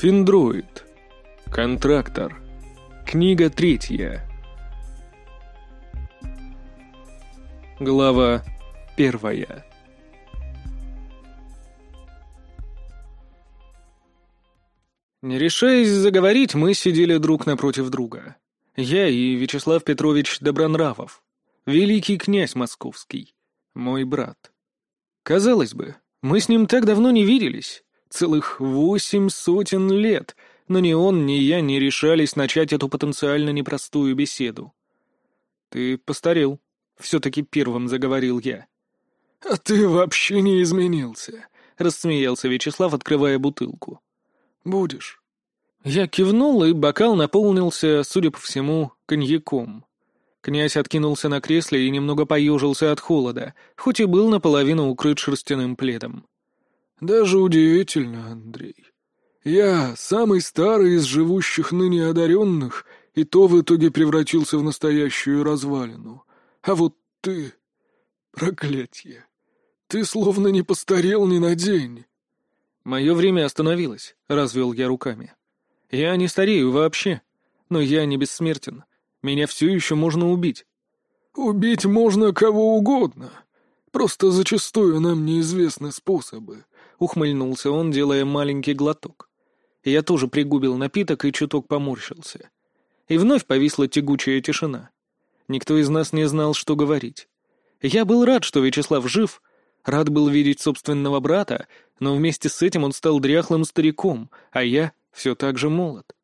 Финдроид. Контрактор. Книга третья. Глава первая. Не решаясь заговорить, мы сидели друг напротив друга. Я и Вячеслав Петрович Добронравов, великий князь московский, мой брат. Казалось бы, мы с ним так давно не виделись, целых восемь сотен лет, но ни он, ни я не решались начать эту потенциально непростую беседу. «Ты постарел», — все-таки первым заговорил я. «А ты вообще не изменился», — рассмеялся Вячеслав, открывая бутылку. «Будешь». Я кивнул, и бокал наполнился, судя по всему, коньяком. Князь откинулся на кресле и немного поежился от холода, хоть и был наполовину укрыт шерстяным пледом. «Даже удивительно, Андрей. Я самый старый из живущих ныне одаренных, и то в итоге превратился в настоящую развалину. А вот ты... Проклятье! Ты словно не постарел ни на день!» «Мое время остановилось», — развел я руками. «Я не старею вообще, но я не бессмертен. Меня все еще можно убить». «Убить можно кого угодно. Просто зачастую нам неизвестны способы», — ухмыльнулся он, делая маленький глоток. Я тоже пригубил напиток и чуток поморщился. И вновь повисла тягучая тишина. Никто из нас не знал, что говорить. Я был рад, что Вячеслав жив, рад был видеть собственного брата, но вместе с этим он стал дряхлым стариком, а я все так же молод.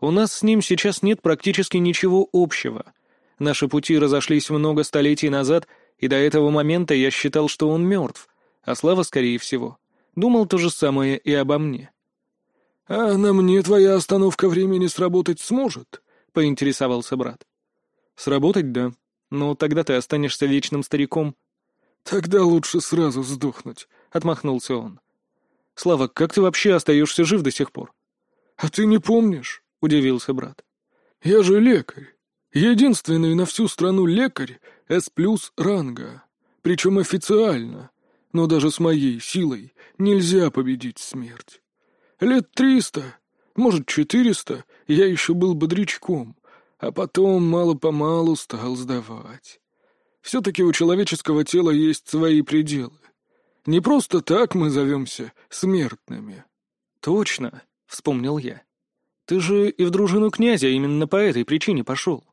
У нас с ним сейчас нет практически ничего общего. Наши пути разошлись много столетий назад, и до этого момента я считал, что он мертв, а Слава, скорее всего, Думал то же самое и обо мне. «А на мне твоя остановка времени сработать сможет?» — поинтересовался брат. «Сработать, да. Но тогда ты останешься вечным стариком». «Тогда лучше сразу сдохнуть», — отмахнулся он. «Слава, как ты вообще остаешься жив до сих пор?» «А ты не помнишь?» — удивился брат. «Я же лекарь. Единственный на всю страну лекарь С плюс ранга. Причем официально но даже с моей силой нельзя победить смерть. Лет триста, может, четыреста, я еще был бодрячком, а потом мало-помалу стал сдавать. Все-таки у человеческого тела есть свои пределы. Не просто так мы зовемся смертными. «Точно», — вспомнил я. «Ты же и в дружину князя именно по этой причине пошел.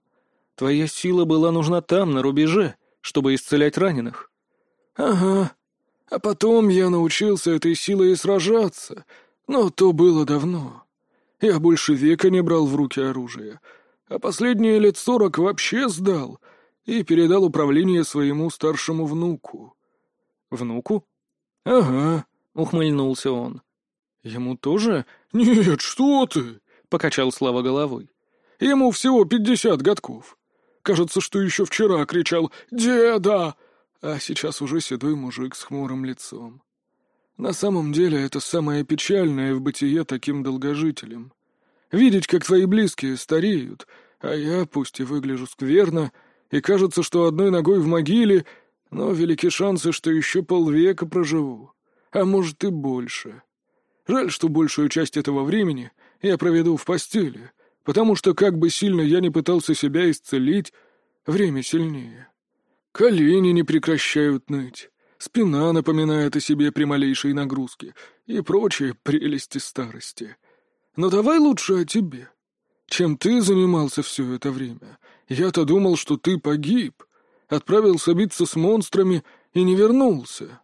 Твоя сила была нужна там, на рубеже, чтобы исцелять раненых». «Ага», а потом я научился этой силой сражаться, но то было давно. Я больше века не брал в руки оружие, а последние лет сорок вообще сдал и передал управление своему старшему внуку. «Внуку?» «Ага», — ухмыльнулся он. «Ему тоже?» «Нет, что ты!» — покачал Слава головой. «Ему всего пятьдесят годков. Кажется, что еще вчера кричал «Деда!» А сейчас уже седой мужик с хмурым лицом. На самом деле это самое печальное в бытие таким долгожителем. Видеть, как твои близкие стареют, а я, пусть и выгляжу скверно, и кажется, что одной ногой в могиле, но велики шансы, что еще полвека проживу, а может и больше. Жаль, что большую часть этого времени я проведу в постели, потому что как бы сильно я не пытался себя исцелить, время сильнее. Колени не прекращают ныть, спина напоминает о себе при малейшей нагрузке и прочие прелести старости. Но давай лучше о тебе. Чем ты занимался все это время? Я-то думал, что ты погиб, отправился биться с монстрами и не вернулся.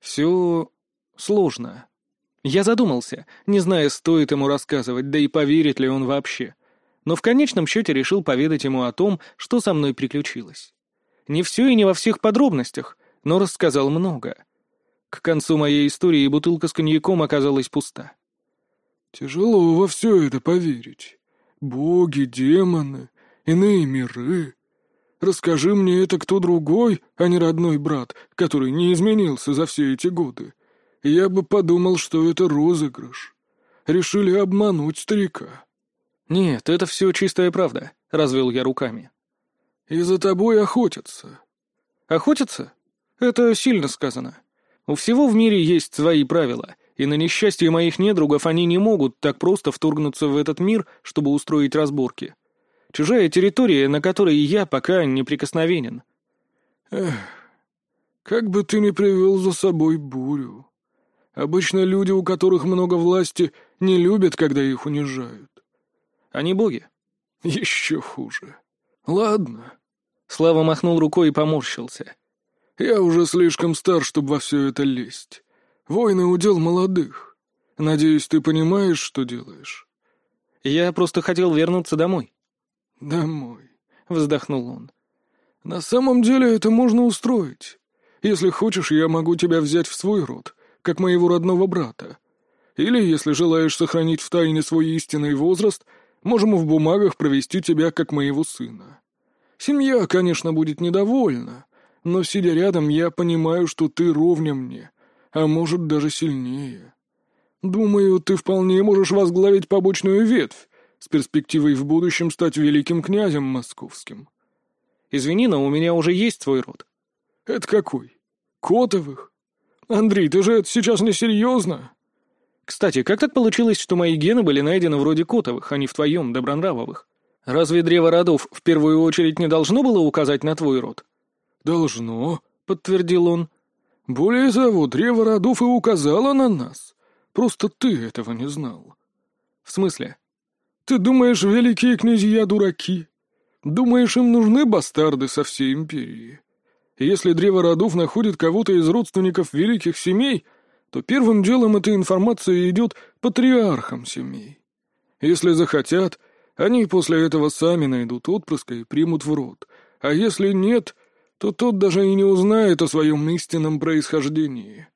Все сложно. Я задумался, не зная, стоит ему рассказывать, да и поверит ли он вообще. Но в конечном счете решил поведать ему о том, что со мной приключилось. Не все и не во всех подробностях, но рассказал много. К концу моей истории бутылка с коньяком оказалась пуста. «Тяжело во все это поверить. Боги, демоны, иные миры. Расскажи мне это кто другой, а не родной брат, который не изменился за все эти годы. Я бы подумал, что это розыгрыш. Решили обмануть старика». «Нет, это все чистая правда», — развел я руками. И за тобой охотятся». «Охотятся? Это сильно сказано. У всего в мире есть свои правила, И на несчастье моих недругов они не могут так просто вторгнуться в этот мир, чтобы устроить разборки. Чужая территория, на которой я пока неприкосновенен. Эх, как бы ты ни привел за собой бурю. Обычно люди, у которых много власти, не любят, когда их унижают. Они боги. Еще хуже. Ладно. Слава махнул рукой и поморщился. Я уже слишком стар, чтобы во все это лезть. Войны удел молодых. Надеюсь, ты понимаешь, что делаешь. Я просто хотел вернуться домой. Домой, вздохнул он. На самом деле это можно устроить. Если хочешь, я могу тебя взять в свой род, как моего родного брата. Или, если желаешь сохранить в тайне свой истинный возраст, можем в бумагах провести тебя как моего сына. Семья, конечно, будет недовольна, но, сидя рядом, я понимаю, что ты ровня мне, а может, даже сильнее. Думаю, ты вполне можешь возглавить побочную ветвь, с перспективой в будущем стать великим князем московским. Извини, но у меня уже есть свой род. Это какой? Котовых? Андрей, ты же это сейчас не серьезно? Кстати, как так получилось, что мои гены были найдены вроде Котовых, а не в твоем, Добронравовых? Разве древо родов в первую очередь не должно было указать на твой род? Должно, подтвердил он. Более того, древо родов и указало на нас. Просто ты этого не знал. В смысле? Ты думаешь, великие князья дураки? Думаешь, им нужны бастарды со всей империи? Если древо родов находит кого-то из родственников великих семей, то первым делом эта информация идет патриархам семей. Если захотят, они после этого сами найдут отпрыска и примут в род. А если нет, то тот даже и не узнает о своем истинном происхождении.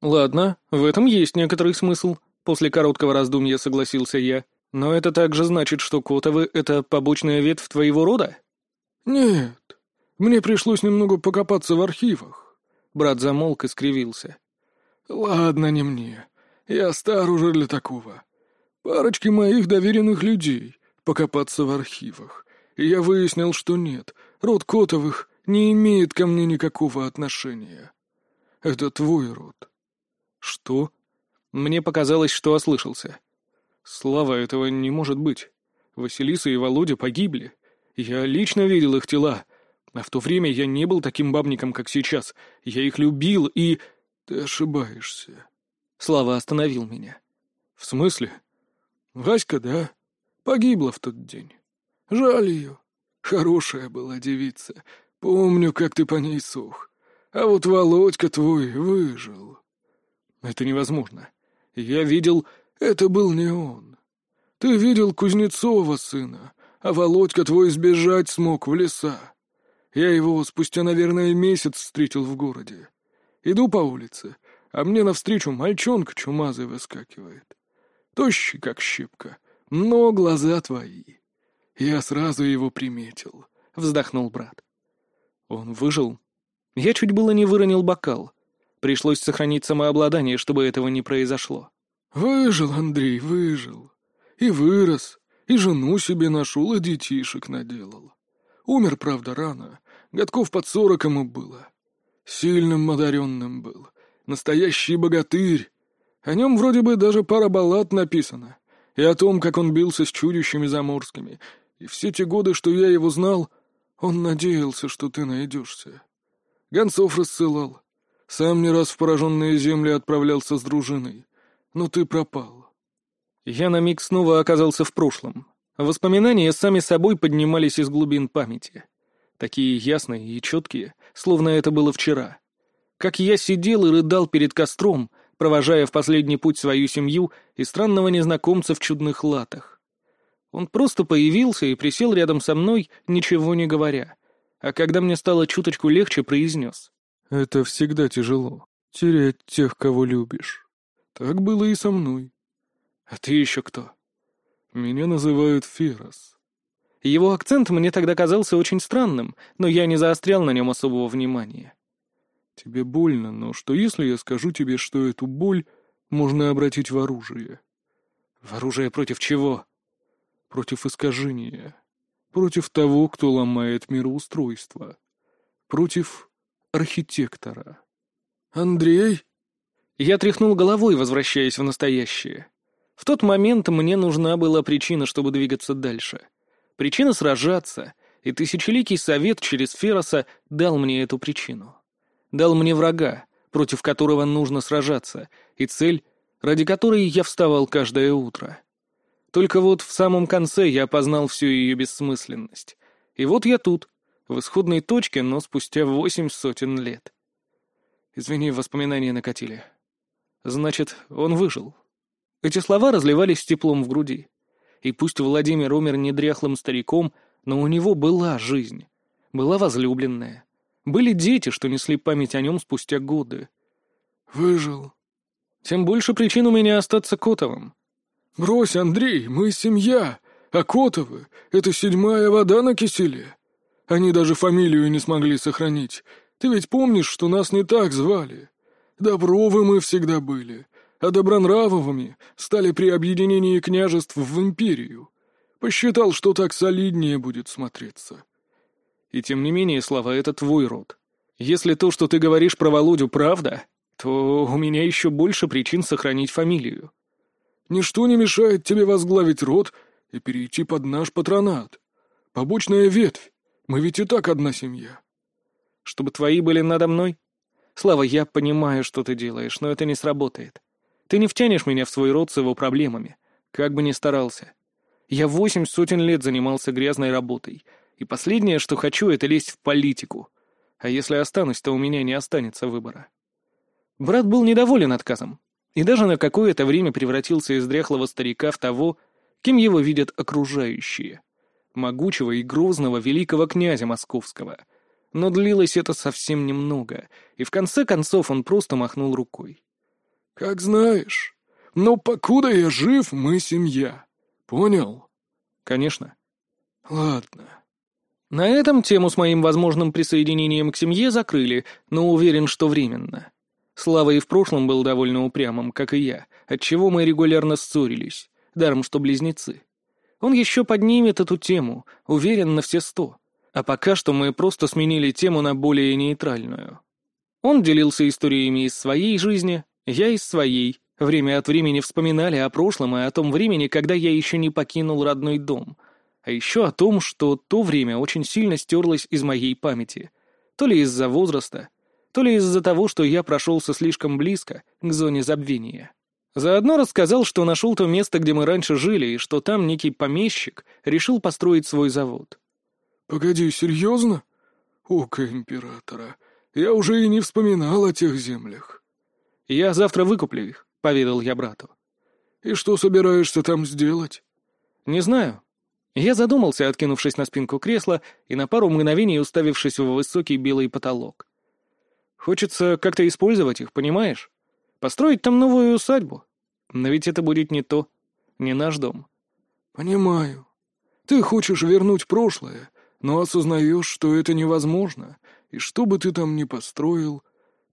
«Ладно, в этом есть некоторый смысл», — после короткого раздумья согласился я. «Но это также значит, что Котовы — это побочная ветвь твоего рода?» «Нет, мне пришлось немного покопаться в архивах». Брат замолк и скривился. «Ладно, не мне. Я стар уже для такого. Парочки моих доверенных людей покопаться в архивах. И я выяснил, что нет, род Котовых не имеет ко мне никакого отношения. Это твой род. Что? Мне показалось, что ослышался. Слава, этого не может быть. Василиса и Володя погибли. Я лично видел их тела. А в то время я не был таким бабником, как сейчас. Я их любил и... Ты ошибаешься. Слава остановил меня. В смысле? Васька, да? Погибла в тот день. Жаль ее. Хорошая была девица. Помню, как ты по ней сух. А вот Володька твой выжил. Это невозможно. Я видел... Это был не он. Ты видел Кузнецова сына, а Володька твой сбежать смог в леса. Я его спустя, наверное, месяц встретил в городе. Иду по улице, а мне навстречу мальчонка чумазый выскакивает. Тощий, как щепка, но глаза твои. Я сразу его приметил, — вздохнул брат. Он выжил. Я чуть было не выронил бокал. Пришлось сохранить самообладание, чтобы этого не произошло. Выжил, Андрей, выжил. И вырос, и жену себе нашел, и детишек наделал. Умер, правда, рано. Годков под сорок ему было. Сильным одаренным был. Настоящий богатырь. О нем вроде бы даже пара баллад написана. И о том, как он бился с чудищами заморскими. И все те годы, что я его знал, он надеялся, что ты найдешься. Гонцов рассылал. Сам не раз в пораженные земли отправлялся с дружиной. Но ты пропал. Я на миг снова оказался в прошлом. Воспоминания сами собой поднимались из глубин памяти. Такие ясные и четкие, словно это было вчера. Как я сидел и рыдал перед костром, провожая в последний путь свою семью и странного незнакомца в чудных латах. Он просто появился и присел рядом со мной, ничего не говоря. А когда мне стало чуточку легче, произнес. «Это всегда тяжело. Терять тех, кого любишь. Так было и со мной». «А ты еще кто?» «Меня называют Ферос». Его акцент мне тогда казался очень странным, но я не заострял на нем особого внимания. «Тебе больно, но что если я скажу тебе, что эту боль можно обратить в оружие?» «В оружие против чего?» против искажения, против того, кто ломает мироустройство, против архитектора. «Андрей, Я тряхнул головой, возвращаясь в настоящее. В тот момент мне нужна была причина, чтобы двигаться дальше. Причина сражаться, и тысячеликий совет через Фероса дал мне эту причину. Дал мне врага, против которого нужно сражаться, и цель, ради которой я вставал каждое утро. Только вот в самом конце я опознал всю ее бессмысленность. И вот я тут, в исходной точке, но спустя восемь сотен лет. Извини, воспоминания накатили. Значит, он выжил. Эти слова разливались теплом в груди. И пусть Владимир умер не дряхлым стариком, но у него была жизнь. Была возлюбленная. Были дети, что несли память о нем спустя годы. «Выжил». Тем больше причин у меня остаться Котовым. «Брось, Андрей, мы семья, а Котовы — это седьмая вода на киселе. Они даже фамилию не смогли сохранить. Ты ведь помнишь, что нас не так звали? Добровы мы всегда были, а добронравовыми стали при объединении княжеств в империю. Посчитал, что так солиднее будет смотреться». И тем не менее, Слава, это твой род. Если то, что ты говоришь про Володю, правда, то у меня еще больше причин сохранить фамилию. Ничто не мешает тебе возглавить род и перейти под наш патронат. Побочная ветвь. Мы ведь и так одна семья. Чтобы твои были надо мной? Слава, я понимаю, что ты делаешь, но это не сработает. Ты не втянешь меня в свой род с его проблемами, как бы ни старался. Я восемь сотен лет занимался грязной работой, и последнее, что хочу, это лезть в политику. А если останусь, то у меня не останется выбора. Брат был недоволен отказом, и даже на какое-то время превратился из дряхлого старика в того, кем его видят окружающие. Могучего и грозного великого князя московского. Но длилось это совсем немного, и в конце концов он просто махнул рукой. «Как знаешь. Но покуда я жив, мы семья. Понял?» «Конечно». «Ладно. На этом тему с моим возможным присоединением к семье закрыли, но уверен, что временно. Слава и в прошлом был довольно упрямым, как и я, отчего мы регулярно ссорились, даром что близнецы. Он еще поднимет эту тему, уверен на все сто. А пока что мы просто сменили тему на более нейтральную. Он делился историями из своей жизни, я из своей. Время от времени вспоминали о прошлом и о том времени, когда я еще не покинул родной дом — а еще о том, что то время очень сильно стерлось из моей памяти. То ли из-за возраста, то ли из-за того, что я прошелся слишком близко к зоне забвения. Заодно рассказал, что нашел то место, где мы раньше жили, и что там некий помещик решил построить свой завод. «Погоди, серьезно? Око императора. Я уже и не вспоминал о тех землях». «Я завтра выкуплю их», — поведал я брату. «И что собираешься там сделать?» «Не знаю. Я задумался, откинувшись на спинку кресла и на пару мгновений уставившись в высокий белый потолок. Хочется как-то использовать их, понимаешь? Построить там новую усадьбу. Но ведь это будет не то, не наш дом. Понимаю. Ты хочешь вернуть прошлое, но осознаешь, что это невозможно, и что бы ты там ни построил,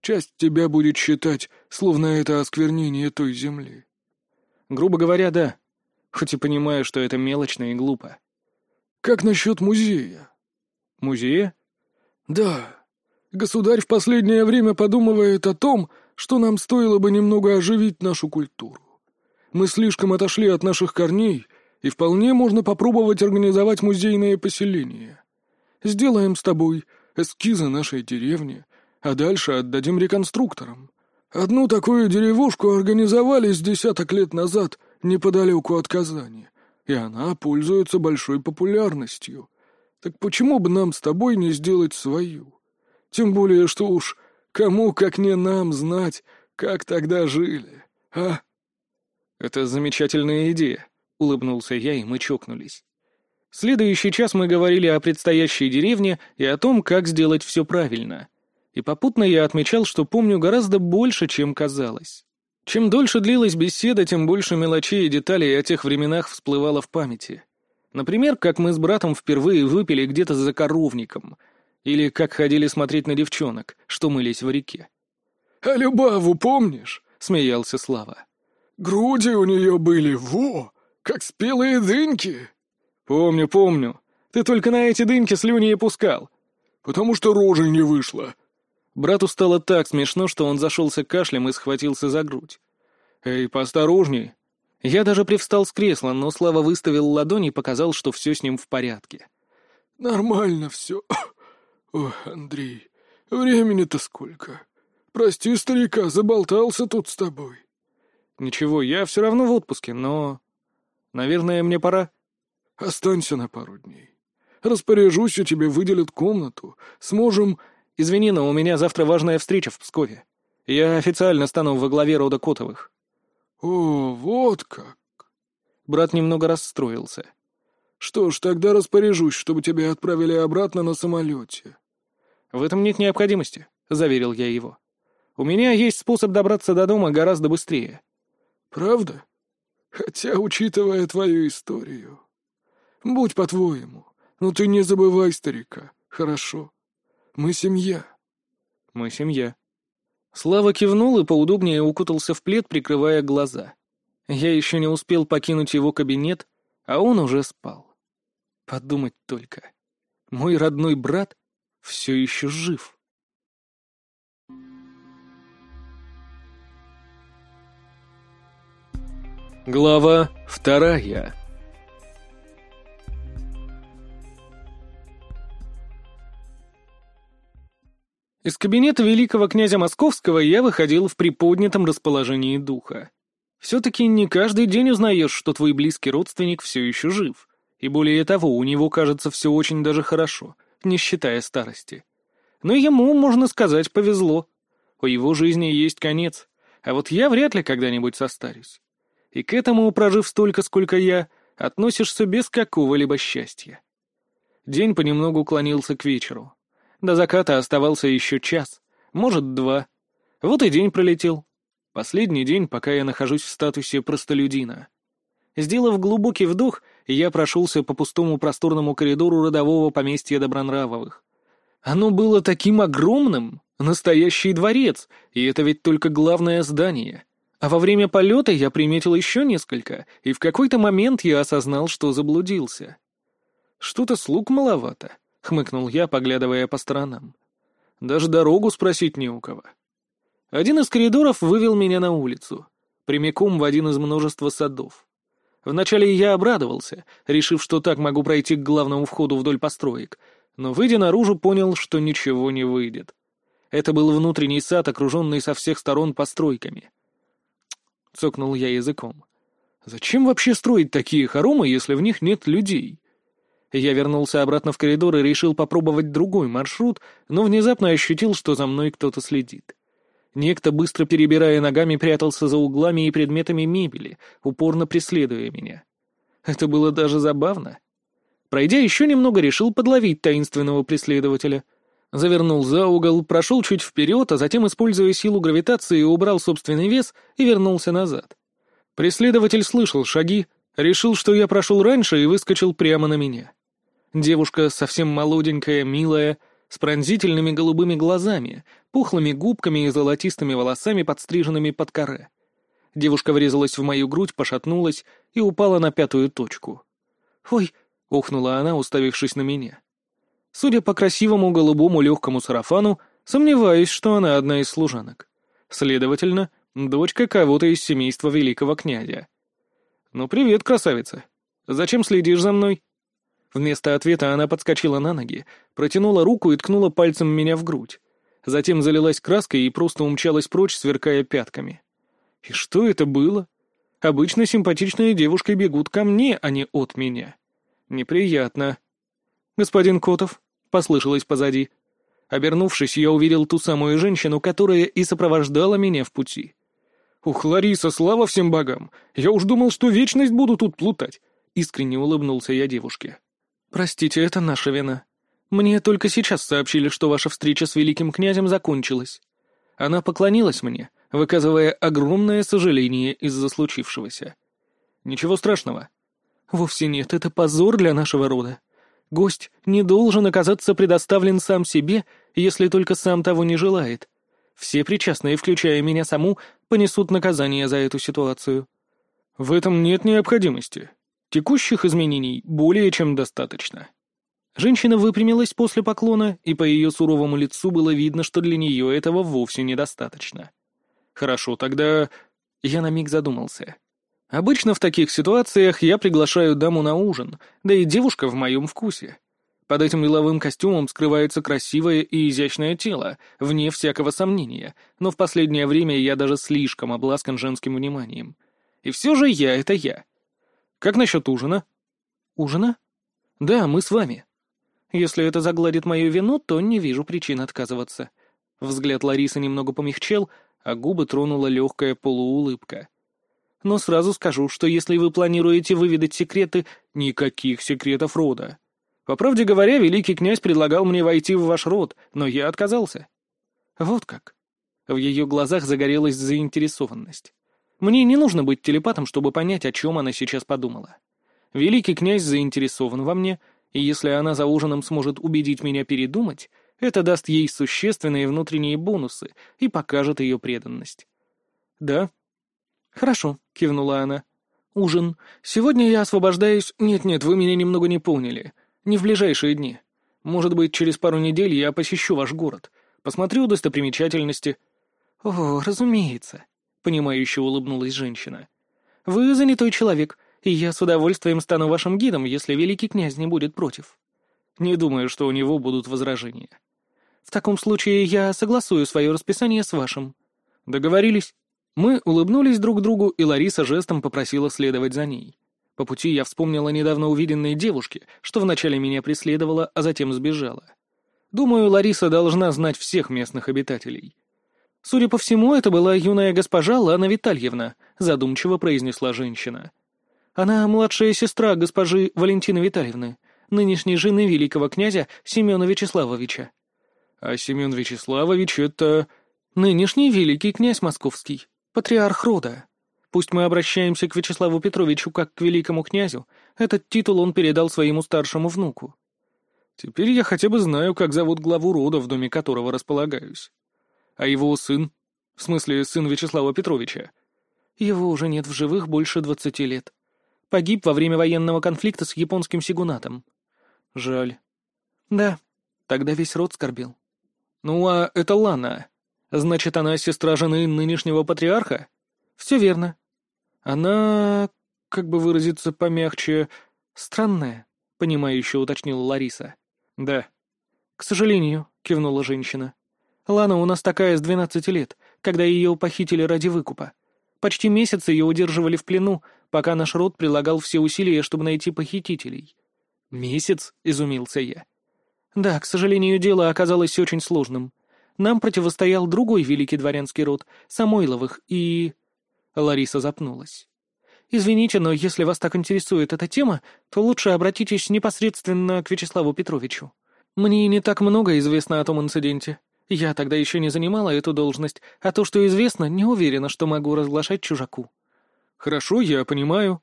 часть тебя будет считать, словно это осквернение той земли. Грубо говоря, да хоть и понимаю, что это мелочно и глупо. «Как насчет музея?» «Музея?» «Да. Государь в последнее время подумывает о том, что нам стоило бы немного оживить нашу культуру. Мы слишком отошли от наших корней, и вполне можно попробовать организовать музейное поселение. Сделаем с тобой эскизы нашей деревни, а дальше отдадим реконструкторам. Одну такую деревушку организовали с десяток лет назад неподалеку от Казани, и она пользуется большой популярностью. Так почему бы нам с тобой не сделать свою? Тем более, что уж кому, как не нам, знать, как тогда жили, а? «Это замечательная идея», — улыбнулся я, и мы чокнулись. Следующий час мы говорили о предстоящей деревне и о том, как сделать все правильно. И попутно я отмечал, что помню гораздо больше, чем казалось. Чем дольше длилась беседа, тем больше мелочей и деталей о тех временах всплывало в памяти. Например, как мы с братом впервые выпили где-то за коровником, или как ходили смотреть на девчонок, что мылись в реке. «А Любаву помнишь?» — смеялся Слава. «Груди у нее были, во, как спелые дыньки!» «Помню, помню. Ты только на эти дыньки слюни и пускал». «Потому что рожей не вышло». Брату стало так смешно, что он зашелся кашлем и схватился за грудь. «Эй, поосторожней!» Я даже привстал с кресла, но Слава выставил ладони и показал, что все с ним в порядке. «Нормально все. Ох, Андрей, времени-то сколько. Прости, старика, заболтался тут с тобой». «Ничего, я все равно в отпуске, но... Наверное, мне пора». «Останься на пару дней. Распоряжусь, и тебе выделят комнату. Сможем...» «Извини, но у меня завтра важная встреча в Пскове. Я официально стану во главе рода Котовых». «О, вот как!» Брат немного расстроился. «Что ж, тогда распоряжусь, чтобы тебя отправили обратно на самолете». «В этом нет необходимости», — заверил я его. «У меня есть способ добраться до дома гораздо быстрее». «Правда? Хотя, учитывая твою историю. Будь по-твоему, но ты не забывай старика, хорошо? Мы семья». «Мы семья». Слава кивнул и поудобнее укутался в плед, прикрывая глаза. Я еще не успел покинуть его кабинет, а он уже спал. Подумать только. Мой родной брат все еще жив. Глава вторая Из кабинета великого князя Московского я выходил в приподнятом расположении духа. Все-таки не каждый день узнаешь, что твой близкий родственник все еще жив. И более того, у него, кажется, все очень даже хорошо, не считая старости. Но ему, можно сказать, повезло. У его жизни есть конец, а вот я вряд ли когда-нибудь состарюсь. И к этому, прожив столько, сколько я, относишься без какого-либо счастья. День понемногу клонился к вечеру. До заката оставался еще час, может, два. Вот и день пролетел. Последний день, пока я нахожусь в статусе простолюдина. Сделав глубокий вдох, я прошелся по пустому просторному коридору родового поместья Добронравовых. Оно было таким огромным, настоящий дворец, и это ведь только главное здание. А во время полета я приметил еще несколько, и в какой-то момент я осознал, что заблудился. Что-то слуг маловато хмыкнул я, поглядывая по сторонам. Даже дорогу спросить не у кого. Один из коридоров вывел меня на улицу, прямиком в один из множества садов. Вначале я обрадовался, решив, что так могу пройти к главному входу вдоль построек, но, выйдя наружу, понял, что ничего не выйдет. Это был внутренний сад, окруженный со всех сторон постройками. Цокнул я языком. Зачем вообще строить такие хоромы, если в них нет людей? Я вернулся обратно в коридор и решил попробовать другой маршрут, но внезапно ощутил, что за мной кто-то следит. Некто, быстро перебирая ногами, прятался за углами и предметами мебели, упорно преследуя меня. Это было даже забавно. Пройдя еще немного, решил подловить таинственного преследователя. Завернул за угол, прошел чуть вперед, а затем, используя силу гравитации, убрал собственный вес и вернулся назад. Преследователь слышал шаги, решил, что я прошел раньше и выскочил прямо на меня. Девушка совсем молоденькая, милая, с пронзительными голубыми глазами, пухлыми губками и золотистыми волосами, подстриженными под коре. Девушка врезалась в мою грудь, пошатнулась и упала на пятую точку. «Ой!» — ухнула она, уставившись на меня. Судя по красивому голубому легкому сарафану, сомневаюсь, что она одна из служанок. Следовательно, дочка кого-то из семейства великого князя. «Ну, привет, красавица. Зачем следишь за мной?» Вместо ответа она подскочила на ноги, протянула руку и ткнула пальцем меня в грудь. Затем залилась краской и просто умчалась прочь, сверкая пятками. И что это было? Обычно симпатичные девушки бегут ко мне, а не от меня. Неприятно. «Господин Котов», — послышалось позади. Обернувшись, я увидел ту самую женщину, которая и сопровождала меня в пути. «Ух, Лариса, слава всем богам! Я уж думал, что вечность буду тут плутать!» Искренне улыбнулся я девушке. «Простите, это наша вина. Мне только сейчас сообщили, что ваша встреча с великим князем закончилась». Она поклонилась мне, выказывая огромное сожаление из-за случившегося. «Ничего страшного». «Вовсе нет, это позор для нашего рода. Гость не должен оказаться предоставлен сам себе, если только сам того не желает. Все причастные, включая меня саму, понесут наказание за эту ситуацию». «В этом нет необходимости. Текущих изменений более чем достаточно. Женщина выпрямилась после поклона, и по ее суровому лицу было видно, что для нее этого вовсе недостаточно. «Хорошо, тогда...» Я на миг задумался. «Обычно в таких ситуациях я приглашаю даму на ужин, да и девушка в моем вкусе. Под этим деловым костюмом скрывается красивое и изящное тело, вне всякого сомнения, но в последнее время я даже слишком обласкан женским вниманием. И все же я — это я. Как насчет ужина?» «Ужина?» «Да, мы с вами». Если это загладит мою вину, то не вижу причин отказываться. Взгляд Ларисы немного помягчел, а губы тронула легкая полуулыбка. Но сразу скажу, что если вы планируете выведать секреты, никаких секретов рода. По правде говоря, великий князь предлагал мне войти в ваш род, но я отказался. Вот как. В ее глазах загорелась заинтересованность. Мне не нужно быть телепатом, чтобы понять, о чем она сейчас подумала. Великий князь заинтересован во мне — и если она за ужином сможет убедить меня передумать, это даст ей существенные внутренние бонусы и покажет ее преданность. «Да?» «Хорошо», — кивнула она. «Ужин. Сегодня я освобождаюсь...» «Нет-нет, вы меня немного не поняли. Не в ближайшие дни. Может быть, через пару недель я посещу ваш город. Посмотрю достопримечательности». «О, разумеется», — понимающе улыбнулась женщина. «Вы занятой человек, и я с удовольствием стану вашим гидом, если великий князь не будет против. Не думаю, что у него будут возражения. В таком случае я согласую свое расписание с вашим. Договорились? Мы улыбнулись друг другу, и Лариса жестом попросила следовать за ней. По пути я вспомнила недавно увиденной девушке, что вначале меня преследовала, а затем сбежала. Думаю, Лариса должна знать всех местных обитателей. Судя по всему, это была юная госпожа Лана Витальевна, задумчиво произнесла женщина. Она младшая сестра госпожи Валентины Витальевны, нынешней жены великого князя Семена Вячеславовича. А Семен Вячеславович — это нынешний великий князь московский, патриарх рода. Пусть мы обращаемся к Вячеславу Петровичу как к великому князю, этот титул он передал своему старшему внуку. Теперь я хотя бы знаю, как зовут главу рода, в доме которого располагаюсь. А его сын? В смысле, сын Вячеслава Петровича? Его уже нет в живых больше двадцати лет. Погиб во время военного конфликта с японским сигунатом. Жаль. Да, тогда весь род скорбел. Ну а это Лана. Значит, она сестра жены нынешнего патриарха? Все верно. Она, как бы выразиться помягче, странная, понимающе уточнила Лариса. Да. К сожалению, кивнула женщина. Лана у нас такая с двенадцати лет, когда ее похитили ради выкупа. Почти месяц ее удерживали в плену, пока наш род прилагал все усилия, чтобы найти похитителей. «Месяц?» — изумился я. «Да, к сожалению, дело оказалось очень сложным. Нам противостоял другой великий дворянский род, Самойловых, и...» Лариса запнулась. «Извините, но если вас так интересует эта тема, то лучше обратитесь непосредственно к Вячеславу Петровичу. Мне не так много известно о том инциденте. Я тогда еще не занимала эту должность, а то, что известно, не уверена, что могу разглашать чужаку». «Хорошо, я понимаю».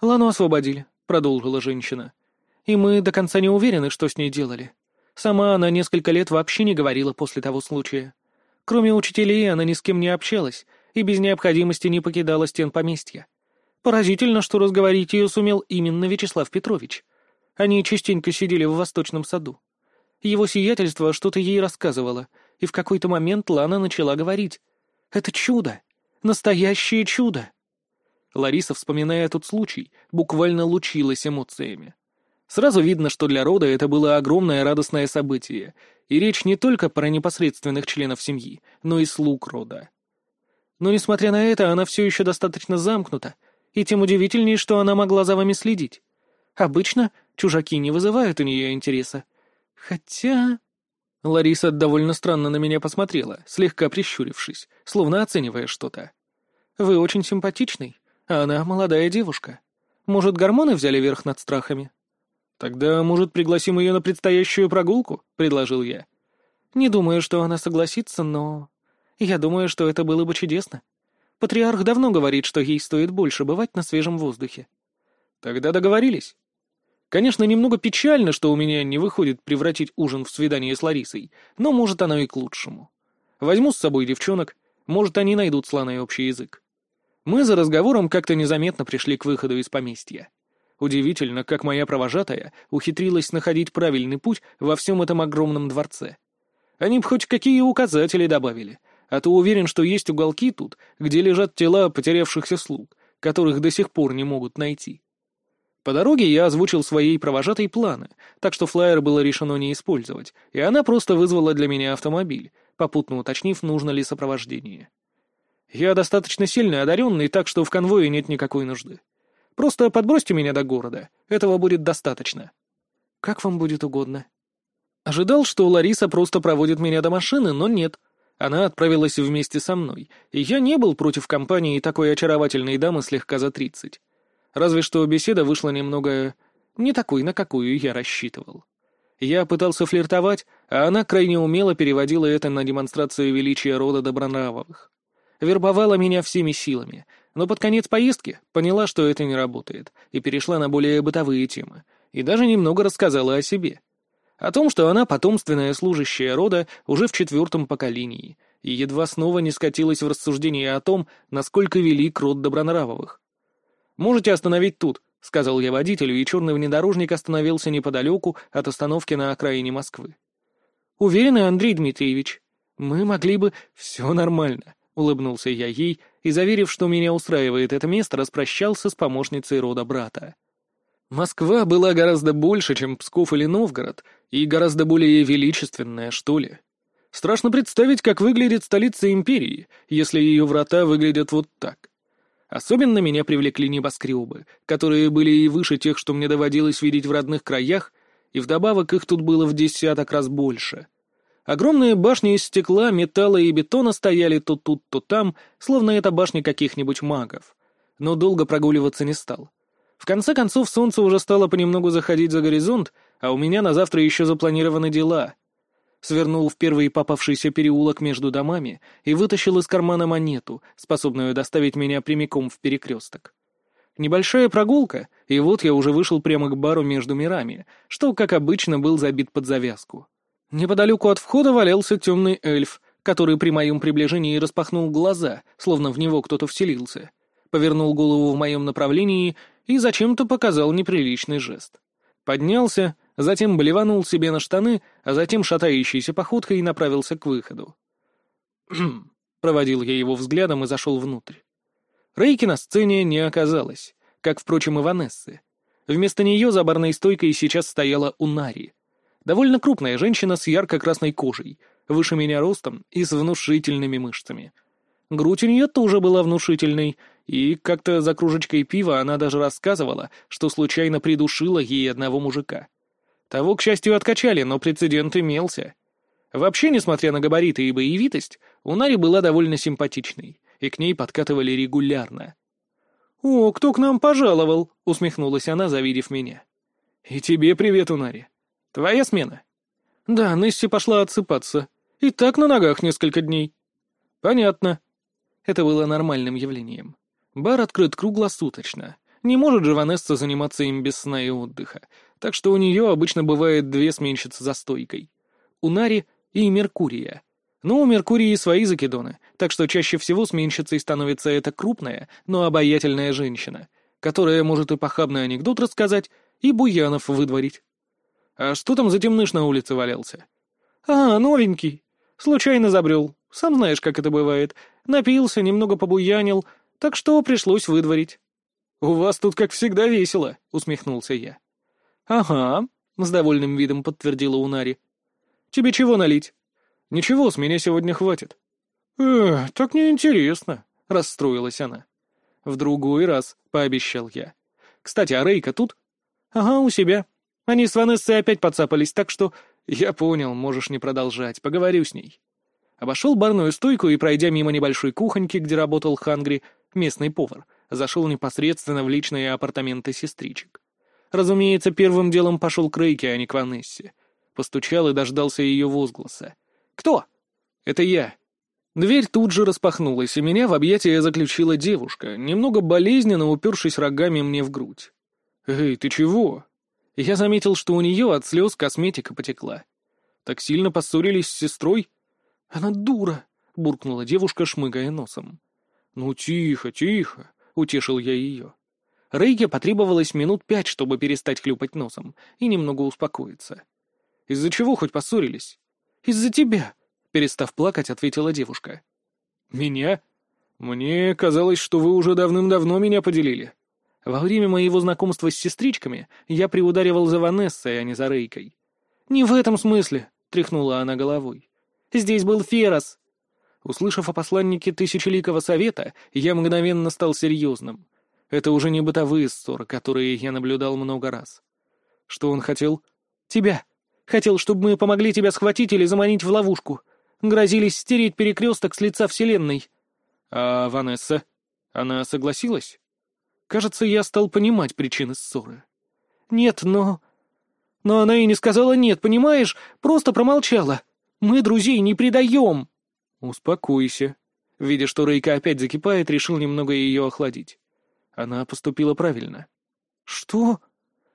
«Лану освободили», — продолжила женщина. «И мы до конца не уверены, что с ней делали. Сама она несколько лет вообще не говорила после того случая. Кроме учителей, она ни с кем не общалась и без необходимости не покидала стен поместья. Поразительно, что разговорить ее сумел именно Вячеслав Петрович. Они частенько сидели в восточном саду. Его сиятельство что-то ей рассказывало, и в какой-то момент Лана начала говорить. «Это чудо! Настоящее чудо!» Лариса, вспоминая тот случай, буквально лучилась эмоциями. Сразу видно, что для рода это было огромное радостное событие, и речь не только про непосредственных членов семьи, но и слуг рода. Но, несмотря на это, она все еще достаточно замкнута, и тем удивительнее, что она могла за вами следить. Обычно чужаки не вызывают у нее интереса, Хотя... Лариса довольно странно на меня посмотрела, слегка прищурившись, словно оценивая что-то. «Вы очень симпатичный, а она молодая девушка. Может, гормоны взяли верх над страхами?» «Тогда, может, пригласим ее на предстоящую прогулку?» — предложил я. «Не думаю, что она согласится, но... Я думаю, что это было бы чудесно. Патриарх давно говорит, что ей стоит больше бывать на свежем воздухе». «Тогда договорились». Конечно, немного печально, что у меня не выходит превратить ужин в свидание с Ларисой, но может оно и к лучшему. Возьму с собой девчонок, может, они найдут с Ланой общий язык. Мы за разговором как-то незаметно пришли к выходу из поместья. Удивительно, как моя провожатая ухитрилась находить правильный путь во всем этом огромном дворце. Они б хоть какие указатели добавили, а то уверен, что есть уголки тут, где лежат тела потерявшихся слуг, которых до сих пор не могут найти. По дороге я озвучил своей провожатой планы, так что флайер было решено не использовать, и она просто вызвала для меня автомобиль, попутно уточнив, нужно ли сопровождение. Я достаточно сильно одаренный, так что в конвое нет никакой нужды. Просто подбросьте меня до города. Этого будет достаточно. Как вам будет угодно. Ожидал, что Лариса просто проводит меня до машины, но нет. Она отправилась вместе со мной, и я не был против компании такой очаровательной дамы слегка за тридцать. Разве что беседа вышла немного... не такой, на какую я рассчитывал. Я пытался флиртовать, а она крайне умело переводила это на демонстрацию величия рода Добронравовых. Вербовала меня всеми силами, но под конец поездки поняла, что это не работает, и перешла на более бытовые темы, и даже немного рассказала о себе. О том, что она потомственная служащая рода уже в четвертом поколении, и едва снова не скатилась в рассуждение о том, насколько велик род Добронравовых. «Можете остановить тут», — сказал я водителю, и черный внедорожник остановился неподалеку от остановки на окраине Москвы. «Уверены, Андрей Дмитриевич, мы могли бы... Все нормально», — улыбнулся я ей и, заверив, что меня устраивает это место, распрощался с помощницей рода брата. Москва была гораздо больше, чем Псков или Новгород, и гораздо более величественная, что ли. Страшно представить, как выглядит столица империи, если ее врата выглядят вот так. Особенно меня привлекли небоскребы, которые были и выше тех, что мне доводилось видеть в родных краях, и вдобавок их тут было в десяток раз больше. Огромные башни из стекла, металла и бетона стояли то тут, то там, словно это башни каких-нибудь магов. Но долго прогуливаться не стал. В конце концов, солнце уже стало понемногу заходить за горизонт, а у меня на завтра еще запланированы дела. Свернул в первый попавшийся переулок между домами и вытащил из кармана монету, способную доставить меня прямиком в перекресток. Небольшая прогулка, и вот я уже вышел прямо к бару между мирами, что, как обычно, был забит под завязку. Неподалеку от входа валялся темный эльф, который при моем приближении распахнул глаза, словно в него кто-то вселился, повернул голову в моем направлении и зачем-то показал неприличный жест. Поднялся, затем блеванул себе на штаны, а затем шатающейся походкой направился к выходу. «Хм», проводил я его взглядом и зашел внутрь. Рейки на сцене не оказалось, как, впрочем, и Ванессы. Вместо нее за барной стойкой сейчас стояла Унари — Довольно крупная женщина с ярко-красной кожей, выше меня ростом и с внушительными мышцами. Грудь у нее тоже была внушительной, и как-то за кружечкой пива она даже рассказывала, что случайно придушила ей одного мужика. Того, к счастью, откачали, но прецедент имелся. Вообще, несмотря на габариты и боевитость, Унари была довольно симпатичной, и к ней подкатывали регулярно. «О, кто к нам пожаловал?» — усмехнулась она, завидев меня. «И тебе привет, Унари. «Твоя смена?» «Да, Несси пошла отсыпаться. И так на ногах несколько дней». «Понятно». Это было нормальным явлением. Бар открыт круглосуточно. Не может же Ванесса заниматься им без сна и отдыха, так что у нее обычно бывает две сменщицы за стойкой. Нари и Меркурия. Но у Меркурии свои закидоны, так что чаще всего сменщицей становится эта крупная, но обаятельная женщина, которая может и похабный анекдот рассказать, и буянов выдворить. «А что там за темныш на улице валялся?» «А, новенький. Случайно забрел. Сам знаешь, как это бывает. Напился, немного побуянил, так что пришлось выдворить». «У вас тут, как всегда, весело», — усмехнулся я. «Ага», — с довольным видом подтвердила Унари. «Тебе чего налить?» «Ничего, с меня сегодня хватит». «Э, так неинтересно», — расстроилась она. «В другой раз», — пообещал я. «Кстати, а Рейка тут?» «Ага, у себя. Они с Ванессой опять подцапались, так что... Я понял, можешь не продолжать, поговорю с ней. Обошел барную стойку и, пройдя мимо небольшой кухоньки, где работал Хангри, местный повар, зашел непосредственно в личные апартаменты сестричек. Разумеется, первым делом пошел к Рейке, а не к Ванессе. Постучал и дождался ее возгласа. «Кто?» «Это я». Дверь тут же распахнулась, и меня в объятия заключила девушка, немного болезненно упершись рогами мне в грудь. «Эй, ты чего?» Я заметил, что у нее от слез косметика потекла. Так сильно поссорились с сестрой? Она дура, — буркнула девушка, шмыгая носом. «Ну, тихо, тихо», — утешил я ее. Рейке потребовалось минут пять, чтобы перестать хлюпать носом и немного успокоиться. «Из-за чего хоть поссорились?» «Из-за тебя», — перестав плакать, ответила девушка. «Меня? Мне казалось, что вы уже давным-давно меня поделили. Во время моего знакомства с сестричками я приударивал за Ванессой, а не за Рейкой». «Не в этом смысле», — тряхнула она головой. «Здесь был Ферос». Услышав о посланнике Тысячеликого Совета, я мгновенно стал серьезным. Это уже не бытовые ссоры, которые я наблюдал много раз. Что он хотел? Тебя. Хотел, чтобы мы помогли тебя схватить или заманить в ловушку. Грозились стереть перекресток с лица Вселенной. А Ванесса? Она согласилась? Кажется, я стал понимать причины ссоры. Нет, но... Но она и не сказала «нет», понимаешь? Просто промолчала. Мы друзей не предаем. Успокойся. Видя, что Рейка опять закипает, решил немного ее охладить. Она поступила правильно. Что?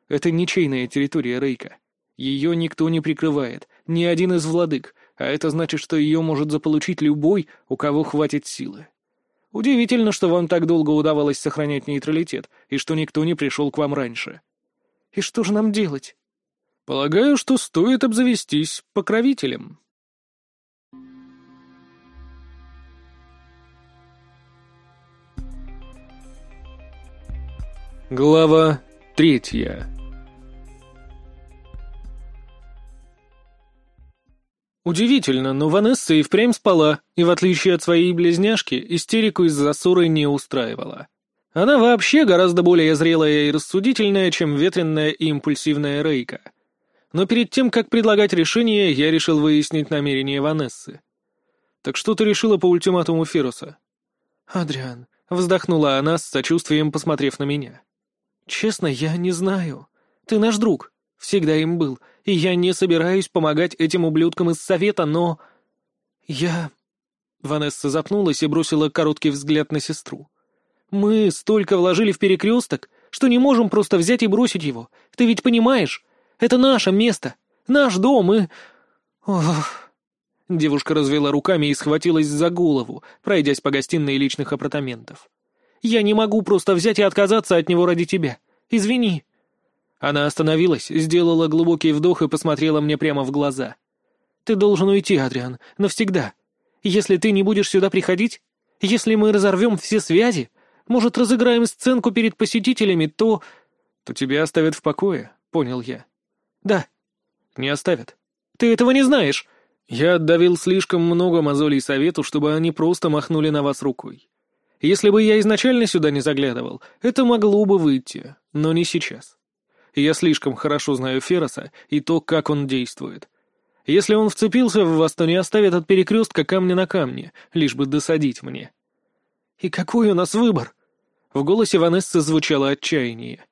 Это ничейная территория Рейка. Ее никто не прикрывает, ни один из владык, а это значит, что ее может заполучить любой, у кого хватит силы. Удивительно, что вам так долго удавалось сохранять нейтралитет, и что никто не пришел к вам раньше. И что же нам делать? Полагаю, что стоит обзавестись покровителем. Глава третья Удивительно, но Ванесса и впрямь спала, и в отличие от своей близняшки, истерику из-за ссоры не устраивала. Она вообще гораздо более зрелая и рассудительная, чем ветренная и импульсивная Рейка. Но перед тем, как предлагать решение, я решил выяснить намерения Ванессы. «Так что ты решила по ультиматуму Фируса?» «Адриан», — вздохнула она с сочувствием, посмотрев на меня. «Честно, я не знаю. Ты наш друг. Всегда им был. И я не собираюсь помогать этим ублюдкам из совета, но... Я...» Ванесса запнулась и бросила короткий взгляд на сестру. «Мы столько вложили в перекресток, что не можем просто взять и бросить его. Ты ведь понимаешь? Это наше место, наш дом и... Ох...» Девушка развела руками и схватилась за голову, пройдясь по гостиной личных апартаментов. «Я не могу просто взять и отказаться от него ради тебя. Извини». Она остановилась, сделала глубокий вдох и посмотрела мне прямо в глаза. «Ты должен уйти, Адриан, навсегда. Если ты не будешь сюда приходить, если мы разорвем все связи, может, разыграем сценку перед посетителями, то...» «То тебя оставят в покое», — понял я. «Да». «Не оставят». «Ты этого не знаешь». Я отдавил слишком много мозолей совету, чтобы они просто махнули на вас рукой. Если бы я изначально сюда не заглядывал, это могло бы выйти, но не сейчас. Я слишком хорошо знаю Фероса и то, как он действует. Если он вцепился в вас, то не оставит от перекрестка камня на камне, лишь бы досадить мне. «И какой у нас выбор?» В голосе Ванессы звучало отчаяние.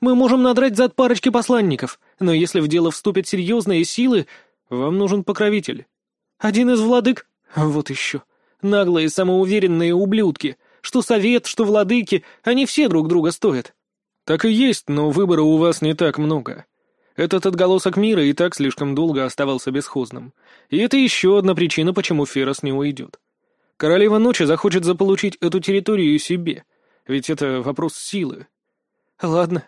«Мы можем надрать зад парочки посланников, но если в дело вступят серьезные силы, вам нужен покровитель. Один из владык? Вот еще. Наглые, самоуверенные ублюдки. Что совет, что владыки, они все друг друга стоят. Так и есть, но выбора у вас не так много. Этот отголосок мира и так слишком долго оставался бесхозным. И это еще одна причина, почему Ферос не уйдет. Королева Ночи захочет заполучить эту территорию себе, ведь это вопрос силы. Ладно.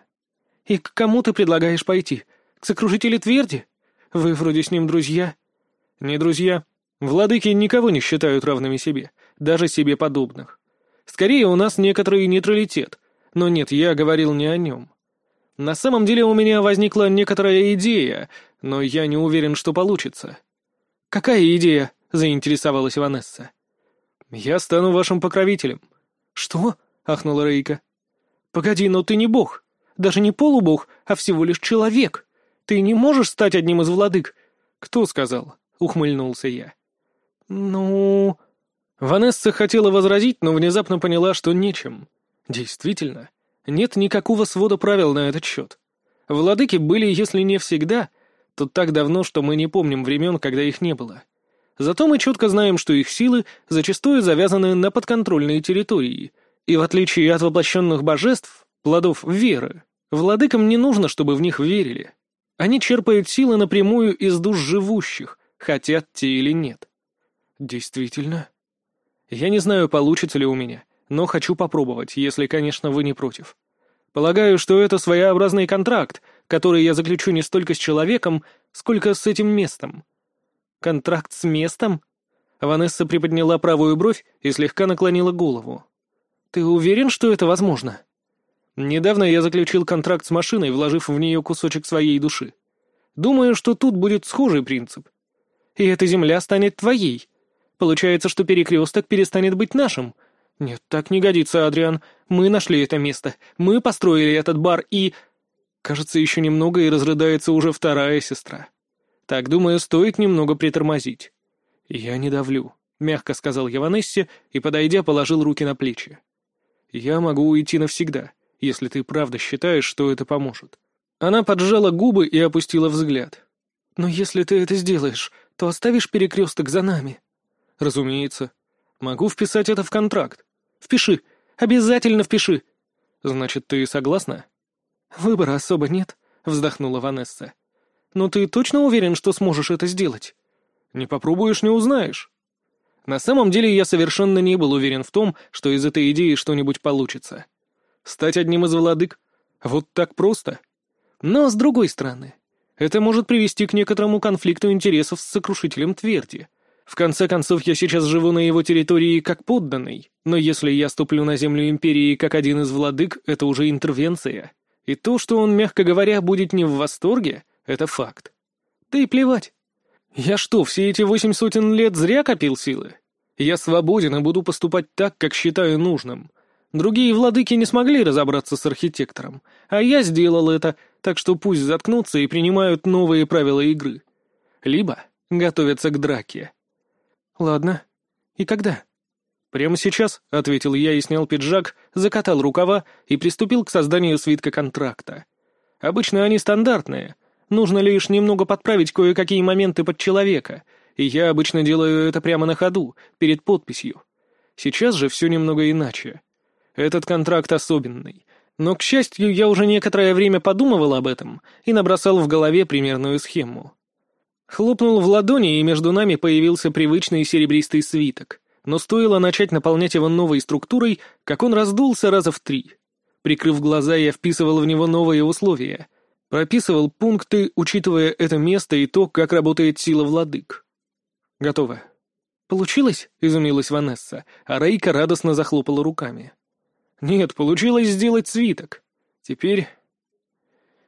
И к кому ты предлагаешь пойти? К сокрушителю Тверди? Вы вроде с ним друзья. Не друзья. Владыки никого не считают равными себе, даже себе подобных. Скорее, у нас некоторый нейтралитет, но нет, я говорил не о нем. На самом деле у меня возникла некоторая идея, но я не уверен, что получится. «Какая идея?» — заинтересовалась Ванесса. «Я стану вашим покровителем». «Что?» — ахнула Рейка. «Погоди, но ты не бог. Даже не полубог, а всего лишь человек. Ты не можешь стать одним из владык». «Кто сказал?» — ухмыльнулся я. «Ну...» Ванесса хотела возразить, но внезапно поняла, что нечем. Действительно, нет никакого свода правил на этот счет. Владыки были, если не всегда, то так давно, что мы не помним времен, когда их не было. Зато мы четко знаем, что их силы зачастую завязаны на подконтрольные территории, и в отличие от воплощенных божеств, плодов веры, владыкам не нужно, чтобы в них верили. Они черпают силы напрямую из душ живущих, хотят те или нет. Действительно. Я не знаю, получится ли у меня — но хочу попробовать, если, конечно, вы не против. Полагаю, что это своеобразный контракт, который я заключу не столько с человеком, сколько с этим местом. Контракт с местом? Ванесса приподняла правую бровь и слегка наклонила голову. Ты уверен, что это возможно? Недавно я заключил контракт с машиной, вложив в нее кусочек своей души. Думаю, что тут будет схожий принцип. И эта земля станет твоей. Получается, что перекресток перестанет быть нашим. Нет, так не годится, Адриан. Мы нашли это место. Мы построили этот бар и... Кажется, еще немного и разрыдается уже вторая сестра. Так, думаю, стоит немного притормозить. Я не давлю, — мягко сказал я Ванессе и, подойдя, положил руки на плечи. Я могу уйти навсегда, если ты правда считаешь, что это поможет. Она поджала губы и опустила взгляд. «Но если ты это сделаешь, то оставишь перекресток за нами». «Разумеется. Могу вписать это в контракт. Впиши. Обязательно впиши». «Значит, ты согласна?» «Выбора особо нет», — вздохнула Ванесса. «Но ты точно уверен, что сможешь это сделать?» «Не попробуешь, не узнаешь». На самом деле я совершенно не был уверен в том, что из этой идеи что-нибудь получится. Стать одним из владык? Вот так просто? Но, с другой стороны, это может привести к некоторому конфликту интересов с сокрушителем Тверди. В конце концов, я сейчас живу на его территории как подданный, но если я ступлю на землю Империи как один из владык, это уже интервенция. И то, что он, мягко говоря, будет не в восторге, это факт. Да и плевать. Я что, все эти восемь сотен лет зря копил силы? Я свободен и буду поступать так, как считаю нужным. Другие владыки не смогли разобраться с архитектором, а я сделал это, так что пусть заткнутся и принимают новые правила игры. Либо готовятся к драке. «Ладно. И когда?» «Прямо сейчас», — ответил я и снял пиджак, закатал рукава и приступил к созданию свитка контракта. «Обычно они стандартные. Нужно лишь немного подправить кое-какие моменты под человека, и я обычно делаю это прямо на ходу, перед подписью. Сейчас же все немного иначе. Этот контракт особенный. Но, к счастью, я уже некоторое время подумывал об этом и набросал в голове примерную схему. Хлопнул в ладони, и между нами появился привычный серебристый свиток. Но стоило начать наполнять его новой структурой, как он раздулся раза в три. Прикрыв глаза, я вписывал в него новые условия. Прописывал пункты, учитывая это место и то, как работает сила владык. Готово. «Получилось?» — изумилась Ванесса, а Рейка радостно захлопала руками. Нет, получилось сделать свиток. Теперь...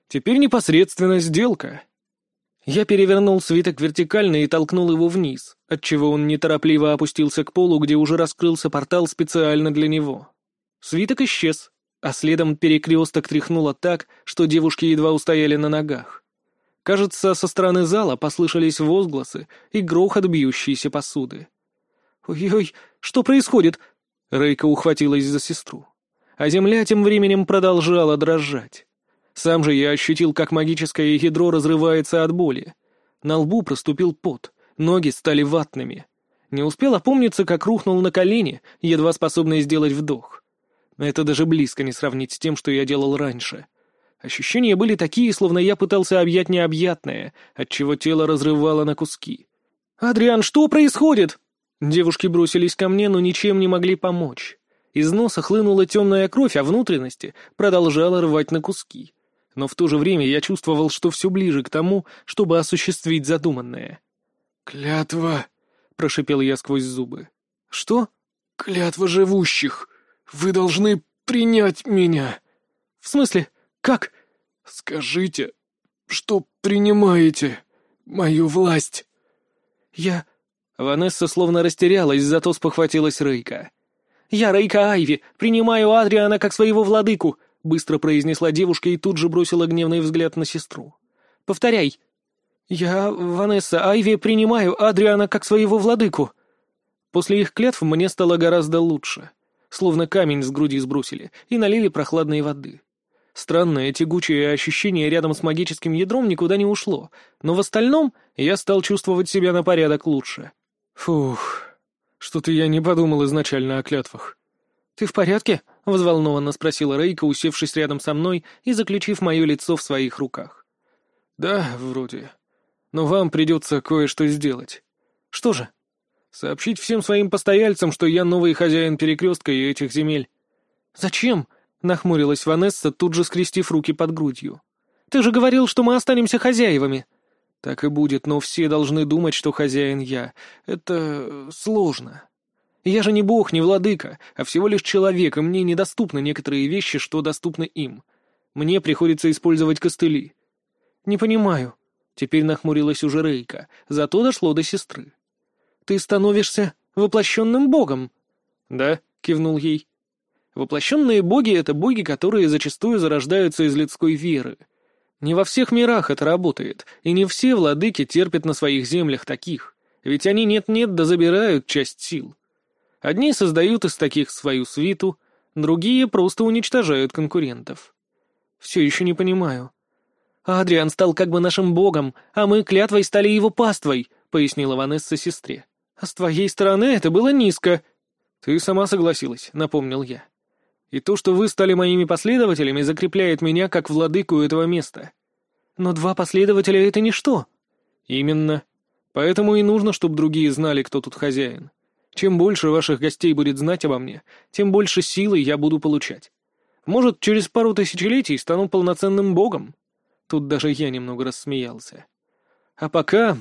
Теперь непосредственно сделка. Я перевернул свиток вертикально и толкнул его вниз, отчего он неторопливо опустился к полу, где уже раскрылся портал специально для него. Свиток исчез, а следом перекресток тряхнуло так, что девушки едва устояли на ногах. Кажется, со стороны зала послышались возгласы и грохот бьющейся посуды. «Ой-ой, что происходит?» Рейка ухватилась за сестру а земля тем временем продолжала дрожать. Сам же я ощутил, как магическое ядро разрывается от боли. На лбу проступил пот, ноги стали ватными. Не успел опомниться, как рухнул на колени, едва способный сделать вдох. Это даже близко не сравнить с тем, что я делал раньше. Ощущения были такие, словно я пытался объять необъятное, отчего тело разрывало на куски. «Адриан, что происходит?» Девушки бросились ко мне, но ничем не могли помочь. Из носа хлынула темная кровь, а внутренности продолжала рвать на куски. Но в то же время я чувствовал, что все ближе к тому, чтобы осуществить задуманное. «Клятва!» — прошипел я сквозь зубы. «Что?» «Клятва живущих! Вы должны принять меня!» «В смысле? Как?» «Скажите, что принимаете мою власть!» «Я...» Ванесса словно растерялась, зато спохватилась Рейка. «Я Рейка Айви, принимаю Адриана как своего владыку», — быстро произнесла девушка и тут же бросила гневный взгляд на сестру. «Повторяй». «Я, Ванесса Айви, принимаю Адриана как своего владыку». После их клятв мне стало гораздо лучше. Словно камень с груди сбросили и налили прохладной воды. Странное тягучее ощущение рядом с магическим ядром никуда не ушло, но в остальном я стал чувствовать себя на порядок лучше. Фух, что-то я не подумал изначально о клятвах. «Ты в порядке?» — взволнованно спросила Рейка, усевшись рядом со мной и заключив мое лицо в своих руках. «Да, вроде. Но вам придется кое-что сделать». «Что же?» «Сообщить всем своим постояльцам, что я новый хозяин перекрестка и этих земель». «Зачем?» нахмурилась Ванесса, тут же скрестив руки под грудью. «Ты же говорил, что мы останемся хозяевами!» «Так и будет, но все должны думать, что хозяин я. Это сложно. Я же не бог, не владыка, а всего лишь человек, и мне недоступны некоторые вещи, что доступны им. Мне приходится использовать костыли». «Не понимаю». Теперь нахмурилась уже Рейка, зато дошло до сестры. «Ты становишься воплощенным богом?» «Да», — кивнул ей. «Воплощенные боги — это боги, которые зачастую зарождаются из людской веры. Не во всех мирах это работает, и не все владыки терпят на своих землях таких, ведь они нет-нет да забирают часть сил. Одни создают из таких свою свиту, другие просто уничтожают конкурентов. Все еще не понимаю. Адриан стал как бы нашим богом, а мы клятвой стали его паствой, пояснила Ванесса сестре. А с твоей стороны это было низко. Ты сама согласилась, напомнил я. И то, что вы стали моими последователями, закрепляет меня как владыку этого места. Но два последователя — это ничто. Именно. Поэтому и нужно, чтобы другие знали, кто тут хозяин. Чем больше ваших гостей будет знать обо мне, тем больше силы я буду получать. Может, через пару тысячелетий стану полноценным богом. Тут даже я немного рассмеялся. А пока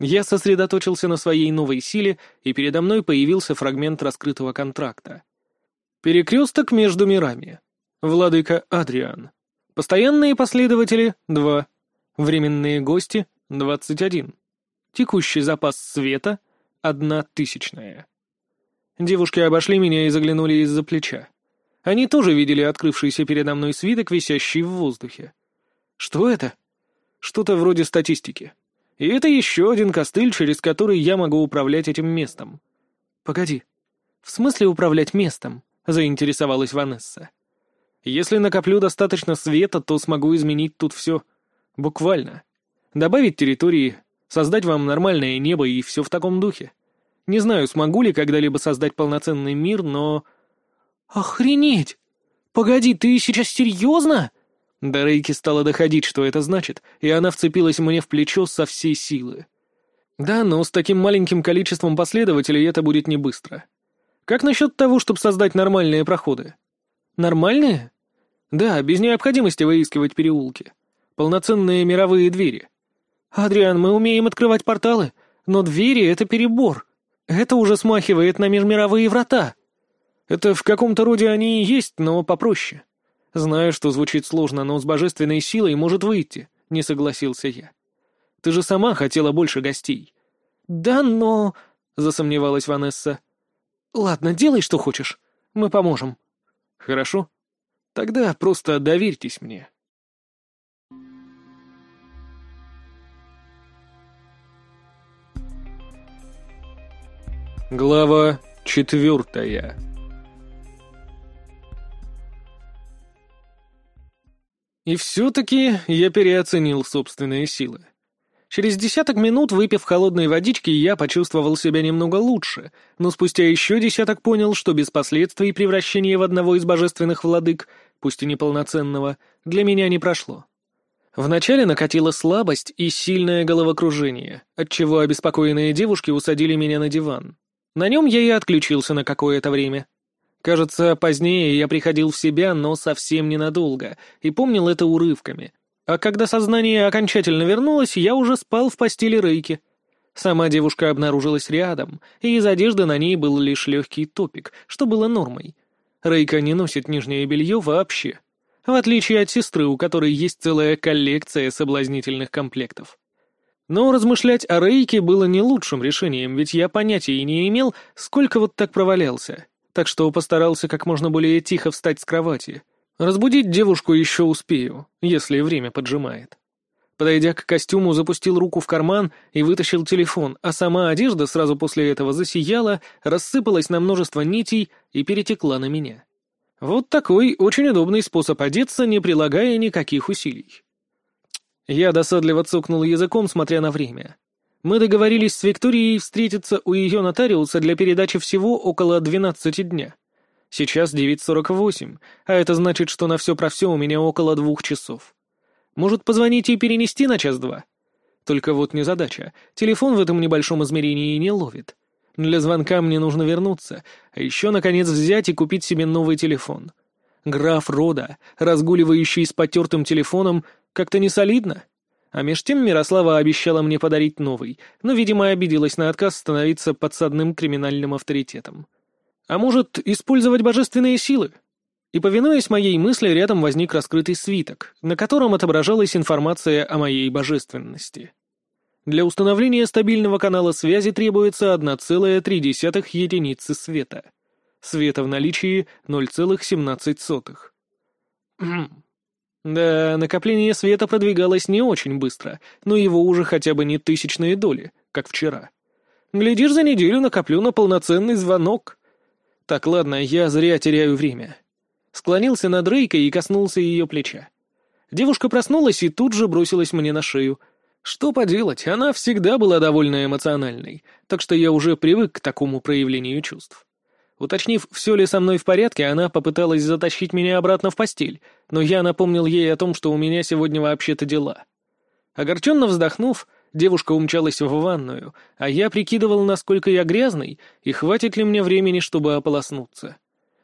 я сосредоточился на своей новой силе, и передо мной появился фрагмент раскрытого контракта. Перекресток между мирами. Владыка Адриан. Постоянные последователи — два. Временные гости — двадцать один. Текущий запас света — одна тысячная. Девушки обошли меня и заглянули из-за плеча. Они тоже видели открывшийся передо мной свиток, висящий в воздухе. Что это? Что-то вроде статистики. И это еще один костыль, через который я могу управлять этим местом. Погоди. В смысле управлять местом? — заинтересовалась Ванесса. «Если накоплю достаточно света, то смогу изменить тут все. Буквально. Добавить территории, создать вам нормальное небо и все в таком духе. Не знаю, смогу ли когда-либо создать полноценный мир, но...» «Охренеть! Погоди, ты сейчас серьезно?» До Рейки стало доходить, что это значит, и она вцепилась мне в плечо со всей силы. «Да, но с таким маленьким количеством последователей это будет не быстро. Как насчет того, чтобы создать нормальные проходы? Нормальные? Да, без необходимости выискивать переулки. Полноценные мировые двери. Адриан, мы умеем открывать порталы, но двери — это перебор. Это уже смахивает на межмировые врата. Это в каком-то роде они и есть, но попроще. Знаю, что звучит сложно, но с божественной силой может выйти, — не согласился я. Ты же сама хотела больше гостей. Да, но... — засомневалась Ванесса. «Ладно, делай, что хочешь. Мы поможем». «Хорошо. Тогда просто доверьтесь мне». Глава четвертая И все-таки я переоценил собственные силы. Через десяток минут, выпив холодной водички, я почувствовал себя немного лучше, но спустя еще десяток понял, что без последствий превращения в одного из божественных владык, пусть и неполноценного, для меня не прошло. Вначале накатила слабость и сильное головокружение, отчего обеспокоенные девушки усадили меня на диван. На нем я и отключился на какое-то время. Кажется, позднее я приходил в себя, но совсем ненадолго, и помнил это урывками — а когда сознание окончательно вернулось, я уже спал в постели Рейки. Сама девушка обнаружилась рядом, и из одежды на ней был лишь легкий топик, что было нормой. Рейка не носит нижнее белье вообще, в отличие от сестры, у которой есть целая коллекция соблазнительных комплектов. Но размышлять о Рейке было не лучшим решением, ведь я понятия и не имел, сколько вот так провалялся, так что постарался как можно более тихо встать с кровати — Разбудить девушку еще успею, если время поджимает. Подойдя к костюму, запустил руку в карман и вытащил телефон, а сама одежда сразу после этого засияла, рассыпалась на множество нитей и перетекла на меня. Вот такой очень удобный способ одеться, не прилагая никаких усилий. Я досадливо цокнул языком, смотря на время. Мы договорились с Викторией встретиться у ее нотариуса для передачи всего около 12 дня. Сейчас 9.48, а это значит, что на все про все у меня около двух часов. Может, позвонить и перенести на час-два? Только вот не задача. Телефон в этом небольшом измерении не ловит. Для звонка мне нужно вернуться, а еще, наконец, взять и купить себе новый телефон. Граф рода, разгуливающий с потертым телефоном, как-то не солидно. А меж тем Мирослава обещала мне подарить новый, но, видимо, обиделась на отказ становиться подсадным криминальным авторитетом. А может, использовать божественные силы? И, повинуясь моей мысли, рядом возник раскрытый свиток, на котором отображалась информация о моей божественности. Для установления стабильного канала связи требуется 1,3 единицы света. Света в наличии 0,17. Да, накопление света продвигалось не очень быстро, но его уже хотя бы не тысячные доли, как вчера. Глядишь, за неделю накоплю на полноценный звонок. Так, ладно, я зря теряю время. Склонился над Рейкой и коснулся ее плеча. Девушка проснулась и тут же бросилась мне на шею. Что поделать, она всегда была довольно эмоциональной, так что я уже привык к такому проявлению чувств. Уточнив, все ли со мной в порядке, она попыталась затащить меня обратно в постель, но я напомнил ей о том, что у меня сегодня вообще-то дела. Огорченно вздохнув, девушка умчалась в ванную, а я прикидывал, насколько я грязный, и хватит ли мне времени, чтобы ополоснуться.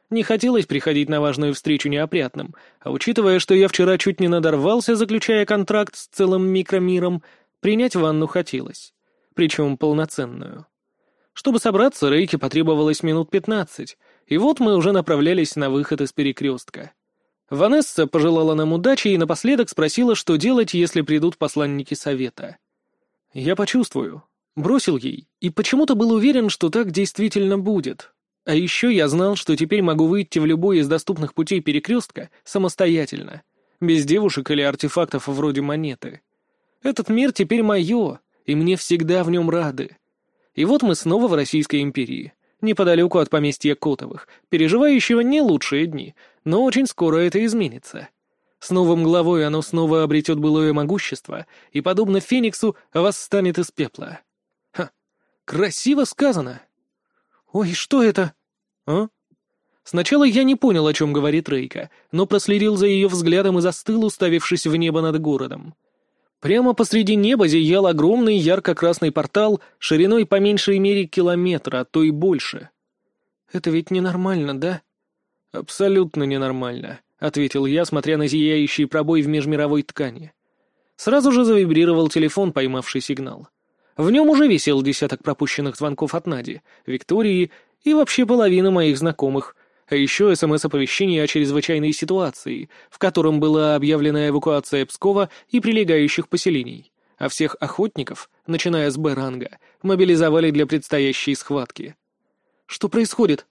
Не хотелось приходить на важную встречу неопрятным, а учитывая, что я вчера чуть не надорвался, заключая контракт с целым микромиром, принять ванну хотелось. Причем полноценную. Чтобы собраться, Рейке потребовалось минут пятнадцать, и вот мы уже направлялись на выход из перекрестка. Ванесса пожелала нам удачи и напоследок спросила, что делать, если придут посланники совета. «Я почувствую», бросил ей, и почему-то был уверен, что так действительно будет. А еще я знал, что теперь могу выйти в любой из доступных путей перекрестка самостоятельно, без девушек или артефактов вроде монеты. Этот мир теперь мое, и мне всегда в нем рады. И вот мы снова в Российской империи, неподалеку от поместья Котовых, переживающего не лучшие дни, но очень скоро это изменится. С новым главой оно снова обретет былое могущество и, подобно Фениксу, восстанет из пепла. Ха, красиво сказано. Ой, что это? А? Сначала я не понял, о чем говорит Рейка, но проследил за ее взглядом и застыл, уставившись в небо над городом. Прямо посреди неба зиял огромный ярко-красный портал шириной по меньшей мере километра, а то и больше. «Это ведь ненормально, да?» «Абсолютно ненормально», — ответил я, смотря на зияющий пробой в межмировой ткани. Сразу же завибрировал телефон, поймавший сигнал. В нем уже висел десяток пропущенных звонков от Нади, Виктории и вообще половина моих знакомых, а еще СМС-оповещение о чрезвычайной ситуации, в котором была объявлена эвакуация Пскова и прилегающих поселений, а всех охотников, начиная с Б-ранга, мобилизовали для предстоящей схватки. Что происходит?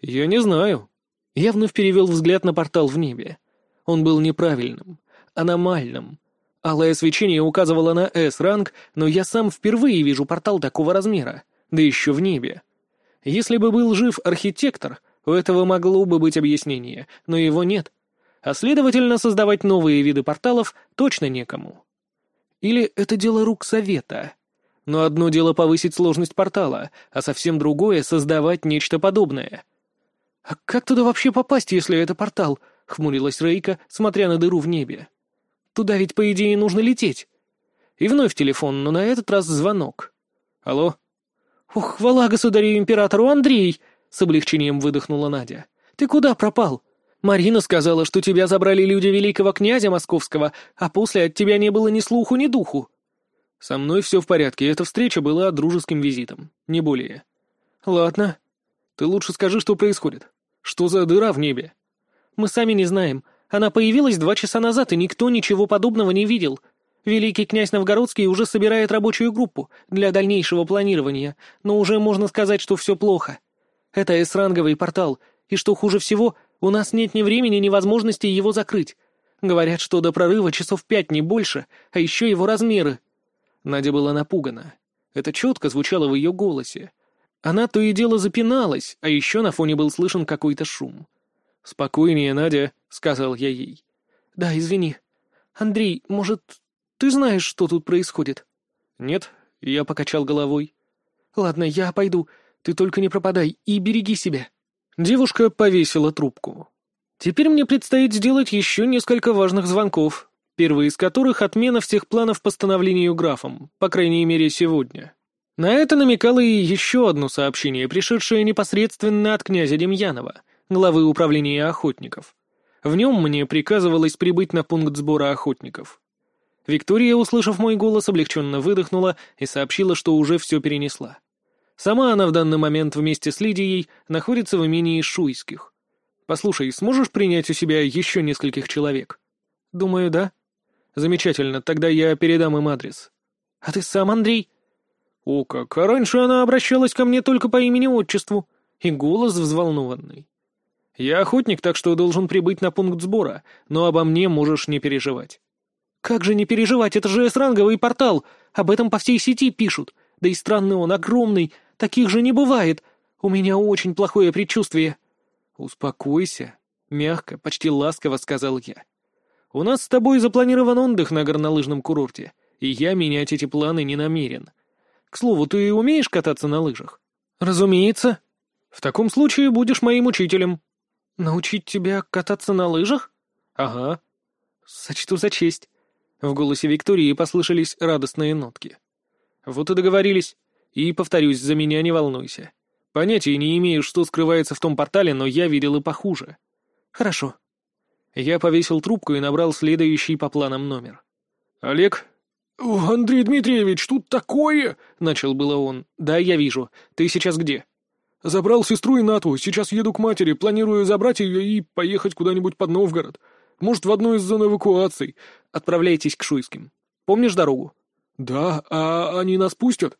Я не знаю. Я вновь перевел взгляд на портал в небе. Он был неправильным, аномальным. Алое свечение указывало на С-ранг, но я сам впервые вижу портал такого размера, да еще в небе. Если бы был жив архитектор, у этого могло бы быть объяснение, но его нет. А следовательно, создавать новые виды порталов точно некому. Или это дело рук совета? Но одно дело повысить сложность портала, а совсем другое — создавать нечто подобное. «А как туда вообще попасть, если это портал?» — хмурилась Рейка, смотря на дыру в небе. «Туда ведь, по идее, нужно лететь». И вновь телефон, но на этот раз звонок. «Алло?» «Ух, хвала государю-императору Андрей!» С облегчением выдохнула Надя. «Ты куда пропал? Марина сказала, что тебя забрали люди великого князя московского, а после от тебя не было ни слуху, ни духу». «Со мной все в порядке, эта встреча была дружеским визитом, не более». «Ладно. Ты лучше скажи, что происходит. Что за дыра в небе?» «Мы сами не знаем. Она появилась два часа назад, и никто ничего подобного не видел. Великий князь Новгородский уже собирает рабочую группу для дальнейшего планирования, но уже можно сказать, что все плохо. Это эсранговый портал, и что хуже всего, у нас нет ни времени, ни возможности его закрыть. Говорят, что до прорыва часов пять, не больше, а еще его размеры». Надя была напугана. Это четко звучало в ее голосе. Она то и дело запиналась, а еще на фоне был слышен какой-то шум. «Спокойнее, Надя», — сказал я ей. «Да, извини. Андрей, может, ты знаешь, что тут происходит?» «Нет», — я покачал головой. «Ладно, я пойду. Ты только не пропадай и береги себя». Девушка повесила трубку. «Теперь мне предстоит сделать еще несколько важных звонков, первый из которых — отмена всех планов по становлению графом, по крайней мере, сегодня». На это намекало и еще одно сообщение, пришедшее непосредственно от князя Демьянова, главы управления охотников. В нем мне приказывалось прибыть на пункт сбора охотников. Виктория, услышав мой голос, облегченно выдохнула и сообщила, что уже все перенесла. Сама она в данный момент вместе с Лидией находится в имении Шуйских. «Послушай, сможешь принять у себя еще нескольких человек?» «Думаю, да». «Замечательно, тогда я передам им адрес». «А ты сам, Андрей?» «О как, а раньше она обращалась ко мне только по имени-отчеству». И голос взволнованный. «Я охотник, так что должен прибыть на пункт сбора, но обо мне можешь не переживать». «Как же не переживать, это же эсранговый портал, об этом по всей сети пишут. Да и странный он, огромный, таких же не бывает. У меня очень плохое предчувствие». «Успокойся», — мягко, почти ласково сказал я. «У нас с тобой запланирован отдых на горнолыжном курорте, и я менять эти планы не намерен. К слову, ты умеешь кататься на лыжах?» «Разумеется. В таком случае будешь моим учителем». «Научить тебя кататься на лыжах?» «Ага». «Сочту за честь». В голосе Виктории послышались радостные нотки. «Вот и договорились. И, повторюсь, за меня не волнуйся. Понятия не имею, что скрывается в том портале, но я видел и похуже». «Хорошо». Я повесил трубку и набрал следующий по планам номер. «Олег?» «Андрей Дмитриевич, тут такое!» — начал было он. «Да, я вижу. Ты сейчас где?» «Забрал сестру и Нату. Сейчас еду к матери. Планирую забрать ее и поехать куда-нибудь под Новгород. Может, в одну из зон эвакуаций. Отправляйтесь к Шуйским. Помнишь дорогу?» «Да, а они нас пустят?»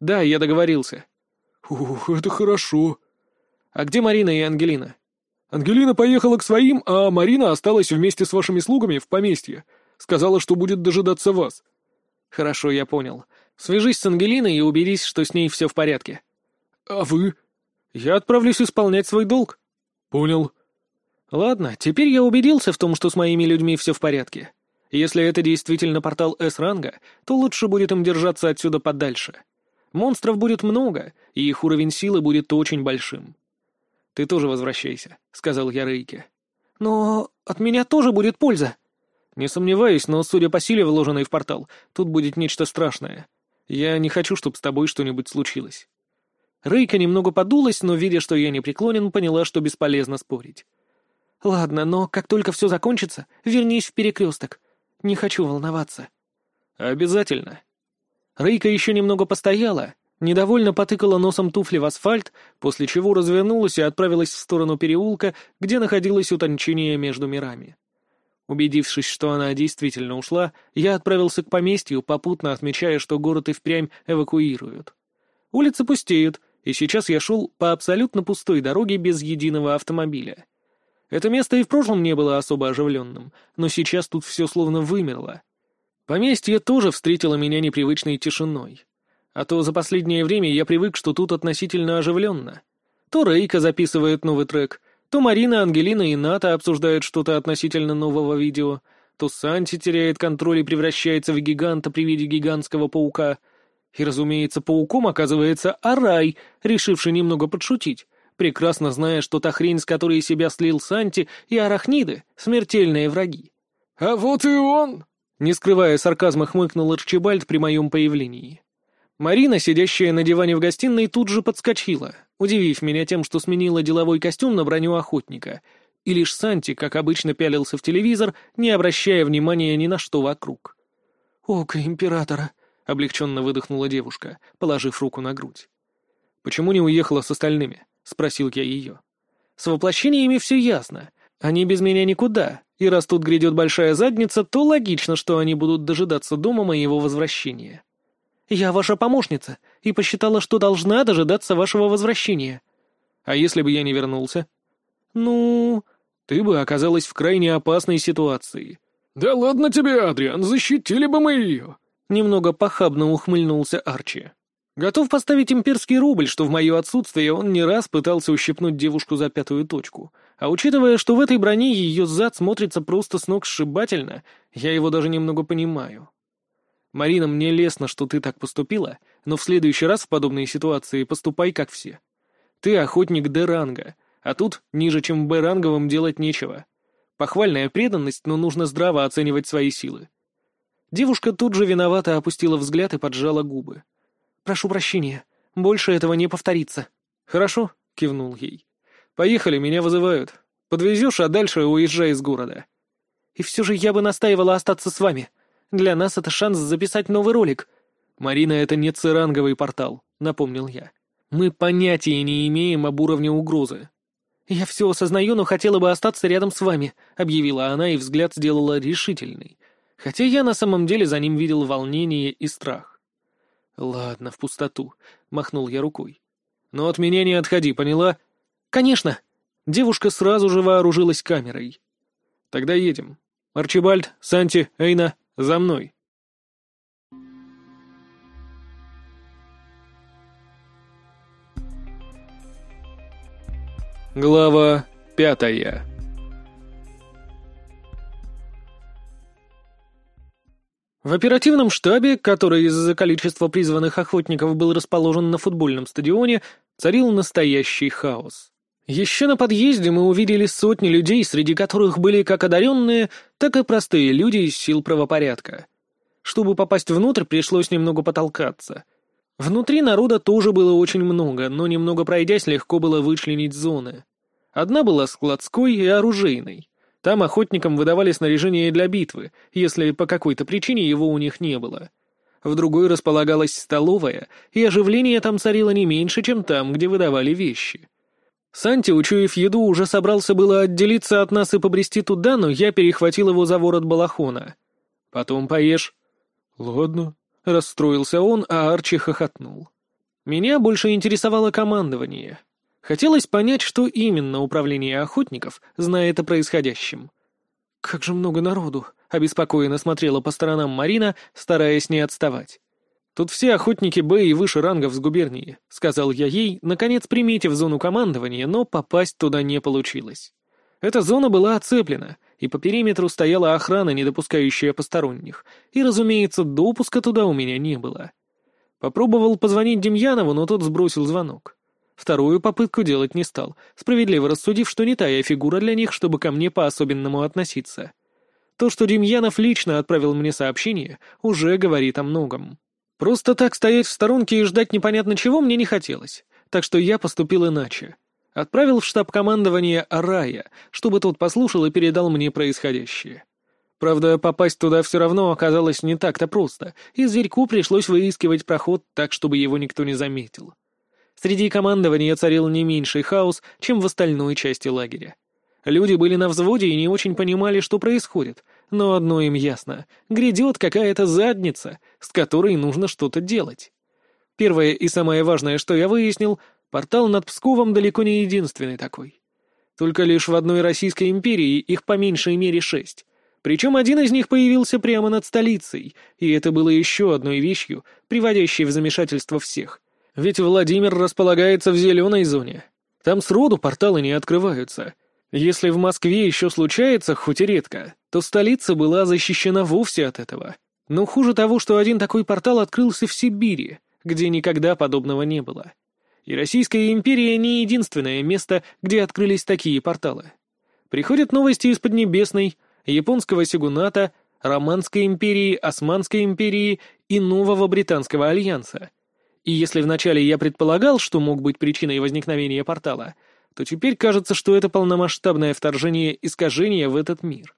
«Да, я договорился». «Ух, это хорошо». «А где Марина и Ангелина?» «Ангелина поехала к своим, а Марина осталась вместе с вашими слугами в поместье. Сказала, что будет дожидаться вас». «Хорошо, я понял. Свяжись с Ангелиной и убедись, что с ней все в порядке». «А вы?» Я отправлюсь исполнять свой долг. Понял. Ладно, теперь я убедился в том, что с моими людьми все в порядке. Если это действительно портал С-ранга, то лучше будет им держаться отсюда подальше. Монстров будет много, и их уровень силы будет очень большим. «Ты тоже возвращайся», — сказал я Рейке. «Но от меня тоже будет польза». «Не сомневаюсь, но, судя по силе, вложенной в портал, тут будет нечто страшное. Я не хочу, чтобы с тобой что-нибудь случилось». Рейка немного подулась, но, видя, что я не преклонен, поняла, что бесполезно спорить. «Ладно, но как только все закончится, вернись в перекресток. Не хочу волноваться». «Обязательно». Рейка еще немного постояла, недовольно потыкала носом туфли в асфальт, после чего развернулась и отправилась в сторону переулка, где находилось утончение между мирами. Убедившись, что она действительно ушла, я отправился к поместью, попутно отмечая, что город и впрямь эвакуируют. Улицы пустеют, и сейчас я шел по абсолютно пустой дороге без единого автомобиля. Это место и в прошлом не было особо оживленным, но сейчас тут все словно вымерло. Поместье тоже встретило меня непривычной тишиной. А то за последнее время я привык, что тут относительно оживленно. То Рейка записывает новый трек, то Марина, Ангелина и Ната обсуждают что-то относительно нового видео, то Санти теряет контроль и превращается в гиганта при виде гигантского паука — и, разумеется, пауком оказывается Арай, решивший немного подшутить, прекрасно зная, что та хрень, с которой себя слил Санти, и арахниды — смертельные враги. «А вот и он!» — не скрывая сарказма, хмыкнул Арчибальд при моем появлении. Марина, сидящая на диване в гостиной, тут же подскочила, удивив меня тем, что сменила деловой костюм на броню охотника, и лишь Санти, как обычно, пялился в телевизор, не обращая внимания ни на что вокруг. «Око императора!» — облегченно выдохнула девушка, положив руку на грудь. «Почему не уехала с остальными?» — спросил я ее. «С воплощениями все ясно. Они без меня никуда, и раз тут грядет большая задница, то логично, что они будут дожидаться дома моего возвращения. Я ваша помощница, и посчитала, что должна дожидаться вашего возвращения. А если бы я не вернулся? Ну, ты бы оказалась в крайне опасной ситуации». «Да ладно тебе, Адриан, защитили бы мы ее!» Немного похабно ухмыльнулся Арчи. Готов поставить имперский рубль, что в мое отсутствие он не раз пытался ущипнуть девушку за пятую точку. А учитывая, что в этой броне ее зад смотрится просто с ног сшибательно, я его даже немного понимаю. Марина, мне лестно, что ты так поступила, но в следующий раз в подобной ситуации поступай как все. Ты охотник Д-ранга, а тут ниже, чем Б-ранговым делать нечего. Похвальная преданность, но нужно здраво оценивать свои силы. Девушка тут же виновато опустила взгляд и поджала губы. «Прошу прощения, больше этого не повторится». «Хорошо», — кивнул ей. «Поехали, меня вызывают. Подвезешь, а дальше уезжай из города». «И все же я бы настаивала остаться с вами. Для нас это шанс записать новый ролик». «Марина, это не церанговый портал», — напомнил я. «Мы понятия не имеем об уровне угрозы». «Я все осознаю, но хотела бы остаться рядом с вами», — объявила она, и взгляд сделала решительный. Хотя я на самом деле за ним видел волнение и страх. «Ладно, в пустоту», — махнул я рукой. «Но от меня не отходи, поняла?» «Конечно!» Девушка сразу же вооружилась камерой. «Тогда едем. Арчибальд, Санти, Эйна, за мной!» Глава пятая В оперативном штабе, который из-за количества призванных охотников был расположен на футбольном стадионе, царил настоящий хаос. Еще на подъезде мы увидели сотни людей, среди которых были как одаренные, так и простые люди из сил правопорядка. Чтобы попасть внутрь, пришлось немного потолкаться. Внутри народа тоже было очень много, но немного пройдясь, легко было вычленить зоны. Одна была складской и оружейной. Там охотникам выдавали снаряжение для битвы, если по какой-то причине его у них не было. В другой располагалась столовая, и оживление там царило не меньше, чем там, где выдавали вещи. Санти, учуяв еду, уже собрался было отделиться от нас и побрести туда, но я перехватил его за ворот балахона. «Потом поешь». «Ладно», — расстроился он, а Арчи хохотнул. Меня больше интересовало командование. Хотелось понять, что именно управление охотников знает о происходящем. «Как же много народу!» — обеспокоенно смотрела по сторонам Марина, стараясь не отставать. «Тут все охотники Б и выше рангов с губернии», — сказал я ей, наконец приметив зону командования, но попасть туда не получилось. Эта зона была оцеплена, и по периметру стояла охрана, не допускающая посторонних, и, разумеется, допуска туда у меня не было. Попробовал позвонить Демьянову, но тот сбросил звонок. Вторую попытку делать не стал, справедливо рассудив, что не та я фигура для них, чтобы ко мне по-особенному относиться. То, что Демьянов лично отправил мне сообщение, уже говорит о многом. Просто так стоять в сторонке и ждать непонятно чего мне не хотелось, так что я поступил иначе. Отправил в штаб командования Арая, чтобы тот послушал и передал мне происходящее. Правда, попасть туда все равно оказалось не так-то просто, и зверьку пришлось выискивать проход так, чтобы его никто не заметил. Среди командования царил не меньший хаос, чем в остальной части лагеря. Люди были на взводе и не очень понимали, что происходит, но одно им ясно — грядет какая-то задница, с которой нужно что-то делать. Первое и самое важное, что я выяснил, портал над Псковом далеко не единственный такой. Только лишь в одной Российской империи их по меньшей мере шесть. Причем один из них появился прямо над столицей, и это было еще одной вещью, приводящей в замешательство всех. Ведь Владимир располагается в зеленой зоне. Там сроду порталы не открываются — если в Москве еще случается, хоть и редко, то столица была защищена вовсе от этого. Но хуже того, что один такой портал открылся в Сибири, где никогда подобного не было. И Российская империя не единственное место, где открылись такие порталы. Приходят новости из Поднебесной, японского сигуната, Романской империи, Османской империи и нового британского альянса. И если вначале я предполагал, что мог быть причиной возникновения портала — то теперь кажется, что это полномасштабное вторжение искажения в этот мир.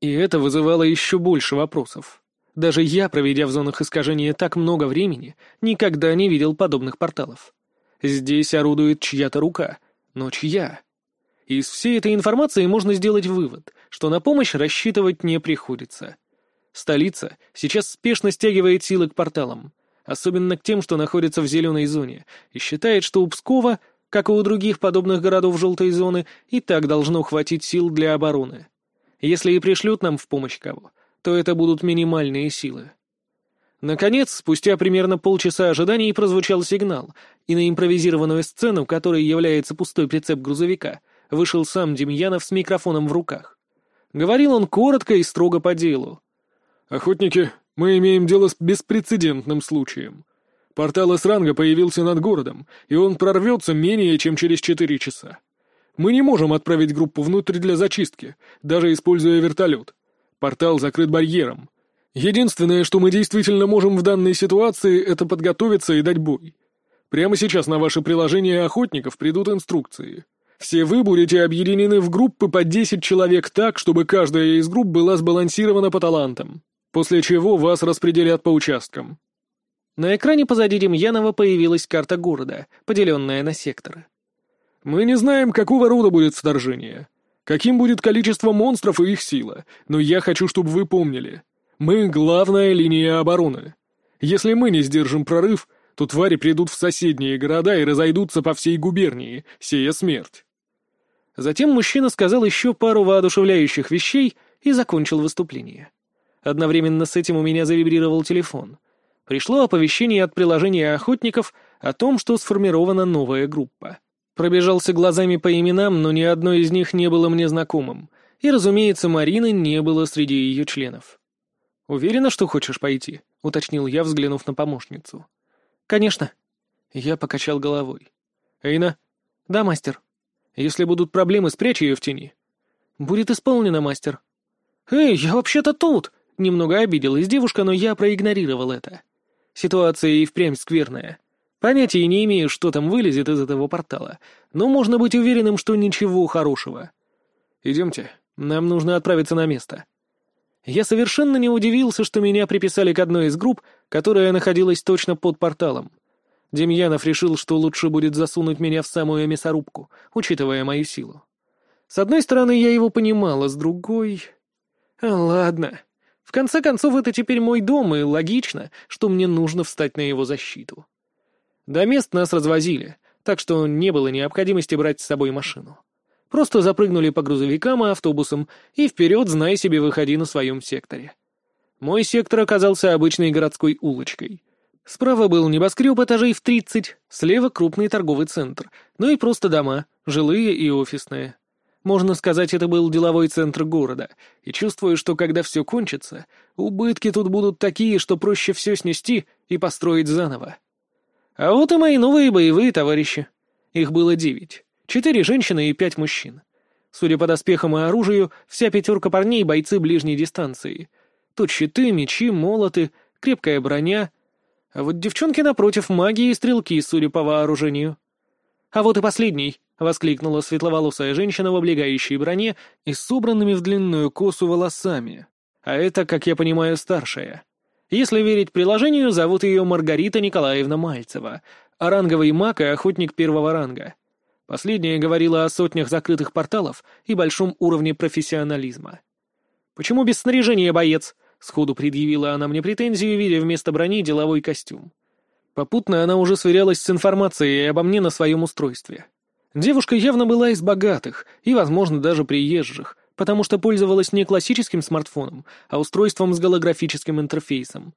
И это вызывало еще больше вопросов. Даже я, проведя в зонах искажения так много времени, никогда не видел подобных порталов. Здесь орудует чья-то рука, но чья? Из всей этой информации можно сделать вывод, что на помощь рассчитывать не приходится. Столица сейчас спешно стягивает силы к порталам, особенно к тем, что находятся в зеленой зоне, и считает, что у Пскова как и у других подобных городов желтой зоны, и так должно хватить сил для обороны. Если и пришлют нам в помощь кого, то это будут минимальные силы. Наконец, спустя примерно полчаса ожиданий прозвучал сигнал, и на импровизированную сцену, которой является пустой прицеп грузовика, вышел сам Демьянов с микрофоном в руках. Говорил он коротко и строго по делу. «Охотники, мы имеем дело с беспрецедентным случаем. Портал С-ранга появился над городом, и он прорвется менее чем через четыре часа. Мы не можем отправить группу внутрь для зачистки, даже используя вертолет. Портал закрыт барьером. Единственное, что мы действительно можем в данной ситуации, это подготовиться и дать бой. Прямо сейчас на ваше приложение охотников придут инструкции. Все вы будете объединены в группы по 10 человек так, чтобы каждая из групп была сбалансирована по талантам, после чего вас распределят по участкам. На экране позади Демьянова появилась карта города, поделенная на секторы. Мы не знаем, какого рода будет вторжение, каким будет количество монстров и их сила, но я хочу, чтобы вы помнили. Мы — главная линия обороны. Если мы не сдержим прорыв, то твари придут в соседние города и разойдутся по всей губернии, сея смерть. Затем мужчина сказал еще пару воодушевляющих вещей и закончил выступление. Одновременно с этим у меня завибрировал телефон. Пришло оповещение от приложения охотников о том, что сформирована новая группа. Пробежался глазами по именам, но ни одно из них не было мне знакомым. И, разумеется, Марины не было среди ее членов. «Уверена, что хочешь пойти?» — уточнил я, взглянув на помощницу. «Конечно». Я покачал головой. «Эйна?» «Да, мастер». Если будут проблемы, спрячь ее в тени». «Будет исполнено, мастер». «Эй, я вообще-то тут!» Немного обиделась девушка, но я проигнорировал это. Ситуация и впрямь скверная. Понятия не имею, что там вылезет из этого портала, но можно быть уверенным, что ничего хорошего. «Идемте, нам нужно отправиться на место». Я совершенно не удивился, что меня приписали к одной из групп, которая находилась точно под порталом. Демьянов решил, что лучше будет засунуть меня в самую мясорубку, учитывая мою силу. С одной стороны, я его понимал, а с другой... А, ладно. В конце концов, это теперь мой дом, и логично, что мне нужно встать на его защиту. До мест нас развозили, так что не было необходимости брать с собой машину. Просто запрыгнули по грузовикам и автобусам, и вперед, знай себе, выходи на своем секторе. Мой сектор оказался обычной городской улочкой — Справа был небоскреб этажей в 30, слева крупный торговый центр, ну и просто дома, жилые и офисные. Можно сказать, это был деловой центр города, и чувствую, что когда все кончится, убытки тут будут такие, что проще все снести и построить заново. А вот и мои новые боевые товарищи. Их было девять. Четыре женщины и пять мужчин. Судя по доспехам и оружию, вся пятерка парней — бойцы ближней дистанции. Тут щиты, мечи, молоты, крепкая броня — а вот девчонки напротив магии и стрелки, судя по вооружению. «А вот и последний!» — воскликнула светловолосая женщина в облегающей броне и собранными в длинную косу волосами. А это, как я понимаю, старшая. Если верить приложению, зовут ее Маргарита Николаевна Мальцева, а ранговый маг и охотник первого ранга. Последняя говорила о сотнях закрытых порталов и большом уровне профессионализма. «Почему без снаряжения, боец?» Сходу предъявила она мне претензию, видя вместо брони деловой костюм. Попутно она уже сверялась с информацией обо мне на своем устройстве. Девушка явно была из богатых и, возможно, даже приезжих, потому что пользовалась не классическим смартфоном, а устройством с голографическим интерфейсом.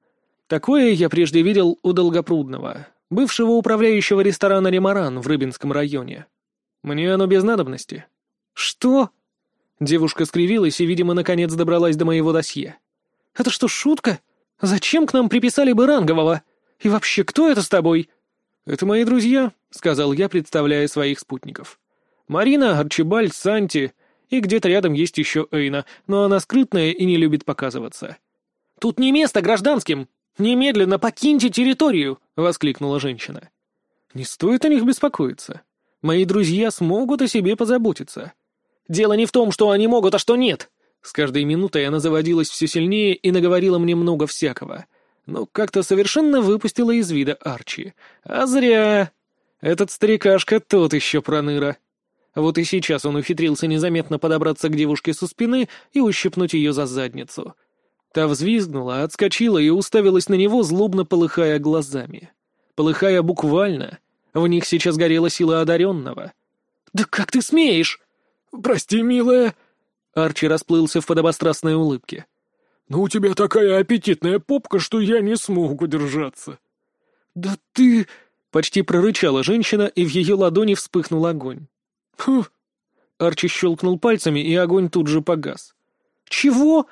Такое я прежде видел у Долгопрудного, бывшего управляющего ресторана «Ремаран» в Рыбинском районе. Мне оно без надобности. «Что?» Девушка скривилась и, видимо, наконец добралась до моего досье. Это что, шутка? Зачем к нам приписали бы рангового? И вообще, кто это с тобой?» «Это мои друзья», — сказал я, представляя своих спутников. «Марина, Арчибальд, Санти, и где-то рядом есть еще Эйна, но она скрытная и не любит показываться». «Тут не место гражданским! Немедленно покиньте территорию!» — воскликнула женщина. «Не стоит о них беспокоиться. Мои друзья смогут о себе позаботиться». «Дело не в том, что они могут, а что нет. С каждой минутой она заводилась все сильнее и наговорила мне много всякого. Но как-то совершенно выпустила из вида Арчи. А зря. Этот старикашка тот еще проныра. Вот и сейчас он ухитрился незаметно подобраться к девушке со спины и ущипнуть ее за задницу. Та взвизгнула, отскочила и уставилась на него, злобно полыхая глазами. Полыхая буквально. В них сейчас горела сила одаренного. «Да как ты смеешь?» «Прости, милая», Арчи расплылся в подобострастной улыбке. «Ну у тебя такая аппетитная попка, что я не смог удержаться». «Да ты...» — почти прорычала женщина, и в ее ладони вспыхнул огонь. «Фу!» Арчи щелкнул пальцами, и огонь тут же погас. «Чего?»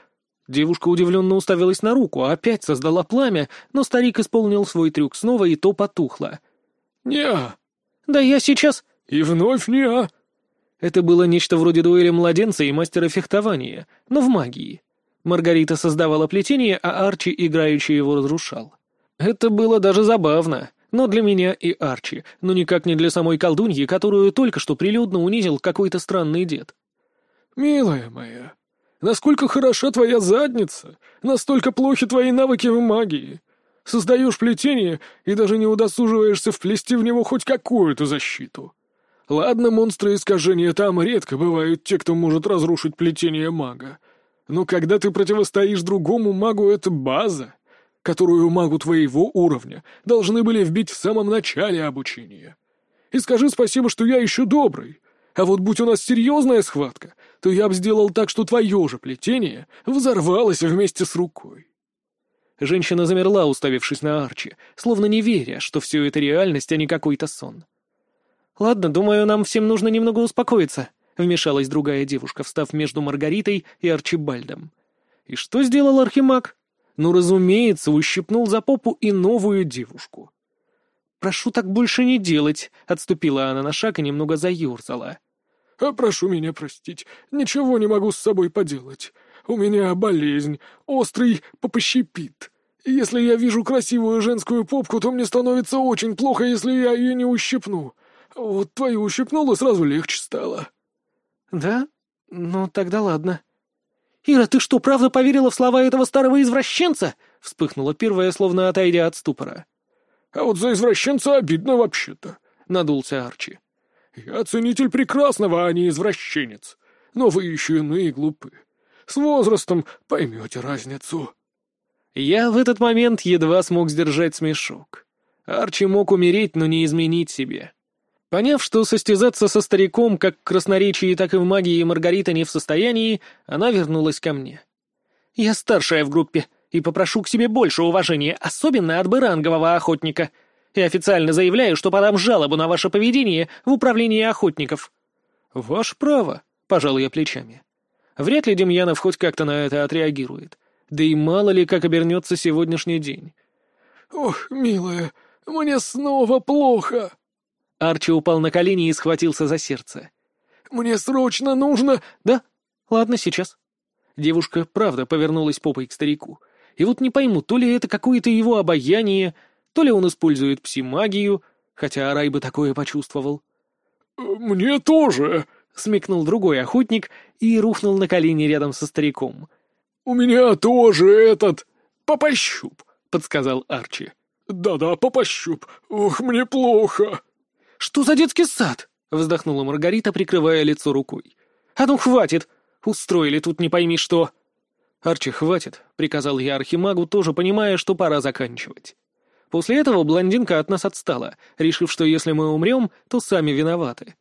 Девушка удивленно уставилась на руку, а опять создала пламя, но старик исполнил свой трюк снова, и то потухло. «Не-а!» «Да я сейчас...» «И вновь не-а!» Это было нечто вроде дуэли младенца и мастера фехтования, но в магии. Маргарита создавала плетение, а Арчи играючи его разрушал. Это было даже забавно, Но для меня и Арчи, но никак не для самой колдуньи, которую только что прилюдно унизил какой-то странный дед. «Милая моя, насколько хороша твоя задница, настолько плохи твои навыки в магии. Создаешь плетение и даже не удосуживаешься вплести в него хоть какую-то защиту. Ладно, монстры искажения там редко бывают те, кто может разрушить плетение мага. Но когда ты противостоишь другому магу, это база, которую магу твоего уровня должны были вбить в самом начале обучения. И скажи спасибо, что я еще добрый. А вот будь у нас серьезная схватка, то я бы сделал так, что твое же плетение взорвалось вместе с рукой. Женщина замерла, уставившись на Арчи, словно не веря, что все это реальность, а не какой-то сон. «Ладно, думаю, нам всем нужно немного успокоиться», — вмешалась другая девушка, встав между Маргаритой и Арчибальдом. «И что сделал Архимаг?» «Ну, разумеется, ущипнул за попу и новую девушку». «Прошу так больше не делать», — отступила она на шаг и немного заерзала. «А прошу меня простить, ничего не могу с собой поделать. У меня болезнь, острый попощипит. Если я вижу красивую женскую попку, то мне становится очень плохо, если я ее не ущипну. Вот твою ущипнула, сразу легче стало». «Да? Ну, тогда ладно». «Ира, ты что, правда поверила в слова этого старого извращенца?» — вспыхнула первая, словно отойдя от ступора. «А вот за извращенца обидно вообще-то», — надулся Арчи. «Я ценитель прекрасного, а не извращенец. Но вы еще иные глупы. С возрастом поймете разницу». Я в этот момент едва смог сдержать смешок. Арчи мог умереть, но не изменить себе. Поняв, что состязаться со стариком как в красноречии, так и в магии Маргарита не в состоянии, она вернулась ко мне. «Я старшая в группе и попрошу к себе больше уважения, особенно от бырангового охотника, и официально заявляю, что подам жалобу на ваше поведение в управлении охотников». «Ваше право», — пожал я плечами. Вряд ли Демьянов хоть как-то на это отреагирует. Да и мало ли, как обернется сегодняшний день. «Ох, милая, мне снова плохо!» Арчи упал на колени и схватился за сердце. «Мне срочно нужно...» «Да? Ладно, сейчас». Девушка, правда, повернулась попой к старику. И вот не пойму, то ли это какое-то его обаяние, то ли он использует псимагию, хотя Арай бы такое почувствовал. «Мне тоже», — смекнул другой охотник и рухнул на колени рядом со стариком. «У меня тоже этот... попощуп», — подсказал Арчи. «Да-да, попощуп. Ох, мне плохо». «Что за детский сад?» — вздохнула Маргарита, прикрывая лицо рукой. «А ну, хватит! Устроили тут не пойми что!» «Арчи, хватит», — приказал я Архимагу, тоже понимая, что пора заканчивать. После этого блондинка от нас отстала, решив, что если мы умрем, то сами виноваты.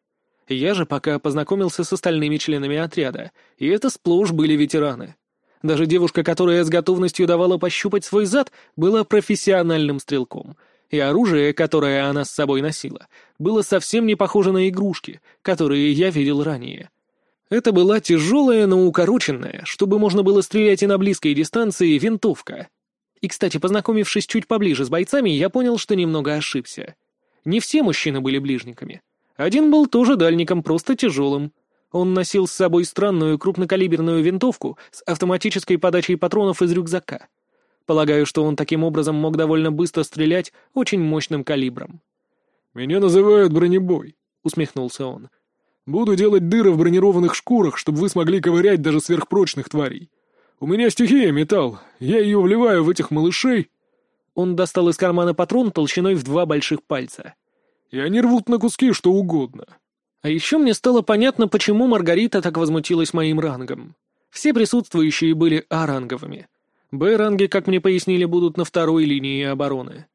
Я же пока познакомился с остальными членами отряда, и это сплошь были ветераны. Даже девушка, которая с готовностью давала пощупать свой зад, была профессиональным стрелком — и оружие, которое она с собой носила, было совсем не похоже на игрушки, которые я видел ранее. Это была тяжелая, но укороченная, чтобы можно было стрелять и на близкой дистанции, винтовка. И, кстати, познакомившись чуть поближе с бойцами, я понял, что немного ошибся. Не все мужчины были ближниками. Один был тоже дальником, просто тяжелым. Он носил с собой странную крупнокалиберную винтовку с автоматической подачей патронов из рюкзака — Полагаю, что он таким образом мог довольно быстро стрелять очень мощным калибром. «Меня называют бронебой», — усмехнулся он. «Буду делать дыры в бронированных шкурах, чтобы вы смогли ковырять даже сверхпрочных тварей. У меня стихия металл, я ее вливаю в этих малышей». Он достал из кармана патрон толщиной в два больших пальца. «И они рвут на куски что угодно». А еще мне стало понятно, почему Маргарита так возмутилась моим рангом. Все присутствующие были А-ранговыми — Б-ранги, как мне пояснили, будут на второй линии обороны.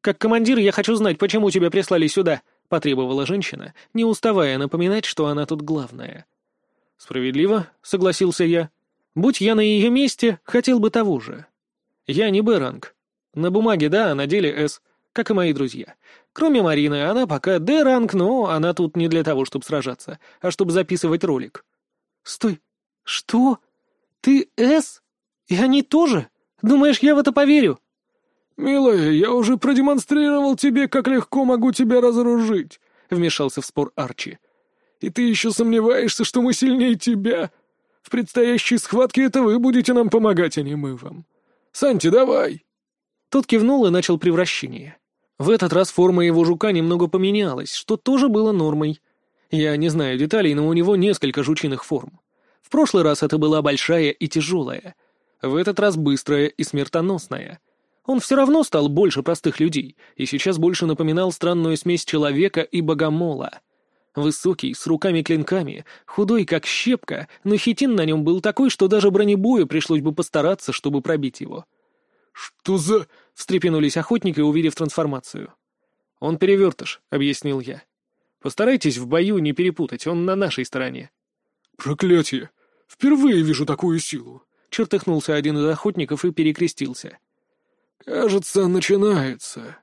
«Как командир я хочу знать, почему тебя прислали сюда», — потребовала женщина, не уставая напоминать, что она тут главная. «Справедливо», — согласился я. «Будь я на ее месте, хотел бы того же. Я не Б-ранг. На бумаге да, а на деле С, как и мои друзья. Кроме Марины, она пока Д-ранг, но она тут не для того, чтобы сражаться, а чтобы записывать ролик». «Стой! Что? Ты С?» «И они тоже? Думаешь, я в это поверю?» «Милая, я уже продемонстрировал тебе, как легко могу тебя разоружить», — вмешался в спор Арчи. «И ты еще сомневаешься, что мы сильнее тебя? В предстоящей схватке это вы будете нам помогать, а не мы вам. Санти, давай!» Тот кивнул и начал превращение. В этот раз форма его жука немного поменялась, что тоже было нормой. Я не знаю деталей, но у него несколько жучиных форм. В прошлый раз это была большая и тяжелая. В этот раз быстрая и смертоносная. Он все равно стал больше простых людей, и сейчас больше напоминал странную смесь человека и богомола. Высокий, с руками-клинками, худой, как щепка, но хитин на нем был такой, что даже бронебою пришлось бы постараться, чтобы пробить его. «Что за...» — встрепенулись охотники, увидев трансформацию. «Он перевертыш», — объяснил я. «Постарайтесь в бою не перепутать, он на нашей стороне». «Проклятие! Впервые вижу такую силу!» — чертыхнулся один из охотников и перекрестился. «Кажется, начинается».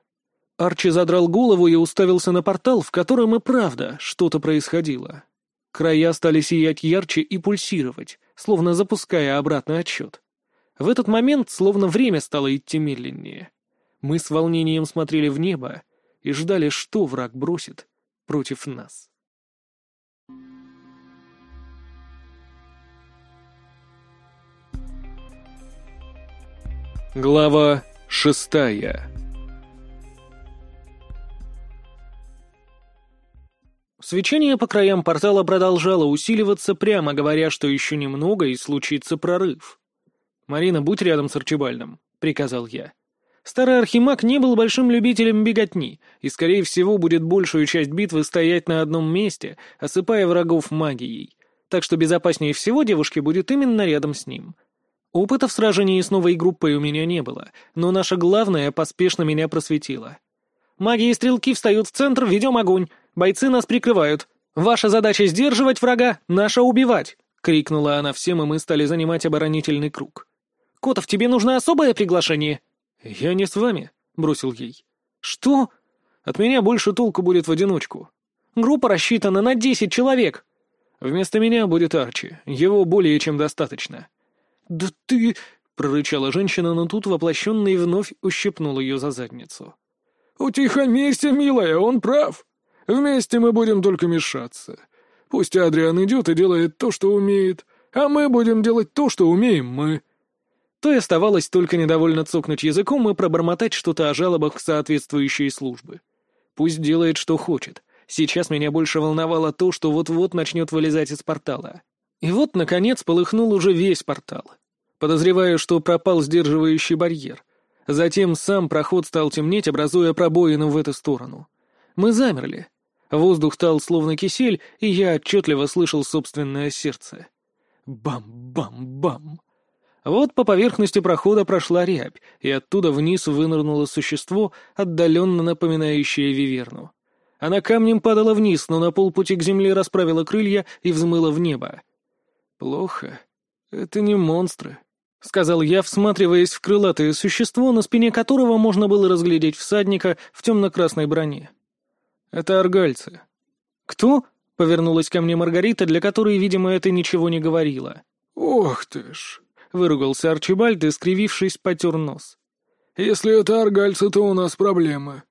Арчи задрал голову и уставился на портал, в котором и правда что-то происходило. Края стали сиять ярче и пульсировать, словно запуская обратный отсчет. В этот момент словно время стало идти медленнее. Мы с волнением смотрели в небо и ждали, что враг бросит против нас. Глава шестая Свечение по краям портала продолжало усиливаться, прямо говоря, что еще немного и случится прорыв. «Марина, будь рядом с Арчибальдом», — приказал я. Старый архимаг не был большим любителем беготни, и, скорее всего, будет большую часть битвы стоять на одном месте, осыпая врагов магией. Так что безопаснее всего девушке будет именно рядом с ним. Опыта в сражении с новой группой у меня не было, но наша главная поспешно меня просветила. «Маги и стрелки встают в центр, ведем огонь. Бойцы нас прикрывают. Ваша задача сдерживать врага, наша убивать!» — крикнула она всем, и мы стали занимать оборонительный круг. Котов, тебе нужно особое приглашение?» «Я не с вами», — бросил ей. «Что? От меня больше толку будет в одиночку. Группа рассчитана на десять человек». «Вместо меня будет Арчи. Его более чем достаточно». «Да ты...» — прорычала женщина, но тут воплощенный вновь ущипнул ее за задницу. «Утихомирься, милая, он прав. Вместе мы будем только мешаться. Пусть Адриан идет и делает то, что умеет, а мы будем делать то, что умеем мы то и оставалось только недовольно цокнуть языком и пробормотать что-то о жалобах в соответствующие службы. Пусть делает, что хочет. Сейчас меня больше волновало то, что вот-вот начнет вылезать из портала. И вот, наконец, полыхнул уже весь портал. Подозреваю, что пропал сдерживающий барьер. Затем сам проход стал темнеть, образуя пробоину в эту сторону. Мы замерли. Воздух стал словно кисель, и я отчетливо слышал собственное сердце. Бам-бам-бам. Вот по поверхности прохода прошла рябь, и оттуда вниз вынырнуло существо, отдаленно напоминающее виверну. Она камнем падала вниз, но на полпути к земле расправила крылья и взмыла в небо. «Плохо. Это не монстры», — сказал я, всматриваясь в крылатое существо, на спине которого можно было разглядеть всадника в темно-красной броне. «Это аргальцы». «Кто?» — повернулась ко мне Маргарита, для которой, видимо, это ничего не говорило. «Ох ты ж!» — выругался Арчибальд и, скривившись, потер нос. «Если это аргальцы, то у нас проблемы».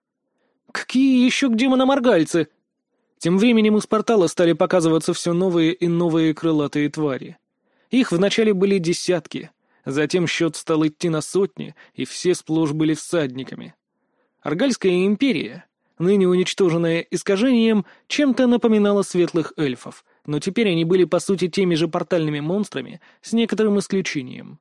«Какие еще к демонам аргальцы?» Тем временем из портала стали показываться все новые и новые крылатые твари. Их вначале были десятки, затем счет стал идти на сотни, и все сплошь были всадниками. Аргальская империя, ныне уничтоженная искажением, чем-то напоминала светлых эльфов, но теперь они были по сути теми же портальными монстрами, с некоторым исключением.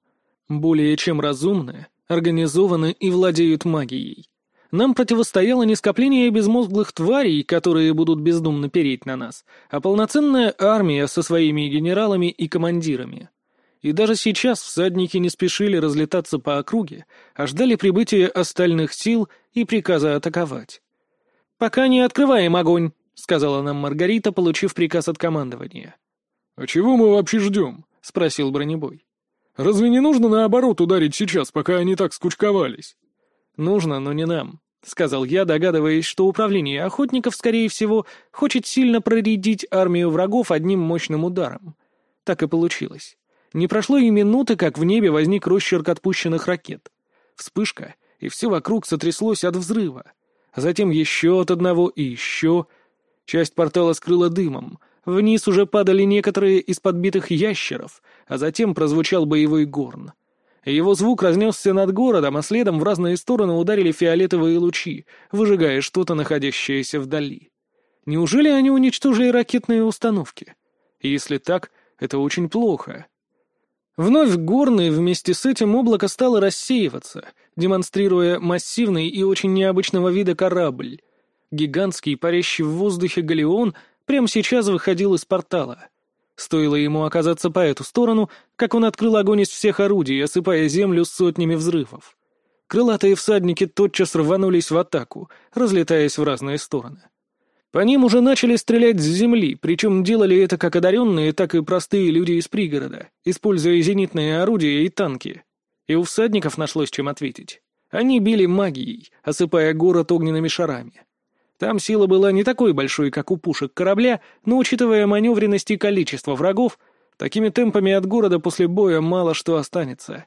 Более чем разумны, организованы и владеют магией. Нам противостояло не скопление безмозглых тварей, которые будут бездумно переть на нас, а полноценная армия со своими генералами и командирами. И даже сейчас всадники не спешили разлетаться по округе, а ждали прибытия остальных сил и приказа атаковать. «Пока не открываем огонь», — сказала нам Маргарита, получив приказ от командования. «А чего мы вообще ждем?» — спросил бронебой. «Разве не нужно, наоборот, ударить сейчас, пока они так скучковались?» «Нужно, но не нам», — сказал я, догадываясь, что управление охотников, скорее всего, хочет сильно проредить армию врагов одним мощным ударом. Так и получилось. Не прошло и минуты, как в небе возник росчерк отпущенных ракет. Вспышка, и все вокруг сотряслось от взрыва. Затем еще от одного и еще, Часть портала скрыла дымом. Вниз уже падали некоторые из подбитых ящеров, а затем прозвучал боевой горн. Его звук разнесся над городом, а следом в разные стороны ударили фиолетовые лучи, выжигая что-то, находящееся вдали. Неужели они уничтожили ракетные установки? Если так, это очень плохо. Вновь горный вместе с этим облако стало рассеиваться, демонстрируя массивный и очень необычного вида корабль. Гигантский, парящий в воздухе галеон прямо сейчас выходил из портала. Стоило ему оказаться по эту сторону, как он открыл огонь из всех орудий, осыпая землю сотнями взрывов. Крылатые всадники тотчас рванулись в атаку, разлетаясь в разные стороны. По ним уже начали стрелять с земли, причем делали это как одаренные, так и простые люди из пригорода, используя зенитные орудия и танки. И у всадников нашлось чем ответить. Они били магией, осыпая город огненными шарами. Там сила была не такой большой, как у пушек корабля, но, учитывая маневренность и количество врагов, такими темпами от города после боя мало что останется.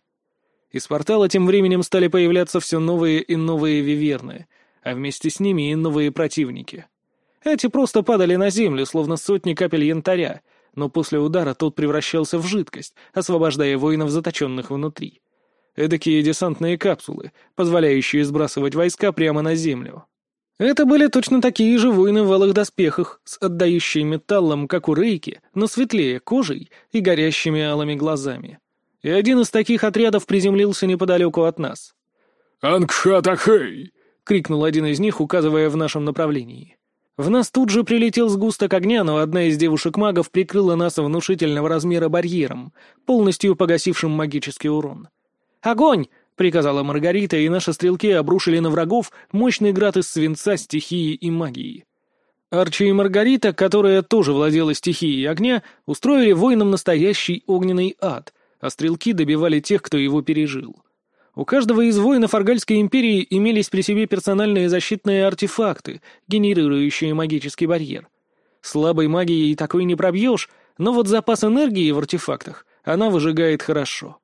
Из портала тем временем стали появляться все новые и новые виверны, а вместе с ними и новые противники. Эти просто падали на землю, словно сотни капель янтаря, но после удара тот превращался в жидкость, освобождая воинов, заточенных внутри. Эдакие десантные капсулы, позволяющие сбрасывать войска прямо на землю. Это были точно такие же воины в алых доспехах, с отдающей металлом, как у рейки, но светлее кожей и горящими алыми глазами. И один из таких отрядов приземлился неподалеку от нас. «Ангхатахэй!» — крикнул один из них, указывая в нашем направлении. В нас тут же прилетел сгусток огня, но одна из девушек-магов прикрыла нас внушительного размера барьером, полностью погасившим магический урон. «Огонь!» приказала Маргарита, и наши стрелки обрушили на врагов мощный град из свинца, стихии и магии. Арчи и Маргарита, которая тоже владела стихией огня, устроили воинам настоящий огненный ад, а стрелки добивали тех, кто его пережил. У каждого из воинов Аргальской империи имелись при себе персональные защитные артефакты, генерирующие магический барьер. Слабой магией такой не пробьешь, но вот запас энергии в артефактах она выжигает хорошо.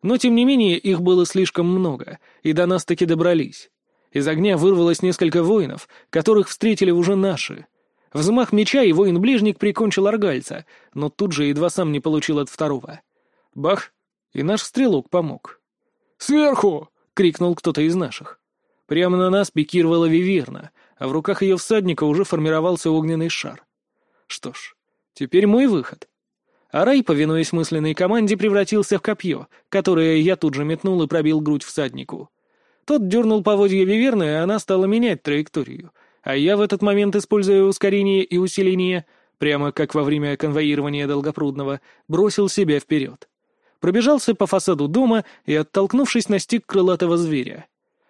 Но, тем не менее, их было слишком много, и до нас таки добрались. Из огня вырвалось несколько воинов, которых встретили уже наши. Взмах меча и воин-ближник прикончил аргальца, но тут же едва сам не получил от второго. Бах! И наш стрелок помог. «Сверху!» — крикнул кто-то из наших. Прямо на нас пикировала Виверна, а в руках ее всадника уже формировался огненный шар. Что ж, теперь мой выход. А Рай, повинуясь мысленной команде, превратился в копье, которое я тут же метнул и пробил грудь всаднику. Тот дернул поводья Виверны, и она стала менять траекторию. А я в этот момент, используя ускорение и усиление, прямо как во время конвоирования Долгопрудного, бросил себя вперед. Пробежался по фасаду дома и, оттолкнувшись, настиг крылатого зверя.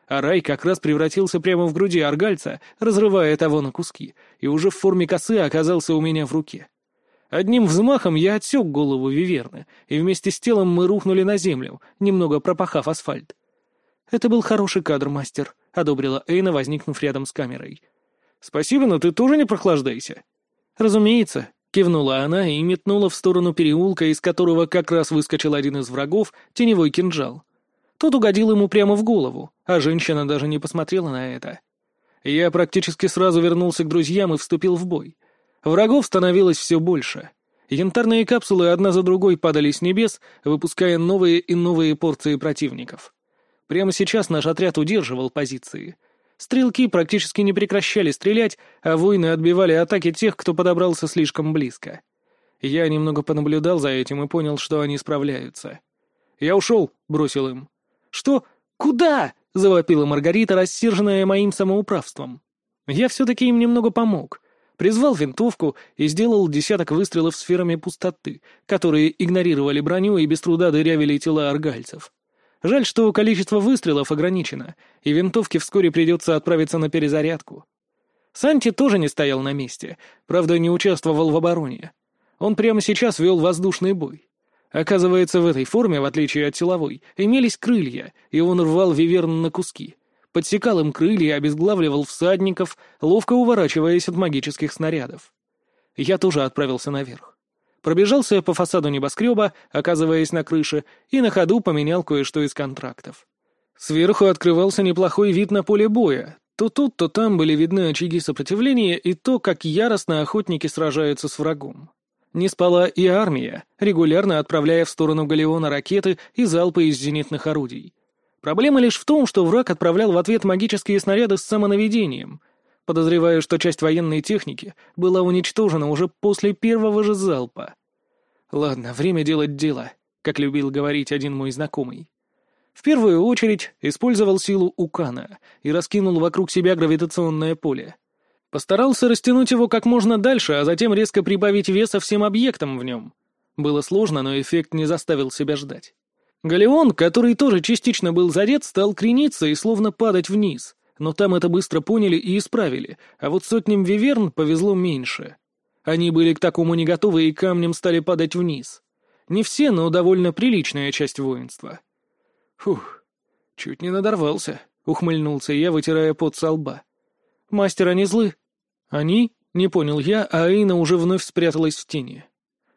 А рай как раз превратился прямо в груди аргальца, разрывая того на куски, и уже в форме косы оказался у меня в руке. Одним взмахом я отсек голову Виверны, и вместе с телом мы рухнули на землю, немного пропахав асфальт. «Это был хороший кадр, мастер», — одобрила Эйна, возникнув рядом с камерой. «Спасибо, но ты тоже не прохлаждайся». «Разумеется», — кивнула она и метнула в сторону переулка, из которого как раз выскочил один из врагов, теневой кинжал. Тот угодил ему прямо в голову, а женщина даже не посмотрела на это. Я практически сразу вернулся к друзьям и вступил в бой. Врагов становилось все больше. Янтарные капсулы одна за другой падали с небес, выпуская новые и новые порции противников. Прямо сейчас наш отряд удерживал позиции. Стрелки практически не прекращали стрелять, а воины отбивали атаки тех, кто подобрался слишком близко. Я немного понаблюдал за этим и понял, что они справляются. «Я ушел», — бросил им. «Что? Куда?» — завопила Маргарита, рассерженная моим самоуправством. Я все-таки им немного помог — призвал винтовку и сделал десяток выстрелов сферами пустоты, которые игнорировали броню и без труда дырявили тела аргальцев. Жаль, что количество выстрелов ограничено, и винтовке вскоре придется отправиться на перезарядку. Санти тоже не стоял на месте, правда, не участвовал в обороне. Он прямо сейчас вел воздушный бой. Оказывается, в этой форме, в отличие от силовой, имелись крылья, и он рвал виверн на куски подсекал им крылья обезглавливал всадников, ловко уворачиваясь от магических снарядов. Я тоже отправился наверх. Пробежался по фасаду небоскреба, оказываясь на крыше, и на ходу поменял кое-что из контрактов. Сверху открывался неплохой вид на поле боя. То тут, то там были видны очаги сопротивления и то, как яростно охотники сражаются с врагом. Не спала и армия, регулярно отправляя в сторону Галеона ракеты и залпы из зенитных орудий. Проблема лишь в том, что враг отправлял в ответ магические снаряды с самонаведением. Подозреваю, что часть военной техники была уничтожена уже после первого же залпа. Ладно, время делать дело, как любил говорить один мой знакомый. В первую очередь использовал силу Укана и раскинул вокруг себя гравитационное поле. Постарался растянуть его как можно дальше, а затем резко прибавить веса всем объектам в нем. Было сложно, но эффект не заставил себя ждать. Галеон, который тоже частично был задет, стал крениться и словно падать вниз, но там это быстро поняли и исправили, а вот сотням виверн повезло меньше. Они были к такому не готовы и камнем стали падать вниз. Не все, но довольно приличная часть воинства. Фух, чуть не надорвался, ухмыльнулся я, вытирая пот со лба. Мастер, они злы? Они? Не понял я, а Эйна уже вновь спряталась в тени.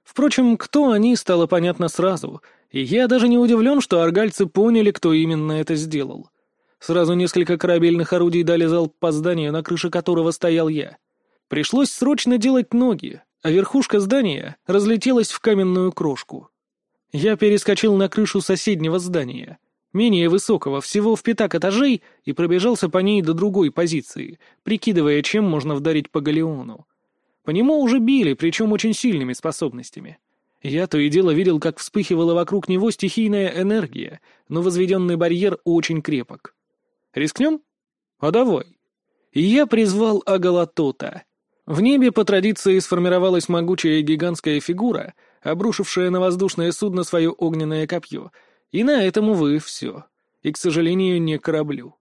Впрочем, кто они, стало понятно сразу, и я даже не удивлен, что аргальцы поняли, кто именно это сделал. Сразу несколько корабельных орудий дали залп по зданию, на крыше которого стоял я. Пришлось срочно делать ноги, а верхушка здания разлетелась в каменную крошку. Я перескочил на крышу соседнего здания, менее высокого, всего в пятак этажей, и пробежался по ней до другой позиции, прикидывая, чем можно вдарить по галеону. По нему уже били, причем очень сильными способностями. Я то и дело видел, как вспыхивала вокруг него стихийная энергия, но возведенный барьер очень крепок. Рискнем? А давай. И я призвал Агалатота. В небе по традиции сформировалась могучая гигантская фигура, обрушившая на воздушное судно свое огненное копье, и на этом, увы, все. И, к сожалению, не кораблю.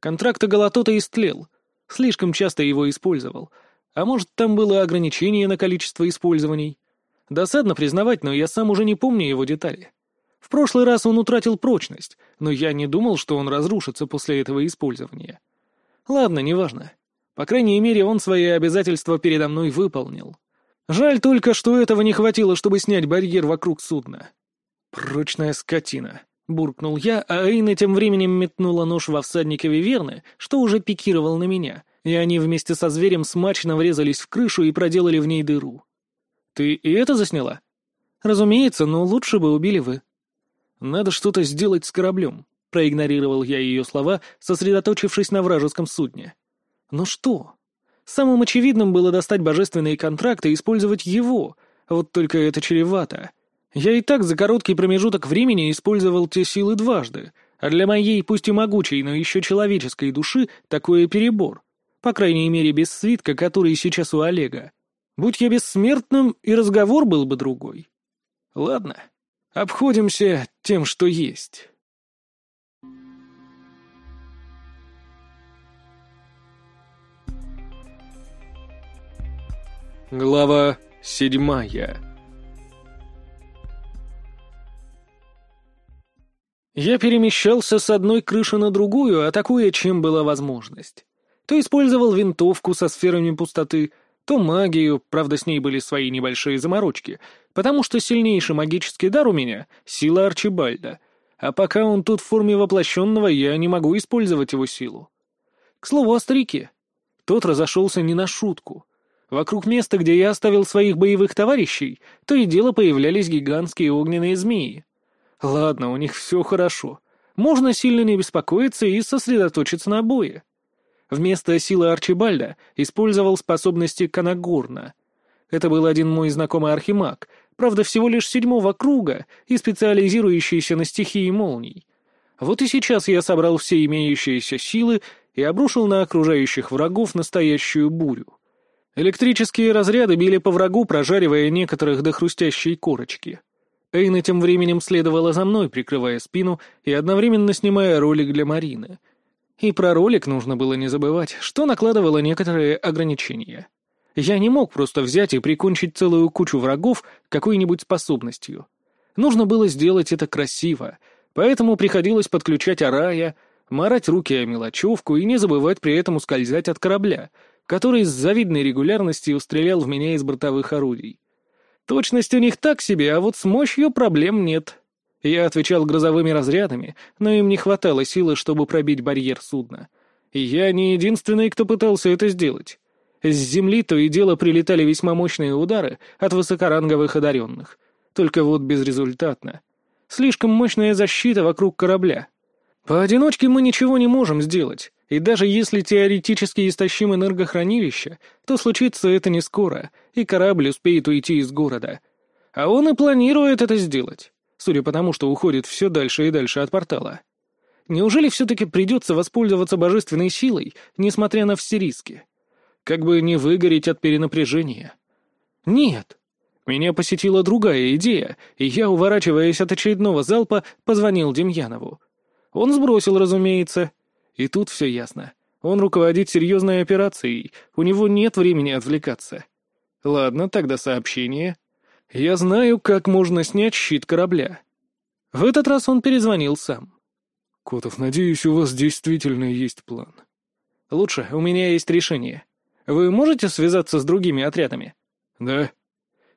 Контракт Агалатота истлел, слишком часто его использовал, а может, там было ограничение на количество использований. Досадно признавать, но я сам уже не помню его детали. В прошлый раз он утратил прочность, но я не думал, что он разрушится после этого использования. Ладно, неважно. По крайней мере, он свои обязательства передо мной выполнил. Жаль только, что этого не хватило, чтобы снять барьер вокруг судна. «Прочная скотина», — буркнул я, а Эйна тем временем метнула нож во всадника Виверны, что уже пикировал на меня, и они вместе со зверем смачно врезались в крышу и проделали в ней дыру. «Ты и это засняла?» «Разумеется, но лучше бы убили вы». «Надо что-то сделать с кораблем», — проигнорировал я ее слова, сосредоточившись на вражеском судне. «Но что?» Самым очевидным было достать божественные контракты и использовать его, вот только это чревато. Я и так за короткий промежуток времени использовал те силы дважды, а для моей, пусть и могучей, но еще человеческой души, такое перебор. По крайней мере, без свитка, который сейчас у Олега. Будь я бессмертным, и разговор был бы другой. Ладно, обходимся тем, что есть. Глава седьмая Я перемещался с одной крыши на другую, атакуя, чем была возможность. То использовал винтовку со сферами пустоты, то магию, правда, с ней были свои небольшие заморочки, потому что сильнейший магический дар у меня — сила Арчибальда, а пока он тут в форме воплощенного, я не могу использовать его силу. К слову о старике. Тот разошелся не на шутку. Вокруг места, где я оставил своих боевых товарищей, то и дело появлялись гигантские огненные змеи. Ладно, у них все хорошо. Можно сильно не беспокоиться и сосредоточиться на бое. Вместо силы Арчибальда использовал способности Канагурна. Это был один мой знакомый архимаг, правда, всего лишь седьмого круга и специализирующийся на стихии молний. Вот и сейчас я собрал все имеющиеся силы и обрушил на окружающих врагов настоящую бурю. Электрические разряды били по врагу, прожаривая некоторых до хрустящей корочки. Эйна тем временем следовала за мной, прикрывая спину и одновременно снимая ролик для Марины — и про ролик нужно было не забывать, что накладывало некоторые ограничения. Я не мог просто взять и прикончить целую кучу врагов какой-нибудь способностью. Нужно было сделать это красиво, поэтому приходилось подключать арая, марать руки о мелочевку и не забывать при этом ускользать от корабля, который с завидной регулярностью стрелял в меня из бортовых орудий. Точность у них так себе, а вот с мощью проблем нет. Я отвечал грозовыми разрядами, но им не хватало силы, чтобы пробить барьер судна. И я не единственный, кто пытался это сделать. С земли то и дело прилетали весьма мощные удары от высокоранговых одаренных. Только вот безрезультатно. Слишком мощная защита вокруг корабля. Поодиночке мы ничего не можем сделать, и даже если теоретически истощим энергохранилище, то случится это не скоро, и корабль успеет уйти из города. А он и планирует это сделать, судя по тому, что уходит все дальше и дальше от портала. Неужели все-таки придется воспользоваться божественной силой, несмотря на все риски? Как бы не выгореть от перенапряжения. Нет. Меня посетила другая идея, и я, уворачиваясь от очередного залпа, позвонил Демьянову. Он сбросил, разумеется. И тут все ясно. Он руководит серьезной операцией, у него нет времени отвлекаться. Ладно, тогда сообщение. Я знаю, как можно снять щит корабля. В этот раз он перезвонил сам. «Котов, надеюсь, у вас действительно есть план». «Лучше, у меня есть решение. Вы можете связаться с другими отрядами?» «Да».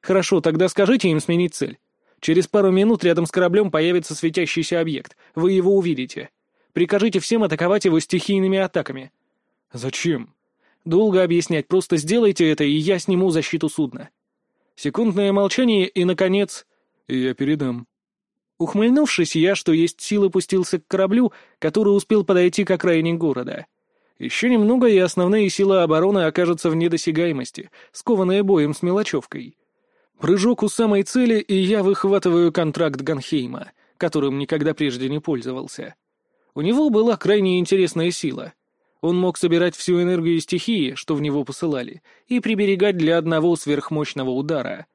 «Хорошо, тогда скажите им сменить цель. Через пару минут рядом с кораблем появится светящийся объект. Вы его увидите. Прикажите всем атаковать его стихийными атаками». «Зачем?» «Долго объяснять, просто сделайте это, и я сниму защиту судна». Секундное молчание, и, наконец... «Я передам». Ухмыльнувшись, я, что есть силы, пустился к кораблю, который успел подойти к окраине города. Еще немного, и основные силы обороны окажутся в недосягаемости, скованные боем с мелочевкой. Прыжок у самой цели, и я выхватываю контракт Ганхейма, которым никогда прежде не пользовался. У него была крайне интересная сила. Он мог собирать всю энергию стихии, что в него посылали, и приберегать для одного сверхмощного удара.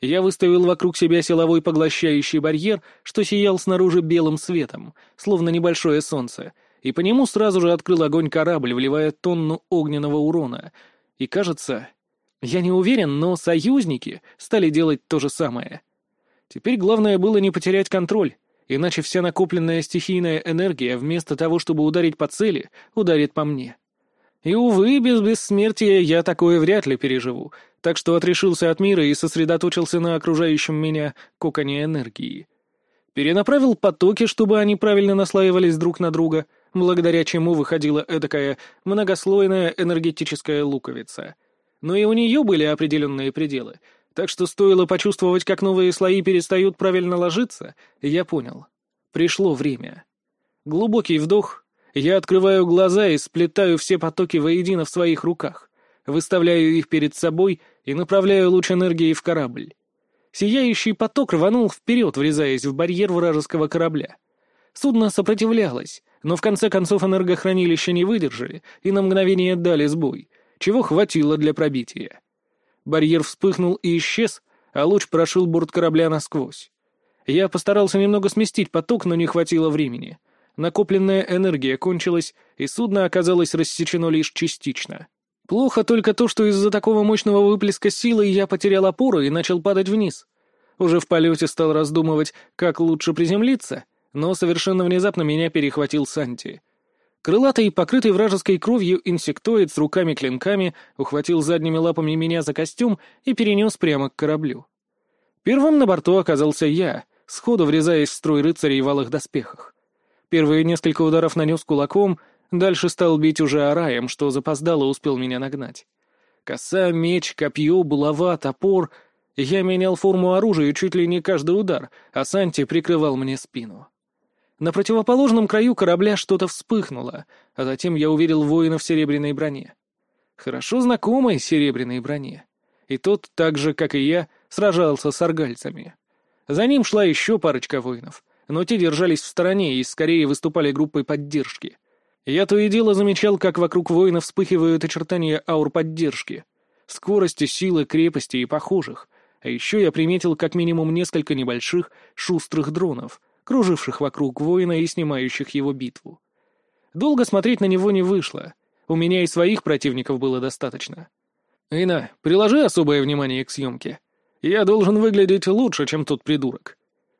Я выставил вокруг себя силовой поглощающий барьер, что сиял снаружи белым светом, словно небольшое солнце, и по нему сразу же открыл огонь корабль, вливая тонну огненного урона. И кажется, я не уверен, но союзники стали делать то же самое. Теперь главное было не потерять контроль, иначе вся накопленная стихийная энергия, вместо того, чтобы ударить по цели, ударит по мне. И, увы, без бессмертия я такое вряд ли переживу, так что отрешился от мира и сосредоточился на окружающем меня коконе энергии. Перенаправил потоки, чтобы они правильно наслаивались друг на друга, благодаря чему выходила эдакая многослойная энергетическая луковица — но и у нее были определенные пределы, так что стоило почувствовать, как новые слои перестают правильно ложиться, я понял. Пришло время. Глубокий вдох, я открываю глаза и сплетаю все потоки воедино в своих руках, выставляю их перед собой и направляю луч энергии в корабль. Сияющий поток рванул вперед, врезаясь в барьер вражеского корабля. Судно сопротивлялось, но в конце концов энергохранилища не выдержали и на мгновение дали сбой, чего хватило для пробития. Барьер вспыхнул и исчез, а луч прошил борт корабля насквозь. Я постарался немного сместить поток, но не хватило времени. Накопленная энергия кончилась, и судно оказалось рассечено лишь частично. Плохо только то, что из-за такого мощного выплеска силы я потерял опору и начал падать вниз. Уже в полете стал раздумывать, как лучше приземлиться, но совершенно внезапно меня перехватил Санти. Крылатый, покрытый вражеской кровью инсектоид с руками-клинками ухватил задними лапами меня за костюм и перенес прямо к кораблю. Первым на борту оказался я, сходу врезаясь в строй рыцарей в алых доспехах. Первые несколько ударов нанес кулаком, дальше стал бить уже араем, что запоздало успел меня нагнать. Коса, меч, копье, булава, топор. Я менял форму оружия чуть ли не каждый удар, а Санти прикрывал мне спину. На противоположном краю корабля что-то вспыхнуло, а затем я увидел воина в серебряной броне. Хорошо знакомой серебряной броне. И тот, так же, как и я, сражался с аргальцами. За ним шла еще парочка воинов, но те держались в стороне и скорее выступали группой поддержки. Я то и дело замечал, как вокруг воинов вспыхивают очертания аур поддержки. Скорости, силы, крепости и похожих. А еще я приметил как минимум несколько небольших, шустрых дронов, круживших вокруг воина и снимающих его битву. Долго смотреть на него не вышло. У меня и своих противников было достаточно. «Ина, приложи особое внимание к съемке. Я должен выглядеть лучше, чем тот придурок».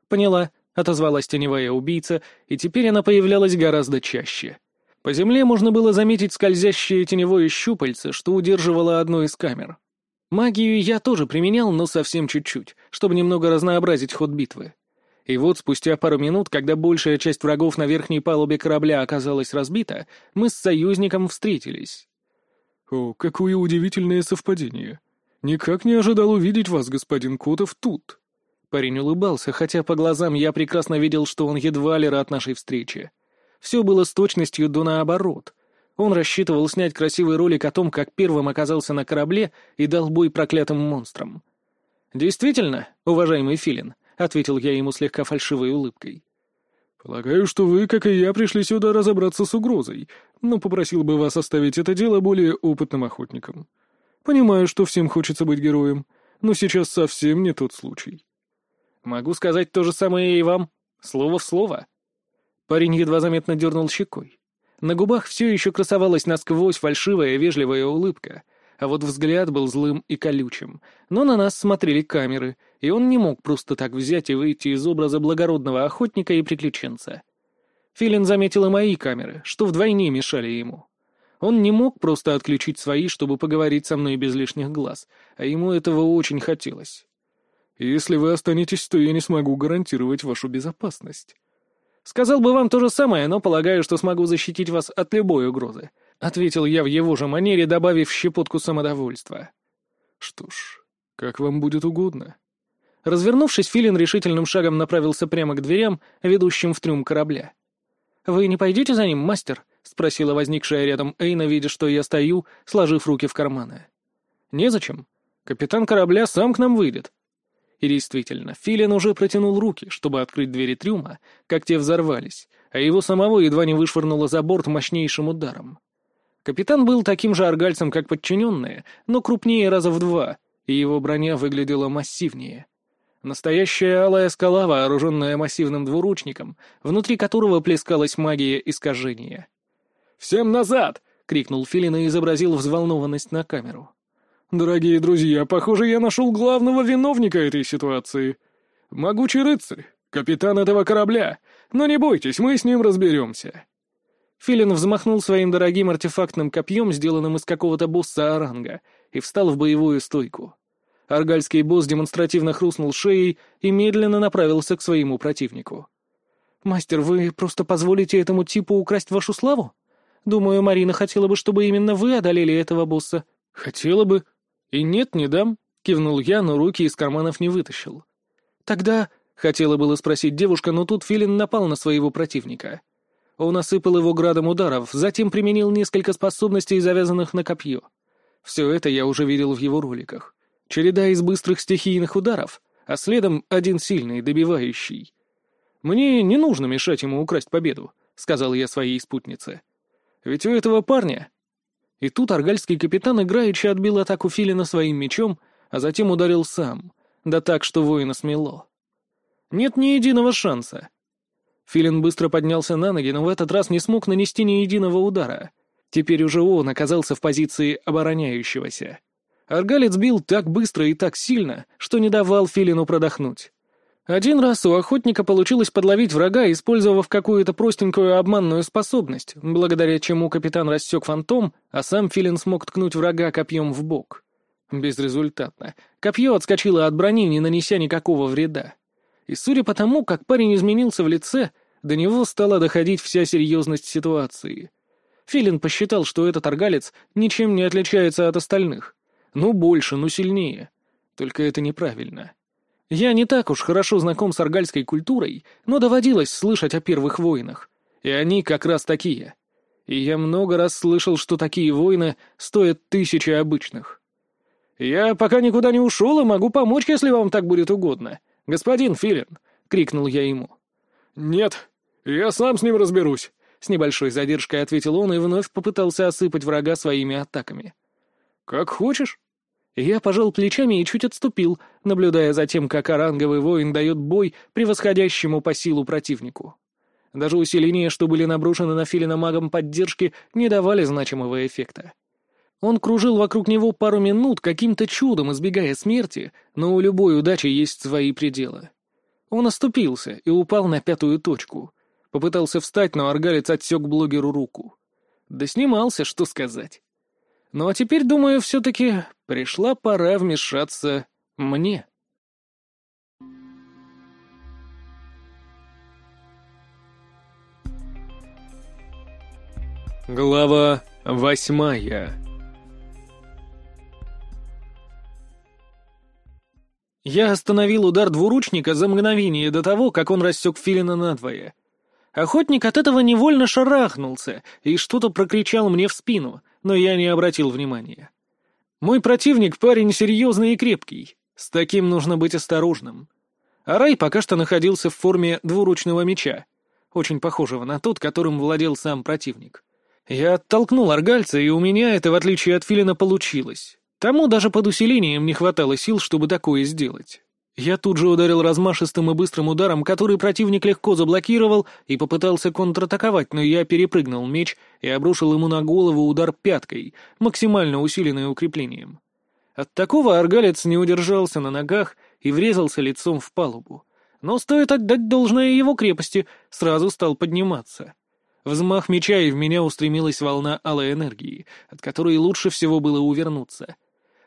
«Поняла», — отозвалась теневая убийца, и теперь она появлялась гораздо чаще. По земле можно было заметить скользящее теневое щупальце, что удерживало одну из камер. Магию я тоже применял, но совсем чуть-чуть, чтобы немного разнообразить ход битвы. И вот спустя пару минут, когда большая часть врагов на верхней палубе корабля оказалась разбита, мы с союзником встретились. О, какое удивительное совпадение. Никак не ожидал увидеть вас, господин Котов, тут. Парень улыбался, хотя по глазам я прекрасно видел, что он едва ли рад нашей встрече. Все было с точностью до наоборот. Он рассчитывал снять красивый ролик о том, как первым оказался на корабле и дал бой проклятым монстрам. «Действительно, уважаемый Филин», — ответил я ему слегка фальшивой улыбкой. «Полагаю, что вы, как и я, пришли сюда разобраться с угрозой, но попросил бы вас оставить это дело более опытным охотникам. Понимаю, что всем хочется быть героем, но сейчас совсем не тот случай». «Могу сказать то же самое и вам. Слово в слово». Парень едва заметно дернул щекой. На губах все еще красовалась насквозь фальшивая вежливая улыбка, а вот взгляд был злым и колючим. Но на нас смотрели камеры, и он не мог просто так взять и выйти из образа благородного охотника и приключенца. Филин заметил и мои камеры, что вдвойне мешали ему. Он не мог просто отключить свои, чтобы поговорить со мной без лишних глаз, а ему этого очень хотелось. «Если вы останетесь, то я не смогу гарантировать вашу безопасность». «Сказал бы вам то же самое, но полагаю, что смогу защитить вас от любой угрозы», — ответил я в его же манере, добавив щепотку самодовольства. «Что ж, как вам будет угодно». Развернувшись, Филин решительным шагом направился прямо к дверям, ведущим в трюм корабля. «Вы не пойдете за ним, мастер?» — спросила возникшая рядом Эйна, видя, что я стою, сложив руки в карманы. «Незачем. Капитан корабля сам к нам выйдет». И действительно, Филин уже протянул руки, чтобы открыть двери трюма, как те взорвались, а его самого едва не вышвырнуло за борт мощнейшим ударом. Капитан был таким же аргальцем, как подчиненные, но крупнее раза в два, и его броня выглядела массивнее. Настоящая алая скала, вооруженная массивным двуручником, внутри которого плескалась магия искажения. «Всем назад!» — крикнул Филин и изобразил взволнованность на камеру. «Дорогие друзья, похоже, я нашел главного виновника этой ситуации. Могучий рыцарь, капитан этого корабля. Но не бойтесь, мы с ним разберемся». Филин взмахнул своим дорогим артефактным копьем, сделанным из какого-то босса Оранга, и встал в боевую стойку. Аргальский босс демонстративно хрустнул шеей и медленно направился к своему противнику. «Мастер, вы просто позволите этому типу украсть вашу славу? Думаю, Марина хотела бы, чтобы именно вы одолели этого босса». «Хотела бы. И нет, не дам», — кивнул я, но руки из карманов не вытащил. «Тогда...» — хотела было спросить девушка, но тут Филин напал на своего противника. Он осыпал его градом ударов, затем применил несколько способностей, завязанных на копье. Все это я уже видел в его роликах. Череда из быстрых стихийных ударов, а следом один сильный, добивающий. «Мне не нужно мешать ему украсть победу», — сказал я своей спутнице. «Ведь у этого парня...» И тут аргальский капитан играючи отбил атаку Филина своим мечом, а затем ударил сам, да так, что воина смело. Нет ни единого шанса. Филин быстро поднялся на ноги, но в этот раз не смог нанести ни единого удара. Теперь уже он оказался в позиции обороняющегося. Аргалец бил так быстро и так сильно, что не давал Филину продохнуть. Один раз у охотника получилось подловить врага, использовав какую-то простенькую обманную способность, благодаря чему капитан рассек фантом, а сам Филин смог ткнуть врага копьем в бок. Безрезультатно. Копье отскочило от брони, не нанеся никакого вреда. И судя по тому, как парень изменился в лице, до него стала доходить вся серьезность ситуации. Филин посчитал, что этот аргалец ничем не отличается от остальных. Ну, больше, ну, сильнее. Только это неправильно. Я не так уж хорошо знаком с аргальской культурой, но доводилось слышать о первых войнах. И они как раз такие. И я много раз слышал, что такие войны стоят тысячи обычных. «Я пока никуда не ушел и могу помочь, если вам так будет угодно. Господин Филин!» — крикнул я ему. «Нет, я сам с ним разберусь», — с небольшой задержкой ответил он и вновь попытался осыпать врага своими атаками. «Как хочешь». Я пожал плечами и чуть отступил, наблюдая за тем, как оранговый воин дает бой превосходящему по силу противнику. Даже усиления, что были наброшены на Филина магом поддержки, не давали значимого эффекта. Он кружил вокруг него пару минут, каким-то чудом избегая смерти, но у любой удачи есть свои пределы. Он оступился и упал на пятую точку. Попытался встать, но аргалец отсек блогеру руку. Да снимался, что сказать. Ну а теперь, думаю, все-таки пришла пора вмешаться мне. Глава восьмая Я остановил удар двуручника за мгновение до того, как он рассек филина надвое. Охотник от этого невольно шарахнулся и что-то прокричал мне в спину — но я не обратил внимания. Мой противник парень серьезный и крепкий, с таким нужно быть осторожным. Арай пока что находился в форме двуручного меча, очень похожего на тот, которым владел сам противник. Я оттолкнул аргальца, и у меня это, в отличие от филина, получилось. Тому даже под усилением не хватало сил, чтобы такое сделать. Я тут же ударил размашистым и быстрым ударом, который противник легко заблокировал и попытался контратаковать, но я перепрыгнул меч и обрушил ему на голову удар пяткой, максимально усиленный укреплением. От такого аргалец не удержался на ногах и врезался лицом в палубу. Но стоит отдать должное его крепости, сразу стал подниматься. Взмах меча, и в меня устремилась волна алой энергии, от которой лучше всего было увернуться.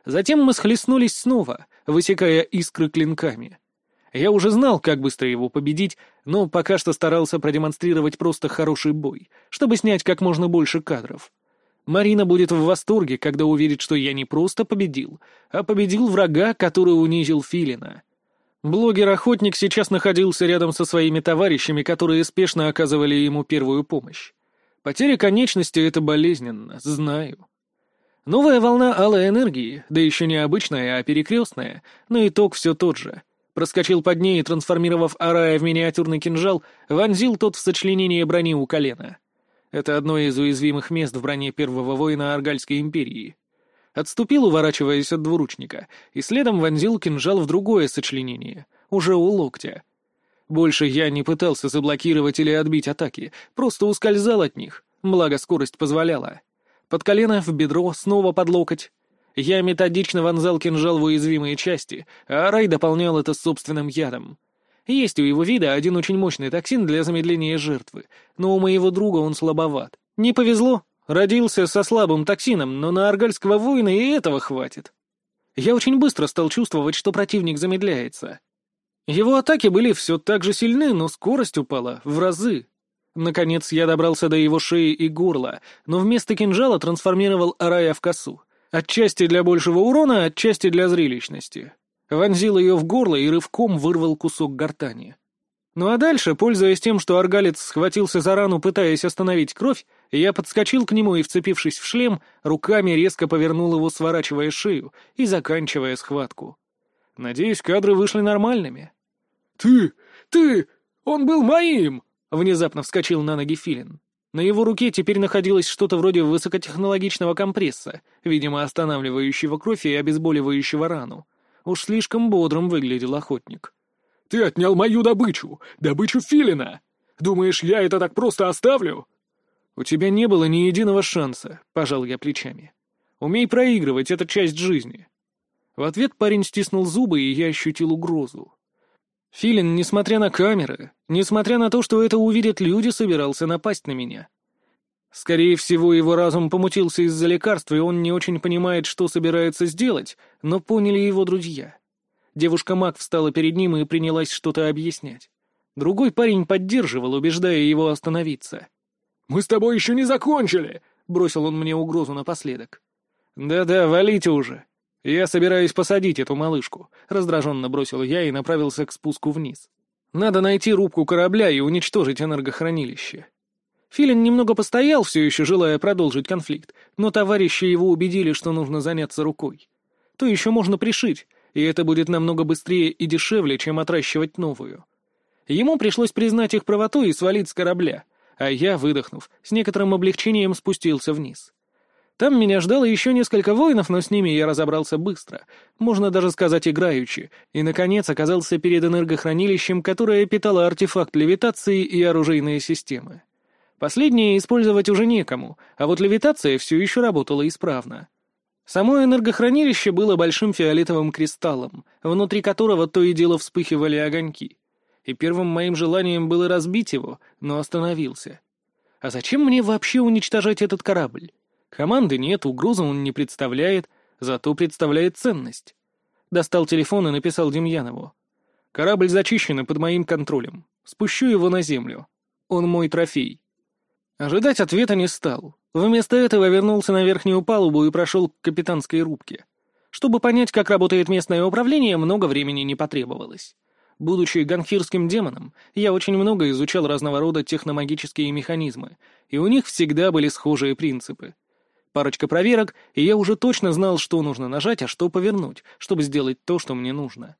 Затем мы схлестнулись снова, высекая искры клинками. Я уже знал, как быстро его победить, но пока что старался продемонстрировать просто хороший бой, чтобы снять как можно больше кадров. Марина будет в восторге, когда увидит, что я не просто победил, а победил врага, который унизил Филина. Блогер-охотник сейчас находился рядом со своими товарищами, которые спешно оказывали ему первую помощь. Потеря конечности — это болезненно, знаю. Новая волна алой энергии, да еще не обычная, а перекрестная, но итог все тот же. Проскочил под ней трансформировав Арая в миниатюрный кинжал, вонзил тот в сочленение брони у колена. Это одно из уязвимых мест в броне первого воина Аргальской империи. Отступил, уворачиваясь от двуручника, и следом вонзил кинжал в другое сочленение, уже у локтя. Больше я не пытался заблокировать или отбить атаки, просто ускользал от них, благо скорость позволяла. Под колено, в бедро, снова под локоть. Я методично вонзал кинжал в уязвимые части, а Рай дополнял это собственным ядом. Есть у его вида один очень мощный токсин для замедления жертвы, но у моего друга он слабоват. Не повезло, Родился со слабым токсином, но на аргальского воина и этого хватит. Я очень быстро стал чувствовать, что противник замедляется. Его атаки были все так же сильны, но скорость упала в разы. Наконец я добрался до его шеи и горла, но вместо кинжала трансформировал Арая в косу. Отчасти для большего урона, отчасти для зрелищности. Вонзил ее в горло и рывком вырвал кусок гортани. Ну а дальше, пользуясь тем, что аргалец схватился за рану, пытаясь остановить кровь, я подскочил к нему и, вцепившись в шлем, руками резко повернул его, сворачивая шею и заканчивая схватку. Надеюсь, кадры вышли нормальными. «Ты! Ты! Он был моим!» — внезапно вскочил на ноги Филин. На его руке теперь находилось что-то вроде высокотехнологичного компресса, видимо, останавливающего кровь и обезболивающего рану. Уж слишком бодрым выглядел охотник. Ты отнял мою добычу, добычу филина. Думаешь, я это так просто оставлю?» «У тебя не было ни единого шанса», — пожал я плечами. «Умей проигрывать, это часть жизни». В ответ парень стиснул зубы, и я ощутил угрозу. Филин, несмотря на камеры, несмотря на то, что это увидят люди, собирался напасть на меня. Скорее всего, его разум помутился из-за лекарства, и он не очень понимает, что собирается сделать, но поняли его друзья. Девушка-маг встала перед ним и принялась что-то объяснять. Другой парень поддерживал, убеждая его остановиться. «Мы с тобой еще не закончили!» — бросил он мне угрозу напоследок. «Да-да, валите уже. Я собираюсь посадить эту малышку», — раздраженно бросил я и направился к спуску вниз. «Надо найти рубку корабля и уничтожить энергохранилище». Филин немного постоял, все еще желая продолжить конфликт, но товарищи его убедили, что нужно заняться рукой. То еще можно пришить, и это будет намного быстрее и дешевле, чем отращивать новую. Ему пришлось признать их правоту и свалить с корабля, а я, выдохнув, с некоторым облегчением спустился вниз. Там меня ждало еще несколько воинов, но с ними я разобрался быстро, можно даже сказать играючи, и, наконец, оказался перед энергохранилищем, которое питало артефакт левитации и оружейные системы. Последнее использовать уже некому, а вот левитация все еще работала исправно. Само энергохранилище было большим фиолетовым кристаллом, внутри которого то и дело вспыхивали огоньки. И первым моим желанием было разбить его, но остановился. А зачем мне вообще уничтожать этот корабль? Команды нет, угрозы он не представляет, зато представляет ценность. Достал телефон и написал Демьянову. «Корабль зачищен и под моим контролем. Спущу его на землю. Он мой трофей». Ожидать ответа не стал. Вместо этого вернулся на верхнюю палубу и прошел к капитанской рубке. Чтобы понять, как работает местное управление, много времени не потребовалось. Будучи ганхирским демоном, я очень много изучал разного рода техномагические механизмы, и у них всегда были схожие принципы. Парочка проверок, и я уже точно знал, что нужно нажать, а что повернуть, чтобы сделать то, что мне нужно.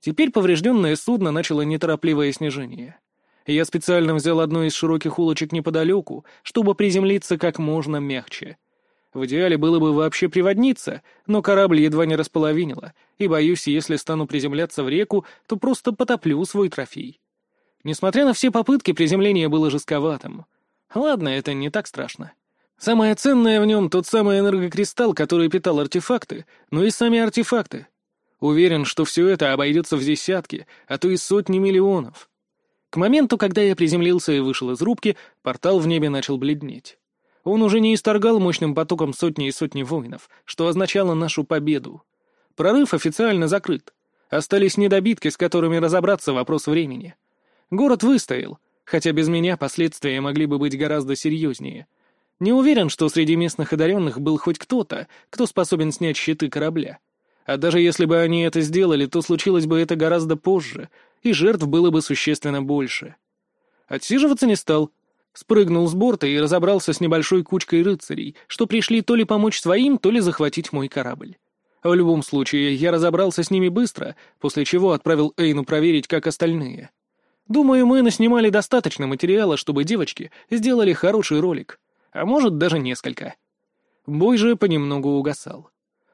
Теперь поврежденное судно начало неторопливое снижение. Я специально взял одну из широких улочек неподалеку, чтобы приземлиться как можно мягче. В идеале было бы вообще приводниться, но корабль едва не располовинило, и боюсь, если стану приземляться в реку, то просто потоплю свой трофей. Несмотря на все попытки, приземление было жестковатым. Ладно, это не так страшно. Самое ценное в нем тот самый энергокристалл, который питал артефакты, но и сами артефакты. Уверен, что все это обойдется в десятки, а то и сотни миллионов. К моменту, когда я приземлился и вышел из рубки, портал в небе начал бледнеть. Он уже не исторгал мощным потоком сотни и сотни воинов, что означало нашу победу. Прорыв официально закрыт. Остались недобитки, с которыми разобраться вопрос времени. Город выстоял, хотя без меня последствия могли бы быть гораздо серьезнее. Не уверен, что среди местных одаренных был хоть кто-то, кто способен снять щиты корабля. А даже если бы они это сделали, то случилось бы это гораздо позже, и жертв было бы существенно больше. Отсиживаться не стал. Спрыгнул с борта и разобрался с небольшой кучкой рыцарей, что пришли то ли помочь своим, то ли захватить мой корабль. В любом случае, я разобрался с ними быстро, после чего отправил Эйну проверить, как остальные. Думаю, мы наснимали достаточно материала, чтобы девочки сделали хороший ролик, а может даже несколько. Бой же понемногу угасал.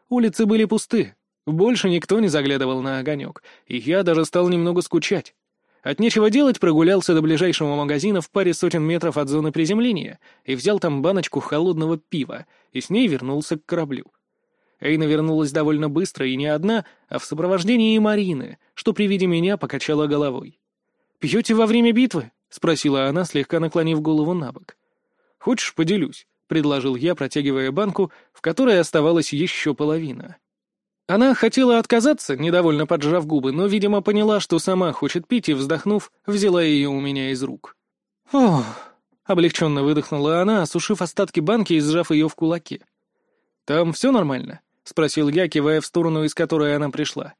Улицы были пусты, больше никто не заглядывал на огонек, и я даже стал немного скучать. От нечего делать прогулялся до ближайшего магазина в паре сотен метров от зоны приземления и взял там баночку холодного пива, и с ней вернулся к кораблю. Эйна вернулась довольно быстро и не одна, а в сопровождении Марины, что при виде меня покачала головой. «Пьете во время битвы?» — спросила она, слегка наклонив голову на бок. «Хочешь, поделюсь?» — предложил я, протягивая банку, в которой оставалась еще половина. Она хотела отказаться, недовольно поджав губы, но, видимо, поняла, что сама хочет пить, и, вздохнув, взяла ее у меня из рук. «Ох!» — облегченно выдохнула она, осушив остатки банки и сжав ее в кулаке. «Там все нормально?» — спросил я, кивая в сторону, из которой она пришла.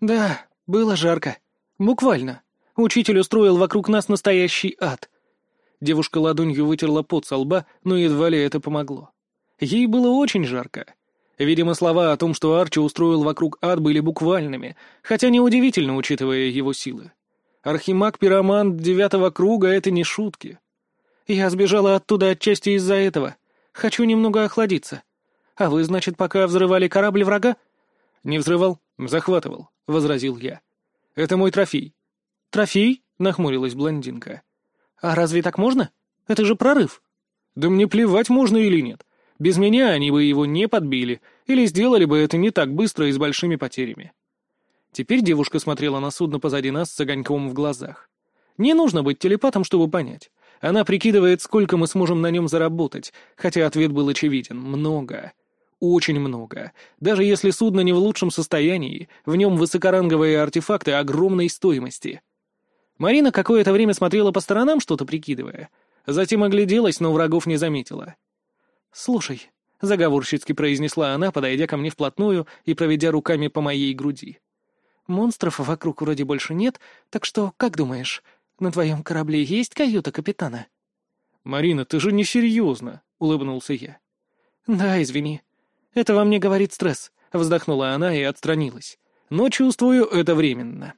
«Да, было жарко. Буквально. Учитель устроил вокруг нас настоящий ад». Девушка ладонью вытерла пот со лба, но едва ли это помогло. Ей было очень жарко. Видимо, слова о том, что Арчи устроил вокруг ад, были буквальными, хотя неудивительно, учитывая его силы. Архимаг-пиромант девятого круга — это не шутки. Я сбежала оттуда отчасти из-за этого. Хочу немного охладиться. А вы, значит, пока взрывали корабль врага? Не взрывал, захватывал, — возразил я. Это мой трофей. Трофей? — нахмурилась блондинка. А разве так можно? Это же прорыв. Да мне плевать, можно или нет. Без меня они бы его не подбили, или сделали бы это не так быстро и с большими потерями. Теперь девушка смотрела на судно позади нас с огоньком в глазах. Не нужно быть телепатом, чтобы понять. Она прикидывает, сколько мы сможем на нем заработать, хотя ответ был очевиден — много. Очень много. Даже если судно не в лучшем состоянии, в нем высокоранговые артефакты огромной стоимости. Марина какое-то время смотрела по сторонам, что-то прикидывая. Затем огляделась, но врагов не заметила. «Слушай», — заговорщицки произнесла она, подойдя ко мне вплотную и проведя руками по моей груди. «Монстров вокруг вроде больше нет, так что, как думаешь, на твоем корабле есть каюта капитана?» «Марина, ты же не серьезно», — улыбнулся я. «Да, извини. Это во мне говорит стресс», — вздохнула она и отстранилась. «Но чувствую это временно».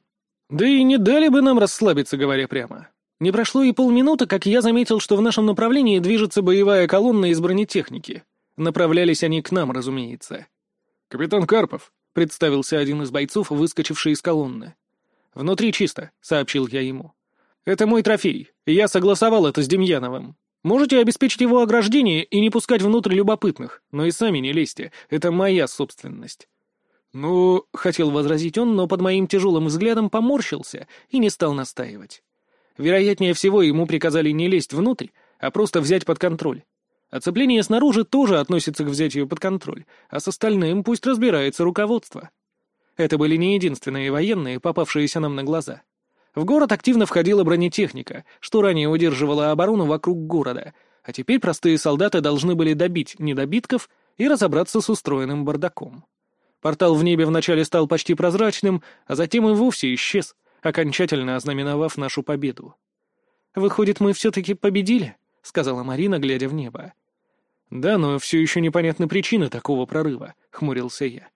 «Да и не дали бы нам расслабиться, говоря прямо. Не прошло и полминуты, как я заметил, что в нашем направлении движется боевая колонна из бронетехники. Направлялись они к нам, разумеется. «Капитан Карпов», — представился один из бойцов, выскочивший из колонны. «Внутри чисто», — сообщил я ему. «Это мой трофей. Я согласовал это с Демьяновым. Можете обеспечить его ограждение и не пускать внутрь любопытных, но и сами не лезьте. Это моя собственность». «Ну...» — хотел возразить он, но под моим тяжелым взглядом поморщился и не стал настаивать. Вероятнее всего, ему приказали не лезть внутрь, а просто взять под контроль. Оцепление снаружи тоже относится к взятию под контроль, а с остальным пусть разбирается руководство. Это были не единственные военные, попавшиеся нам на глаза. В город активно входила бронетехника, что ранее удерживала оборону вокруг города, а теперь простые солдаты должны были добить недобитков и разобраться с устроенным бардаком. Портал в небе вначале стал почти прозрачным, а затем и вовсе исчез, окончательно ознаменовав нашу победу. «Выходит, мы все-таки победили?» — сказала Марина, глядя в небо. «Да, но все еще непонятны причины такого прорыва», — хмурился я.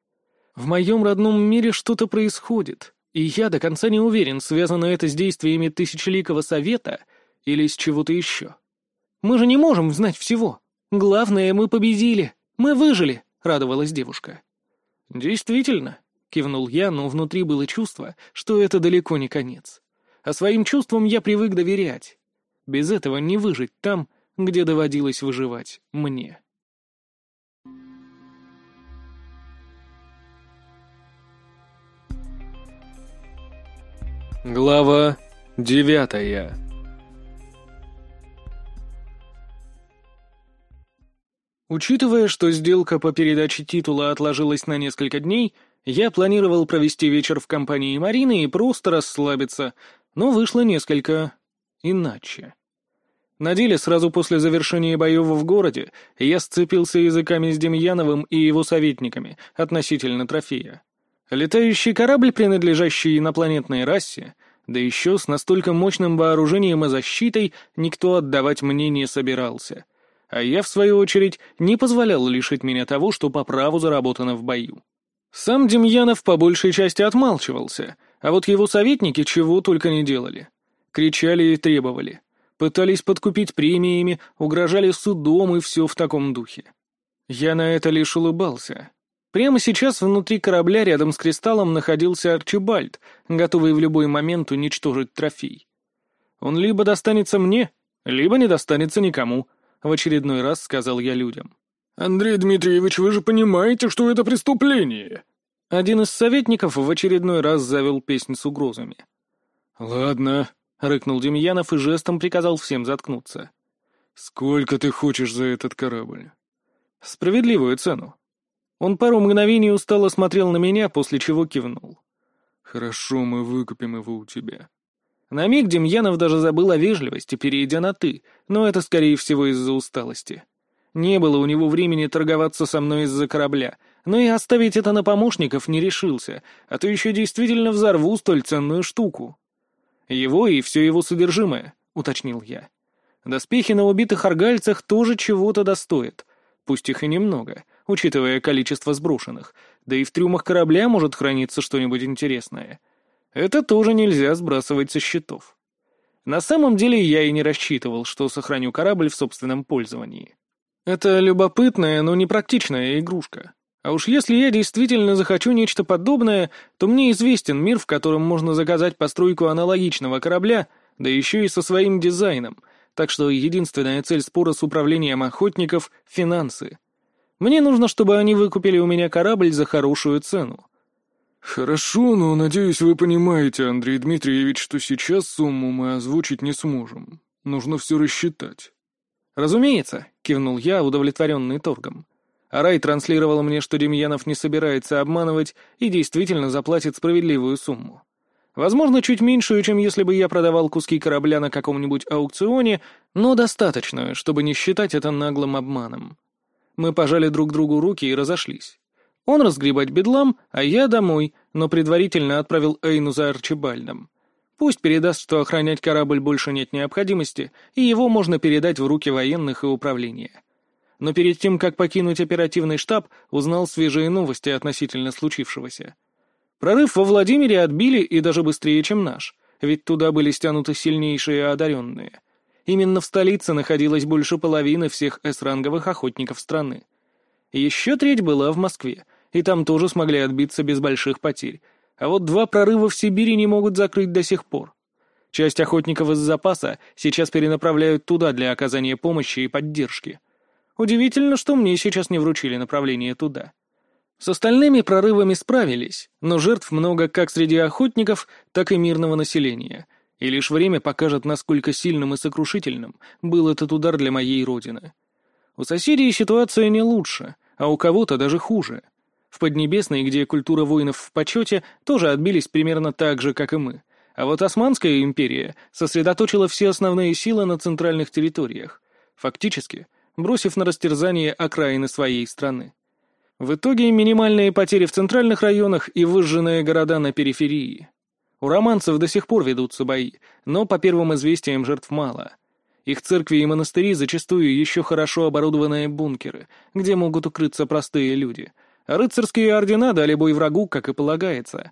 «В моем родном мире что-то происходит, и я до конца не уверен, связано это с действиями Тысячеликого Совета или с чего-то еще. Мы же не можем знать всего. Главное, мы победили, мы выжили», — радовалась девушка. «Действительно», — кивнул я, но внутри было чувство, что это далеко не конец. А своим чувствам я привык доверять. Без этого не выжить там, где доводилось выживать мне. Глава девятая Учитывая, что сделка по передаче титула отложилась на несколько дней, я планировал провести вечер в компании Марины и просто расслабиться, но вышло несколько иначе. На деле, сразу после завершения боев в городе, я сцепился языками с Демьяновым и его советниками относительно трофея. Летающий корабль, принадлежащий инопланетной расе, да еще с настолько мощным вооружением и защитой, никто отдавать мне не собирался. А я, в свою очередь, не позволял лишить меня того, что по праву заработано в бою. Сам Демьянов по большей части отмалчивался, а вот его советники чего только не делали. Кричали и требовали. Пытались подкупить премиями, угрожали судом и все в таком духе. Я на это лишь улыбался. Прямо сейчас внутри корабля рядом с кристаллом находился Арчибальд, готовый в любой момент уничтожить трофей. Он либо достанется мне, либо не достанется никому, в очередной раз сказал я людям. «Андрей Дмитриевич, вы же понимаете, что это преступление!» Один из советников в очередной раз завел песнь с угрозами. «Ладно», — рыкнул Демьянов и жестом приказал всем заткнуться. «Сколько ты хочешь за этот корабль?» «Справедливую цену». Он пару мгновений устало смотрел на меня, после чего кивнул. «Хорошо, мы выкупим его у тебя». На миг Демьянов даже забыл о вежливости, перейдя на «ты», но это, скорее всего, из-за усталости. Не было у него времени торговаться со мной из-за корабля, но и оставить это на помощников не решился, а то еще действительно взорву столь ценную штуку. Его и все его содержимое, уточнил я. Доспехи на убитых аргальцах тоже чего-то достоят, пусть их и немного, учитывая количество сброшенных, да и в трюмах корабля может храниться что-нибудь интересное. Это тоже нельзя сбрасывать со счетов. На самом деле я и не рассчитывал, что сохраню корабль в собственном пользовании. Это любопытная, но непрактичная игрушка. А уж если я действительно захочу нечто подобное, то мне известен мир, в котором можно заказать постройку аналогичного корабля, да еще и со своим дизайном, так что единственная цель спора с управлением охотников — финансы. Мне нужно, чтобы они выкупили у меня корабль за хорошую цену. «Хорошо, но, надеюсь, вы понимаете, Андрей Дмитриевич, что сейчас сумму мы озвучить не сможем. Нужно все рассчитать». «Разумеется», — кивнул я, удовлетворенный торгом. Арай транслировал мне, что Демьянов не собирается обманывать и действительно заплатит справедливую сумму. Возможно, чуть меньшую, чем если бы я продавал куски корабля на каком-нибудь аукционе, но достаточную, чтобы не считать это наглым обманом. Мы пожали друг другу руки и разошлись. Он разгребать бедлам, а я домой, но предварительно отправил Эйну за Арчибальдом. Пусть передаст, что охранять корабль больше нет необходимости, и его можно передать в руки военных и управления но перед тем, как покинуть оперативный штаб, узнал свежие новости относительно случившегося. Прорыв во Владимире отбили и даже быстрее, чем наш, ведь туда были стянуты сильнейшие одаренные. Именно в столице находилось больше половины всех С-ранговых охотников страны. Еще треть была в Москве, и там тоже смогли отбиться без больших потерь, а вот два прорыва в Сибири не могут закрыть до сих пор. Часть охотников из запаса сейчас перенаправляют туда для оказания помощи и поддержки. Удивительно, что мне сейчас не вручили направление туда. С остальными прорывами справились, но жертв много как среди охотников, так и мирного населения, и лишь время покажет, насколько сильным и сокрушительным был этот удар для моей родины. У соседей ситуация не лучше, а у кого-то даже хуже. В Поднебесной, где культура воинов в почете, тоже отбились примерно так же, как и мы. А вот Османская империя сосредоточила все основные силы на центральных территориях. Фактически, бросив на растерзание окраины своей страны. В итоге минимальные потери в центральных районах и выжженные города на периферии. У романцев до сих пор ведутся бои, но по первым известиям жертв мало. Их церкви и монастыри зачастую еще хорошо оборудованные бункеры, где могут укрыться простые люди. Рыцарские ордена дали бой врагу, как и полагается.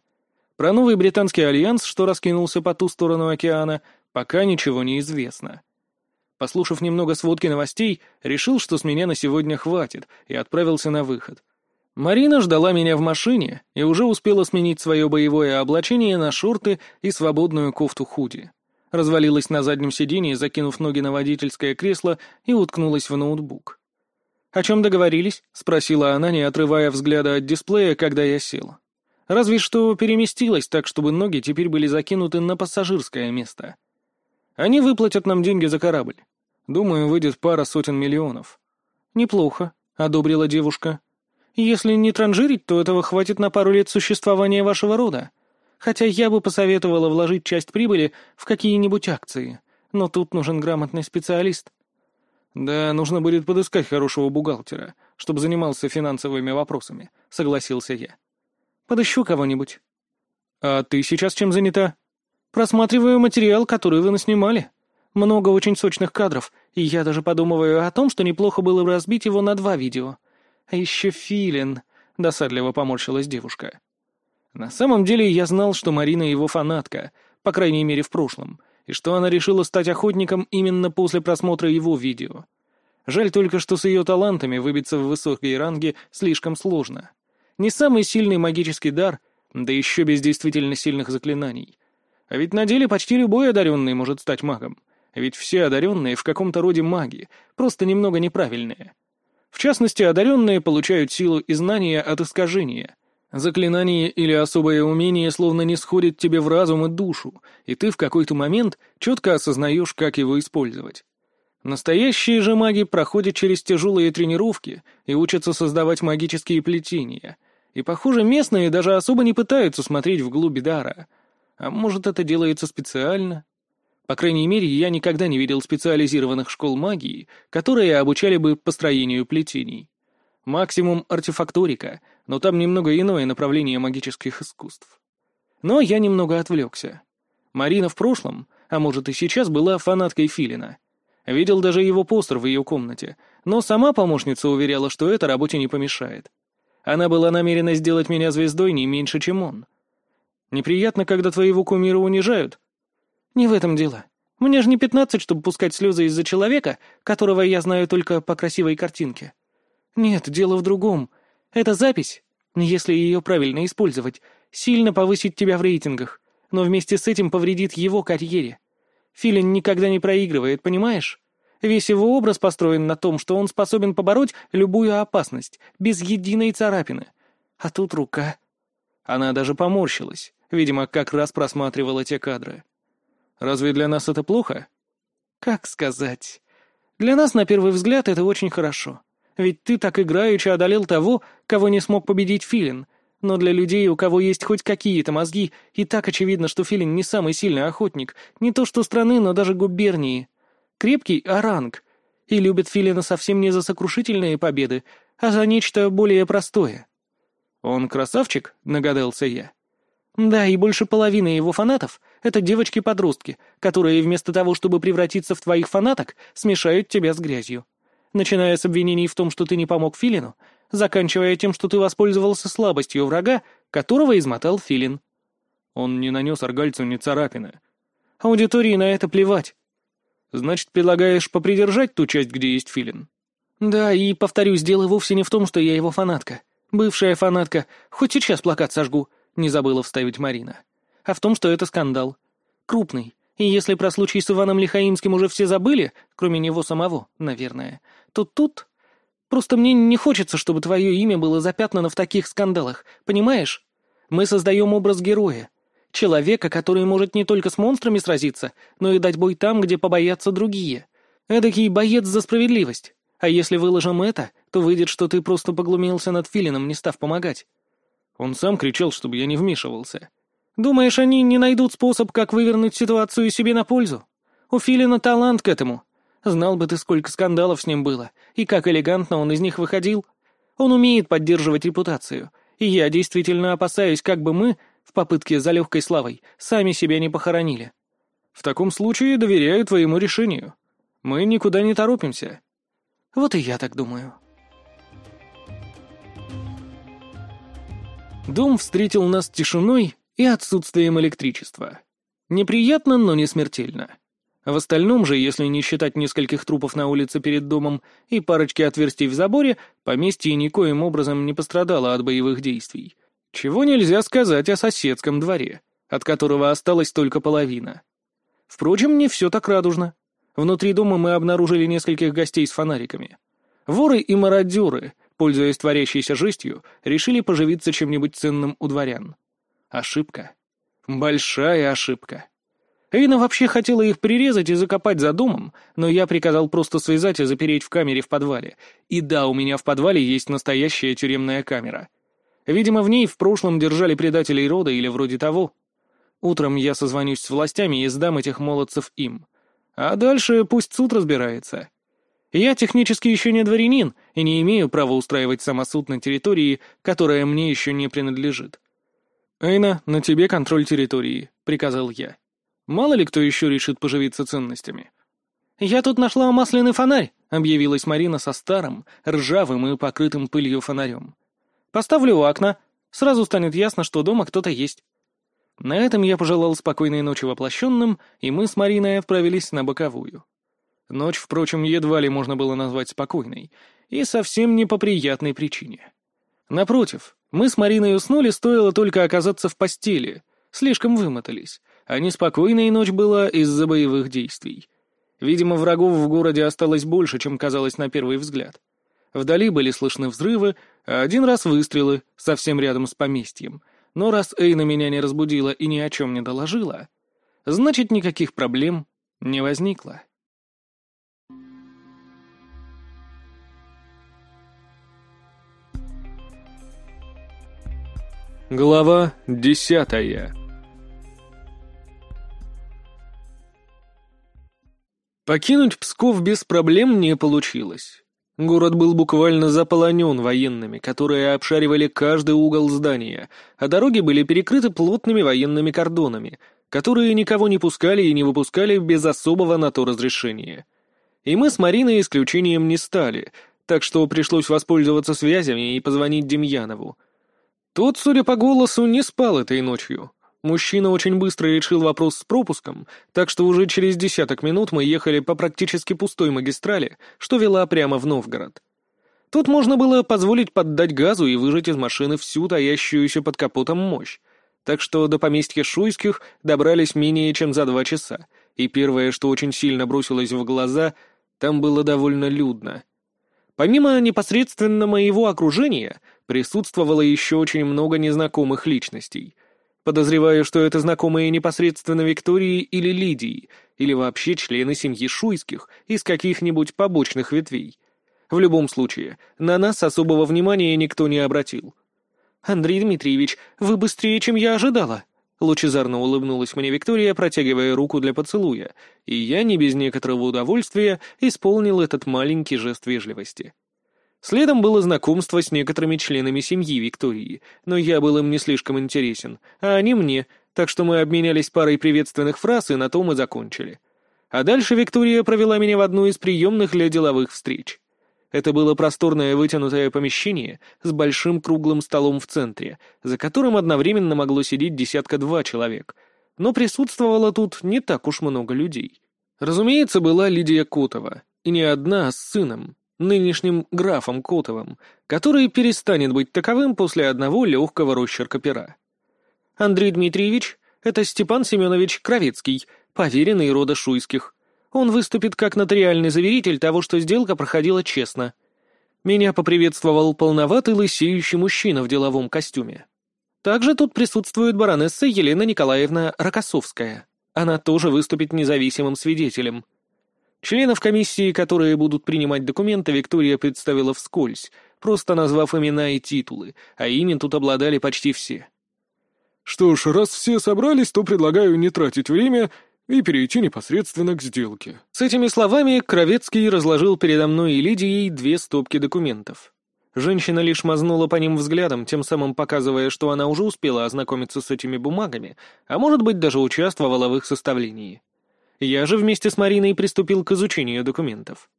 Про новый британский альянс, что раскинулся по ту сторону океана, пока ничего не известно. Послушав немного сводки новостей, решил, что с меня на сегодня хватит, и отправился на выход. Марина ждала меня в машине и уже успела сменить свое боевое облачение на шорты и свободную кофту худи. Развалилась на заднем сиденье, закинув ноги на водительское кресло и уткнулась в ноутбук. «О чем договорились?» — спросила она, не отрывая взгляда от дисплея, когда я сел. Разве что переместилась так, чтобы ноги теперь были закинуты на пассажирское место. Они выплатят нам деньги за корабль. Думаю, выйдет пара сотен миллионов. Неплохо, — одобрила девушка. Если не транжирить, то этого хватит на пару лет существования вашего рода. Хотя я бы посоветовала вложить часть прибыли в какие-нибудь акции. Но тут нужен грамотный специалист. Да, нужно будет подыскать хорошего бухгалтера, чтобы занимался финансовыми вопросами, согласился я. Подыщу кого-нибудь. А ты сейчас чем занята? Просматриваю материал, который вы наснимали. Много очень сочных кадров, и я даже подумываю о том, что неплохо было бы разбить его на два видео. А еще Филин, — досадливо поморщилась девушка. На самом деле я знал, что Марина его фанатка, по крайней мере в прошлом, и что она решила стать охотником именно после просмотра его видео. Жаль только, что с ее талантами выбиться в высокие ранги слишком сложно. Не самый сильный магический дар, да еще без действительно сильных заклинаний. А ведь на деле почти любой одаренный может стать магом. Ведь все одаренные в каком-то роде маги, просто немного неправильные. В частности, одаренные получают силу и знания от искажения. Заклинание или особое умение словно не сходит тебе в разум и душу, и ты в какой-то момент четко осознаешь, как его использовать. Настоящие же маги проходят через тяжелые тренировки и учатся создавать магические плетения. И, похоже, местные даже особо не пытаются смотреть вглубь дара. А может, это делается специально? По крайней мере, я никогда не видел специализированных школ магии, которые обучали бы построению плетений. Максимум артефакторика, но там немного иное направление магических искусств. Но я немного отвлекся. Марина в прошлом, а может и сейчас, была фанаткой Филина. Видел даже его постер в ее комнате, но сама помощница уверяла, что это работе не помешает. Она была намерена сделать меня звездой не меньше, чем он. Неприятно, когда твоего кумира унижают, «Не в этом дело. Мне же не пятнадцать, чтобы пускать слезы из-за человека, которого я знаю только по красивой картинке. Нет, дело в другом. Эта запись, если ее правильно использовать, сильно повысит тебя в рейтингах, но вместе с этим повредит его карьере. Филин никогда не проигрывает, понимаешь? Весь его образ построен на том, что он способен побороть любую опасность, без единой царапины. А тут рука. Она даже поморщилась, видимо, как раз просматривала те кадры. Разве для нас это плохо? Как сказать? Для нас, на первый взгляд, это очень хорошо. Ведь ты так играючи одолел того, кого не смог победить Филин. Но для людей, у кого есть хоть какие-то мозги, и так очевидно, что Филин не самый сильный охотник. Не то что страны, но даже губернии. Крепкий оранг. И любит Филина совсем не за сокрушительные победы, а за нечто более простое. «Он красавчик?» — нагадался я. Да, и больше половины его фанатов — это девочки-подростки, которые вместо того, чтобы превратиться в твоих фанаток, смешают тебя с грязью. Начиная с обвинений в том, что ты не помог Филину, заканчивая тем, что ты воспользовался слабостью врага, которого измотал Филин. Он не нанес аргальцу ни царапины. Аудитории на это плевать. Значит, предлагаешь попридержать ту часть, где есть Филин? Да, и, повторюсь, дело вовсе не в том, что я его фанатка. Бывшая фанатка. Хоть сейчас плакат сожгу —— не забыла вставить Марина. «А в том, что это скандал. Крупный. И если про случай с Иваном Лихаимским уже все забыли, кроме него самого, наверное, то тут... Просто мне не хочется, чтобы твое имя было запятнано в таких скандалах, понимаешь? Мы создаем образ героя. Человека, который может не только с монстрами сразиться, но и дать бой там, где побоятся другие. Эдакий боец за справедливость. А если выложим это, то выйдет, что ты просто поглумился над Филином, не став помогать. Он сам кричал, чтобы я не вмешивался. Думаешь, они не найдут способ, как вывернуть ситуацию себе на пользу? У Филина талант к этому. Знал бы ты, сколько скандалов с ним было, и как элегантно он из них выходил. Он умеет поддерживать репутацию, и я действительно опасаюсь, как бы мы, в попытке за легкой славой, сами себя не похоронили. В таком случае доверяю твоему решению. Мы никуда не торопимся. Вот и я так думаю. Дом встретил нас тишиной и отсутствием электричества. Неприятно, но не смертельно. В остальном же, если не считать нескольких трупов на улице перед домом и парочки отверстий в заборе, поместье никоим образом не пострадало от боевых действий. Чего нельзя сказать о соседском дворе, от которого осталась только половина. Впрочем, не все так радужно. Внутри дома мы обнаружили нескольких гостей с фонариками. Воры и мародеры, пользуясь творящейся жестью, решили поживиться чем-нибудь ценным у дворян. Ошибка. Большая ошибка. Эйна вообще хотела их прирезать и закопать за домом, но я приказал просто связать и запереть в камере в подвале. И да, у меня в подвале есть настоящая тюремная камера. Видимо, в ней в прошлом держали предателей рода или вроде того. Утром я созвонюсь с властями и сдам этих молодцев им. А дальше пусть суд разбирается. Я технически еще не дворянин и не имею права устраивать самосуд на территории, которая мне еще не принадлежит. «Эйна, на тебе контроль территории», — приказал я. Мало ли кто еще решит поживиться ценностями. «Я тут нашла масляный фонарь», — объявилась Марина со старым, ржавым и покрытым пылью фонарем. «Поставлю у окна. Сразу станет ясно, что дома кто-то есть». На этом я пожелал спокойной ночи воплощенным, и мы с Мариной отправились на боковую. Ночь, впрочем, едва ли можно было назвать спокойной, и совсем не по приятной причине. Напротив, мы с Мариной уснули, стоило только оказаться в постели, слишком вымотались, а неспокойная ночь была из-за боевых действий. Видимо, врагов в городе осталось больше, чем казалось на первый взгляд. Вдали были слышны взрывы, а один раз выстрелы, совсем рядом с поместьем. Но раз Эйна меня не разбудила и ни о чем не доложила, значит, никаких проблем не возникло. Глава десятая Покинуть Псков без проблем не получилось. Город был буквально заполонен военными, которые обшаривали каждый угол здания, а дороги были перекрыты плотными военными кордонами, которые никого не пускали и не выпускали без особого на то разрешения. И мы с Мариной исключением не стали, так что пришлось воспользоваться связями и позвонить Демьянову. Тот, судя по голосу, не спал этой ночью. Мужчина очень быстро решил вопрос с пропуском, так что уже через десяток минут мы ехали по практически пустой магистрали, что вела прямо в Новгород. Тут можно было позволить поддать газу и выжать из машины всю таящуюся под капотом мощь. Так что до поместья Шуйских добрались менее чем за два часа, и первое, что очень сильно бросилось в глаза, там было довольно людно. Помимо непосредственно моего окружения, присутствовало еще очень много незнакомых личностей — Подозреваю, что это знакомые непосредственно Виктории или Лидии, или вообще члены семьи Шуйских из каких-нибудь побочных ветвей. В любом случае, на нас особого внимания никто не обратил. «Андрей Дмитриевич, вы быстрее, чем я ожидала!» Лучезарно улыбнулась мне Виктория, протягивая руку для поцелуя, и я, не без некоторого удовольствия, исполнил этот маленький жест вежливости. Следом было знакомство с некоторыми членами семьи Виктории, но я был им не слишком интересен, а они мне, так что мы обменялись парой приветственных фраз и на том и закончили. А дальше Виктория провела меня в одну из приемных для деловых встреч. Это было просторное вытянутое помещение с большим круглым столом в центре, за которым одновременно могло сидеть десятка-два человек. Но присутствовало тут не так уж много людей. Разумеется, была Лидия Котова, и не одна, а с сыном нынешним графом Котовым, который перестанет быть таковым после одного легкого росчерка пера. Андрей Дмитриевич — это Степан Семенович Кровецкий, поверенный рода Шуйских. Он выступит как нотариальный заверитель того, что сделка проходила честно. Меня поприветствовал полноватый лысеющий мужчина в деловом костюме. Также тут присутствует баронесса Елена Николаевна Рокоссовская. Она тоже выступит независимым свидетелем. Членов комиссии, которые будут принимать документы, Виктория представила вскользь, просто назвав имена и титулы, а ими тут обладали почти все. «Что ж, раз все собрались, то предлагаю не тратить время и перейти непосредственно к сделке». С этими словами Кровецкий разложил передо мной и Лидией две стопки документов. Женщина лишь мазнула по ним взглядом, тем самым показывая, что она уже успела ознакомиться с этими бумагами, а может быть даже участвовала в их составлении. Я же вместе с Мариной приступил к изучению документов.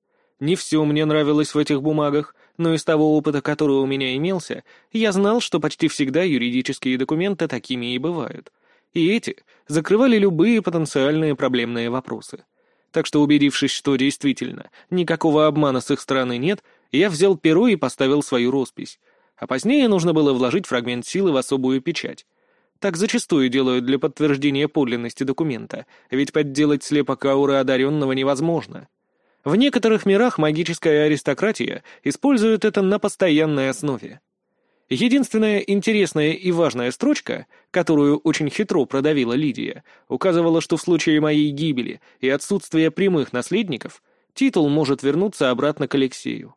Не все мне нравилось в этих бумагах, но из того опыта, который у меня имелся, я знал, что почти всегда юридические документы такими и бывают. И эти закрывали любые потенциальные проблемные вопросы. Так что, убедившись, что действительно никакого обмана с их стороны нет, я взял перо и поставил свою роспись. А позднее нужно было вложить фрагмент силы в особую печать. Так зачастую делают для подтверждения подлинности документа, ведь подделать слепок ауры одаренного невозможно. В некоторых мирах магическая аристократия использует это на постоянной основе. Единственная интересная и важная строчка, которую очень хитро продавила Лидия, указывала, что в случае моей гибели и отсутствия прямых наследников титул может вернуться обратно к Алексею.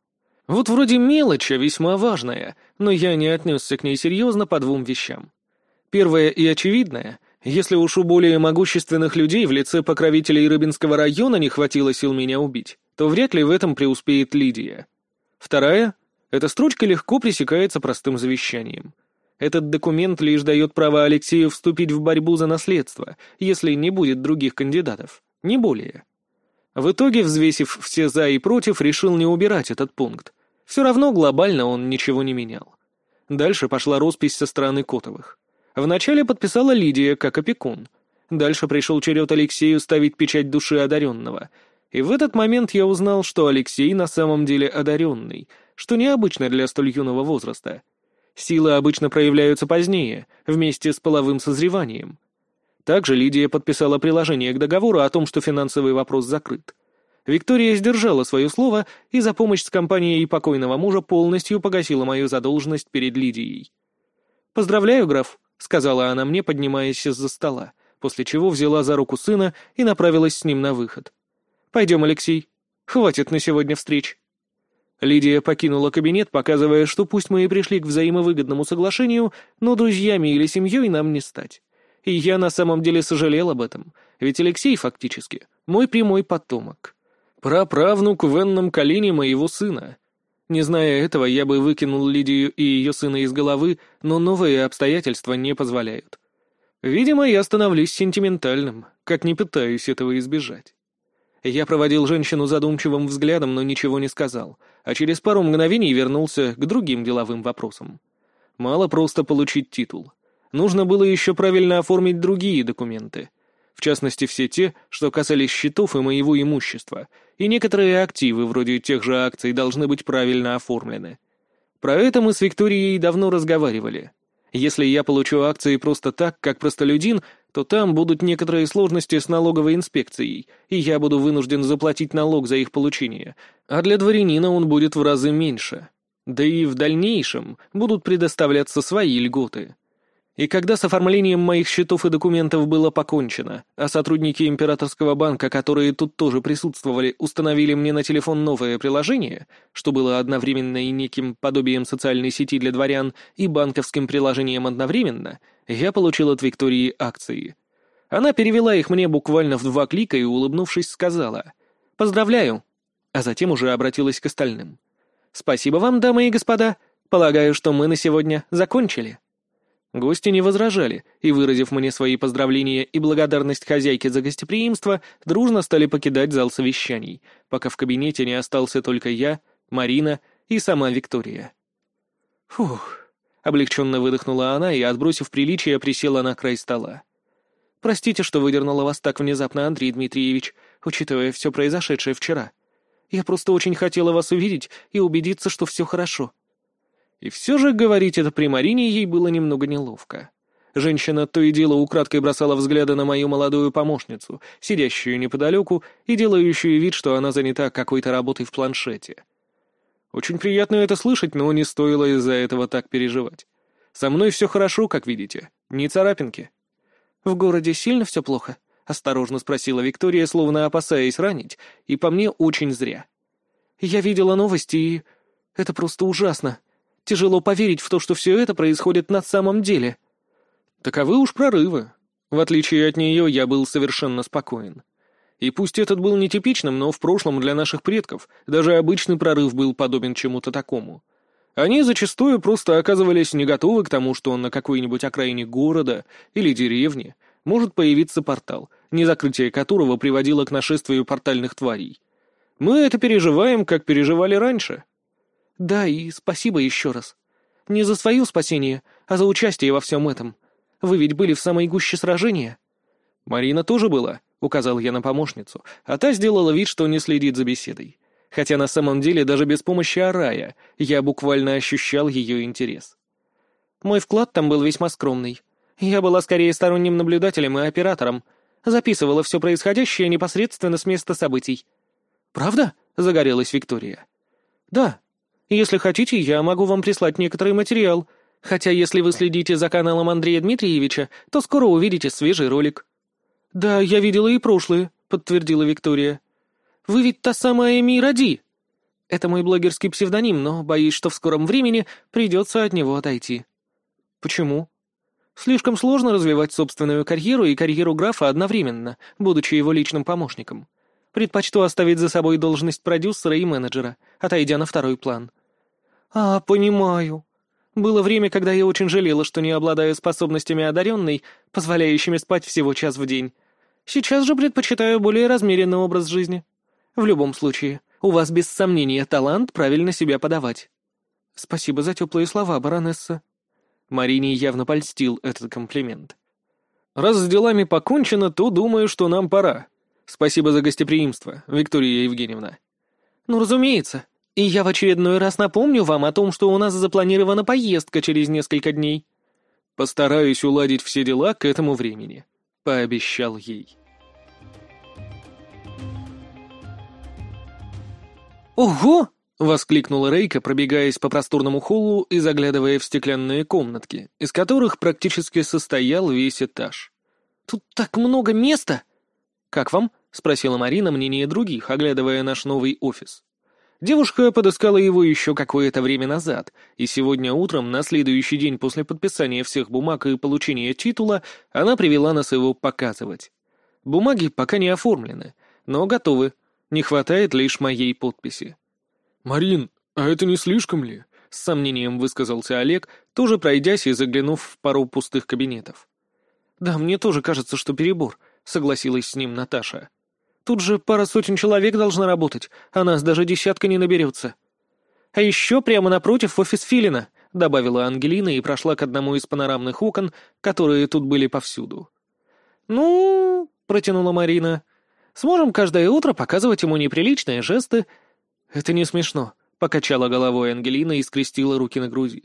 Вот вроде мелочь, а весьма важная, но я не отнесся к ней серьезно по двум вещам. Первое и очевидное, если уж у более могущественных людей в лице покровителей Рыбинского района не хватило сил меня убить, то вряд ли в этом преуспеет Лидия. Вторая — эта строчка легко пресекается простым завещанием. Этот документ лишь дает право Алексею вступить в борьбу за наследство, если не будет других кандидатов, не более. В итоге, взвесив все «за» и «против», решил не убирать этот пункт, все равно глобально он ничего не менял. Дальше пошла роспись со стороны Котовых. Вначале подписала Лидия как опекун. Дальше пришел черед Алексею ставить печать души одаренного. И в этот момент я узнал, что Алексей на самом деле одаренный, что необычно для столь юного возраста. Силы обычно проявляются позднее, вместе с половым созреванием. Также Лидия подписала приложение к договору о том, что финансовый вопрос закрыт. Виктория сдержала свое слово и за помощь с компанией покойного мужа полностью погасила мою задолженность перед Лидией. «Поздравляю, граф», — сказала она мне, поднимаясь из-за стола, после чего взяла за руку сына и направилась с ним на выход. «Пойдем, Алексей. Хватит на сегодня встреч». Лидия покинула кабинет, показывая, что пусть мы и пришли к взаимовыгодному соглашению, но друзьями или семьей нам не стать. И я на самом деле сожалел об этом, ведь Алексей фактически мой прямой потомок. Праправнук в энном колене моего сына. Не зная этого, я бы выкинул Лидию и ее сына из головы, но новые обстоятельства не позволяют. Видимо, я становлюсь сентиментальным, как не пытаюсь этого избежать. Я проводил женщину задумчивым взглядом, но ничего не сказал, а через пару мгновений вернулся к другим деловым вопросам. Мало просто получить титул. Нужно было еще правильно оформить другие документы. В частности, все те, что касались счетов и моего имущества — и некоторые активы, вроде тех же акций, должны быть правильно оформлены. Про это мы с Викторией давно разговаривали. Если я получу акции просто так, как простолюдин, то там будут некоторые сложности с налоговой инспекцией, и я буду вынужден заплатить налог за их получение, а для дворянина он будет в разы меньше. Да и в дальнейшем будут предоставляться свои льготы. И когда с оформлением моих счетов и документов было покончено, а сотрудники императорского банка, которые тут тоже присутствовали, установили мне на телефон новое приложение, что было одновременно и неким подобием социальной сети для дворян и банковским приложением одновременно, я получил от Виктории акции. Она перевела их мне буквально в два клика и, улыбнувшись, сказала «Поздравляю», а затем уже обратилась к остальным. «Спасибо вам, дамы и господа. Полагаю, что мы на сегодня закончили». Гости не возражали, и, выразив мне свои поздравления и благодарность хозяйке за гостеприимство, дружно стали покидать зал совещаний, пока в кабинете не остался только я, Марина и сама Виктория. «Фух», — облегченно выдохнула она и, отбросив приличие, присела на край стола. «Простите, что выдернула вас так внезапно, Андрей Дмитриевич, учитывая все произошедшее вчера. Я просто очень хотела вас увидеть и убедиться, что все хорошо». И все же говорить это при Марине ей было немного неловко. Женщина то и дело украдкой бросала взгляды на мою молодую помощницу, сидящую неподалеку и делающую вид, что она занята какой-то работой в планшете. Очень приятно это слышать, но не стоило из-за этого так переживать. Со мной все хорошо, как видите, не царапинки. «В городе сильно все плохо?» — осторожно спросила Виктория, словно опасаясь ранить, и по мне очень зря. «Я видела новости, и... это просто ужасно. Тяжело поверить в то, что все это происходит на самом деле. Таковы уж прорывы. В отличие от нее, я был совершенно спокоен. И пусть этот был нетипичным, но в прошлом для наших предков даже обычный прорыв был подобен чему-то такому. Они зачастую просто оказывались не готовы к тому, что на какой-нибудь окраине города или деревни может появиться портал, не закрытие которого приводило к нашествию портальных тварей. Мы это переживаем, как переживали раньше. Да, и спасибо еще раз. Не за свое спасение, а за участие во всем этом. Вы ведь были в самой гуще сражения. Марина тоже была, указал я на помощницу, а та сделала вид, что не следит за беседой. Хотя на самом деле даже без помощи Арая я буквально ощущал ее интерес. Мой вклад там был весьма скромный. Я была скорее сторонним наблюдателем и оператором. Записывала все происходящее непосредственно с места событий. «Правда?» — загорелась Виктория. «Да. Если хотите, я могу вам прислать некоторый материал. Хотя если вы следите за каналом Андрея Дмитриевича, то скоро увидите свежий ролик». «Да, я видела и прошлые», — подтвердила Виктория. «Вы ведь та самая Миради!» «Это мой блогерский псевдоним, но боюсь, что в скором времени придется от него отойти». «Почему?» «Слишком сложно развивать собственную карьеру и карьеру графа одновременно, будучи его личным помощником. Предпочту оставить за собой должность продюсера и менеджера, отойдя на второй план». «А, понимаю», было время, когда я очень жалела, что не обладаю способностями одаренной, позволяющими спать всего час в день. Сейчас же предпочитаю более размеренный образ жизни. В любом случае, у вас без сомнения талант правильно себя подавать. Спасибо за теплые слова, баронесса. Марине явно польстил этот комплимент. Раз с делами покончено, то думаю, что нам пора. Спасибо за гостеприимство, Виктория Евгеньевна. Ну, разумеется. И я в очередной раз напомню вам о том, что у нас запланирована поездка через несколько дней. Постараюсь уладить все дела к этому времени, пообещал ей. «Ого!» — воскликнула Рейка, пробегаясь по просторному холлу и заглядывая в стеклянные комнатки, из которых практически состоял весь этаж. «Тут так много места!» «Как вам?» — спросила Марина мнение других, оглядывая наш новый офис. Девушка подыскала его еще какое-то время назад, и сегодня утром, на следующий день после подписания всех бумаг и получения титула, она привела нас его показывать. Бумаги пока не оформлены, но готовы. Не хватает лишь моей подписи. «Марин, а это не слишком ли?» — с сомнением высказался Олег, тоже пройдясь и заглянув в пару пустых кабинетов. «Да, мне тоже кажется, что перебор», — согласилась с ним Наташа. Тут же пара сотен человек должна работать, а нас даже десятка не наберется. А еще прямо напротив офис Филина, добавила Ангелина и прошла к одному из панорамных окон, которые тут были повсюду. «Ну...» — протянула Марина. «Сможем каждое утро показывать ему неприличные жесты». «Это не смешно», — покачала головой Ангелина и скрестила руки на груди.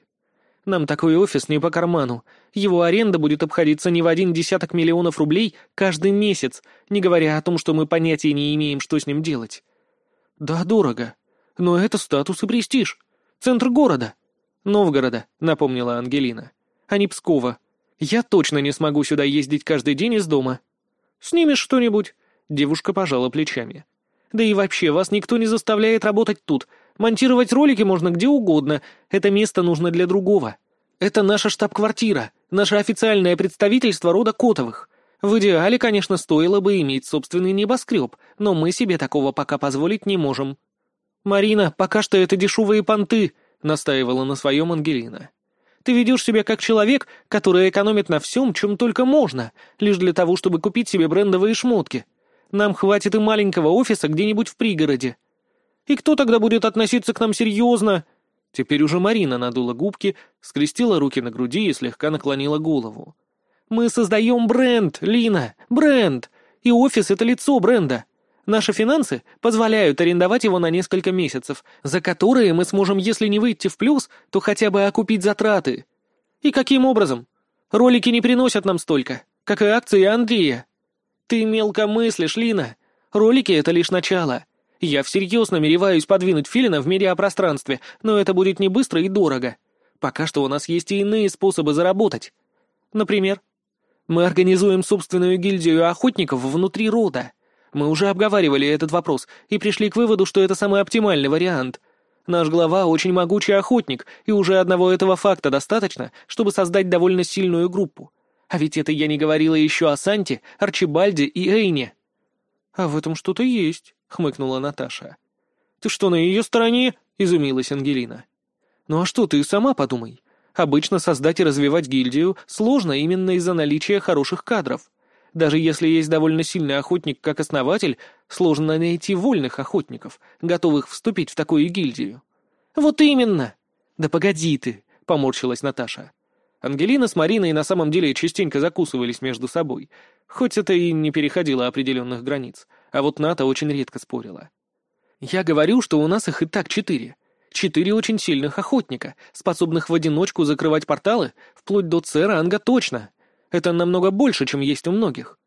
Нам такой офис не по карману. Его аренда будет обходиться не в один десяток миллионов рублей каждый месяц, не говоря о том, что мы понятия не имеем, что с ним делать. Да, дорого. Но это статус и престиж. Центр города. Новгорода, напомнила Ангелина. А не Пскова. Я точно не смогу сюда ездить каждый день из дома. Снимешь что-нибудь? Девушка пожала плечами. Да и вообще, вас никто не заставляет работать тут. Монтировать ролики можно где угодно, это место нужно для другого. Это наша штаб-квартира, наше официальное представительство рода Котовых. В идеале, конечно, стоило бы иметь собственный небоскреб, но мы себе такого пока позволить не можем. «Марина, пока что это дешевые понты», — настаивала на своем Ангелина. «Ты ведешь себя как человек, который экономит на всем, чем только можно, лишь для того, чтобы купить себе брендовые шмотки. Нам хватит и маленького офиса где-нибудь в пригороде. И кто тогда будет относиться к нам серьезно?» Теперь уже Марина надула губки, скрестила руки на груди и слегка наклонила голову. «Мы создаем бренд, Лина, бренд! И офис — это лицо бренда. Наши финансы позволяют арендовать его на несколько месяцев, за которые мы сможем, если не выйти в плюс, то хотя бы окупить затраты. И каким образом? Ролики не приносят нам столько, как и акции Андрея. Ты мелко мыслишь, Лина. Ролики — это лишь начало. Я всерьез намереваюсь подвинуть Филина в медиапространстве, но это будет не быстро и дорого. Пока что у нас есть и иные способы заработать. Например, мы организуем собственную гильдию охотников внутри рода. Мы уже обговаривали этот вопрос и пришли к выводу, что это самый оптимальный вариант. Наш глава очень могучий охотник, и уже одного этого факта достаточно, чтобы создать довольно сильную группу. А ведь это я не говорила еще о Санте, Арчибальде и Эйне. А в этом что-то есть хмыкнула Наташа. «Ты что, на ее стороне?» — изумилась Ангелина. Ну а что, ты сама подумай. Обычно создать и развивать гильдию сложно именно из-за наличия хороших кадров. Даже если есть довольно сильный охотник как основатель, сложно найти вольных охотников, готовых вступить в такую гильдию. «Вот именно!» «Да погоди ты!» — поморщилась Наташа. Ангелина с Мариной на самом деле частенько закусывались между собой, хоть это и не переходило определенных границ, а вот Ната очень редко спорила. «Я говорю, что у нас их и так четыре. Четыре очень сильных охотника, способных в одиночку закрывать порталы, вплоть до Церанга точно. Это намного больше, чем есть у многих».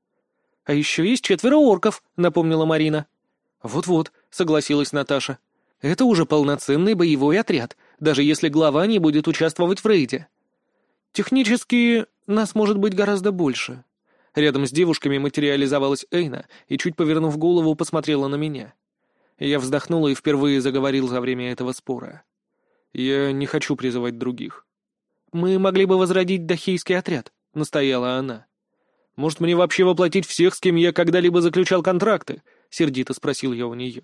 «А еще есть четверо орков», — напомнила Марина. «Вот-вот», — согласилась Наташа. «Это уже полноценный боевой отряд, даже если глава не будет участвовать в рейде». «Технически нас может быть гораздо больше». Рядом с девушками материализовалась Эйна и, чуть повернув голову, посмотрела на меня. Я вздохнул и впервые заговорил за время этого спора. «Я не хочу призывать других». «Мы могли бы возродить Дахейский отряд», — настояла она. «Может, мне вообще воплотить всех, с кем я когда-либо заключал контракты?» — сердито спросил я у нее.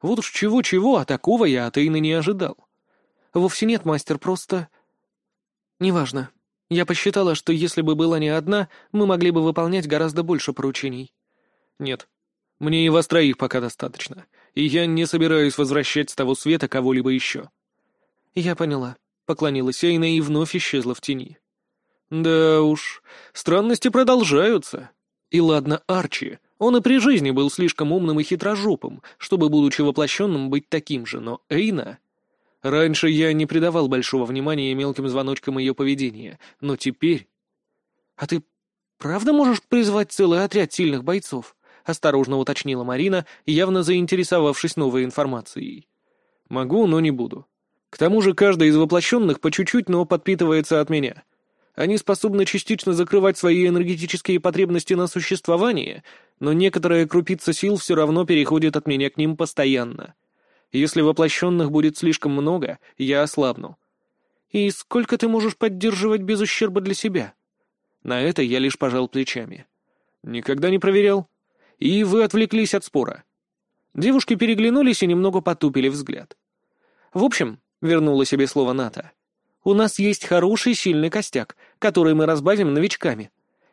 «Вот уж чего-чего, а такого я от Эйны не ожидал». «Вовсе нет, мастер, просто...» «Неважно. Я посчитала, что если бы была не одна, мы могли бы выполнять гораздо больше поручений». «Нет. Мне и вас троих пока достаточно, и я не собираюсь возвращать с того света кого-либо еще». «Я поняла», — поклонилась Эйна и вновь исчезла в тени. «Да уж, странности продолжаются. И ладно, Арчи, он и при жизни был слишком умным и хитрожопым, чтобы, будучи воплощенным, быть таким же, но Эйна...» Раньше я не придавал большого внимания мелким звоночкам ее поведения, но теперь... — А ты правда можешь призвать целый отряд сильных бойцов? — осторожно уточнила Марина, явно заинтересовавшись новой информацией. — Могу, но не буду. К тому же каждый из воплощенных по чуть-чуть, но подпитывается от меня. Они способны частично закрывать свои энергетические потребности на существование, но некоторая крупица сил все равно переходит от меня к ним постоянно. Если воплощенных будет слишком много, я ослабну. И сколько ты можешь поддерживать без ущерба для себя? На это я лишь пожал плечами. Никогда не проверял. И вы отвлеклись от спора. Девушки переглянулись и немного потупили взгляд. В общем, вернула себе слово Ната. У нас есть хороший сильный костяк, который мы разбавим новичками.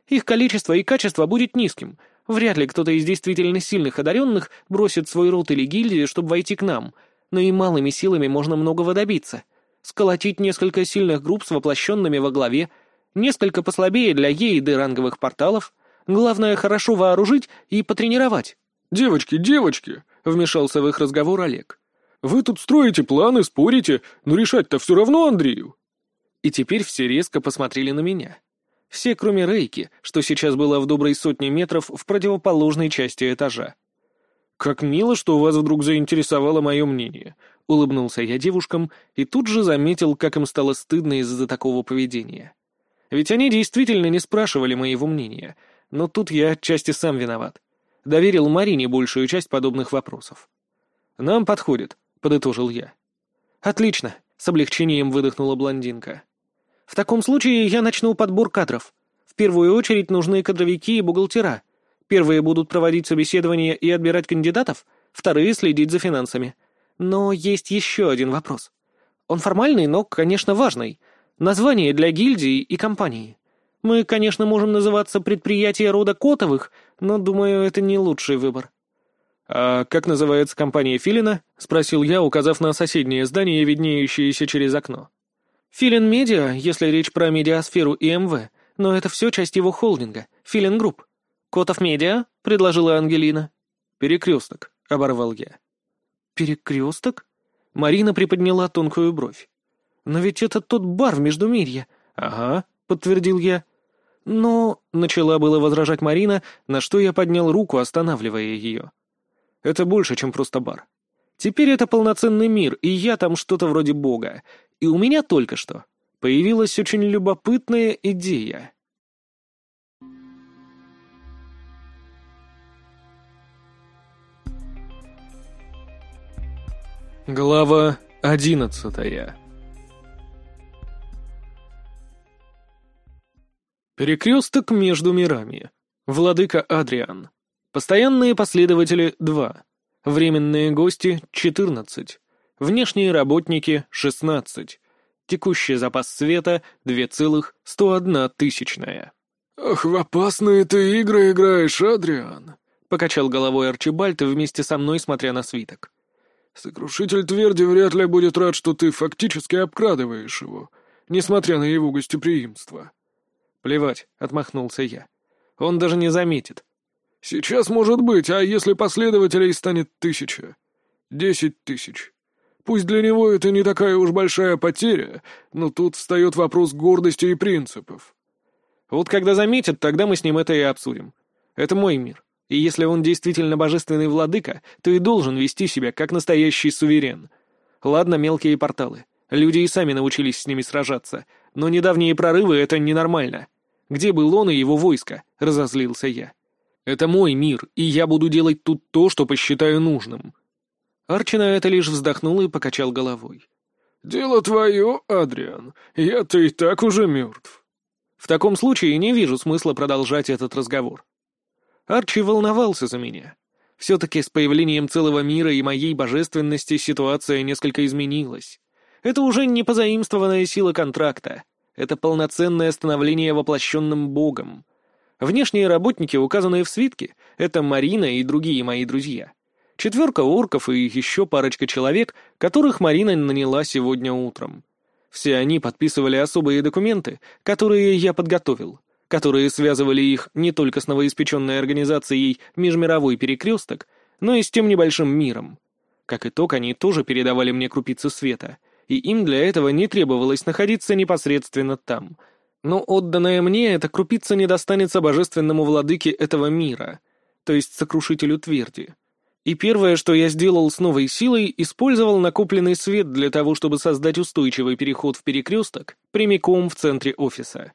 Их количество и качество будет низким, Вряд ли кто-то из действительно сильных одаренных бросит свой род или гильдию, чтобы войти к нам, но и малыми силами можно многого добиться. Сколотить несколько сильных групп с воплощенными во главе, несколько послабее для Е и Д ранговых порталов, главное хорошо вооружить и потренировать. «Девочки, девочки!» — вмешался в их разговор Олег. «Вы тут строите планы, спорите, но решать-то все равно Андрею». И теперь все резко посмотрели на меня. Все, кроме Рейки, что сейчас было в доброй сотне метров в противоположной части этажа. «Как мило, что вас вдруг заинтересовало мое мнение», — улыбнулся я девушкам и тут же заметил, как им стало стыдно из-за такого поведения. Ведь они действительно не спрашивали моего мнения, но тут я отчасти сам виноват. Доверил Марине большую часть подобных вопросов. «Нам подходит», — подытожил я. «Отлично», — с облегчением выдохнула блондинка. В таком случае я начну подбор кадров. В первую очередь нужны кадровики и бухгалтера. Первые будут проводить собеседования и отбирать кандидатов, вторые — следить за финансами. Но есть еще один вопрос. Он формальный, но, конечно, важный. Название для гильдии и компании. Мы, конечно, можем называться предприятие рода Котовых, но, думаю, это не лучший выбор. «А как называется компания Филина?» — спросил я, указав на соседнее здание, виднеющееся через окно. Филин Медиа, если речь про медиасферу и МВ, но это все часть его холдинга, Филин Групп. Котов Медиа, предложила Ангелина. Перекресток, оборвал я. Перекресток? Марина приподняла тонкую бровь. Но ведь это тот бар в Междумирье. Ага, подтвердил я. Но... Начала было возражать Марина, на что я поднял руку, останавливая ее. Это больше, чем просто бар. Теперь это полноценный мир, и я там что-то вроде бога, и у меня только что появилась очень любопытная идея. Глава одиннадцатая Перекресток между мирами. Владыка Адриан. Постоянные последователи — два. Временные гости — четырнадцать. Внешние работники — 16. Текущий запас света — 2,101 тысячная. «Ах, в опасные ты игры играешь, Адриан!» — покачал головой Арчибальд вместе со мной, смотря на свиток. «Сокрушитель Тверди вряд ли будет рад, что ты фактически обкрадываешь его, несмотря на его гостеприимство». «Плевать», — отмахнулся я. «Он даже не заметит». «Сейчас может быть, а если последователей станет тысяча? Десять тысяч?» Пусть для него это не такая уж большая потеря, но тут встает вопрос гордости и принципов. Вот когда заметят, тогда мы с ним это и обсудим. Это мой мир. И если он действительно божественный владыка, то и должен вести себя как настоящий суверен. Ладно, мелкие порталы. Люди и сами научились с ними сражаться. Но недавние прорывы — это ненормально. Где был он и его войско? — разозлился я. Это мой мир, и я буду делать тут то, что посчитаю нужным. Арчи на это лишь вздохнул и покачал головой. «Дело твое, Адриан. Я-то и так уже мертв». В таком случае не вижу смысла продолжать этот разговор. Арчи волновался за меня. Все-таки с появлением целого мира и моей божественности ситуация несколько изменилась. Это уже не позаимствованная сила контракта. Это полноценное становление воплощенным богом. Внешние работники, указанные в свитке, это Марина и другие мои друзья. Четверка орков и еще парочка человек, которых Марина наняла сегодня утром. Все они подписывали особые документы, которые я подготовил, которые связывали их не только с новоиспеченной организацией «Межмировой перекресток», но и с тем небольшим миром. Как итог, они тоже передавали мне крупицы света, и им для этого не требовалось находиться непосредственно там. Но отданная мне эта крупица не достанется божественному владыке этого мира, то есть сокрушителю тверди. И первое, что я сделал с новой силой, использовал накопленный свет для того, чтобы создать устойчивый переход в перекресток прямиком в центре офиса.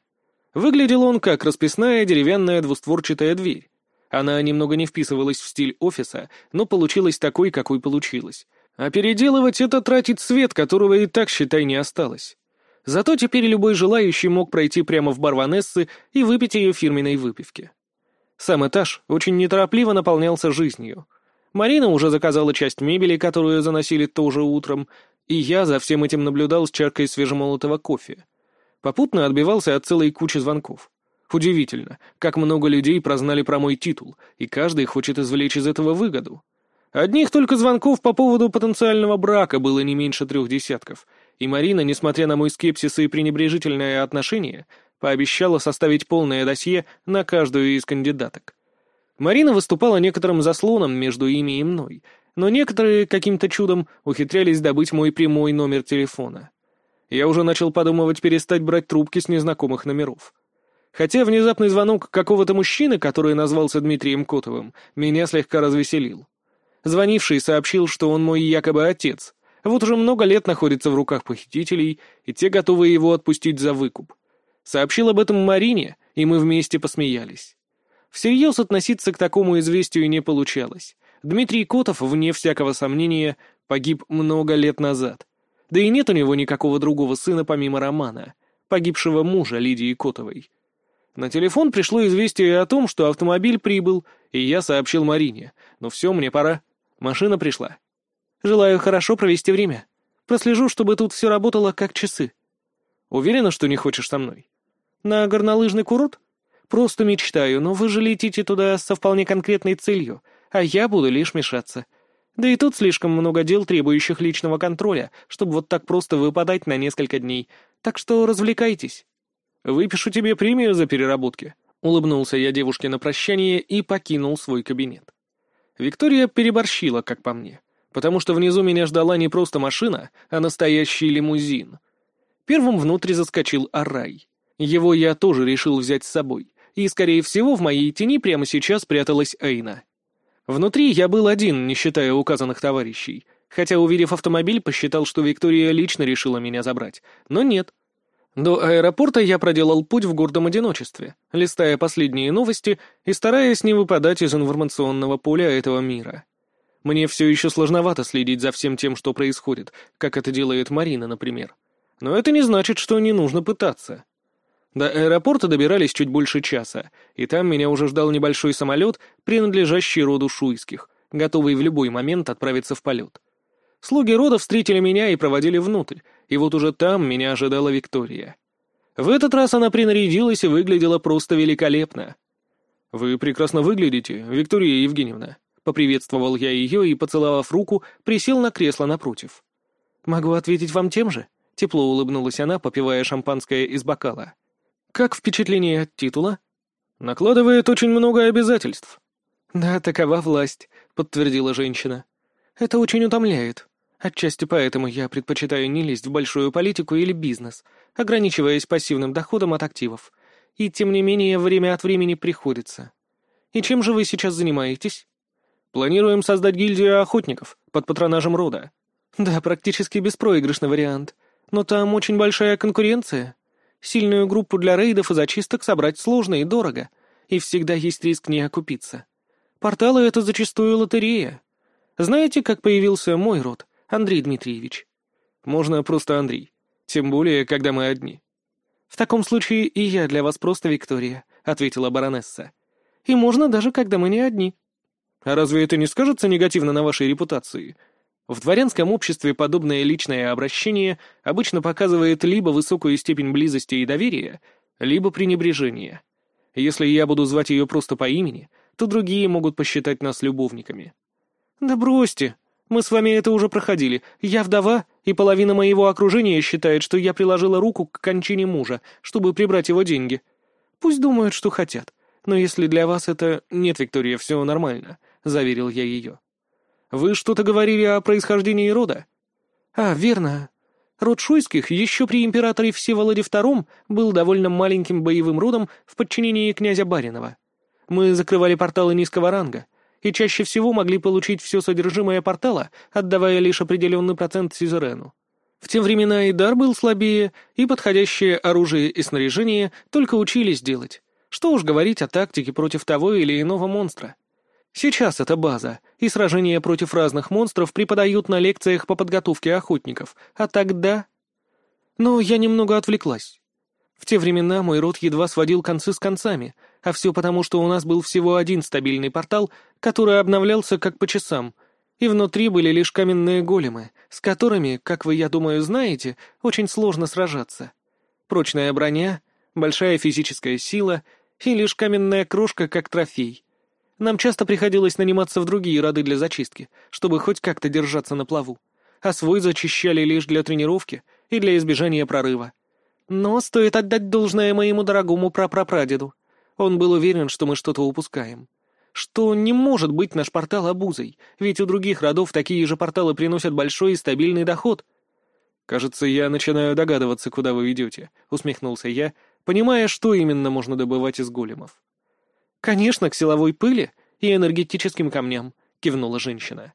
Выглядел он как расписная деревянная двустворчатая дверь. Она немного не вписывалась в стиль офиса, но получилась такой, какой получилась. А переделывать это тратить свет, которого и так, считай, не осталось. Зато теперь любой желающий мог пройти прямо в бар Ванессы и выпить ее фирменной выпивки. Сам этаж очень неторопливо наполнялся жизнью — Марина уже заказала часть мебели, которую заносили тоже утром, и я за всем этим наблюдал с чаркой свежемолотого кофе. Попутно отбивался от целой кучи звонков. Удивительно, как много людей прознали про мой титул, и каждый хочет извлечь из этого выгоду. Одних только звонков по поводу потенциального брака было не меньше трех десятков, и Марина, несмотря на мой скепсис и пренебрежительное отношение, пообещала составить полное досье на каждую из кандидаток. Марина выступала некоторым заслоном между ими и мной, но некоторые каким-то чудом ухитрялись добыть мой прямой номер телефона. Я уже начал подумывать перестать брать трубки с незнакомых номеров. Хотя внезапный звонок какого-то мужчины, который назвался Дмитрием Котовым, меня слегка развеселил. Звонивший сообщил, что он мой якобы отец, вот уже много лет находится в руках похитителей, и те готовы его отпустить за выкуп. Сообщил об этом Марине, и мы вместе посмеялись. Всерьез относиться к такому известию не получалось. Дмитрий Котов, вне всякого сомнения, погиб много лет назад. Да и нет у него никакого другого сына помимо Романа, погибшего мужа Лидии Котовой. На телефон пришло известие о том, что автомобиль прибыл, и я сообщил Марине. «Ну все, мне пора. Машина пришла. Желаю хорошо провести время. Прослежу, чтобы тут все работало как часы. Уверена, что не хочешь со мной? На горнолыжный курорт? Просто мечтаю, но вы же летите туда со вполне конкретной целью, а я буду лишь мешаться. Да и тут слишком много дел, требующих личного контроля, чтобы вот так просто выпадать на несколько дней. Так что развлекайтесь. Выпишу тебе премию за переработки. Улыбнулся я девушке на прощание и покинул свой кабинет. Виктория переборщила, как по мне, потому что внизу меня ждала не просто машина, а настоящий лимузин. Первым внутрь заскочил Арай. Его я тоже решил взять с собой и, скорее всего, в моей тени прямо сейчас пряталась Эйна. Внутри я был один, не считая указанных товарищей, хотя, увидев автомобиль, посчитал, что Виктория лично решила меня забрать, но нет. До аэропорта я проделал путь в гордом одиночестве, листая последние новости и стараясь не выпадать из информационного поля этого мира. Мне все еще сложновато следить за всем тем, что происходит, как это делает Марина, например. Но это не значит, что не нужно пытаться. До аэропорта добирались чуть больше часа, и там меня уже ждал небольшой самолет, принадлежащий роду шуйских, готовый в любой момент отправиться в полет. Слуги рода встретили меня и проводили внутрь, и вот уже там меня ожидала Виктория. В этот раз она принарядилась и выглядела просто великолепно. «Вы прекрасно выглядите, Виктория Евгеньевна», — поприветствовал я ее и, поцеловав руку, присел на кресло напротив. «Могу ответить вам тем же?» — тепло улыбнулась она, попивая шампанское из бокала. «Как впечатление от титула?» «Накладывает очень много обязательств». «Да, такова власть», — подтвердила женщина. «Это очень утомляет. Отчасти поэтому я предпочитаю не лезть в большую политику или бизнес, ограничиваясь пассивным доходом от активов. И тем не менее, время от времени приходится. И чем же вы сейчас занимаетесь?» «Планируем создать гильдию охотников под патронажем рода». «Да, практически беспроигрышный вариант. Но там очень большая конкуренция. Сильную группу для рейдов и зачисток собрать сложно и дорого, и всегда есть риск не окупиться. Порталы — это зачастую лотерея. Знаете, как появился мой род, Андрей Дмитриевич? Можно просто Андрей. Тем более, когда мы одни. В таком случае и я для вас просто Виктория, — ответила баронесса. И можно даже, когда мы не одни. А разве это не скажется негативно на вашей репутации? В дворянском обществе подобное личное обращение обычно показывает либо высокую степень близости и доверия, либо пренебрежение. Если я буду звать ее просто по имени, то другие могут посчитать нас любовниками. «Да бросьте, мы с вами это уже проходили. Я вдова, и половина моего окружения считает, что я приложила руку к кончине мужа, чтобы прибрать его деньги. Пусть думают, что хотят. Но если для вас это... Нет, Виктория, все нормально», — заверил я ее. Вы что-то говорили о происхождении рода?» «А, верно. Род Шуйских еще при императоре Всеволоде II был довольно маленьким боевым родом в подчинении князя Баринова. Мы закрывали порталы низкого ранга, и чаще всего могли получить все содержимое портала, отдавая лишь определенный процент сюзерену. В те времена и дар был слабее, и подходящее оружие и снаряжение только учились делать. Что уж говорить о тактике против того или иного монстра. Сейчас это база, и сражения против разных монстров преподают на лекциях по подготовке охотников, а тогда... Но я немного отвлеклась. В те времена мой род едва сводил концы с концами, а все потому, что у нас был всего один стабильный портал, который обновлялся как по часам, и внутри были лишь каменные големы, с которыми, как вы, я думаю, знаете, очень сложно сражаться. Прочная броня, большая физическая сила и лишь каменная крошка как трофей. Нам часто приходилось наниматься в другие роды для зачистки, чтобы хоть как-то держаться на плаву. А свой зачищали лишь для тренировки и для избежания прорыва. Но стоит отдать должное моему дорогому прапрапрадеду. Он был уверен, что мы что-то упускаем. Что не может быть наш портал обузой, ведь у других родов такие же порталы приносят большой и стабильный доход. «Кажется, я начинаю догадываться, куда вы ведете», — усмехнулся я, понимая, что именно можно добывать из големов. «Конечно, к силовой пыли и энергетическим камням», — кивнула женщина.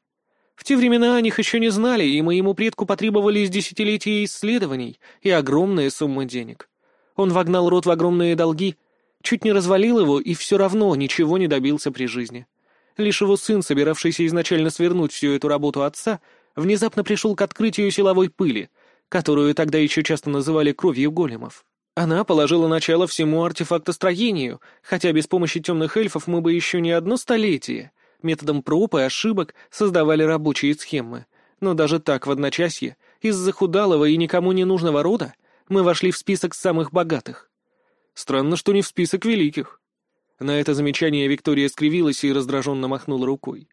«В те времена о них еще не знали, и моему предку потребовались десятилетия исследований и огромные суммы денег. Он вогнал рот в огромные долги, чуть не развалил его и все равно ничего не добился при жизни. Лишь его сын, собиравшийся изначально свернуть всю эту работу отца, внезапно пришел к открытию силовой пыли, которую тогда еще часто называли кровью големов. Она положила начало всему артефактостроению, хотя без помощи темных эльфов мы бы еще не одно столетие методом проб и ошибок создавали рабочие схемы. Но даже так, в одночасье, из-за худалого и никому не нужного рода, мы вошли в список самых богатых. Странно, что не в список великих. На это замечание Виктория скривилась и раздраженно махнула рукой.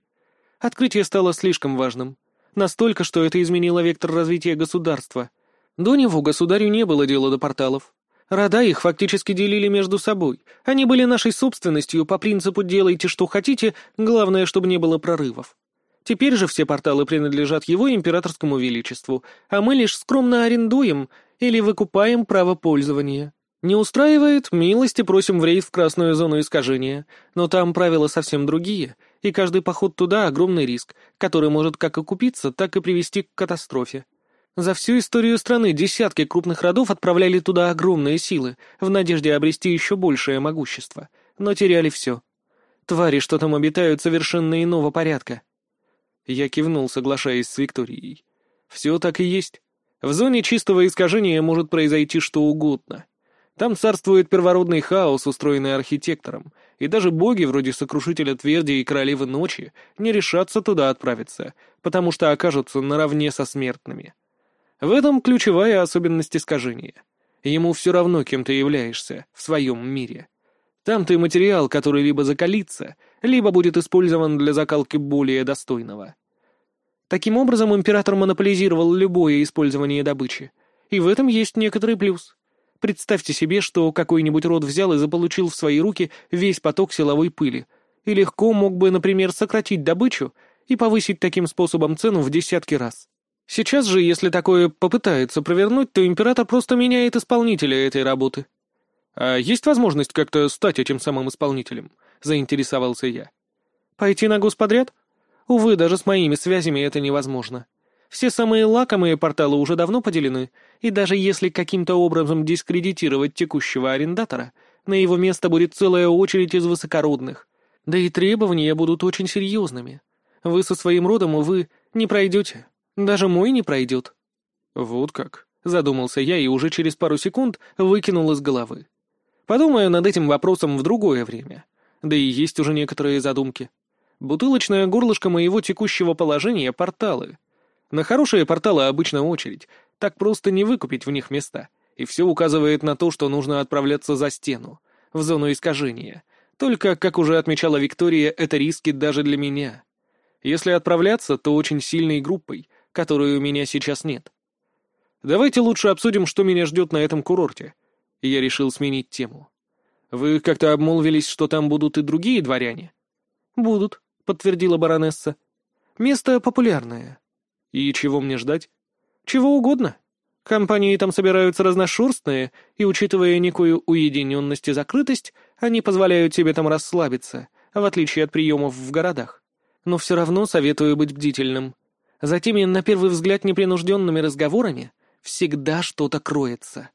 Открытие стало слишком важным. Настолько, что это изменило вектор развития государства. До него государю не было дела до порталов. Рода их фактически делили между собой. Они были нашей собственностью по принципу «делайте, что хотите, главное, чтобы не было прорывов». Теперь же все порталы принадлежат его императорскому величеству, а мы лишь скромно арендуем или выкупаем право пользования. Не устраивает, милости просим в рейд в красную зону искажения, но там правила совсем другие, и каждый поход туда — огромный риск, который может как окупиться, так и привести к катастрофе. За всю историю страны десятки крупных родов отправляли туда огромные силы, в надежде обрести еще большее могущество, но теряли все. Твари, что там обитают, совершенно иного порядка. Я кивнул, соглашаясь с Викторией. Все так и есть. В зоне чистого искажения может произойти что угодно. Там царствует первородный хаос, устроенный архитектором, и даже боги, вроде Сокрушителя Тверди и Королевы Ночи, не решатся туда отправиться, потому что окажутся наравне со смертными. В этом ключевая особенность искажения. Ему все равно, кем ты являешься в своем мире. Там ты материал, который либо закалится, либо будет использован для закалки более достойного. Таким образом, император монополизировал любое использование добычи. И в этом есть некоторый плюс. Представьте себе, что какой-нибудь род взял и заполучил в свои руки весь поток силовой пыли, и легко мог бы, например, сократить добычу и повысить таким способом цену в десятки раз. Сейчас же, если такое попытается провернуть, то император просто меняет исполнителя этой работы. «А есть возможность как-то стать этим самым исполнителем?» — заинтересовался я. «Пойти на господряд? Увы, даже с моими связями это невозможно. Все самые лакомые порталы уже давно поделены, и даже если каким-то образом дискредитировать текущего арендатора, на его место будет целая очередь из высокородных. Да и требования будут очень серьезными. Вы со своим родом, увы, не пройдете. Даже мой не пройдет». «Вот как», — задумался я и уже через пару секунд выкинул из головы. «Подумаю над этим вопросом в другое время. Да и есть уже некоторые задумки. Бутылочное горлышко моего текущего положения — порталы. На хорошие порталы обычно очередь, так просто не выкупить в них места, и все указывает на то, что нужно отправляться за стену, в зону искажения. Только, как уже отмечала Виктория, это риски даже для меня. Если отправляться, то очень сильной группой, которой у меня сейчас нет. Давайте лучше обсудим, что меня ждет на этом курорте. я решил сменить тему. Вы как-то обмолвились, что там будут и другие дворяне? Будут, подтвердила баронесса. Место популярное. И чего мне ждать? Чего угодно. Компании там собираются разношерстные, и, учитывая некую уединенность и закрытость, они позволяют тебе там расслабиться, в отличие от приемов в городах. Но все равно советую быть бдительным. За теми, на первый взгляд, непринужденными разговорами всегда что-то кроется.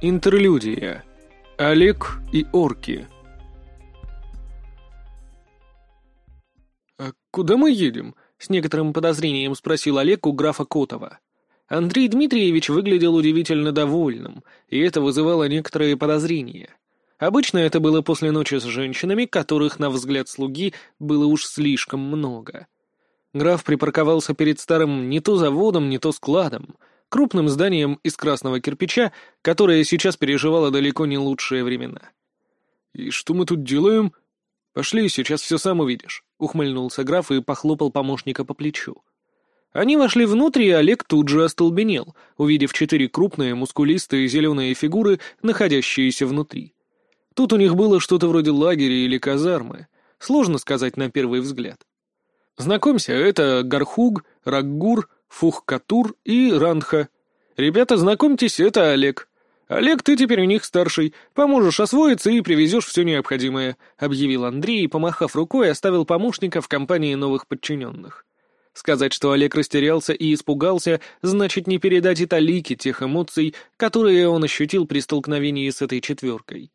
Интерлюдия. Олег и орки. «А куда мы едем?» — с некоторым подозрением спросил Олег у графа Котова. Андрей Дмитриевич выглядел удивительно довольным, и это вызывало некоторые подозрения. Обычно это было после ночи с женщинами, которых, на взгляд слуги, было уж слишком много. Граф припарковался перед старым не то заводом, не то складом, крупным зданием из красного кирпича, которое сейчас переживало далеко не лучшие времена. «И что мы тут делаем?» «Пошли, сейчас все сам увидишь», — ухмыльнулся граф и похлопал помощника по плечу. Они вошли внутрь, и Олег тут же остолбенел, увидев четыре крупные, мускулистые зеленые фигуры, находящиеся внутри. Тут у них было что-то вроде лагеря или казармы. Сложно сказать на первый взгляд. Знакомься, это Гархуг, Раггур, Фухкатур и Рандха. Ребята, знакомьтесь, это Олег. Олег, ты теперь у них старший. Поможешь освоиться и привезешь все необходимое», — объявил Андрей помахав рукой, оставил помощника в компании новых подчиненных. Сказать, что Олег растерялся и испугался, значит не передать и талики тех эмоций, которые он ощутил при столкновении с этой четверкой.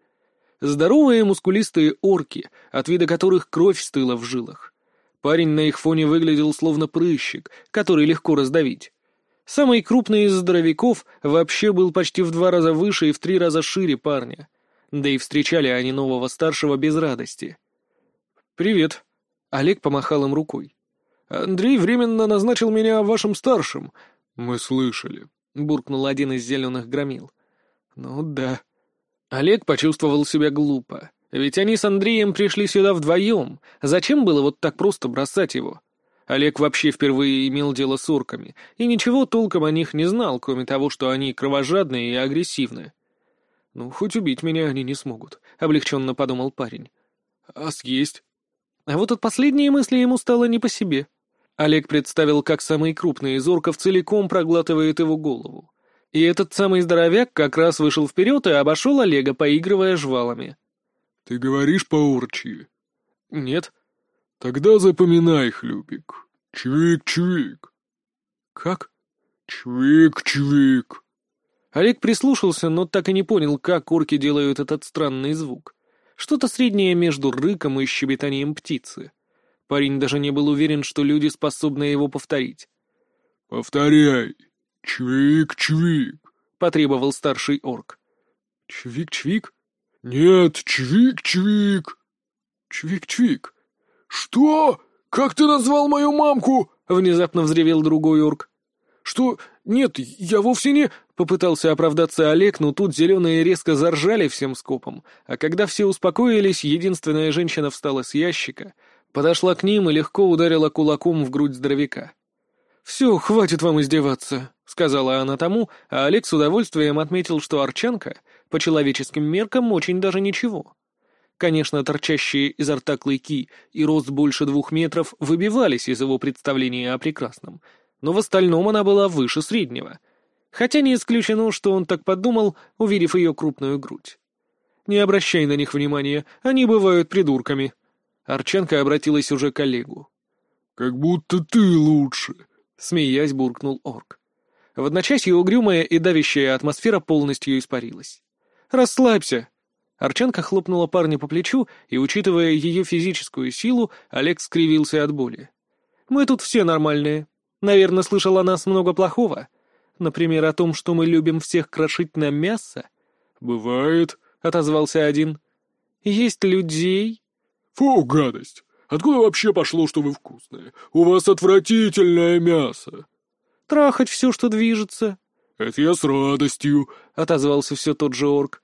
Здоровые мускулистые орки, от вида которых кровь стыла в жилах. Парень на их фоне выглядел словно прыщик, который легко раздавить. Самый крупный из здоровяков вообще был почти в два раза выше и в три раза шире парня. Да и встречали они нового старшего без радости. «Привет», — Олег помахал им рукой. «Андрей временно назначил меня вашим старшим». «Мы слышали», — буркнул один из зеленых громил. «Ну да», Олег почувствовал себя глупо. Ведь они с Андреем пришли сюда вдвоем. Зачем было вот так просто бросать его? Олег вообще впервые имел дело с орками, и ничего толком о них не знал, кроме того, что они кровожадные и агрессивны. «Ну, хоть убить меня они не смогут», — облегченно подумал парень. «А съесть?» А вот от последней мысли ему стало не по себе. Олег представил, как самый крупный из орков целиком проглатывает его голову. И этот самый здоровяк как раз вышел вперед и обошел Олега, поигрывая жвалами. «Ты говоришь по-орчьи?» «Нет». «Тогда запоминай, Хлюпик. Чвик-чвик». «Как?» «Чвик-чвик». Олег прислушался, но так и не понял, как орки делают этот странный звук. Что-то среднее между рыком и щебетанием птицы. Парень даже не был уверен, что люди способны его повторить. «Повторяй», «Чвик-чвик», — потребовал старший орк. «Чвик-чвик?» «Нет, чвик-чвик». «Чвик-чвик! Что? Как ты назвал мою мамку?» — внезапно взревел другой орк. «Что? Нет, я вовсе не...» — попытался оправдаться Олег, но тут зеленые резко заржали всем скопом, а когда все успокоились, единственная женщина встала с ящика, подошла к ним и легко ударила кулаком в грудь здоровяка. «Все, хватит вам издеваться», — сказала она тому, а Олег с удовольствием отметил, что Арчанка, по человеческим меркам, очень даже ничего. Конечно, торчащие изо рта клыки и рост больше двух метров выбивались из его представления о прекрасном, но в остальном она была выше среднего. Хотя не исключено, что он так подумал, увидев ее крупную грудь. «Не обращай на них внимания, они бывают придурками». Арчанка обратилась уже к Олегу. «Как будто ты лучше», — смеясь буркнул орк. В одночасье угрюмая и давящая атмосфера полностью испарилась. «Расслабься!» Арчанка хлопнула парня по плечу, и, учитывая ее физическую силу, Олег скривился от боли. «Мы тут все нормальные. Наверное, слышал о нас много плохого. Например, о том, что мы любим всех крошить на мясо». «Бывает», — отозвался один. «Есть людей?» «Фу, гадость! Откуда вообще пошло, что вы вкусные? У вас отвратительное мясо!» «Трахать все, что движется». «Это я с радостью», — отозвался все тот же орк.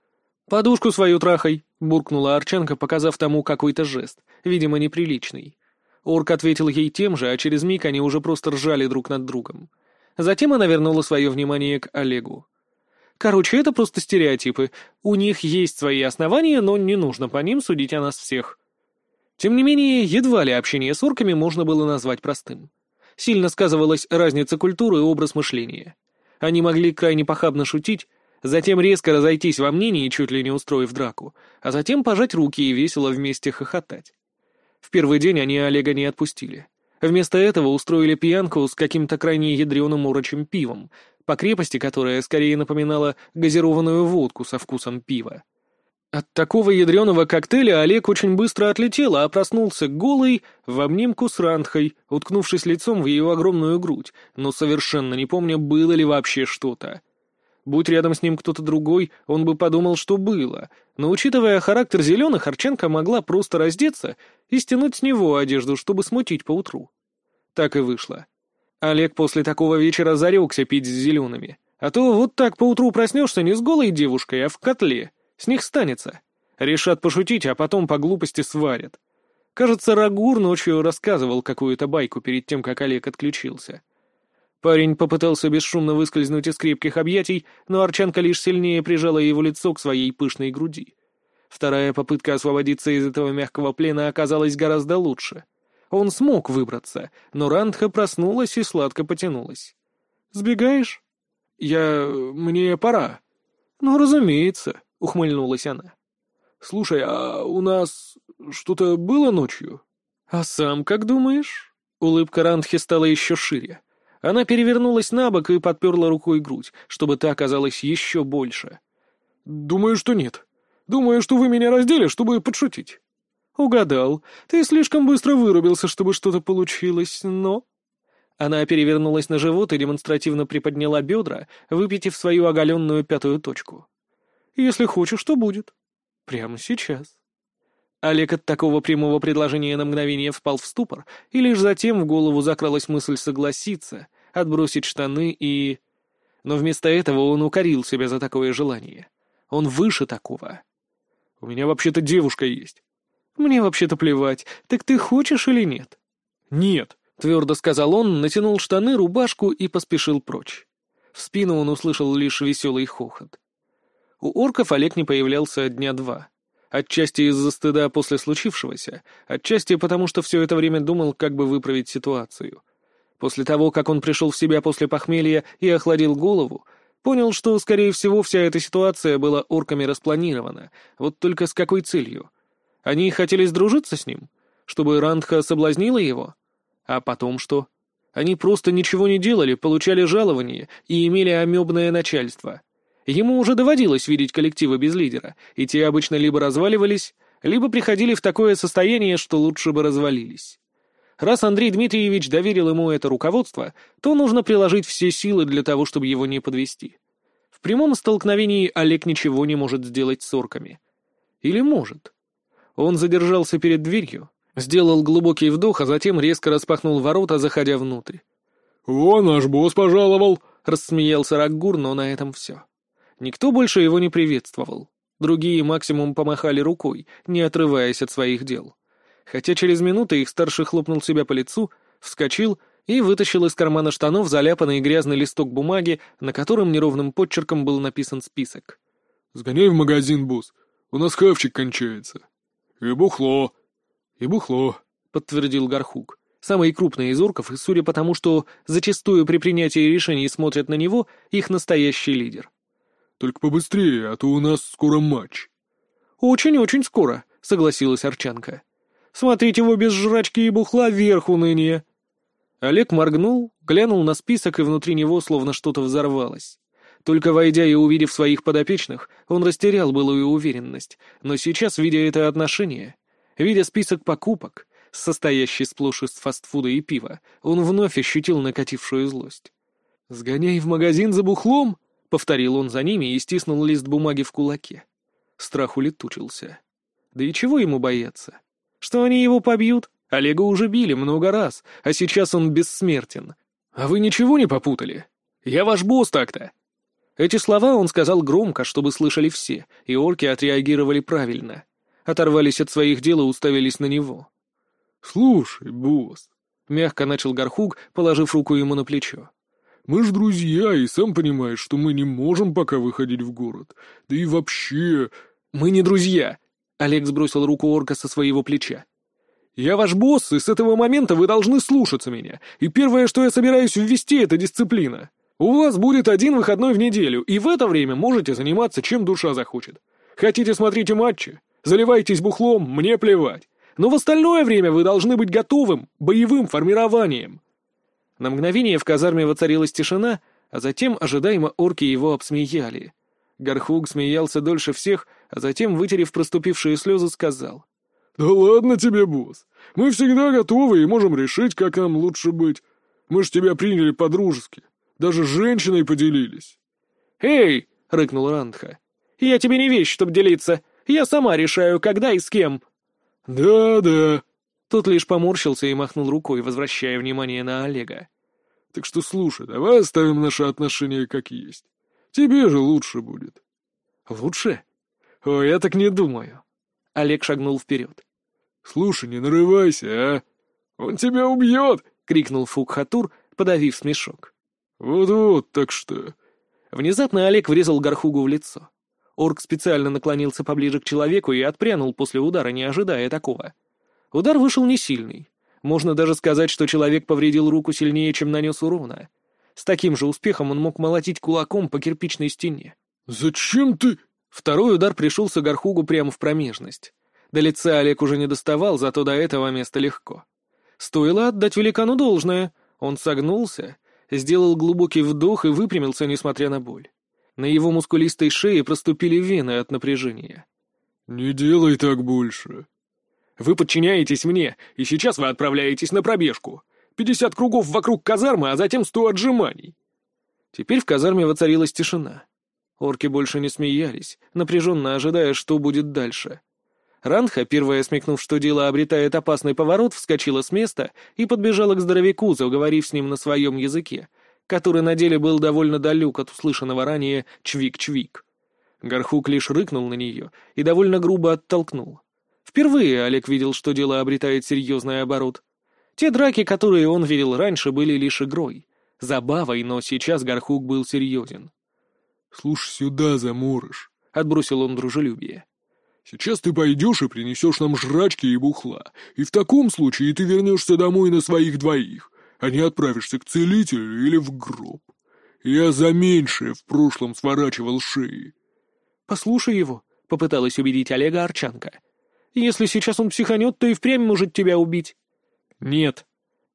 «Подушку свою трахай», — буркнула Арченко, показав тому какой-то жест, видимо, неприличный. Орк ответил ей тем же, а через миг они уже просто ржали друг над другом. Затем она вернула свое внимание к Олегу. «Короче, это просто стереотипы. У них есть свои основания, но не нужно по ним судить о нас всех». Тем не менее, едва ли общение с орками можно было назвать простым. Сильно сказывалась разница культуры и образ мышления. Они могли крайне похабно шутить, затем резко разойтись во мнении, чуть ли не устроив драку, а затем пожать руки и весело вместе хохотать. В первый день они Олега не отпустили. Вместо этого устроили пьянку с каким-то крайне ядреным урочим пивом, по крепости которая скорее напоминала газированную водку со вкусом пива. От такого ядреного коктейля Олег очень быстро отлетел, а проснулся голый в обнимку с Рандхой, уткнувшись лицом в ее огромную грудь, но совершенно не помня, было ли вообще что-то. Будь рядом с ним кто-то другой, он бы подумал, что было, но учитывая характер зеленых, Арченко могла просто раздеться и стянуть с него одежду, чтобы смутить поутру. Так и вышло. Олег после такого вечера зарекся пить с зелеными, а то вот так поутру проснешься не с голой девушкой, а в котле — с них станется. Решат пошутить, а потом по глупости сварят. Кажется, Рагур ночью рассказывал какую-то байку перед тем, как Олег отключился. Парень попытался бесшумно выскользнуть из крепких объятий, но Арчанка лишь сильнее прижала его лицо к своей пышной груди. Вторая попытка освободиться из этого мягкого плена оказалась гораздо лучше. Он смог выбраться, но Рандха проснулась и сладко потянулась. «Сбегаешь?» «Я... мне пора». «Ну, разумеется», — ухмыльнулась она. «Слушай, а у нас что-то было ночью?» «А сам как думаешь?» Улыбка Рандхи стала еще шире. Она перевернулась на бок и подперла рукой грудь, чтобы та оказалась еще больше. «Думаю, что нет. Думаю, что вы меня раздели, чтобы подшутить». «Угадал. Ты слишком быстро вырубился, чтобы что-то получилось, но...» Она перевернулась на живот и демонстративно приподняла бедра, выпитив свою оголенную пятую точку. Если хочешь, то будет. Прямо сейчас. Олег от такого прямого предложения на мгновение впал в ступор, и лишь затем в голову закралась мысль согласиться, отбросить штаны и... Но вместо этого он укорил себя за такое желание. Он выше такого. «У меня вообще-то девушка есть». «Мне вообще-то плевать, так ты хочешь или нет?» «Нет», — твердо сказал он, натянул штаны, рубашку и поспешил прочь. В спину он услышал лишь веселый хохот. У орков Олег не появлялся дня два. Отчасти из-за стыда после случившегося, отчасти потому, что все это время думал, как бы выправить ситуацию. После того, как он пришел в себя после похмелья и охладил голову, понял, что, скорее всего, вся эта ситуация была орками распланирована, вот только с какой целью? Они хотели сдружиться с ним? Чтобы Рандха соблазнила его? А потом что? Они просто ничего не делали, получали жалование и имели амебное начальство. Ему уже доводилось видеть коллективы без лидера, и те обычно либо разваливались, либо приходили в такое состояние, что лучше бы развалились. Раз Андрей Дмитриевич доверил ему это руководство, то нужно приложить все силы для того, чтобы его не подвести. В прямом столкновении Олег ничего не может сделать с орками. Или может? Он задержался перед дверью, сделал глубокий вдох, а затем резко распахнул ворота, заходя внутрь. «О, наш босс пожаловал!» — рассмеялся Раггур, но на этом все. Никто больше его не приветствовал. Другие максимум помахали рукой, не отрываясь от своих дел. Хотя через минуту их старший хлопнул себя по лицу, вскочил и вытащил из кармана штанов заляпанный грязный листок бумаги, на котором неровным подчерком был написан список. «Сгоняй в магазин, босс. У нас хавчик кончается. И бухло. И бухло», — подтвердил Гархук. Самый крупный из орков, и судя по тому, что зачастую при принятии решений смотрят на него, их настоящий лидер. Только побыстрее, а то у нас скоро матч». «Очень-очень скоро», — согласилась Арчанка. «Смотрите его без жрачки и бухла вверх уныния». Олег моргнул, глянул на список, и внутри него словно что-то взорвалось. Только войдя и увидев своих подопечных, он растерял былую уверенность, но сейчас, видя это отношение, видя список покупок, состоящий сплошь из фастфуда и пива, он вновь ощутил накатившую злость. «Сгоняй в магазин за бухлом!» — повторил он за ними и стиснул лист бумаги в кулаке. Страх улетучился. Да и чего ему бояться? Что они его побьют? Олега уже били много раз, а сейчас он бессмертен. А вы ничего не попутали? Я ваш босс так-то. Эти слова он сказал громко, чтобы слышали все, и орки отреагировали правильно. Оторвались от своих дел и уставились на него. «Слушай, босс», — мягко начал Гархуг, положив руку ему на плечо. Мы ж друзья, и сам понимаешь, что мы не можем пока выходить в город. Да и вообще... Мы не друзья. Олег сбросил руку орка со своего плеча. Я ваш босс, и с этого момента вы должны слушаться меня. И первое, что я собираюсь ввести, это дисциплина. У вас будет один выходной в неделю, и в это время можете заниматься, чем душа захочет. Хотите, смотрите матчи, заливайтесь бухлом, мне плевать. Но в остальное время вы должны быть готовым, боевым формированием. На мгновение в казарме воцарилась тишина, а затем ожидаемо орки его обсмеяли. Гархуг смеялся дольше всех, а затем, вытерев проступившие слезы, сказал. «Да ладно тебе, босс. Мы всегда готовы и можем решить, как нам лучше быть. Мы ж тебя приняли по-дружески. Даже женщиной поделились». «Эй!» — рыкнул Рандха. «Я тебе не вещь, чтоб делиться. Я сама решаю, когда и с кем». «Да-да», тот лишь поморщился и махнул рукой, возвращая внимание на Олега. «Так что слушай, давай оставим наши отношения как есть. Тебе же лучше будет». «Лучше? О, я так не думаю». Олег шагнул вперед. «Слушай, не нарывайся, а! Он тебя убьет!» — крикнул Фукхатур, подавив смешок. «Вот-вот, так что...» Внезапно Олег врезал Гархугу в лицо. Орк специально наклонился поближе к человеку и отпрянул после удара, не ожидая такого. Удар вышел не сильный. Можно даже сказать, что человек повредил руку сильнее, чем нанес урона. С таким же успехом он мог молотить кулаком по кирпичной стене. «Зачем ты...» Второй удар пришелся Гархугу прямо в промежность. До лица Олег уже не доставал, зато до этого места легко. Стоило отдать великану должное. Он согнулся, сделал глубокий вдох и выпрямился, несмотря на боль. На его мускулистой шее проступили вены от напряжения. «Не делай так больше», вы подчиняетесь мне, и сейчас вы отправляетесь на пробежку. Пятьдесят кругов вокруг казармы, а затем сто отжиманий». Теперь в казарме воцарилась тишина. Орки больше не смеялись, напряженно ожидая, что будет дальше. Рандха, первая смекнув, что дело обретает опасный поворот, вскочила с места и подбежала к здоровяку, заговорив с ним на своем языке, который на деле был довольно далек от услышанного ранее «чвик-чвик». Гархук лишь рыкнул на нее и довольно грубо оттолкнул. Впервые Олег видел, что дело обретает серьезный оборот. Те драки, которые он видел раньше, были лишь игрой, забавой, но сейчас Гархук был серьезен. «Слушай сюда, заморыш», — отбросил он дружелюбие. «Сейчас ты пойдешь и принесешь нам жрачки и бухла, и в таком случае ты вернешься домой на своих двоих, а не отправишься к целителю или в гроб. Я за меньшее в прошлом сворачивал шеи». «Послушай его», — попыталась убедить Олега Арчанка. Если сейчас он психанет, то и впрямь может тебя убить». «Нет».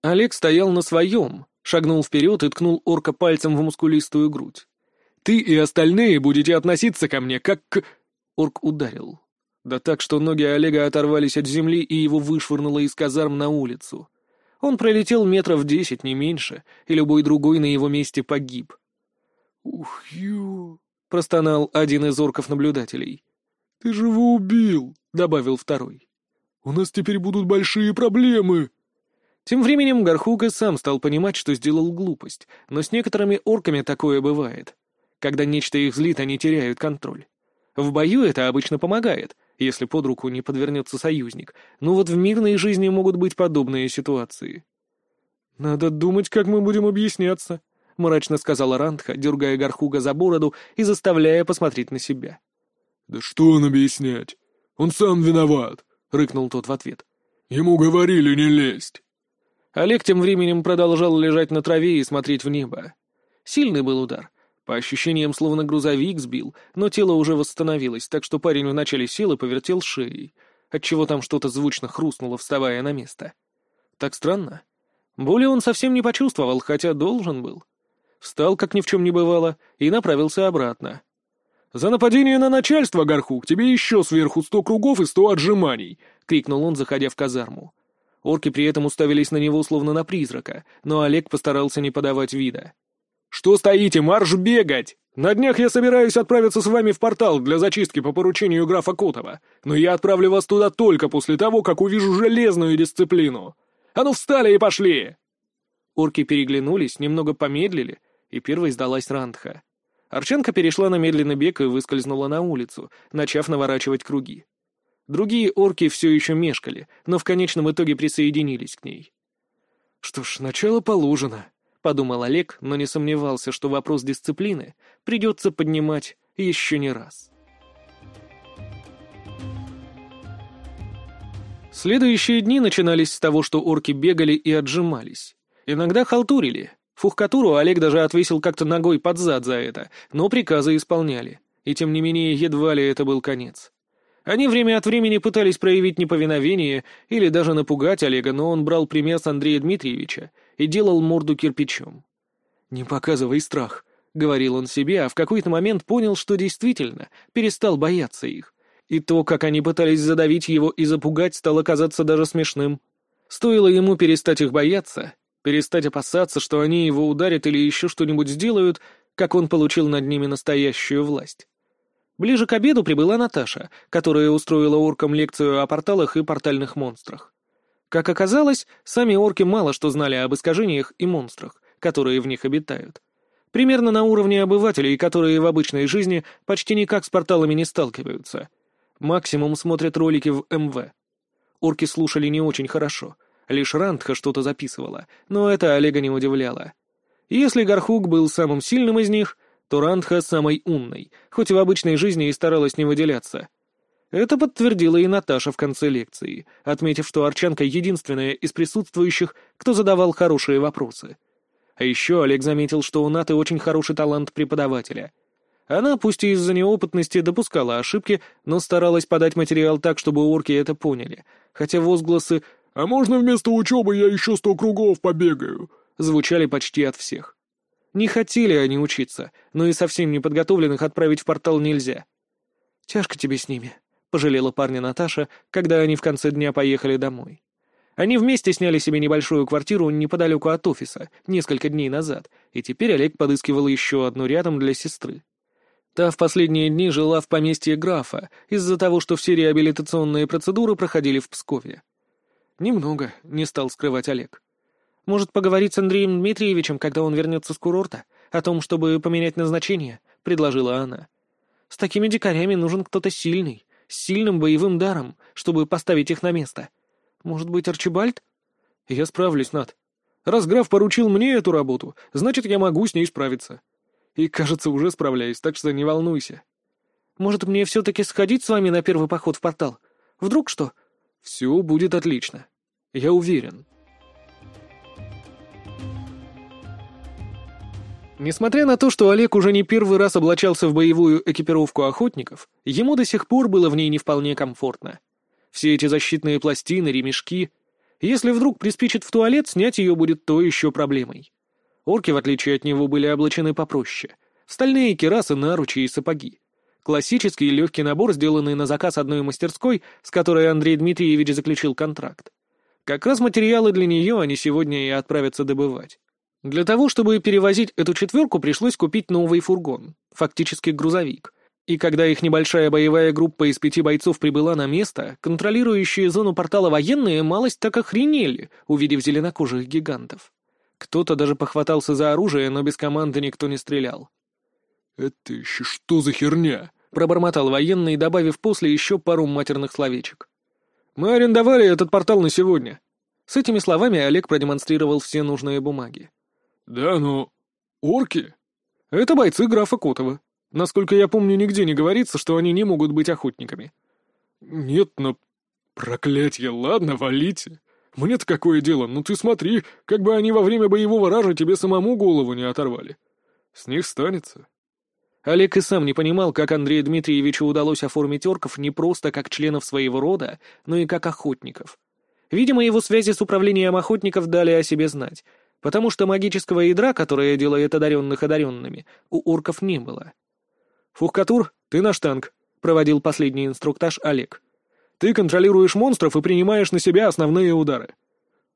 Олег стоял на своем, шагнул вперед и ткнул орка пальцем в мускулистую грудь. «Ты и остальные будете относиться ко мне, как к...» Орк ударил. Да так, что ноги Олега оторвались от земли и его вышвырнуло из казарм на улицу. Он пролетел метров десять, не меньше, и любой другой на его месте погиб. «Ух, ю!» — простонал один из орков-наблюдателей. «Ты же его убил!» — добавил второй. У нас теперь будут большие проблемы!» Тем временем Гархуга сам стал понимать, что сделал глупость, но с некоторыми орками такое бывает. Когда нечто их злит, они теряют контроль. В бою это обычно помогает, если под руку не подвернется союзник, но вот в мирной жизни могут быть подобные ситуации. «Надо думать, как мы будем объясняться», — мрачно сказала Рандха, дергая Гархуга за бороду и заставляя посмотреть на себя. «Да что он объяснять? Он сам виноват», — рыкнул тот в ответ. «Ему говорили не лезть». Олег тем временем продолжал лежать на траве и смотреть в небо. Сильный был удар. По ощущениям, словно грузовик сбил, но тело уже восстановилось, так что парень в начале силы повертел шеей, отчего там что-то звучно хрустнуло, вставая на место. Так странно. Боли он совсем не почувствовал, хотя должен был. Встал, как ни в чем не бывало, и направился обратно. «За нападение на начальство, Гархук, тебе еще сверху сто кругов и сто отжиманий!» — крикнул он, заходя в казарму. Орки при этом уставились на него словно на призрака, но Олег постарался не подавать вида. «Что стоите, марш бегать! На днях я собираюсь отправиться с вами в портал для зачистки по поручению графа Котова, но я отправлю вас туда только после того, как увижу железную дисциплину. А ну встали и пошли!» Орки переглянулись, немного помедлили, и первой сдалась Рандха. Арченко перешла на медленный бег и выскользнула на улицу, начав наворачивать круги. Другие орки все еще мешкали, но в конечном итоге присоединились к ней. «Что ж, начало положено», — подумал Олег, но не сомневался, что вопрос дисциплины придется поднимать еще не раз. Следующие дни начинались с того, что орки бегали и отжимались. Иногда халтурили. Фухкатуру Олег даже отвесил как-то ногой под зад за это, но приказы исполняли. И тем не менее, едва ли это был конец. Они время от времени пытались проявить неповиновение или даже напугать Олега, но он брал пример с Андрея Дмитриевича и делал морду кирпичом. «Не показывай страх», — говорил он себе, а в какой-то момент понял, что действительно перестал бояться их. И то, как они пытались задавить его и запугать, стало казаться даже смешным. Стоило ему перестать их бояться, перестать опасаться, что они его ударят или еще что-нибудь сделают, как он получил над ними настоящую власть. Ближе к обеду прибыла Наташа, которая устроила оркам лекцию о порталах и портальных монстрах. Как оказалось, сами орки мало что знали об искажениях и монстрах, которые в них обитают. Примерно на уровне обывателей, которые в обычной жизни почти никак с порталами не сталкиваются. Максимум смотрят ролики в МВ. Орки слушали не очень хорошо. Лишь Рандха что-то записывала, но это Олега не удивляло. Если Гархук был самым сильным из них, то Рандха самой умной, хоть в обычной жизни и старалась не выделяться. Это подтвердила и Наташа в конце лекции, отметив, что Арчанка единственная из присутствующих, кто задавал хорошие вопросы. А еще Олег заметил, что у Наты очень хороший талант преподавателя. Она, пусть и из-за неопытности, допускала ошибки, но старалась подать материал так, чтобы орки это поняли, хотя возгласы «А можно вместо учебы я еще сто кругов побегаю?» звучали почти от всех. Не хотели они учиться, но и совсем неподготовленных отправить в портал нельзя. «Тяжко тебе с ними», — пожалела парня Наташа, когда они в конце дня поехали домой. Они вместе сняли себе небольшую квартиру неподалеку от офиса несколько дней назад, и теперь Олег подыскивал еще одну рядом для сестры. Та в последние дни жила в поместье графа из-за того, что все реабилитационные процедуры проходили в Пскове. «Немного», — не стал скрывать Олег. Может, поговорить с Андреем Дмитриевичем, когда он вернется с курорта, о том, чтобы поменять назначение?» — предложила она. «С такими дикарями нужен кто-то сильный, с сильным боевым даром, чтобы поставить их на место. Может быть, Арчибальд?» «Я справлюсь, Над. Раз граф поручил мне эту работу, значит, я могу с ней справиться. И, кажется, уже справляюсь, так что не волнуйся». «Может, мне все-таки сходить с вами на первый поход в портал? Вдруг что?» «Все будет отлично. Я уверен». Несмотря на то, что Олег уже не первый раз облачался в боевую экипировку охотников, ему до сих пор было в ней не вполне комфортно. Все эти защитные пластины, ремешки... Если вдруг приспичит в туалет, снять ее будет то еще проблемой. Орки, в отличие от него, были облачены попроще. В стальные керасы, наручи и сапоги. Классический легкий набор, сделанный на заказ одной мастерской, с которой Андрей Дмитриевич заключил контракт. Как раз материалы для нее они сегодня и отправятся добывать. Для того, чтобы перевозить эту четверку, пришлось купить новый фургон, фактически грузовик. И когда их небольшая боевая группа из пяти бойцов прибыла на место, контролирующие зону портала военные малость так охренели, увидев зеленокожих гигантов. Кто-то даже похватался за оружие, но без команды никто не стрелял. «Это еще что за херня?» — пробормотал военный, добавив после еще пару матерных словечек. «Мы арендовали этот портал на сегодня». С этими словами Олег продемонстрировал все нужные бумаги. «Да, но... орки?» «Это бойцы графа Котова. Насколько я помню, нигде не говорится, что они не могут быть охотниками». «Нет, но... проклятье, ладно, валите. Мне-то какое дело? Ну ты смотри, как бы они во время боевого ража тебе самому голову не оторвали. С них станется». Олег и сам не понимал, как Андрею Дмитриевичу удалось оформить орков не просто как членов своего рода, но и как охотников. Видимо, его связи с управлением охотников дали о себе знать, потому что магического ядра, которое делает одаренных одаренными, у орков не было. «Фухкатур, ты наш танк», — проводил последний инструктаж Олег. «Ты контролируешь монстров и принимаешь на себя основные удары».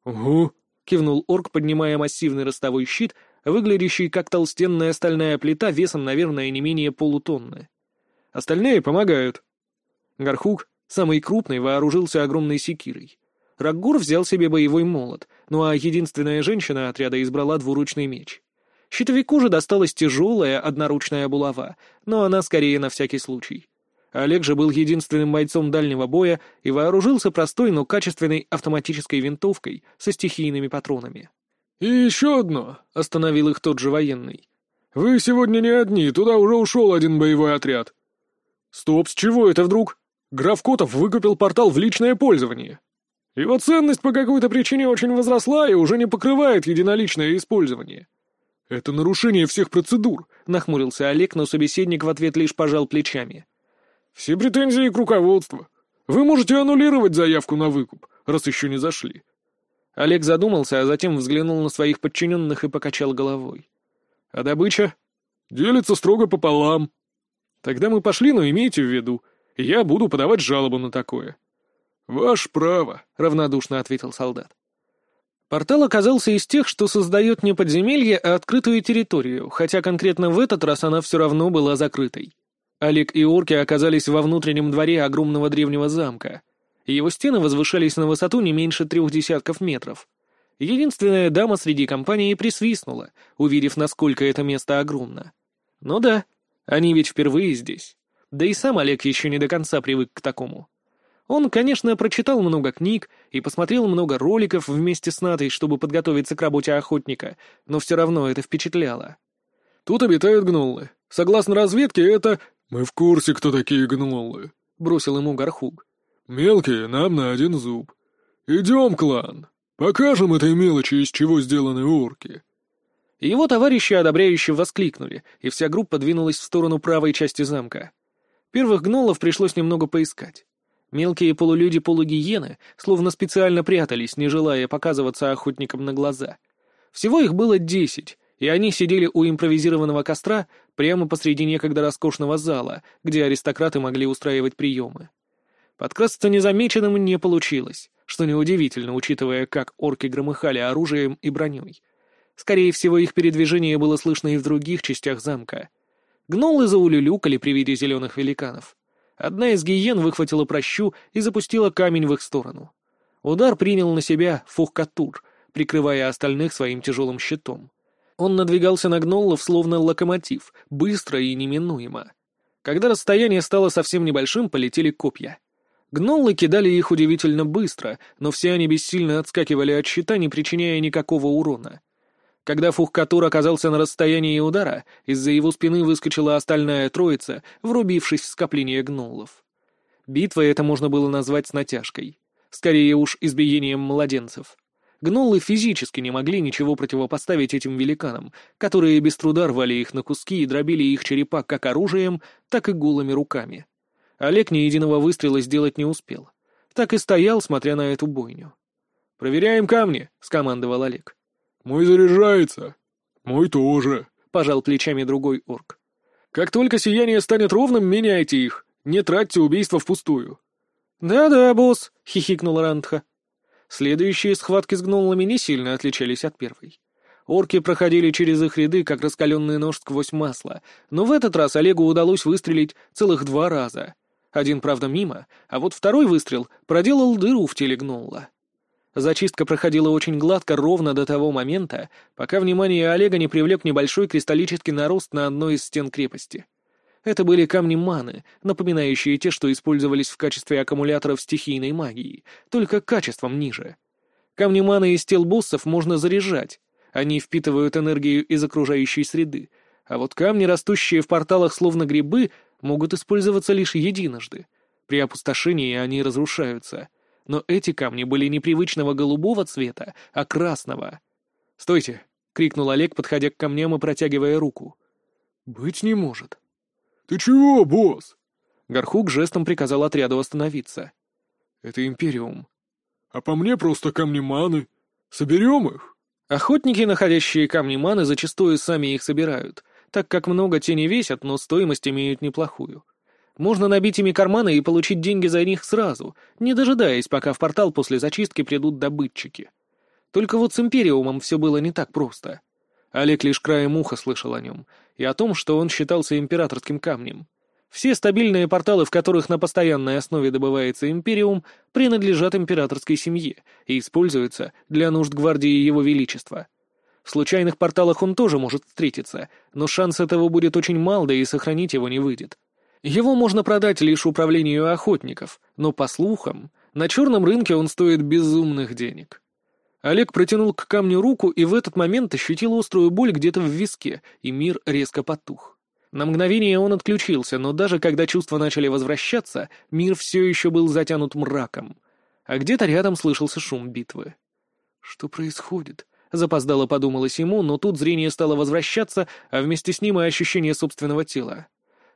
«Угу», — кивнул орк, поднимая массивный ростовой щит — выглядящий как толстенная стальная плита весом, наверное, не менее полутонны. Остальные помогают. Гархук, самый крупный, вооружился огромной секирой. Раггур взял себе боевой молот, ну а единственная женщина отряда избрала двуручный меч. Щитовику же досталась тяжелая одноручная булава, но она скорее на всякий случай. Олег же был единственным бойцом дальнего боя и вооружился простой, но качественной автоматической винтовкой со стихийными патронами. «И еще одно», — остановил их тот же военный. «Вы сегодня не одни, туда уже ушел один боевой отряд». «Стоп, с чего это вдруг? Граф Котов выкупил портал в личное пользование. Его ценность по какой-то причине очень возросла и уже не покрывает единоличное использование». «Это нарушение всех процедур», — нахмурился Олег, но собеседник в ответ лишь пожал плечами. «Все претензии к руководству. Вы можете аннулировать заявку на выкуп, раз еще не зашли. Олег задумался, а затем взглянул на своих подчиненных и покачал головой. «А добыча?» «Делится строго пополам». «Тогда мы пошли, но имейте в виду, я буду подавать жалобу на такое». «Ваше право», — равнодушно ответил солдат. Портал оказался из тех, что создает не подземелье, а открытую территорию, хотя конкретно в этот раз она все равно была закрытой. Олег и орки оказались во внутреннем дворе огромного древнего замка его стены возвышались на высоту не меньше трех десятков метров. Единственная дама среди компании присвистнула, увидев, насколько это место огромно. Ну да, они ведь впервые здесь. Да и сам Олег еще не до конца привык к такому. Он, конечно, прочитал много книг и посмотрел много роликов вместе с Натой, чтобы подготовиться к работе охотника, но все равно это впечатляло. «Тут обитают гноллы. Согласно разведке, это...» «Мы в курсе, кто такие гноллы», — бросил ему Гархуг. «Мелкие нам на один зуб. Идем, клан. Покажем этой мелочи, из чего сделаны орки». Его товарищи одобряюще воскликнули, и вся группа двинулась в сторону правой части замка. Первых гнолов пришлось немного поискать. Мелкие полулюди-полугиены словно специально прятались, не желая показываться охотникам на глаза. Всего их было десять, и они сидели у импровизированного костра прямо посреди некогда роскошного зала, где аристократы могли устраивать приемы. Подкрасться незамеченным не получилось, что неудивительно, учитывая, как орки громыхали оружием и броней. Скорее всего, их передвижение было слышно и в других частях замка. Гнолы заулюлюкали при виде зеленых великанов. Одна из гиен выхватила прощу и запустила камень в их сторону. Удар принял на себя Фухкатур, прикрывая остальных своим тяжелым щитом. Он надвигался на гноллов словно локомотив, быстро и неминуемо. Когда расстояние стало совсем небольшим, полетели копья. Гноллы кидали их удивительно быстро, но все они бессильно отскакивали от щита, не причиняя никакого урона. Когда Фухкатур оказался на расстоянии удара, из-за его спины выскочила остальная троица, врубившись в скопление гноллов. Битва это можно было назвать с натяжкой. Скорее уж избиением младенцев. Гноллы физически не могли ничего противопоставить этим великанам, которые без труда рвали их на куски и дробили их черепа как оружием, так и голыми руками. Олег ни единого выстрела сделать не успел. Так и стоял, смотря на эту бойню. «Проверяем камни», — скомандовал Олег. «Мой заряжается. Мой тоже», — пожал плечами другой орк. «Как только сияние станет ровным, меняйте их. Не тратьте убийство впустую». «Да-да, босс», — хихикнул Рандха. Следующие схватки с гноллами не сильно отличались от первой. Орки проходили через их ряды, как раскаленный нож сквозь масло, но в этот раз Олегу удалось выстрелить целых два раза. Один, правда, мимо, а вот второй выстрел проделал дыру в теле гнолла. Зачистка проходила очень гладко ровно до того момента, пока внимание Олега не привлек небольшой кристаллический нарост на одной из стен крепости. Это были камни маны, напоминающие те, что использовались в качестве аккумуляторов стихийной магии, только качеством ниже. Камни маны из тел боссов можно заряжать, они впитывают энергию из окружающей среды, а вот камни, растущие в порталах словно грибы, могут использоваться лишь единожды. При опустошении они разрушаются. Но эти камни были непривычного голубого цвета, а красного. «Стойте!» — крикнул Олег, подходя к камням и протягивая руку. «Быть не может». «Ты чего, босс?» Горхук жестом приказал отряду остановиться. «Это Империум». «А по мне просто камни маны. Соберем их?» Охотники, находящие камни маны, зачастую сами их собирают, так как много те весят, но стоимость имеют неплохую. Можно набить ими карманы и получить деньги за них сразу, не дожидаясь, пока в портал после зачистки придут добытчики. Только вот с Империумом все было не так просто. Олег лишь краем уха слышал о нем, и о том, что он считался императорским камнем. Все стабильные порталы, в которых на постоянной основе добывается Империум, принадлежат императорской семье и используются для нужд гвардии Его Величества. В случайных порталах он тоже может встретиться, но шанс этого будет очень мал, да и сохранить его не выйдет. Его можно продать лишь управлению охотников, но, по слухам, на черном рынке он стоит безумных денег. Олег протянул к камню руку и в этот момент ощутил острую боль где-то в виске, и мир резко потух. На мгновение он отключился, но даже когда чувства начали возвращаться, мир все еще был затянут мраком. А где-то рядом слышался шум битвы. «Что происходит?» — запоздало подумалось ему, но тут зрение стало возвращаться, а вместе с ним и ощущение собственного тела.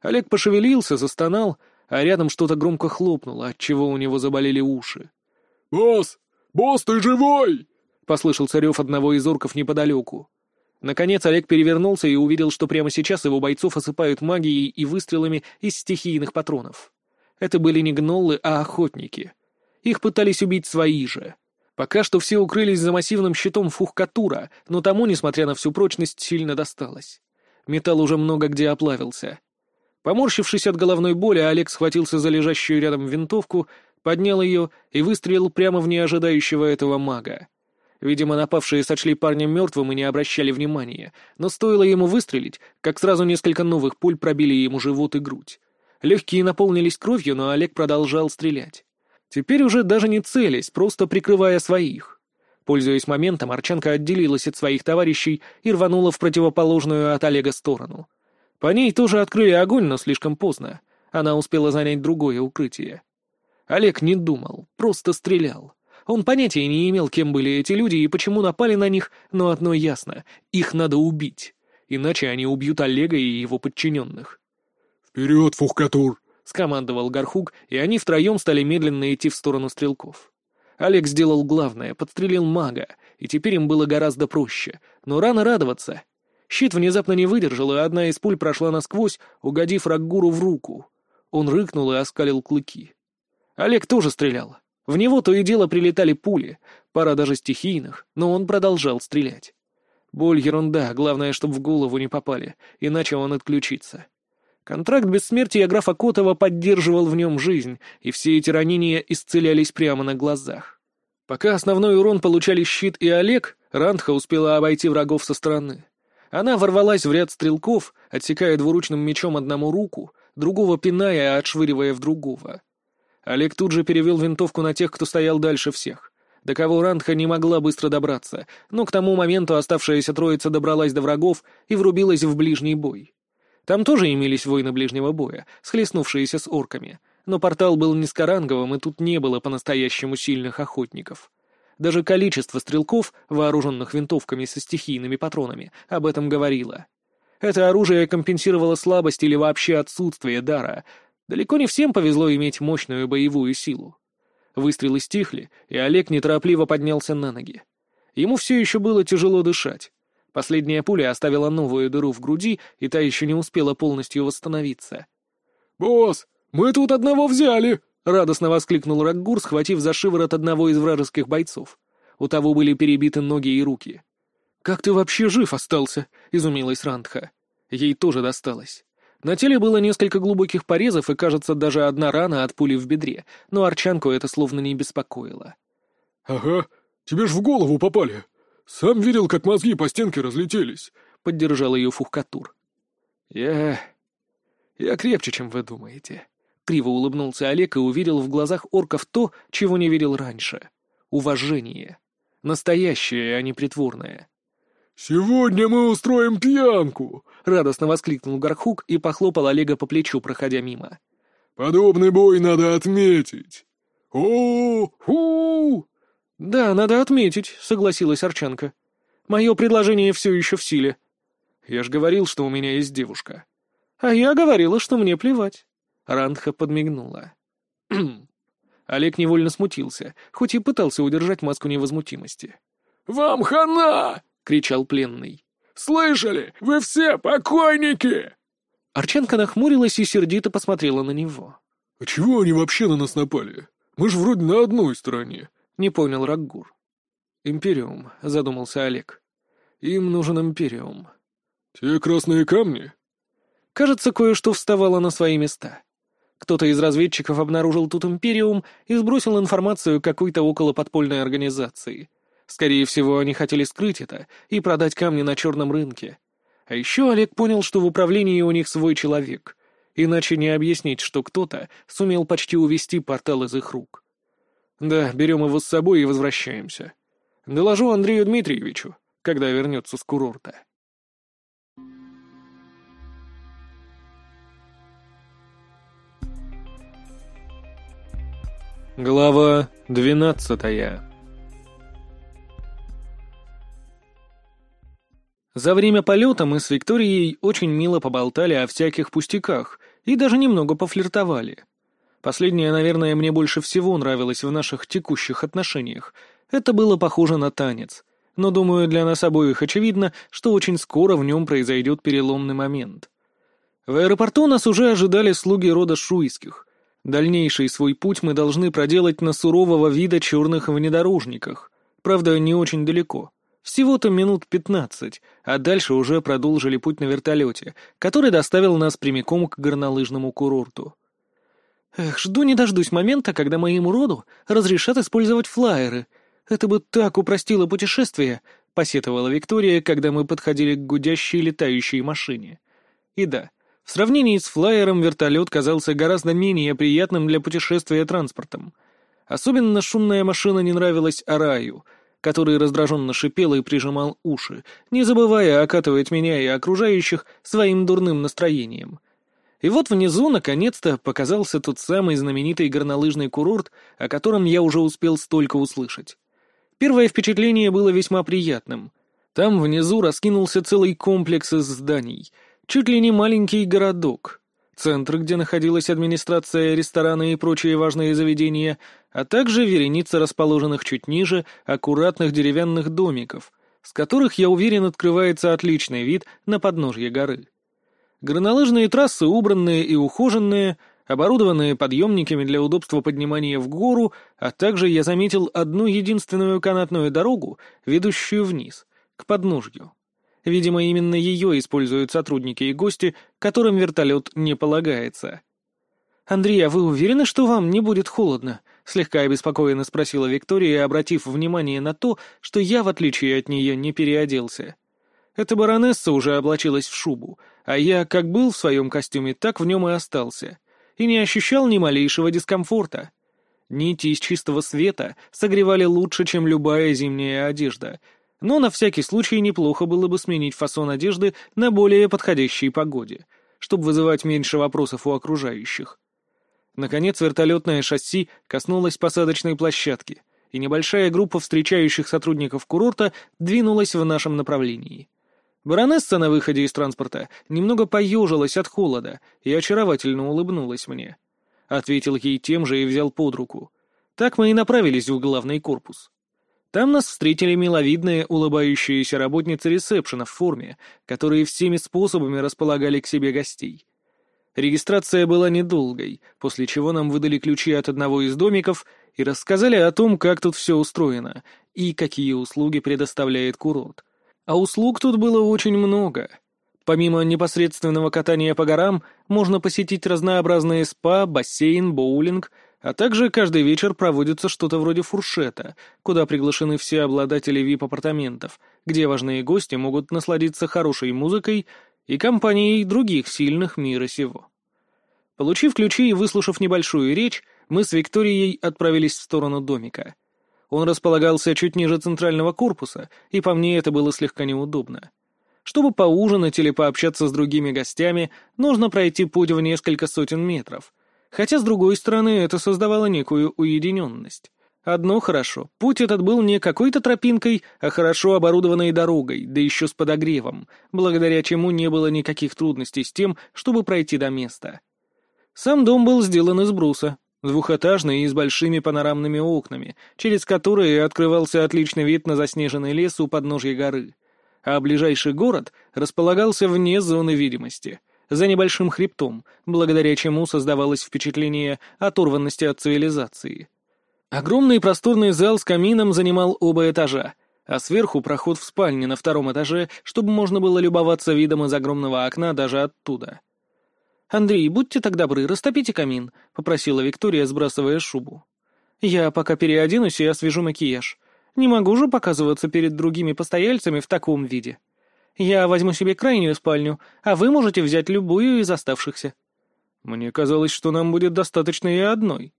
Олег пошевелился, застонал, а рядом что-то громко хлопнуло, отчего у него заболели уши. «Босс! Босс, ты живой!» — послышался рев одного из орков неподалеку. Наконец Олег перевернулся и увидел, что прямо сейчас его бойцов осыпают магией и выстрелами из стихийных патронов. Это были не гноллы, а охотники. Их пытались убить свои же. Пока что все укрылись за массивным щитом фухкатура, но тому, несмотря на всю прочность, сильно досталось. Металл уже много где оплавился. Поморщившись от головной боли, Олег схватился за лежащую рядом винтовку, поднял ее и выстрелил прямо в неожидающего этого мага. Видимо, напавшие сочли парня мертвым и не обращали внимания, но стоило ему выстрелить, как сразу несколько новых пуль пробили ему живот и грудь. Легкие наполнились кровью, но Олег продолжал стрелять. Теперь уже даже не целясь, просто прикрывая своих. Пользуясь моментом, Арчанка отделилась от своих товарищей и рванула в противоположную от Олега сторону. По ней тоже открыли огонь, но слишком поздно. Она успела занять другое укрытие. Олег не думал, просто стрелял. Он понятия не имел, кем были эти люди и почему напали на них, но одно ясно — их надо убить. Иначе они убьют Олега и его подчиненных. «Вперед, Фухкатур!» — скомандовал Гархук, и они втроем стали медленно идти в сторону стрелков. Олег сделал главное — подстрелил мага, и теперь им было гораздо проще. Но рано радоваться. Щит внезапно не выдержал, и одна из пуль прошла насквозь, угодив Раггуру в руку. Он рыкнул и оскалил клыки. Олег тоже стрелял. В него то и дело прилетали пули, пара даже стихийных, но он продолжал стрелять. Боль — ерунда, главное, чтобы в голову не попали, иначе он отключится. Контракт бессмертия графа Котова поддерживал в нем жизнь, и все эти ранения исцелялись прямо на глазах. Пока основной урон получали щит и Олег, Рандха успела обойти врагов со стороны. Она ворвалась в ряд стрелков, отсекая двуручным мечом одному руку, другого пиная, отшвыривая в другого. Олег тут же перевел винтовку на тех, кто стоял дальше всех. До кого Рандха не могла быстро добраться, но к тому моменту оставшаяся троица добралась до врагов и врубилась в ближний бой. Там тоже имелись воины ближнего боя, схлестнувшиеся с орками, но портал был низкоранговым, и тут не было по-настоящему сильных охотников. Даже количество стрелков, вооруженных винтовками со стихийными патронами, об этом говорило. Это оружие компенсировало слабость или вообще отсутствие дара, Далеко не всем повезло иметь мощную боевую силу. Выстрелы стихли, и Олег неторопливо поднялся на ноги. Ему все еще было тяжело дышать. Последняя пуля оставила новую дыру в груди, и та еще не успела полностью восстановиться. «Босс, мы тут одного взяли!» — радостно воскликнул Раггур, схватив за шиворот одного из вражеских бойцов. У того были перебиты ноги и руки. «Как ты вообще жив остался?» — изумилась Рандха. Ей тоже досталось. На теле было несколько глубоких порезов и, кажется, даже одна рана от пули в бедре, но Арчанку это словно не беспокоило. «Ага, тебе ж в голову попали. Сам видел, как мозги по стенке разлетелись», — поддержал ее Фухкатур. «Я... я крепче, чем вы думаете». Криво улыбнулся Олег и увидел в глазах орков то, чего не видел раньше. Уважение. Настоящее, а не притворное. «Сегодня мы устроим пьянку!» — радостно воскликнул Гархук и похлопал Олега по плечу, проходя мимо. «Подобный бой надо отметить!» «О-ху!» «Да, надо отметить», — согласилась Арчанка. «Мое предложение все еще в силе». «Я ж говорил, что у меня есть девушка». «А я говорила, что мне плевать». Рандха подмигнула. Олег невольно смутился, хоть и пытался удержать маску невозмутимости. «Вам хана!» — кричал пленный. «Слышали? Вы все покойники!» Арченко нахмурилась и сердито посмотрела на него. «А чего они вообще на нас напали? Мы же вроде на одной стороне», — не понял Раггур. «Империум», — задумался Олег. «Им нужен Империум». «Те красные камни?» Кажется, кое-что вставало на свои места. Кто-то из разведчиков обнаружил тут Империум и сбросил информацию какой-то околоподпольной организации — Скорее всего, они хотели скрыть это и продать камни на черном рынке. А еще Олег понял, что в управлении у них свой человек. Иначе не объяснить, что кто-то сумел почти увести портал из их рук. Да, берем его с собой и возвращаемся. Доложу Андрею Дмитриевичу, когда вернется с курорта. Глава двенадцатая За время полета мы с Викторией очень мило поболтали о всяких пустяках и даже немного пофлиртовали. Последнее, наверное, мне больше всего нравилось в наших текущих отношениях. Это было похоже на танец. Но, думаю, для нас обоих очевидно, что очень скоро в нем произойдет переломный момент. В аэропорту нас уже ожидали слуги рода Шуйских. Дальнейший свой путь мы должны проделать на сурового вида черных внедорожниках. Правда, не очень далеко. Всего-то минут пятнадцать, а дальше уже продолжили путь на вертолете, который доставил нас прямиком к горнолыжному курорту. Эх, жду не дождусь момента, когда моему роду разрешат использовать флайеры. Это бы так упростило путешествие, — посетовала Виктория, когда мы подходили к гудящей летающей машине. И да, в сравнении с флайером вертолет казался гораздо менее приятным для путешествия транспортом. Особенно шумная машина не нравилась Араю — который раздраженно шипел и прижимал уши, не забывая окатывать меня и окружающих своим дурным настроением. И вот внизу, наконец-то, показался тот самый знаменитый горнолыжный курорт, о котором я уже успел столько услышать. Первое впечатление было весьма приятным. Там внизу раскинулся целый комплекс из зданий, чуть ли не маленький городок, центр, где находилась администрация, рестораны и прочие важные заведения, а также вереница расположенных чуть ниже аккуратных деревянных домиков, с которых, я уверен, открывается отличный вид на подножье горы. Горнолыжные трассы убранные и ухоженные, оборудованные подъемниками для удобства поднимания в гору, а также я заметил одну единственную канатную дорогу, ведущую вниз, к подножью. Видимо, именно ее используют сотрудники и гости, которым вертолет не полагается. «Андрей, а вы уверены, что вам не будет холодно?» — слегка обеспокоенно спросила Виктория, обратив внимание на то, что я, в отличие от нее, не переоделся. Эта баронесса уже облачилась в шубу, а я, как был в своем костюме, так в нем и остался, и не ощущал ни малейшего дискомфорта. Нити из чистого света согревали лучше, чем любая зимняя одежда — но на всякий случай неплохо было бы сменить фасон одежды на более подходящей погоде, чтобы вызывать меньше вопросов у окружающих. Наконец вертолетное шасси коснулось посадочной площадки, и небольшая группа встречающих сотрудников курорта двинулась в нашем направлении. Баронесса на выходе из транспорта немного поежилась от холода и очаровательно улыбнулась мне. Ответил ей тем же и взял под руку. Так мы и направились в главный корпус. Там нас встретили миловидные, улыбающиеся работницы ресепшена в форме, которые всеми способами располагали к себе гостей. Регистрация была недолгой, после чего нам выдали ключи от одного из домиков и рассказали о том, как тут все устроено и какие услуги предоставляет курорт. А услуг тут было очень много. Помимо непосредственного катания по горам, можно посетить разнообразные спа, бассейн, боулинг, а также каждый вечер проводится что-то вроде фуршета, куда приглашены все обладатели вип-апартаментов, где важные гости могут насладиться хорошей музыкой и компанией других сильных мира сего. Получив ключи и выслушав небольшую речь, мы с Викторией отправились в сторону домика. Он располагался чуть ниже центрального корпуса, и по мне это было слегка неудобно. Чтобы поужинать или пообщаться с другими гостями, нужно пройти путь в несколько сотен метров. Хотя, с другой стороны, это создавало некую уединенность. Одно хорошо, путь этот был не какой-то тропинкой, а хорошо оборудованной дорогой, да еще с подогревом, благодаря чему не было никаких трудностей с тем, чтобы пройти до места. Сам дом был сделан из бруса, двухэтажный и с большими панорамными окнами, через которые открывался отличный вид на заснеженный лес у подножья горы. А ближайший город располагался вне зоны видимости, за небольшим хребтом, благодаря чему создавалось впечатление оторванности от цивилизации. Огромный просторный зал с камином занимал оба этажа, а сверху проход в спальне на втором этаже, чтобы можно было любоваться видом из огромного окна даже оттуда. «Андрей, будьте так добры, растопите камин», — попросила Виктория, сбрасывая шубу. «Я пока переоденусь и освежу макияж. Не могу же показываться перед другими постояльцами в таком виде. Я возьму себе крайнюю спальню, а вы можете взять любую из оставшихся». «Мне казалось, что нам будет достаточно и одной».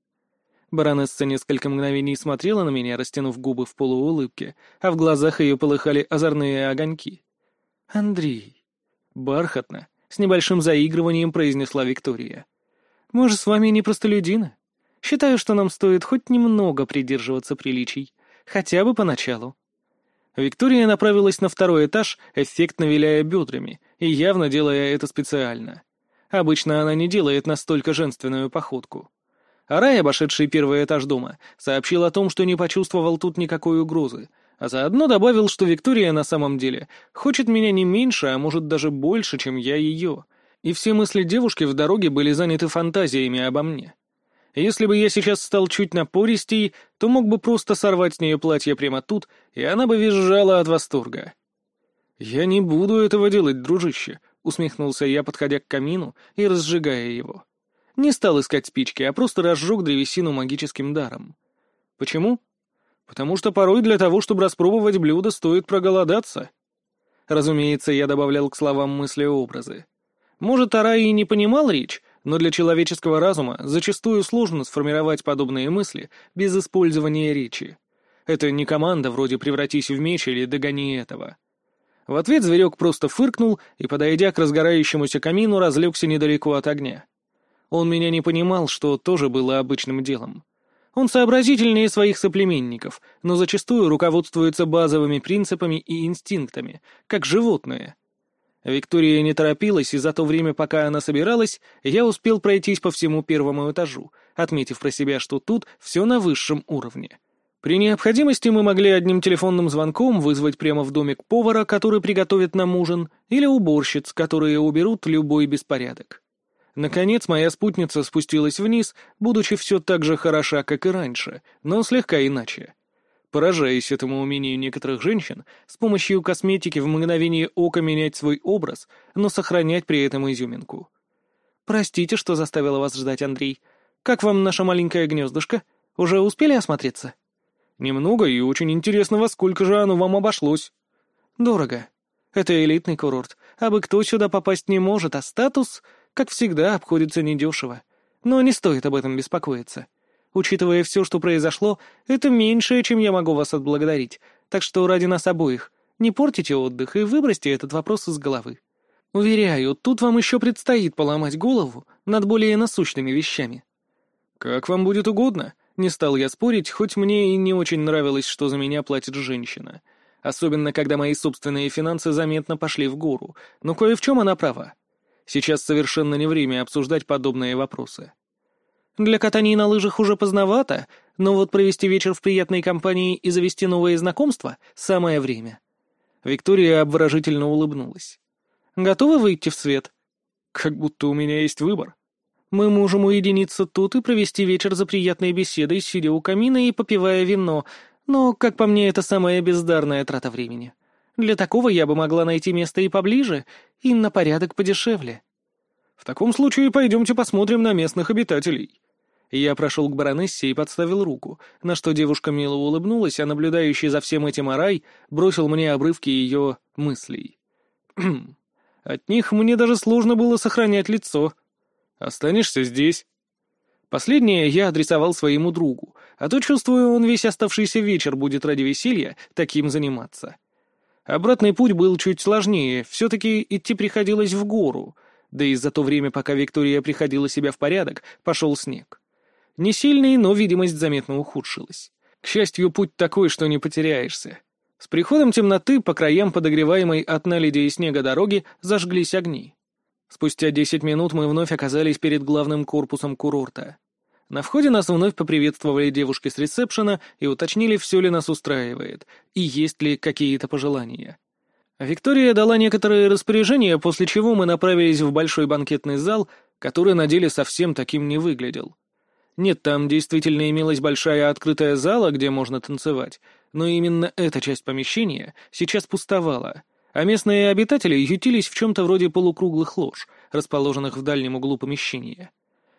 Баронесса несколько мгновений смотрела на меня, растянув губы в полуулыбке, а в глазах ее полыхали озорные огоньки. «Андрей...» Бархатно, с небольшим заигрыванием произнесла Виктория. «Мы же с вами не простолюдины. Считаю, что нам стоит хоть немного придерживаться приличий, хотя бы поначалу». Виктория направилась на второй этаж, эффектно виляя бедрами, и явно делая это специально. Обычно она не делает настолько женственную походку. Арай, обошедший первый этаж дома, сообщил о том, что не почувствовал тут никакой угрозы, а заодно добавил, что Виктория на самом деле хочет меня не меньше, а может даже больше, чем я ее. И все мысли девушки в дороге были заняты фантазиями обо мне. Если бы я сейчас стал чуть напористей, то мог бы просто сорвать с нее платье прямо тут, и она бы визжала от восторга. «Я не буду этого делать, дружище», — усмехнулся я, подходя к камину и разжигая его. Не стал искать спички, а просто разжег древесину магическим даром. Почему? Потому что порой для того, чтобы распробовать блюдо, стоит проголодаться. Разумеется, я добавлял к словам мысли образы. Может, Арай и не понимал речь, но для человеческого разума зачастую сложно сформировать подобные мысли без использования речи. Это не команда вроде «превратись в меч» или «догони этого». В ответ зверек просто фыркнул и, подойдя к разгорающемуся камину, разлегся недалеко от огня. Он меня не понимал, что тоже было обычным делом. Он сообразительнее своих соплеменников, но зачастую руководствуется базовыми принципами и инстинктами, как животные. Виктория не торопилась, и за то время, пока она собиралась, я успел пройтись по всему первому этажу, отметив про себя, что тут все на высшем уровне. При необходимости мы могли одним телефонным звонком вызвать прямо в домик повара, который приготовит нам ужин, или уборщиц, которые уберут любой беспорядок. Наконец моя спутница спустилась вниз, будучи все так же хороша, как и раньше, но слегка иначе. Поражаясь этому умению некоторых женщин, с помощью косметики в мгновение ока менять свой образ, но сохранять при этом изюминку. «Простите, что заставила вас ждать, Андрей. Как вам наше маленькое гнездышко? Уже успели осмотреться?» «Немного, и очень интересно, во сколько же оно вам обошлось?» «Дорого. Это элитный курорт, а бы кто сюда попасть не может, а статус как всегда, обходится недешево. Но не стоит об этом беспокоиться. Учитывая все, что произошло, это меньшее, чем я могу вас отблагодарить, так что ради нас обоих не портите отдых и выбросьте этот вопрос из головы. Уверяю, тут вам еще предстоит поломать голову над более насущными вещами. Как вам будет угодно. Не стал я спорить, хоть мне и не очень нравилось, что за меня платит женщина. Особенно, когда мои собственные финансы заметно пошли в гору, но кое в чем она права. Сейчас совершенно не время обсуждать подобные вопросы. Для катаний на лыжах уже поздновато, но вот провести вечер в приятной компании и завести новые знакомства — самое время. Виктория обворожительно улыбнулась. «Готовы выйти в свет?» «Как будто у меня есть выбор». «Мы можем уединиться тут и провести вечер за приятной беседой, сидя у камина и попивая вино, но, как по мне, это самая бездарная трата времени. Для такого я бы могла найти место и поближе, и на порядок подешевле». «В таком случае пойдемте посмотрим на местных обитателей». Я прошел к баронессе и подставил руку, на что девушка мило улыбнулась, а наблюдающий за всем этим Арай бросил мне обрывки ее мыслей. От них мне даже сложно было сохранять лицо. «Останешься здесь?» Последнее я адресовал своему другу, а то, чувствую, он весь оставшийся вечер будет ради веселья таким заниматься. Обратный путь был чуть сложнее, все-таки идти приходилось в гору, да и за то время, пока Виктория приходила себя в порядок, пошел снег. Не сильный, но видимость заметно ухудшилась. К счастью, путь такой, что не потеряешься. С приходом темноты по краям подогреваемой от наледи и снега дороги зажглись огни. Спустя десять минут мы вновь оказались перед главным корпусом курорта. На входе нас вновь поприветствовали девушки с ресепшена и уточнили, все ли нас устраивает, и есть ли какие-то пожелания. Виктория дала некоторые распоряжения, после чего мы направились в большой банкетный зал, который на деле совсем таким не выглядел. Нет, там действительно имелась большая открытая зала, где можно танцевать, но именно эта часть помещения сейчас пустовала, а местные обитатели ютились в чем-то вроде полукруглых лож, расположенных в дальнем углу помещения.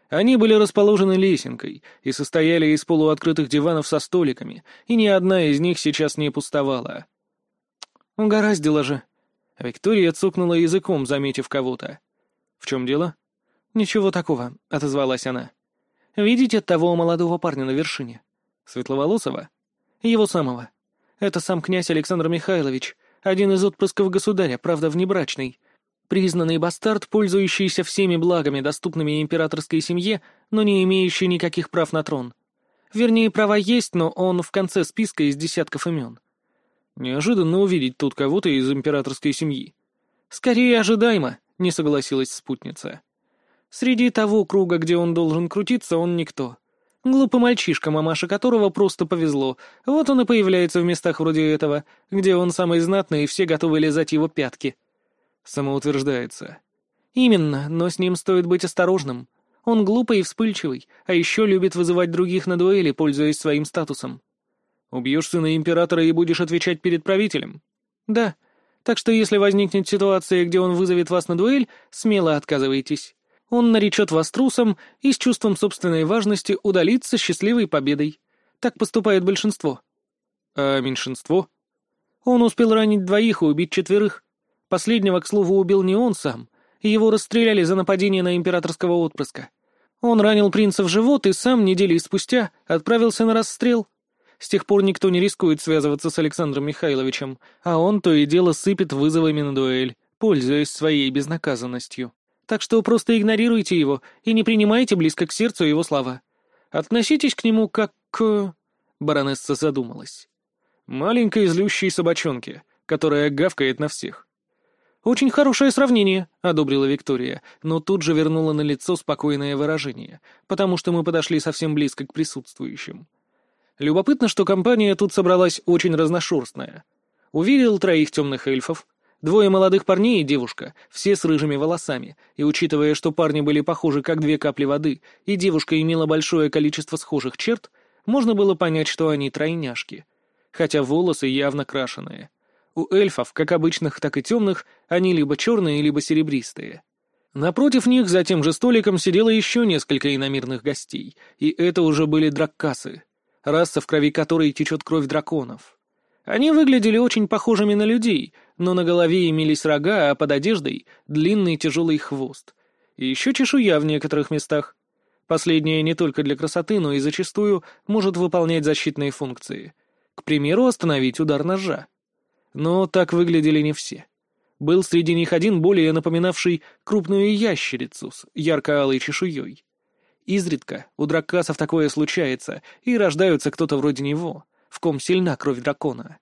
Они были расположены лесенкой и состояли из полуоткрытых диванов со столиками, и ни одна из них сейчас не пустовала. «Угораздило же!» Виктория цукнула языком, заметив кого-то. «В чем дело?» «Ничего такого», — отозвалась она. «Видите того молодого парня на вершине?» «Светловолосого?» «Его самого. Это сам князь Александр Михайлович, один из отпрысков государя, правда, внебрачный. Признанный бастард, пользующийся всеми благами, доступными императорской семье, но не имеющий никаких прав на трон. Вернее, права есть, но он в конце списка из десятков имен. Неожиданно увидеть тут кого-то из императорской семьи. Скорее ожидаемо, не согласилась спутница. Среди того круга, где он должен крутиться, он никто. Глупый мальчишка, мамаша которого просто повезло. Вот он и появляется в местах вроде этого, где он самый знатный, и все готовы лизать его пятки. Самоутверждается. Именно, но с ним стоит быть осторожным. Он глупый и вспыльчивый, а еще любит вызывать других на дуэли, пользуясь своим статусом. Убьешь сына императора и будешь отвечать перед правителем? Да. Так что если возникнет ситуация, где он вызовет вас на дуэль, смело отказывайтесь. Он наречет вас трусом и с чувством собственной важности удалится счастливой победой. Так поступает большинство. А меньшинство? Он успел ранить двоих и убить четверых. Последнего, к слову, убил не он сам. Его расстреляли за нападение на императорского отпрыска. Он ранил принца в живот и сам недели спустя отправился на расстрел. С тех пор никто не рискует связываться с Александром Михайловичем, а он то и дело сыпет вызовами на дуэль, пользуясь своей безнаказанностью. Так что просто игнорируйте его и не принимайте близко к сердцу его слова. Относитесь к нему как к...» Баронесса задумалась. «Маленькой злющей собачонке, которая гавкает на всех. «Очень хорошее сравнение», — одобрила Виктория, но тут же вернула на лицо спокойное выражение, потому что мы подошли совсем близко к присутствующим. Любопытно, что компания тут собралась очень разношерстная. Увидел троих темных эльфов, двое молодых парней и девушка, все с рыжими волосами, и учитывая, что парни были похожи как две капли воды, и девушка имела большое количество схожих черт, можно было понять, что они тройняшки, хотя волосы явно крашеные. У эльфов, как обычных, так и темных, они либо черные, либо серебристые. Напротив них, за тем же столиком, сидело еще несколько иномирных гостей, и это уже были драккасы, раса, в крови которой течет кровь драконов. Они выглядели очень похожими на людей, но на голове имелись рога, а под одеждой — длинный тяжелый хвост. И еще чешуя в некоторых местах. Последняя не только для красоты, но и зачастую может выполнять защитные функции. К примеру, остановить удар ножа. Но так выглядели не все. Был среди них один, более напоминавший крупную ящерицу с ярко-алой чешуей. Изредка у драккасов такое случается, и рождаются кто-то вроде него, в ком сильна кровь дракона.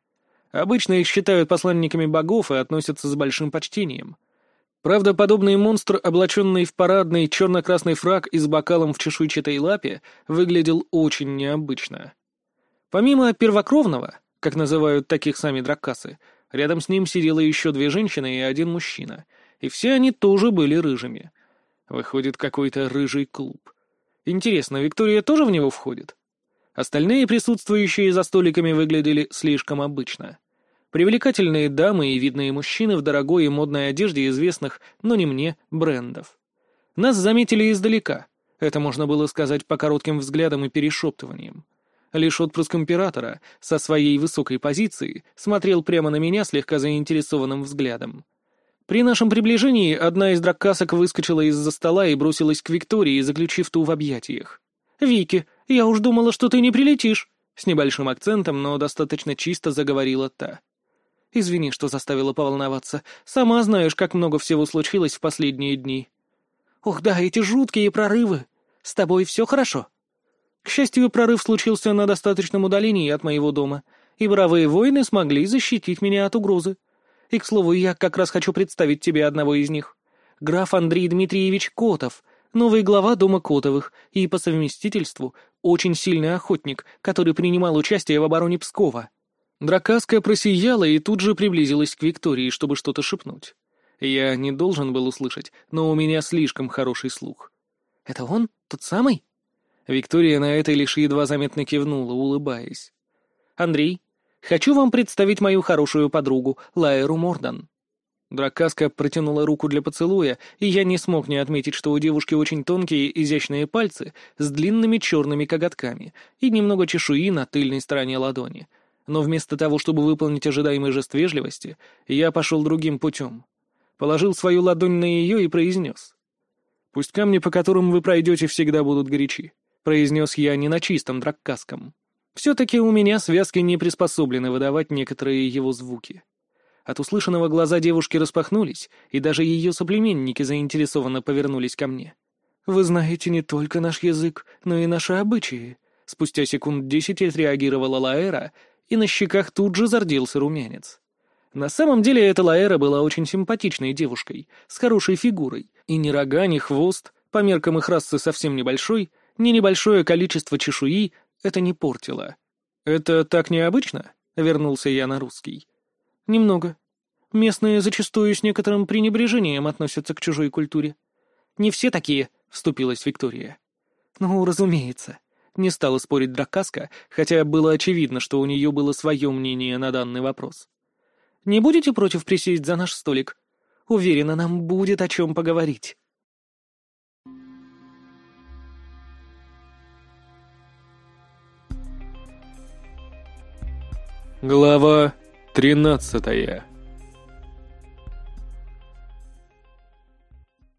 Обычно их считают посланниками богов и относятся с большим почтением. Правда, подобный монстр, облаченный в парадный черно-красный фраг и с бокалом в чешуйчатой лапе, выглядел очень необычно. Помимо первокровного, как называют таких сами драккасы, рядом с ним сидело еще две женщины и один мужчина, и все они тоже были рыжими. Выходит, какой-то рыжий клуб. Интересно, Виктория тоже в него входит? Остальные присутствующие за столиками выглядели слишком обычно. Привлекательные дамы и видные мужчины в дорогой и модной одежде известных, но не мне, брендов. Нас заметили издалека. Это можно было сказать по коротким взглядам и перешептываниям. Лишь отпрыск императора со своей высокой позиции смотрел прямо на меня слегка заинтересованным взглядом. При нашем приближении одна из драккасок выскочила из-за стола и бросилась к Виктории, заключив ту в объятиях. «Вики, я уж думала, что ты не прилетишь!» С небольшим акцентом, но достаточно чисто заговорила та. «Извини, что заставила поволноваться. Сама знаешь, как много всего случилось в последние дни». «Ох да, эти жуткие прорывы! С тобой все хорошо?» К счастью, прорыв случился на достаточном удалении от моего дома, и бравые воины смогли защитить меня от угрозы. И, к слову, я как раз хочу представить тебе одного из них. Граф Андрей Дмитриевич Котов, новый глава дома Котовых, и по совместительству очень сильный охотник, который принимал участие в обороне Пскова. Дракаска просияла и тут же приблизилась к Виктории, чтобы что-то шепнуть. Я не должен был услышать, но у меня слишком хороший слух. «Это он? Тот самый?» Виктория на это лишь едва заметно кивнула, улыбаясь. «Андрей, хочу вам представить мою хорошую подругу, Лайеру Мордан». Дракаска протянула руку для поцелуя, и я не смог не отметить, что у девушки очень тонкие изящные пальцы с длинными черными коготками и немного чешуи на тыльной стороне ладони. Но вместо того, чтобы выполнить ожидаемый жест вежливости, я пошел другим путем. Положил свою ладонь на ее и произнес. «Пусть камни, по которым вы пройдете, всегда будут горячи. — произнес я не на чистом драккаском. Все-таки у меня связки не приспособлены выдавать некоторые его звуки. От услышанного глаза девушки распахнулись, и даже ее соплеменники заинтересованно повернулись ко мне. «Вы знаете не только наш язык, но и наши обычаи». Спустя секунд десять отреагировала Лаэра, и на щеках тут же зарделся румянец. На самом деле эта Лаэра была очень симпатичной девушкой, с хорошей фигурой, и ни рога, ни хвост, по меркам их расы совсем небольшой, ни небольшое количество чешуи это не портило. «Это так необычно?» — вернулся я на русский. «Немного. Местные зачастую с некоторым пренебрежением относятся к чужой культуре. Не все такие», — вступилась Виктория. «Ну, разумеется». Не стала спорить Дракаска, хотя было очевидно, что у нее было свое мнение на данный вопрос. «Не будете против присесть за наш столик? Уверена, нам будет о чем поговорить». Глава тринадцатая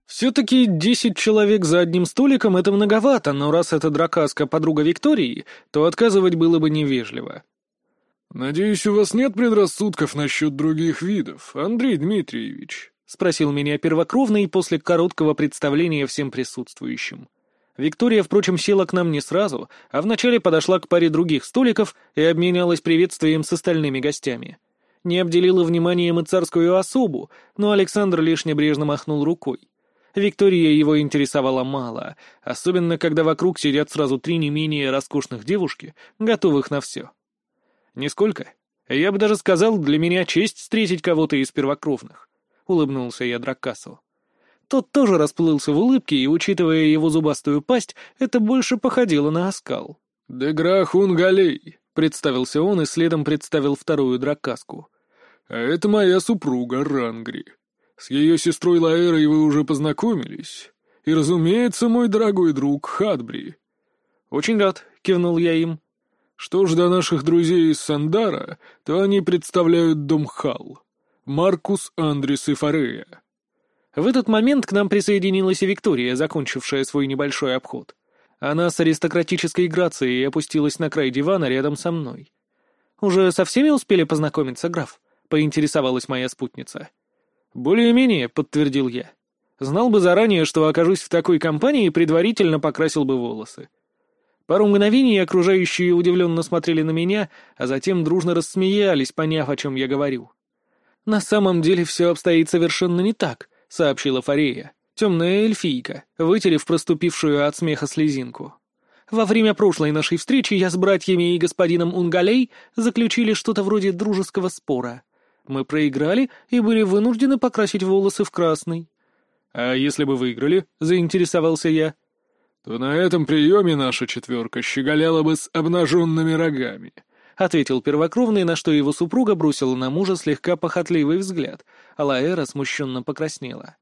Все-таки десять человек за одним столиком — это многовато, но раз это дракаска подруга Виктории, то отказывать было бы невежливо. «Надеюсь, у вас нет предрассудков насчет других видов, Андрей Дмитриевич?» — спросил меня первокровный после короткого представления всем присутствующим. Виктория, впрочем, села к нам не сразу, а вначале подошла к паре других столиков и обменялась приветствием с остальными гостями. Не обделила вниманием и царскую особу, но Александр лишь небрежно махнул рукой. Виктория его интересовала мало, особенно когда вокруг сидят сразу три не менее роскошных девушки, готовых на все. «Нисколько. Я бы даже сказал, для меня честь встретить кого-то из первокровных», — улыбнулся я Драккасу. Тот тоже расплылся в улыбке, и, учитывая его зубастую пасть, это больше походило на оскал. «Деграх Унгалей», — представился он и следом представил вторую дракаску. «А это моя супруга Рангри. С ее сестрой Лаэрой вы уже познакомились. И, разумеется, мой дорогой друг Хадбри». «Очень рад», — кивнул я им. «Что ж до наших друзей из Сандара, то они представляют дом Хал. Маркус Андрис и Фарея. В этот момент к нам присоединилась и Виктория, закончившая свой небольшой обход. Она с аристократической грацией опустилась на край дивана рядом со мной. «Уже со всеми успели познакомиться, граф?» — поинтересовалась моя спутница. «Более-менее», — подтвердил я. «Знал бы заранее, что окажусь в такой компании, предварительно покрасил бы волосы». Пару мгновений окружающие удивленно смотрели на меня, а затем дружно рассмеялись, поняв, о чем я говорю. «На самом деле все обстоит совершенно не так», сообщила Фарея, темная эльфийка, вытерев проступившую от смеха слезинку. Во время прошлой нашей встречи я с братьями и господином Унгалей заключили что-то вроде дружеского спора. Мы проиграли и были вынуждены покрасить волосы в красный. «А если бы выиграли?» — заинтересовался я. «То на этом приеме наша четверка щеголяла бы с обнаженными рогами», — ответил первокровный, на что его супруга бросила на мужа слегка похотливый взгляд, а Лаэра смущенно покраснела.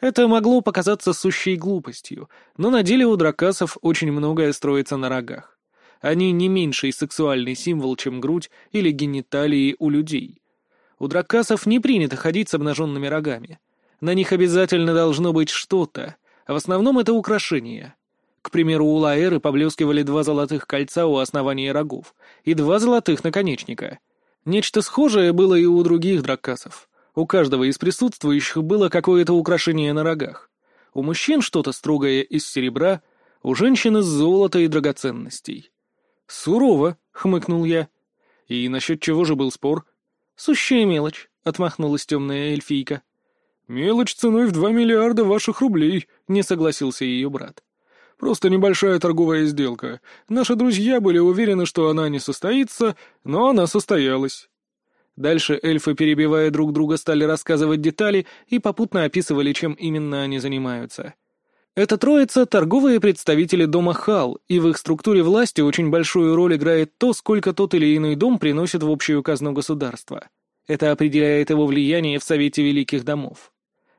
Это могло показаться сущей глупостью, но на деле у дракасов очень многое строится на рогах. Они не меньший сексуальный символ, чем грудь или гениталии у людей. У дракасов не принято ходить с обнаженными рогами. На них обязательно должно быть что-то, а в основном это украшения. К примеру, у Лаэры поблескивали два золотых кольца у основания рогов и два золотых наконечника. Нечто схожее было и у других драккасов. У каждого из присутствующих было какое-то украшение на рогах. У мужчин что-то строгое из серебра, у женщин из золота и драгоценностей. «Сурово», — хмыкнул я. «И насчет чего же был спор?» «Сущая мелочь», — отмахнулась темная эльфийка. «Мелочь ценой в два миллиарда ваших рублей», — не согласился ее брат. Просто небольшая торговая сделка. Наши друзья были уверены, что она не состоится, но она состоялась». Дальше эльфы, перебивая друг друга, стали рассказывать детали и попутно описывали, чем именно они занимаются. Это троица — торговые представители дома Хал, и в их структуре власти очень большую роль играет то, сколько тот или иной дом приносит в общую казну государства. Это определяет его влияние в Совете Великих Домов.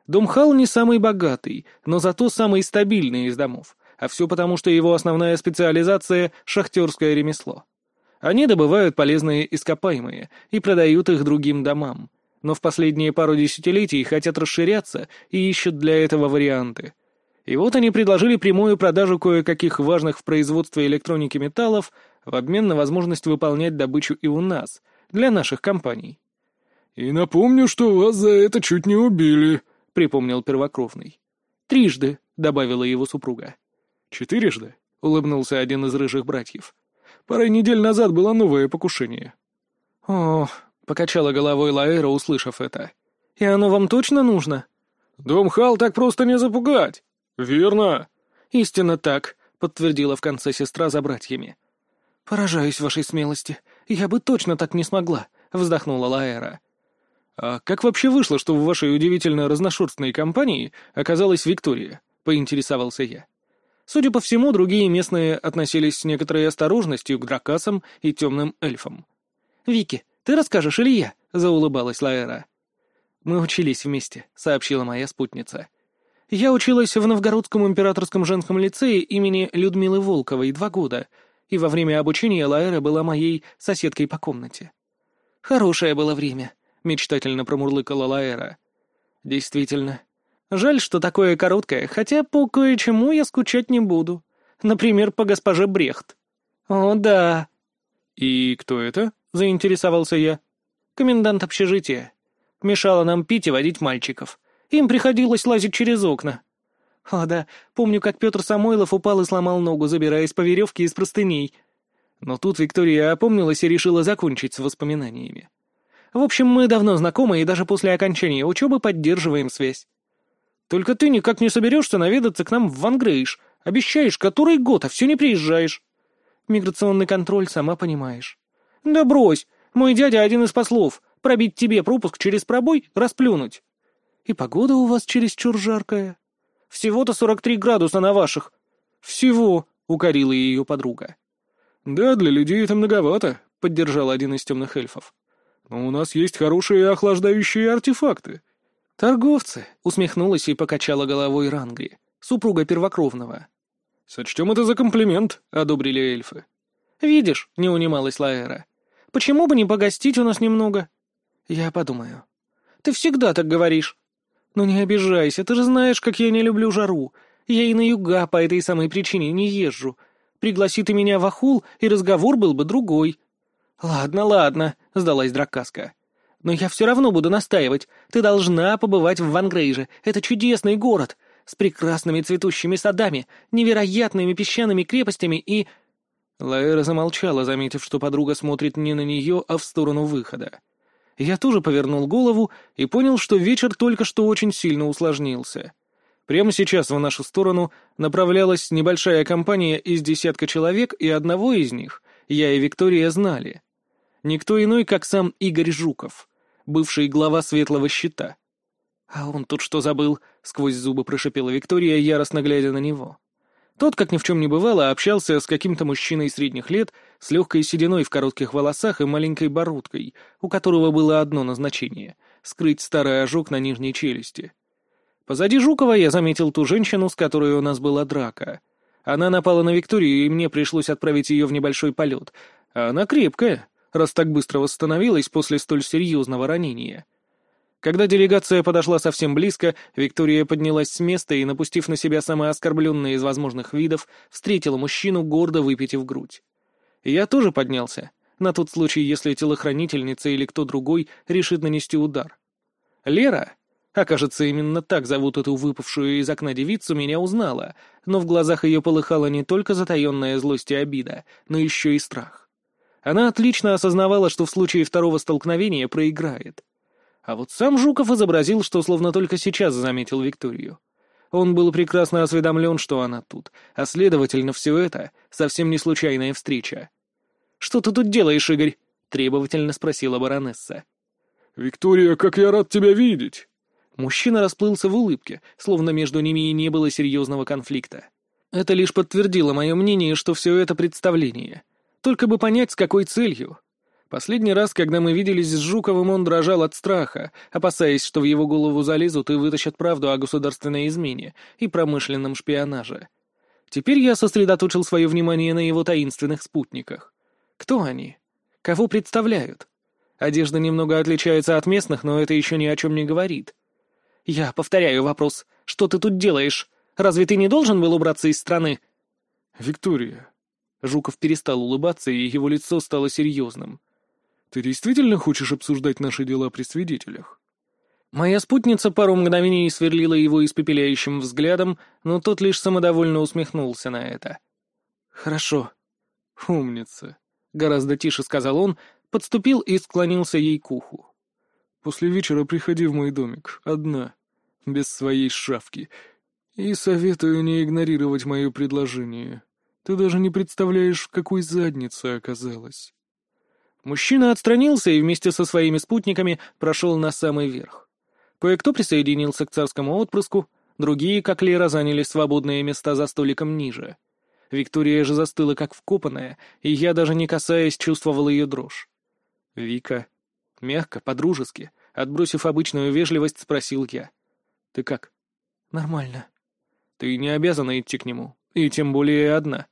Дом Хал не самый богатый, но зато самый стабильный из домов а все потому, что его основная специализация — шахтерское ремесло. Они добывают полезные ископаемые и продают их другим домам, но в последние пару десятилетий хотят расширяться и ищут для этого варианты. И вот они предложили прямую продажу кое-каких важных в производстве электроники металлов в обмен на возможность выполнять добычу и у нас, для наших компаний. «И напомню, что вас за это чуть не убили», — припомнил Первокровный. «Трижды», — добавила его супруга. «Четырежды?» — улыбнулся один из рыжих братьев. «Парой недель назад было новое покушение». «О, — покачала головой Лаэра, услышав это. «И оно вам точно нужно?» «Дом Хал так просто не запугать!» «Верно!» «Истинно так», — подтвердила в конце сестра за братьями. «Поражаюсь вашей смелости. Я бы точно так не смогла», — вздохнула Лаэра. «А как вообще вышло, что в вашей удивительно разношерстной компании оказалась Виктория?» — поинтересовался я. Судя по всему, другие местные относились с некоторой осторожностью к дракасам и темным эльфам. «Вики, ты расскажешь или я?» — заулыбалась Лаэра. «Мы учились вместе», — сообщила моя спутница. «Я училась в Новгородском императорском женском лицее имени Людмилы Волковой два года, и во время обучения Лаэра была моей соседкой по комнате». «Хорошее было время», — мечтательно промурлыкала Лаэра. «Действительно, Жаль, что такое короткое, хотя по кое-чему я скучать не буду. Например, по госпоже Брехт. О, да. И кто это? Заинтересовался я. Комендант общежития. Мешала нам пить и водить мальчиков. Им приходилось лазить через окна. О, да, помню, как Петр Самойлов упал и сломал ногу, забираясь по веревке из простыней. Но тут Виктория опомнилась и решила закончить с воспоминаниями. В общем, мы давно знакомы и даже после окончания учебы поддерживаем связь. Только ты никак не соберешься наведаться к нам в Вангрейш. Обещаешь, который год, а все не приезжаешь. Миграционный контроль, сама понимаешь. Да брось, мой дядя один из послов. Пробить тебе пропуск через пробой, расплюнуть. И погода у вас чересчур жаркая. Всего-то сорок три градуса на ваших. Всего, — укорила ее подруга. Да, для людей это многовато, — поддержал один из темных эльфов. Но у нас есть хорошие охлаждающие артефакты. «Торговцы», — усмехнулась и покачала головой Рангри, супруга первокровного. «Сочтем это за комплимент», — одобрили эльфы. «Видишь», — не унималась Лаэра, — «почему бы не погостить у нас немного?» «Я подумаю». «Ты всегда так говоришь». «Ну не обижайся, ты же знаешь, как я не люблю жару. Я и на юга по этой самой причине не езжу. Пригласи ты меня в Ахул, и разговор был бы другой». «Ладно, ладно», — сдалась Драккаска. Но я все равно буду настаивать. Ты должна побывать в Вангрейже. Это чудесный город. С прекрасными цветущими садами, невероятными песчаными крепостями и...» Лаэра замолчала, заметив, что подруга смотрит не на нее, а в сторону выхода. Я тоже повернул голову и понял, что вечер только что очень сильно усложнился. Прямо сейчас в нашу сторону направлялась небольшая компания из десятка человек, и одного из них я и Виктория знали. Никто иной, как сам Игорь Жуков, бывший глава Светлого Щита. «А он тут что забыл?» — сквозь зубы прошипела Виктория, яростно глядя на него. Тот, как ни в чем не бывало, общался с каким-то мужчиной средних лет с легкой сединой в коротких волосах и маленькой бородкой, у которого было одно назначение — скрыть старый ожог на нижней челюсти. Позади Жукова я заметил ту женщину, с которой у нас была драка. Она напала на Викторию, и мне пришлось отправить ее в небольшой полет. А она крепкая, раз так быстро восстановилась после столь серьезного ранения. Когда делегация подошла совсем близко, Виктория поднялась с места и, напустив на себя самые оскорбленные из возможных видов, встретила мужчину, гордо выпитив грудь. Я тоже поднялся, на тот случай, если телохранительница или кто другой решит нанести удар. Лера, а кажется, именно так зовут эту выпавшую из окна девицу, меня узнала, но в глазах ее полыхала не только затаенная злость и обида, но еще и страх. Она отлично осознавала, что в случае второго столкновения проиграет. А вот сам Жуков изобразил, что словно только сейчас заметил Викторию. Он был прекрасно осведомлен, что она тут, а следовательно, все это совсем не случайная встреча. «Что ты тут делаешь, Игорь?» — требовательно спросила баронесса. «Виктория, как я рад тебя видеть!» Мужчина расплылся в улыбке, словно между ними и не было серьезного конфликта. Это лишь подтвердило мое мнение, что все это представление. Только бы понять, с какой целью. Последний раз, когда мы виделись с Жуковым, он дрожал от страха, опасаясь, что в его голову залезут и вытащат правду о государственной измене и промышленном шпионаже. Теперь я сосредоточил свое внимание на его таинственных спутниках. Кто они? Кого представляют? Одежда немного отличается от местных, но это еще ни о чем не говорит. Я повторяю вопрос. Что ты тут делаешь? Разве ты не должен был убраться из страны? Виктория. Жуков перестал улыбаться, и его лицо стало серьезным. Ты действительно хочешь обсуждать наши дела при свидетелях? Моя спутница пару мгновений сверлила его испепеляющим взглядом, но тот лишь самодовольно усмехнулся на это. «Хорошо. Умница», — гораздо тише сказал он, подступил и склонился ей к уху. «После вечера приходи в мой домик, одна, без своей шавки, и советую не игнорировать мое предложение. Ты даже не представляешь, в какой заднице оказалась». Мужчина отстранился и вместе со своими спутниками прошел на самый верх. Кое-кто присоединился к царскому отпрыску, другие, как Лера, заняли свободные места за столиком ниже. Виктория же застыла как вкопанная, и я, даже не касаясь, чувствовал ее дрожь. «Вика...» Мягко, по-дружески, отбросив обычную вежливость, спросил я. «Ты как?» «Нормально». «Ты не обязана идти к нему, и тем более одна.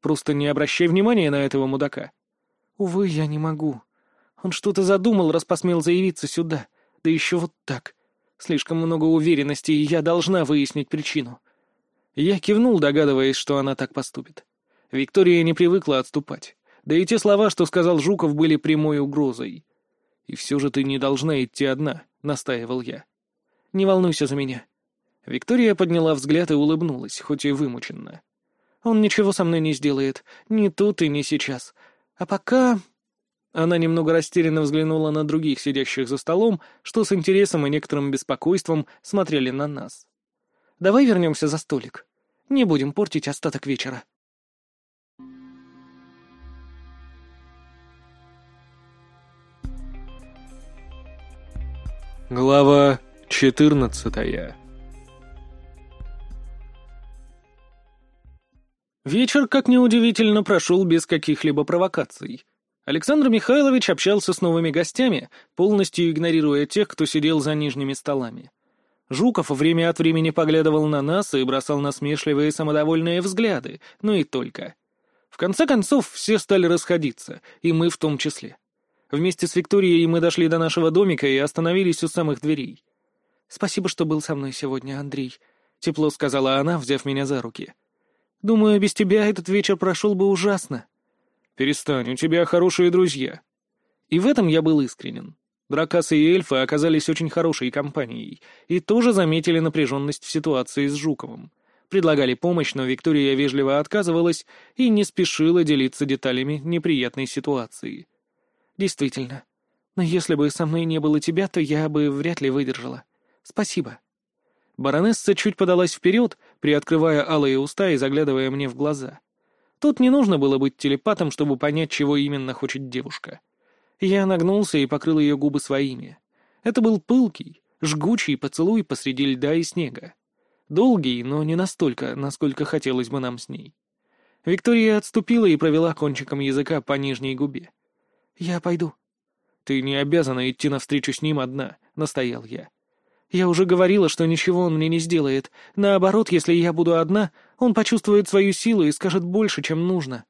Просто не обращай внимания на этого мудака. «Увы, я не могу. Он что-то задумал, раз посмел заявиться сюда. Да еще вот так. Слишком много уверенности, и я должна выяснить причину». Я кивнул, догадываясь, что она так поступит. Виктория не привыкла отступать. Да и те слова, что сказал Жуков, были прямой угрозой. «И все же ты не должна идти одна», — настаивал я. «Не волнуйся за меня». Виктория подняла взгляд и улыбнулась, хоть и вымученно. «Он ничего со мной не сделает. Ни тут и ни сейчас. А пока...» Она немного растерянно взглянула на других, сидящих за столом, что с интересом и некоторым беспокойством смотрели на нас. «Давай вернемся за столик. Не будем портить остаток вечера». Глава четырнадцатая Вечер, как неудивительно, прошел без каких-либо провокаций. Александр Михайлович общался с новыми гостями, полностью игнорируя тех, кто сидел за нижними столами. Жуков время от времени поглядывал на нас и бросал насмешливые самодовольные взгляды, но и только. В конце концов, все стали расходиться, и мы в том числе. Вместе с Викторией мы дошли до нашего домика и остановились у самых дверей. «Спасибо, что был со мной сегодня, Андрей», — тепло сказала она, взяв меня за руки. Думаю, без тебя этот вечер прошел бы ужасно. Перестань, у тебя хорошие друзья. И в этом я был искренен. Дракасы и эльфы оказались очень хорошей компанией и тоже заметили напряженность в ситуации с Жуковым. Предлагали помощь, но Виктория вежливо отказывалась и не спешила делиться деталями неприятной ситуации. Действительно. Но если бы со мной не было тебя, то я бы вряд ли выдержала. Спасибо. Баронесса чуть подалась вперед, приоткрывая алые уста и заглядывая мне в глаза. Тут не нужно было быть телепатом, чтобы понять, чего именно хочет девушка. Я нагнулся и покрыл ее губы своими. Это был пылкий, жгучий поцелуй посреди льда и снега. Долгий, но не настолько, насколько хотелось бы нам с ней. Виктория отступила и провела кончиком языка по нижней губе. «Я пойду». «Ты не обязана идти навстречу с ним одна», — настоял я. «Я уже говорила, что ничего он мне не сделает. Наоборот, если я буду одна, он почувствует свою силу и скажет больше, чем нужно».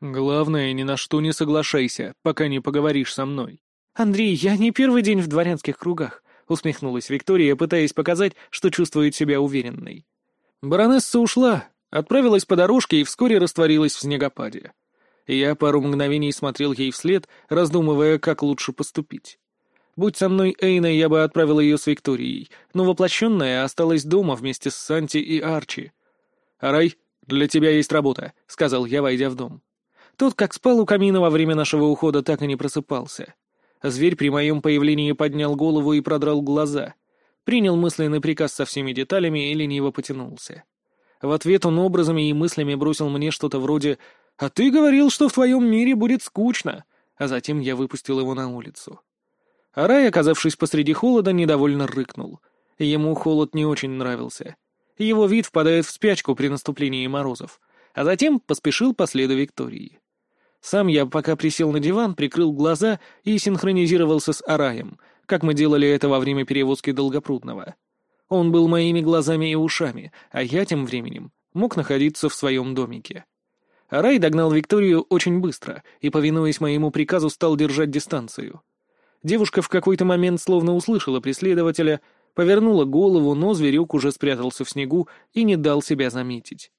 «Главное, ни на что не соглашайся, пока не поговоришь со мной». «Андрей, я не первый день в дворянских кругах. — усмехнулась Виктория, пытаясь показать, что чувствует себя уверенной. Баронесса ушла, отправилась по дорожке и вскоре растворилась в снегопаде. Я пару мгновений смотрел ей вслед, раздумывая, как лучше поступить. Будь со мной Эйна, я бы отправил ее с Викторией, но воплощенная осталась дома вместе с Санти и Арчи. «Арай, для тебя есть работа», — сказал я, войдя в дом. Тот, как спал у камина во время нашего ухода, так и не просыпался. Зверь при моем появлении поднял голову и продрал глаза. Принял мысленный приказ со всеми деталями и лениво потянулся. В ответ он образами и мыслями бросил мне что-то вроде «А ты говорил, что в твоем мире будет скучно», а затем я выпустил его на улицу. Арай, оказавшись посреди холода, недовольно рыкнул. Ему холод не очень нравился. Его вид впадает в спячку при наступлении морозов, а затем поспешил по следу Виктории. Сам я пока присел на диван, прикрыл глаза и синхронизировался с Араем, как мы делали это во время перевозки Долгопрудного. Он был моими глазами и ушами, а я тем временем мог находиться в своем домике. Арай догнал Викторию очень быстро и, повинуясь моему приказу, стал держать дистанцию. Девушка в какой-то момент словно услышала преследователя, повернула голову, но зверек уже спрятался в снегу и не дал себя заметить.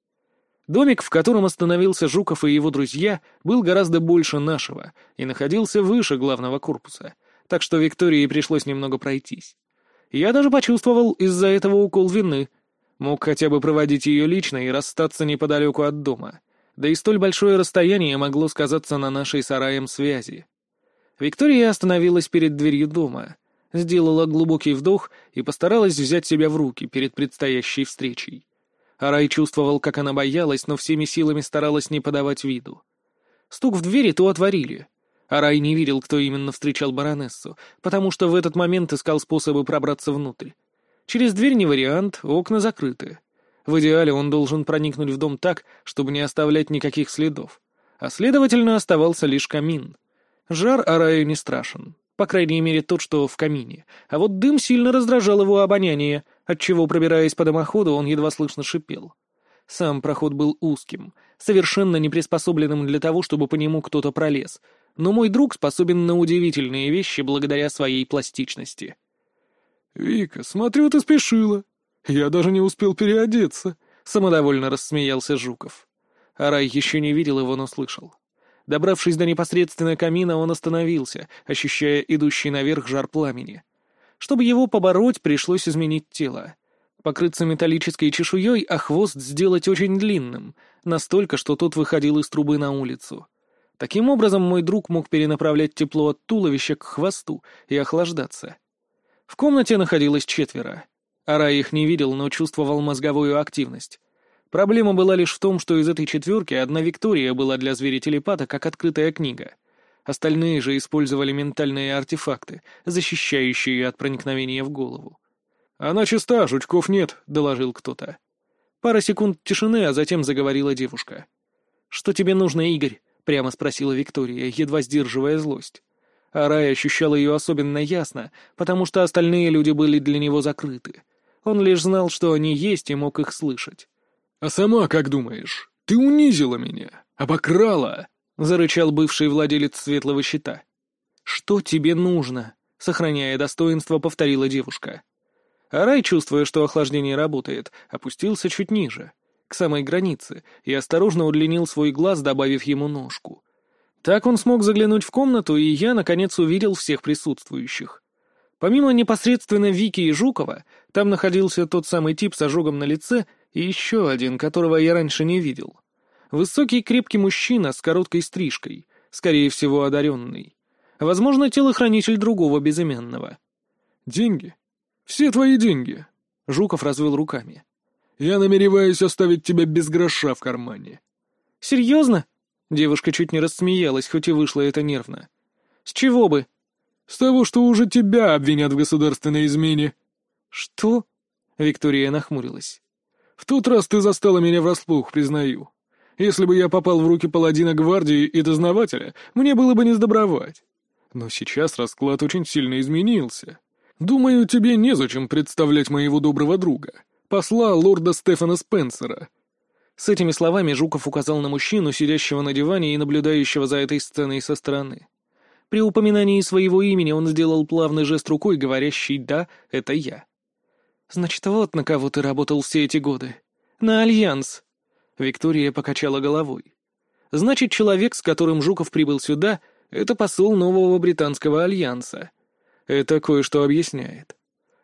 Домик, в котором остановился Жуков и его друзья, был гораздо больше нашего и находился выше главного корпуса, так что Виктории пришлось немного пройтись. Я даже почувствовал из-за этого укол вины. Мог хотя бы проводить ее лично и расстаться неподалеку от дома. Да и столь большое расстояние могло сказаться на нашей сараем связи. Виктория остановилась перед дверью дома, сделала глубокий вдох и постаралась взять себя в руки перед предстоящей встречей. Арай чувствовал, как она боялась, но всеми силами старалась не подавать виду. Стук в двери то отворили. Арай не видел, кто именно встречал баронессу, потому что в этот момент искал способы пробраться внутрь. Через дверь не вариант, окна закрыты. В идеале он должен проникнуть в дом так, чтобы не оставлять никаких следов. А следовательно, оставался лишь камин. Жар Араю не страшен. По крайней мере, тот, что в камине. А вот дым сильно раздражал его обоняние, отчего, пробираясь по дымоходу, он едва слышно шипел. Сам проход был узким, совершенно не приспособленным для того, чтобы по нему кто-то пролез, но мой друг способен на удивительные вещи благодаря своей пластичности. «Вика, смотрю, ты спешила. Я даже не успел переодеться», — самодовольно рассмеялся Жуков. Арай еще не видел его, но слышал. Добравшись до непосредственно камина, он остановился, ощущая идущий наверх жар пламени. Чтобы его побороть, пришлось изменить тело. Покрыться металлической чешуей, а хвост сделать очень длинным, настолько, что тот выходил из трубы на улицу. Таким образом, мой друг мог перенаправлять тепло от туловища к хвосту и охлаждаться. В комнате находилось четверо. Ара их не видел, но чувствовал мозговую активность. Проблема была лишь в том, что из этой четверки одна Виктория была для зверя-телепата как открытая книга. Остальные же использовали ментальные артефакты, защищающие от проникновения в голову. «Она чиста, жучков нет», — доложил кто-то. Пара секунд тишины, а затем заговорила девушка. «Что тебе нужно, Игорь?» — прямо спросила Виктория, едва сдерживая злость. Арай ощущал ее особенно ясно, потому что остальные люди были для него закрыты. Он лишь знал, что они есть, и мог их слышать. «А сама как думаешь? Ты унизила меня, обокрала!» — зарычал бывший владелец светлого щита. «Что тебе нужно?» — сохраняя достоинство, повторила девушка. Арай, чувствуя, что охлаждение работает, опустился чуть ниже, к самой границе, и осторожно удлинил свой глаз, добавив ему ножку. Так он смог заглянуть в комнату, и я, наконец, увидел всех присутствующих. Помимо непосредственно Вики и Жукова, там находился тот самый тип с ожогом на лице и еще один, которого я раньше не видел. Высокий крепкий мужчина с короткой стрижкой, скорее всего одаренный. Возможно, телохранитель другого безымянного. «Деньги? Все твои деньги!» Жуков развел руками. «Я намереваюсь оставить тебя без гроша в кармане». «Серьезно?» Девушка чуть не рассмеялась, хоть и вышло это нервно. «С чего бы?» «С того, что уже тебя обвинят в государственной измене». «Что?» Виктория нахмурилась. «В тот раз ты застала меня врасплох, признаю. Если бы я попал в руки паладина гвардии и дознавателя, мне было бы не сдобровать. Но сейчас расклад очень сильно изменился. Думаю, тебе незачем представлять моего доброго друга, посла лорда Стефана Спенсера». С этими словами Жуков указал на мужчину, сидящего на диване и наблюдающего за этой сценой со стороны. При упоминании своего имени он сделал плавный жест рукой, говорящий «да, это я». «Значит, вот на кого ты работал все эти годы. На Альянс». Виктория покачала головой. «Значит, человек, с которым Жуков прибыл сюда, это посол нового британского Альянса. Это кое-что объясняет.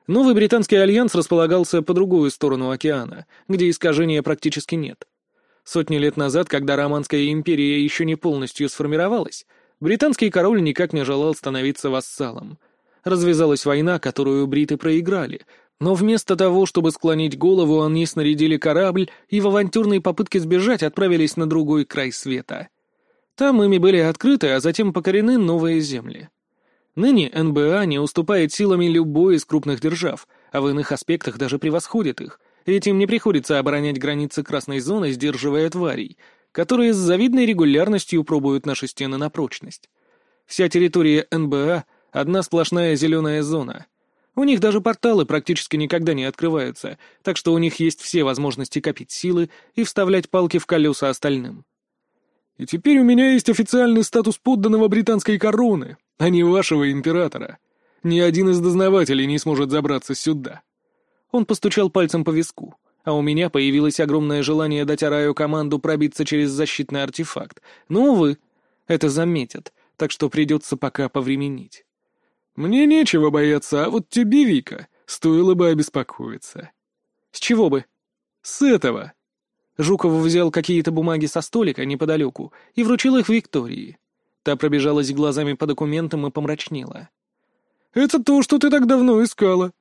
Новый британский альянс располагался по другую сторону океана, где искажения практически нет. Сотни лет назад, когда Романская империя еще не полностью сформировалась, британский король никак не желал становиться вассалом. Развязалась война, которую бриты проиграли, но вместо того, чтобы склонить голову, они снарядили корабль и в авантюрной попытке сбежать отправились на другой край света. Там ими были открыты, а затем покорены новые земли. Ныне НБА не уступает силами любой из крупных держав, а в иных аспектах даже превосходит их, ведь им не приходится оборонять границы красной зоны, сдерживая тварей, которые с завидной регулярностью пробуют наши стены на прочность. Вся территория НБА — одна сплошная зеленая зона. У них даже порталы практически никогда не открываются, так что у них есть все возможности копить силы и вставлять палки в колеса остальным. И теперь у меня есть официальный статус подданного британской короны, а не вашего императора. Ни один из дознавателей не сможет забраться сюда. Он постучал пальцем по виску, а у меня появилось огромное желание дать Араю команду пробиться через защитный артефакт. Но, увы, это заметят, так что придется пока повременить. Мне нечего бояться, а вот тебе, Вика, стоило бы обеспокоиться. С чего бы? С этого. Жуков взял какие-то бумаги со столика неподалеку и вручил их Виктории. Та пробежалась глазами по документам и помрачнела. «Это то, что ты так давно искала.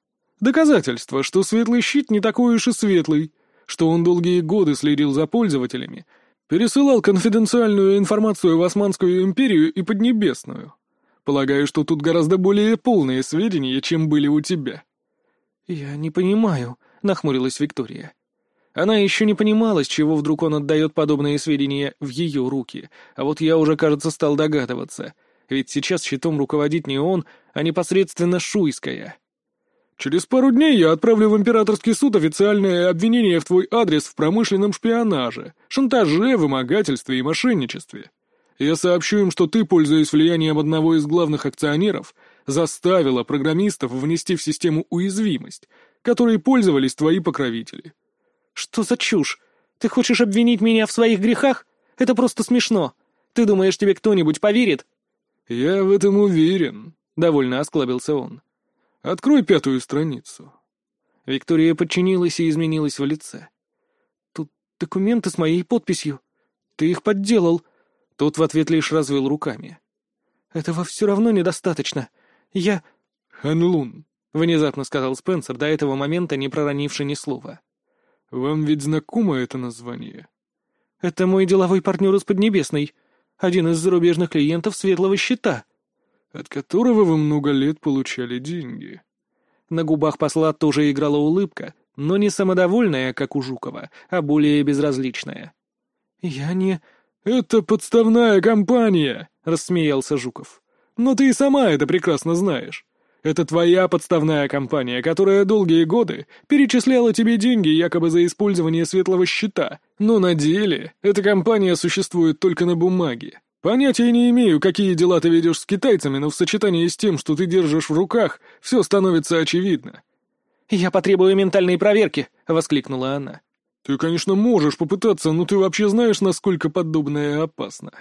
Доказательство, что светлый щит не такой уж и светлый, что он долгие годы следил за пользователями, пересылал конфиденциальную информацию в Османскую империю и Поднебесную. Полагаю, что тут гораздо более полные сведения, чем были у тебя». «Я не понимаю», — нахмурилась Виктория. Она еще не понимала, с чего вдруг он отдает подобные сведения в ее руки, а вот я уже, кажется, стал догадываться, ведь сейчас щитом руководит не он, а непосредственно Шуйская. «Через пару дней я отправлю в императорский суд официальное обвинение в твой адрес в промышленном шпионаже, шантаже, вымогательстве и мошенничестве. Я сообщу им, что ты, пользуясь влиянием одного из главных акционеров, заставила программистов внести в систему уязвимость, которой пользовались твои покровители». «Что за чушь? Ты хочешь обвинить меня в своих грехах? Это просто смешно. Ты думаешь, тебе кто-нибудь поверит?» «Я в этом уверен», — довольно осклабился он. «Открой пятую страницу». Виктория подчинилась и изменилась в лице. «Тут документы с моей подписью. Ты их подделал». Тот в ответ лишь развел руками. «Этого все равно недостаточно. Я...» «Ханлун», — внезапно сказал Спенсер, до этого момента не проронивший ни слова. «Вам ведь знакомо это название?» «Это мой деловой партнер из Поднебесной, один из зарубежных клиентов Светлого Щита». «От которого вы много лет получали деньги». На губах посла тоже играла улыбка, но не самодовольная, как у Жукова, а более безразличная. «Я не...» «Это подставная компания», — рассмеялся Жуков. «Но ты и сама это прекрасно знаешь. Это твоя подставная компания, которая долгие годы перечисляла тебе деньги якобы за использование светлого щита. Но на деле эта компания существует только на бумаге. Понятия не имею, какие дела ты ведешь с китайцами, но в сочетании с тем, что ты держишь в руках, все становится очевидно. «Я потребую ментальной проверки», — воскликнула она. «Ты, конечно, можешь попытаться, но ты вообще знаешь, насколько подобное опасно.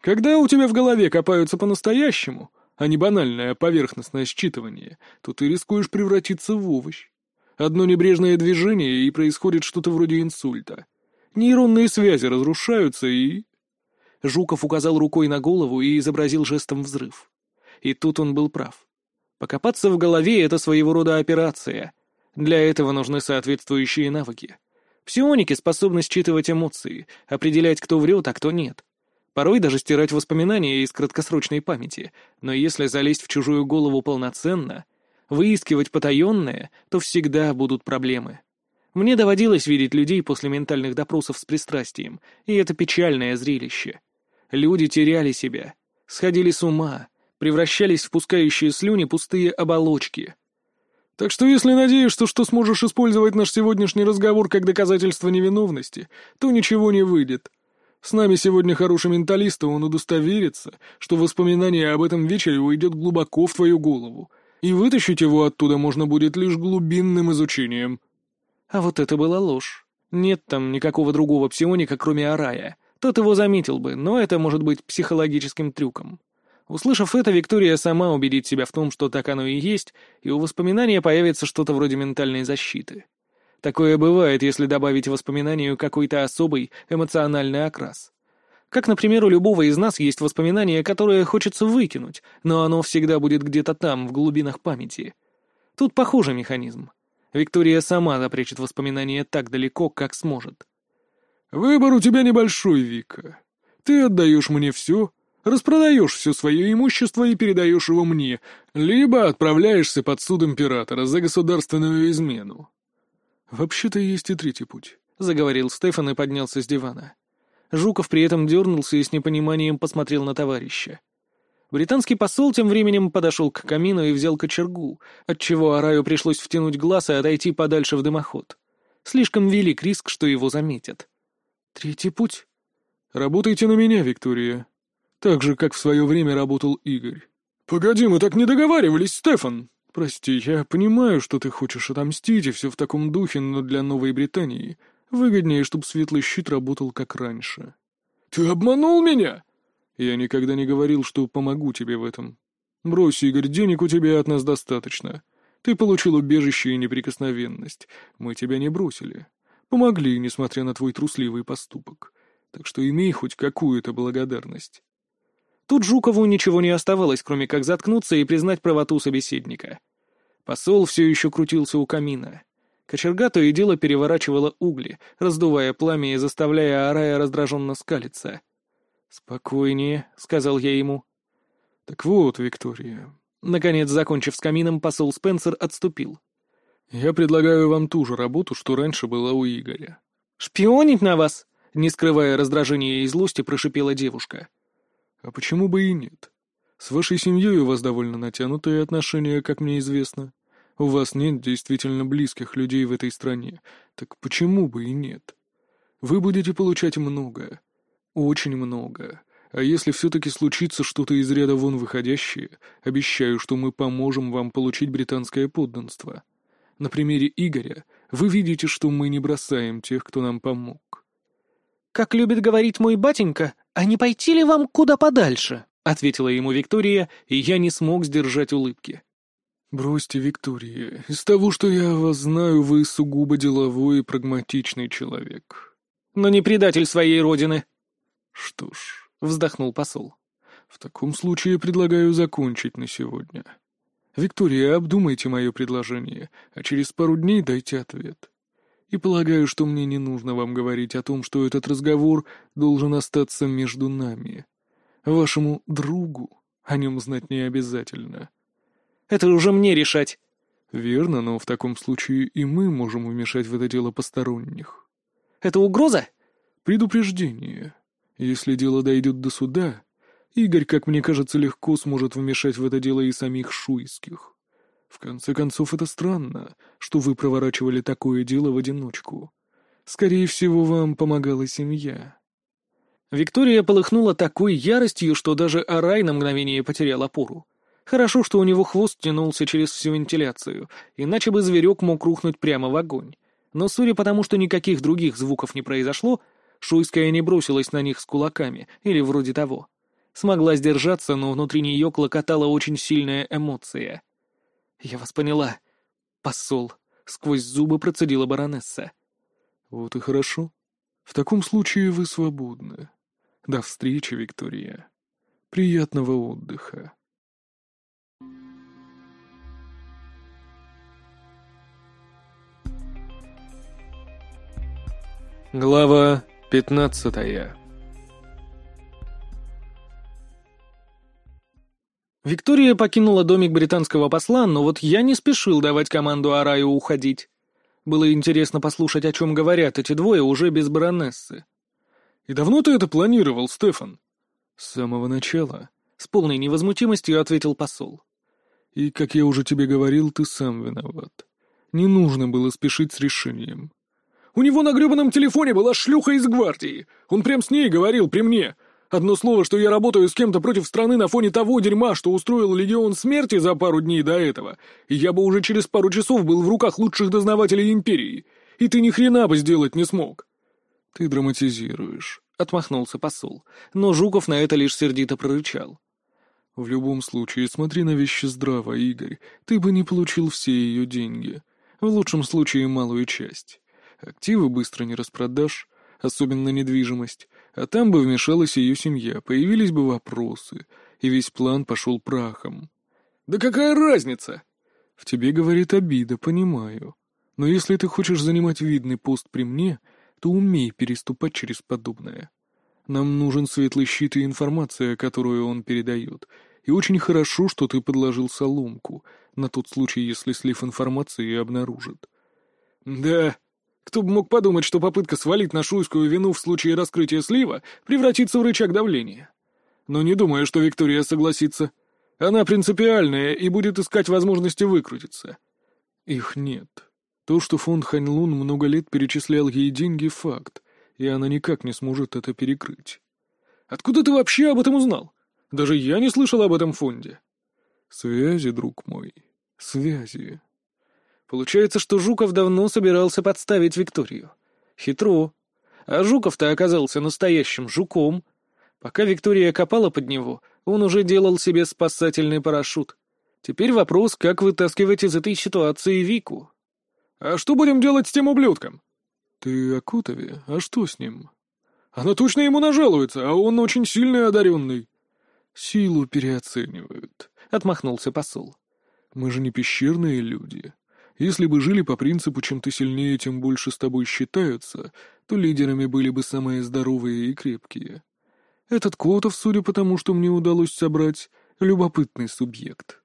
Когда у тебя в голове копаются по-настоящему, а не банальное поверхностное считывание, то ты рискуешь превратиться в овощ. Одно небрежное движение, и происходит что-то вроде инсульта. Нейронные связи разрушаются, и... Жуков указал рукой на голову и изобразил жестом взрыв. И тут он был прав. Покопаться в голове — это своего рода операция. Для этого нужны соответствующие навыки. Псионики способны считывать эмоции, определять, кто врет, а кто нет. Порой даже стирать воспоминания из краткосрочной памяти, но если залезть в чужую голову полноценно, выискивать потаенное, то всегда будут проблемы. Мне доводилось видеть людей после ментальных допросов с пристрастием, и это печальное зрелище. Люди теряли себя, сходили с ума, превращались в пускающие слюни пустые оболочки. Так что если надеешься, что сможешь использовать наш сегодняшний разговор как доказательство невиновности, то ничего не выйдет. С нами сегодня хороший менталист, и он удостоверится, что воспоминание об этом вечере уйдет глубоко в твою голову, и вытащить его оттуда можно будет лишь глубинным изучением. А вот это была ложь. Нет там никакого другого псионика, кроме Арая. Тот его заметил бы, но это может быть психологическим трюком. Услышав это, Виктория сама убедит себя в том, что так оно и есть, и у воспоминания появится что-то вроде ментальной защиты. Такое бывает, если добавить воспоминанию какой-то особый эмоциональный окрас. Как, например, у любого из нас есть воспоминание, которое хочется выкинуть, но оно всегда будет где-то там, в глубинах памяти. Тут похожий механизм. Виктория сама запречет воспоминания так далеко, как сможет. «Выбор у тебя небольшой, Вика. Ты отдаешь мне все, распродаешь все свое имущество и передаешь его мне, либо отправляешься под суд императора за государственную измену». «Вообще-то есть и третий путь», — заговорил Стефан и поднялся с дивана. Жуков при этом дернулся и с непониманием посмотрел на товарища. Британский посол тем временем подошел к камину и взял кочергу, отчего Араю пришлось втянуть глаз и отойти подальше в дымоход. Слишком велик риск, что его заметят. «Третий путь?» «Работайте на меня, Виктория. Так же, как в свое время работал Игорь». «Погоди, мы так не договаривались, Стефан!» «Прости, я понимаю, что ты хочешь отомстить, и все в таком духе, но для Новой Британии выгоднее, чтобы Светлый Щит работал как раньше». «Ты обманул меня?» Я никогда не говорил, что помогу тебе в этом. Брось, Игорь, денег у тебя от нас достаточно. Ты получил убежище и неприкосновенность. Мы тебя не бросили. Помогли, несмотря на твой трусливый поступок. Так что имей хоть какую-то благодарность. Тут Жукову ничего не оставалось, кроме как заткнуться и признать правоту собеседника. Посол все еще крутился у камина. Кочерга то и дело переворачивала угли, раздувая пламя и заставляя Арая раздраженно скалиться. «Спокойнее», — сказал я ему. «Так вот, Виктория». Наконец, закончив с камином, посол Спенсер отступил. «Я предлагаю вам ту же работу, что раньше была у Игоря». «Шпионить на вас?» — не скрывая раздражения и злости, прошипела девушка. «А почему бы и нет? С вашей семьей у вас довольно натянутые отношения, как мне известно. У вас нет действительно близких людей в этой стране. Так почему бы и нет? Вы будете получать многое. Очень много. А если все-таки случится что-то из ряда вон выходящее, обещаю, что мы поможем вам получить британское подданство. На примере Игоря вы видите, что мы не бросаем тех, кто нам помог. «Как любит говорить мой батенька, а не пойти ли вам куда подальше?» — ответила ему Виктория, и я не смог сдержать улыбки. «Бросьте, Виктория, из того, что я вас знаю, вы сугубо деловой и прагматичный человек». «Но не предатель своей родины», «Что ж», — вздохнул посол, — «в таком случае предлагаю закончить на сегодня. Виктория, обдумайте мое предложение, а через пару дней дайте ответ. И полагаю, что мне не нужно вам говорить о том, что этот разговор должен остаться между нами. Вашему другу о нем знать не обязательно». «Это уже мне решать». «Верно, но в таком случае и мы можем вмешать в это дело посторонних». «Это угроза?» «Предупреждение. Если дело дойдет до суда, Игорь, как мне кажется, легко сможет вмешать в это дело и самих шуйских. В конце концов, это странно, что вы проворачивали такое дело в одиночку. Скорее всего, вам помогала семья. Виктория полыхнула такой яростью, что даже Арай на мгновение потерял опору. Хорошо, что у него хвост тянулся через всю вентиляцию, иначе бы зверек мог рухнуть прямо в огонь. Но судя по тому, что никаких других звуков не произошло, Шуйская не бросилась на них с кулаками, или вроде того. Смогла сдержаться, но внутри нее клокотала очень сильная эмоция. «Я вас поняла. Посол», — сквозь зубы процедила баронесса. «Вот и хорошо. В таком случае вы свободны. До встречи, Виктория. Приятного отдыха». Глава Пятнадцатая. Виктория покинула домик британского посла, но вот я не спешил давать команду Араю уходить. Было интересно послушать, о чем говорят эти двое уже без баронессы. «И давно ты это планировал, Стефан?» «С самого начала», — с полной невозмутимостью ответил посол. «И, как я уже тебе говорил, ты сам виноват. Не нужно было спешить с решением». «У него на гребаном телефоне была шлюха из гвардии. Он прям с ней говорил при мне. Одно слово, что я работаю с кем-то против страны на фоне того дерьма, что устроил Легион Смерти за пару дней до этого, и я бы уже через пару часов был в руках лучших дознавателей Империи, и ты ни хрена бы сделать не смог. Ты драматизируешь, — отмахнулся посол, но Жуков на это лишь сердито прорычал. В любом случае, смотри на вещи здраво, Игорь, ты бы не получил все ее деньги. В лучшем случае малую часть. Активы быстро не распродашь, особенно недвижимость, а там бы вмешалась ее семья, появились бы вопросы, и весь план пошел прахом. «Да какая разница?» «В тебе, говорит, обида, понимаю. Но если ты хочешь занимать видный пост при мне, то умей переступать через подобное. Нам нужен светлый щит и информация, которую он передает, и очень хорошо, что ты подложил соломку, на тот случай, если слив информации обнаружит». «Да, кто бы мог подумать, что попытка свалить на шуйскую вину в случае раскрытия слива превратится в рычаг давления. Но не думаю, что Виктория согласится. Она принципиальная и будет искать возможности выкрутиться. Их нет. То, что фонд Ханьлун много лет перечислял ей деньги — факт, и она никак не сможет это перекрыть. Откуда ты вообще об этом узнал? Даже я не слышал об этом фонде. Связи, друг мой, связи. Получается, что Жуков давно собирался подставить Викторию. Хитро. А Жуков-то оказался настоящим жуком. Пока Виктория копала под него, он уже делал себе спасательный парашют. Теперь вопрос, как вытаскивать из этой ситуации Вику. «А что будем делать с тем ублюдком?» «Ты о Кутове? А что с ним?» «Она точно ему нажалуется, а он очень сильный одаренный». «Силу переоценивают», — отмахнулся посол. «Мы же не пещерные люди. Если бы жили по принципу «чем ты сильнее, тем больше с тобой считаются», то лидерами были бы самые здоровые и крепкие. Этот Котов, судя по тому, что мне удалось собрать, любопытный субъект.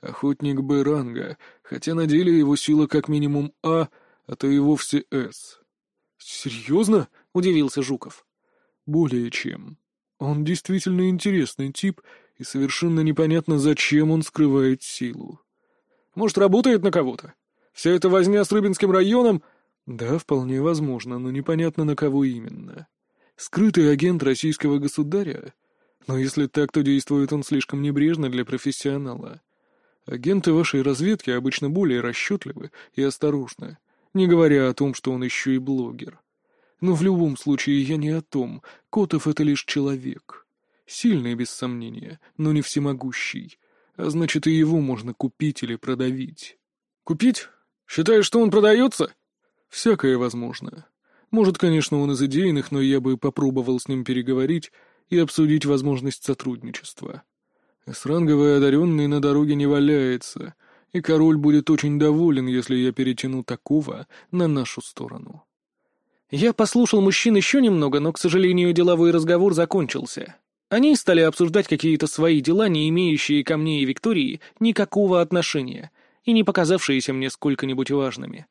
Охотник Б-ранга, хотя на деле его сила как минимум А, а то и вовсе С. «Серьезно?» — удивился Жуков. «Более чем. Он действительно интересный тип, и совершенно непонятно, зачем он скрывает силу. Может, работает на кого-то? Вся эта возня с Рыбинским районом... Да, вполне возможно, но непонятно на кого именно. Скрытый агент российского государя? Но если так, то действует он слишком небрежно для профессионала. Агенты вашей разведки обычно более расчетливы и осторожны, не говоря о том, что он еще и блогер. Но в любом случае я не о том. Котов — это лишь человек. Сильный, без сомнения, но не всемогущий. А значит, и его можно купить или продавить. Купить? Считаешь, что он продается?» «Всякое возможно. Может, конечно, он из идейных, но я бы попробовал с ним переговорить и обсудить возможность сотрудничества. Сранговый одаренный на дороге не валяется, и король будет очень доволен, если я перетяну такого на нашу сторону». Я послушал мужчин еще немного, но, к сожалению, деловой разговор закончился. Они стали обсуждать какие-то свои дела, не имеющие ко мне и Виктории никакого отношения, и не показавшиеся мне сколько-нибудь важными.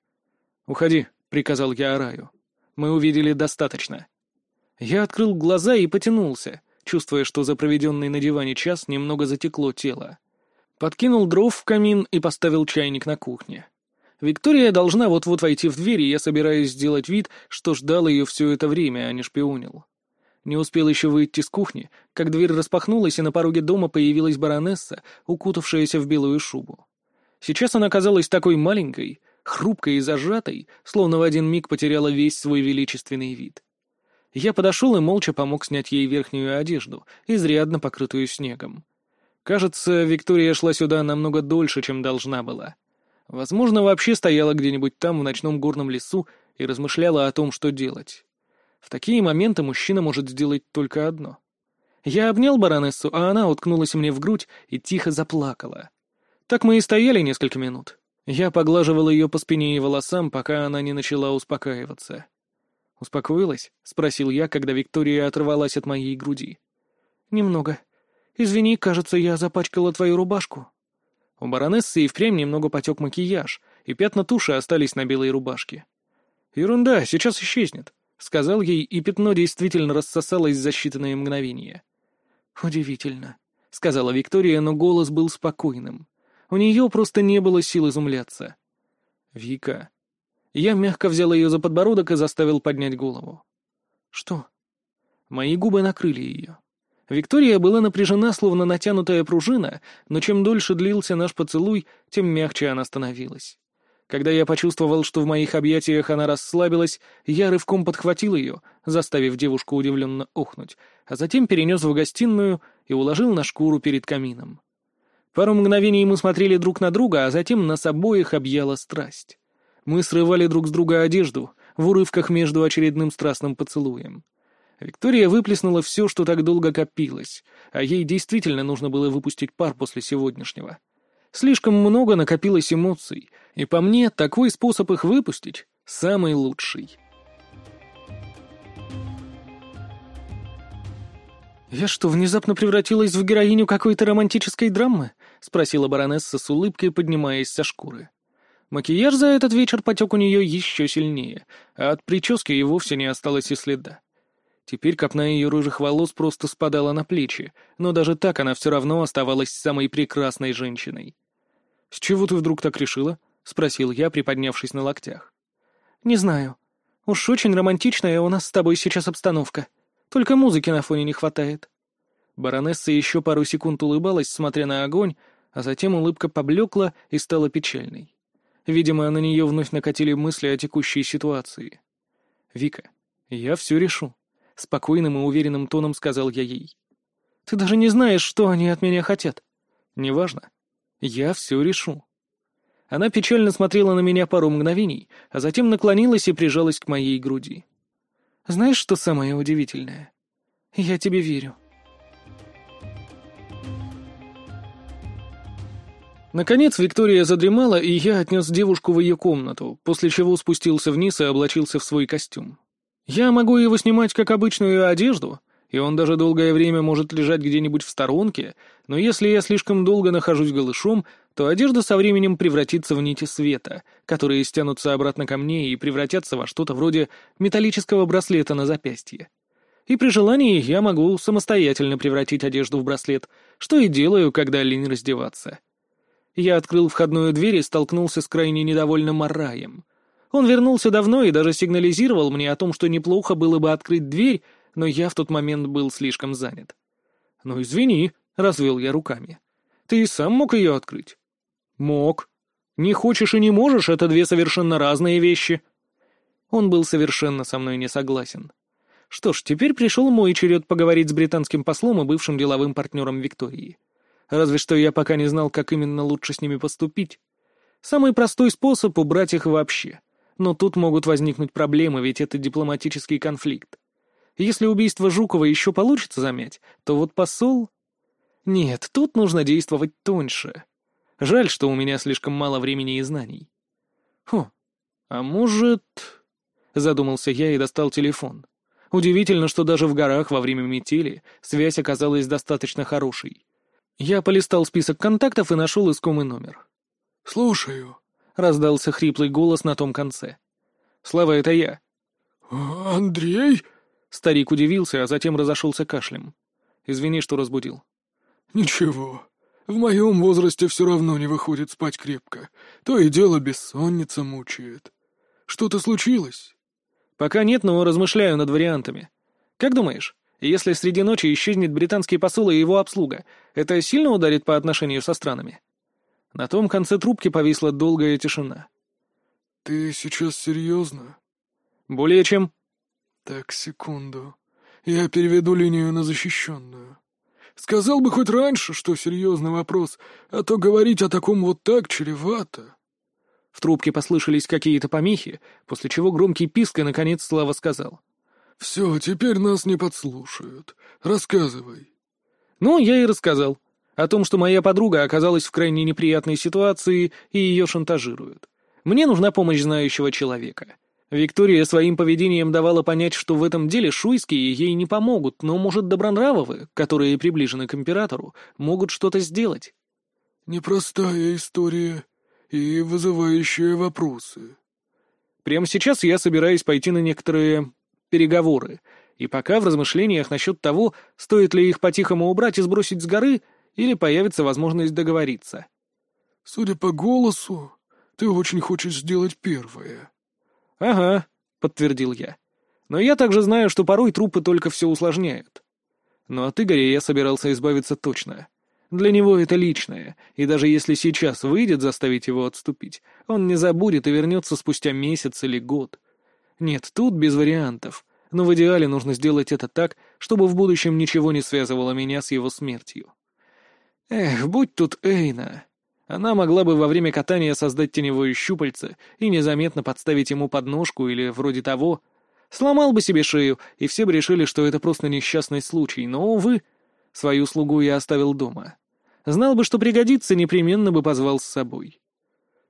«Уходи», — приказал я Араю. «Мы увидели достаточно». Я открыл глаза и потянулся, чувствуя, что за проведенный на диване час немного затекло тело. Подкинул дров в камин и поставил чайник на кухне. Виктория должна вот-вот войти в дверь, и я собираюсь сделать вид, что ждал ее все это время, а не шпионил. Не успел еще выйти с кухни, как дверь распахнулась, и на пороге дома появилась баронесса, укутавшаяся в белую шубу. Сейчас она казалась такой маленькой, хрупкой и зажатой, словно в один миг потеряла весь свой величественный вид. Я подошел и молча помог снять ей верхнюю одежду, изрядно покрытую снегом. Кажется, Виктория шла сюда намного дольше, чем должна была. Возможно, вообще стояла где-нибудь там, в ночном горном лесу, и размышляла о том, что делать. В такие моменты мужчина может сделать только одно. Я обнял баронессу, а она уткнулась мне в грудь и тихо заплакала. Так мы и стояли несколько минут. Я поглаживал ее по спине и волосам, пока она не начала успокаиваться. «Успокоилась?» — спросил я, когда Виктория оторвалась от моей груди. «Немного. «Извини, кажется, я запачкала твою рубашку». У баронессы и впрямь немного потек макияж, и пятна туши остались на белой рубашке. «Ерунда, сейчас исчезнет», — сказал ей, и пятно действительно рассосалось за считанные мгновения. «Удивительно», — сказала Виктория, но голос был спокойным. У нее просто не было сил изумляться. «Вика». Я мягко взял ее за подбородок и заставил поднять голову. «Что?» Мои губы накрыли ее. Виктория была напряжена, словно натянутая пружина, но чем дольше длился наш поцелуй, тем мягче она становилась. Когда я почувствовал, что в моих объятиях она расслабилась, я рывком подхватил ее, заставив девушку удивленно охнуть, а затем перенес в гостиную и уложил на шкуру перед камином. Пару мгновений мы смотрели друг на друга, а затем нас обоих объяла страсть. Мы срывали друг с друга одежду в урывках между очередным страстным поцелуем. Виктория выплеснула все, что так долго копилось, а ей действительно нужно было выпустить пар после сегодняшнего. Слишком много накопилось эмоций, и по мне такой способ их выпустить — самый лучший. «Я что, внезапно превратилась в героиню какой-то романтической драмы?» — спросила баронесса с улыбкой, поднимаясь со шкуры. Макияж за этот вечер потек у нее еще сильнее, а от прически и вовсе не осталось и следа. Теперь копна ее рыжих волос просто спадала на плечи, но даже так она все равно оставалась самой прекрасной женщиной. «С чего ты вдруг так решила?» — спросил я, приподнявшись на локтях. «Не знаю. Уж очень романтичная у нас с тобой сейчас обстановка. Только музыки на фоне не хватает». Баронесса еще пару секунд улыбалась, смотря на огонь, а затем улыбка поблекла и стала печальной. Видимо, на нее вновь накатили мысли о текущей ситуации. «Вика, я все решу», — спокойным и уверенным тоном сказал я ей. «Ты даже не знаешь, что они от меня хотят». «Неважно. Я все решу». Она печально смотрела на меня пару мгновений, а затем наклонилась и прижалась к моей груди. «Знаешь, что самое удивительное? Я тебе верю». Наконец Виктория задремала, и я отнес девушку в ее комнату, после чего спустился вниз и облачился в свой костюм. Я могу его снимать как обычную одежду, и он даже долгое время может лежать где-нибудь в сторонке, но если я слишком долго нахожусь голышом, то одежда со временем превратится в нити света, которые стянутся обратно ко мне и превратятся во что-то вроде металлического браслета на запястье. И при желании я могу самостоятельно превратить одежду в браслет, что и делаю, когда лень раздеваться. Я открыл входную дверь и столкнулся с крайне недовольным Араем — он вернулся давно и даже сигнализировал мне о том, что неплохо было бы открыть дверь, но я в тот момент был слишком занят. «Ну, извини», — развел я руками. «Ты и сам мог ее открыть?» «Мог. Не хочешь и не можешь — это две совершенно разные вещи». Он был совершенно со мной не согласен. Что ж, теперь пришел мой черед поговорить с британским послом и бывшим деловым партнером Виктории. Разве что я пока не знал, как именно лучше с ними поступить. Самый простой способ — убрать их вообще. Но тут могут возникнуть проблемы, ведь это дипломатический конфликт. Если убийство Жукова еще получится замять, то вот посол... Нет, тут нужно действовать тоньше. Жаль, что у меня слишком мало времени и знаний. Хо, а может... Задумался я и достал телефон. Удивительно, что даже в горах во время метели связь оказалась достаточно хорошей. Я полистал список контактов и нашел искомый номер. «Слушаю», раздался хриплый голос на том конце. «Слава, это я». «Андрей?» Старик удивился, а затем разошелся кашлем. «Извини, что разбудил». «Ничего. В моем возрасте все равно не выходит спать крепко. То и дело бессонница мучает. Что-то случилось?» «Пока нет, но размышляю над вариантами. Как думаешь, если среди ночи исчезнет британский посол и его обслуга, это сильно ударит по отношению со странами?» На том конце трубки повисла долгая тишина. «Ты сейчас серьезно?» «Более чем». «Так, секунду. Я переведу линию на защищенную. Сказал бы хоть раньше, что серьезный вопрос, а то говорить о таком вот так чревато». В трубке послышались какие-то помехи, после чего громкий писк и, наконец, Слава сказал. «Все, теперь нас не подслушают. Рассказывай». Ну, я и рассказал. О том, что моя подруга оказалась в крайне неприятной ситуации и ее шантажируют. Мне нужна помощь знающего человека. Виктория своим поведением давала понять, что в этом деле шуйские ей не помогут, но, может, добронравовы, которые приближены к императору, могут что-то сделать. «Непростая история и вызывающая вопросы». Прямо сейчас я собираюсь пойти на некоторые переговоры, и пока в размышлениях насчет того, стоит ли их по-тихому убрать и сбросить с горы, или появится возможность договориться. «Судя по голосу, ты очень хочешь сделать первое». «Ага», — подтвердил я. «Но я также знаю, что порой трупы только все усложняют. Но от Игоря я собирался избавиться точно. Для него это личное, и даже если сейчас выйдет заставить его отступить, он не забудет и вернется спустя месяц или год. Нет, тут без вариантов. Но в идеале нужно сделать это так, чтобы в будущем ничего не связывало меня с его смертью. Эх, будь тут Эйна. Она могла бы во время катания создать теневое щупальце и незаметно подставить ему подножку или вроде того. Сломал бы себе шею, и все бы решили, что это просто несчастный случай, но, увы, свою слугу я оставил дома. Знал бы, что пригодится, непременно бы позвал с собой.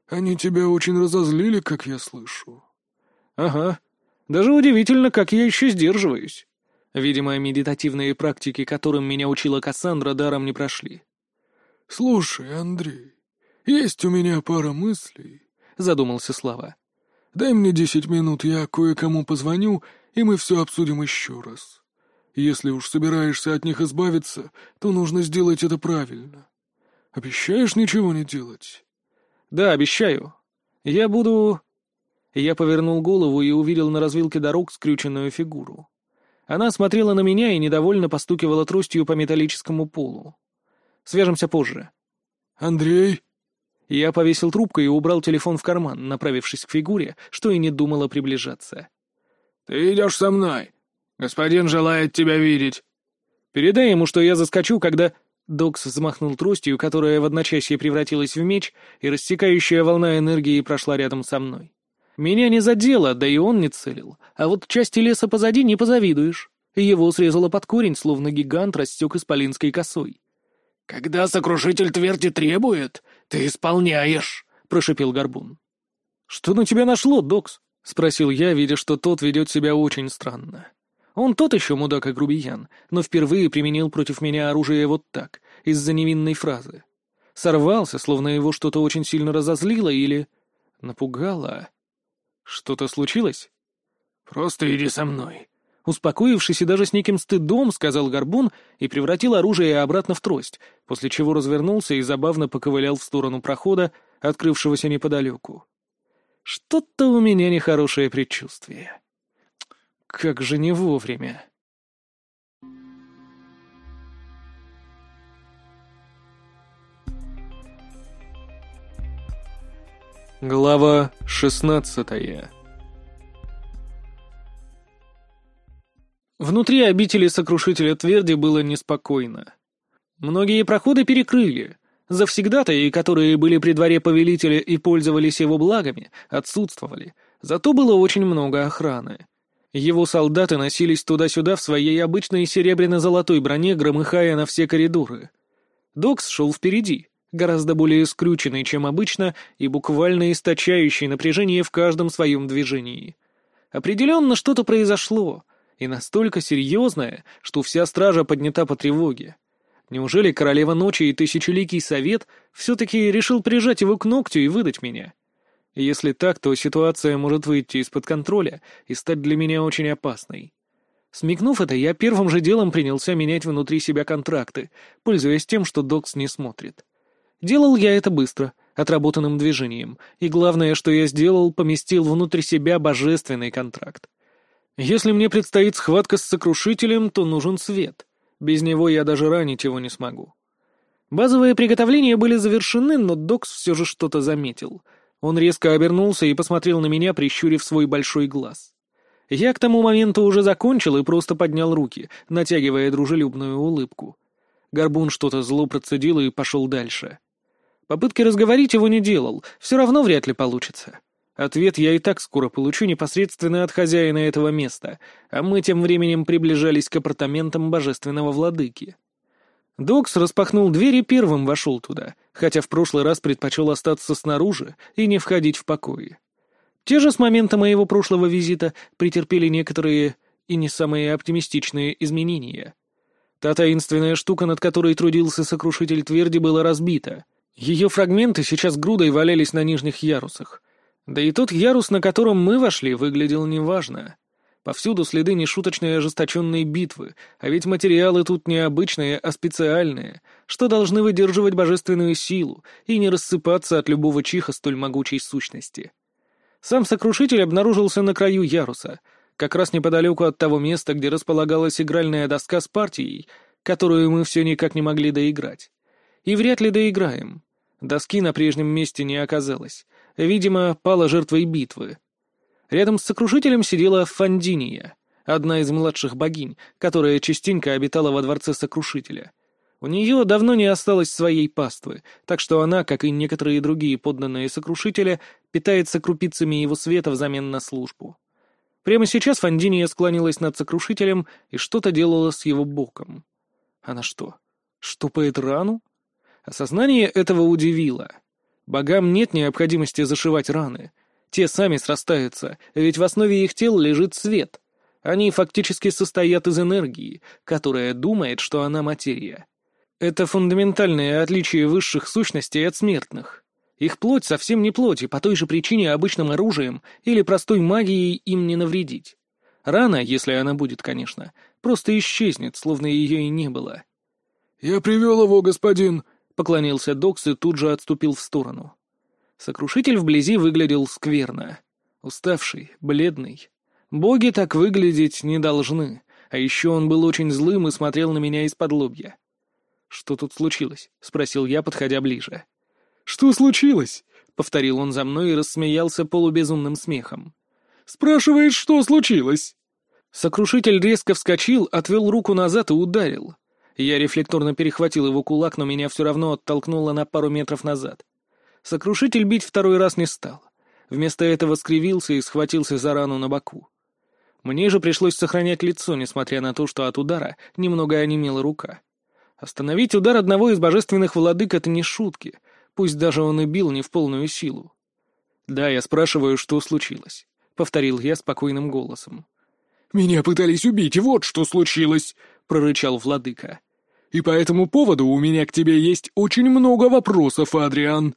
«Они тебя очень разозлили, как я слышу». «Ага. Даже удивительно, как я еще сдерживаюсь. Видимо, медитативные практики, которым меня учила Кассандра, даром не прошли». «Слушай, Андрей, «Есть у меня пара мыслей», — задумался Слава. «Дай мне десять минут, я кое-кому позвоню, и мы все обсудим еще раз. Если уж собираешься от них избавиться, то нужно сделать это правильно. Обещаешь ничего не делать?» «Да, обещаю. Я буду...» Я повернул голову и увидел на развилке дорог скрюченную фигуру. Она смотрела на меня и недовольно постукивала тростью по металлическому полу. «Свяжемся позже». «Андрей?» Я повесил трубку и убрал телефон в карман, направившись к фигуре, что и не думала приближаться. «Ты идешь со мной. Господин желает тебя видеть». «Передай ему, что я заскочу, когда...» Докс взмахнул тростью, которая в одночасье превратилась в меч, и рассекающая волна энергии прошла рядом со мной. Меня не задело, да и он не целил. А вот части леса позади не позавидуешь. Его срезало под корень, словно гигант растек исполинской косой. «Когда сокрушитель тверди требует, ты исполняешь», — прошепел Горбун. «Что на тебя нашло, Докс?» — спросил я, видя, что тот ведет себя очень странно. Он тот еще мудак и грубиян, но впервые применил против меня оружие вот так, из-за невинной фразы. Сорвался, словно его что-то очень сильно разозлило или... напугало. Что-то случилось? «Просто иди со мной», Успокоившись и даже с неким стыдом, сказал Горбун и превратил оружие обратно в трость, после чего развернулся и забавно поковылял в сторону прохода, открывшегося неподалеку. Что-то у меня нехорошее предчувствие. Как же не вовремя. Глава шестнадцатая Внутри обители Сокрушителя Тверди было неспокойно. Многие проходы перекрыли. Завсегдатаи, которые были при дворе повелителя и пользовались его благами, отсутствовали. Зато было очень много охраны. Его солдаты носились туда-сюда в своей обычной серебряно-золотой броне, громыхая на все коридоры. Докс шел впереди, гораздо более скрюченный, чем обычно, и буквально источающий напряжение в каждом своем движении. Определенно что-то произошло — и настолько серьезная, что вся стража поднята по тревоге. Неужели королева ночи и тысячеликий совет все-таки решил прижать его к ногтю и выдать меня? Если так, то ситуация может выйти из-под контроля и стать для меня очень опасной. Смекнув это, я первым же делом принялся менять внутри себя контракты, пользуясь тем, что Докс не смотрит. Делал я это быстро, отработанным движением, и главное, что я сделал, поместил внутрь себя божественный контракт. Если мне предстоит схватка с сокрушителем, то нужен свет. Без него я даже ранить его не смогу. Базовые приготовления были завершены, но Докс все же что-то заметил. Он резко обернулся и посмотрел на меня, прищурив свой большой глаз. Я к тому моменту уже закончил и просто поднял руки, натягивая дружелюбную улыбку. Горбун что-то зло процедил и пошел дальше. Попытки разговорить его не делал, все равно вряд ли получится. Ответ я и так скоро получу непосредственно от хозяина этого места, а мы тем временем приближались к апартаментам божественного владыки. Докс распахнул дверь и первым вошел туда, хотя в прошлый раз предпочел остаться снаружи и не входить в покои. Те же с момента моего прошлого визита претерпели некоторые и не самые оптимистичные изменения. Та таинственная штука, над которой трудился сокрушитель тверди, была разбита. Ее фрагменты сейчас грудой валялись на нижних ярусах. Да и тот ярус, на котором мы вошли, выглядел неважно. Повсюду следы нешуточной ожесточенной битвы, а ведь материалы тут не обычные, а специальные, что должны выдерживать божественную силу и не рассыпаться от любого чиха столь могучей сущности. Сам сокрушитель обнаружился на краю яруса, как раз неподалеку от того места, где располагалась игральная доска с партией, которую мы все никак не могли доиграть. И вряд ли доиграем. Доски на прежнем месте не оказалось. Видимо, пала жертвой битвы. Рядом с сокрушителем сидела Фандиния, одна из младших богинь, которая частенько обитала во дворце сокрушителя. У нее давно не осталось своей паствы, так что она, как и некоторые другие подданные сокрушителя, питается крупицами его света взамен на службу. Прямо сейчас Фандиния склонилась над сокрушителем и что-то делала с его боком. Она что, штопает рану? Осознание этого удивило. Богам нет необходимости зашивать раны — те сами срастаются, ведь в основе их тел лежит свет. Они фактически состоят из энергии, которая думает, что она материя. Это фундаментальное отличие высших сущностей от смертных. Их плоть совсем не плоть, и по той же причине обычным оружием или простой магией им не навредить. Рана, если она будет, конечно, просто исчезнет, словно ее и не было. «Я привел его, господин», — поклонился Докс и тут же отступил в сторону. Сокрушитель вблизи выглядел скверно. Уставший, бледный. Боги так выглядеть не должны, а еще он был очень злым и смотрел на меня из-под лобья. «Что тут случилось?» — спросил я, подходя ближе. «Что случилось?» — повторил он за мной и рассмеялся полубезумным смехом. «Спрашивает, что случилось?» Сокрушитель резко вскочил, отвел руку назад и ударил. Я рефлекторно перехватил его кулак, но меня все равно оттолкнуло на пару метров назад. Сокрушитель бить второй раз не стал. Вместо этого скривился и схватился за рану на боку. Мне же пришлось сохранять лицо, несмотря на то, что от удара немного онемела рука. Остановить удар одного из божественных владык — это не шутки, пусть даже он и бил не в полную силу. «Да, я спрашиваю, что случилось», — повторил я спокойным голосом. «Меня пытались убить, вот что случилось», — прорычал владыка. «И по этому поводу у меня к тебе есть очень много вопросов, Адриан».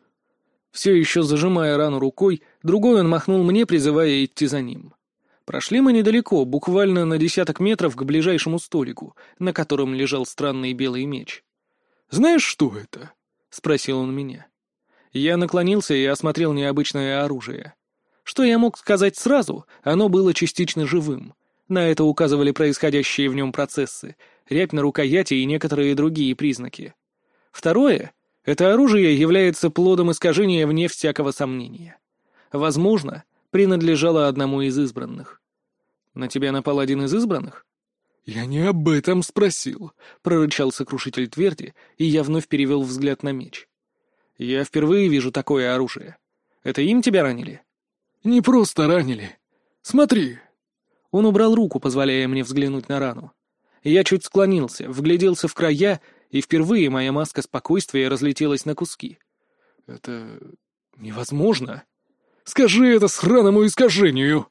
Все еще зажимая рану рукой, другой он махнул мне, призывая идти за ним. Прошли мы недалеко, буквально на десяток метров к ближайшему столику, на котором лежал странный белый меч. «Знаешь, что это?» — спросил он меня. Я наклонился и осмотрел необычное оружие. Что я мог сказать сразу, оно было частично живым. На это указывали происходящие в нем процессы, рябь на рукояти и некоторые другие признаки. Второе это оружие является плодом искажения вне всякого сомнения. Возможно, принадлежало одному из избранных. На тебя напал один из избранных? «Я не об этом спросил», — прорычал сокрушитель тверди, и я вновь перевел взгляд на меч. «Я впервые вижу такое оружие. Это им тебя ранили?» «Не просто ранили. Смотри». Он убрал руку, позволяя мне взглянуть на рану. Я чуть склонился, вгляделся в края и впервые моя маска спокойствия разлетелась на куски. «Это... невозможно. Скажи это сраному искажению!»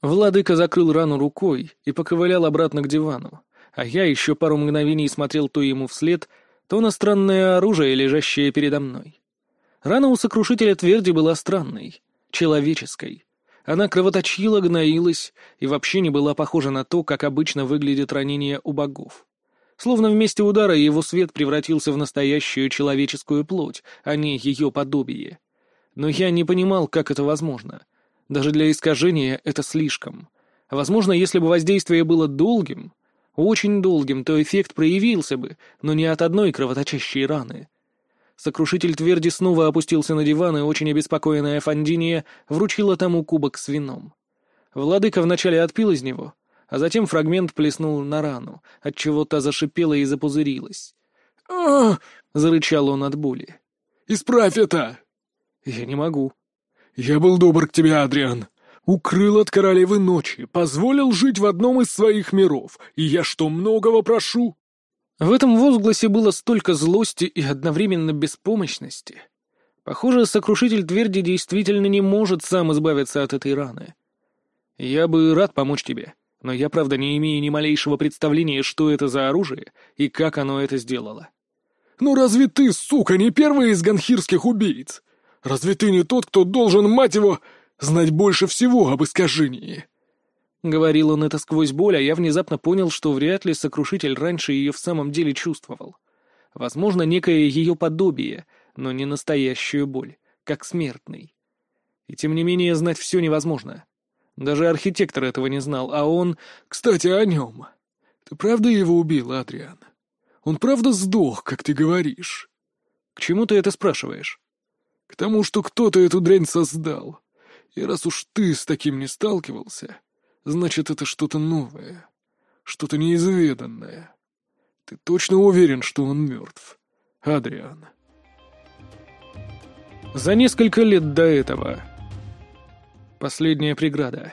Владыка закрыл рану рукой и поковылял обратно к дивану, а я еще пару мгновений смотрел то ему вслед, то на странное оружие, лежащее передо мной. Рана у сокрушителя тверди была странной, человеческой. Она кровоточила, гноилась и вообще не была похожа на то, как обычно выглядит ранение у богов. Словно вместе удара его свет превратился в настоящую человеческую плоть, а не ее подобие. Но я не понимал, как это возможно. Даже для искажения это слишком. Возможно, если бы воздействие было долгим, очень долгим, то эффект проявился бы, но не от одной кровоточащей раны. Сокрушитель тверди снова опустился на диван, и очень обеспокоенная Фандиния вручила тому кубок с вином. Владыка вначале отпил из него, а затем фрагмент плеснул на рану, отчего та зашипела и запузырилась. а зарычал он от боли. «Исправь это!» «Я не могу». «Я был добр к тебе, Адриан. Укрыл от королевы ночи, позволил жить в одном из своих миров, и я что, многого прошу?» В этом возгласе было столько злости и одновременно беспомощности. Похоже, сокрушитель тверди действительно не может сам избавиться от этой раны. Я бы рад помочь тебе, но я, правда, не имею ни малейшего представления, что это за оружие и как оно это сделало. «Ну разве ты, сука, не первый из ганхирских убийц? Разве ты не тот, кто должен, мать его, знать больше всего об искажении?» Говорил он это сквозь боль, а я внезапно понял, что вряд ли сокрушитель раньше ее в самом деле чувствовал. Возможно, некое ее подобие, но не настоящую боль, как смертный. И тем не менее знать все невозможно. Даже архитектор этого не знал, а он... Кстати, о нем. Ты правда его убил, Адриан? Он правда сдох, как ты говоришь? К чему ты это спрашиваешь? К тому, что кто-то эту дрянь создал. И раз уж ты с таким не сталкивался, значит, это что-то новое, что-то неизведанное. Ты точно уверен, что он мертв, Адриан? За несколько лет до этого. Последняя преграда.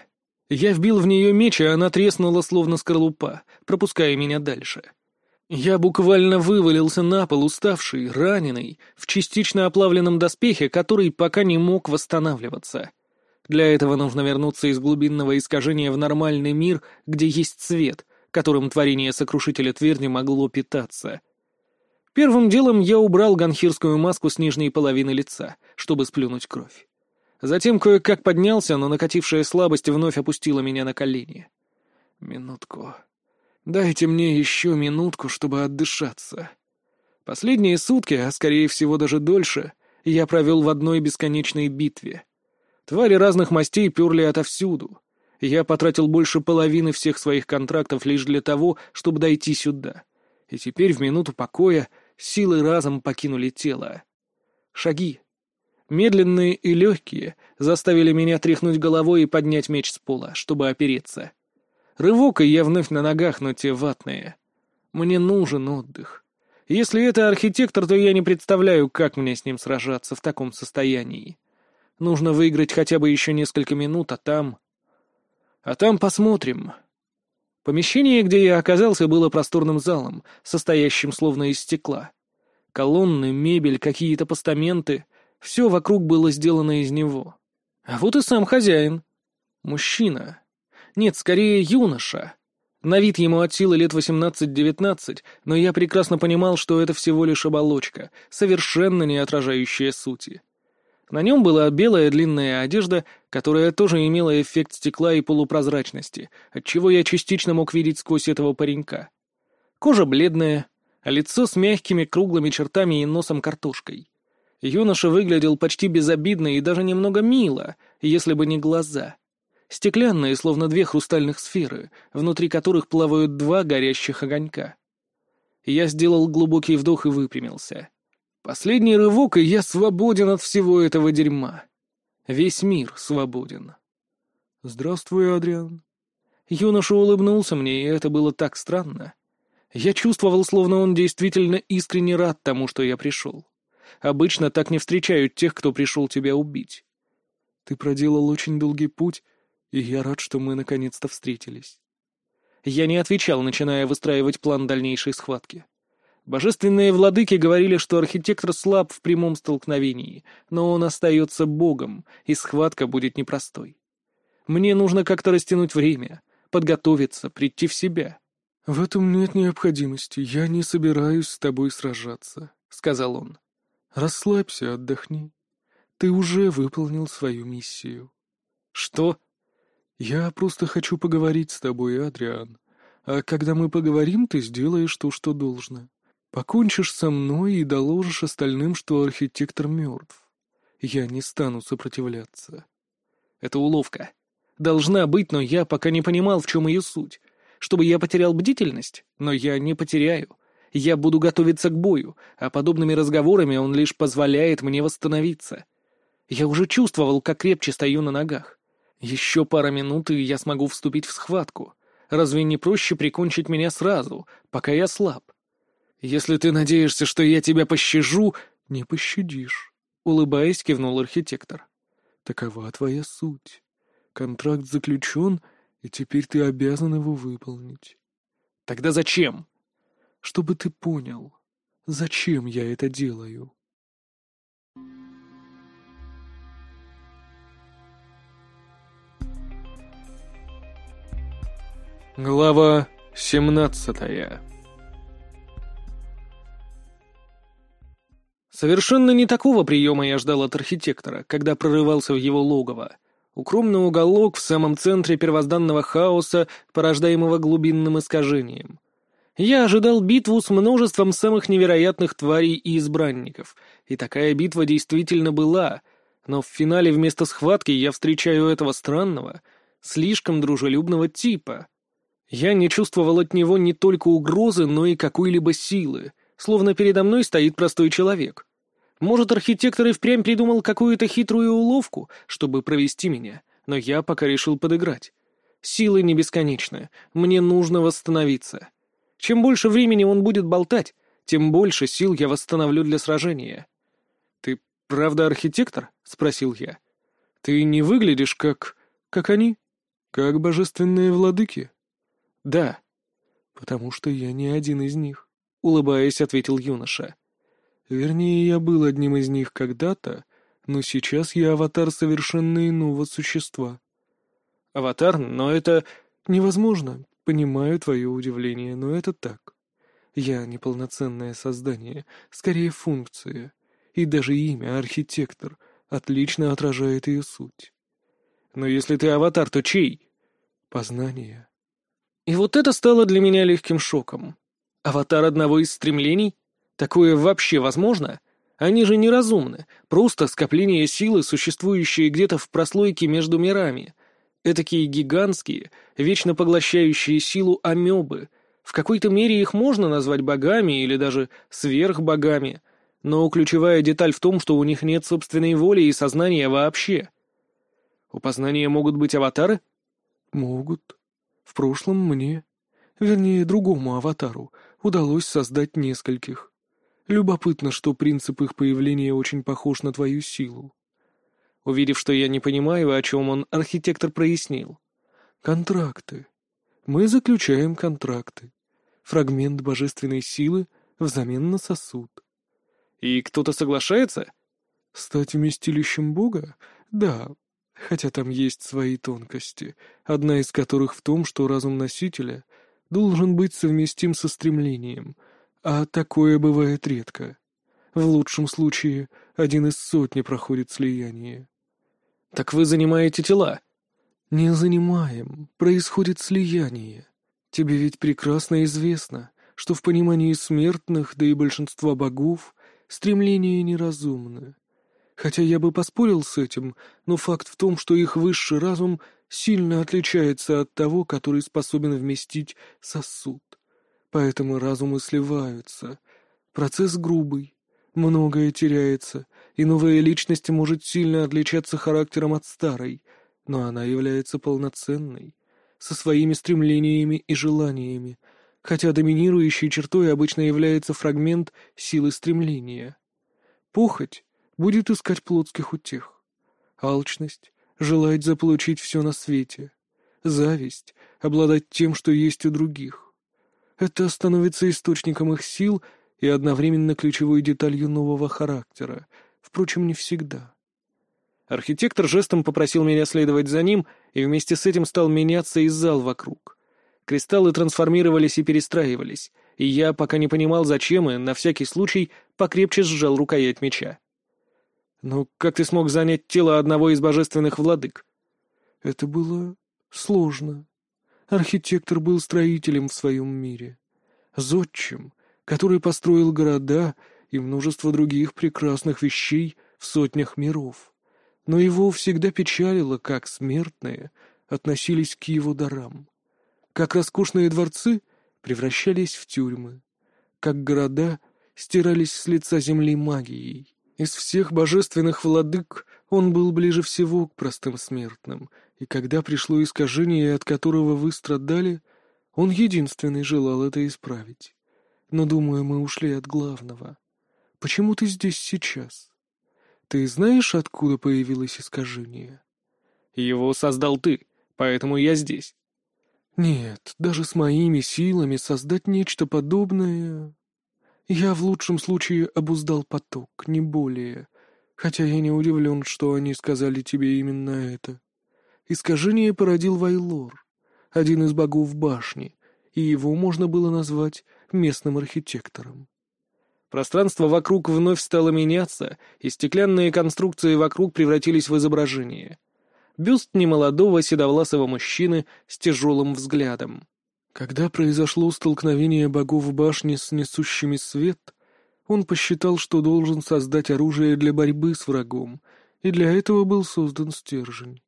Я вбил в нее меч, и она треснула словно скорлупа, пропуская меня дальше. Я буквально вывалился на пол, уставший, раненый, в частично оплавленном доспехе, который пока не мог восстанавливаться. Для этого нужно вернуться из глубинного искажения в нормальный мир, где есть свет, которым творение сокрушителя Тверди могло питаться. Первым делом я убрал ганхирскую маску с нижней половины лица, чтобы сплюнуть кровь. Затем кое-как поднялся, но накатившая слабость вновь опустила меня на колени. Минутку. Дайте мне еще минутку, чтобы отдышаться. Последние сутки, а скорее всего даже дольше, я провел в одной бесконечной битве — Твари разных мастей перли отовсюду. Я потратил больше половины всех своих контрактов лишь для того, чтобы дойти сюда. И теперь в минуту покоя силы разом покинули тело. Шаги. Медленные и легкие заставили меня тряхнуть головой и поднять меч с пола, чтобы опереться. Рывок, и я вновь на ногах, но те ватные. Мне нужен отдых. Если это архитектор, то я не представляю, как мне с ним сражаться в таком состоянии. Нужно выиграть хотя бы еще несколько минут, а там... А там посмотрим. Помещение, где я оказался, было просторным залом, состоящим словно из стекла. Колонны, мебель, какие-то постаменты — все вокруг было сделано из него. А вот и сам хозяин. Мужчина. Нет, скорее юноша. На вид ему от силы лет 18-19, но я прекрасно понимал, что это всего лишь оболочка, совершенно не отражающая сути. На нем была белая длинная одежда, которая тоже имела эффект стекла и полупрозрачности, отчего я частично мог видеть сквозь этого паренька. Кожа бледная, а лицо с мягкими круглыми чертами и носом картошкой. Юноша выглядел почти безобидно и даже немного мило, если бы не глаза. Стеклянные, словно две хрустальных сферы, внутри которых плавают два горящих огонька. Я сделал глубокий вдох и выпрямился. Последний рывок, и я свободен от всего этого дерьма. Весь мир свободен. «Здравствуй, Адриан». Юноша улыбнулся мне, и это было так странно. Я чувствовал, словно он действительно искренне рад тому, что я пришел. Обычно так не встречают тех, кто пришел тебя убить. Ты проделал очень долгий путь, и я рад, что мы наконец-то встретились. Я не отвечал, начиная выстраивать план дальнейшей схватки. Божественные владыки говорили, что архитектор слаб в прямом столкновении, но он остается богом, и схватка будет непростой. Мне нужно как-то растянуть время, подготовиться, прийти в себя. — В этом нет необходимости, я не собираюсь с тобой сражаться, — сказал он. — Расслабься, отдохни. Ты уже выполнил свою миссию. — Что? — Я просто хочу поговорить с тобой, Адриан. А когда мы поговорим, ты сделаешь то, что должно. Покончишь со мной и доложишь остальным, что архитектор мертв. Я не стану сопротивляться. Это уловка. Должна быть, но я пока не понимал, в чем ее суть. Чтобы я потерял бдительность? Но я не потеряю. Я буду готовиться к бою, а подобными разговорами он лишь позволяет мне восстановиться. Я уже чувствовал, как крепче стою на ногах. Еще пара минут, и я смогу вступить в схватку. Разве не проще прикончить меня сразу, пока я слаб? «Если ты надеешься, что я тебя пощажу...» «Не пощадишь», — улыбаясь, кивнул архитектор. «Такова твоя суть. Контракт заключен, и теперь ты обязан его выполнить». «Тогда зачем?» «Чтобы ты понял, зачем я это делаю». Глава 17 Совершенно не такого приема я ждал от архитектора, когда прорывался в его логово. Укромный уголок в самом центре первозданного хаоса, порождаемого глубинным искажением. Я ожидал битву с множеством самых невероятных тварей и избранников, и такая битва действительно была, но в финале вместо схватки я встречаю этого странного, слишком дружелюбного типа — я не чувствовал от него не только угрозы, но и какой-либо силы, словно передо мной стоит простой человек. Может, архитектор и впрямь придумал какую-то хитрую уловку, чтобы провести меня, но я пока решил подыграть. Силы не бесконечны, мне нужно восстановиться. Чем больше времени он будет болтать, тем больше сил я восстановлю для сражения. «Ты правда архитектор?» — спросил я. «Ты не выглядишь как... как они? Как божественные владыки?» «Да». «Потому что я не один из них», — улыбаясь, ответил юноша. «Вернее, я был одним из них когда-то, но сейчас я аватар совершенно иного существа». «Аватар? Но это...» «Невозможно. Понимаю твое удивление, но это так. Я неполноценное создание, скорее функция, и даже имя «архитектор» отлично отражает ее суть. Но если ты аватар, то чей? Познание. И вот это стало для меня легким шоком. Аватар одного из стремлений? Такое вообще возможно? Они же неразумны, просто скопление силы, существующие где-то в прослойке между мирами. Этакие гигантские, вечно поглощающие силу амебы. В какой-то мере их можно назвать богами или даже сверхбогами, но ключевая деталь в том, что у них нет собственной воли и сознания вообще. У познания могут быть аватары? Могут. В прошлом мне, вернее, другому аватару, удалось создать нескольких. Любопытно, что принцип их появления очень похож на твою силу. Увидев, что я не понимаю, о чем он, архитектор прояснил. Контракты. Мы заключаем контракты. Фрагмент божественной силы взамен на сосуд. И кто-то соглашается? Стать вместилищем Бога? Да, Хотя там есть свои тонкости, одна из которых в том, что разум носителя должен быть совместим со стремлением, а такое бывает редко. В лучшем случае один из сотни проходит слияние. «Так вы занимаете тела?» «Не занимаем. Происходит слияние. Тебе ведь прекрасно известно, что в понимании смертных, да и большинства богов, стремление неразумно. Хотя я бы поспорил с этим, но факт в том, что их высший разум сильно отличается от того, который способен вместить сосуд. Поэтому разумы сливаются. Процесс грубый, многое теряется, и новая личность может сильно отличаться характером от старой, но она является полноценной, со своими стремлениями и желаниями, хотя доминирующей чертой обычно является фрагмент силы стремления. Похоть будет искать плотских утех. Алчность — желает заполучить все на свете. Зависть — обладать тем, что есть у других. Это становится источником их сил и одновременно ключевой деталью нового характера, впрочем, не всегда. Архитектор жестом попросил меня следовать за ним, и вместе с этим стал меняться и зал вокруг. Кристаллы трансформировались и перестраивались, и я, пока не понимал, зачем, и на всякий случай покрепче сжал рукоять меча. Но как ты смог занять тело одного из божественных владык? Это было сложно. Архитектор был строителем в своем мире. Зодчим, который построил города и множество других прекрасных вещей в сотнях миров. Но его всегда печалило, как смертные относились к его дарам. Как роскошные дворцы превращались в тюрьмы. Как города стирались с лица земли магией. Из всех божественных владык он был ближе всего к простым смертным, и когда пришло искажение, от которого вы страдали, он единственный желал это исправить. Но, думаю, мы ушли от главного. Почему ты здесь сейчас? Ты знаешь, откуда появилось искажение? Его создал ты, поэтому я здесь. Нет, даже с моими силами создать нечто подобное я в лучшем случае обуздал поток, не более. Хотя я не удивлен, что они сказали тебе именно это. Искажение породил Вайлор. один из богов башни, и его можно было назвать местным архитектором. Пространство вокруг вновь стало меняться, и стеклянные конструкции вокруг превратились в изображение. Бюст немолодого седовласого мужчины с тяжелым взглядом. Когда произошло столкновение богов башни с несущими свет, он посчитал, что должен создать оружие для борьбы с врагом, и для этого был создан стержень.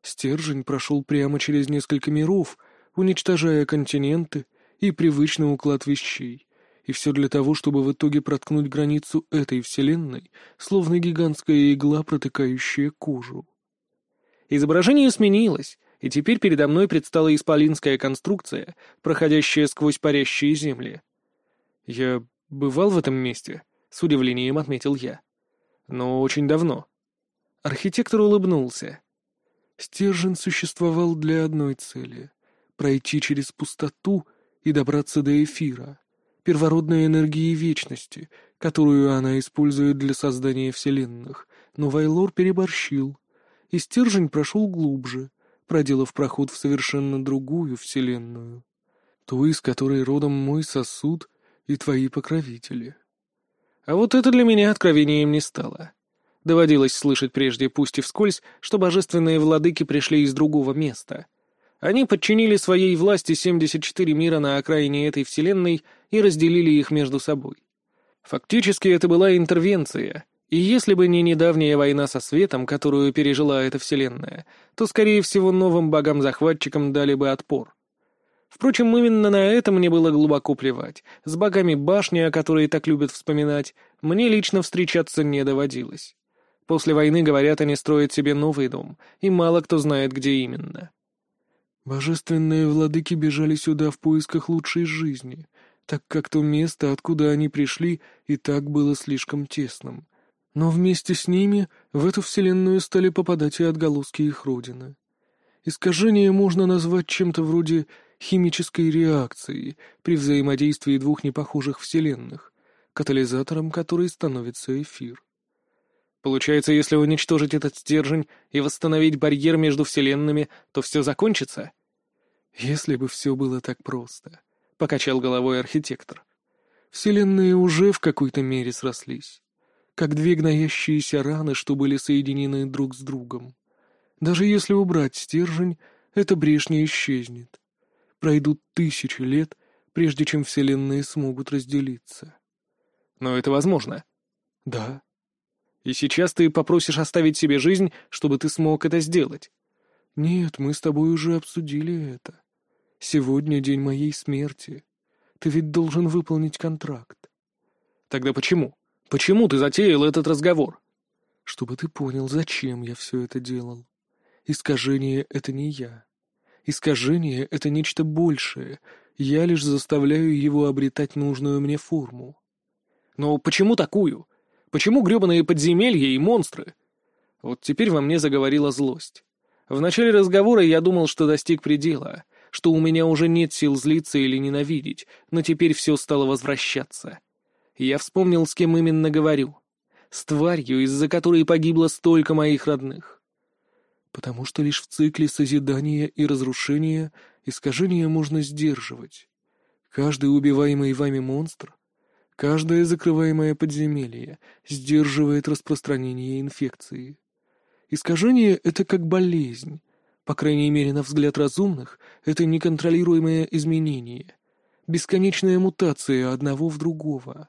Стержень прошел прямо через несколько миров, уничтожая континенты и привычный уклад вещей, и все для того, чтобы в итоге проткнуть границу этой вселенной, словно гигантская игла, протыкающая кожу. Изображение сменилось, и теперь передо мной предстала исполинская конструкция, проходящая сквозь парящие земли. Я бывал в этом месте, с удивлением отметил я. Но очень давно. Архитектор улыбнулся. Стержень существовал для одной цели — пройти через пустоту и добраться до эфира, первородной энергии вечности, которую она использует для создания вселенных, но Вайлор переборщил, и стержень прошел глубже, проделав проход в совершенно другую вселенную, ту, из которой родом мой сосуд и твои покровители. А вот это для меня откровением не стало. Доводилось слышать прежде, пусть и вскользь, что божественные владыки пришли из другого места. Они подчинили своей власти 74 мира на окраине этой вселенной и разделили их между собой. Фактически это была интервенция, и если бы не недавняя война со светом, которую пережила эта вселенная, то, скорее всего, новым богам-захватчикам дали бы отпор. Впрочем, именно на это мне было глубоко плевать. С богами башни, о которой так любят вспоминать, мне лично встречаться не доводилось. После войны, говорят, они строят себе новый дом, и мало кто знает, где именно. Божественные владыки бежали сюда в поисках лучшей жизни, так как то место, откуда они пришли, и так было слишком тесным. Но вместе с ними в эту вселенную стали попадать и отголоски их родины. Искажение можно назвать чем-то вроде химической реакции при взаимодействии двух непохожих вселенных, катализатором которой становится эфир. Получается, если уничтожить этот стержень и восстановить барьер между вселенными, то все закончится? Если бы все было так просто, — покачал головой архитектор. Вселенные уже в какой-то мере срослись, как две гноящиеся раны, что были соединены друг с другом. Даже если убрать стержень, эта брешь не исчезнет. Пройдут тысячи лет, прежде чем вселенные смогут разделиться. Но это возможно. Да, и сейчас ты попросишь оставить себе жизнь, чтобы ты смог это сделать. Нет, мы с тобой уже обсудили это. Сегодня день моей смерти. Ты ведь должен выполнить контракт. Тогда почему? Почему ты затеял этот разговор? Чтобы ты понял, зачем я все это делал. Искажение — это не я. Искажение — это нечто большее. Я лишь заставляю его обретать нужную мне форму. Но почему такую? Почему гребаные подземелья и монстры? Вот теперь во мне заговорила злость. В начале разговора я думал, что достиг предела, что у меня уже нет сил злиться или ненавидеть, но теперь все стало возвращаться. Я вспомнил, с кем именно говорю. С тварью, из-за которой погибло столько моих родных. Потому что лишь в цикле созидания и разрушения искажения можно сдерживать. Каждый убиваемый вами монстр Каждое закрываемое подземелье сдерживает распространение инфекции. Искажение — это как болезнь. По крайней мере, на взгляд разумных, это неконтролируемое изменение. Бесконечная мутация одного в другого.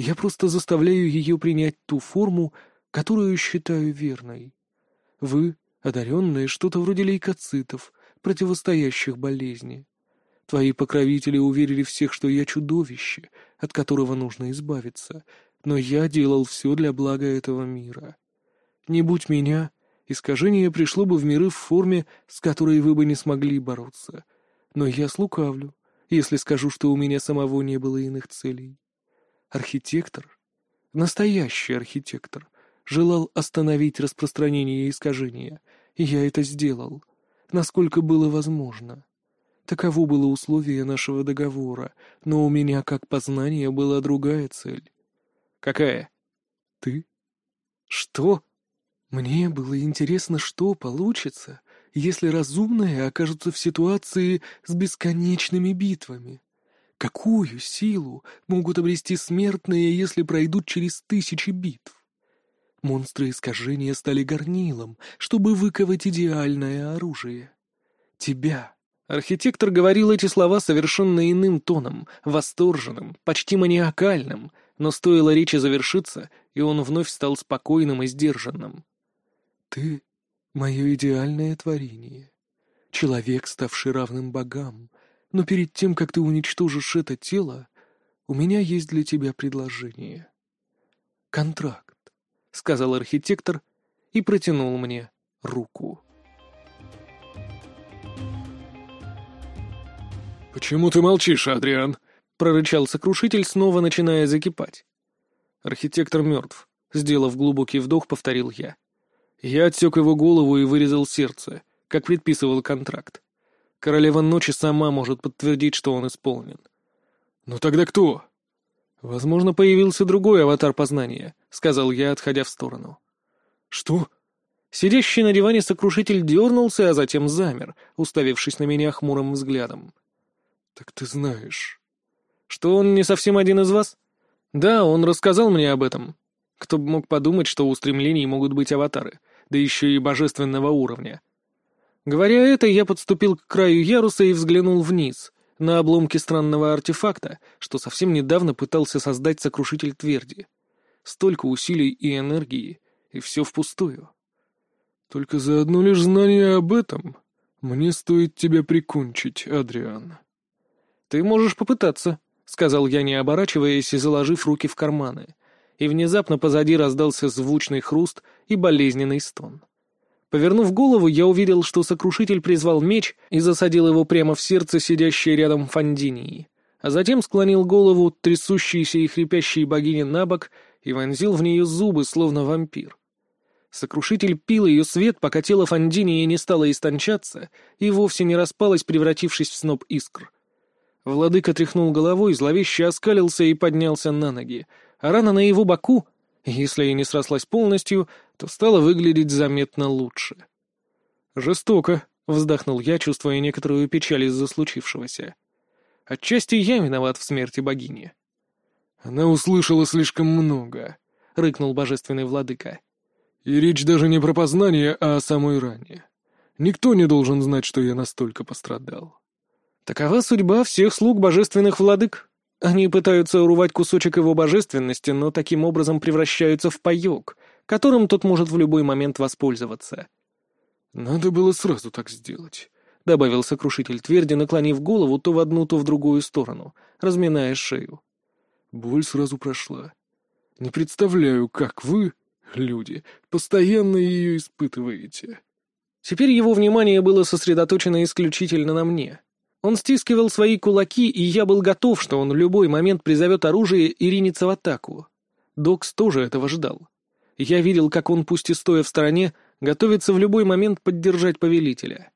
Я просто заставляю ее принять ту форму, которую считаю верной. Вы, одаренные, что-то вроде лейкоцитов, противостоящих болезни. Твои покровители уверили всех, что я чудовище, от которого нужно избавиться, но я делал все для блага этого мира. Не будь меня, искажение пришло бы в миры в форме, с которой вы бы не смогли бороться. Но я слукавлю, если скажу, что у меня самого не было иных целей. Архитектор, настоящий архитектор, желал остановить распространение искажения, и я это сделал, насколько было возможно. Таково было условие нашего договора, но у меня, как познание, была другая цель. Какая? Ты. Что? Мне было интересно, что получится, если разумные окажутся в ситуации с бесконечными битвами? Какую силу могут обрести смертные, если пройдут через тысячи битв? Монстры искажения стали горнилом, чтобы выковать идеальное оружие. Тебя. Архитектор говорил эти слова совершенно иным тоном, восторженным, почти маниакальным, но стоило речи завершиться, и он вновь стал спокойным и сдержанным. «Ты — мое идеальное творение, человек, ставший равным богам, но перед тем, как ты уничтожишь это тело, у меня есть для тебя предложение. Контракт. — сказал архитектор и протянул мне руку. «Почему ты молчишь, Адриан?» — прорычал сокрушитель, снова начиная закипать. Архитектор мертв. Сделав глубокий вдох, повторил я. Я отсек его голову и вырезал сердце, как предписывал контракт. Королева ночи сама может подтвердить, что он исполнен. «Но тогда кто?» «Возможно, появился другой аватар познания», — сказал я, отходя в сторону. «Что?» Сидящий на диване сокрушитель дернулся, а затем замер, уставившись на меня хмурым взглядом. «Так ты знаешь...» «Что он не совсем один из вас?» «Да, он рассказал мне об этом. Кто бы мог подумать, что у стремлений могут быть аватары, да еще и божественного уровня». Говоря это, я подступил к краю яруса и взглянул вниз — на обломке странного артефакта, что совсем недавно пытался создать сокрушитель тверди. Столько усилий и энергии, и все впустую. Только за одно лишь знание об этом мне стоит тебя прикончить, Адриан. Ты можешь попытаться, — сказал я, не оборачиваясь и заложив руки в карманы. И внезапно позади раздался звучный хруст и болезненный стон. Повернув голову, я увидел, что сокрушитель призвал меч и засадил его прямо в сердце сидящей рядом Фандинии, а затем склонил голову трясущейся и хрипящей богини на бок и вонзил в нее зубы, словно вампир. Сокрушитель пил ее свет, пока тело Фандинии не стало истончаться и вовсе не распалось, превратившись в сноп искр. Владыка тряхнул головой, зловеще оскалился и поднялся на ноги, а рана на его боку, если и не срослась полностью, то стало выглядеть заметно лучше. «Жестоко», — вздохнул я, чувствуя некоторую печаль из-за случившегося. «Отчасти я виноват в смерти богини». «Она услышала слишком много», — рыкнул божественный владыка. «И речь даже не про познание, а о самой ране. Никто не должен знать, что я настолько пострадал». «Такова судьба всех слуг божественных владык. Они пытаются урвать кусочек его божественности, но таким образом превращаются в паёк, которым тот может в любой момент воспользоваться. «Надо было сразу так сделать», — добавил сокрушитель тверди, наклонив голову то в одну, то в другую сторону, разминая шею. Боль сразу прошла. Не представляю, как вы, люди, постоянно ее испытываете. Теперь его внимание было сосредоточено исключительно на мне. Он стискивал свои кулаки, и я был готов, что он в любой момент призовет оружие и ринется в атаку. Докс тоже этого ждал. Я видел, как он, пусть и стоя в стороне, готовится в любой момент поддержать повелителя.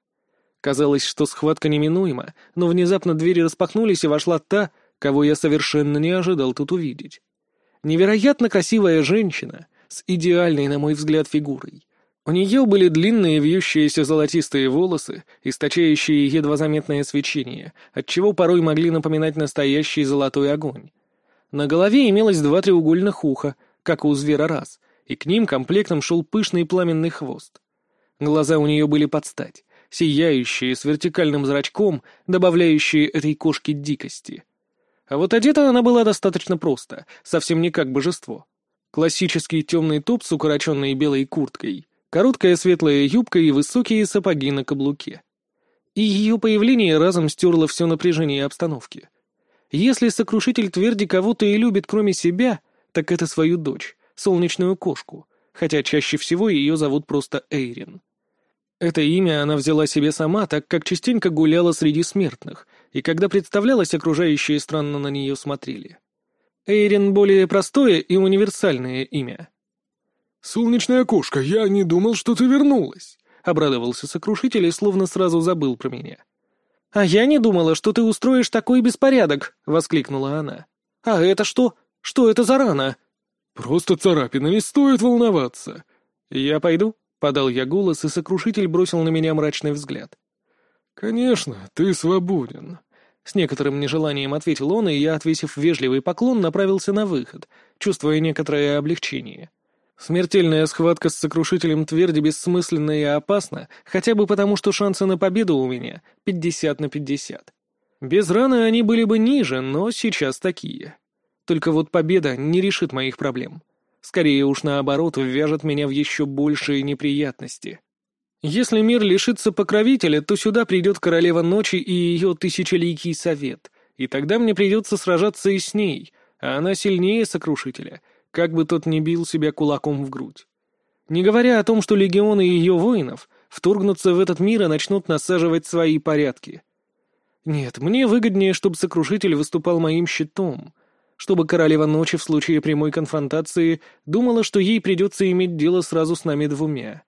Казалось, что схватка неминуема, но внезапно двери распахнулись, и вошла та, кого я совершенно не ожидал тут увидеть. Невероятно красивая женщина, с идеальной, на мой взгляд, фигурой. У нее были длинные вьющиеся золотистые волосы, источающие едва заметное свечение, отчего порой могли напоминать настоящий золотой огонь. На голове имелось два треугольных уха, как у зверорас, и к ним комплектом шел пышный пламенный хвост. Глаза у нее были под стать, сияющие, с вертикальным зрачком, добавляющие этой кошке дикости. А вот одета она была достаточно просто, совсем не как божество. Классический темный топ с укороченной белой курткой, короткая светлая юбка и высокие сапоги на каблуке. И ее появление разом стерло все напряжение обстановки. Если сокрушитель тверди кого-то и любит кроме себя, так это свою дочь, солнечную кошку, хотя чаще всего ее зовут просто Эйрин. Это имя она взяла себе сама, так как частенько гуляла среди смертных, и когда представлялась, окружающие странно на нее смотрели. Эйрин — более простое и универсальное имя. «Солнечная кошка, я не думал, что ты вернулась», — обрадовался сокрушитель и словно сразу забыл про меня. «А я не думала, что ты устроишь такой беспорядок», — воскликнула она. «А это что? Что это за рана?» «Просто царапина, не стоит волноваться». «Я пойду?» — подал я голос, и сокрушитель бросил на меня мрачный взгляд. «Конечно, ты свободен», — с некоторым нежеланием ответил он, и я, отвесив вежливый поклон, направился на выход, чувствуя некоторое облегчение. Смертельная схватка с сокрушителем тверди бессмысленна и опасна, хотя бы потому, что шансы на победу у меня пятьдесят на пятьдесят. Без раны они были бы ниже, но сейчас такие. Только вот победа не решит моих проблем. Скорее уж наоборот, ввяжет меня в еще большие неприятности. Если мир лишится покровителя, то сюда придет королева ночи и ее тысячеликий совет, и тогда мне придется сражаться и с ней, а она сильнее сокрушителя, как бы тот ни бил себя кулаком в грудь. Не говоря о том, что легионы ее воинов вторгнутся в этот мир и начнут насаживать свои порядки. Нет, мне выгоднее, чтобы сокрушитель выступал моим щитом, чтобы королева ночи в случае прямой конфронтации думала, что ей придется иметь дело сразу с нами двумя.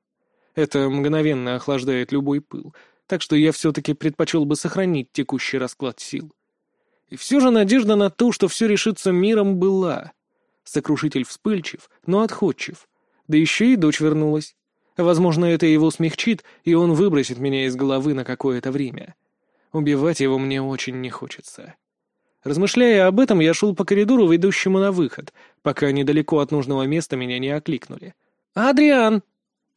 Это мгновенно охлаждает любой пыл, так что я все-таки предпочел бы сохранить текущий расклад сил. И все же надежда на то, что все решится миром, была. Сокрушитель вспыльчив, но отходчив. Да еще и дочь вернулась. Возможно, это его смягчит, и он выбросит меня из головы на какое-то время. Убивать его мне очень не хочется. Размышляя об этом, я шел по коридору, ведущему на выход, пока недалеко от нужного места меня не окликнули. «Адриан!»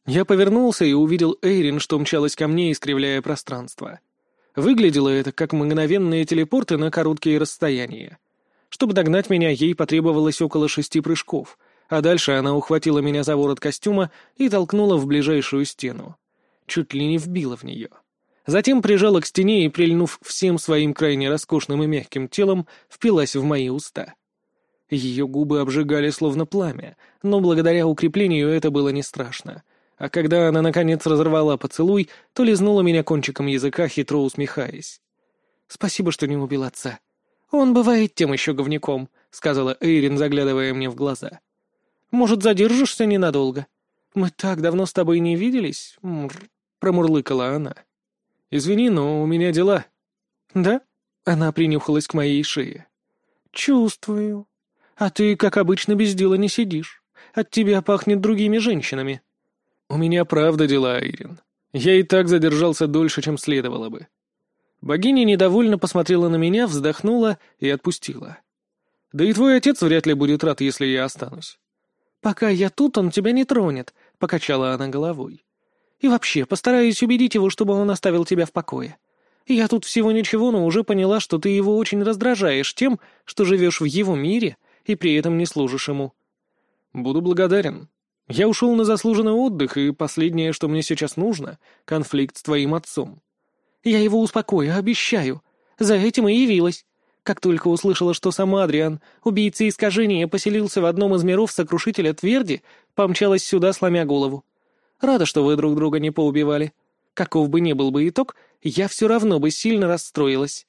Я повернулся и увидел Эйрин, что мчалась ко мне, искривляя пространство. Выглядело это как мгновенные телепорты на короткие расстояния. Чтобы догнать меня, ей потребовалось около шести прыжков, а дальше она ухватила меня за ворот костюма и толкнула в ближайшую стену. Чуть ли не вбила в нее. Затем прижала к стене и, прильнув всем своим крайне роскошным и мягким телом, впилась в мои уста. Ее губы обжигали словно пламя, но благодаря укреплению это было не страшно — а когда она, наконец, разорвала поцелуй, то лизнула меня кончиком языка, хитро усмехаясь. «Спасибо, что не убил отца. Он бывает тем еще говняком», — сказала Эйрин, заглядывая мне в глаза. «Может, задержишься ненадолго? Мы так давно с тобой не виделись?» Мур... — промурлыкала она. «Извини, но у меня дела». «Да?» — она принюхалась к моей шее. «Чувствую. А ты, как обычно, без дела не сидишь. От тебя пахнет другими женщинами». «У меня правда дела, Айрин. Я и так задержался дольше, чем следовало бы». Богиня недовольно посмотрела на меня, вздохнула и отпустила. «Да и твой отец вряд ли будет рад, если я останусь». «Пока я тут, он тебя не тронет», — покачала она головой. «И вообще, постараюсь убедить его, чтобы он оставил тебя в покое. Я тут всего ничего, но уже поняла, что ты его очень раздражаешь тем, что живешь в его мире и при этом не служишь ему». «Буду благодарен», я ушел на заслуженный отдых, и последнее, что мне сейчас нужно — конфликт с твоим отцом. Я его успокою, обещаю. За этим и явилась. Как только услышала, что сам Адриан, убийца искажения, поселился в одном из миров сокрушителя Тверди, помчалась сюда, сломя голову. Рада, что вы друг друга не поубивали. Каков бы ни был бы итог, я все равно бы сильно расстроилась.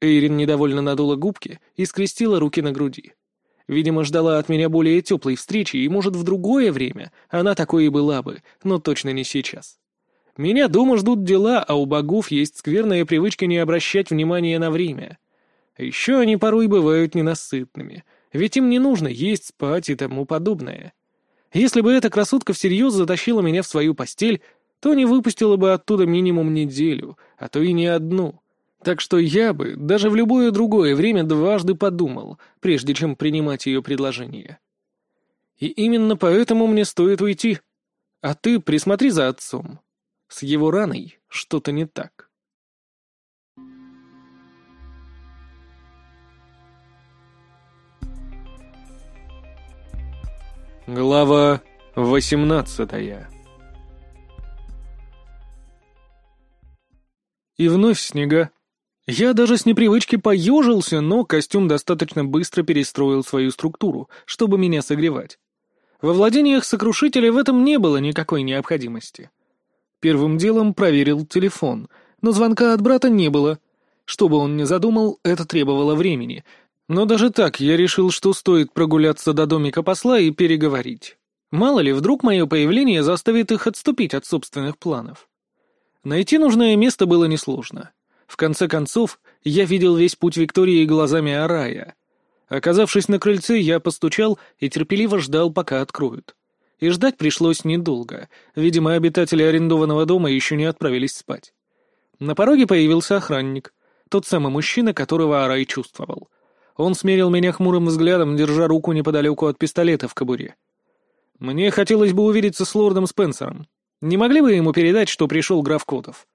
Эйрин недовольно надула губки и скрестила руки на груди. Видимо, ждала от меня более теплой встречи, и, может, в другое время она такой и была бы, но точно не сейчас. Меня дома ждут дела, а у богов есть скверная привычка не обращать внимания на время. Еще они порой бывают ненасытными, ведь им не нужно есть, спать и тому подобное. Если бы эта красотка всерьез затащила меня в свою постель, то не выпустила бы оттуда минимум неделю, а то и не одну — так что я бы даже в любое другое время дважды подумал, прежде чем принимать ее предложение. И именно поэтому мне стоит уйти. А ты присмотри за отцом. С его раной что-то не так. Глава восемнадцатая И вновь снега. Я даже с непривычки поежился, но костюм достаточно быстро перестроил свою структуру, чтобы меня согревать. Во владениях сокрушителя в этом не было никакой необходимости. Первым делом проверил телефон, но звонка от брата не было. Что бы он ни задумал, это требовало времени. Но даже так я решил, что стоит прогуляться до домика посла и переговорить. Мало ли, вдруг мое появление заставит их отступить от собственных планов. Найти нужное место было несложно. В конце концов, я видел весь путь Виктории глазами Арая. Оказавшись на крыльце, я постучал и терпеливо ждал, пока откроют. И ждать пришлось недолго. Видимо, обитатели арендованного дома еще не отправились спать. На пороге появился охранник. Тот самый мужчина, которого Арай чувствовал. Он смерил меня хмурым взглядом, держа руку неподалеку от пистолета в кобуре. «Мне хотелось бы увидеться с лордом Спенсером. Не могли бы ему передать, что пришел граф Котов?»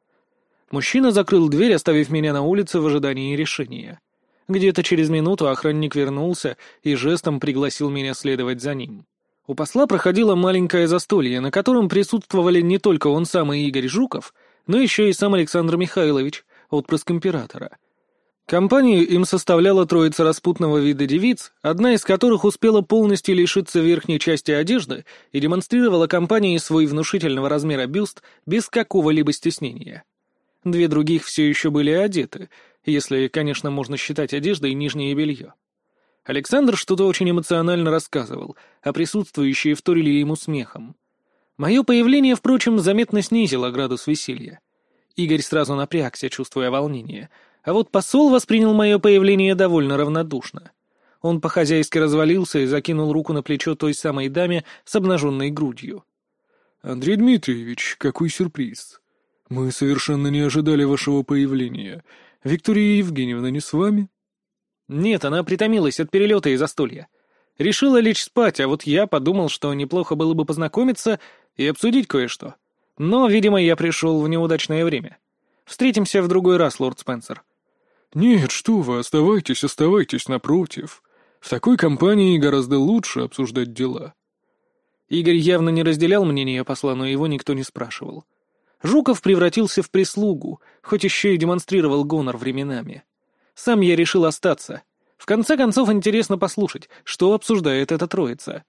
Мужчина закрыл дверь, оставив меня на улице в ожидании решения. Где-то через минуту охранник вернулся и жестом пригласил меня следовать за ним. У посла проходило маленькое застолье, на котором присутствовали не только он сам и Игорь Жуков, но еще и сам Александр Михайлович, отпрыск императора. Компанию им составляла троица распутного вида девиц, одна из которых успела полностью лишиться верхней части одежды и демонстрировала компании свой внушительного размера бюст без какого-либо стеснения. Две других все еще были одеты, если, конечно, можно считать одеждой нижнее белье. Александр что-то очень эмоционально рассказывал, а присутствующие вторили ему смехом. Мое появление, впрочем, заметно снизило градус веселья. Игорь сразу напрягся, чувствуя волнение, а вот посол воспринял мое появление довольно равнодушно. Он по-хозяйски развалился и закинул руку на плечо той самой даме с обнаженной грудью. «Андрей Дмитриевич, какой сюрприз! Мы совершенно не ожидали вашего появления. Виктория Евгеньевна не с вами?» «Нет, она притомилась от перелета и застолья. Решила лечь спать, а вот я подумал, что неплохо было бы познакомиться и обсудить кое-что. Но, видимо, я пришел в неудачное время. Встретимся в другой раз, лорд Спенсер». «Нет, что вы, оставайтесь, оставайтесь, напротив. В такой компании гораздо лучше обсуждать дела». Игорь явно не разделял мнение посла, но его никто не спрашивал. Жуков превратился в прислугу, хоть еще и демонстрировал гонор временами. Сам я решил остаться. В конце концов, интересно послушать, что обсуждает эта троица.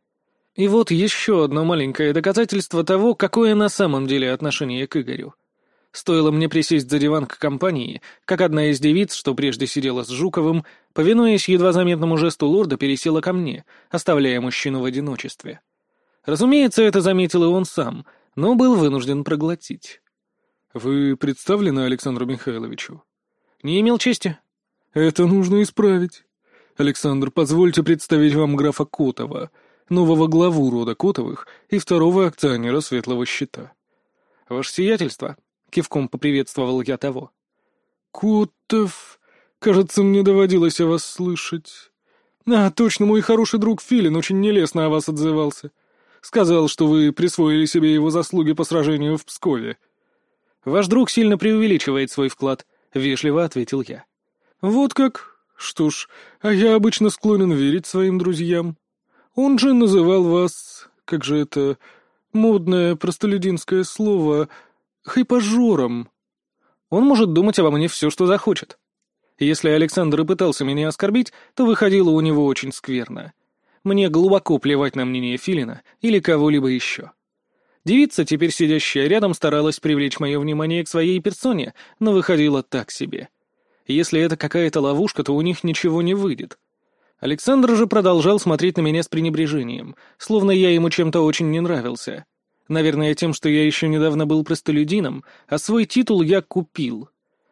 И вот еще одно маленькое доказательство того, какое на самом деле отношение к Игорю. Стоило мне присесть за диван к компании, как одна из девиц, что прежде сидела с Жуковым, повинуясь едва заметному жесту лорда, пересела ко мне, оставляя мужчину в одиночестве. Разумеется, это заметил и он сам, но был вынужден проглотить. «Вы представлены Александру Михайловичу?» «Не имел чести». «Это нужно исправить. Александр, позвольте представить вам графа Котова, нового главу рода Котовых и второго акционера Светлого Щита». «Ваше сиятельство», — кивком поприветствовал я того. «Котов, кажется, мне доводилось о вас слышать». «А, точно, мой хороший друг Филин очень нелестно о вас отзывался. Сказал, что вы присвоили себе его заслуги по сражению в Пскове». «Ваш друг сильно преувеличивает свой вклад», — вежливо ответил я. «Вот как? Что ж, а я обычно склонен верить своим друзьям. Он же называл вас, как же это, модное простолюдинское слово, хайпажором». «Он может думать обо мне все, что захочет. Если Александр и пытался меня оскорбить, то выходило у него очень скверно. Мне глубоко плевать на мнение Филина или кого-либо еще». Девица, теперь сидящая рядом, старалась привлечь мое внимание к своей персоне, но выходила так себе. Если это какая-то ловушка, то у них ничего не выйдет. Александр же продолжал смотреть на меня с пренебрежением, словно я ему чем-то очень не нравился. Наверное, тем, что я еще недавно был простолюдином, а свой титул я купил.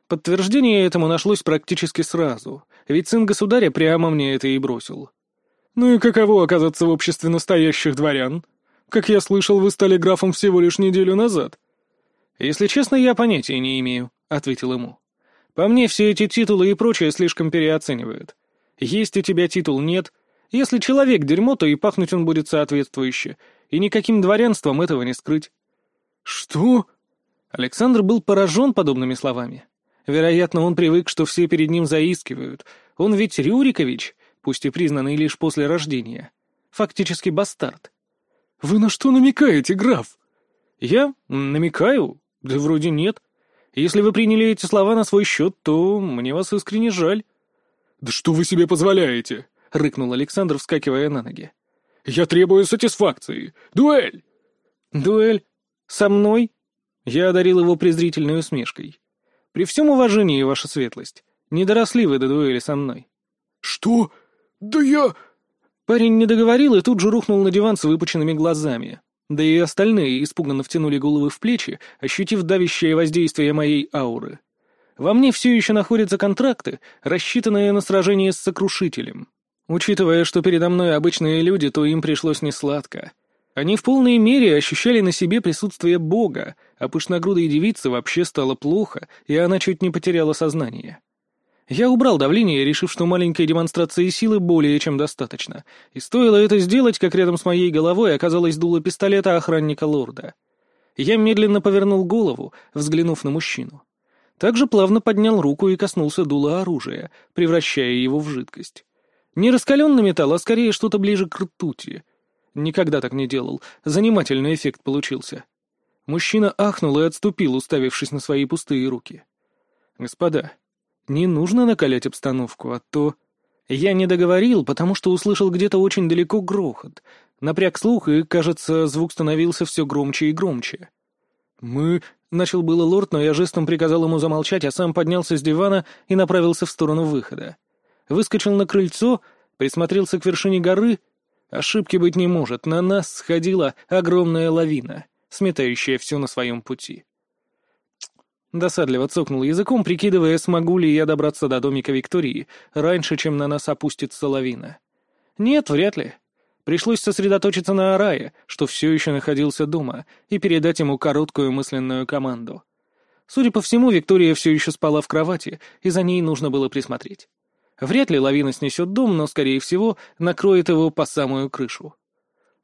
Подтверждение этому нашлось практически сразу, ведь сын государя прямо мне это и бросил. «Ну и каково оказаться в обществе настоящих дворян?» Как я слышал, вы стали графом всего лишь неделю назад». «Если честно, я понятия не имею», — ответил ему. «По мне, все эти титулы и прочее слишком переоценивают. Есть у тебя титул, нет. Если человек дерьмо, то и пахнуть он будет соответствующе, и никаким дворянством этого не скрыть». «Что?» Александр был поражен подобными словами. Вероятно, он привык, что все перед ним заискивают. Он ведь Рюрикович, пусть и признанный лишь после рождения. Фактически бастард. «Вы на что намекаете, граф?» «Я? Намекаю? Да вроде нет. Если вы приняли эти слова на свой счет, то мне вас искренне жаль». «Да что вы себе позволяете?» — рыкнул Александр, вскакивая на ноги. «Я требую сатисфакции! Дуэль!» «Дуэль? Со мной?» Я одарил его презрительной усмешкой. «При всем уважении, ваша светлость, не доросли вы до дуэли со мной». «Что? Да я...» Парень не договорил и тут же рухнул на диван с выпученными глазами. Да и остальные испуганно втянули головы в плечи, ощутив давящее воздействие моей ауры. Во мне все еще находятся контракты, рассчитанные на сражение с сокрушителем. Учитывая, что передо мной обычные люди, то им пришлось несладко. Они в полной мере ощущали на себе присутствие Бога, а пышногрудой девице вообще стало плохо, и она чуть не потеряла сознание. Я убрал давление, решив, что маленькой демонстрации силы более чем достаточно, и стоило это сделать, как рядом с моей головой оказалось дуло пистолета охранника лорда. Я медленно повернул голову, взглянув на мужчину. Также плавно поднял руку и коснулся дула оружия, превращая его в жидкость. Не раскаленный металл, а скорее что-то ближе к ртути. Никогда так не делал. Занимательный эффект получился. Мужчина ахнул и отступил, уставившись на свои пустые руки. «Господа, не нужно накалять обстановку, а то...» Я не договорил, потому что услышал где-то очень далеко грохот. Напряг слух, и, кажется, звук становился все громче и громче. «Мы...» — начал было лорд, но я жестом приказал ему замолчать, а сам поднялся с дивана и направился в сторону выхода. Выскочил на крыльцо, присмотрелся к вершине горы. Ошибки быть не может, на нас сходила огромная лавина, сметающая все на своем пути. Досадливо цокнул языком, прикидывая, смогу ли я добраться до домика Виктории раньше, чем на нас опустится лавина. Нет, вряд ли. Пришлось сосредоточиться на Арае, что все еще находился дома, и передать ему короткую мысленную команду. Судя по всему, Виктория все еще спала в кровати, и за ней нужно было присмотреть. Вряд ли лавина снесет дом, но, скорее всего, накроет его по самую крышу.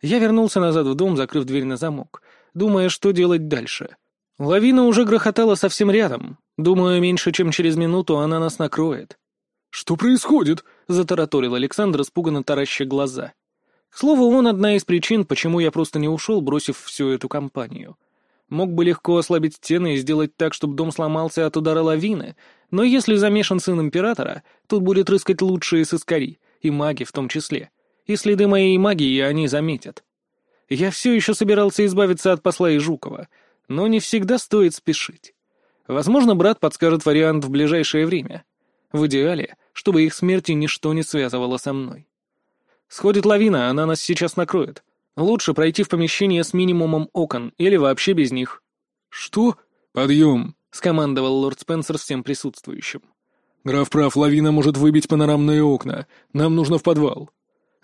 Я вернулся назад в дом, закрыв дверь на замок, думая, что делать дальше. Лавина уже грохотала совсем рядом. Думаю, меньше чем через минуту она нас накроет. «Что происходит?» — затараторил Александр, испуганно тараща глаза. К слову, он одна из причин, почему я просто не ушел, бросив всю эту компанию. Мог бы легко ослабить стены и сделать так, чтобы дом сломался от удара лавины, но если замешан сын императора, тут будет рыскать лучшие сыскари, и маги в том числе. И следы моей магии они заметят. Я все еще собирался избавиться от посла и Жукова, но не всегда стоит спешить. Возможно, брат подскажет вариант в ближайшее время. В идеале, чтобы их смерти ничто не связывало со мной. Сходит лавина, она нас сейчас накроет. Лучше пройти в помещение с минимумом окон или вообще без них. «Что? Подъем!» — скомандовал лорд Спенсер всем присутствующим. «Граф прав, лавина может выбить панорамные окна. Нам нужно в подвал».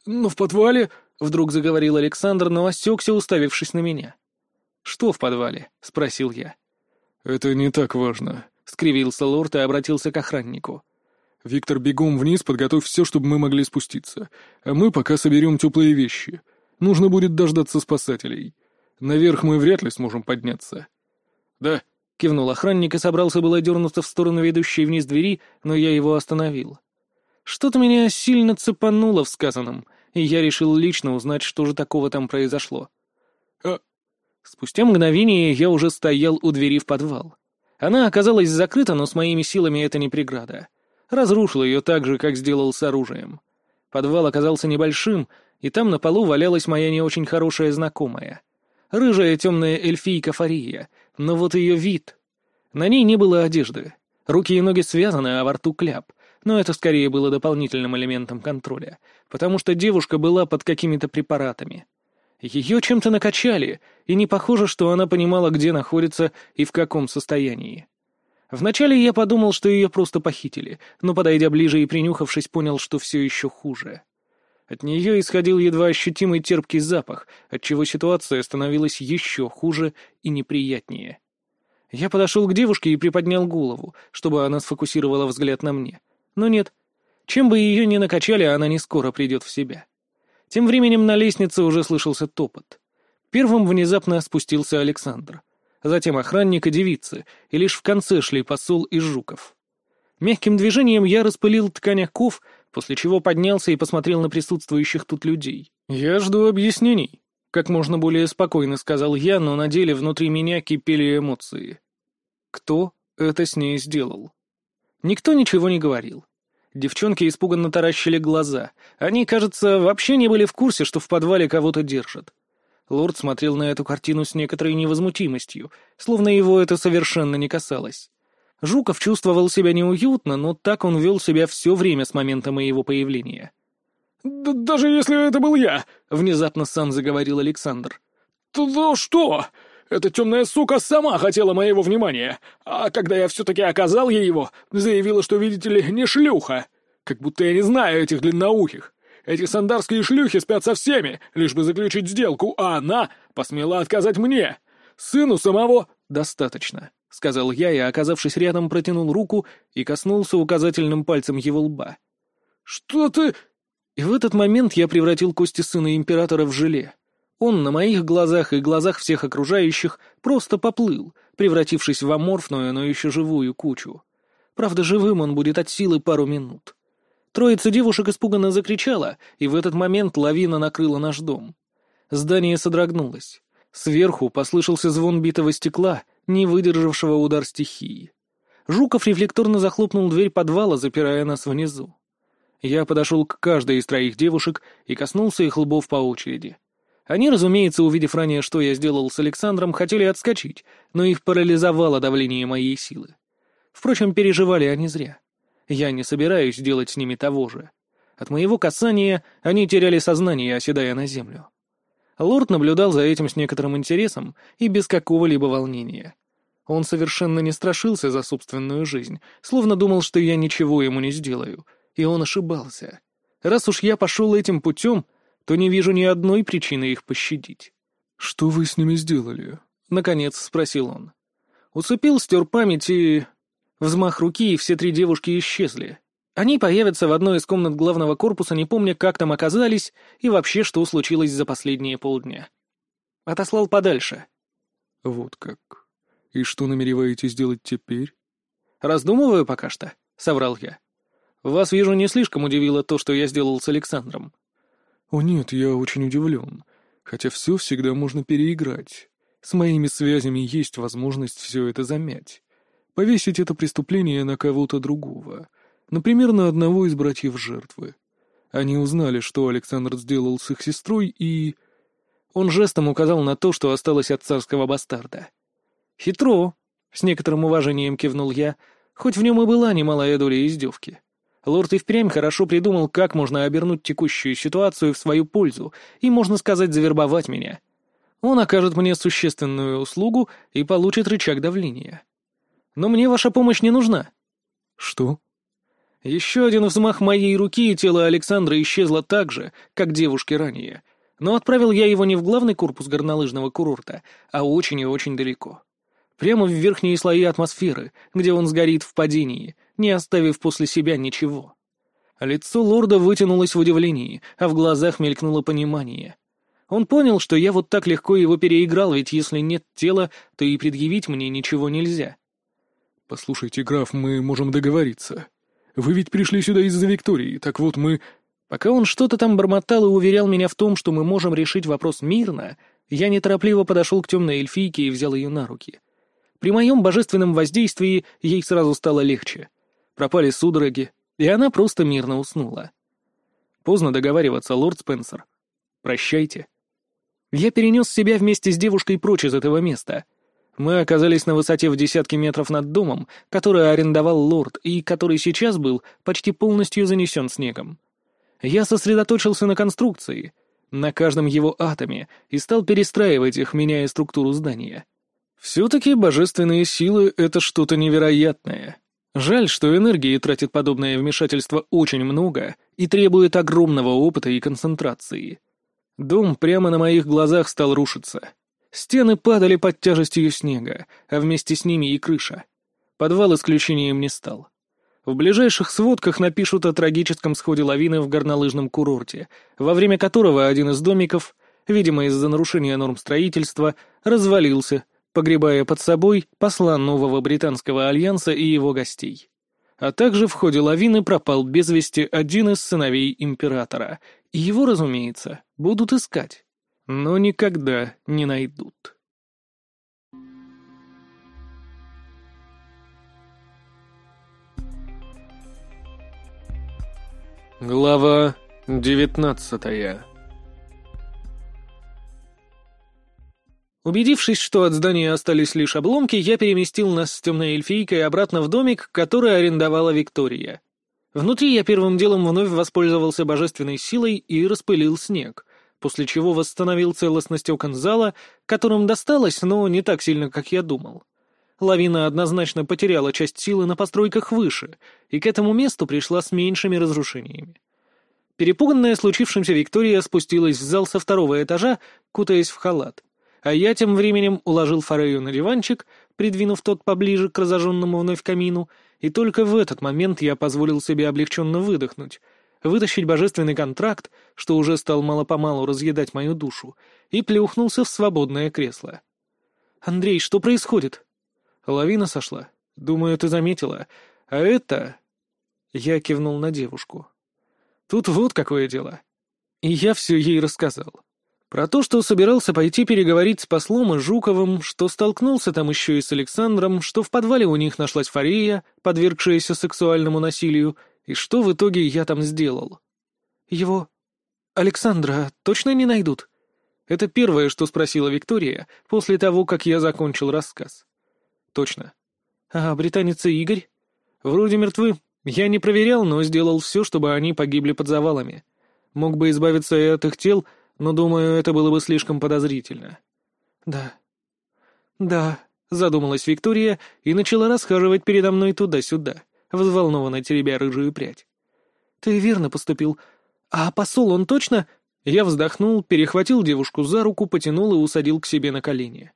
«Но в подвале...» — вдруг заговорил Александр, но осекся, уставившись на меня. «Что в подвале?» — спросил я. «Это не так важно», — скривился лорд и обратился к охраннику. «Виктор, бегом вниз, подготовь все, чтобы мы могли спуститься. А мы пока соберем теплые вещи. Нужно будет дождаться спасателей. Наверх мы вряд ли сможем подняться». «Да», — кивнул охранник и собрался было дернуться в сторону ведущей вниз двери, но я его остановил. Что-то меня сильно цепануло в сказанном, и я решил лично узнать, что же такого там произошло. «А Спустя мгновение я уже стоял у двери в подвал. Она оказалась закрыта, но с моими силами это не преграда. Разрушил ее так же, как сделал с оружием. Подвал оказался небольшим, и там на полу валялась моя не очень хорошая знакомая. Рыжая темная эльфийка Фария, но вот ее вид. На ней не было одежды. Руки и ноги связаны, а во рту кляп. Но это скорее было дополнительным элементом контроля, потому что девушка была под какими-то препаратами. Ее чем-то накачали, и не похоже, что она понимала, где находится и в каком состоянии. Вначале я подумал, что ее просто похитили, но, подойдя ближе и принюхавшись, понял, что все еще хуже. От нее исходил едва ощутимый терпкий запах, отчего ситуация становилась еще хуже и неприятнее. Я подошел к девушке и приподнял голову, чтобы она сфокусировала взгляд на мне. Но нет. Чем бы ее ни накачали, она не скоро придет в себя. Тем временем на лестнице уже слышался топот. Первым внезапно спустился Александр. Затем охранник и девицы, и лишь в конце шли посол и Жуков. Мягким движением я распылил ткань оков, после чего поднялся и посмотрел на присутствующих тут людей. «Я жду объяснений», — как можно более спокойно сказал я, но на деле внутри меня кипели эмоции. Кто это с ней сделал? Никто ничего не говорил. Девчонки испуганно таращили глаза. Они, кажется, вообще не были в курсе, что в подвале кого-то держат. Лорд смотрел на эту картину с некоторой невозмутимостью, словно его это совершенно не касалось. Жуков чувствовал себя неуютно, но так он вел себя все время с момента моего появления. «Даже если это был я», — внезапно сам заговорил Александр. «То, то что? Эта темная сука сама хотела моего внимания, а когда я все-таки оказал ей его, заявила, что, видите ли, не шлюха. Как будто я не знаю этих длинноухих. Эти сандарские шлюхи спят со всеми, лишь бы заключить сделку, а она посмела отказать мне. Сыну самого...» «Достаточно», — сказал я и, оказавшись рядом, протянул руку и коснулся указательным пальцем его лба. «Что ты...» И в этот момент я превратил кости сына императора в желе. Он на моих глазах и глазах всех окружающих просто поплыл, превратившись в аморфную, но еще живую кучу. Правда, живым он будет от силы пару минут. Троица девушек испуганно закричала, и в этот момент лавина накрыла наш дом. Здание содрогнулось. Сверху послышался звон битого стекла, не выдержавшего удар стихии. Жуков рефлекторно захлопнул дверь подвала, запирая нас внизу. Я подошел к каждой из троих девушек и коснулся их лбов по очереди. Они, разумеется, увидев ранее, что я сделал с Александром, хотели отскочить, но их парализовало давление моей силы. Впрочем, переживали они зря. Я не собираюсь делать с ними того же. От моего касания они теряли сознание, оседая на землю. Лорд наблюдал за этим с некоторым интересом и без какого-либо волнения. Он совершенно не страшился за собственную жизнь, словно думал, что я ничего ему не сделаю — и он ошибался. Раз уж я пошел этим путем, то не вижу ни одной причины их пощадить. «Что вы с ними сделали?» — наконец спросил он. Усыпил, стер память и... Взмах руки, и все три девушки исчезли. Они появятся в одной из комнат главного корпуса, не помня, как там оказались и вообще, что случилось за последние полдня. Отослал подальше. «Вот как. И что намереваетесь делать теперь?» «Раздумываю пока что», — соврал я. Вас, вижу, не слишком удивило то, что я сделал с Александром. О нет, я очень удивлен. Хотя все всегда можно переиграть. С моими связями есть возможность все это замять. Повесить это преступление на кого-то другого. Например, на одного из братьев жертвы. Они узнали, что Александр сделал с их сестрой, и... Он жестом указал на то, что осталось от царского бастарда. «Хитро!» — с некоторым уважением кивнул я, хоть в нем и была немалая доля издевки. Лорд и впрямь хорошо придумал, как можно обернуть текущую ситуацию в свою пользу и, можно сказать, завербовать меня. Он окажет мне существенную услугу и получит рычаг давления. Но мне ваша помощь не нужна. Что? Еще один взмах моей руки, и тело Александра исчезло так же, как девушки ранее. Но отправил я его не в главный корпус горнолыжного курорта, а очень и очень далеко. Прямо в верхние слои атмосферы, где он сгорит в падении, не оставив после себя ничего. Лицо лорда вытянулось в удивлении, а в глазах мелькнуло понимание. Он понял, что я вот так легко его переиграл, ведь если нет тела, то и предъявить мне ничего нельзя. «Послушайте, граф, мы можем договориться. Вы ведь пришли сюда из-за Виктории, так вот мы...» Пока он что-то там бормотал и уверял меня в том, что мы можем решить вопрос мирно, я неторопливо подошел к темной эльфийке и взял ее на руки. При моем божественном воздействии ей сразу стало легче — пропали судороги, и она просто мирно уснула. Поздно договариваться, лорд Спенсер. Прощайте. Я перенес себя вместе с девушкой прочь из этого места. Мы оказались на высоте в десятки метров над домом, который арендовал лорд и который сейчас был почти полностью занесен снегом. Я сосредоточился на конструкции, на каждом его атоме, и стал перестраивать их, меняя структуру здания. Все-таки божественные силы — это что-то невероятное. Жаль, что энергии тратит подобное вмешательство очень много и требует огромного опыта и концентрации. Дом прямо на моих глазах стал рушиться. Стены падали под тяжестью снега, а вместе с ними и крыша. Подвал исключением не стал. В ближайших сводках напишут о трагическом сходе лавины в горнолыжном курорте, во время которого один из домиков, видимо из-за нарушения норм строительства, развалился погребая под собой посла нового британского альянса и его гостей. А также в ходе лавины пропал без вести один из сыновей императора, и его, разумеется, будут искать, но никогда не найдут. Глава девятнадцатая Убедившись, что от здания остались лишь обломки, я переместил нас с темной эльфийкой обратно в домик, который арендовала Виктория. Внутри я первым делом вновь воспользовался божественной силой и распылил снег, после чего восстановил целостность окон зала, которым досталось, но не так сильно, как я думал. Лавина однозначно потеряла часть силы на постройках выше, и к этому месту пришла с меньшими разрушениями. Перепуганная случившимся Виктория спустилась в зал со второго этажа, кутаясь в халат. А я тем временем уложил Форею на диванчик, придвинув тот поближе к разожженному вновь камину, и только в этот момент я позволил себе облегченно выдохнуть, вытащить божественный контракт, что уже стал мало-помалу разъедать мою душу, и плюхнулся в свободное кресло. «Андрей, что происходит?» «Лавина сошла. Думаю, ты заметила. А это...» Я кивнул на девушку. «Тут вот какое дело». И я все ей рассказал. Про то, что собирался пойти переговорить с послом и Жуковым, что столкнулся там еще и с Александром, что в подвале у них нашлась Фария, подвергшаяся сексуальному насилию, и что в итоге я там сделал. Его... Александра точно не найдут? Это первое, что спросила Виктория после того, как я закончил рассказ. Точно. А британец Игорь? Вроде мертвы. Я не проверял, но сделал все, чтобы они погибли под завалами. Мог бы избавиться и от их тел, но, думаю, это было бы слишком подозрительно. Да. Да, задумалась Виктория и начала расхаживать передо мной туда-сюда, взволнованно теребя рыжую прядь. Ты верно поступил. А посол он точно... Я вздохнул, перехватил девушку за руку, потянул и усадил к себе на колени.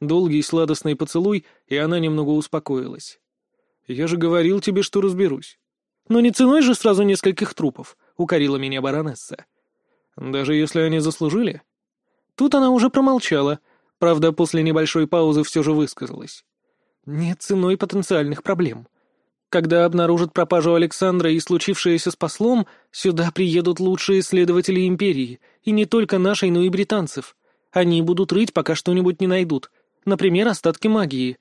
Долгий сладостный поцелуй, и она немного успокоилась. «Я же говорил тебе, что разберусь». «Но не ценой же сразу нескольких трупов», — укорила меня баронесса. Даже если они заслужили? Тут она уже промолчала, правда, после небольшой паузы все же высказалась. Нет ценой потенциальных проблем. Когда обнаружат пропажу Александра и случившееся с послом, сюда приедут лучшие следователи Империи, и не только нашей, но и британцев. Они будут рыть, пока что-нибудь не найдут. Например, остатки магии.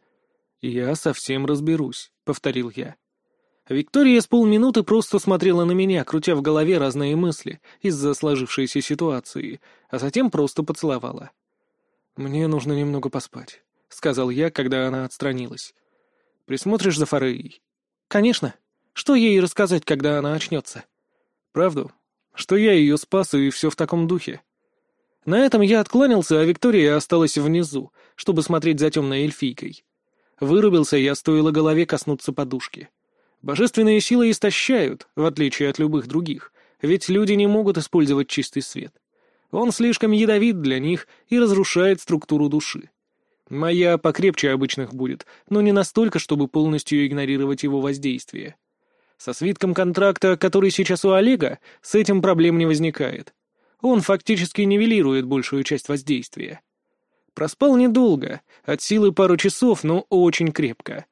«Я совсем разберусь», — повторил я. Виктория с полминуты просто смотрела на меня, крутя в голове разные мысли из-за сложившейся ситуации, а затем просто поцеловала. «Мне нужно немного поспать», — сказал я, когда она отстранилась. «Присмотришь за Фореей?» «Конечно. Что ей рассказать, когда она очнется?» «Правду? Что я ее спас, и все в таком духе?» На этом я откланялся, а Виктория осталась внизу, чтобы смотреть за темной эльфийкой. Вырубился я, стоило голове коснуться подушки. Божественные силы истощают, в отличие от любых других, ведь люди не могут использовать чистый свет. Он слишком ядовит для них и разрушает структуру души. Моя покрепче обычных будет, но не настолько, чтобы полностью игнорировать его воздействие. Со свитком контракта, который сейчас у Олега, с этим проблем не возникает. Он фактически нивелирует большую часть воздействия. Проспал недолго, от силы пару часов, но очень крепко.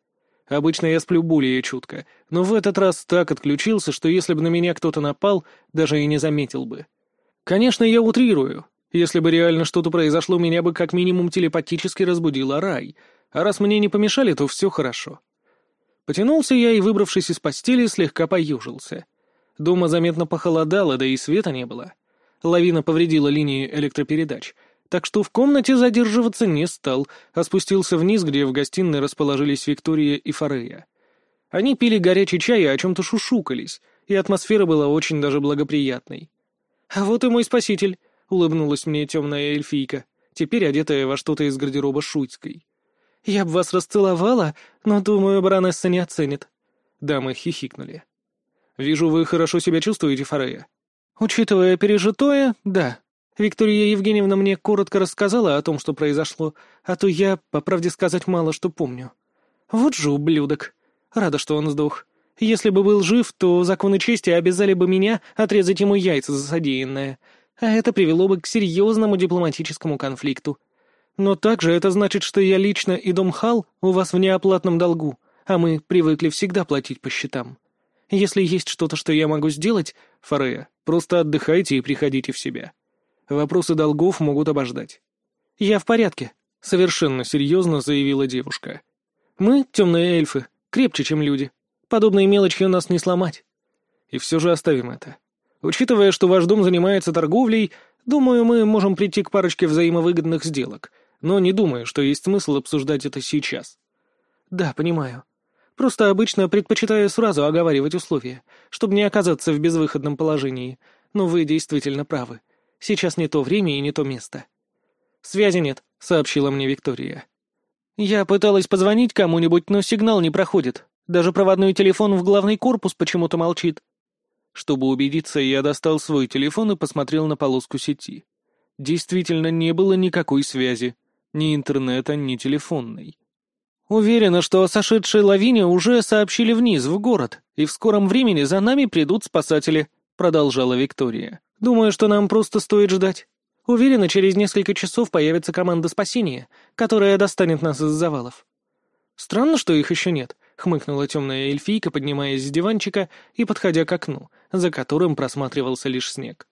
Обычно я сплю более чутко, но в этот раз так отключился, что если бы на меня кто-то напал, даже и не заметил бы. Конечно, я утрирую. Если бы реально что-то произошло, меня бы как минимум телепатически разбудила рай, а раз мне не помешали, то все хорошо. Потянулся я и, выбравшись из постели, слегка поюжился. Дома заметно похолодало, да и света не было. Лавина повредила линии электропередач — так что в комнате задерживаться не стал, а спустился вниз, где в гостиной расположились Виктория и Форея. Они пили горячий чай и о чем-то шушукались, и атмосфера была очень даже благоприятной. «А вот и мой спаситель», — улыбнулась мне темная эльфийка, теперь одетая во что-то из гардероба Шуйской. «Я бы вас расцеловала, но, думаю, баронесса не оценит». Дамы хихикнули. «Вижу, вы хорошо себя чувствуете, Форея». «Учитывая пережитое, да», Виктория Евгеньевна мне коротко рассказала о том, что произошло, а то я, по правде сказать, мало что помню. Вот же ублюдок. Рада, что он сдох. Если бы был жив, то законы чести обязали бы меня отрезать ему яйца за содеянное, а это привело бы к серьезному дипломатическому конфликту. Но также это значит, что я лично и дом Хал у вас в неоплатном долгу, а мы привыкли всегда платить по счетам. Если есть что-то, что я могу сделать, Фарея, просто отдыхайте и приходите в себя. Вопросы долгов могут обождать. «Я в порядке», — совершенно серьезно заявила девушка. «Мы, темные эльфы, крепче, чем люди. Подобной мелочью нас не сломать. И все же оставим это. Учитывая, что ваш дом занимается торговлей, думаю, мы можем прийти к парочке взаимовыгодных сделок, но не думаю, что есть смысл обсуждать это сейчас». «Да, понимаю. Просто обычно предпочитаю сразу оговаривать условия, чтобы не оказаться в безвыходном положении, но вы действительно правы. Сейчас не то время и не то место. «Связи нет», — сообщила мне Виктория. «Я пыталась позвонить кому-нибудь, но сигнал не проходит. Даже проводной телефон в главный корпус почему-то молчит». Чтобы убедиться, я достал свой телефон и посмотрел на полоску сети. Действительно, не было никакой связи. Ни интернета, ни телефонной. Уверена, что о сошедшей лавине уже сообщили вниз, в город, и в скором времени за нами придут спасатели, продолжала Виктория. Думаю, что нам просто стоит ждать. Уверена, через несколько часов появится команда спасения, которая достанет нас из завалов. Странно, что их еще нет, хмыкнула темная эльфийка, поднимаясь с диванчика и подходя к окну, за которым просматривался лишь снег.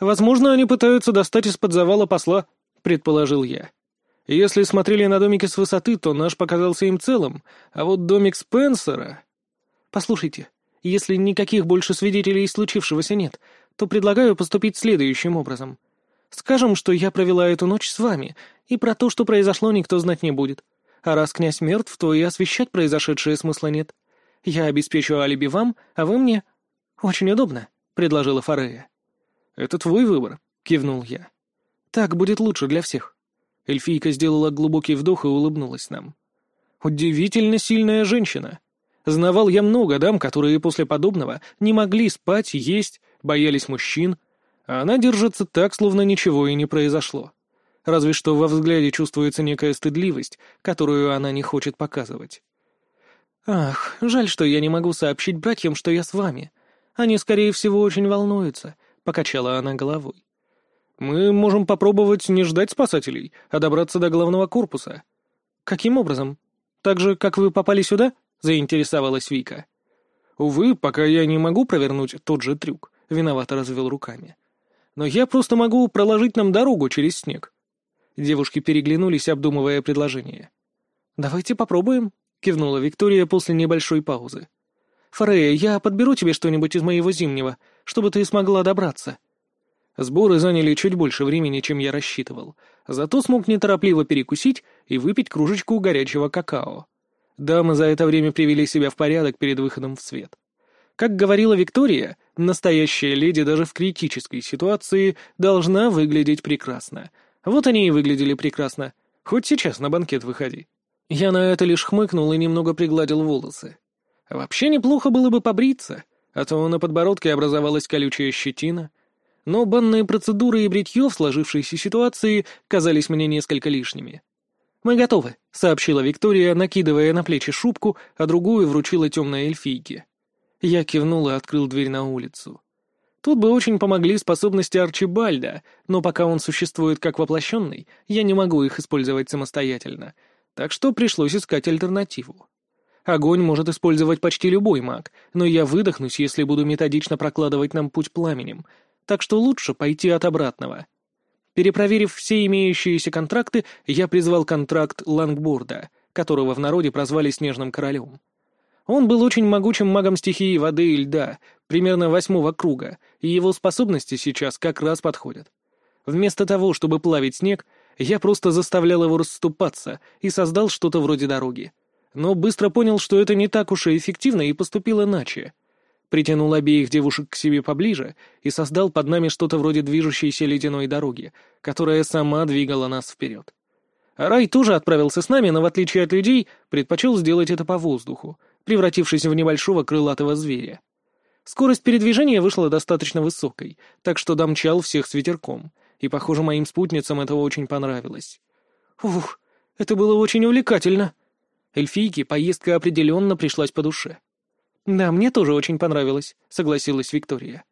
«Возможно, они пытаются достать из-под завала посла», — предположил я. «Если смотрели на домики с высоты, то наш показался им целым, а вот домик Спенсера...» «Послушайте, если никаких больше свидетелей случившегося нет, то предлагаю поступить следующим образом. Скажем, что я провела эту ночь с вами, и про то, что произошло, никто знать не будет. А раз князь мертв, то и освещать произошедшее смысла нет. Я обеспечу алиби вам, а вы мне. Очень удобно, — предложила Фарея. «Это твой выбор», — кивнул я. «Так будет лучше для всех». Эльфийка сделала глубокий вдох и улыбнулась нам. «Удивительно сильная женщина. Знавал я много дам, которые после подобного не могли спать, есть, боялись мужчин, а она держится так, словно ничего и не произошло разве что во взгляде чувствуется некая стыдливость, которую она не хочет показывать. «Ах, жаль, что я не могу сообщить братьям, что я с вами. Они, скорее всего, очень волнуются», — покачала она головой. «Мы можем попробовать не ждать спасателей, а добраться до главного корпуса». «Каким образом? Так же, как вы попали сюда?» — заинтересовалась Вика. «Увы, пока я не могу провернуть тот же трюк», — виновато развел руками. «Но я просто могу проложить нам дорогу через снег. Девушки переглянулись, обдумывая предложение. «Давайте попробуем», — кивнула Виктория после небольшой паузы. «Форея, я подберу тебе что-нибудь из моего зимнего, чтобы ты смогла добраться». Сборы заняли чуть больше времени, чем я рассчитывал, зато смог неторопливо перекусить и выпить кружечку горячего какао. Дамы за это время привели себя в порядок перед выходом в свет. Как говорила Виктория, настоящая леди даже в критической ситуации должна выглядеть прекрасно — вот они и выглядели прекрасно. Хоть сейчас на банкет выходи. Я на это лишь хмыкнул и немного пригладил волосы. Вообще неплохо было бы побриться, а то на подбородке образовалась колючая щетина. Но банные процедуры и бритье в сложившейся ситуации казались мне несколько лишними. «Мы готовы», — сообщила Виктория, накидывая на плечи шубку, а другую вручила темной эльфийке. Я кивнул и открыл дверь на улицу. Тут бы очень помогли способности Арчибальда, но пока он существует как воплощенный, я не могу их использовать самостоятельно, так что пришлось искать альтернативу. Огонь может использовать почти любой маг, но я выдохнусь, если буду методично прокладывать нам путь пламенем, так что лучше пойти от обратного. Перепроверив все имеющиеся контракты, я призвал контракт Лангборда, которого в народе прозвали Снежным Королем. Он был очень могучим магом стихии воды и льда, примерно восьмого круга, и его способности сейчас как раз подходят. Вместо того, чтобы плавить снег, я просто заставлял его расступаться и создал что-то вроде дороги. Но быстро понял, что это не так уж и эффективно, и поступил иначе. Притянул обеих девушек к себе поближе и создал под нами что-то вроде движущейся ледяной дороги, которая сама двигала нас вперед. Рай тоже отправился с нами, но, в отличие от людей, предпочел сделать это по воздуху, превратившись в небольшого крылатого зверя. Скорость передвижения вышла достаточно высокой, так что домчал всех с ветерком, и, похоже, моим спутницам это очень понравилось. Ух, это было очень увлекательно. Эльфийке поездка определенно пришлась по душе. «Да, мне тоже очень понравилось», — согласилась Виктория.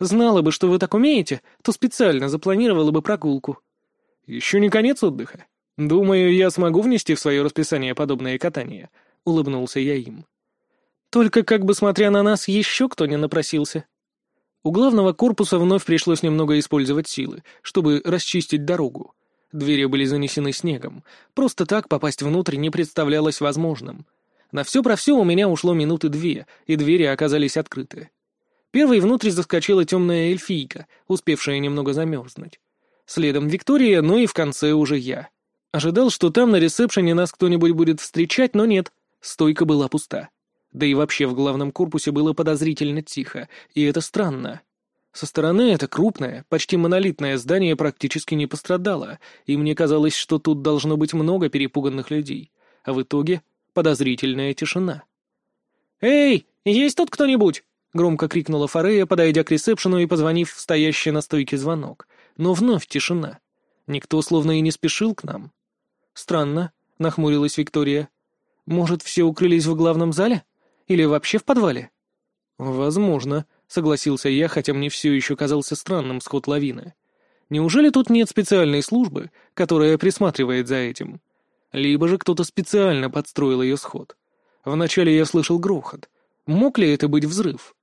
«Знала бы, что вы так умеете, то специально запланировала бы прогулку». «Еще не конец отдыха. Думаю, я смогу внести в свое расписание подобное катание», — улыбнулся я им. Только как бы смотря на нас, еще кто не напросился. У главного корпуса вновь пришлось немного использовать силы, чтобы расчистить дорогу. Двери были занесены снегом. Просто так попасть внутрь не представлялось возможным. На все про все у меня ушло минуты две, и двери оказались открыты. Первой внутрь заскочила темная эльфийка, успевшая немного замерзнуть. Следом Виктория, ну и в конце уже я. Ожидал, что там на ресепшене нас кто-нибудь будет встречать, но нет, стойка была пуста. Да и вообще в главном корпусе было подозрительно тихо, и это странно. Со стороны это крупное, почти монолитное здание практически не пострадало, и мне казалось, что тут должно быть много перепуганных людей, а в итоге подозрительная тишина. «Эй, есть тут кто-нибудь?» —— громко крикнула Форея, подойдя к ресепшену и позвонив в стоящий на стойке звонок. Но вновь тишина. Никто словно и не спешил к нам. «Странно», — нахмурилась Виктория. «Может, все укрылись в главном зале? Или вообще в подвале?» «Возможно», — согласился я, хотя мне все еще казался странным сход лавины. «Неужели тут нет специальной службы, которая присматривает за этим? Либо же кто-то специально подстроил ее сход. Вначале я слышал грохот. Мог ли это быть взрыв?»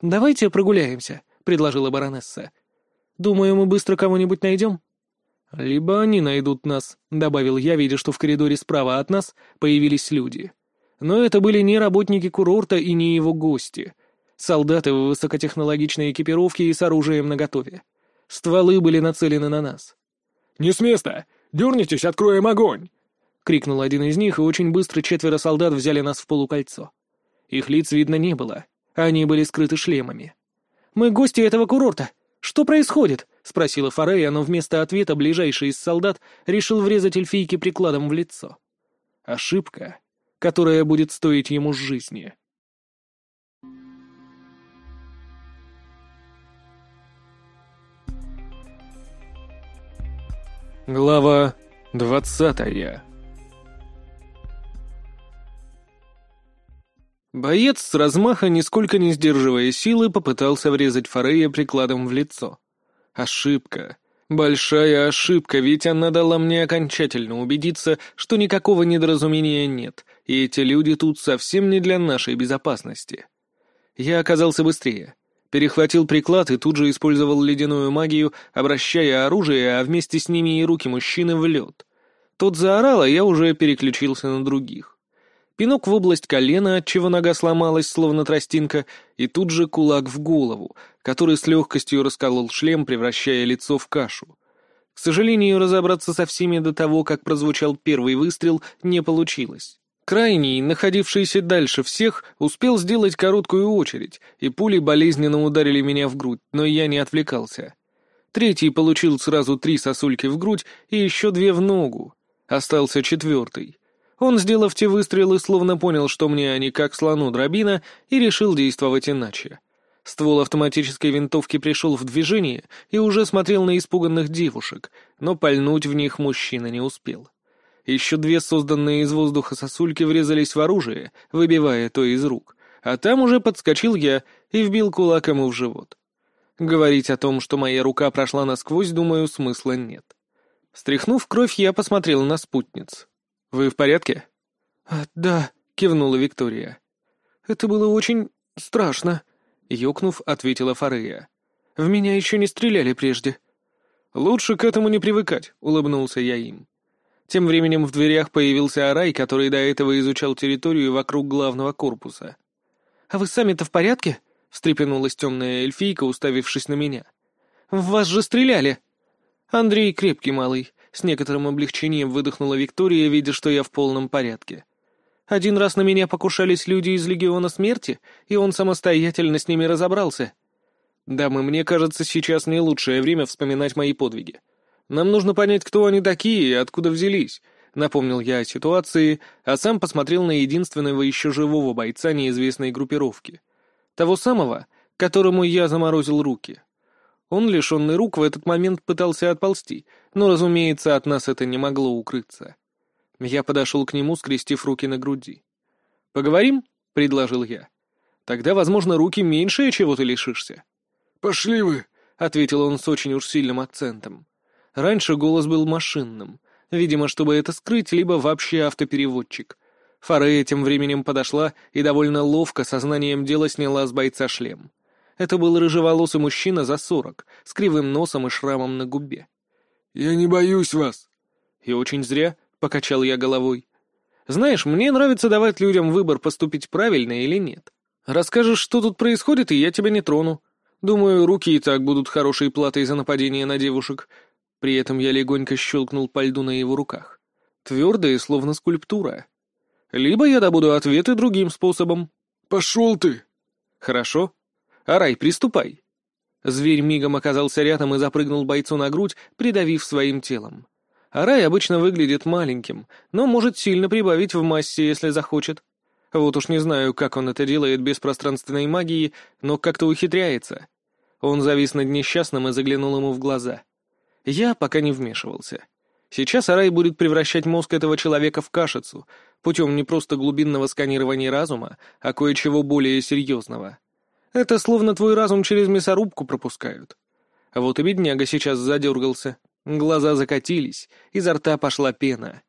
«Давайте прогуляемся», — предложила баронесса. «Думаю, мы быстро кого-нибудь найдем». «Либо они найдут нас», — добавил я, видя, что в коридоре справа от нас появились люди. Но это были не работники курорта и не его гости. Солдаты в высокотехнологичной экипировке и с оружием наготове. Стволы были нацелены на нас. «Не с места! Дернитесь, откроем огонь!» — крикнул один из них, и очень быстро четверо солдат взяли нас в полукольцо. Их лиц видно не было, они были скрыты шлемами. «Мы гости этого курорта! Что происходит?» — спросила Форея, но вместо ответа ближайший из солдат решил врезать эльфийке прикладом в лицо. Ошибка, которая будет стоить ему жизни. Глава двадцатая Боец с размаха, нисколько не сдерживая силы, попытался врезать Форея прикладом в лицо. Ошибка. Большая ошибка, ведь она дала мне окончательно убедиться, что никакого недоразумения нет, и эти люди тут совсем не для нашей безопасности. Я оказался быстрее. Перехватил приклад и тут же использовал ледяную магию, обращая оружие, а вместе с ними и руки мужчины в лед. Тот заорал, а я уже переключился на других. Пинок в область колена, отчего нога сломалась, словно тростинка, и тут же кулак в голову, который с легкостью расколол шлем, превращая лицо в кашу. К сожалению, разобраться со всеми до того, как прозвучал первый выстрел, не получилось. Крайний, находившийся дальше всех, успел сделать короткую очередь, и пули болезненно ударили меня в грудь, но я не отвлекался. Третий получил сразу три сосульки в грудь и еще две в ногу. Остался четвертый. Он, сделав те выстрелы, словно понял, что мне они как слону дробина, и решил действовать иначе. Ствол автоматической винтовки пришел в движение и уже смотрел на испуганных девушек, но пальнуть в них мужчина не успел. Еще две созданные из воздуха сосульки врезались в оружие, выбивая то из рук, а там уже подскочил я и вбил кулак ему в живот. Говорить о том, что моя рука прошла насквозь, думаю, смысла нет. Стряхнув кровь, я посмотрел на спутниц. «Вы в порядке?» а, «Да», — кивнула Виктория. «Это было очень страшно», — ёкнув, ответила Фарея. «В меня еще не стреляли прежде». «Лучше к этому не привыкать», — улыбнулся я им. Тем временем в дверях появился Арай, который до этого изучал территорию вокруг главного корпуса. «А вы сами-то в порядке?» — встрепенулась темная эльфийка, уставившись на меня. «В вас же стреляли!» «Андрей крепкий малый. С некоторым облегчением выдохнула Виктория, видя, что я в полном порядке. Один раз на меня покушались люди из Легиона Смерти, и он самостоятельно с ними разобрался. Дамы, мне кажется, сейчас не лучшее время вспоминать мои подвиги. Нам нужно понять, кто они такие и откуда взялись. Напомнил я о ситуации, а сам посмотрел на единственного еще живого бойца неизвестной группировки. Того самого, которому я заморозил руки. Он, лишенный рук, в этот момент пытался отползти, но, разумеется, от нас это не могло укрыться. Я подошел к нему, скрестив руки на груди. «Поговорим?» — предложил я. «Тогда, возможно, руки меньшие, чего ты лишишься». «Пошли вы!» — ответил он с очень уж сильным акцентом. Раньше голос был машинным, видимо, чтобы это скрыть, либо вообще автопереводчик. Фарея тем временем подошла и довольно ловко сознанием дела сняла с бойца шлем. Это был рыжеволосый мужчина за сорок, с кривым носом и шрамом на губе. «Я не боюсь вас». «И очень зря», — покачал я головой. «Знаешь, мне нравится давать людям выбор, поступить правильно или нет. Расскажешь, что тут происходит, и я тебя не трону. Думаю, руки и так будут хорошей платой за нападение на девушек». При этом я легонько щелкнул по льду на его руках. Твердые, словно скульптура. Либо я добуду ответы другим способом. «Пошел ты!» «Хорошо. «Арай, приступай!» Зверь мигом оказался рядом и запрыгнул бойцу на грудь, придавив своим телом. Арай обычно выглядит маленьким, но может сильно прибавить в массе, если захочет. Вот уж не знаю, как он это делает без пространственной магии, но как-то ухитряется. Он завис над несчастным и заглянул ему в глаза. Я пока не вмешивался. Сейчас Арай будет превращать мозг этого человека в кашицу, путем не просто глубинного сканирования разума, а кое-чего более серьезного. Это словно твой разум через мясорубку пропускают. А вот и бедняга сейчас задергался. Глаза закатились, изо рта пошла пена.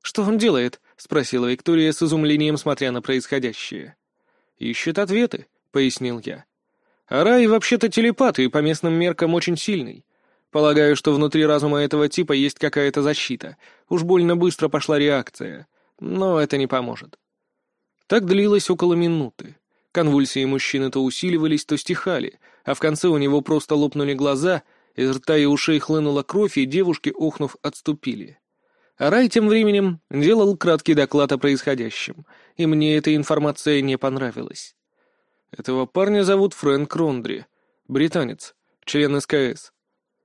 «Что он делает?» — спросила Виктория с изумлением, смотря на происходящее. «Ищет ответы», — пояснил я. «Арай вообще-то телепат и по местным меркам очень сильный. Полагаю, что внутри разума этого типа есть какая-то защита. Уж больно быстро пошла реакция. Но это не поможет». Так длилось около минуты. Конвульсии мужчины то усиливались, то стихали, а в конце у него просто лопнули глаза, из рта и ушей хлынула кровь, и девушки, охнув, отступили. А Рай тем временем делал краткий доклад о происходящем, и мне эта информация не понравилась. Этого парня зовут Фрэнк Рондри, британец, член СКС.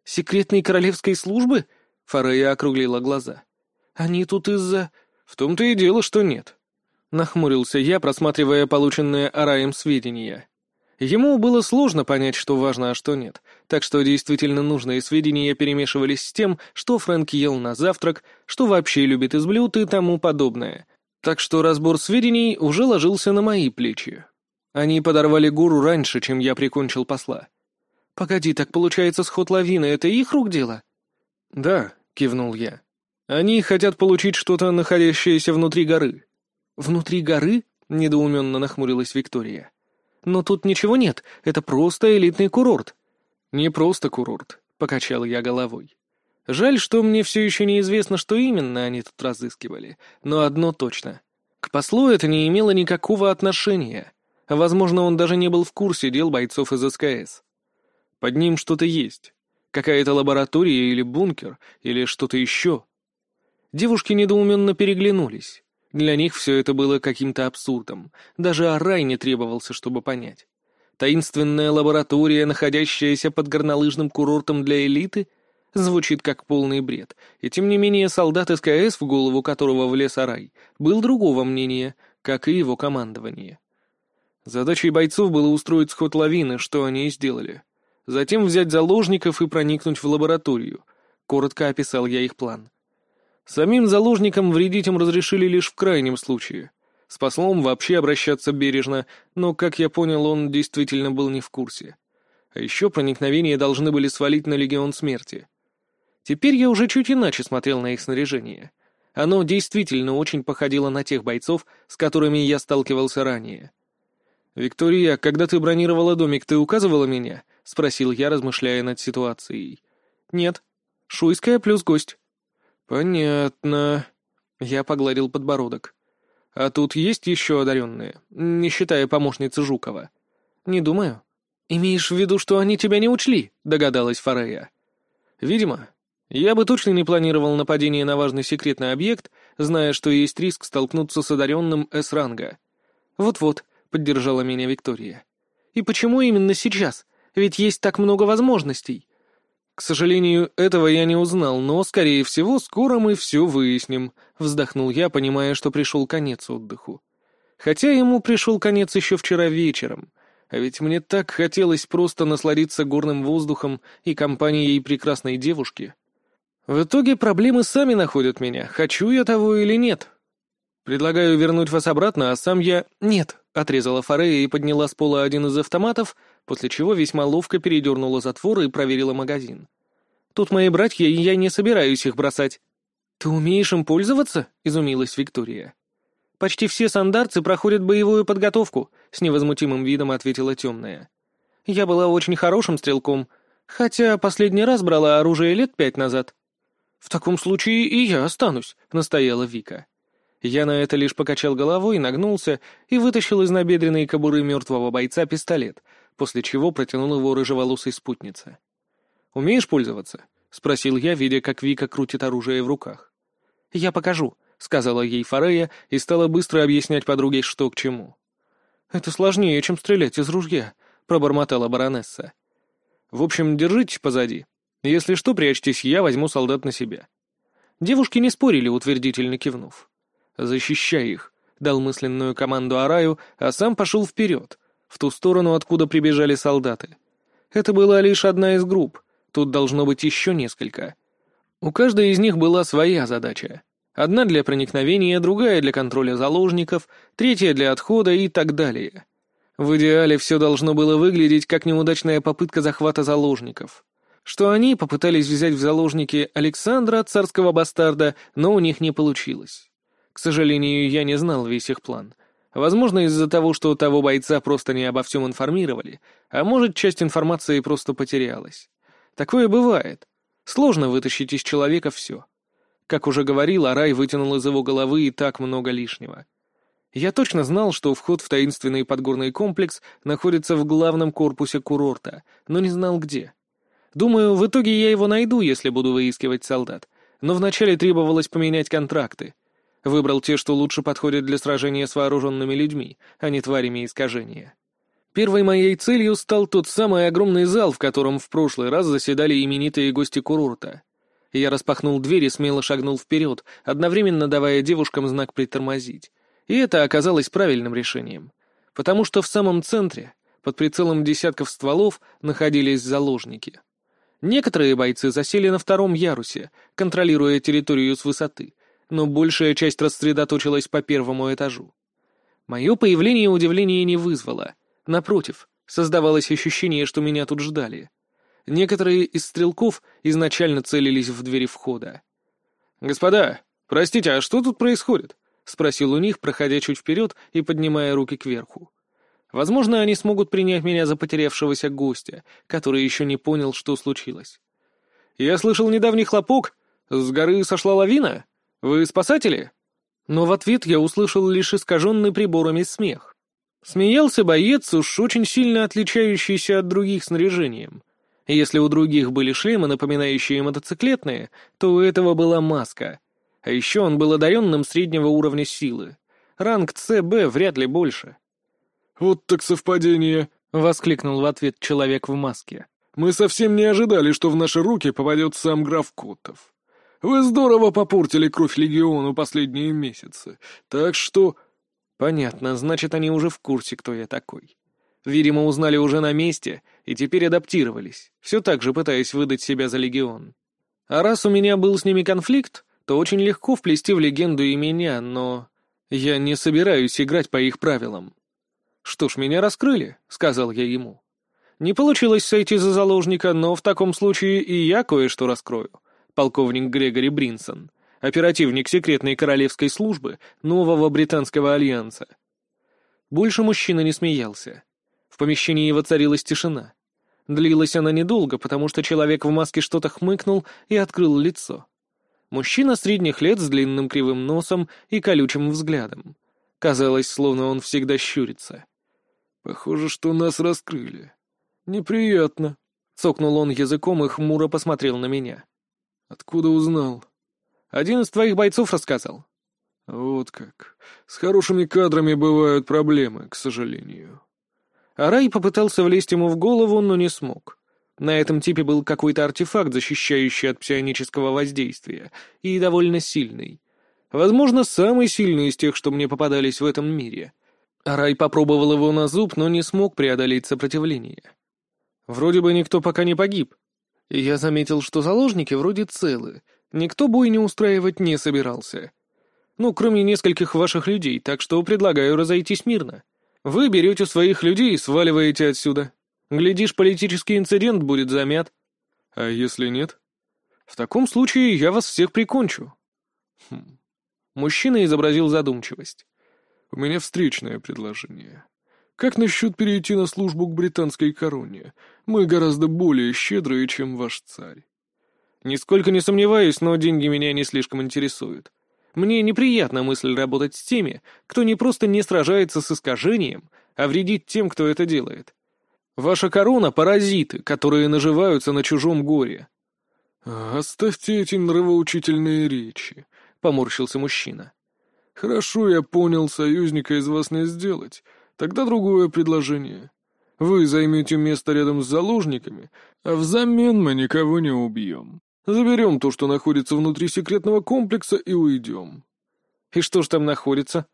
«Секретной королевской службы?» — Фарея округлила глаза. «Они тут из-за...» «В том-то и дело, что нет. Нахмурился я, просматривая полученные Араем сведения. Ему было сложно понять, что важно, а что нет, так что действительно нужные сведения перемешивались с тем, что Фрэнк ел на завтрак, что вообще любит из блюд и тому подобное. Так что разбор сведений уже ложился на мои плечи. Они подорвали гуру раньше, чем я прикончил посла. «Погоди, так получается, сход лавины — это их рук дело?» «Да», — кивнул я. «Они хотят получить что-то, находящееся внутри горы. «Внутри горы?» — недоуменно нахмурилась Виктория. «Но тут ничего нет, это просто элитный курорт». «Не просто курорт», — покачал я головой. «Жаль, что мне все еще неизвестно, что именно они тут разыскивали, но одно точно. К послу это не имело никакого отношения. Возможно, он даже не был в курсе дел бойцов из СКС. Под ним что-то есть. Какая-то лаборатория или бункер, или что-то еще». Девушки недоуменно переглянулись. Для них все это было каким-то абсурдом. Даже Арай не требовался, чтобы понять. Таинственная лаборатория, находящаяся под горнолыжным курортом для элиты, звучит как полный бред. И тем не менее солдат СКС, в голову которого влез Арай, был другого мнения, как и его командование. Задачей бойцов было устроить сход лавины, что они и сделали. Затем взять заложников и проникнуть в лабораторию. Коротко описал я их план. Самим заложникам вредить им разрешили лишь в крайнем случае. С послом вообще обращаться бережно, но, как я понял, он действительно был не в курсе. А еще проникновение должны были свалить на Легион Смерти. Теперь я уже чуть иначе смотрел на их снаряжение. Оно действительно очень походило на тех бойцов, с которыми я сталкивался ранее. «Виктория, когда ты бронировала домик, ты указывала меня?» — спросил я, размышляя над ситуацией. «Нет. Шуйская плюс гость. «Понятно». Я погладил подбородок. «А тут есть еще одаренные, не считая помощницы Жукова?» «Не думаю». «Имеешь в виду, что они тебя не учли?» — догадалась Фарея. «Видимо. Я бы точно не планировал нападение на важный секретный объект, зная, что есть риск столкнуться с одаренным С-ранга». «Вот-вот», — поддержала меня Виктория. «И почему именно сейчас? Ведь есть так много возможностей. «К сожалению, этого я не узнал, но, скорее всего, скоро мы все выясним», — вздохнул я, понимая, что пришел конец отдыху. Хотя ему пришел конец еще вчера вечером, а ведь мне так хотелось просто насладиться горным воздухом и компанией прекрасной девушки. В итоге проблемы сами находят меня, хочу я того или нет. Предлагаю вернуть вас обратно, а сам я... Нет, — отрезала Форея и подняла с пола один из автоматов, после чего весьма ловко передернула затвор и проверила магазин. «Тут мои братья, и я не собираюсь их бросать». «Ты умеешь им пользоваться?» — изумилась Виктория. «Почти все сандарцы проходят боевую подготовку», — с невозмутимым видом ответила темная. «Я была очень хорошим стрелком, хотя последний раз брала оружие лет пять назад». «В таком случае и я останусь», — настояла Вика. Я на это лишь покачал головой, нагнулся и вытащил из набедренной кобуры мертвого бойца пистолет, после чего протянул его рыжеволосой спутнице. «Умеешь пользоваться?» — спросил я, видя, как Вика крутит оружие в руках. «Я покажу», — сказала ей Фарея и стала быстро объяснять подруге, что к чему. «Это сложнее, чем стрелять из ружья», — пробормотала баронесса. «В общем, держитесь позади. Если что, прячьтесь, я возьму солдат на себя». Девушки не спорили, утвердительно кивнув. «Защищай их», — дал мысленную команду Араю, а сам пошел вперед, в ту сторону, откуда прибежали солдаты. Это была лишь одна из групп, тут должно быть еще несколько. У каждой из них была своя задача. Одна для проникновения, другая для контроля заложников, третья для отхода и так далее. В идеале все должно было выглядеть как неудачная попытка захвата заложников. Что они попытались взять в заложники Александра, царского бастарда, но у них не получилось. К сожалению, я не знал весь их план. Возможно, из-за того, что того бойца просто не обо всем информировали, а может, часть информации просто потерялась. Такое бывает. Сложно вытащить из человека все. Как уже говорил, Арай вытянул из его головы и так много лишнего. Я точно знал, что вход в таинственный подгорный комплекс находится в главном корпусе курорта, но не знал где. Думаю, в итоге я его найду, если буду выискивать солдат. Но вначале требовалось поменять контракты. Выбрал те, что лучше подходят для сражения с вооруженными людьми, а не тварями искажения. Первой моей целью стал тот самый огромный зал, в котором в прошлый раз заседали именитые гости курорта. Я распахнул дверь и смело шагнул вперед, одновременно давая девушкам знак притормозить. И это оказалось правильным решением. Потому что в самом центре, под прицелом десятков стволов, находились заложники. Некоторые бойцы засели на втором ярусе, контролируя территорию с высоты, но большая часть рассредоточилась по первому этажу. Мое появление удивления не вызвало. Напротив, создавалось ощущение, что меня тут ждали. Некоторые из стрелков изначально целились в двери входа. «Господа, простите, а что тут происходит?» — спросил у них, проходя чуть вперед и поднимая руки кверху. Возможно, они смогут принять меня за потерявшегося гостя, который еще не понял, что случилось. «Я слышал недавний хлопок. С горы сошла лавина?» «Вы спасатели?» Но в ответ я услышал лишь искаженный приборами смех. Смеялся боец, уж очень сильно отличающийся от других снаряжением. Если у других были шлемы, напоминающие мотоциклетные, то у этого была маска. А еще он был одаренным среднего уровня силы. Ранг ЦБ вряд ли больше. «Вот так совпадение!» — воскликнул в ответ человек в маске. «Мы совсем не ожидали, что в наши руки попадет сам граф Котов. Вы здорово попортили кровь Легиону последние месяцы, так что...» «Понятно, значит, они уже в курсе, кто я такой. Видимо, узнали уже на месте и теперь адаптировались, все так же пытаясь выдать себя за Легион. А раз у меня был с ними конфликт, то очень легко вплести в легенду и меня, но... Я не собираюсь играть по их правилам. «Что ж, меня раскрыли», — сказал я ему. «Не получилось сойти за заложника, но в таком случае и я кое-что раскрою полковник Грегори Бринсон, оперативник секретной королевской службы нового британского альянса. Больше мужчина не смеялся. В помещении воцарилась тишина. Длилась она недолго, потому что человек в маске что-то хмыкнул и открыл лицо. Мужчина средних лет с длинным кривым носом и колючим взглядом. Казалось, словно он всегда щурится. «Похоже, что нас раскрыли. Неприятно», — цокнул он языком и хмуро посмотрел на меня. «Откуда узнал?» «Один из твоих бойцов рассказал». «Вот как. С хорошими кадрами бывают проблемы, к сожалению». Арай попытался влезть ему в голову, но не смог. На этом типе был какой-то артефакт, защищающий от псионического воздействия, и довольно сильный. Возможно, самый сильный из тех, что мне попадались в этом мире. Арай попробовал его на зуб, но не смог преодолеть сопротивление. Вроде бы никто пока не погиб, я заметил, что заложники вроде целы. Никто бой не устраивать не собирался. Ну, кроме нескольких ваших людей, так что предлагаю разойтись мирно. Вы берете своих людей и сваливаете отсюда. Глядишь, политический инцидент будет замят. А если нет? В таком случае я вас всех прикончу. Хм. Мужчина изобразил задумчивость. У меня встречное предложение. Как насчет перейти на службу к британской короне? Мы гораздо более щедрые, чем ваш царь. Нисколько не сомневаюсь, но деньги меня не слишком интересуют. Мне неприятна мысль работать с теми, кто не просто не сражается с искажением, а вредит тем, кто это делает. Ваша корона — паразиты, которые наживаются на чужом горе. «Оставьте эти нравоучительные речи», — поморщился мужчина. «Хорошо, я понял, союзника из вас не сделать, Тогда другое предложение. Вы займете место рядом с заложниками, а взамен мы никого не убьем. Заберем то, что находится внутри секретного комплекса, и уйдем. И что ж там находится?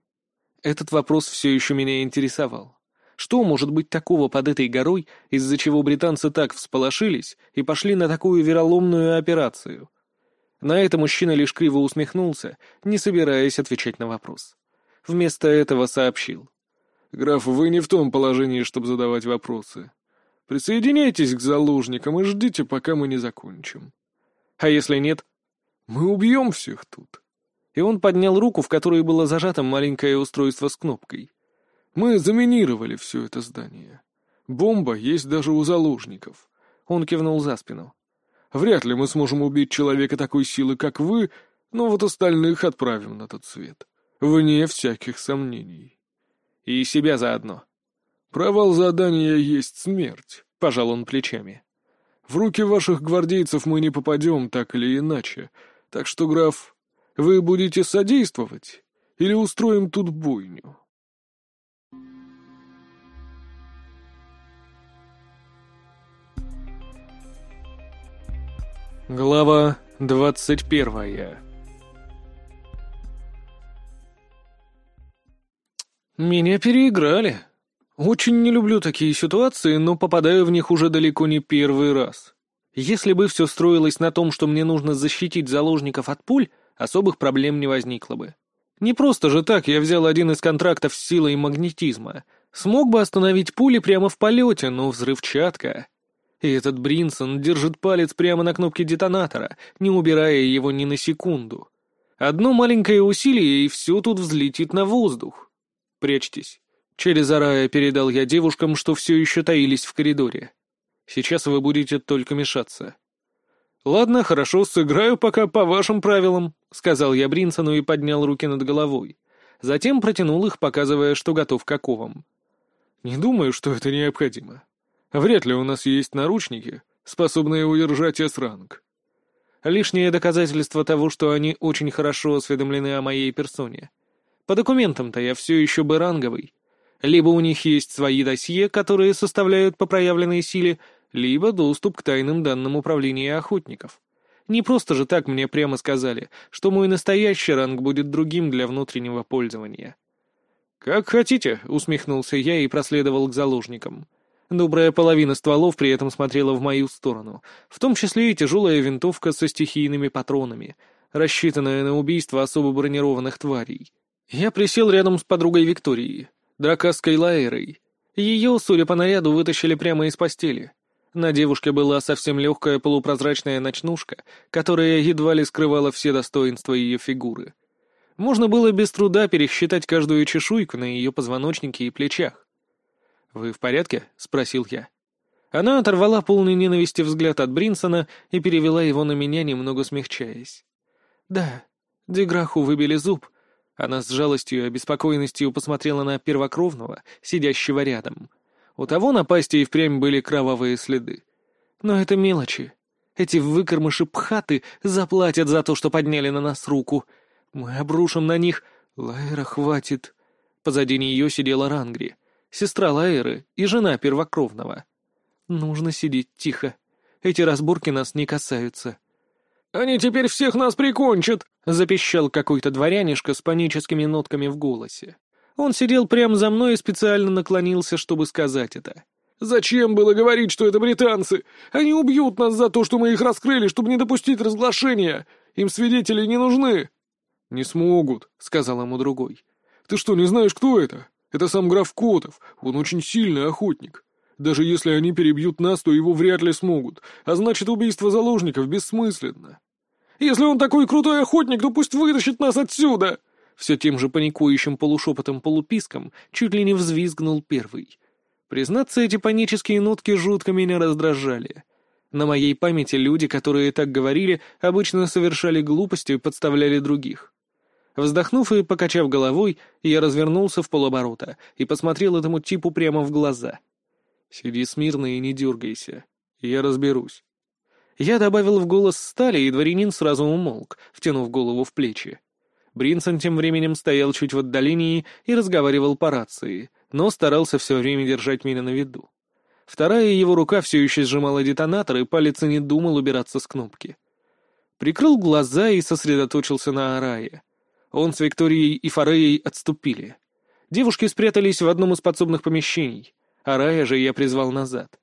Этот вопрос все еще меня интересовал. Что может быть такого под этой горой, из-за чего британцы так всполошились и пошли на такую вероломную операцию? На это мужчина лишь криво усмехнулся, не собираясь отвечать на вопрос. Вместо этого сообщил. «Граф, вы не в том положении, чтобы задавать вопросы. Присоединяйтесь к заложникам и ждите, пока мы не закончим». «А если нет?» «Мы убьем всех тут». И он поднял руку, в которой было зажато маленькое устройство с кнопкой. «Мы заминировали все это здание. Бомба есть даже у заложников». Он кивнул за спину. Вряд ли мы сможем убить человека такой силы, как вы, но вот остальных отправим на тот свет. Вне всяких сомнений. И себя заодно. Провал задания есть смерть, — пожал он плечами. В руки ваших гвардейцев мы не попадем так или иначе, так что, граф, вы будете содействовать или устроим тут бойню? Глава двадцать первая Меня переиграли. Очень не люблю такие ситуации, но попадаю в них уже далеко не первый раз. Если бы все строилось на том, что мне нужно защитить заложников от пуль, особых проблем не возникло бы. Не просто же так я взял один из контрактов с силой магнетизма. Смог бы остановить пули прямо в полете, но взрывчатка... И этот Бринсон держит палец прямо на кнопке детонатора, не убирая его ни на секунду. Одно маленькое усилие, и все тут взлетит на воздух. Прячьтесь. Через Арая передал я девушкам, что все еще таились в коридоре. Сейчас вы будете только мешаться. «Ладно, хорошо, сыграю пока по вашим правилам», — сказал я Бринсону и поднял руки над головой. Затем протянул их, показывая, что готов к оковам. «Не думаю, что это необходимо. Вряд ли у нас есть наручники, способные удержать С-ранг. Лишнее доказательство того, что они очень хорошо осведомлены о моей персоне. По документам-то я все еще Б-ранговый. Либо у них есть свои досье, которые составляют по проявленной силе, либо доступ к тайным данным управления охотников. Не просто же так мне прямо сказали, что мой настоящий ранг будет другим для внутреннего пользования. «Как хотите», — усмехнулся я и проследовал к заложникам. Добрая половина стволов при этом смотрела в мою сторону, в том числе и тяжелая винтовка со стихийными патронами, рассчитанная на убийство особо бронированных тварей. Я присел рядом с подругой Викторией, дракасской Лаэрой. Ее, судя по наряду, вытащили прямо из постели. На девушке была совсем легкая полупрозрачная ночнушка, которая едва ли скрывала все достоинства ее фигуры. Можно было без труда пересчитать каждую чешуйку на ее позвоночнике и плечах. «Вы в порядке?» — спросил я. Она оторвала полный ненависти взгляд от Бринсона и перевела его на меня, немного смягчаясь. «Да, Деграху выбили зуб». Она с жалостью и обеспокоенностью посмотрела на первокровного, сидящего рядом. У того на пасти и впрямь были кровавые следы. Но это мелочи. Эти выкормыши пхаты заплатят за то, что подняли на нас руку. Мы обрушим на них... Лайра, хватит. Позади нее сидела Рангри сестра Лаэры и жена первокровного. Нужно сидеть тихо. Эти разборки нас не касаются. «Они теперь всех нас прикончат!» — запищал какой-то дворянишка с паническими нотками в голосе. Он сидел прямо за мной и специально наклонился, чтобы сказать это. «Зачем было говорить, что это британцы? Они убьют нас за то, что мы их раскрыли, чтобы не допустить разглашения. Им свидетели не нужны». «Не смогут», — сказал ему другой. «Ты что, не знаешь, кто это?» Это сам граф Котов, он очень сильный охотник. Даже если они перебьют нас, то его вряд ли смогут, а значит, убийство заложников бессмысленно. Если он такой крутой охотник, то пусть вытащит нас отсюда!» Все тем же паникующим полушепотом-полуписком чуть ли не взвизгнул первый. Признаться, эти панические нотки жутко меня раздражали. На моей памяти люди, которые так говорили, обычно совершали глупости и подставляли других. Вздохнув и покачав головой, я развернулся в полоборота и посмотрел этому типу прямо в глаза. «Сиди смирно и не дергайся. Я разберусь». Я добавил в голос стали, и дворянин сразу умолк, втянув голову в плечи. Бринсон тем временем стоял чуть в отдалении и разговаривал по рации, но старался все время держать меня на виду. Вторая его рука все еще сжимала детонатор, и палец не думал убираться с кнопки. Прикрыл глаза и сосредоточился на Арае. Он с Викторией и Фореей отступили. Девушки спрятались в одном из подсобных помещений, а Рая же я призвал назад.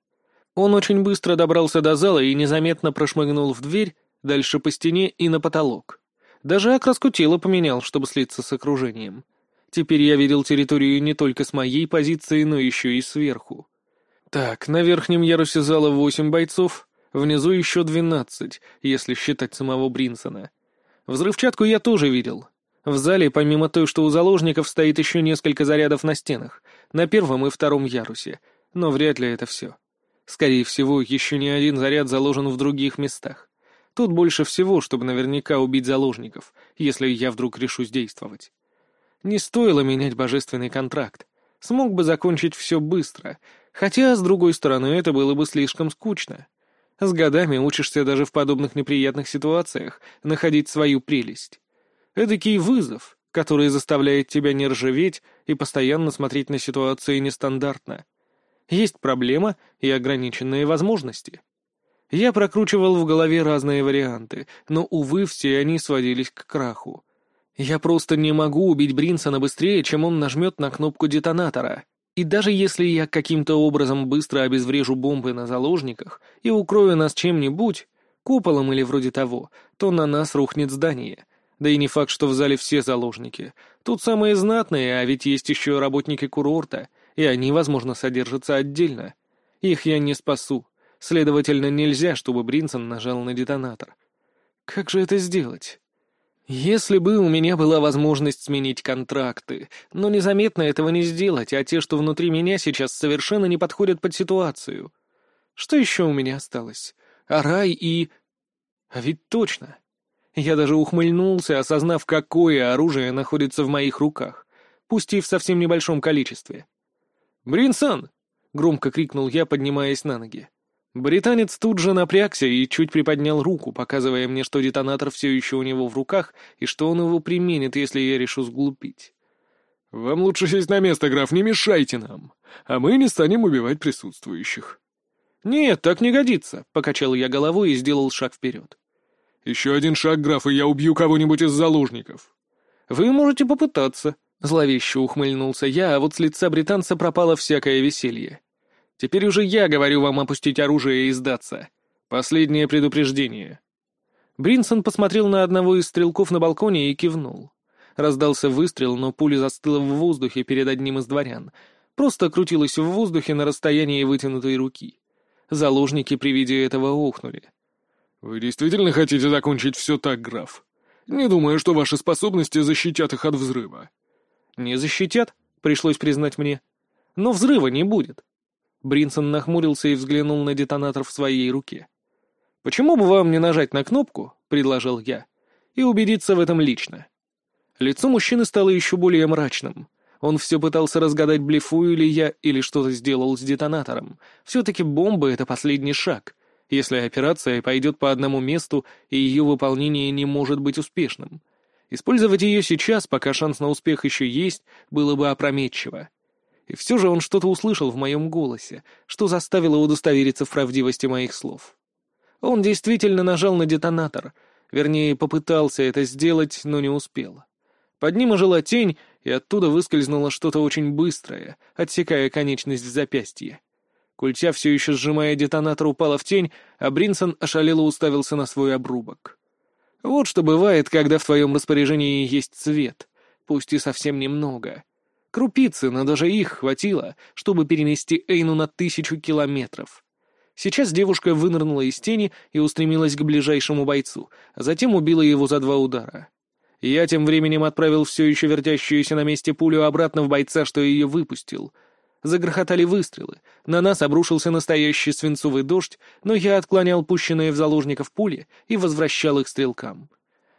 Он очень быстро добрался до зала и незаметно прошмыгнул в дверь, дальше по стене и на потолок. Даже окраску тела поменял, чтобы слиться с окружением. Теперь я видел территорию не только с моей позиции, но еще и сверху. Так, на верхнем ярусе зала восемь бойцов, внизу еще двенадцать, если считать самого Бринсона. Взрывчатку я тоже видел. В зале, помимо той, что у заложников, стоит еще несколько зарядов на стенах, на первом и втором ярусе, но вряд ли это все. Скорее всего, еще не один заряд заложен в других местах. Тут больше всего, чтобы наверняка убить заложников, если я вдруг решусь действовать. Не стоило менять божественный контракт. Смог бы закончить все быстро, хотя, с другой стороны, это было бы слишком скучно. С годами учишься даже в подобных неприятных ситуациях находить свою прелесть. Эдакий вызов, который заставляет тебя не ржаветь и постоянно смотреть на ситуации нестандартно. Есть проблема и ограниченные возможности. Я прокручивал в голове разные варианты, но, увы, все они сводились к краху. Я просто не могу убить Бринсона быстрее, чем он нажмет на кнопку детонатора. И даже если я каким-то образом быстро обезврежу бомбы на заложниках и укрою нас чем-нибудь, куполом или вроде того, то на нас рухнет здание. Да и не факт, что в зале все заложники. Тут самые знатные, а ведь есть еще работники курорта — и они, возможно, содержатся отдельно. Их я не спасу. Следовательно, нельзя, чтобы Бринсон нажал на детонатор. Как же это сделать? Если бы у меня была возможность сменить контракты, но незаметно этого не сделать, а те, что внутри меня сейчас, совершенно не подходят под ситуацию. Что еще у меня осталось? Арай и... А ведь точно. Я даже ухмыльнулся, осознав, какое оружие находится в моих руках, пусть и в совсем небольшом количестве. «Бринсан!» — громко крикнул я, поднимаясь на ноги. Британец тут же напрягся и чуть приподнял руку, показывая мне, что детонатор все еще у него в руках и что он его применит, если я решу сглупить. «Вам лучше сесть на место, граф, не мешайте нам, а мы не станем убивать присутствующих». «Нет, так не годится», — покачал я головой и сделал шаг вперед. «Еще один шаг, граф, и я убью кого-нибудь из заложников». «Вы можете попытаться», Зловеще ухмыльнулся я, а вот с лица британца пропало всякое веселье. «Теперь уже я говорю вам опустить оружие и сдаться. Последнее предупреждение». Бринсон посмотрел на одного из стрелков на балконе и кивнул. Раздался выстрел, но пуля застыла в воздухе перед одним из дворян. Просто крутилась в воздухе на расстоянии вытянутой руки. Заложники при виде этого ухнули. «Вы действительно хотите закончить все так, граф? Не думаю, что ваши способности защитят их от взрыва». «Не защитят», — пришлось признать мне. «Но взрыва не будет». Бринсон нахмурился и взглянул на детонатор в своей руке. «Почему бы вам не нажать на кнопку?» — предложил я. «И убедиться в этом лично». Лицо мужчины стало еще более мрачным. Он все пытался разгадать, блефую ли я или что-то сделал с детонатором. Все-таки бомба — это последний шаг. Если операция пойдет по одному месту, и ее выполнение не может быть успешным — Использовать ее сейчас, пока шанс на успех еще есть, было бы опрометчиво. И все же он что-то услышал в моем голосе, что заставило удостовериться в правдивости моих слов. Он действительно нажал на детонатор, вернее, попытался это сделать, но не успел. Под ним ожила тень, и оттуда выскользнуло что-то очень быстрое, отсекая конечность в запястье. Культя, все еще сжимая детонатор, упала в тень, а Бринсон ошалело уставился на свой обрубок. Вот что бывает, когда в твоем распоряжении есть цвет, пусть и совсем немного. Крупицы, но даже их хватило, чтобы перенести Эйну на тысячу километров. Сейчас девушка вынырнула из тени и устремилась к ближайшему бойцу, а затем убила его за два удара. Я тем временем отправил все еще вертящуюся на месте пулю обратно в бойца, что ее выпустил — Загрохотали выстрелы. На нас обрушился настоящий свинцовый дождь, но я отклонял пущенные в заложников пули и возвращал их стрелкам.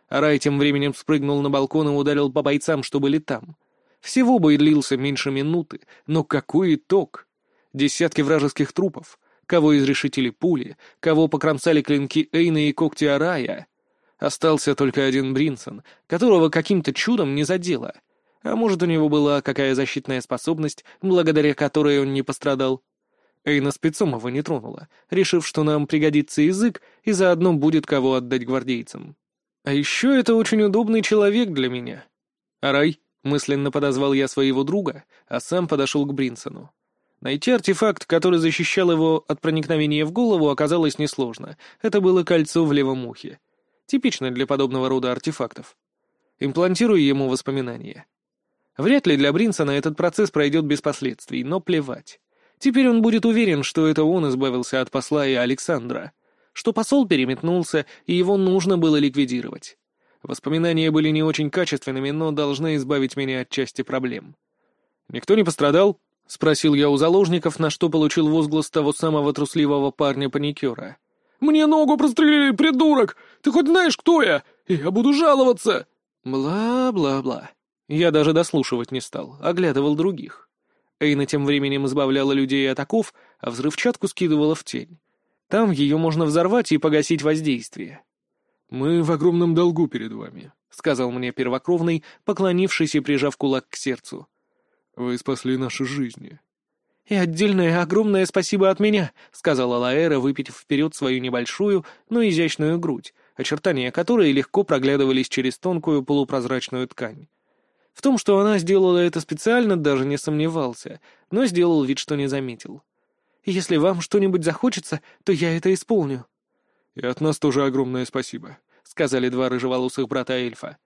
Рай тем временем спрыгнул на балкон и ударил по бойцам, что были там. Всего бой длился меньше минуты, но какой итог! Десятки вражеских трупов, кого изрешетили пули, кого покромсали клинки Эйна и когти Арая. Остался только один Бринсон, которого каким-то чудом не задело — а может, у него была какая защитная способность, благодаря которой он не пострадал? Эйна спецом его не тронула, решив, что нам пригодится язык и заодно будет кого отдать гвардейцам. А еще это очень удобный человек для меня. Арай, Мысленно подозвал я своего друга, а сам подошел к Бринсону. Найти артефакт, который защищал его от проникновения в голову, оказалось несложно. Это было кольцо в левом ухе. Типично для подобного рода артефактов. Имплантирую ему воспоминания. Вряд ли для Бринсона этот процесс пройдет без последствий, но плевать. Теперь он будет уверен, что это он избавился от посла и Александра, что посол переметнулся, и его нужно было ликвидировать. Воспоминания были не очень качественными, но должны избавить меня от части проблем. «Никто не пострадал?» — спросил я у заложников, на что получил возглас того самого трусливого парня-паникера. «Мне ногу прострелили, придурок! Ты хоть знаешь, кто я? Я буду жаловаться!» Бла-бла-бла. Я даже дослушивать не стал, оглядывал других. Эйна тем временем избавляла людей от оков, а взрывчатку скидывала в тень. Там ее можно взорвать и погасить воздействие. «Мы в огромном долгу перед вами», — сказал мне первокровный, поклонившись и прижав кулак к сердцу. «Вы спасли наши жизни». «И отдельное огромное спасибо от меня», — сказала Лаэра, выпитив вперед свою небольшую, но изящную грудь, очертания которой легко проглядывались через тонкую полупрозрачную ткань. В том, что она сделала это специально, даже не сомневался, но сделал вид, что не заметил. «Если вам что-нибудь захочется, то я это исполню». «И от нас тоже огромное спасибо», — сказали два рыжеволосых брата эльфа.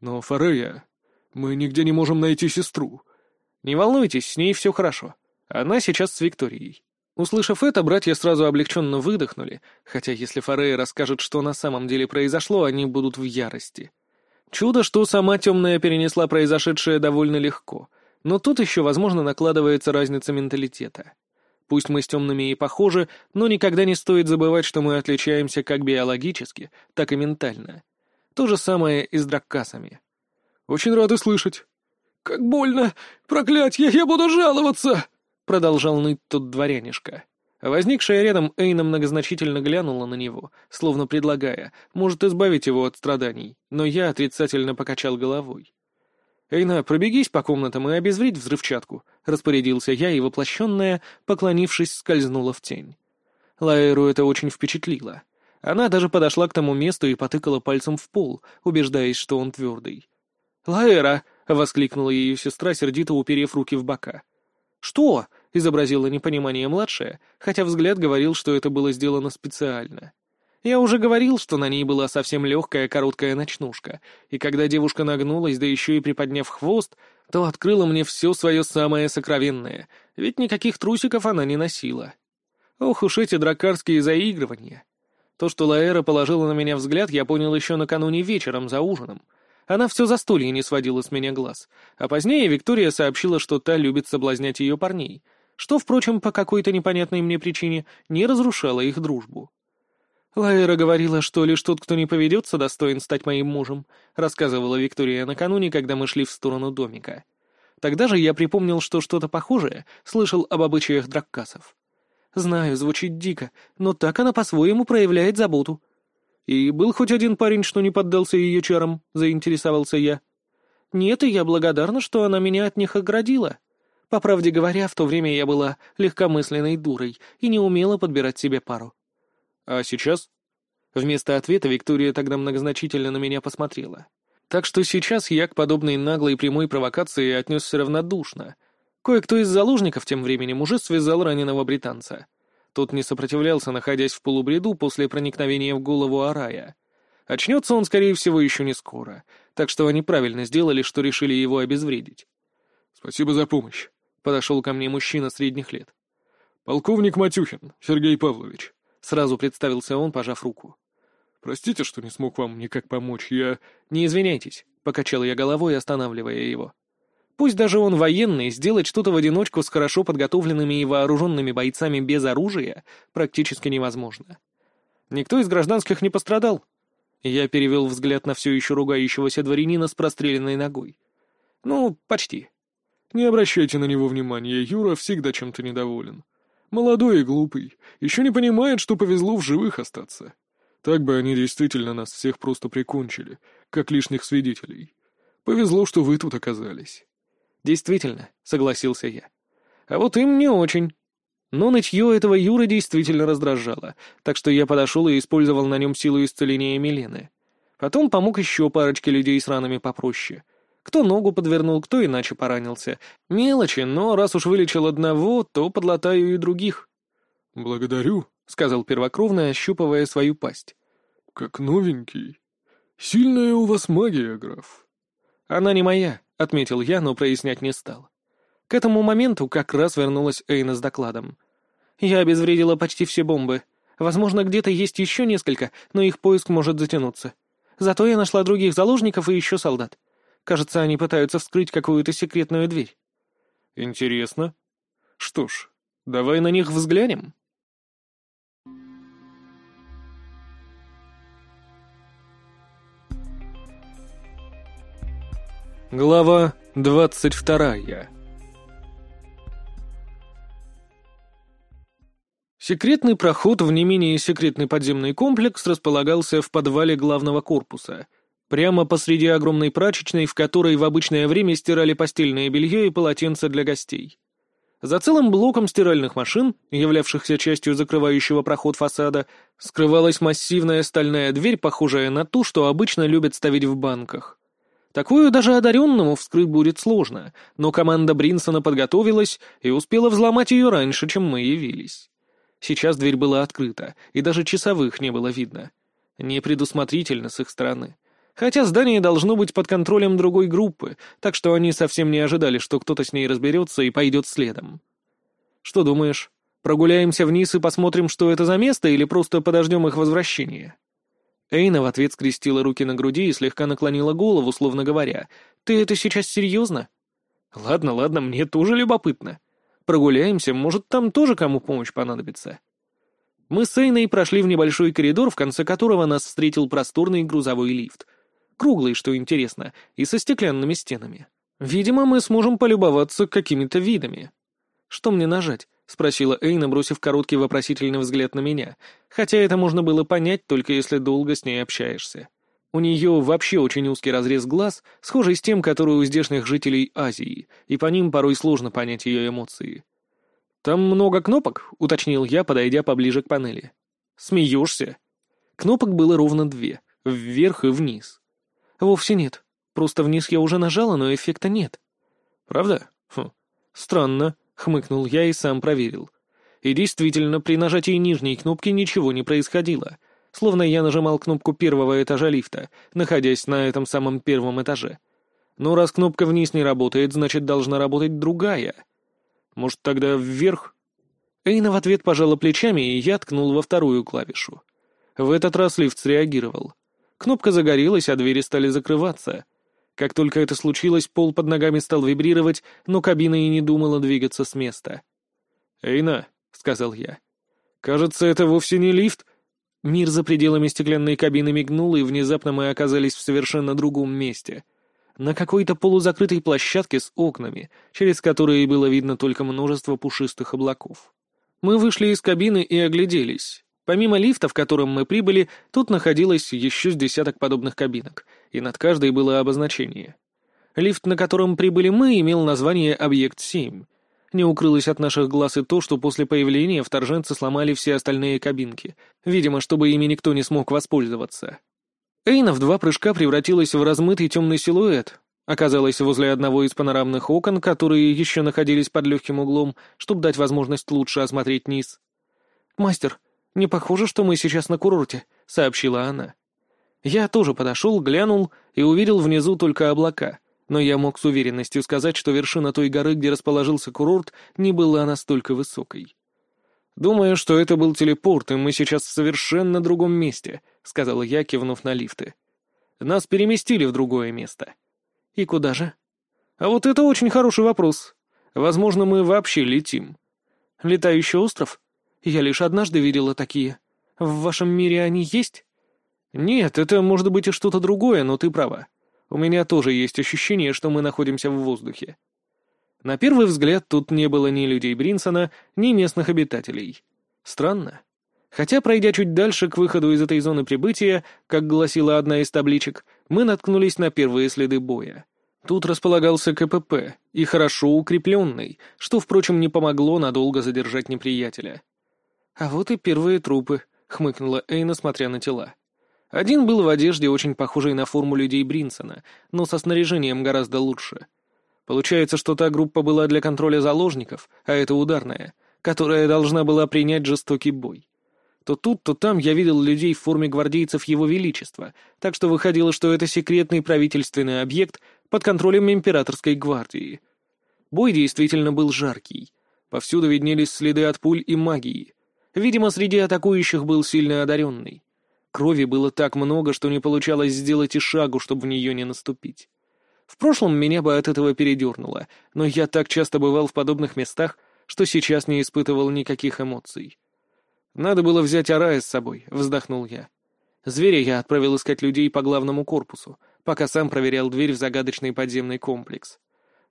«Но, Фарея, мы нигде не можем найти сестру». «Не волнуйтесь, с ней все хорошо. Она сейчас с Викторией». Услышав это, братья сразу облегченно выдохнули, хотя если Форея расскажет, что на самом деле произошло, они будут в ярости. Чудо, что сама темная перенесла произошедшее довольно легко, но тут еще, возможно, накладывается разница менталитета. Пусть мы с темными и похожи, но никогда не стоит забывать, что мы отличаемся как биологически, так и ментально. То же самое и с драккасами. «Очень рады слышать». «Как больно! Проклятье, я буду жаловаться!» Продолжал ныть тот дворянишка. Возникшая рядом Эйна многозначительно глянула на него, словно предлагая, может избавить его от страданий, но я отрицательно покачал головой. «Эйна, пробегись по комнатам и обезвредь взрывчатку», — распорядился я, и воплощенная, поклонившись, скользнула в тень. Лаэру это очень впечатлило. Она даже подошла к тому месту и потыкала пальцем в пол, убеждаясь, что он твердый. «Лаэра!» — воскликнула ее сестра, сердито уперев руки в бока. «Что?» — изобразила непонимание младшая, хотя взгляд говорил, что это было сделано специально. Я уже говорил, что на ней была совсем легкая короткая ночнушка, и когда девушка нагнулась, да еще и приподняв хвост, то открыла мне все свое самое сокровенное, ведь никаких трусиков она не носила. Ох уж эти дракарские заигрывания. То, что Лаэра положила на меня взгляд, я понял еще накануне вечером за ужином. Она все застолье не сводила с меня глаз, а позднее Виктория сообщила, что та любит соблазнять ее парней — что, впрочем, по какой-то непонятной мне причине не разрушало их дружбу. «Лайера говорила, что лишь тот, кто не поведется, достоин стать моим мужем», рассказывала Виктория накануне, когда мы шли в сторону домика. Тогда же я припомнил, что что-то похожее слышал об обычаях драккасов. Знаю, звучит дико, но так она по-своему проявляет заботу. И был хоть один парень, что не поддался ее чарам, заинтересовался я. Нет, и я благодарна, что она меня от них оградила. По правде говоря, в то время я была легкомысленной дурой и не умела подбирать себе пару. А сейчас? Вместо ответа Виктория тогда многозначительно на меня посмотрела. Так что сейчас я к подобной наглой прямой провокации отнесся равнодушно. Кое-кто из заложников тем временем уже связал раненого британца. Тот не сопротивлялся, находясь в полубреду после проникновения в голову Арая. Очнется он, скорее всего, еще не скоро, так что они правильно сделали, что решили его обезвредить. «Спасибо за помощь», Подошел ко мне мужчина средних лет. «Полковник Матюхин, Сергей Павлович», — сразу представился он, пожав руку. «Простите, что не смог вам никак помочь, я...» «Не извиняйтесь», — покачал я головой, останавливая его. «Пусть даже он военный, сделать что-то в одиночку с хорошо подготовленными и вооруженными бойцами без оружия практически невозможно. Никто из гражданских не пострадал». Я перевел взгляд на все еще ругающегося дворянина с простреленной ногой. «Ну, почти». Не обращайте на него внимания, Юра всегда чем-то недоволен. Молодой и глупый, еще не понимает, что повезло в живых остаться. Так бы они действительно нас всех просто прикончили, как лишних свидетелей. Повезло, что вы тут оказались. Действительно, согласился я. А вот им не очень. Но нытье этого Юры действительно раздражало, так что я подошел и использовал на нем силу исцеления Милены. Потом помог еще парочке людей с ранами попроще — Кто ногу подвернул, кто иначе поранился. Мелочи, но раз уж вылечил одного, то подлатаю и других. «Благодарю», — сказал первокровный, ощупывая свою пасть. «Как новенький. Сильная у вас магия, граф». «Она не моя», — отметил я, но прояснять не стал. К этому моменту как раз вернулась Эйна с докладом. «Я обезвредила почти все бомбы. Возможно, где-то есть еще несколько, но их поиск может затянуться. Зато я нашла других заложников и еще солдат. Кажется, они пытаются вскрыть какую-то секретную дверь». «Интересно. Что ж, давай на них взглянем». Глава двадцать вторая Секретный проход в не менее секретный подземный комплекс располагался в подвале главного корпуса, прямо посреди огромной прачечной, в которой в обычное время стирали постельное белье и полотенца для гостей. За целым блоком стиральных машин, являвшихся частью закрывающего проход фасада, скрывалась массивная стальная дверь, похожая на ту, что обычно любят ставить в банках. Такую даже одаренному вскрыть будет сложно, но команда Бринсона подготовилась и успела взломать ее раньше, чем мы явились. Сейчас дверь была открыта, и даже часовых не было видно. Непредусмотрительно с их стороны. Хотя здание должно быть под контролем другой группы, так что они совсем не ожидали, что кто-то с ней разберется и пойдет следом. «Что думаешь, прогуляемся вниз и посмотрим, что это за место, или просто подождем их возвращения?» Эйна в ответ скрестила руки на груди и слегка наклонила голову, словно говоря, «Ты это сейчас серьезно?» «Ладно, ладно, мне тоже любопытно. Прогуляемся, может, там тоже кому помощь понадобится. Мы с Эйной прошли в небольшой коридор, в конце которого нас встретил просторный грузовой лифт. Круглый, что интересно, и со стеклянными стенами. Видимо, мы сможем полюбоваться какими-то видами. «Что мне нажать?» — спросила Эйна, бросив короткий вопросительный взгляд на меня, хотя это можно было понять, только если долго с ней общаешься. У нее вообще очень узкий разрез глаз, схожий с тем, который у здешних жителей Азии, и по ним порой сложно понять ее эмоции. «Там много кнопок?» — уточнил я, подойдя поближе к панели. «Смеешься?» Кнопок было ровно две — вверх и вниз. «Вовсе нет. Просто вниз я уже нажала, но эффекта нет». «Правда? Хм. Странно», — хмыкнул я и сам проверил. И действительно, при нажатии нижней кнопки ничего не происходило — словно я нажимал кнопку первого этажа лифта, находясь на этом самом первом этаже. Но раз кнопка вниз не работает, значит, должна работать другая. Может, тогда вверх? Эйна в ответ пожала плечами, и я ткнул во вторую клавишу. В этот раз лифт среагировал. Кнопка загорелась, а двери стали закрываться. Как только это случилось, пол под ногами стал вибрировать, но кабина и не думала двигаться с места. «Эйна», — сказал я, — «кажется, это вовсе не лифт, Мир за пределами стеклянной кабины мигнул, и внезапно мы оказались в совершенно другом месте. На какой-то полузакрытой площадке с окнами, через которые было видно только множество пушистых облаков. Мы вышли из кабины и огляделись. Помимо лифта, в котором мы прибыли, тут находилось еще с десяток подобных кабинок, и над каждой было обозначение. Лифт, на котором прибыли мы, имел название «Объект-7», не укрылось от наших глаз и то, что после появления вторженцы сломали все остальные кабинки, видимо, чтобы ими никто не смог воспользоваться. Эйна в два прыжка превратилась в размытый темный силуэт, оказалась возле одного из панорамных окон, которые еще находились под легким углом, чтобы дать возможность лучше осмотреть низ. «Мастер, не похоже, что мы сейчас на курорте», — сообщила она. Я тоже подошел, глянул и увидел внизу только облака — но я мог с уверенностью сказать, что вершина той горы, где расположился курорт, не была настолько высокой. «Думаю, что это был телепорт, и мы сейчас в совершенно другом месте», — сказала я, кивнув на лифты. «Нас переместили в другое место». «И куда же?» «А вот это очень хороший вопрос. Возможно, мы вообще летим». «Летающий остров? Я лишь однажды видела такие. В вашем мире они есть?» «Нет, это может быть и что-то другое, но ты права. У меня тоже есть ощущение, что мы находимся в воздухе. На первый взгляд тут не было ни людей Бринсона, ни местных обитателей. Странно. Хотя, пройдя чуть дальше к выходу из этой зоны прибытия, как гласила одна из табличек, мы наткнулись на первые следы боя. Тут располагался КПП, и хорошо укрепленный, что, впрочем, не помогло надолго задержать неприятеля. «А вот и первые трупы», — хмыкнула Эйна, смотря на тела. Один был в одежде, очень похожей на форму людей Бринсона, но со снаряжением гораздо лучше. Получается, что та группа была для контроля заложников, а это ударная, которая должна была принять жестокий бой. То тут, то там я видел людей в форме гвардейцев Его Величества, так что выходило, что это секретный правительственный объект под контролем императорской гвардии. Бой действительно был жаркий. Повсюду виднелись следы от пуль и магии. Видимо, среди атакующих был сильно одаренный. Крови было так много, что не получалось сделать и шагу, чтобы в нее не наступить. В прошлом меня бы от этого передернуло, но я так часто бывал в подобных местах, что сейчас не испытывал никаких эмоций. «Надо было взять Арая с собой», — вздохнул я. Зверя я отправил искать людей по главному корпусу, пока сам проверял дверь в загадочный подземный комплекс.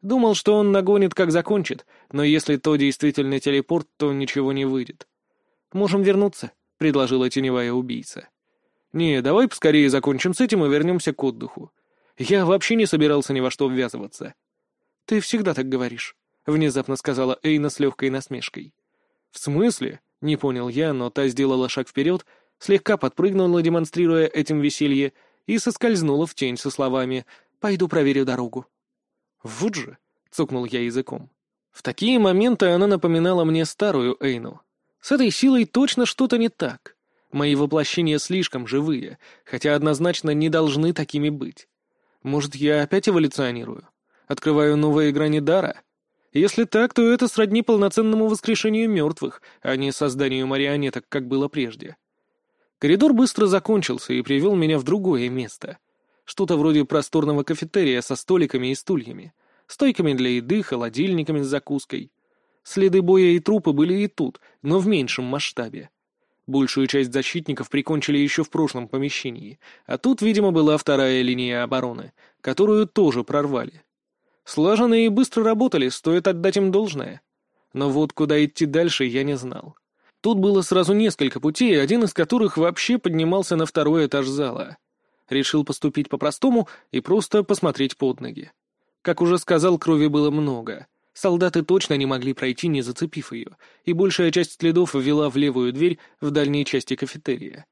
Думал, что он нагонит, как закончит, но если то действительно телепорт, то ничего не выйдет. «Можем вернуться», — предложила теневая убийца. «Не, давай поскорее закончим с этим и вернемся к отдыху. Я вообще не собирался ни во что ввязываться». «Ты всегда так говоришь», — внезапно сказала Эйна с легкой насмешкой. «В смысле?» — не понял я, но та сделала шаг вперед, слегка подпрыгнула, демонстрируя этим веселье, и соскользнула в тень со словами «Пойду проверю дорогу». «Вот же!» — цукнул я языком. В такие моменты она напоминала мне старую Эйну. С этой силой точно что-то не так. Мои воплощения слишком живые, хотя однозначно не должны такими быть. Может, я опять эволюционирую? Открываю новые грани дара? Если так, то это сродни полноценному воскрешению мертвых, а не созданию марионеток, как было прежде. Коридор быстро закончился и привел меня в другое место. Что-то вроде просторного кафетерия со столиками и стульями, стойками для еды, холодильниками с закуской. Следы боя и трупы были и тут, но в меньшем масштабе. Большую часть защитников прикончили еще в прошлом помещении, а тут, видимо, была вторая линия обороны, которую тоже прорвали. Слаженно и быстро работали, стоит отдать им должное. Но вот куда идти дальше, я не знал. Тут было сразу несколько путей, один из которых вообще поднимался на второй этаж зала. Решил поступить по-простому и просто посмотреть под ноги. Как уже сказал, крови было много — Солдаты точно не могли пройти, не зацепив ее, и большая часть следов ввела в левую дверь в дальней части кафетерия.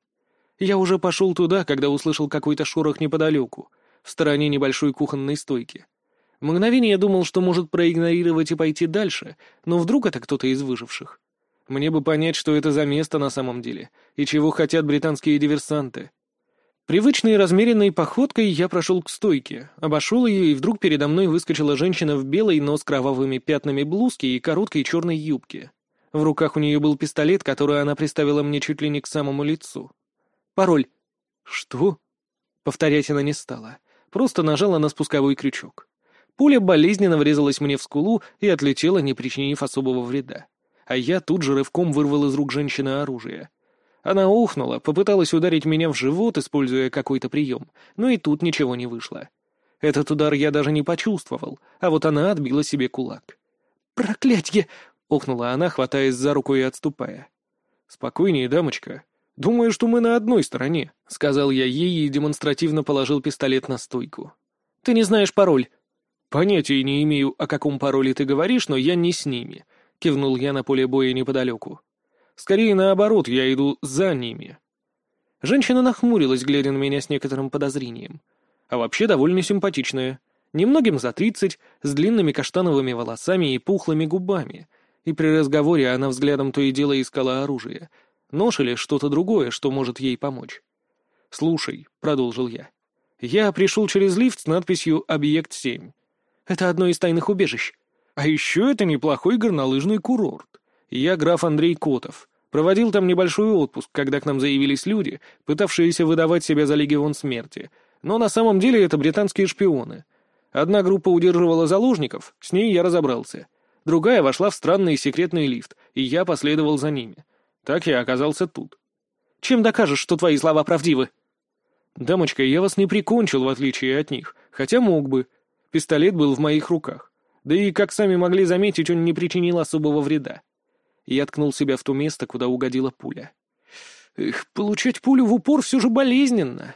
Я уже пошел туда, когда услышал какой-то шорох неподалеку, в стороне небольшой кухонной стойки. Мгновение я думал, что может проигнорировать и пойти дальше, но вдруг это кто-то из выживших. Мне бы понять, что это за место на самом деле, и чего хотят британские диверсанты. Привычной размеренной походкой я прошел к стойке, обошел ее, и вдруг передо мной выскочила женщина в белой, но с кровавыми пятнами блузке и короткой черной юбке. В руках у нее был пистолет, который она приставила мне чуть ли не к самому лицу. Пароль. Что? Повторять она не стала. Просто нажала на спусковой крючок. Пуля болезненно врезалась мне в скулу и отлетела, не причинив особого вреда. А я тут же рывком вырвал из рук женщины оружие. Она ухнула, попыталась ударить меня в живот, используя какой-то прием, но и тут ничего не вышло. Этот удар я даже не почувствовал, а вот она отбила себе кулак. «Проклятье!» — охнула она, хватаясь за руку и отступая. «Спокойнее, дамочка. Думаю, что мы на одной стороне», — сказал я ей и демонстративно положил пистолет на стойку. «Ты не знаешь пароль». «Понятия не имею, о каком пароле ты говоришь, но я не с ними», — кивнул я на поле боя неподалеку. Скорее наоборот, я иду за ними. Женщина нахмурилась, глядя на меня с некоторым подозрением. А вообще довольно симпатичная. Немногим за тридцать, с длинными каштановыми волосами и пухлыми губами. И при разговоре она взглядом то и дело искала оружие. Нож или что-то другое, что может ей помочь. «Слушай», — продолжил я, — «я пришел через лифт с надписью «Объект 7». Это одно из тайных убежищ. А еще это неплохой горнолыжный курорт. Я граф Андрей Котов. Проводил там небольшой отпуск, когда к нам заявились люди, пытавшиеся выдавать себя за легион смерти. Но на самом деле это британские шпионы. Одна группа удерживала заложников, с ней я разобрался. Другая вошла в странный секретный лифт, и я последовал за ними. Так я оказался тут. Чем докажешь, что твои слова правдивы? Дамочка, я вас не прикончил, в отличие от них, хотя мог бы. Пистолет был в моих руках. Да и, как сами могли заметить, он не причинил особого вреда. Я ткнул себя в то место, куда угодила пуля. Эх, получать пулю в упор все же болезненно.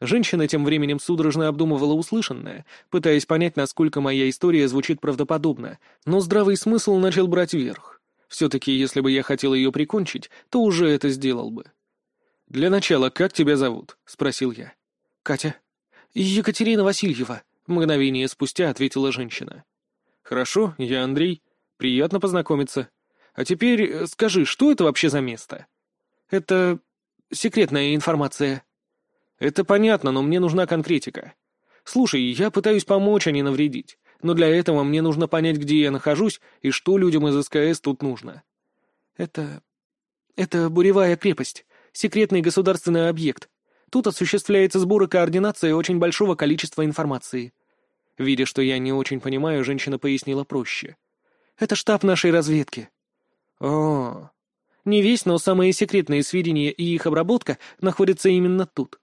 Женщина тем временем судорожно обдумывала услышанное, пытаясь понять, насколько моя история звучит правдоподобно, но здравый смысл начал брать верх. Все-таки, если бы я хотел ее прикончить, то уже это сделал бы. «Для начала, как тебя зовут?» — спросил я. «Катя». «Екатерина Васильева», — мгновение спустя ответила женщина. «Хорошо, я Андрей. Приятно познакомиться. А теперь э, скажи, что это вообще за место?» «Это секретная информация». «Это понятно, но мне нужна конкретика. Слушай, я пытаюсь помочь, а не навредить. Но для этого мне нужно понять, где я нахожусь и что людям из СКС тут нужно». «Это... это буревая крепость, секретный государственный объект. Тут осуществляется сбор и координация очень большого количества информации». Видя, что я не очень понимаю, женщина пояснила проще. «Это штаб нашей разведки». «О, не весь, но самые секретные сведения и их обработка находятся именно тут.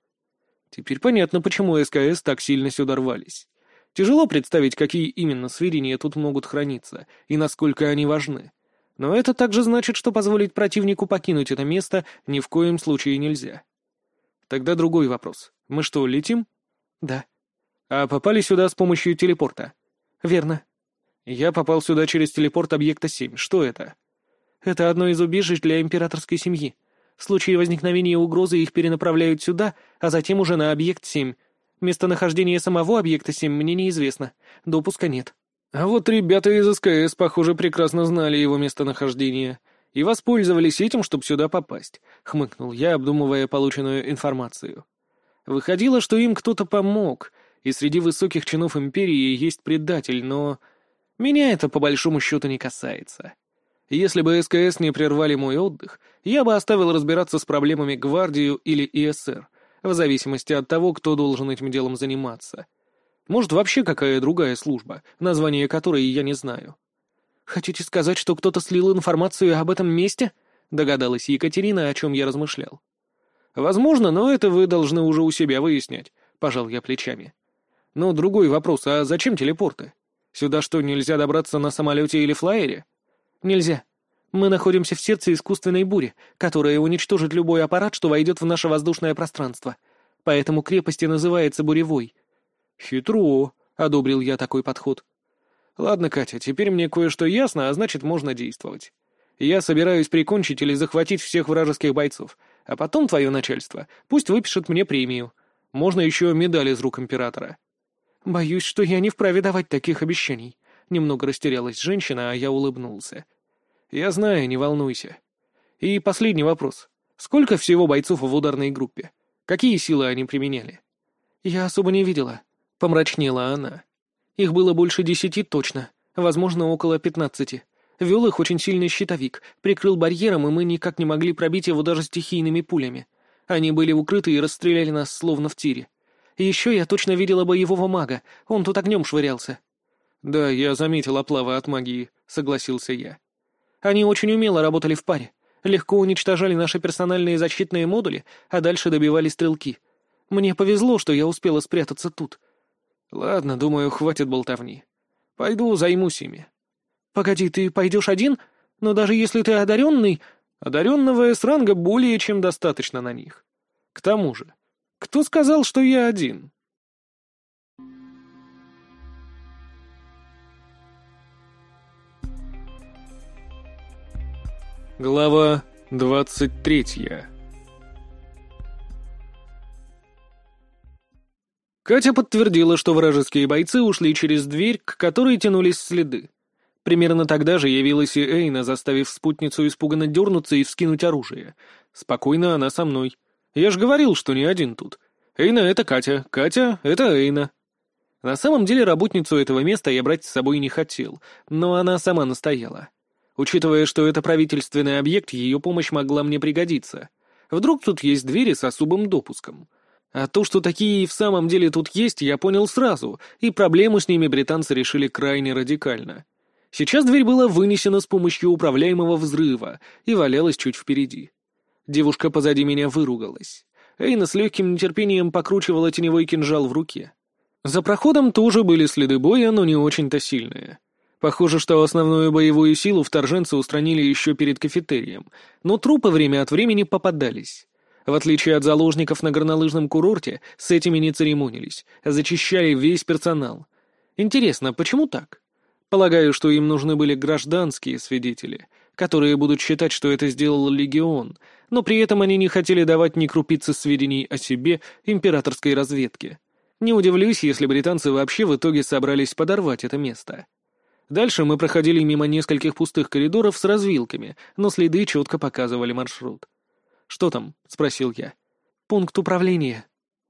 Теперь понятно, почему СКС так сильно сюда рвались. Тяжело представить, какие именно сведения тут могут храниться и насколько они важны. Но это также значит, что позволить противнику покинуть это место ни в коем случае нельзя. Тогда другой вопрос. Мы что, летим? Да. А попали сюда с помощью телепорта? Верно. Я попал сюда через телепорт объекта 7. Что это? Это одно из убежищ для императорской семьи. В случае возникновения угрозы их перенаправляют сюда, а затем уже на объект 7. Местонахождение самого объекта 7 мне неизвестно. Допуска нет. А вот ребята из СКС, похоже, прекрасно знали его местонахождение и воспользовались этим, чтобы сюда попасть, — хмыкнул я, обдумывая полученную информацию. Выходило, что им кто-то помог, и среди высоких чинов империи есть предатель, но... Меня это по большому счету не касается. Если бы СКС не прервали мой отдых, я бы оставил разбираться с проблемами гвардию или ИСР, в зависимости от того, кто должен этим делом заниматься. Может, вообще какая другая служба, название которой я не знаю. «Хотите сказать, что кто-то слил информацию об этом месте?» — догадалась Екатерина, о чем я размышлял. «Возможно, но это вы должны уже у себя выяснять», — пожал я плечами. «Но другой вопрос, а зачем телепорты? Сюда что, нельзя добраться на самолете или флайере?» «Нельзя. Мы находимся в сердце искусственной бури, которая уничтожит любой аппарат, что войдет в наше воздушное пространство. Поэтому крепость и называется буревой». «Хитро», — одобрил я такой подход. «Ладно, Катя, теперь мне кое-что ясно, а значит, можно действовать. Я собираюсь прикончить или захватить всех вражеских бойцов, а потом твое начальство пусть выпишет мне премию. Можно еще медаль из рук императора». «Боюсь, что я не вправе давать таких обещаний», Немного растерялась женщина, а я улыбнулся. «Я знаю, не волнуйся. И последний вопрос. Сколько всего бойцов в ударной группе? Какие силы они применяли?» «Я особо не видела», — помрачнела она. «Их было больше десяти точно, возможно, около пятнадцати. Вел их очень сильный щитовик, прикрыл барьером, и мы никак не могли пробить его даже стихийными пулями. Они были укрыты и расстреляли нас словно в тире. Еще я точно видела боевого мага, он тут огнем швырялся. «Да, я заметил оплавы от магии», — согласился я. «Они очень умело работали в паре. Легко уничтожали наши персональные защитные модули, а дальше добивали стрелки. Мне повезло, что я успела спрятаться тут». «Ладно, думаю, хватит болтовни. Пойду займусь ими». «Погоди, ты пойдешь один? Но даже если ты одаренный...» «Одаренного с-ранга более чем достаточно на них. К тому же, кто сказал, что я один?» Глава двадцать третья Катя подтвердила, что вражеские бойцы ушли через дверь, к которой тянулись следы. Примерно тогда же явилась и Эйна, заставив спутницу испуганно дернуться и вскинуть оружие. Спокойно она со мной. Я же говорил, что не один тут. Эйна — это Катя, Катя — это Эйна. На самом деле работницу этого места я брать с собой не хотел, но она сама настояла. Учитывая, что это правительственный объект, ее помощь могла мне пригодиться. Вдруг тут есть двери с особым допуском. А то, что такие в самом деле тут есть, я понял сразу, и проблему с ними британцы решили крайне радикально. Сейчас дверь была вынесена с помощью управляемого взрыва и валялась чуть впереди. Девушка позади меня выругалась. Эйна с легким нетерпением покручивала теневой кинжал в руке. За проходом тоже были следы боя, но не очень-то сильные. Похоже, что основную боевую силу вторженцы устранили еще перед кафетерием, но трупы время от времени попадались. В отличие от заложников на горнолыжном курорте, с этими не церемонились, а зачищали весь персонал. Интересно, почему так? Полагаю, что им нужны были гражданские свидетели, которые будут считать, что это сделал Легион, но при этом они не хотели давать ни крупицы сведений о себе императорской разведке. Не удивлюсь, если британцы вообще в итоге собрались подорвать это место. Дальше мы проходили мимо нескольких пустых коридоров с развилками, но следы четко показывали маршрут. «Что там?» — спросил я. «Пункт управления».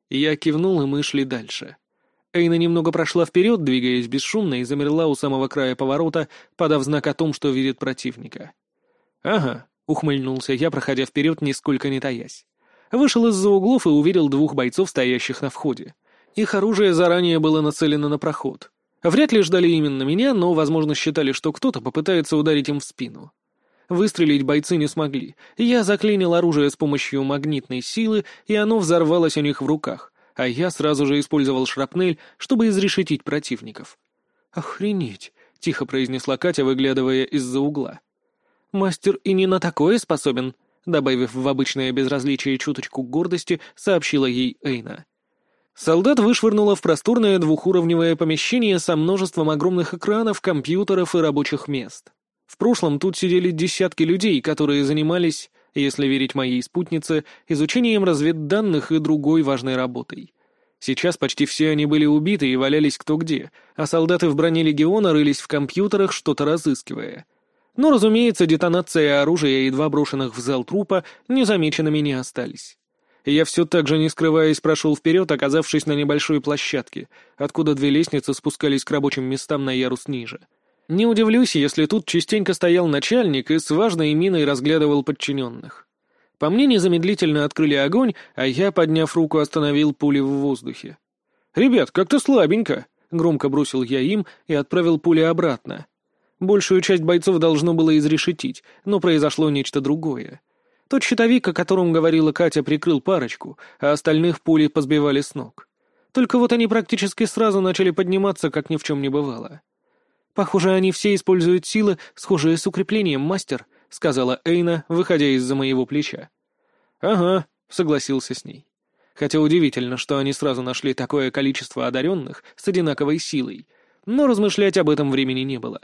Я кивнул, и мы шли дальше. Эйна немного прошла вперед, двигаясь бесшумно, и замерла у самого края поворота, подав знак о том, что видит противника. «Ага», — ухмыльнулся я, проходя вперед, нисколько не таясь. Вышел из-за углов и увидел двух бойцов, стоящих на входе. Их оружие заранее было нацелено на проход. Вряд ли ждали именно меня, но, возможно, считали, что кто-то попытается ударить им в спину. Выстрелить бойцы не смогли. Я заклинил оружие с помощью магнитной силы, и оно взорвалось у них в руках, а я сразу же использовал шрапнель, чтобы изрешетить противников. «Охренеть!» — тихо произнесла Катя, выглядывая из-за угла. «Мастер и не на такое способен», — добавив в обычное безразличие чуточку гордости, сообщила ей Эйна. Солдат вышвырнуло в просторное двухуровневое помещение со множеством огромных экранов, компьютеров и рабочих мест. В прошлом тут сидели десятки людей, которые занимались, если верить моей спутнице, изучением разведданных и другой важной работой. Сейчас почти все они были убиты и валялись кто где, а солдаты в броне легиона рылись в компьютерах, что-то разыскивая. Но, разумеется, детонация оружия и два брошенных в зал трупа незамеченными не остались я все так же, не скрываясь, прошел вперед, оказавшись на небольшой площадке, откуда две лестницы спускались к рабочим местам на ярус ниже. Не удивлюсь, если тут частенько стоял начальник и с важной миной разглядывал подчиненных. По мне незамедлительно открыли огонь, а я, подняв руку, остановил пули в воздухе. «Ребят, как-то слабенько!» — громко бросил я им и отправил пули обратно. Большую часть бойцов должно было изрешетить, но произошло нечто другое. Тот щитовик, о котором говорила Катя, прикрыл парочку, а остальных пули позбивали с ног. Только вот они практически сразу начали подниматься, как ни в чем не бывало. «Похоже, они все используют силы, схожие с укреплением, мастер», — сказала Эйна, выходя из-за моего плеча. «Ага», — согласился с ней. Хотя удивительно, что они сразу нашли такое количество одаренных с одинаковой силой, но размышлять об этом времени не было.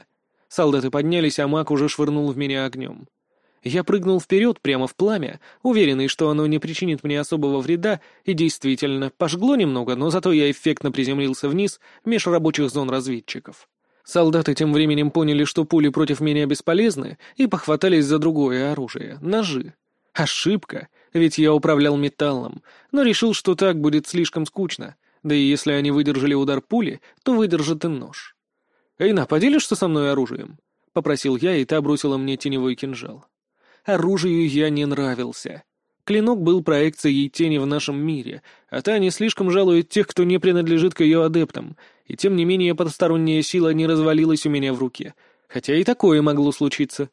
Солдаты поднялись, а маг уже швырнул в меня огнем. Я прыгнул вперед прямо в пламя, уверенный, что оно не причинит мне особого вреда, и действительно, пожгло немного, но зато я эффектно приземлился вниз меж рабочих зон разведчиков. Солдаты тем временем поняли, что пули против меня бесполезны, и похватались за другое оружие — ножи. Ошибка, ведь я управлял металлом, но решил, что так будет слишком скучно, да и если они выдержали удар пули, то выдержит и нож. «Эйна, поделишься со мной оружием?» — попросил я, и та бросила мне теневой кинжал оружию я не нравился. Клинок был проекцией тени в нашем мире, а та не слишком жалует тех, кто не принадлежит к ее адептам, и тем не менее потусторонняя сила не развалилась у меня в руке, хотя и такое могло случиться.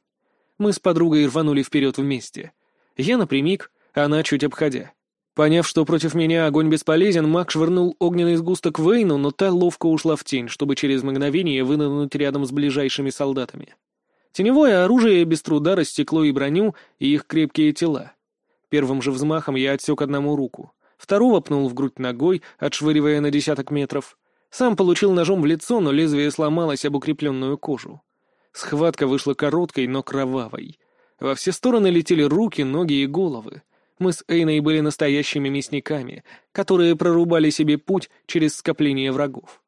Мы с подругой рванули вперед вместе. Я напрямик, она чуть обходя. Поняв, что против меня огонь бесполезен, маг швырнул огненный сгусток в Эйну, но та ловко ушла в тень, чтобы через мгновение вынырнуть рядом с ближайшими солдатами. Теневое оружие без труда рассекло и броню, и их крепкие тела. Первым же взмахом я отсек одному руку, второго пнул в грудь ногой, отшвыривая на десяток метров. Сам получил ножом в лицо, но лезвие сломалось об укрепленную кожу. Схватка вышла короткой, но кровавой. Во все стороны летели руки, ноги и головы. Мы с Эйной были настоящими мясниками, которые прорубали себе путь через скопление врагов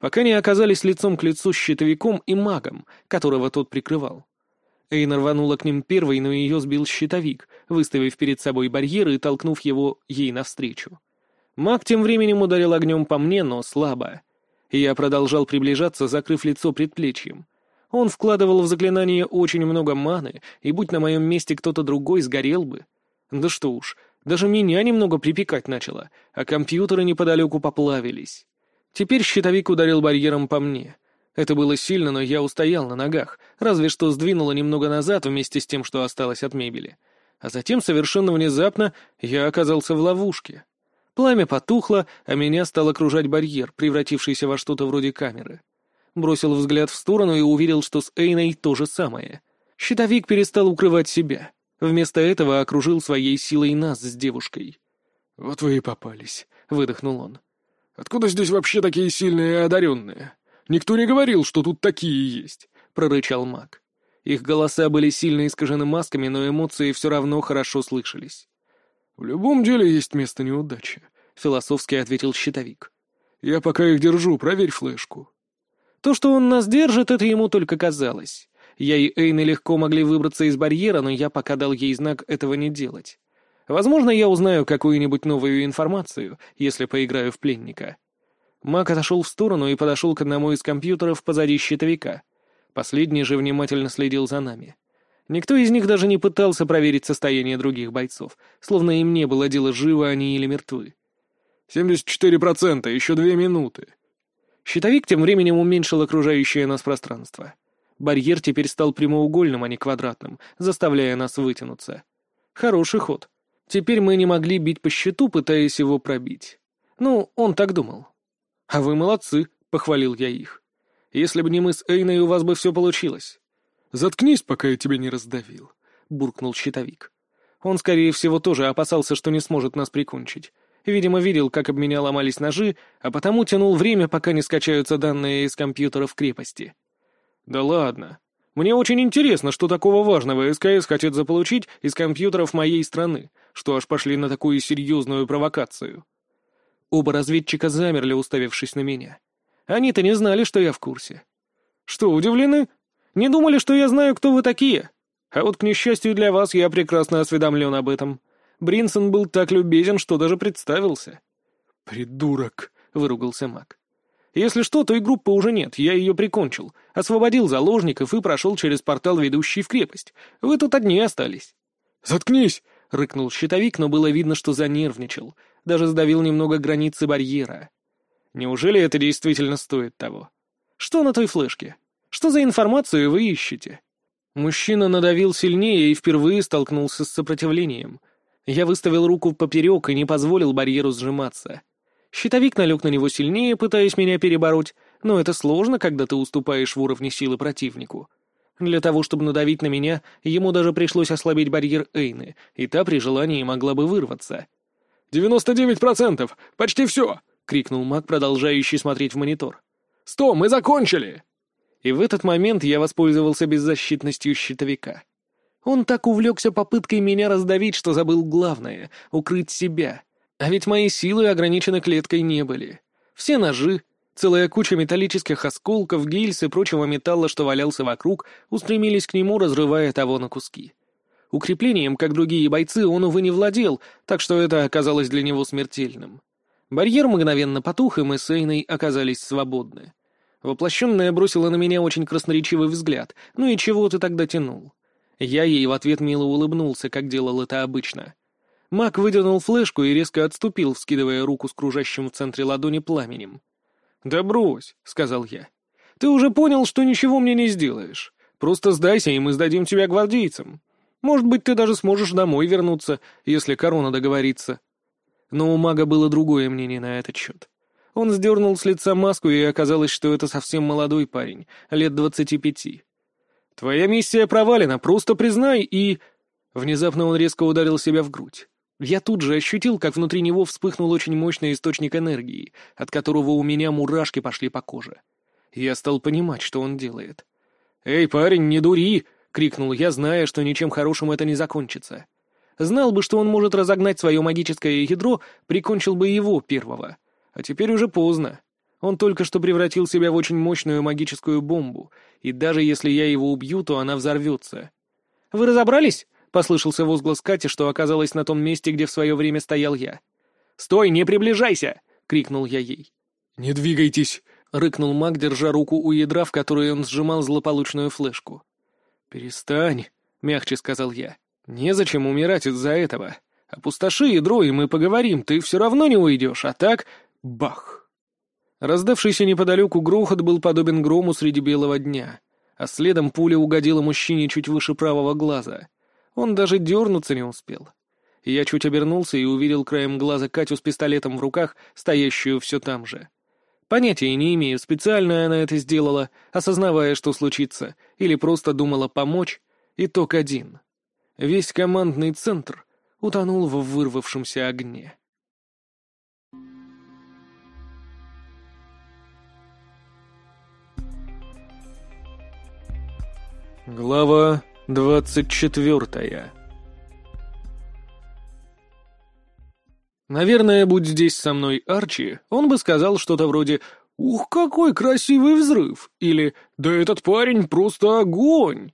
пока не оказались лицом к лицу с щитовиком и магом, которого тот прикрывал. Эйна рванула к ним первой, но ее сбил щитовик, выставив перед собой барьер и толкнув его ей навстречу. Маг тем временем ударил огнем по мне, но слабо. Я продолжал приближаться, закрыв лицо предплечьем. Он вкладывал в заклинание очень много маны, и будь на моем месте кто-то другой, сгорел бы. Да что уж, даже меня немного припекать начало, а компьютеры неподалеку поплавились. Теперь щитовик ударил барьером по мне. Это было сильно, но я устоял на ногах, разве что сдвинуло немного назад вместе с тем, что осталось от мебели. А затем, совершенно внезапно, я оказался в ловушке. Пламя потухло, а меня стал окружать барьер, превратившийся во что-то вроде камеры. Бросил взгляд в сторону и увидел, что с Эйной то же самое. Щитовик перестал укрывать себя. Вместо этого окружил своей силой нас с девушкой. «Вот вы и попались», — выдохнул он. Откуда здесь вообще такие сильные и одаренные? Никто не говорил, что тут такие есть», — прорычал маг. Их голоса были сильно искажены масками, но эмоции все равно хорошо слышались. «В любом деле есть место неудачи», — философски ответил щитовик. «Я пока их держу, проверь флешку». То, что он нас держит, это ему только казалось. Я и Эйны легко могли выбраться из барьера, но я пока дал ей знак этого не делать. Возможно, я узнаю какую-нибудь новую информацию, если поиграю в пленника. Мак отошел в сторону и подошел к одному из компьютеров позади щитовика. Последний же внимательно следил за нами. Никто из них даже не пытался проверить состояние других бойцов, словно им не было дела, живы они или мертвы. «Семьдесят четыре процента, еще две минуты». Щитовик тем временем уменьшил окружающее нас пространство. Барьер теперь стал прямоугольным, а не квадратным, заставляя нас вытянуться. Хороший ход. Теперь мы не могли бить по щиту, пытаясь его пробить. Ну, он так думал. «А вы молодцы», — похвалил я их. «Если бы не мы с Эйной, у вас бы все получилось». «Заткнись, пока я тебя не раздавил», — буркнул щитовик. Он, скорее всего, тоже опасался, что не сможет нас прикончить. Видимо, видел, как об меня ломались ножи, а потому тянул время, пока не скачаются данные из компьютеров крепости. «Да ладно. Мне очень интересно, что такого важного СКС хотят заполучить из компьютеров моей страны, что аж пошли на такую серьезную провокацию». Оба разведчика замерли, уставившись на меня. Они-то не знали, что я в курсе. «Что, удивлены? Не думали, что я знаю, кто вы такие? А вот, к несчастью для вас, я прекрасно осведомлен об этом. Бринсон был так любезен, что даже представился». «Придурок», — выругался Мак. Если что, то и группы уже нет, я ее прикончил, освободил заложников и прошел через портал, ведущий в крепость. Вы тут одни остались». «Заткнись!» — рыкнул щитовик, но было видно, что занервничал. Даже сдавил немного границы барьера. Неужели это действительно стоит того? Что на той флешке? Что за информацию вы ищете? Мужчина надавил сильнее и впервые столкнулся с сопротивлением. Я выставил руку поперек и не позволил барьеру сжиматься. Щитовик налег на него сильнее, пытаясь меня перебороть, но это сложно, когда ты уступаешь в уровне силы противнику. Для того, чтобы надавить на меня, ему даже пришлось ослабить барьер Эйны, и та при желании могла бы вырваться. «Девяносто девять процентов! Почти все!» — крикнул маг, продолжающий смотреть в монитор. «Сто! Мы закончили!» И в этот момент я воспользовался беззащитностью щитовика. Он так увлекся попыткой меня раздавить, что забыл главное — укрыть себя. А ведь мои силы ограничены клеткой не были. Все ножи, целая куча металлических осколков, гильз и прочего металла, что валялся вокруг, устремились к нему, разрывая того на куски. Укреплением, как другие бойцы, он, увы, не владел, так что это оказалось для него смертельным. Барьер мгновенно потух, и мы с Эйной оказались свободны. Воплощенная бросила на меня очень красноречивый взгляд. «Ну и чего ты тогда тянул?» Я ей в ответ мило улыбнулся, как делал это обычно. Мак выдернул флешку и резко отступил, вскидывая руку с кружащим в центре ладони пламенем. «Да брось», — сказал я. «Ты уже понял, что ничего мне не сделаешь. Просто сдайся, и мы сдадим тебя гвардейцам. Может быть, ты даже сможешь домой вернуться, если корона договорится». Но у мага было другое мнение на этот счет. Он сдернул с лица маску, и оказалось, что это совсем молодой парень, лет двадцати пяти. «Твоя миссия провалена, просто признай и...» Внезапно он резко ударил себя в грудь. Я тут же ощутил, как внутри него вспыхнул очень мощный источник энергии, от которого у меня мурашки пошли по коже. Я стал понимать, что он делает. «Эй, парень, не дури!» — крикнул я, зная, что ничем хорошим это не закончится. Знал бы, что он может разогнать свое магическое ядро, прикончил бы его первого. А теперь уже поздно. Он только что превратил себя в очень мощную магическую бомбу, и даже если я его убью, то она взорвется. «Вы разобрались?» — послышался возглас Кати, что оказалась на том месте, где в свое время стоял я. «Стой, не приближайся!» — крикнул я ей. «Не двигайтесь!» — рыкнул маг, держа руку у ядра, в которой он сжимал злополучную флешку. «Перестань», — мягче сказал я. «Незачем умирать из-за этого. Опустоши ядро, и мы поговорим, ты все равно не уйдешь, а так...» Бах! Раздавшийся неподалеку грохот был подобен грому среди белого дня, а следом пуля угодила мужчине чуть выше правого глаза — он даже дернуться не успел. Я чуть обернулся и увидел краем глаза Катю с пистолетом в руках, стоящую все там же. Понятия не имею, специально она это сделала, осознавая, что случится, или просто думала помочь. Итог один. Весь командный центр утонул в вырвавшемся огне. Глава двадцать четвертая Наверное, будь здесь со мной Арчи, он бы сказал что-то вроде «Ух, какой красивый взрыв!» или «Да этот парень просто огонь!»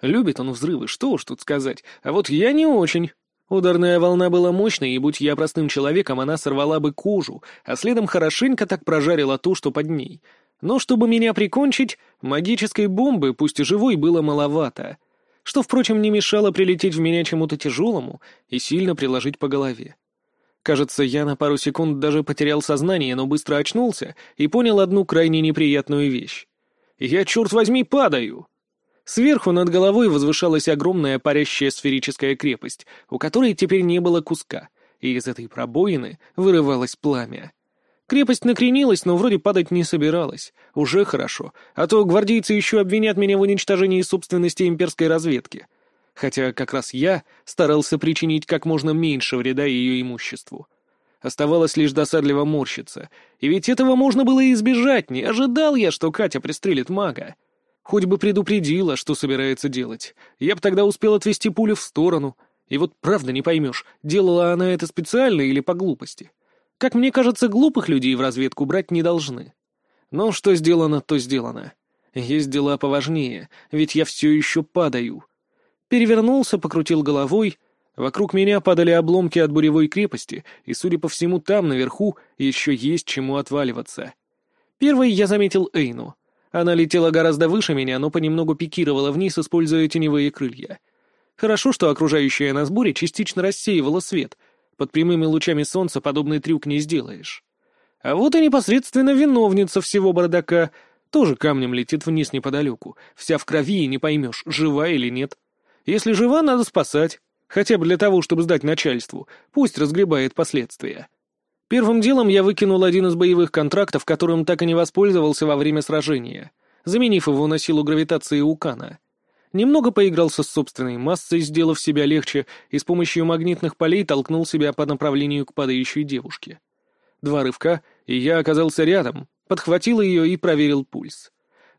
Любит он взрывы, что уж тут сказать, а вот я не очень. Ударная волна была мощной, и будь я простым человеком, она сорвала бы кожу, а следом хорошенько так прожарила ту, что под ней. Но чтобы меня прикончить, магической бомбы, пусть и живой, было маловато. Что, впрочем, не мешало прилететь в меня чему-то тяжелому и сильно приложить по голове. Кажется, я на пару секунд даже потерял сознание, но быстро очнулся и понял одну крайне неприятную вещь. Я, черт возьми, падаю! Сверху над головой возвышалась огромная парящая сферическая крепость, у которой теперь не было куска, и из этой пробоины вырывалось пламя. Крепость накренилась, но вроде падать не собиралась. Уже хорошо, а то гвардейцы еще обвинят меня в уничтожении собственности имперской разведки — хотя как раз я старался причинить как можно меньше вреда ее имуществу. Оставалось лишь досадливо морщиться, и ведь этого можно было избежать, не ожидал я, что Катя пристрелит мага. Хоть бы предупредила, что собирается делать, я бы тогда успел отвести пулю в сторону, и вот правда не поймешь, делала она это специально или по глупости. Как мне кажется, глупых людей в разведку брать не должны. Но что сделано, то сделано. Есть дела поважнее, ведь я все еще падаю — перевернулся, покрутил головой. Вокруг меня падали обломки от буревой крепости, и, судя по всему, там, наверху, еще есть чему отваливаться. Первой я заметил Эйну. Она летела гораздо выше меня, но понемногу пикировала вниз, используя теневые крылья. Хорошо, что окружающая нас буря частично рассеивала свет. Под прямыми лучами солнца подобный трюк не сделаешь. А вот и непосредственно виновница всего бардака тоже камнем летит вниз неподалеку, вся в крови и не поймешь, жива или нет. Если жива, надо спасать. Хотя бы для того, чтобы сдать начальству. Пусть разгребает последствия. Первым делом я выкинул один из боевых контрактов, которым так и не воспользовался во время сражения, заменив его на силу гравитации Укана. Немного поигрался с собственной массой, сделав себя легче, и с помощью магнитных полей толкнул себя по направлению к падающей девушке. Два рывка, и я оказался рядом, подхватил ее и проверил пульс.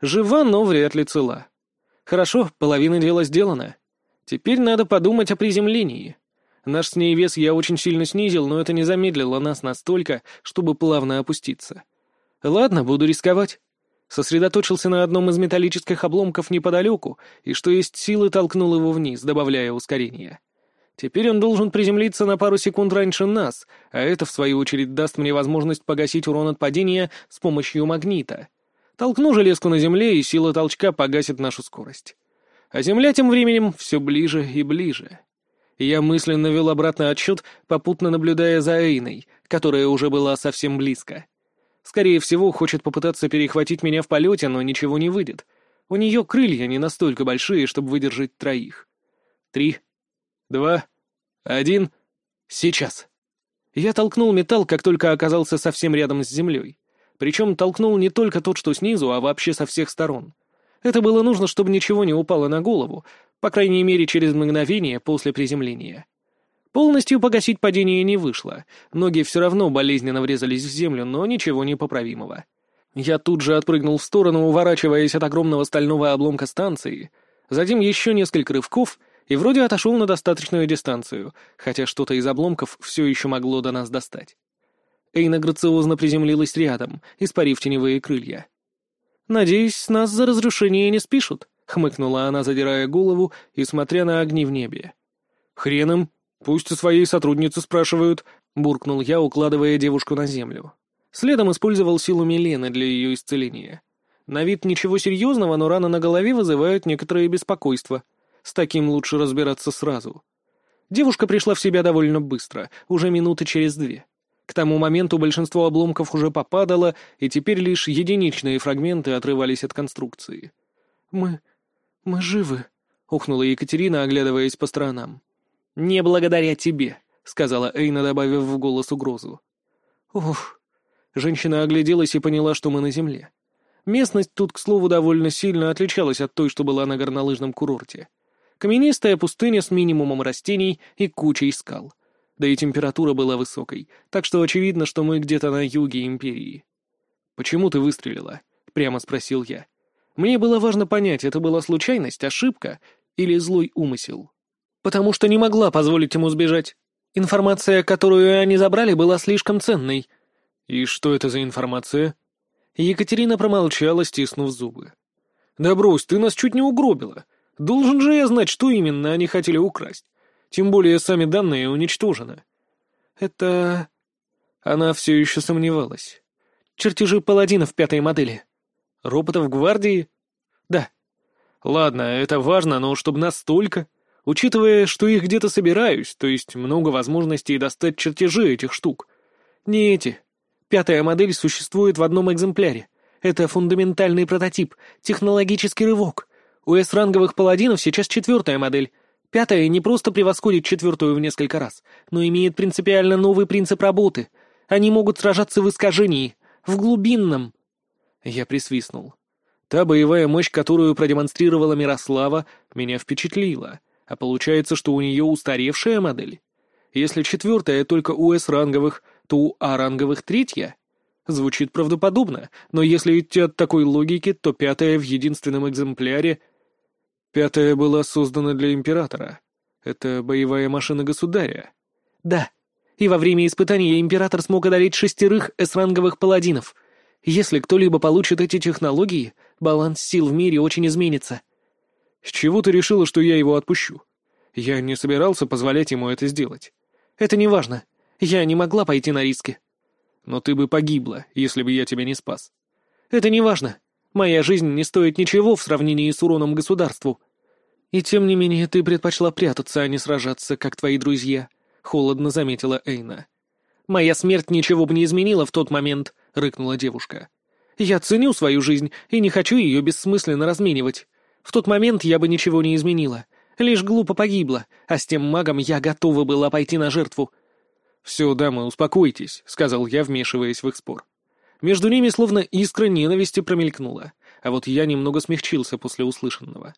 Жива, но вряд ли цела. Хорошо, половина дела сделана. Теперь надо подумать о приземлении. Наш с ней вес я очень сильно снизил, но это не замедлило нас настолько, чтобы плавно опуститься. Ладно, буду рисковать. Сосредоточился на одном из металлических обломков неподалеку, и что есть силы толкнул его вниз, добавляя ускорение. Теперь он должен приземлиться на пару секунд раньше нас, а это, в свою очередь, даст мне возможность погасить урон от падения с помощью магнита. Толкну железку на земле, и сила толчка погасит нашу скорость. А Земля тем временем все ближе и ближе. Я мысленно вел обратный отсчет, попутно наблюдая за Эйной, которая уже была совсем близко. Скорее всего, хочет попытаться перехватить меня в полете, но ничего не выйдет. У нее крылья не настолько большие, чтобы выдержать троих. Три, два, один, сейчас. Я толкнул металл, как только оказался совсем рядом с землей. Причем толкнул не только тот, что снизу, а вообще со всех сторон. Это было нужно, чтобы ничего не упало на голову, по крайней мере, через мгновение после приземления. Полностью погасить падение не вышло. Ноги все равно болезненно врезались в землю, но ничего непоправимого. Я тут же отпрыгнул в сторону, уворачиваясь от огромного стального обломка станции. Затем еще несколько рывков и вроде отошел на достаточную дистанцию, хотя что-то из обломков все еще могло до нас достать. Эйна грациозно приземлилась рядом, испарив теневые крылья. «Надеюсь, нас за разрушение не спишут», — хмыкнула она, задирая голову и смотря на огни в небе. «Хрен им, пусть у своей сотрудницы спрашивают», — буркнул я, укладывая девушку на землю. Следом использовал силу Милены для ее исцеления. На вид ничего серьезного, но раны на голове вызывают некоторое беспокойство. С таким лучше разбираться сразу. Девушка пришла в себя довольно быстро, уже минуты через две. К тому моменту большинство обломков уже попадало, и теперь лишь единичные фрагменты отрывались от конструкции. «Мы... мы живы», — ухнула Екатерина, оглядываясь по сторонам. «Не благодаря тебе», — сказала Эйна, добавив в голос угрозу. «Ух». Женщина огляделась и поняла, что мы на земле. Местность тут, к слову, довольно сильно отличалась от той, что была на горнолыжном курорте. Каменистая пустыня с минимумом растений и кучей скал — да и температура была высокой, так что очевидно, что мы где-то на юге Империи. «Почему ты выстрелила?» — прямо спросил я. Мне было важно понять, это была случайность, ошибка или злой умысел. Потому что не могла позволить ему сбежать. Информация, которую они забрали, была слишком ценной. И что это за информация? Екатерина промолчала, стиснув зубы. «Да брось, ты нас чуть не угробила. Должен же я знать, что именно они хотели украсть. Тем более сами данные уничтожены». «Это...» Она все еще сомневалась. «Чертежи паладинов пятой модели». «Роботов гвардии?» «Да». «Ладно, это важно, но чтобы настолько...» Учитывая, что их где-то собираюсь, то есть много возможностей достать чертежи этих штук. Не эти. Пятая модель существует в одном экземпляре. Это фундаментальный прототип, технологический рывок. У С-ранговых паладинов сейчас четвертая модель. Пятая не просто превосходит четвертую в несколько раз, но имеет принципиально новый принцип работы. Они могут сражаться в искажении, в глубинном. Я присвистнул. Та боевая мощь, которую продемонстрировала Мирослава, меня впечатлила. А получается, что у нее устаревшая модель? Если четвертая только у С-ранговых, то у А-ранговых третья? Звучит правдоподобно, но если идти от такой логики, то пятая в единственном экземпляре... Пятая была создана для Императора. Это боевая машина государя. Да, и во время испытания Император смог одолеть шестерых С-ранговых паладинов. Если кто-либо получит эти технологии, баланс сил в мире очень изменится. С чего ты решила, что я его отпущу? Я не собирался позволять ему это сделать. Это не важно. Я не могла пойти на риски. Но ты бы погибла, если бы я тебя не спас. Это не важно. Моя жизнь не стоит ничего в сравнении с уроном государству. И тем не менее ты предпочла прятаться, а не сражаться, как твои друзья, — холодно заметила Эйна. Моя смерть ничего бы не изменила в тот момент, — рыкнула девушка. Я ценю свою жизнь и не хочу ее бессмысленно разменивать. В тот момент я бы ничего не изменила. Лишь глупо погибла, а с тем магом я готова была пойти на жертву. «Все, дамы, успокойтесь», — сказал я, вмешиваясь в их спор. Между ними словно искра ненависти промелькнула, а вот я немного смягчился после услышанного.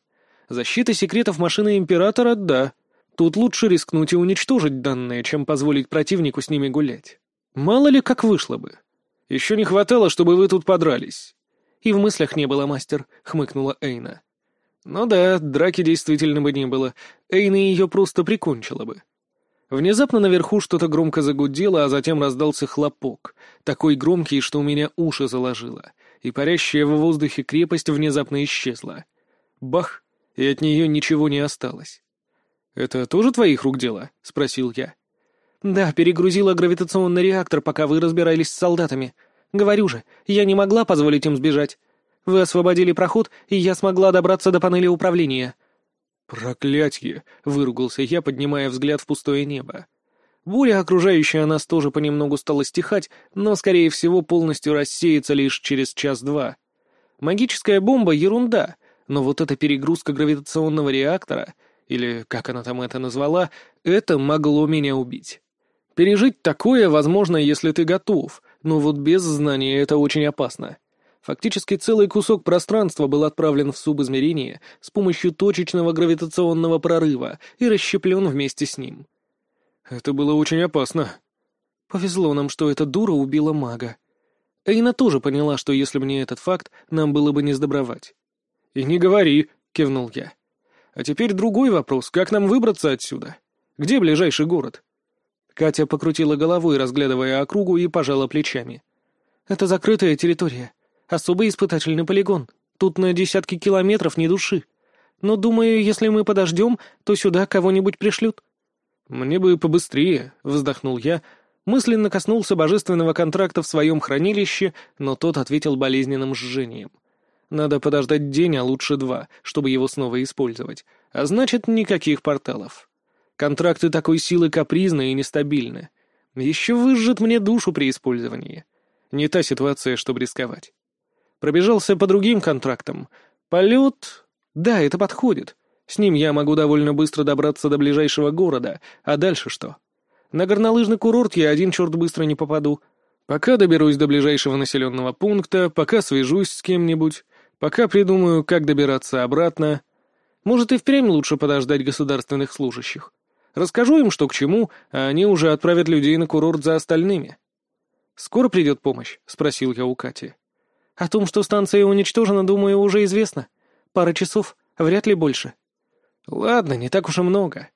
Защита секретов машины Императора — да. Тут лучше рискнуть и уничтожить данные, чем позволить противнику с ними гулять. Мало ли как вышло бы. Еще не хватало, чтобы вы тут подрались. И в мыслях не было, мастер, — хмыкнула Эйна. Ну да, драки действительно бы не было. Эйна ее просто прикончила бы. Внезапно наверху что-то громко загудело, а затем раздался хлопок, такой громкий, что у меня уши заложило, и парящая в воздухе крепость внезапно исчезла. Бах! И от нее ничего не осталось. «Это тоже твоих рук дело?» — спросил я. «Да, перегрузила гравитационный реактор, пока вы разбирались с солдатами. Говорю же, я не могла позволить им сбежать. Вы освободили проход, и я смогла добраться до панели управления». «Проклятье!» — выругался я, поднимая взгляд в пустое небо. Буря, окружающая нас, тоже понемногу стала стихать, но, скорее всего, полностью рассеется лишь через час-два. Магическая бомба — ерунда, но вот эта перегрузка гравитационного реактора, или как она там это назвала, это могло меня убить. Пережить такое возможно, если ты готов, но вот без знания это очень опасно. Фактически целый кусок пространства был отправлен в субизмерение с помощью точечного гравитационного прорыва и расщеплен вместе с ним. Это было очень опасно. Повезло нам, что эта дура убила мага. Эйна тоже поняла, что если бы не этот факт, нам было бы не сдобровать. «И не говори», — кивнул я. «А теперь другой вопрос. Как нам выбраться отсюда? Где ближайший город?» Катя покрутила головой, разглядывая округу, и пожала плечами. «Это закрытая территория. Особый испытательный полигон. Тут на десятки километров ни души. Но, думаю, если мы подождем, то сюда кого-нибудь пришлют». «Мне бы побыстрее», — вздохнул я, мысленно коснулся божественного контракта в своем хранилище, но тот ответил болезненным жжением. Надо подождать день, а лучше два, чтобы его снова использовать. А значит, никаких порталов. Контракты такой силы капризны и нестабильны. Еще выжжет мне душу при использовании. Не та ситуация, чтобы рисковать. Пробежался по другим контрактам. Полет... Да, это подходит. С ним я могу довольно быстро добраться до ближайшего города. А дальше что? На горнолыжный курорт я один черт быстро не попаду. Пока доберусь до ближайшего населенного пункта, пока свяжусь с кем-нибудь, пока придумаю, как добираться обратно. Может, и впрямь лучше подождать государственных служащих. Расскажу им, что к чему, а они уже отправят людей на курорт за остальными. «Скоро придет помощь?» — спросил я у Кати. О том, что станция уничтожена, думаю, уже известно. Пара часов, вряд ли больше. Ладно, не так уж и много.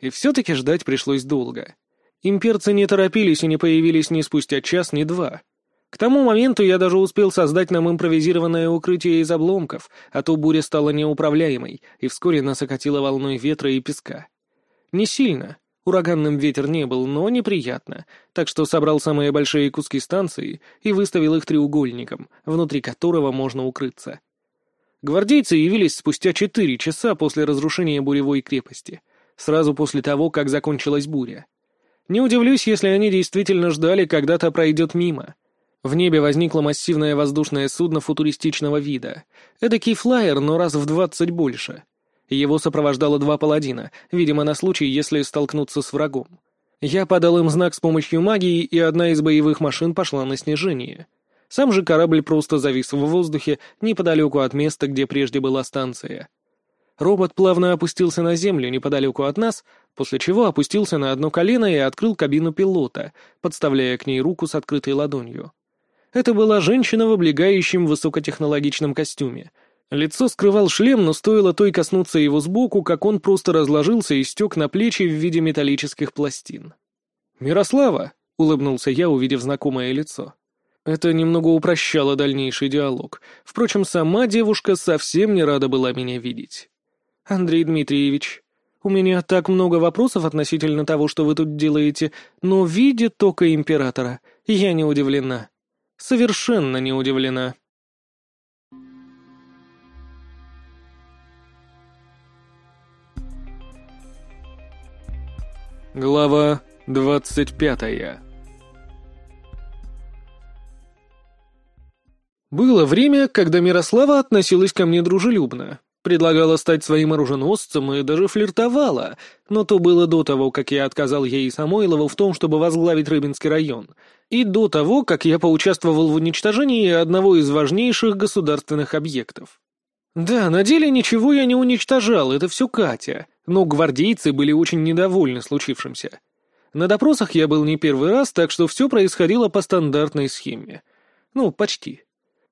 И все-таки ждать пришлось долго. Имперцы не торопились и не появились ни спустя час, ни два. К тому моменту я даже успел создать нам импровизированное укрытие из обломков, а то буря стала неуправляемой, и вскоре нас окатило волной ветра и песка. Не сильно, ураганным ветер не был, но неприятно, так что собрал самые большие куски станции и выставил их треугольником, внутри которого можно укрыться. Гвардейцы явились спустя четыре часа после разрушения буревой крепости, сразу после того, как закончилась буря. Не удивлюсь, если они действительно ждали, когда-то пройдет мимо. В небе возникло массивное воздушное судно футуристичного вида. Эдакий флайер, но раз в двадцать больше. Его сопровождало два паладина, видимо, на случай, если столкнуться с врагом. Я подал им знак с помощью магии, и одна из боевых машин пошла на снижение. Сам же корабль просто завис в воздухе неподалеку от места, где прежде была станция. Робот плавно опустился на землю неподалеку от нас, после чего опустился на одно колено и открыл кабину пилота, подставляя к ней руку с открытой ладонью. Это была женщина в облегающем высокотехнологичном костюме. Лицо скрывал шлем, но стоило той коснуться его сбоку, как он просто разложился и стек на плечи в виде металлических пластин. «Мирослава!» — улыбнулся я, увидев знакомое лицо. Это немного упрощало дальнейший диалог. Впрочем, сама девушка совсем не рада была меня видеть. «Андрей Дмитриевич, у меня так много вопросов относительно того, что вы тут делаете, но, видя тока императора, я не удивлена совершенно не удивлена. Глава двадцать пятая Было время, когда Мирослава относилась ко мне дружелюбно. Предлагала стать своим оруженосцем и даже флиртовала, но то было до того, как я отказал ей Самойлову в том, чтобы возглавить Рыбинский район, и до того, как я поучаствовал в уничтожении одного из важнейших государственных объектов. Да, на деле ничего я не уничтожал, это все Катя, но гвардейцы были очень недовольны случившимся. На допросах я был не первый раз, так что все происходило по стандартной схеме. Ну, почти.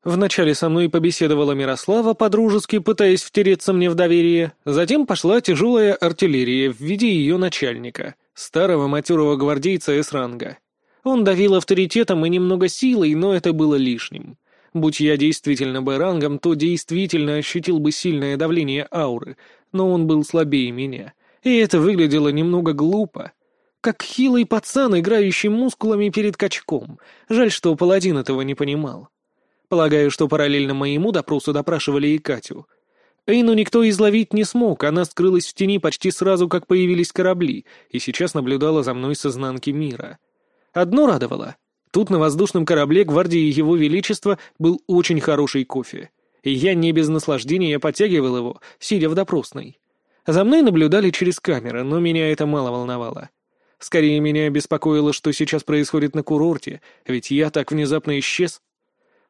Вначале со мной побеседовала Мирослава, подружески пытаясь втереться мне в доверие, затем пошла тяжелая артиллерия в виде ее начальника, старого матерого гвардейца С-ранга. Он давил авторитетом и немного силой, но это было лишним. Будь я действительно Б-рангом, то действительно ощутил бы сильное давление ауры, но он был слабее меня. И это выглядело немного глупо. Как хилый пацан, играющий мускулами перед качком. Жаль, что паладин этого не понимал. Полагаю, что параллельно моему допросу допрашивали и Катю. Эйну никто изловить не смог, она скрылась в тени почти сразу, как появились корабли, и сейчас наблюдала за мной с изнанки мира. Одно радовало. Тут на воздушном корабле гвардии Его Величества был очень хороший кофе, и я не без наслаждения подтягивал его, сидя в допросной. За мной наблюдали через камеры, но меня это мало волновало. Скорее, меня беспокоило, что сейчас происходит на курорте, ведь я так внезапно исчез.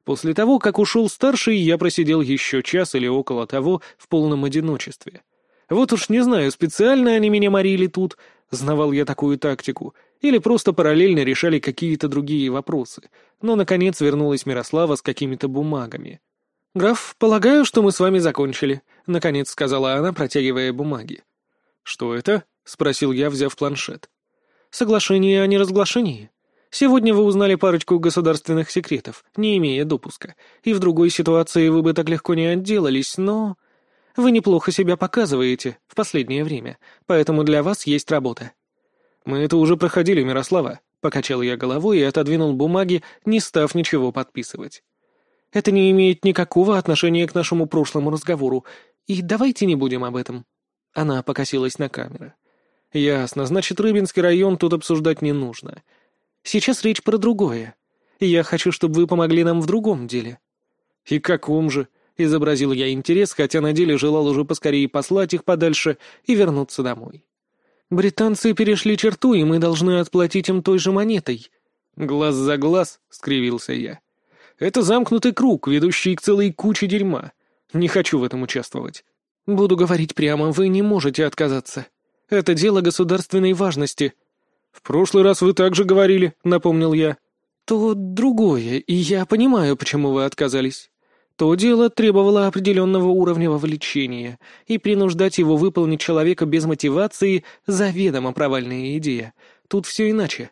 После того, как ушел старший, я просидел еще час или около того в полном одиночестве. Вот уж не знаю, специально они меня морили тут, знавал я такую тактику, или просто параллельно решали какие-то другие вопросы. Но, наконец, вернулась Мирослава с какими-то бумагами. «Граф, полагаю, что мы с вами закончили», — наконец сказала она, протягивая бумаги. «Что это?» — спросил я, взяв планшет. «Соглашение о неразглашении. Сегодня вы узнали парочку государственных секретов, не имея допуска, и в другой ситуации вы бы так легко не отделались, но... Вы неплохо себя показываете в последнее время, поэтому для вас есть работа». «Мы это уже проходили, Мирослава», — покачал я головой и отодвинул бумаги, не став ничего подписывать. «Это не имеет никакого отношения к нашему прошлому разговору, и давайте не будем об этом». Она покосилась на камеры. «Ясно, значит, Рыбинский район тут обсуждать не нужно. Сейчас речь про другое. Я хочу, чтобы вы помогли нам в другом деле». «И каком же?» — изобразил я интерес, хотя на деле желал уже поскорее послать их подальше и вернуться домой. «Британцы перешли черту, и мы должны отплатить им той же монетой». «Глаз за глаз», — скривился я. «Это замкнутый круг, ведущий к целой куче дерьма. Не хочу в этом участвовать». «Буду говорить прямо, вы не можете отказаться. Это дело государственной важности», «В прошлый раз вы также говорили», — напомнил я. «То другое, и я понимаю, почему вы отказались. То дело требовало определенного уровня вовлечения, и принуждать его выполнить человека без мотивации — заведомо провальная идея. Тут все иначе.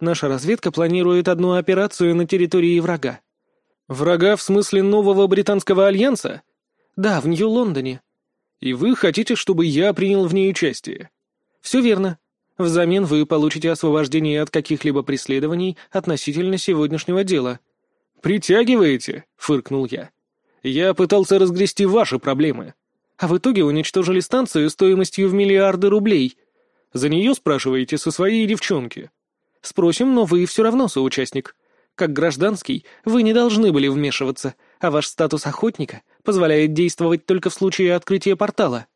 Наша разведка планирует одну операцию на территории врага». «Врага в смысле нового британского альянса?» «Да, в Нью-Лондоне». «И вы хотите, чтобы я принял в ней участие?» «Все верно. Взамен вы получите освобождение от каких-либо преследований относительно сегодняшнего дела». «Притягиваете?» — фыркнул я. «Я пытался разгрести ваши проблемы». «А в итоге уничтожили станцию стоимостью в миллиарды рублей». «За нее спрашиваете со своей девчонки?» «Спросим, но вы все равно соучастник. Как гражданский, вы не должны были вмешиваться, а ваш статус охотника позволяет действовать только в случае открытия портала».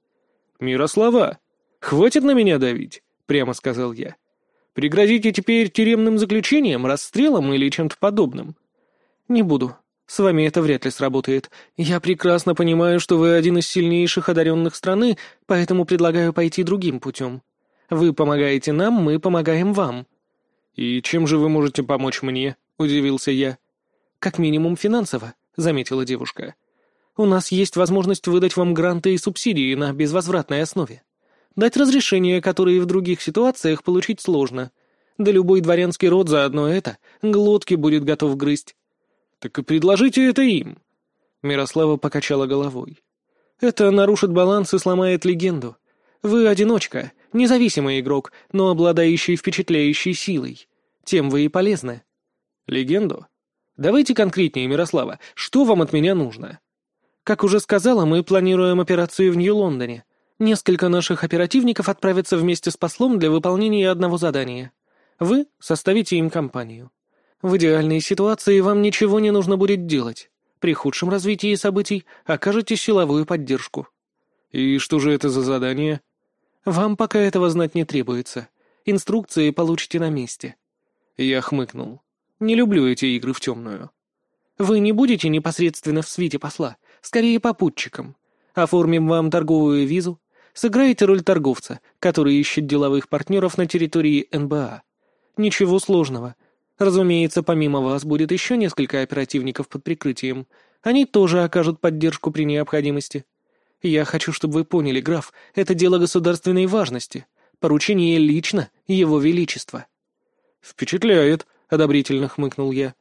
«Мирослава, хватит на меня давить прямо сказал я. «Пригрозите теперь тюремным заключением, расстрелом или чем-то подобным?» «Не буду. С вами это вряд ли сработает. Я прекрасно понимаю, что вы один из сильнейших одаренных страны, поэтому предлагаю пойти другим путем. Вы помогаете нам, мы помогаем вам». «И чем же вы можете помочь мне?» — удивился я. «Как минимум финансово», — заметила девушка. «У нас есть возможность выдать вам гранты и субсидии на безвозвратной основе. Дать разрешения, которые в других ситуациях получить сложно. Да любой дворянский род за одно это глотки будет готов грызть. Так и предложите это им. Мирослава покачала головой. Это нарушит баланс и сломает легенду. Вы одиночка, независимый игрок, но обладающий впечатляющей силой. Тем вы и полезны. Легенду? Давайте конкретнее, Мирослава, что вам от меня нужно? Как уже сказала, мы планируем операцию в Нью-Лондоне. Несколько наших оперативников отправятся вместе с послом для выполнения одного задания. Вы составите им компанию. В идеальной ситуации вам ничего не нужно будет делать. При худшем развитии событий окажете силовую поддержку. И что же это за задание? Вам пока этого знать не требуется. Инструкции получите на месте. Я хмыкнул. Не люблю эти игры в темную. Вы не будете непосредственно в свите посла, скорее попутчиком. Оформим вам торговую визу, Сыграете роль торговца, который ищет деловых партнеров на территории НБА. Ничего сложного. Разумеется, помимо вас будет еще несколько оперативников под прикрытием. Они тоже окажут поддержку при необходимости. Я хочу, чтобы вы поняли, граф, это дело государственной важности. Поручение лично Его Величества. «Впечатляет», — одобрительно хмыкнул я.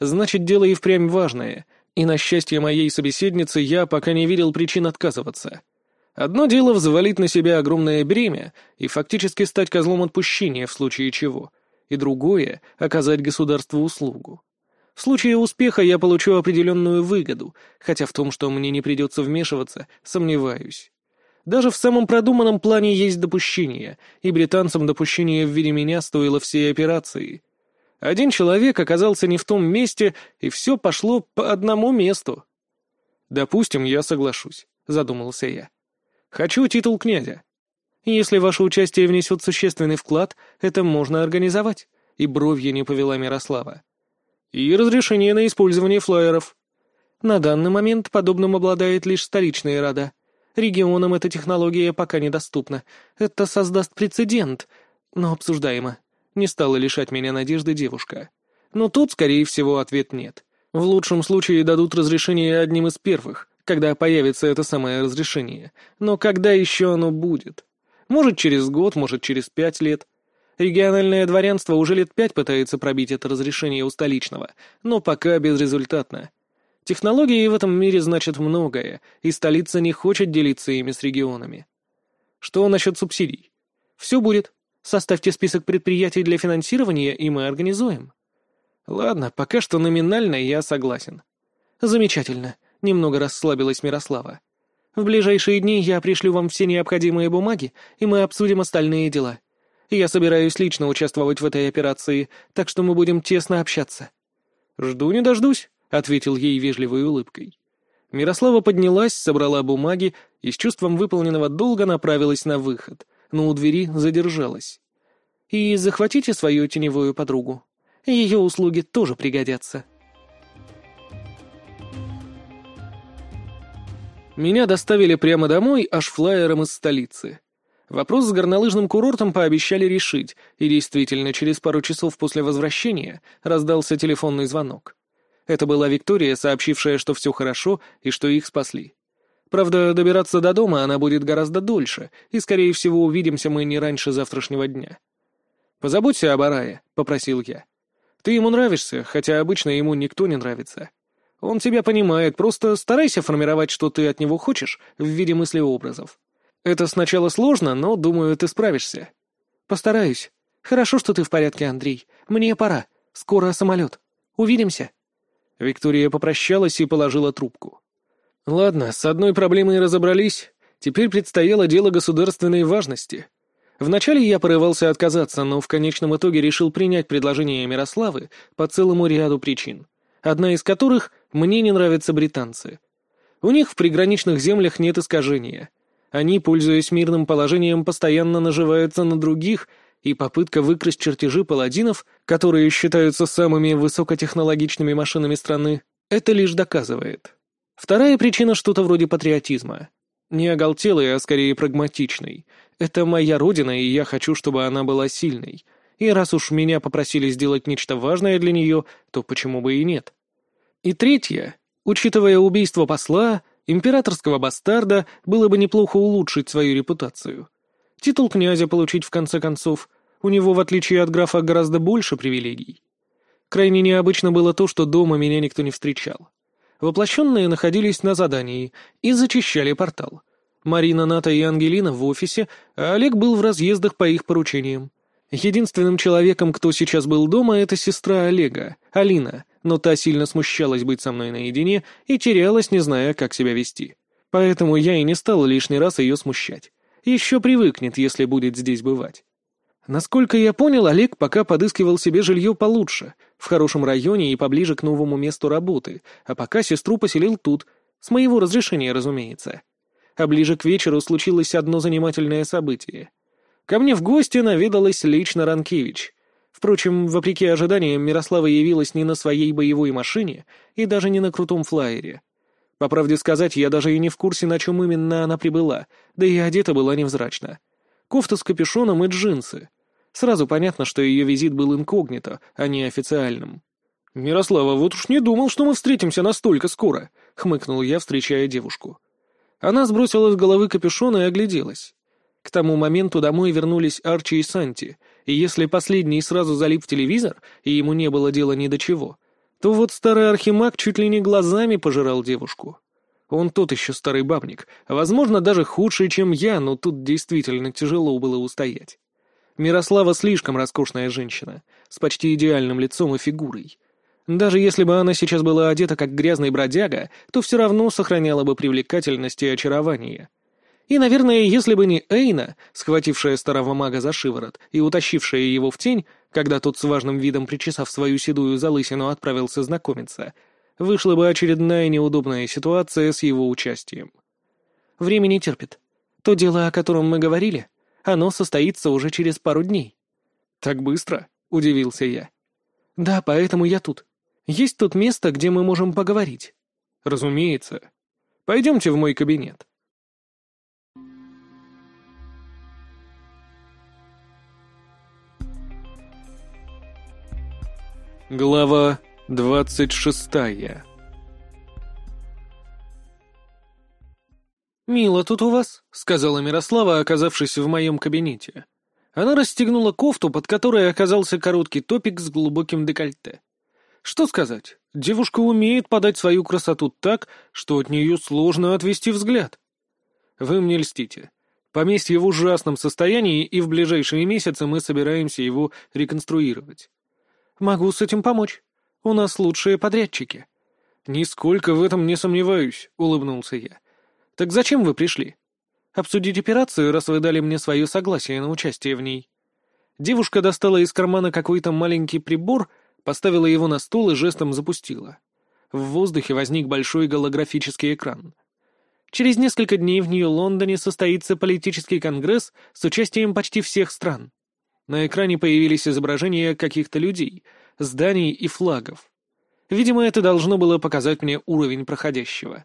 «Значит, дело и впрямь важное, и на счастье моей собеседницы я пока не видел причин отказываться». Одно дело взвалить на себя огромное бремя и фактически стать козлом отпущения в случае чего, и другое — оказать государству услугу. В случае успеха я получу определенную выгоду, хотя в том, что мне не придется вмешиваться, сомневаюсь. Даже в самом продуманном плане есть допущение, и британцам допущение в виде меня стоило всей операции. Один человек оказался не в том месте, и все пошло по одному месту. «Допустим, я соглашусь», — задумался я. Хочу титул князя. Если ваше участие внесет существенный вклад, это можно организовать. И бровья не повела Мирослава. И разрешение на использование флайеров. На данный момент подобным обладает лишь столичная рада. Регионам эта технология пока недоступна. Это создаст прецедент, но обсуждаемо. Не стала лишать меня надежды девушка. Но тут, скорее всего, ответ нет. В лучшем случае дадут разрешение одним из первых, когда появится это самое разрешение. Но когда еще оно будет? Может, через год, может, через пять лет. Региональное дворянство уже лет пять пытается пробить это разрешение у столичного, но пока безрезультатно. Технологии в этом мире значат многое, и столица не хочет делиться ими с регионами. Что насчет субсидий? Все будет. Составьте список предприятий для финансирования, и мы организуем. Ладно, пока что номинально я согласен. Замечательно. Немного расслабилась Мирослава. «В ближайшие дни я пришлю вам все необходимые бумаги, и мы обсудим остальные дела. Я собираюсь лично участвовать в этой операции, так что мы будем тесно общаться». «Жду не дождусь», — ответил ей вежливой улыбкой. Мирослава поднялась, собрала бумаги и с чувством выполненного долга направилась на выход, но у двери задержалась. «И захватите свою теневую подругу. Ее услуги тоже пригодятся». Меня доставили прямо домой аж флайером из столицы. Вопрос с горнолыжным курортом пообещали решить, и действительно, через пару часов после возвращения раздался телефонный звонок. Это была Виктория, сообщившая, что все хорошо и что их спасли. Правда, добираться до дома она будет гораздо дольше, и, скорее всего, увидимся мы не раньше завтрашнего дня. «Позаботься об Арае», — попросил я. «Ты ему нравишься, хотя обычно ему никто не нравится. Он тебя понимает, просто старайся формировать, что ты от него хочешь, в виде мыслеобразов. Это сначала сложно, но, думаю, ты справишься». «Постараюсь. Хорошо, что ты в порядке, Андрей. Мне пора. Скоро самолет. Увидимся». Виктория попрощалась и положила трубку. «Ладно, с одной проблемой разобрались. Теперь предстояло дело государственной важности. Вначале я порывался отказаться, но в конечном итоге решил принять предложение Мирославы по целому ряду причин, одна из которых — мне не нравятся британцы. У них в приграничных землях нет искажения. Они, пользуясь мирным положением, постоянно наживаются на других, и попытка выкрасть чертежи паладинов, которые считаются самыми высокотехнологичными машинами страны, это лишь доказывает. Вторая причина — что-то вроде патриотизма. Не оголтелый, а скорее прагматичный. Это моя родина, и я хочу, чтобы она была сильной. И раз уж меня попросили сделать нечто важное для нее, то почему бы и нет? И третье. Учитывая убийство посла, императорского бастарда, было бы неплохо улучшить свою репутацию. Титул князя получить в конце концов. У него, в отличие от графа, гораздо больше привилегий. Крайне необычно было то, что дома меня никто не встречал. Воплощенные находились на задании и зачищали портал. Марина, Ната и Ангелина в офисе, а Олег был в разъездах по их поручениям. Единственным человеком, кто сейчас был дома, это сестра Олега, Алина, но та сильно смущалась быть со мной наедине и терялась, не зная, как себя вести. Поэтому я и не стал лишний раз ее смущать. Еще привыкнет, если будет здесь бывать. Насколько я понял, Олег пока подыскивал себе жилье получше, в хорошем районе и поближе к новому месту работы, а пока сестру поселил тут, с моего разрешения, разумеется. А ближе к вечеру случилось одно занимательное событие. Ко мне в гости наведалась лично Ранкевич. Впрочем, вопреки ожиданиям, Мирослава явилась не на своей боевой машине и даже не на крутом флайере. По правде сказать, я даже и не в курсе, на чем именно она прибыла, да и одета была невзрачно. Кофта с капюшоном и джинсы. Сразу понятно, что ее визит был инкогнито, а не официальным. «Мирослава, вот уж не думал, что мы встретимся настолько скоро», — хмыкнул я, встречая девушку. Она сбросила с головы капюшон и огляделась. К тому моменту домой вернулись Арчи и Санти, и если последний сразу залип в телевизор, и ему не было дела ни до чего, то вот старый архимаг чуть ли не глазами пожирал девушку. Он тот еще старый бабник, возможно, даже худший, чем я, но тут действительно тяжело было устоять. Мирослава слишком роскошная женщина, с почти идеальным лицом и фигурой. Даже если бы она сейчас была одета как грязный бродяга, то все равно сохраняла бы привлекательность и очарование. И, наверное, если бы не Эйна, схватившая старого мага за шиворот и утащившая его в тень, когда тот с важным видом, причесав свою седую залысину, отправился знакомиться, вышла бы очередная неудобная ситуация с его участием. Время не терпит. То дело, о котором мы говорили, оно состоится уже через пару дней». «Так быстро?» — удивился я. «Да, поэтому я тут. Есть тут место, где мы можем поговорить?» «Разумеется. Пойдемте в мой кабинет». Глава двадцать шестая «Мило тут у вас», — сказала Мирослава, оказавшись в моем кабинете. Она расстегнула кофту, под которой оказался короткий топик с глубоким декольте. Что сказать, девушка умеет подать свою красоту так, что от нее сложно отвести взгляд. Вы мне льстите. Поместье в ужасном состоянии, и в ближайшие месяцы мы собираемся его реконструировать. Могу с этим помочь. У нас лучшие подрядчики. Нисколько в этом не сомневаюсь, улыбнулся я. «Так зачем вы пришли?» «Обсудить операцию, раз вы дали мне свое согласие на участие в ней». Девушка достала из кармана какой-то маленький прибор, поставила его на стол и жестом запустила. В воздухе возник большой голографический экран. Через несколько дней в Нью-Лондоне состоится политический конгресс с участием почти всех стран. На экране появились изображения каких-то людей, зданий и флагов. Видимо, это должно было показать мне уровень проходящего.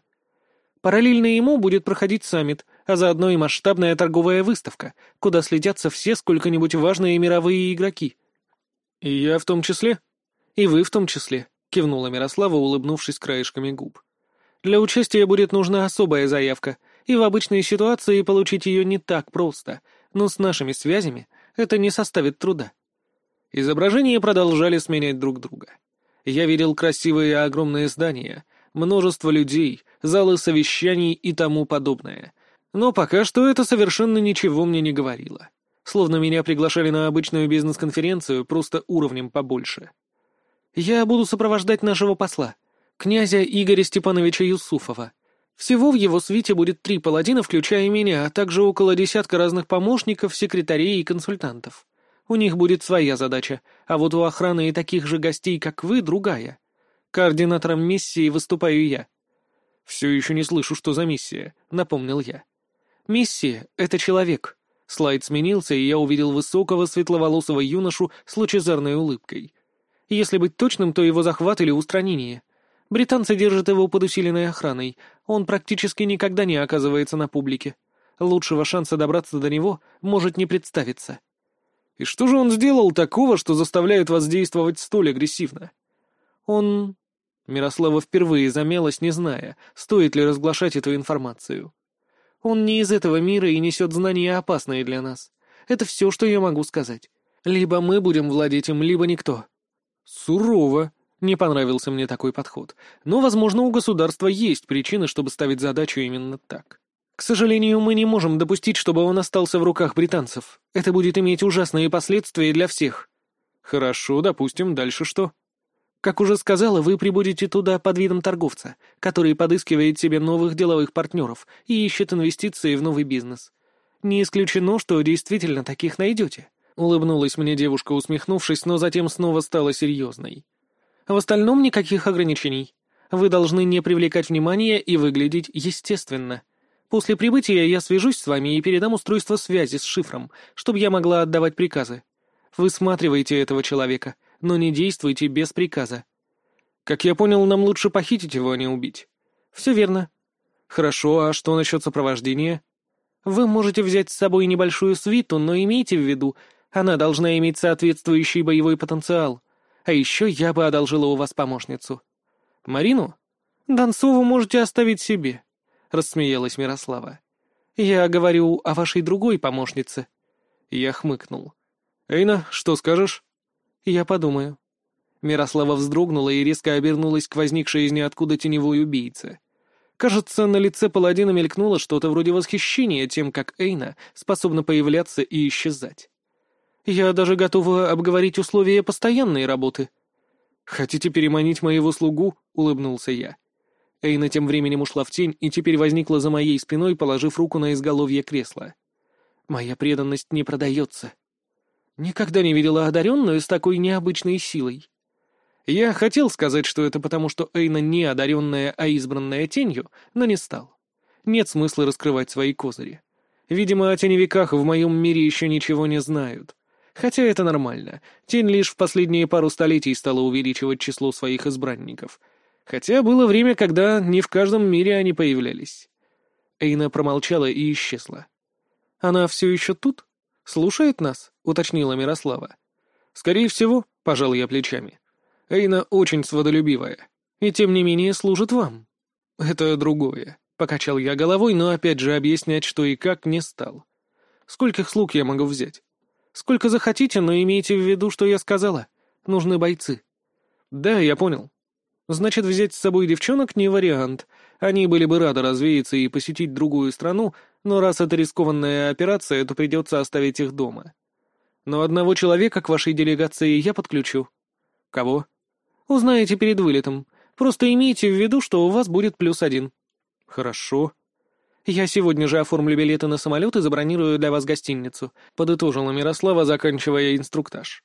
Параллельно ему будет проходить саммит, а заодно и масштабная торговая выставка, куда слетятся все сколько-нибудь важные мировые игроки. «И я в том числе?» «И вы в том числе», — кивнула Мирослава, улыбнувшись краешками губ. «Для участия будет нужна особая заявка, и в обычной ситуации получить ее не так просто, но с нашими связями это не составит труда». Изображения продолжали сменять друг друга. Я видел красивые огромные здания, множество людей, залы совещаний и тому подобное. Но пока что это совершенно ничего мне не говорило. Словно меня приглашали на обычную бизнес-конференцию, просто уровнем побольше. Я буду сопровождать нашего посла, князя Игоря Степановича Юсуфова. Всего в его свите будет три паладина, включая меня, а также около десятка разных помощников, секретарей и консультантов. У них будет своя задача, а вот у охраны и таких же гостей, как вы, другая. Координатором миссии выступаю я. «Все еще не слышу, что за миссия», — напомнил я. «Миссия — это человек». Слайд сменился, и я увидел высокого светловолосого юношу с лучезарной улыбкой. Если быть точным, то его захват или устранение. Британцы держат его под усиленной охраной. Он практически никогда не оказывается на публике. Лучшего шанса добраться до него может не представиться. И что же он сделал такого, что заставляет вас действовать столь агрессивно? Он... Мирослава впервые замялась, не зная, стоит ли разглашать эту информацию. Он не из этого мира и несет знания опасные для нас. Это все, что я могу сказать. Либо мы будем владеть им, либо никто. Сурово. Не понравился мне такой подход. Но, возможно, у государства есть причины, чтобы ставить задачу именно так. К сожалению, мы не можем допустить, чтобы он остался в руках британцев. Это будет иметь ужасные последствия для всех. Хорошо, допустим, дальше что? Как уже сказала, вы прибудете туда под видом торговца, который подыскивает себе новых деловых партнеров и ищет инвестиции в новый бизнес. Не исключено, что действительно таких найдете. Улыбнулась мне девушка, усмехнувшись, но затем снова стала серьезной. В остальном никаких ограничений. Вы должны не привлекать внимания и выглядеть естественно. После прибытия я свяжусь с вами и передам устройство связи с шифром, чтобы я могла отдавать приказы. Высматривайте этого человека, но не действуйте без приказа. Как я понял, нам лучше похитить его, а не убить. Все верно. Хорошо, а что насчет сопровождения? Вы можете взять с собой небольшую свиту, но имейте в виду, она должна иметь соответствующий боевой потенциал. А еще я бы одолжила у вас помощницу. Марину? Донцову можете оставить себе. — рассмеялась Мирослава. «Я говорю о вашей другой помощнице». Я хмыкнул. «Эйна, что скажешь?» «Я подумаю». Мирослава вздрогнула и резко обернулась к возникшей из ниоткуда теневой убийце. Кажется, на лице паладина мелькнуло что-то вроде восхищения тем, как Эйна способна появляться и исчезать. «Я даже готова обговорить условия постоянной работы». «Хотите переманить моего слугу?» — улыбнулся я. Эйна тем временем ушла в тень и теперь возникла за моей спиной, положив руку на изголовье кресла. Моя преданность не продается. Никогда не видела одаренную с такой необычной силой. Я хотел сказать, что это потому, что Эйна не одаренная, а избранная тенью, но не стал. Нет смысла раскрывать свои козыри. Видимо, о теневиках в моем мире еще ничего не знают. Хотя это нормально. Тень лишь в последние пару столетий стала увеличивать число своих избранников — Хотя было время, когда не в каждом мире они появлялись. Эйна промолчала и исчезла. «Она все еще тут? Слушает нас?» — уточнила Мирослава. «Скорее всего», — пожал я плечами. «Эйна очень сводолюбивая, и тем не менее служит вам». «Это другое», — покачал я головой, но опять же объяснять, что и как, не стал. «Скольких слуг я могу взять?» «Сколько захотите, но имейте в виду, что я сказала. Нужны бойцы». «Да, я понял. Значит, взять с собой девчонок не вариант. Они были бы рады развеяться и посетить другую страну, но раз это рискованная операция, то придется оставить их дома. Но одного человека к вашей делегации я подключу. Кого? Узнаете перед вылетом. Просто имейте в виду, что у вас будет плюс один. Хорошо. Я сегодня же оформлю билеты на самолет и забронирую для вас гостиницу, подытожила Мирослава, заканчивая инструктаж.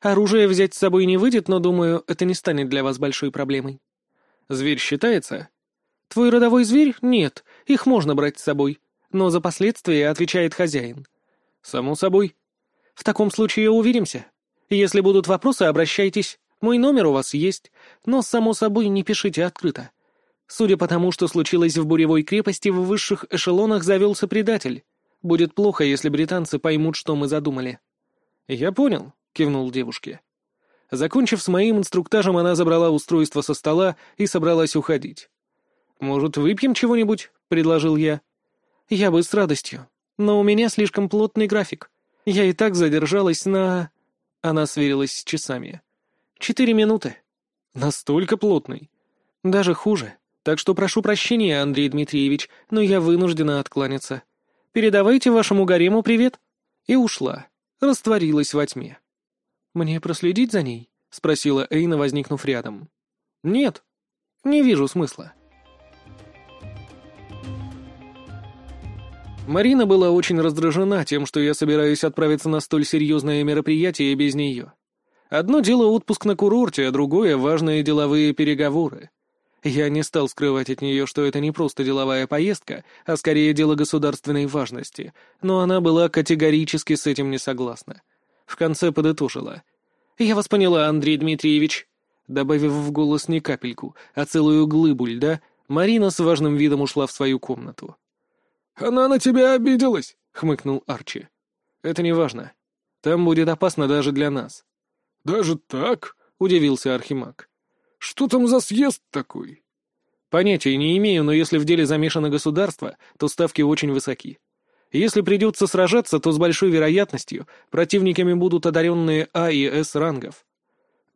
Оружие взять с собой не выйдет, но, думаю, это не станет для вас большой проблемой. Зверь считается? Твой родовой зверь? Нет, их можно брать с собой. Но за последствия отвечает хозяин. Само собой. В таком случае увидимся. Если будут вопросы, обращайтесь. Мой номер у вас есть, но, само собой, не пишите открыто. Судя по тому, что случилось в буревой крепости, в высших эшелонах завелся предатель. Будет плохо, если британцы поймут, что мы задумали». «Я понял», — кивнул девушке. Закончив с моим инструктажем, она забрала устройство со стола и собралась уходить. «Может, выпьем чего-нибудь?» — предложил я. «Я бы с радостью, но у меня слишком плотный график. Я и так задержалась на...» Она сверилась с часами. «Четыре минуты». «Настолько плотный?» «Даже хуже. Так что прошу прощения, Андрей Дмитриевич, но я вынуждена откланяться. Передавайте вашему гарему привет». И ушла. Растворилась во тьме. «Мне проследить за ней?» — спросила Эйна, возникнув рядом. «Нет. Не вижу смысла». Марина была очень раздражена тем, что я собираюсь отправиться на столь серьезное мероприятие без нее. Одно дело отпуск на курорте, а другое — важные деловые переговоры. Я не стал скрывать от нее, что это не просто деловая поездка, а скорее дело государственной важности, но она была категорически с этим не согласна. В конце подытожила. «Я вас поняла, Андрей Дмитриевич». Добавив в голос не капельку, а целую глыбу льда, Марина с важным видом ушла в свою комнату. «Она на тебя обиделась», — хмыкнул Арчи. «Это не важно. Там будет опасно даже для нас». «Даже так?» — удивился Архимаг. «Что там за съезд такой?» «Понятия не имею, но если в деле замешано государство, то ставки очень высоки. Если придется сражаться, то с большой вероятностью противниками будут одаренные А и С рангов.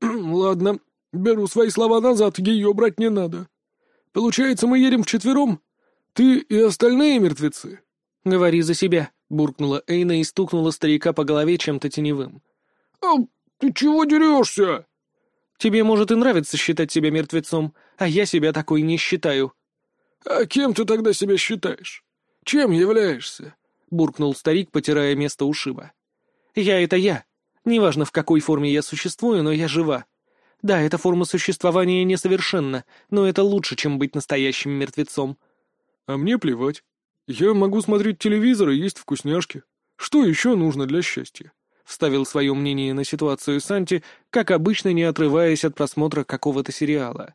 «Ладно, беру свои слова назад, ее брать не надо. Получается, мы едем вчетвером? Ты и остальные мертвецы?» «Говори за себя», — буркнула Эйна и стукнула старика по голове чем-то теневым. «А ты чего дерешься?» «Тебе, может, и нравится считать себя мертвецом, а я себя такой не считаю». «А кем ты тогда себя считаешь? Чем являешься?» — буркнул старик, потирая место ушиба. «Я — это я. Неважно, в какой форме я существую, но я жива. Да, эта форма существования несовершенна, но это лучше, чем быть настоящим мертвецом». «А мне плевать. Я могу смотреть телевизор и есть вкусняшки. Что еще нужно для счастья?» Вставил свое мнение на ситуацию Санти, как обычно не отрываясь от просмотра какого-то сериала.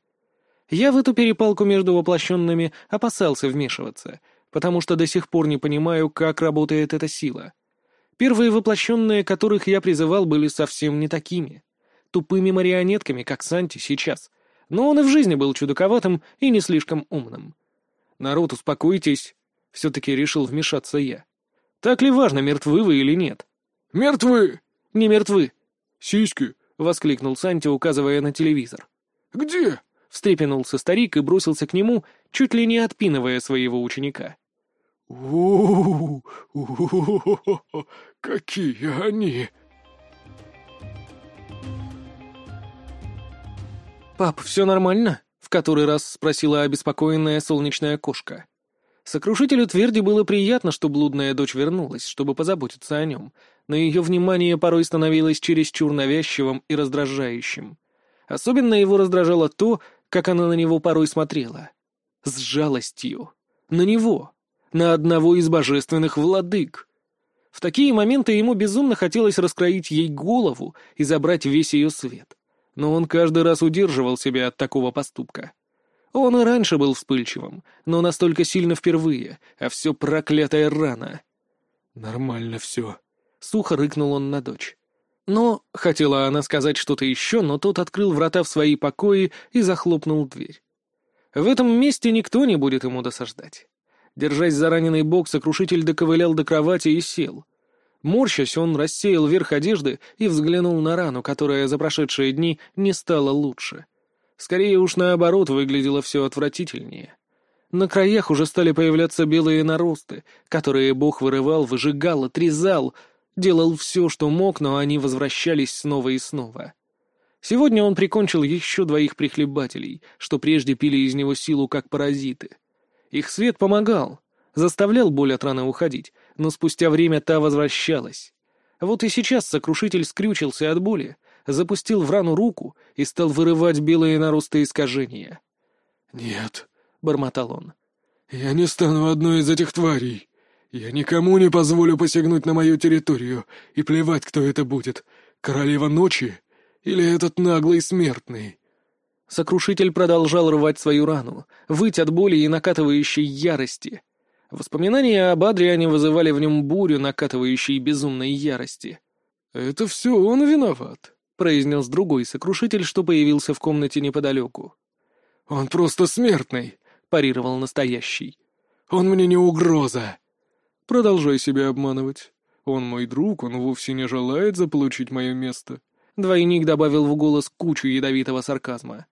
Я в эту перепалку между воплощенными опасался вмешиваться — потому что до сих пор не понимаю, как работает эта сила. Первые воплощенные, которых я призывал, были совсем не такими. Тупыми марионетками, как Санти сейчас. Но он и в жизни был чудаковатым и не слишком умным. «Народ, успокойтесь!» — все-таки решил вмешаться я. «Так ли важно, мертвы вы или нет?» «Мертвы!» «Не мертвы!» «Сиськи!» — воскликнул Санти, указывая на телевизор. «Где?» — встрепенулся старик и бросился к нему, чуть ли не отпинывая своего ученика у какие они!» «Пап, все нормально?» — который раз спросила обеспокоенная солнечная кошка. Сокрушителю тверди было приятно, что блудная дочь вернулась, чтобы позаботиться о нем, но ее внимание порой становилось чересчур навязчивым и раздражающим. Особенно его раздражало то, как она на него порой смотрела. С жалостью. На него на одного из божественных владык. В такие моменты ему безумно хотелось раскроить ей голову и забрать весь ее свет. Но он каждый раз удерживал себя от такого поступка. Он и раньше был вспыльчивым, но настолько сильно впервые, а все проклятая рана. «Нормально все», — сухо рыкнул он на дочь. Но, хотела она сказать что-то еще, но тот открыл врата в свои покои и захлопнул дверь. В этом месте никто не будет ему досаждать. Держась за раненый бок, сокрушитель доковылял до кровати и сел. Морщась, он рассеял верх одежды и взглянул на рану, которая за прошедшие дни не стала лучше. Скорее уж наоборот, выглядело все отвратительнее. На краях уже стали появляться белые наросты, которые бог вырывал, выжигал, отрезал, делал все, что мог, но они возвращались снова и снова. Сегодня он прикончил еще двоих прихлебателей, что прежде пили из него силу как паразиты — их свет помогал, заставлял боль от раны уходить, но спустя время та возвращалась. Вот и сейчас сокрушитель скрючился от боли, запустил в рану руку и стал вырывать белые наросты искажения. «Нет», — бормотал он, — «я не стану одной из этих тварей. Я никому не позволю посягнуть на мою территорию, и плевать, кто это будет, королева ночи или этот наглый смертный». Сокрушитель продолжал рвать свою рану, выть от боли и накатывающей ярости. Воспоминания об Адриане вызывали в нем бурю накатывающей безумной ярости. «Это все он виноват», — произнес другой сокрушитель, что появился в комнате неподалеку. «Он просто смертный», — парировал настоящий. «Он мне не угроза». «Продолжай себя обманывать. Он мой друг, он вовсе не желает заполучить мое место». Двойник добавил в голос кучу ядовитого сарказма.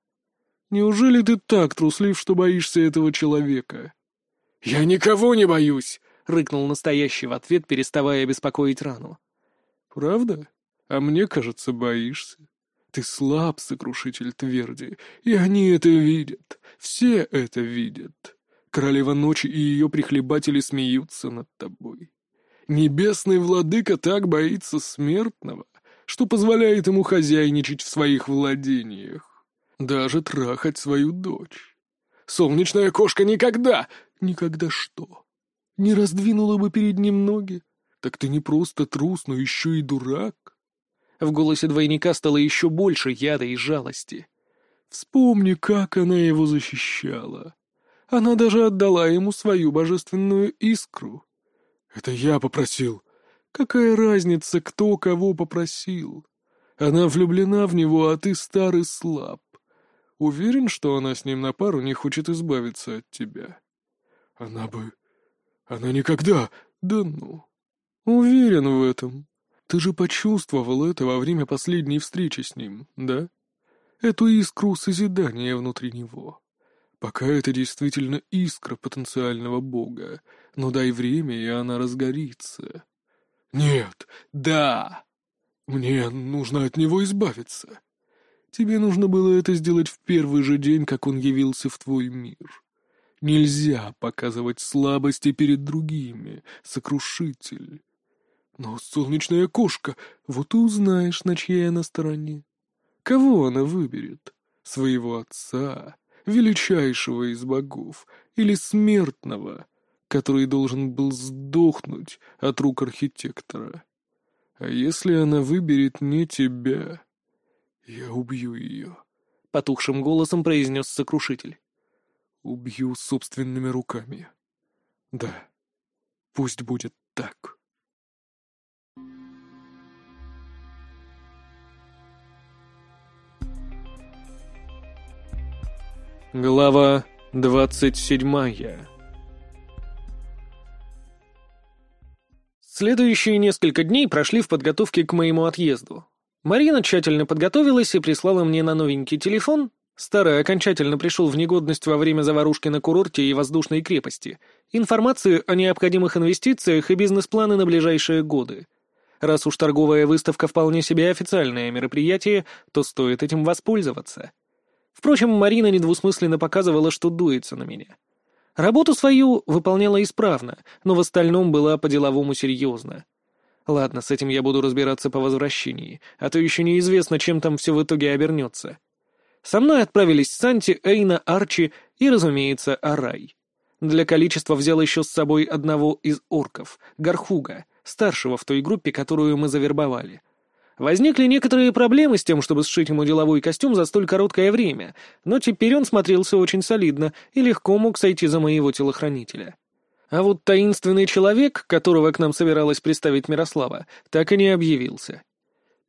«Неужели ты так труслив, что боишься этого человека?» «Я никого не боюсь!» — рыкнул настоящий в ответ, переставая беспокоить рану. «Правда? А мне кажется, боишься. Ты слаб, сокрушитель тверди, и они это видят, все это видят. Королева ночи и ее прихлебатели смеются над тобой. Небесный владыка так боится смертного, что позволяет ему хозяйничать в своих владениях, даже трахать свою дочь. Солнечная кошка никогда... Никогда что? Не раздвинула бы перед ним ноги? Так ты не просто трус, но еще и дурак. В голосе двойника стало еще больше яда и жалости. Вспомни, как она его защищала. Она даже отдала ему свою божественную искру. Это я попросил. Какая разница, кто кого попросил? Она влюблена в него, а ты старый слаб. Уверен, что она с ним на пару не хочет избавиться от тебя. Она бы... Она никогда... Да ну... Уверен в этом. Ты же почувствовал это во время последней встречи с ним, да? Эту искру созидания внутри него. Пока это действительно искра потенциального бога, но дай время, и она разгорится. Нет, да! Мне нужно от него избавиться. Тебе нужно было это сделать в первый же день, как он явился в твой мир. Нельзя показывать слабости перед другими, сокрушитель. Но солнечная кошка, вот и узнаешь, на чьей она стороне. Кого она выберет? Своего отца, величайшего из богов, или смертного, который должен был сдохнуть от рук архитектора? А если она выберет не тебя, я убью ее, — потухшим голосом произнес сокрушитель. Убью собственными руками. Да, пусть будет так. Глава двадцать седьмая Следующие несколько дней прошли в подготовке к моему отъезду. Марина тщательно подготовилась и прислала мне на новенький телефон, старый окончательно пришел в негодность во время заварушки на курорте и воздушной крепости, информацию о необходимых инвестициях и бизнес-планы на ближайшие годы. Раз уж торговая выставка вполне себе официальное мероприятие, то стоит этим воспользоваться. Впрочем, Марина недвусмысленно показывала, что дуется на меня. Работу свою выполняла исправно, но в остальном была по-деловому серьезно. Ладно, с этим я буду разбираться по возвращении, а то еще неизвестно, чем там все в итоге обернется. Со мной отправились Санти, Эйна, Арчи и, разумеется, Арай. Для количества взял еще с собой одного из орков, Гархуга, старшего в той группе, которую мы завербовали. Возникли некоторые проблемы с тем, чтобы сшить ему деловой костюм за столь короткое время, но теперь он смотрелся очень солидно и легко мог сойти за моего телохранителя. А вот таинственный человек, которого к нам собиралась представить Мирослава, так и не объявился.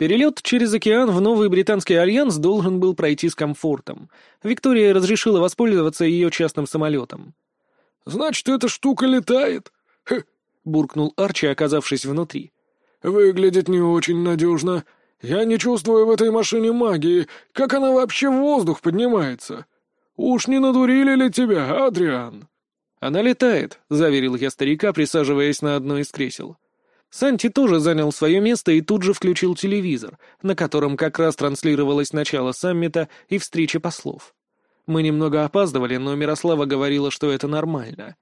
Перелет через океан в новый британский альянс должен был пройти с комфортом. Виктория разрешила воспользоваться ее частным самолетом. «Значит, эта штука летает?» Хе, буркнул Арчи, оказавшись внутри. «Выглядит не очень надежно. Я не чувствую в этой машине магии. Как она вообще в воздух поднимается? Уж не надурили ли тебя, Адриан?» «Она летает», — заверил я старика, присаживаясь на одно из кресел. Санти тоже занял свое место и тут же включил телевизор, на котором как раз транслировалось начало саммита и встреча послов. Мы немного опаздывали, но Мирослава говорила, что это нормально.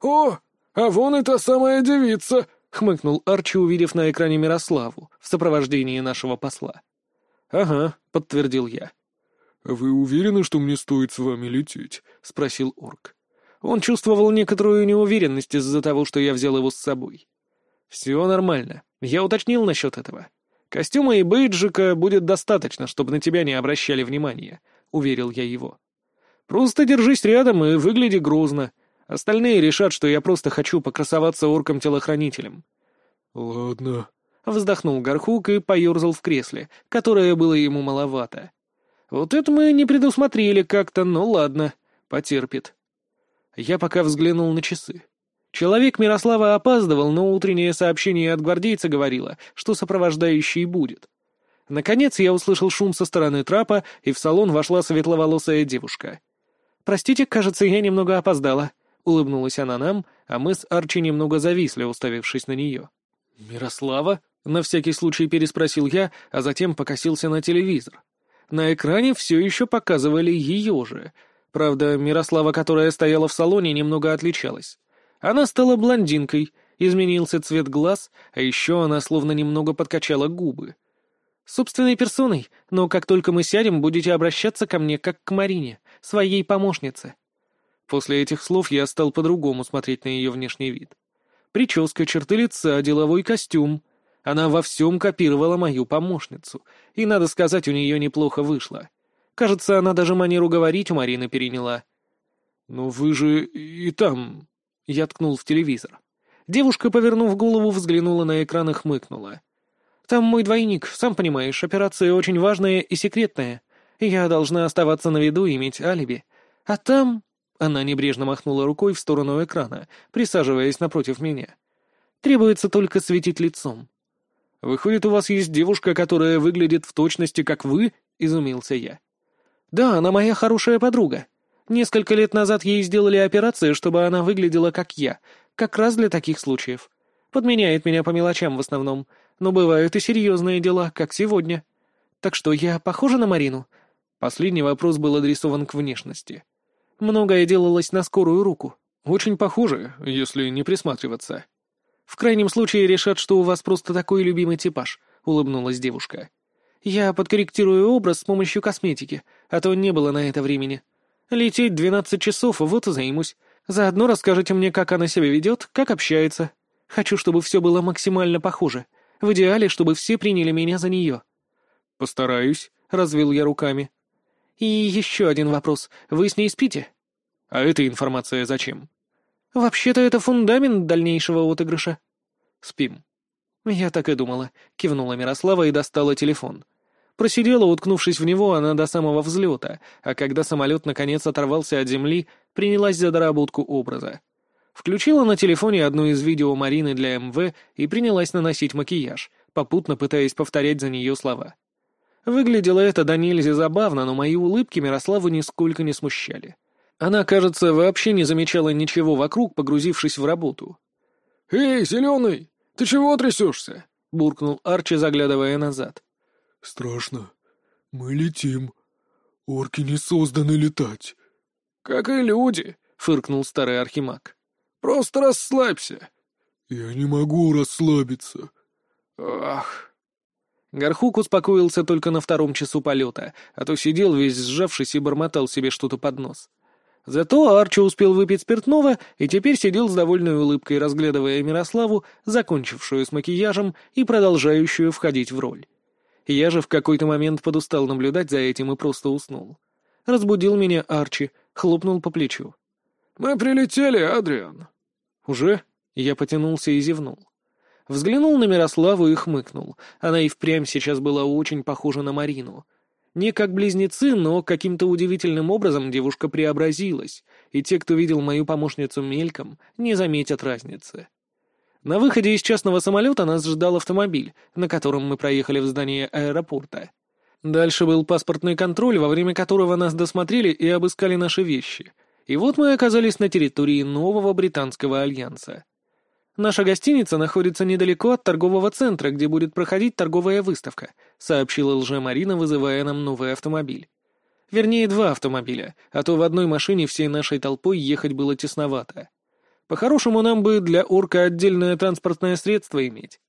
«О, а вон и та самая девица!» — хмыкнул Арчи, увидев на экране Мирославу в сопровождении нашего посла. «Ага», — подтвердил я. «Вы уверены, что мне стоит с вами лететь?» — спросил орк. Он чувствовал некоторую неуверенность из-за того, что я взял его с собой. «Все нормально. Я уточнил насчет этого. Костюма и бейджика будет достаточно, чтобы на тебя не обращали внимания», — уверил я его. «Просто держись рядом и выгляди грозно. Остальные решат, что я просто хочу покрасоваться орком-телохранителем». «Ладно», — вздохнул Горхук и поерзал в кресле, которое было ему маловато. «Вот это мы не предусмотрели как-то, но ладно, потерпит». Я пока взглянул на часы. Человек Мирослава опаздывал, но утреннее сообщение от гвардейца говорило, что сопровождающий будет. Наконец я услышал шум со стороны трапа, и в салон вошла светловолосая девушка. «Простите, кажется, я немного опоздала», — улыбнулась она нам, а мы с Арчи немного зависли, уставившись на нее. «Мирослава?» — на всякий случай переспросил я, а затем покосился на телевизор. На экране все еще показывали ее же. Правда, Мирослава, которая стояла в салоне, немного отличалась. Она стала блондинкой, изменился цвет глаз, а еще она словно немного подкачала губы. Собственной персоной, но как только мы сядем, будете обращаться ко мне, как к Марине, своей помощнице. После этих слов я стал по-другому смотреть на ее внешний вид. Прическа, черты лица, деловой костюм. Она во всем копировала мою помощницу, и, надо сказать, у нее неплохо вышло. Кажется, она даже манеру говорить у Марины переняла. «Но вы же и там...» Я ткнул в телевизор. Девушка, повернув голову, взглянула на экран и хмыкнула. «Там мой двойник, сам понимаешь, операция очень важная и секретная. Я должна оставаться на виду и иметь алиби. А там...» Она небрежно махнула рукой в сторону экрана, присаживаясь напротив меня. «Требуется только светить лицом». «Выходит, у вас есть девушка, которая выглядит в точности, как вы?» — изумился я. «Да, она моя хорошая подруга. Несколько лет назад ей сделали операцию, чтобы она выглядела как я, как раз для таких случаев. Подменяет меня по мелочам в основном, но бывают и серьезные дела, как сегодня. Так что я похожа на Марину?» Последний вопрос был адресован к внешности. Многое делалось на скорую руку. Очень похоже, если не присматриваться. В крайнем случае решат, что у вас просто такой любимый типаж, улыбнулась девушка. Я подкорректирую образ с помощью косметики, а то не было на это времени. Лететь двенадцать часов, вот и займусь. Заодно расскажите мне, как она себя ведет, как общается. Хочу, чтобы все было максимально похоже. В идеале, чтобы все приняли меня за нее». «Постараюсь», — развел я руками. «И еще один вопрос. Вы с ней спите?» «А эта информация зачем?» «Вообще-то это фундамент дальнейшего отыгрыша». «Спим». «Я так и думала», — кивнула Мирослава и достала телефон. Просидела, уткнувшись в него, она до самого взлета, а когда самолет наконец оторвался от земли, принялась за доработку образа. Включила на телефоне одно из видео Марины для МВ и принялась наносить макияж, попутно пытаясь повторять за нее слова. Выглядело это до нельзя забавно, но мои улыбки Мирославу нисколько не смущали. Она, кажется, вообще не замечала ничего вокруг, погрузившись в работу. «Эй, зеленый, ты чего трясешься?» — буркнул Арчи, заглядывая назад. «Страшно. Мы летим. Орки не созданы летать». «Как и люди», — фыркнул старый архимаг. «Просто расслабься». «Я не могу расслабиться». «Ах». Горхук успокоился только на втором часу полета, а то сидел весь сжавшись и бормотал себе что-то под нос. Зато Арчи успел выпить спиртного и теперь сидел с довольной улыбкой, разглядывая Мирославу, закончившую с макияжем и продолжающую входить в роль. Я же в какой-то момент подустал наблюдать за этим и просто уснул. Разбудил меня Арчи, хлопнул по плечу. «Мы прилетели, Адриан». «Уже?» Я потянулся и зевнул. Взглянул на Мирославу и хмыкнул. Она и впрямь сейчас была очень похожа на Марину. Не как близнецы, но каким-то удивительным образом девушка преобразилась, и те, кто видел мою помощницу мельком, не заметят разницы. На выходе из частного самолета нас ждал автомобиль, на котором мы проехали в здание аэропорта. Дальше был паспортный контроль, во время которого нас досмотрели и обыскали наши вещи. И вот мы оказались на территории нового британского альянса. «Наша гостиница находится недалеко от торгового центра, где будет проходить торговая выставка», сообщила лже-Марина, вызывая нам новый автомобиль. Вернее, два автомобиля, а то в одной машине всей нашей толпой ехать было тесновато. По-хорошему, нам бы для орка отдельное транспортное средство иметь.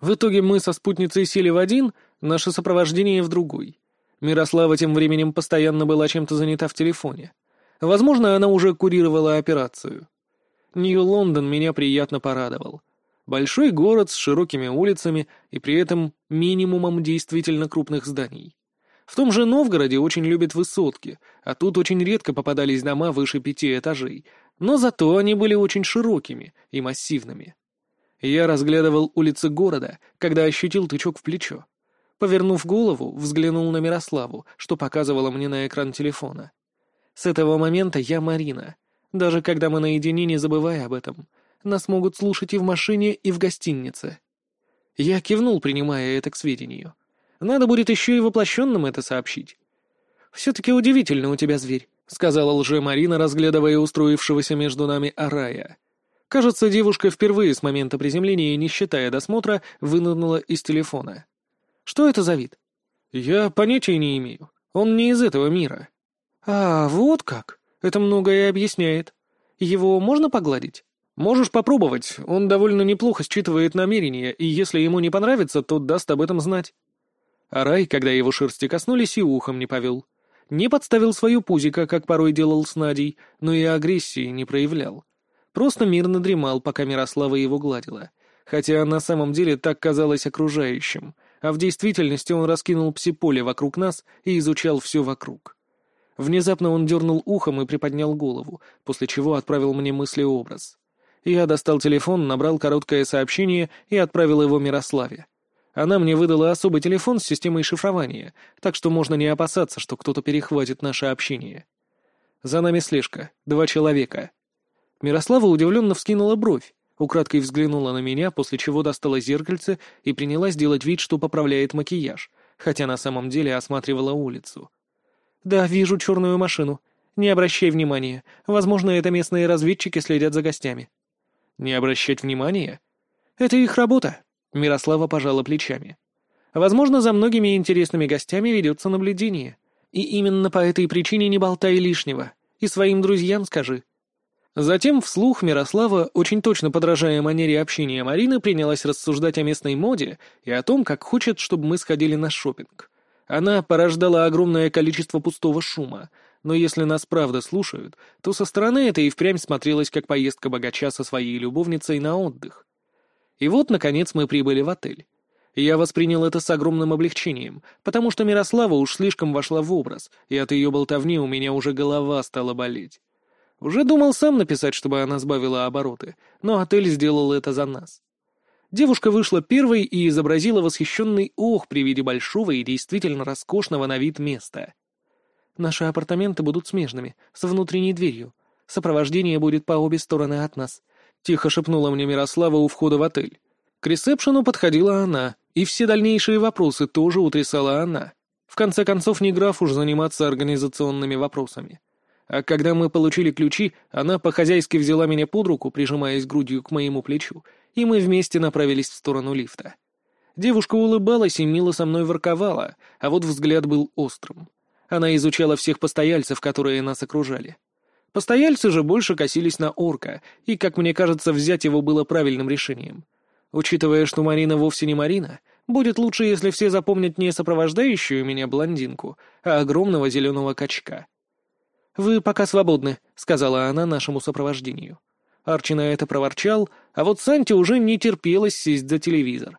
В итоге мы со спутницей сели в один, наше сопровождение в другой. Мирослава тем временем постоянно была чем-то занята в телефоне. Возможно, она уже курировала операцию. Нью-Лондон меня приятно порадовал. Большой город с широкими улицами и при этом минимумом действительно крупных зданий. В том же Новгороде очень любят высотки, а тут очень редко попадались дома выше пяти этажей, но зато они были очень широкими и массивными. Я разглядывал улицы города, когда ощутил тычок в плечо. Повернув голову, взглянул на Мирославу, что показывала мне на экран телефона. С этого момента я Марина. Даже когда мы наедине, не забывая об этом. Нас могут слушать и в машине, и в гостинице. Я кивнул, принимая это к сведению. Надо будет еще и воплощенным это сообщить. «Все-таки удивительно у тебя зверь», — сказала лже-Марина, разглядывая устроившегося между нами Арая. Кажется, девушка впервые с момента приземления, не считая досмотра, вынырнула из телефона. «Что это за вид?» «Я понятия не имею. Он не из этого мира». «А, вот как. Это многое объясняет. Его можно погладить?» «Можешь попробовать. Он довольно неплохо считывает намерения, и если ему не понравится, то даст об этом знать». А Рай, когда его шерсти коснулись, и ухом не повел. Не подставил свою пузико, как порой делал с Надей, но и агрессии не проявлял. Просто мирно дремал, пока Мирослава его гладила. Хотя на самом деле так казалось окружающим, а в действительности он раскинул псиполе вокруг нас и изучал все вокруг. Внезапно он дернул ухом и приподнял голову, после чего отправил мне мыслеобраз. Я достал телефон, набрал короткое сообщение и отправил его Мирославе. Она мне выдала особый телефон с системой шифрования, так что можно не опасаться, что кто-то перехватит наше общение. За нами слежка. Два человека. Мирослава удивленно вскинула бровь, украдкой взглянула на меня, после чего достала зеркальце и принялась делать вид, что поправляет макияж, хотя на самом деле осматривала улицу. «Да, вижу черную машину. Не обращай внимания. Возможно, это местные разведчики следят за гостями». Не обращать внимания? Это их работа. Мирослава пожала плечами. Возможно, за многими интересными гостями ведется наблюдение. И именно по этой причине не болтай лишнего. И своим друзьям скажи. Затем вслух Мирослава, очень точно подражая манере общения Марины, принялась рассуждать о местной моде и о том, как хочет, чтобы мы сходили на шопинг. Она порождала огромное количество пустого шума, но если нас правда слушают, то со стороны это и впрямь смотрелось как поездка богача со своей любовницей на отдых. И вот, наконец, мы прибыли в отель. Я воспринял это с огромным облегчением, потому что Мирослава уж слишком вошла в образ, и от ее болтовни у меня уже голова стала болеть. Уже думал сам написать, чтобы она сбавила обороты, но отель сделал это за нас. Девушка вышла первой и изобразила восхищенный ох при виде большого и действительно роскошного на вид места. Наши апартаменты будут смежными, с внутренней дверью. Сопровождение будет по обе стороны от нас», — тихо шепнула мне Мирослава у входа в отель. К ресепшену подходила она, и все дальнейшие вопросы тоже утрясала она. В конце концов, не граф уж заниматься организационными вопросами. А когда мы получили ключи, она по-хозяйски взяла меня под руку, прижимаясь грудью к моему плечу, и мы вместе направились в сторону лифта. Девушка улыбалась и мило со мной ворковала, а вот взгляд был острым. Она изучала всех постояльцев, которые нас окружали. Постояльцы же больше косились на орка, и, как мне кажется, взять его было правильным решением. Учитывая, что Марина вовсе не Марина, будет лучше, если все запомнят не сопровождающую меня блондинку, а огромного зеленого качка. «Вы пока свободны», — сказала она нашему сопровождению. Арчи на это проворчал, а вот Санте уже не терпелось сесть за телевизор.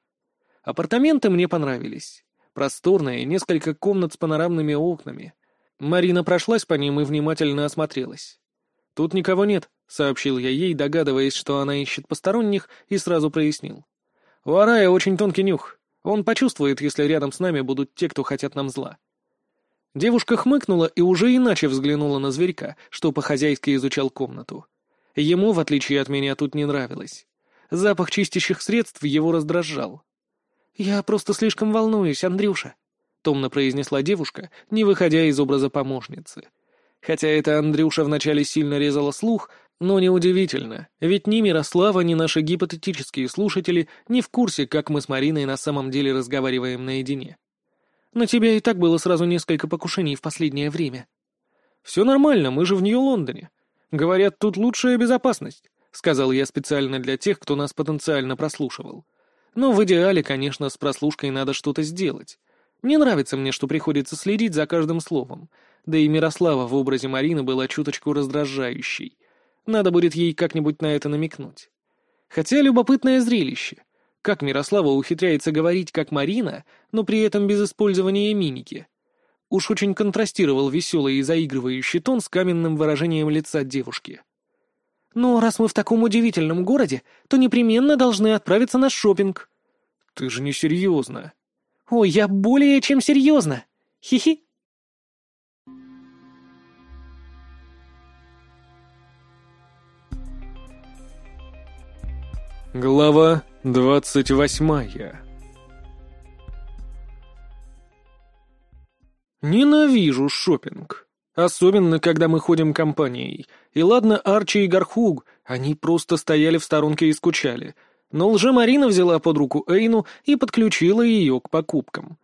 Апартаменты мне понравились. Просторные, несколько комнат с панорамными окнами. Марина прошлась по ним и внимательно осмотрелась. «Тут никого нет», — сообщил я ей, догадываясь, что она ищет посторонних, и сразу прояснил. «У Арая очень тонкий нюх. Он почувствует, если рядом с нами будут те, кто хотят нам зла». Девушка хмыкнула и уже иначе взглянула на зверька, что по-хозяйски изучал комнату. Ему, в отличие от меня, тут не нравилось. Запах чистящих средств его раздражал. «Я просто слишком волнуюсь, Андрюша», — томно произнесла девушка, не выходя из образа помощницы. Хотя это Андрюша вначале сильно резала слух, но неудивительно, ведь ни Мирослава, ни наши гипотетические слушатели не в курсе, как мы с Мариной на самом деле разговариваем наедине. На тебя и так было сразу несколько покушений в последнее время. Все нормально, мы же в Нью-Лондоне. Говорят, тут лучшая безопасность, сказал я специально для тех, кто нас потенциально прослушивал. Но в идеале, конечно, с прослушкой надо что-то сделать. Не нравится мне, что приходится следить за каждым словом. Да и Мирослава в образе Марины была чуточку раздражающей. Надо будет ей как-нибудь на это намекнуть. Хотя любопытное зрелище. Как Мирослава ухитряется говорить как Марина, но при этом без использования мимики. Уж очень контрастировал веселый и заигрывающий тон с каменным выражением лица девушки. «Ну, раз мы в таком удивительном городе, то непременно должны отправиться на шопинг. «Ты же не серьезно». «Ой, я более чем серьезно. Хи-хи». Глава двадцать восьмая Ненавижу шопинг. Особенно, когда мы ходим компанией. И ладно, Арчи и Гархуг, они просто стояли в сторонке и скучали. Но лже-Марина взяла под руку Эйну и подключила ее к покупкам.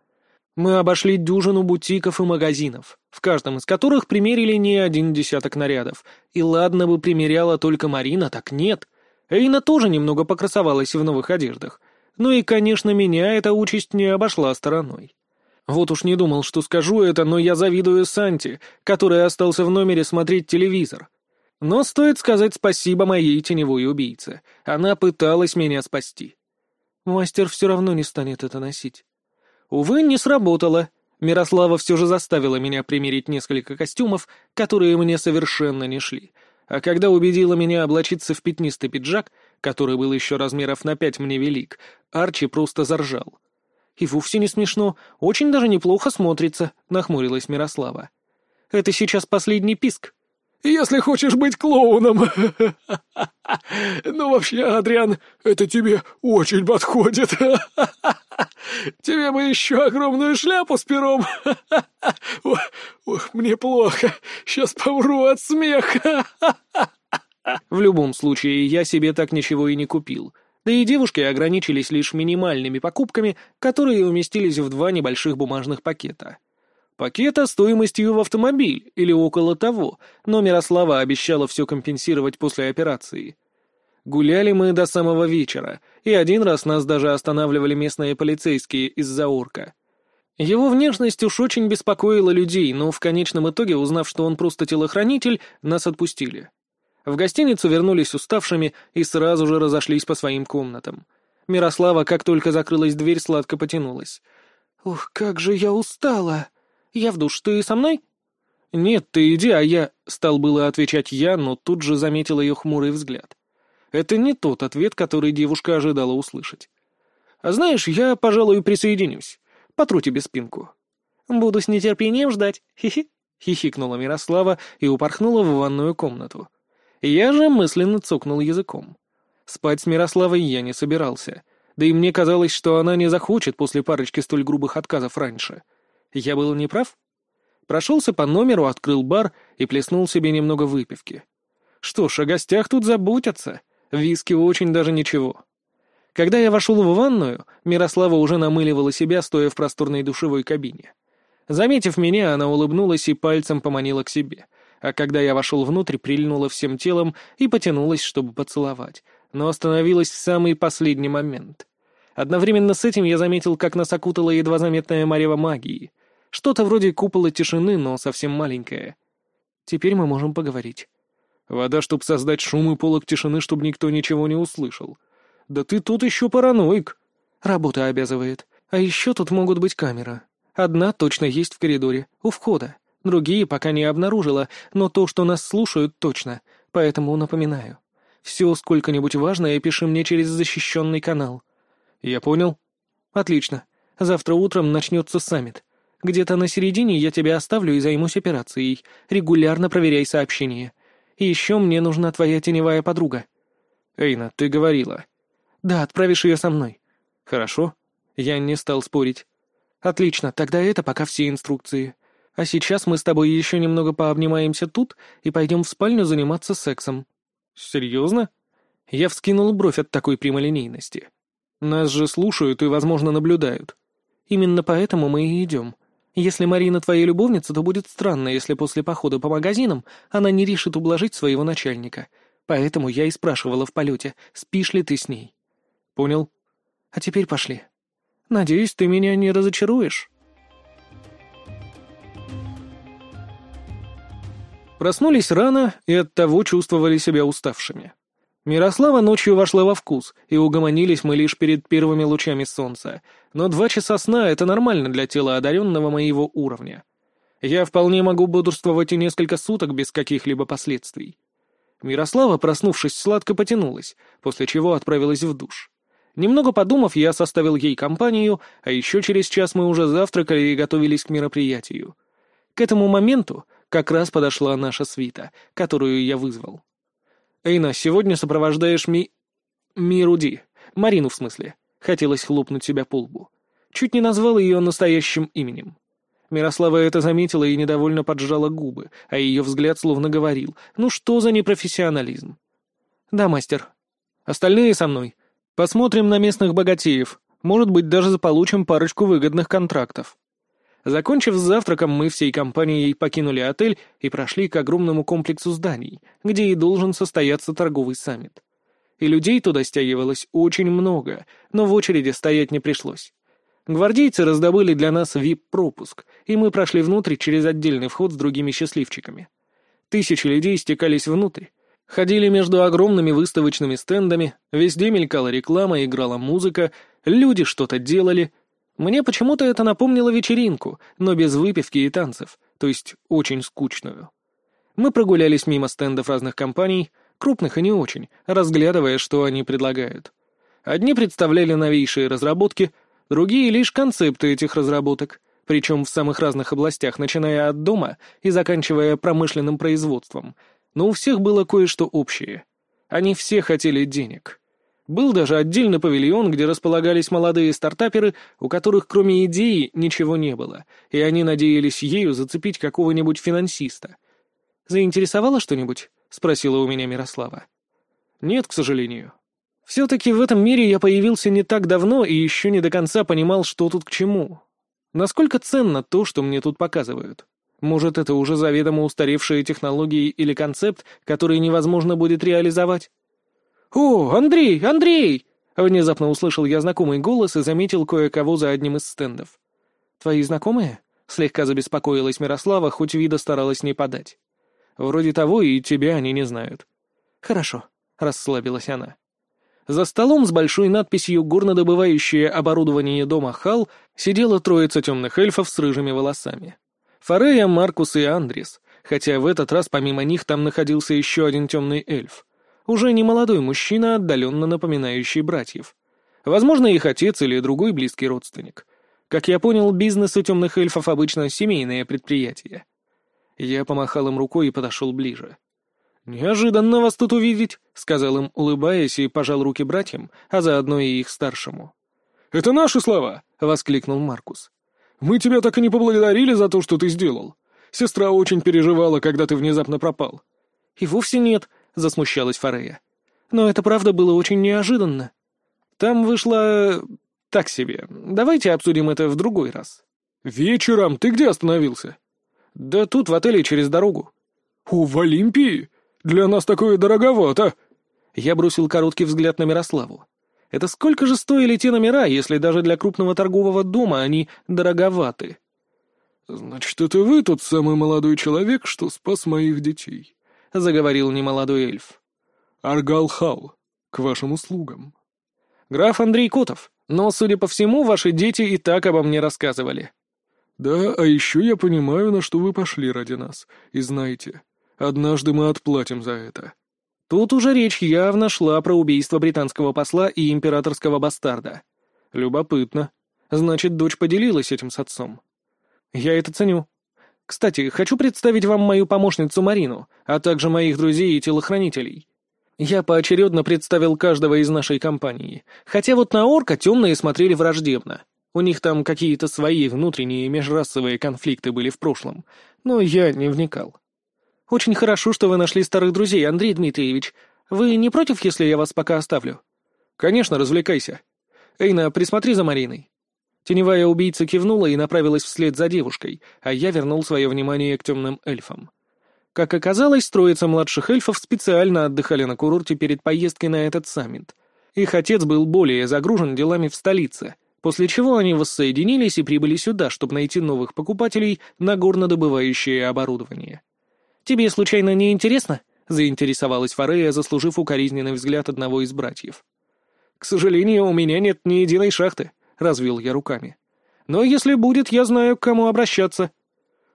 Мы обошли дюжину бутиков и магазинов, в каждом из которых примерили не один десяток нарядов. И ладно бы примеряла только Марина, так нет. Эйна тоже немного покрасовалась в новых одеждах. Ну и, конечно, меня эта участь не обошла стороной. Вот уж не думал, что скажу это, но я завидую Санти, который остался в номере смотреть телевизор. Но стоит сказать спасибо моей теневой убийце. Она пыталась меня спасти. Мастер все равно не станет это носить. Увы, не сработало. Мирослава все же заставила меня примерить несколько костюмов, которые мне совершенно не шли, а когда убедила меня облачиться в пятнистый пиджак, который был еще размеров на пять мне велик, Арчи просто заржал. «И вовсе не смешно, очень даже неплохо смотрится», — нахмурилась Мирослава. «Это сейчас последний писк». «Если хочешь быть клоуном. Ну, вообще, Адриан, это тебе очень подходит. Тебе бы еще огромную шляпу с пером. Ох, мне плохо. Сейчас помру от смеха. В любом случае, я себе так ничего и не купил. Да и девушки ограничились лишь минимальными покупками, которые уместились в два небольших бумажных пакета. Пакета стоимостью в автомобиль или около того, но Мирослава обещала все компенсировать после операции. Гуляли мы до самого вечера, и один раз нас даже останавливали местные полицейские из-за орка. Его внешность уж очень беспокоила людей, но в конечном итоге, узнав, что он просто телохранитель, нас отпустили. В гостиницу вернулись уставшими и сразу же разошлись по своим комнатам. Мирослава, как только закрылась дверь, сладко потянулась. «Ух, как же я устала! Я в душ, ты со мной?» «Нет, ты иди, а я...» — стал было отвечать я, но тут же заметил ее хмурый взгляд. Это не тот ответ, который девушка ожидала услышать. «А знаешь, я, пожалуй, присоединюсь. Потру тебе спинку». «Буду с нетерпением ждать. Хи-хи», — хихикнула Мирослава и упорхнула в ванную комнату. Я же мысленно цокнул языком. Спать с Мирославой я не собирался. Да и мне казалось, что она не захочет после парочки столь грубых отказов раньше. Я был неправ? Прошелся по номеру, открыл бар и плеснул себе немного выпивки. Что ж, о гостях тут заботятся. Виски очень даже ничего. Когда я вошел в ванную, Мирослава уже намыливала себя, стоя в просторной душевой кабине. Заметив меня, она улыбнулась и пальцем поманила к себе — а когда я вошел внутрь, прильнула всем телом и потянулась, чтобы поцеловать, но остановилась в самый последний момент. Одновременно с этим я заметил, как нас окутала едва заметная марево магии. Что-то вроде купола тишины, но совсем маленькое. Теперь мы можем поговорить. Вода, чтобы создать шум и полок тишины, чтобы никто ничего не услышал. Да ты тут еще параноик. Работа обязывает. А еще тут могут быть камеры. Одна точно есть в коридоре, у входа. Другие пока не обнаружила, но то, что нас слушают, точно, поэтому напоминаю. Все сколько-нибудь важное пиши мне через защищенный канал. Я понял. Отлично. Завтра утром начнется саммит. Где-то на середине я тебя оставлю и займусь операцией. Регулярно проверяй сообщения. И еще мне нужна твоя теневая подруга. Эйна, ты говорила. Да, отправишь ее со мной. Хорошо. Я не стал спорить. Отлично, тогда это пока все инструкции. А сейчас мы с тобой еще немного пообнимаемся тут и пойдем в спальню заниматься сексом». «Серьезно?» Я вскинул бровь от такой прямолинейности. «Нас же слушают и, возможно, наблюдают. Именно поэтому мы и идем. Если Марина твоя любовница, то будет странно, если после похода по магазинам она не решит ублажить своего начальника. Поэтому я и спрашивала в полете, спишь ли ты с ней». «Понял. А теперь пошли. Надеюсь, ты меня не разочаруешь». Проснулись рано и оттого чувствовали себя уставшими. Мирослава ночью вошла во вкус, и угомонились мы лишь перед первыми лучами солнца. Но два часа сна — это нормально для тела одаренного моего уровня. Я вполне могу бодрствовать и несколько суток без каких-либо последствий. Мирослава, проснувшись, сладко потянулась, после чего отправилась в душ. Немного подумав, я составил ей компанию, а еще через час мы уже завтракали и готовились к мероприятию. К этому моменту как раз подошла наша свита, которую я вызвал. «Эйна, сегодня сопровождаешь Ми... Мируди. Марину, в смысле». Хотелось хлопнуть себя по лбу. Чуть не назвал ее настоящим именем. Мирослава это заметила и недовольно поджала губы, а ее взгляд словно говорил «Ну что за непрофессионализм?» «Да, мастер. Остальные со мной. Посмотрим на местных богатеев. Может быть, даже заполучим парочку выгодных контрактов». Закончив с завтраком, мы всей компанией покинули отель и прошли к огромному комплексу зданий, где и должен состояться торговый саммит. И людей туда стягивалось очень много, но в очереди стоять не пришлось. Гвардейцы раздобыли для нас VIP-пропуск, и мы прошли внутрь через отдельный вход с другими счастливчиками. Тысячи людей стекались внутрь, ходили между огромными выставочными стендами, везде мелькала реклама, играла музыка, люди что-то делали. Мне почему-то это напомнило вечеринку, но без выпивки и танцев, то есть очень скучную. Мы прогулялись мимо стендов разных компаний, крупных и не очень, разглядывая, что они предлагают. Одни представляли новейшие разработки — другие — лишь концепты этих разработок, причем в самых разных областях, начиная от дома и заканчивая промышленным производством. Но у всех было кое-что общее. Они все хотели денег. Был даже отдельный павильон, где располагались молодые стартаперы, у которых кроме идеи ничего не было, и они надеялись ею зацепить какого-нибудь финансиста. «Заинтересовало что-нибудь?» — спросила у меня Мирослава. «Нет, к сожалению. Все-таки в этом мире я появился не так давно и еще не до конца понимал, что тут к чему. Насколько ценно то, что мне тут показывают? Может, это уже заведомо устаревшие технологии или концепт, который невозможно будет реализовать? «О, Андрей, Андрей!» Внезапно услышал я знакомый голос и заметил кое-кого за одним из стендов. «Твои знакомые?» — слегка забеспокоилась Мирослава, хоть вида старалась не подать. «Вроде того, и тебя они не знают». «Хорошо», — расслабилась она. За столом с большой надписью «Горнодобывающее оборудование дома Хал» сидела троица темных эльфов с рыжими волосами. Фарея, Маркус и Андрис, хотя в этот раз помимо них там находился еще один темный эльф. Уже не молодой мужчина, отдаленно напоминающий братьев. Возможно, их отец или другой близкий родственник. Как я понял, бизнес у темных эльфов обычно семейное предприятие. Я помахал им рукой и подошел ближе. «Неожиданно вас тут увидеть», — сказал им, улыбаясь, и пожал руки братьям, а заодно и их старшему. «Это наши слова!» — воскликнул Маркус. «Мы тебя так и не поблагодарили за то, что ты сделал. Сестра очень переживала, когда ты внезапно пропал». «И вовсе нет», — засмущалась Форея. «Но это правда было очень неожиданно. Там вышло... так себе. Давайте обсудим это в другой раз». «Вечером ты где остановился?» «Да тут, в отеле, через дорогу». «О, в Олимпии?» Для нас такое дороговато!» Я бросил короткий взгляд на Мирославу. Это сколько же стоили те номера, если даже для крупного торгового дома они дороговаты? «Значит, это вы тот самый молодой человек, что спас моих детей», — заговорил немолодой эльф. «Аргалхал, к вашим услугам». «Граф Андрей Котов, но, судя по всему, ваши дети и так обо мне рассказывали». «Да, а еще я понимаю, на что вы пошли ради нас, и знаете, Однажды мы отплатим за это». Тут уже речь явно шла про убийство британского посла и императорского бастарда. Любопытно. Значит, дочь поделилась этим с отцом. Я это ценю. Кстати, хочу представить вам мою помощницу Марину, а также моих друзей и телохранителей. Я поочередно представил каждого из нашей компании, хотя вот на орка темные смотрели враждебно. У них там какие-то свои внутренние межрасовые конфликты были в прошлом, но я не вникал. «Очень хорошо, что вы нашли старых друзей, Андрей Дмитриевич. Вы не против, если я вас пока оставлю?» «Конечно, развлекайся. Эйна, присмотри за Мариной». Теневая убийца кивнула и направилась вслед за девушкой, а я вернул свое внимание к темным эльфам. Как оказалось, троица младших эльфов специально отдыхали на курорте перед поездкой на этот саммит. Их отец был более загружен делами в столице, после чего они воссоединились и прибыли сюда, чтобы найти новых покупателей на горнодобывающее оборудование. «Тебе случайно не интересно?» — заинтересовалась Форея, заслужив укоризненный взгляд одного из братьев. «К сожалению, у меня нет ни единой шахты», — развел я руками. «Но если будет, я знаю, к кому обращаться».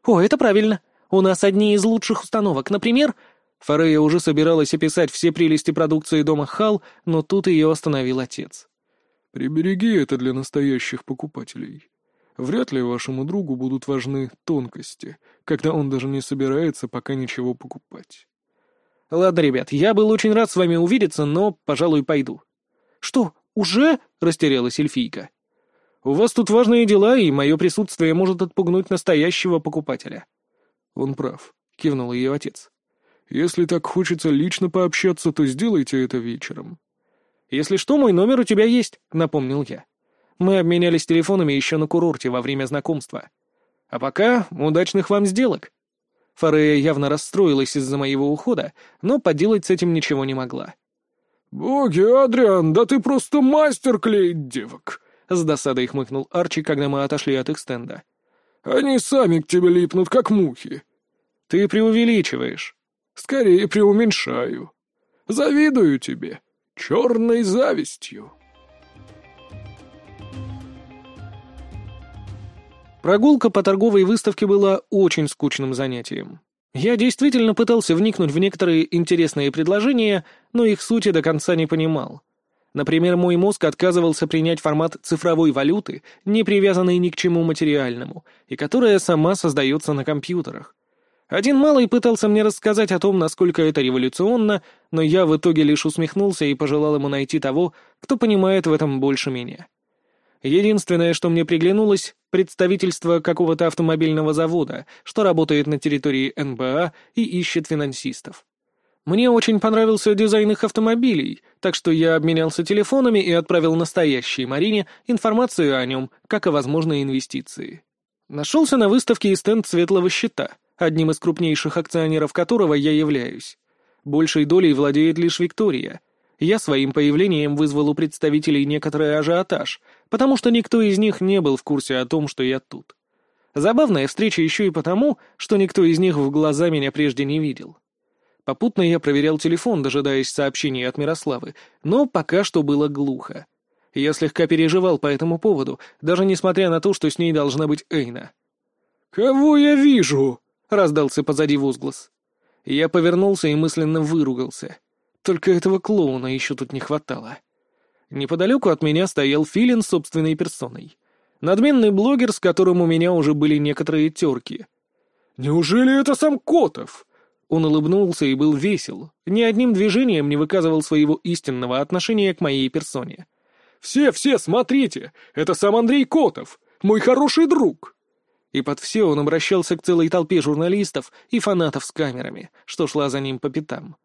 «О, это правильно. У нас одни из лучших установок. Например...» Фарея уже собиралась описать все прелести продукции дома Хал, но тут ее остановил отец. «Прибереги это для настоящих покупателей. Вряд ли вашему другу будут важны тонкости, когда он даже не собирается пока ничего покупать». «Ладно, ребят, я был очень рад с вами увидеться, но, пожалуй, пойду». «Что, уже?» — растерялась эльфийка. «У вас тут важные дела, и мое присутствие может отпугнуть настоящего покупателя». «Он прав», — кивнул ее отец. «Если так хочется лично пообщаться, то сделайте это вечером». «Если что, мой номер у тебя есть», — напомнил я. Мы обменялись телефонами еще на курорте во время знакомства. А пока удачных вам сделок. Фарея явно расстроилась из-за моего ухода, но поделать с этим ничего не могла. «Боги, Адриан, да ты просто мастер клеить девок!» — с досадой хмыкнул Арчи, когда мы отошли от их стенда. «Они сами к тебе липнут, как мухи». «Ты преувеличиваешь». «Скорее преуменьшаю. Завидую тебе. Черной завистью». Прогулка по торговой выставке была очень скучным занятием. Я действительно пытался вникнуть в некоторые интересные предложения, но их сути до конца не понимал. Например, мой мозг отказывался принять формат цифровой валюты, не привязанной ни к чему материальному, и которая сама создается на компьютерах. Один малый пытался мне рассказать о том, насколько это революционно, но я в итоге лишь усмехнулся и пожелал ему найти того, кто понимает в этом больше меня. Единственное, что мне приглянулось, представительство какого-то автомобильного завода, что работает на территории НБА и ищет финансистов. Мне очень понравился дизайн их автомобилей, так что я обменялся телефонами и отправил настоящей Марине информацию о нем, как о возможной инвестиции. Нашелся на выставке и стенд Светлого Щита, одним из крупнейших акционеров которого я являюсь. Большей долей владеет лишь Виктория, я своим появлением вызвал у представителей некоторый ажиотаж, потому что никто из них не был в курсе о том, что я тут. Забавная встреча еще и потому, что никто из них в глаза меня прежде не видел. Попутно я проверял телефон, дожидаясь сообщений от Мирославы, но пока что было глухо. Я слегка переживал по этому поводу, даже несмотря на то, что с ней должна быть Эйна. «Кого я вижу?» — раздался позади возглас. Я повернулся и мысленно выругался. Только этого клоуна еще тут не хватало. Неподалеку от меня стоял Филин собственной персоной. Надменный блогер, с которым у меня уже были некоторые терки. «Неужели это сам Котов?» Он улыбнулся и был весел, ни одним движением не выказывал своего истинного отношения к моей персоне. «Все, все, смотрите! Это сам Андрей Котов, мой хороший друг!» И под все он обращался к целой толпе журналистов и фанатов с камерами, что шла за ним по пятам.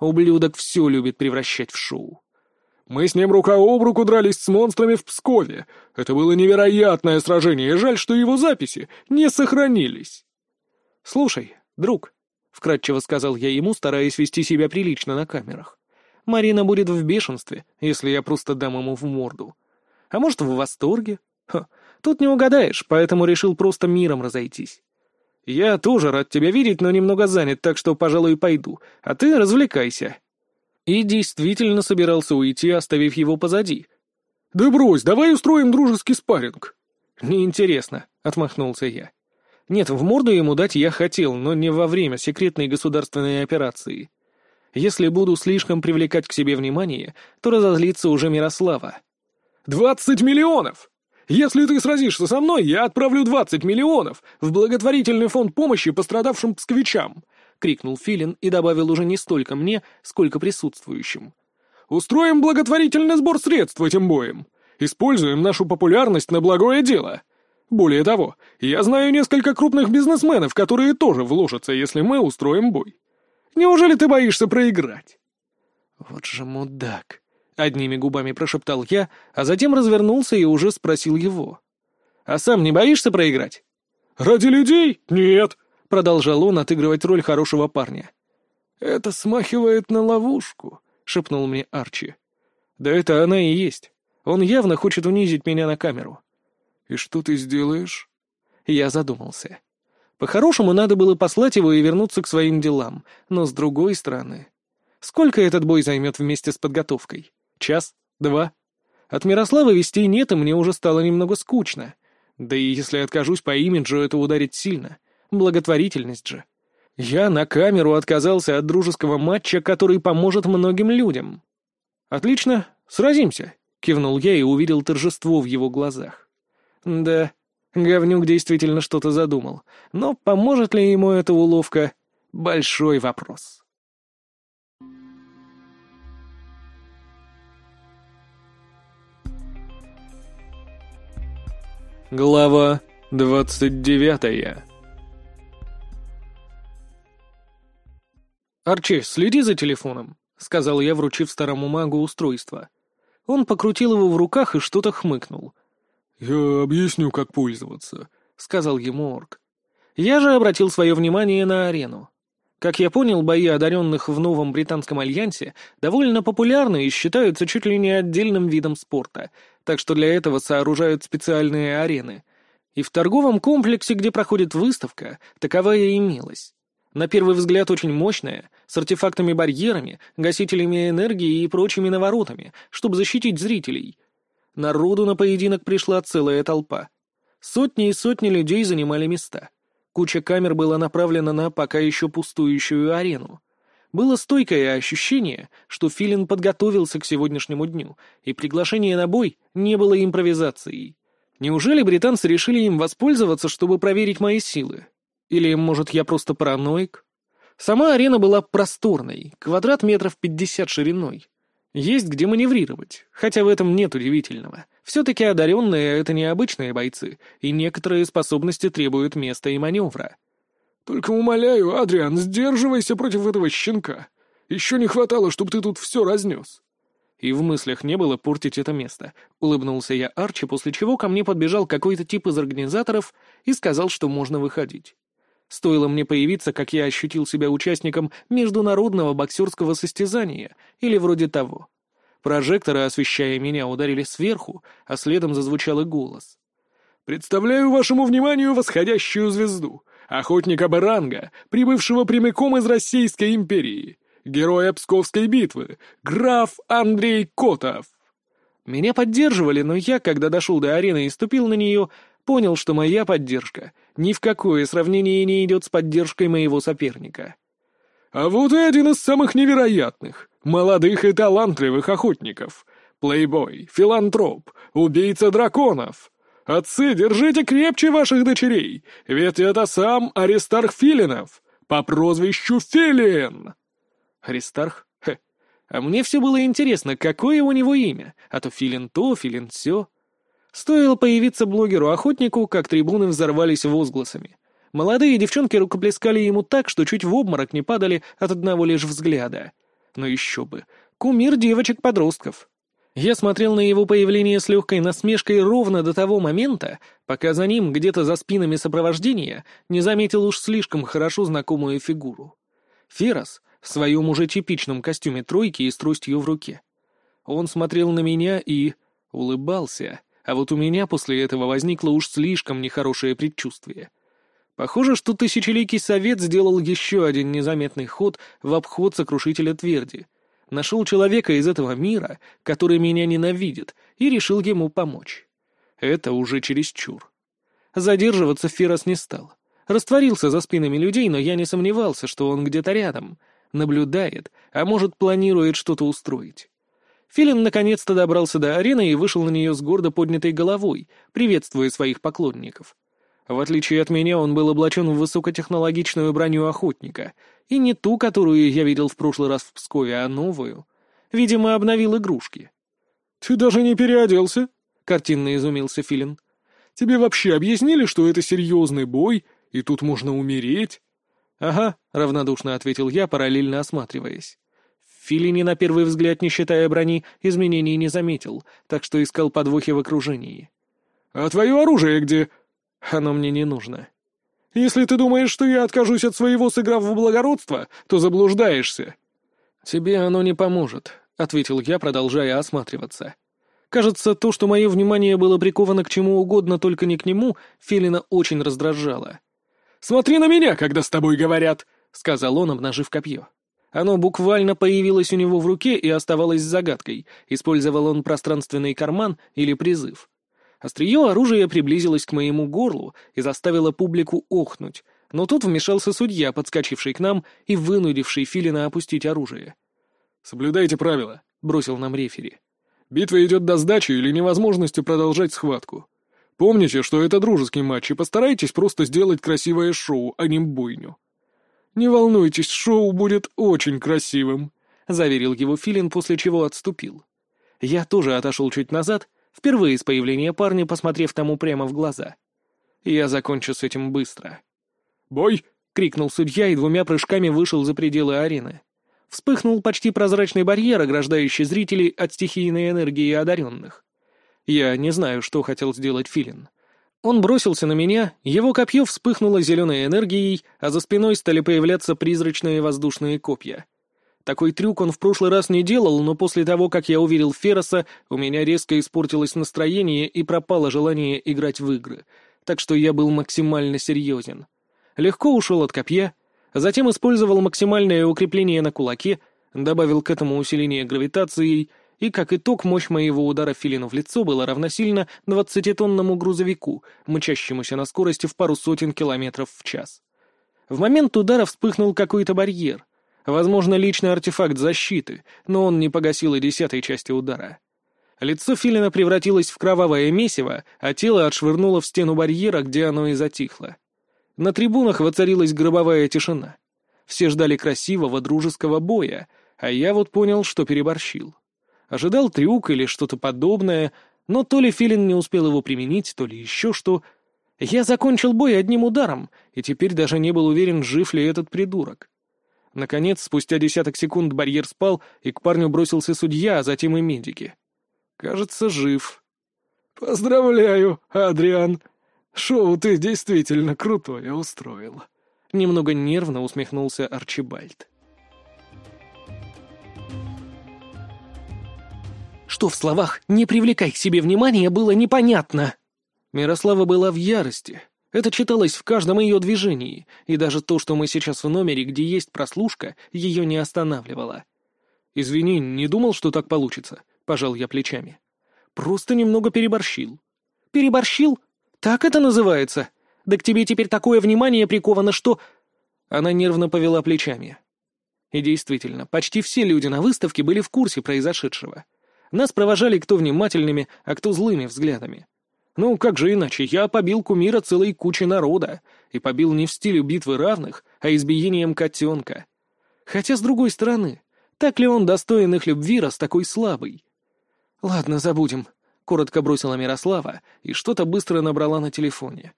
Ублюдок все любит превращать в шоу. Мы с ним рука об руку дрались с монстрами в Пскове. Это было невероятное сражение, жаль, что его записи не сохранились. «Слушай, друг», — вкратчиво сказал я ему, стараясь вести себя прилично на камерах, «Марина будет в бешенстве, если я просто дам ему в морду. А может, в восторге? Ха, тут не угадаешь, поэтому решил просто миром разойтись. «Я тоже рад тебя видеть, но немного занят, так что, пожалуй, пойду. А ты развлекайся». И действительно собирался уйти, оставив его позади. «Да брось, давай устроим дружеский спарринг». «Неинтересно», — отмахнулся я. «Нет, в морду ему дать я хотел, но не во время секретной государственной операции. Если буду слишком привлекать к себе внимание, то разозлится уже Мирослава». «Двадцать миллионов!» Если ты сразишься со мной, я отправлю двадцать миллионов в благотворительный фонд помощи пострадавшим псковичам!» — крикнул Филин и добавил уже не столько мне, сколько присутствующим. «Устроим благотворительный сбор средств этим боем. Используем нашу популярность на благое дело. Более того, я знаю несколько крупных бизнесменов, которые тоже вложатся, если мы устроим бой. Неужели ты боишься проиграть?» «Вот же мудак!» Одними губами прошептал я, а затем развернулся и уже спросил его. «А сам не боишься проиграть?» «Ради людей? Нет!» — продолжал он отыгрывать роль хорошего парня. «Это смахивает на ловушку», — шепнул мне Арчи. «Да это она и есть. Он явно хочет унизить меня на камеру». «И что ты сделаешь?» Я задумался. По-хорошему, надо было послать его и вернуться к своим делам, но с другой стороны... Сколько этот бой займет вместе с подготовкой? Час? Два? От Мирослава вестей нет, и мне уже стало немного скучно. Да и если откажусь по имиджу, это ударит сильно. Благотворительность же. Я на камеру отказался от дружеского матча, который поможет многим людям. «Отлично, сразимся», — кивнул я и увидел торжество в его глазах. «Да, говнюк действительно что-то задумал, но поможет ли ему эта уловка — большой вопрос». Глава двадцать девятая «Арчи, следи за телефоном», — сказал я, вручив старому магу устройство. Он покрутил его в руках и что-то хмыкнул. «Я объясню, как пользоваться», — сказал ему орк. Я же обратил свое внимание на арену. Как я понял, бои одаренных в новом британском альянсе довольно популярны и считаются чуть ли не отдельным видом спорта, так что для этого сооружают специальные арены. И в торговом комплексе, где проходит выставка, таковая имелась. На первый взгляд очень мощная, с артефактами-барьерами, гасителями энергии и прочими наворотами, чтобы защитить зрителей. Народу на поединок пришла целая толпа. Сотни и сотни людей занимали места. Куча камер была направлена на пока еще пустующую арену. Было стойкое ощущение, что Филин подготовился к сегодняшнему дню, и приглашение на бой не было импровизацией. Неужели британцы решили им воспользоваться, чтобы проверить мои силы? Или, может, я просто параноик? Сама арена была просторной, квадрат метров пятьдесят шириной. Есть где маневрировать, хотя в этом нет удивительного. Все-таки одаренные — это необычные бойцы, и некоторые способности требуют места и маневра. «Только умоляю, Адриан, сдерживайся против этого щенка. Еще не хватало, чтобы ты тут все разнес». И в мыслях не было портить это место. Улыбнулся я Арчи, после чего ко мне подбежал какой-то тип из организаторов и сказал, что можно выходить. Стоило мне появиться, как я ощутил себя участником международного боксерского состязания, или вроде того. Прожекторы, освещая меня, ударили сверху, а следом зазвучал и голос. «Представляю вашему вниманию восходящую звезду, охотника Баранга, прибывшего прямиком из Российской империи, героя Псковской битвы, граф Андрей Котов». Меня поддерживали, но я, когда дошел до арены и ступил на нее, понял, что моя поддержка ни в какое сравнение не идет с поддержкой моего соперника. А вот и один из самых невероятных, молодых и талантливых охотников. Плейбой, филантроп, убийца драконов. Отцы, держите крепче ваших дочерей, ведь это сам Аристарх Филинов, по прозвищу Филин. Аристарх? Хе. А мне все было интересно, какое у него имя, а то Филин то, Филин все. Стоило появиться блогеру-охотнику, как трибуны взорвались возгласами. Молодые девчонки рукоплескали ему так, что чуть в обморок не падали от одного лишь взгляда. Но еще бы. Кумир девочек-подростков. Я смотрел на его появление с легкой насмешкой ровно до того момента, пока за ним, где-то за спинами сопровождения, не заметил уж слишком хорошо знакомую фигуру. Ферос в своем уже типичном костюме тройки и с тростью в руке. Он смотрел на меня и... улыбался. А вот у меня после этого возникло уж слишком нехорошее предчувствие. Похоже, что Тысячеликий Совет сделал еще один незаметный ход в обход сокрушителя Тверди. Нашел человека из этого мира, который меня ненавидит, и решил ему помочь. Это уже чересчур. Задерживаться Ферос не стал. Растворился за спинами людей, но я не сомневался, что он где-то рядом. Наблюдает, а может, планирует что-то устроить. Филин наконец-то добрался до арены и вышел на нее с гордо поднятой головой, приветствуя своих поклонников. В отличие от меня, он был облачен в высокотехнологичную броню охотника, и не ту, которую я видел в прошлый раз в Пскове, а новую. Видимо, обновил игрушки. «Ты даже не переоделся?» — картинно изумился Филин. «Тебе вообще объяснили, что это серьезный бой, и тут можно умереть?» «Ага», — равнодушно ответил я, параллельно осматриваясь. Филини, на первый взгляд, не считая брони, изменений не заметил, так что искал подвохи в окружении. «А твое оружие где?» «Оно мне не нужно». «Если ты думаешь, что я откажусь от своего, сыграв в благородство, то заблуждаешься». «Тебе оно не поможет», — ответил я, продолжая осматриваться. Кажется, то, что мое внимание было приковано к чему угодно, только не к нему, Филина очень раздражало. «Смотри на меня, когда с тобой говорят», — сказал он, обнажив копье. Оно буквально появилось у него в руке и оставалось загадкой, использовал он пространственный карман или призыв. Острие оружия приблизилось к моему горлу и заставило публику охнуть, Но тут вмешался судья, подскочивший к нам и вынудивший Филина опустить оружие. «Соблюдайте правила», — бросил нам рефери. «Битва идет до сдачи или невозможности продолжать схватку. Помните, что это дружеский матч, и постарайтесь просто сделать красивое шоу, а не бойню». «Не волнуйтесь, шоу будет очень красивым», — заверил его Филин, после чего отступил. Я тоже отошел чуть назад, впервые с появления парня, посмотрев тому прямо в глаза. Я закончу с этим быстро. «Бой!» — крикнул судья и двумя прыжками вышел за пределы арены. Вспыхнул почти прозрачный барьер, ограждающий зрителей от стихийной энергии одаренных. Я не знаю, что хотел сделать Филин. Он бросился на меня, его копье вспыхнуло зеленой энергией, а за спиной стали появляться призрачные воздушные копья. Такой трюк он в прошлый раз не делал, но после того, как я увидел Фероса, у меня резко испортилось настроение и пропало желание играть в игры, так что я был максимально серьезен. Легко ушел от копья, затем использовал максимальное укрепление на кулаке, добавил к этому усиление гравитацией, и, как итог, мощь моего удара филину в лицо была равносильна двадцатитонному грузовику, мчащемуся на скорости в пару сотен километров в час. В момент удара вспыхнул какой-то барьер. Возможно, личный артефакт защиты, но он не погасил и десятой части удара. Лицо филина превратилось в кровавое месиво, а тело отшвырнуло в стену барьера, где оно и затихло. На трибунах воцарилась гробовая тишина. Все ждали красивого дружеского боя, а я вот понял, что переборщил. Ожидал трюк или что-то подобное, но то ли Филин не успел его применить, то ли еще что. Я закончил бой одним ударом, и теперь даже не был уверен, жив ли этот придурок. Наконец, спустя десяток секунд барьер спал, и к парню бросился судья, а затем и медики. Кажется, жив. «Поздравляю, Адриан. Шоу ты действительно крутое устроил». Немного нервно усмехнулся Арчибальд. Что в словах «не привлекай к себе внимания» было непонятно. Мирослава была в ярости. Это читалось в каждом ее движении, и даже то, что мы сейчас в номере, где есть прослушка, ее не останавливало. «Извини, не думал, что так получится», — пожал я плечами. «Просто немного переборщил». «Переборщил? Так это называется? Да к тебе теперь такое внимание приковано, что...» Она нервно повела плечами. И действительно, почти все люди на выставке были в курсе произошедшего. Нас провожали кто внимательными, а кто злыми взглядами. Ну, как же иначе, я побил кумира целой кучи народа, и побил не в стиле битвы равных, а избиением котенка. Хотя, с другой стороны, так ли он достоин их любви, раз такой слабый? «Ладно, забудем», — коротко бросила Мирослава и что-то быстро набрала на телефоне.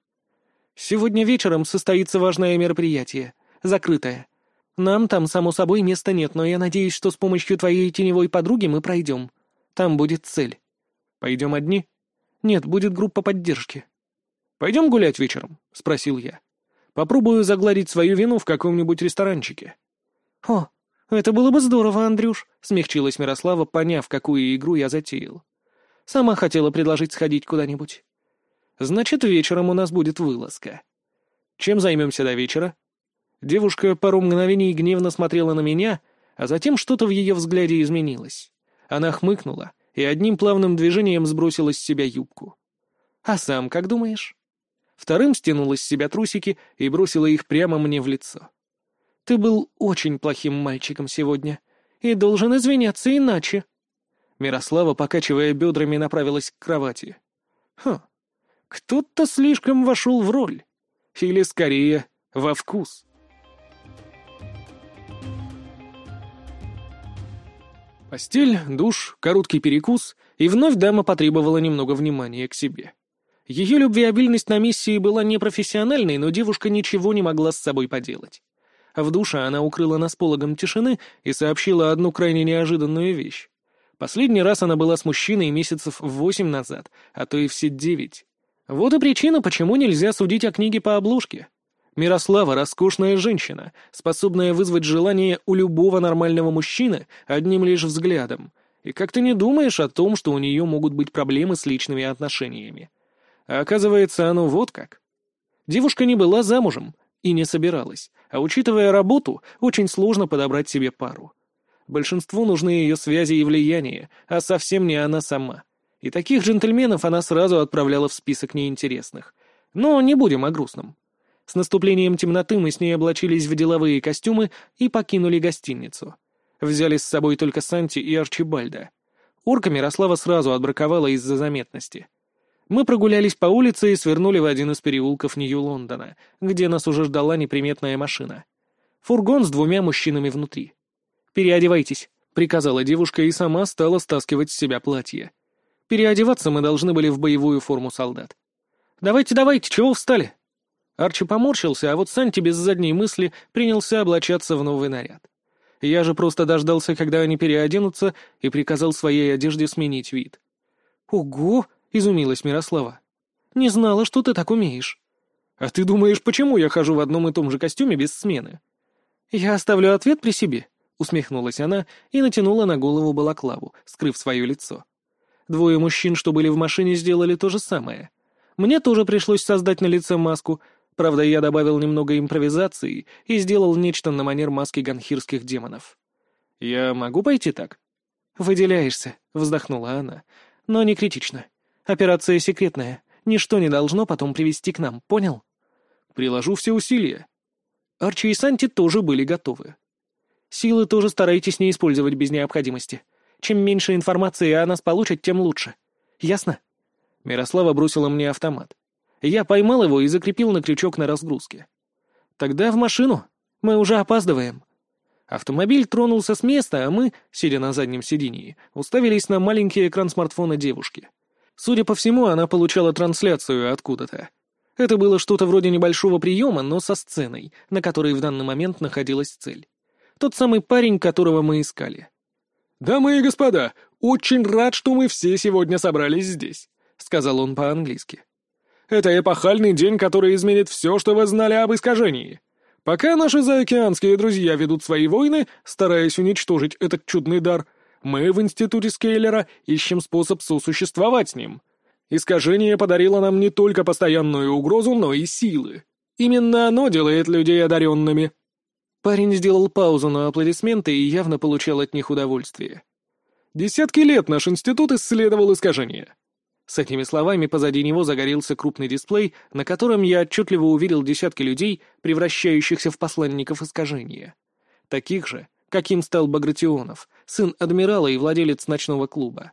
«Сегодня вечером состоится важное мероприятие, закрытое. Нам там, само собой, места нет, но я надеюсь, что с помощью твоей теневой подруги мы пройдем. Там будет цель. Пойдем одни? Нет, будет группа поддержки. Пойдем гулять вечером? Спросил я. Попробую загладить свою вину в каком-нибудь ресторанчике. О, это было бы здорово, Андрюш, смягчилась Мирослава, поняв, какую игру я затеял. Сама хотела предложить сходить куда-нибудь. Значит, вечером у нас будет вылазка. Чем займемся до вечера? Девушка пару мгновений гневно смотрела на меня, а затем что-то в ее взгляде изменилось. Она хмыкнула и одним плавным движением сбросила с себя юбку. «А сам как думаешь?» Вторым стянула с себя трусики и бросила их прямо мне в лицо. «Ты был очень плохим мальчиком сегодня и должен извиняться иначе». Мирослава, покачивая бедрами, направилась к кровати. «Хм, кто-то слишком вошел в роль. Или, скорее, во вкус». Постель, душ, короткий перекус, и вновь дама потребовала немного внимания к себе. Ее любвеобильность на миссии была непрофессиональной, но девушка ничего не могла с собой поделать. В душе она укрыла нас пологом тишины и сообщила одну крайне неожиданную вещь. Последний раз она была с мужчиной месяцев восемь назад, а то и все девять. Вот и причина, почему нельзя судить о книге по обложке. Мирослава — роскошная женщина, способная вызвать желание у любого нормального мужчины одним лишь взглядом. И как ты не думаешь о том, что у нее могут быть проблемы с личными отношениями. А оказывается, оно вот как. Девушка не была замужем и не собиралась, а учитывая работу, очень сложно подобрать себе пару. Большинству нужны ее связи и влияние, а совсем не она сама. И таких джентльменов она сразу отправляла в список неинтересных. Но не будем о грустном. С наступлением темноты мы с ней облачились в деловые костюмы и покинули гостиницу. Взяли с собой только Санти и Арчибальда. Орка Мирослава сразу отбраковала из-за заметности. Мы прогулялись по улице и свернули в один из переулков Нью-Лондона, где нас уже ждала неприметная машина. Фургон с двумя мужчинами внутри. «Переодевайтесь», — приказала девушка и сама стала стаскивать с себя платье. Переодеваться мы должны были в боевую форму солдат. «Давайте, давайте, чего встали?» Арчи поморщился, а вот Санти без задней мысли принялся облачаться в новый наряд. Я же просто дождался, когда они переоденутся, и приказал своей одежде сменить вид. «Ого!» — изумилась Мирослава. «Не знала, что ты так умеешь». «А ты думаешь, почему я хожу в одном и том же костюме без смены?» «Я оставлю ответ при себе», — усмехнулась она и натянула на голову балаклаву, скрыв свое лицо. Двое мужчин, что были в машине, сделали то же самое. Мне тоже пришлось создать на лице маску, правда, я добавил немного импровизации и сделал нечто на манер маски ганхирских демонов. «Я могу пойти так?» «Выделяешься», — вздохнула она. «Но не критично. Операция секретная. Ничто не должно потом привести к нам, понял?» «Приложу все усилия». Арчи и Санти тоже были готовы. Силы тоже старайтесь не использовать без необходимости. Чем меньше информации о нас получат, тем лучше. Ясно?» Мирослава бросила мне автомат. Я поймал его и закрепил на крючок на разгрузке. «Тогда в машину. Мы уже опаздываем». Автомобиль тронулся с места, а мы, сидя на заднем сидении, уставились на маленький экран смартфона девушки. Судя по всему, она получала трансляцию откуда-то. Это было что-то вроде небольшого приема, но со сценой, на которой в данный момент находилась цель. Тот самый парень, которого мы искали. «Дамы и господа, очень рад, что мы все сегодня собрались здесь», — сказал он по-английски. «Это эпохальный день, который изменит все, что вы знали об искажении. Пока наши заокеанские друзья ведут свои войны, стараясь уничтожить этот чудный дар, мы в Институте Скейлера ищем способ сосуществовать с ним. Искажение подарило нам не только постоянную угрозу, но и силы. Именно оно делает людей одаренными. Парень сделал паузу на аплодисменты и явно получал от них удовольствие. Десятки лет наш институт исследовал искажения. С этими словами позади него загорелся крупный дисплей, на котором я отчетливо увидел десятки людей, превращающихся в посланников искажения. Таких же, каким стал Багратионов, сын адмирала и владелец ночного клуба.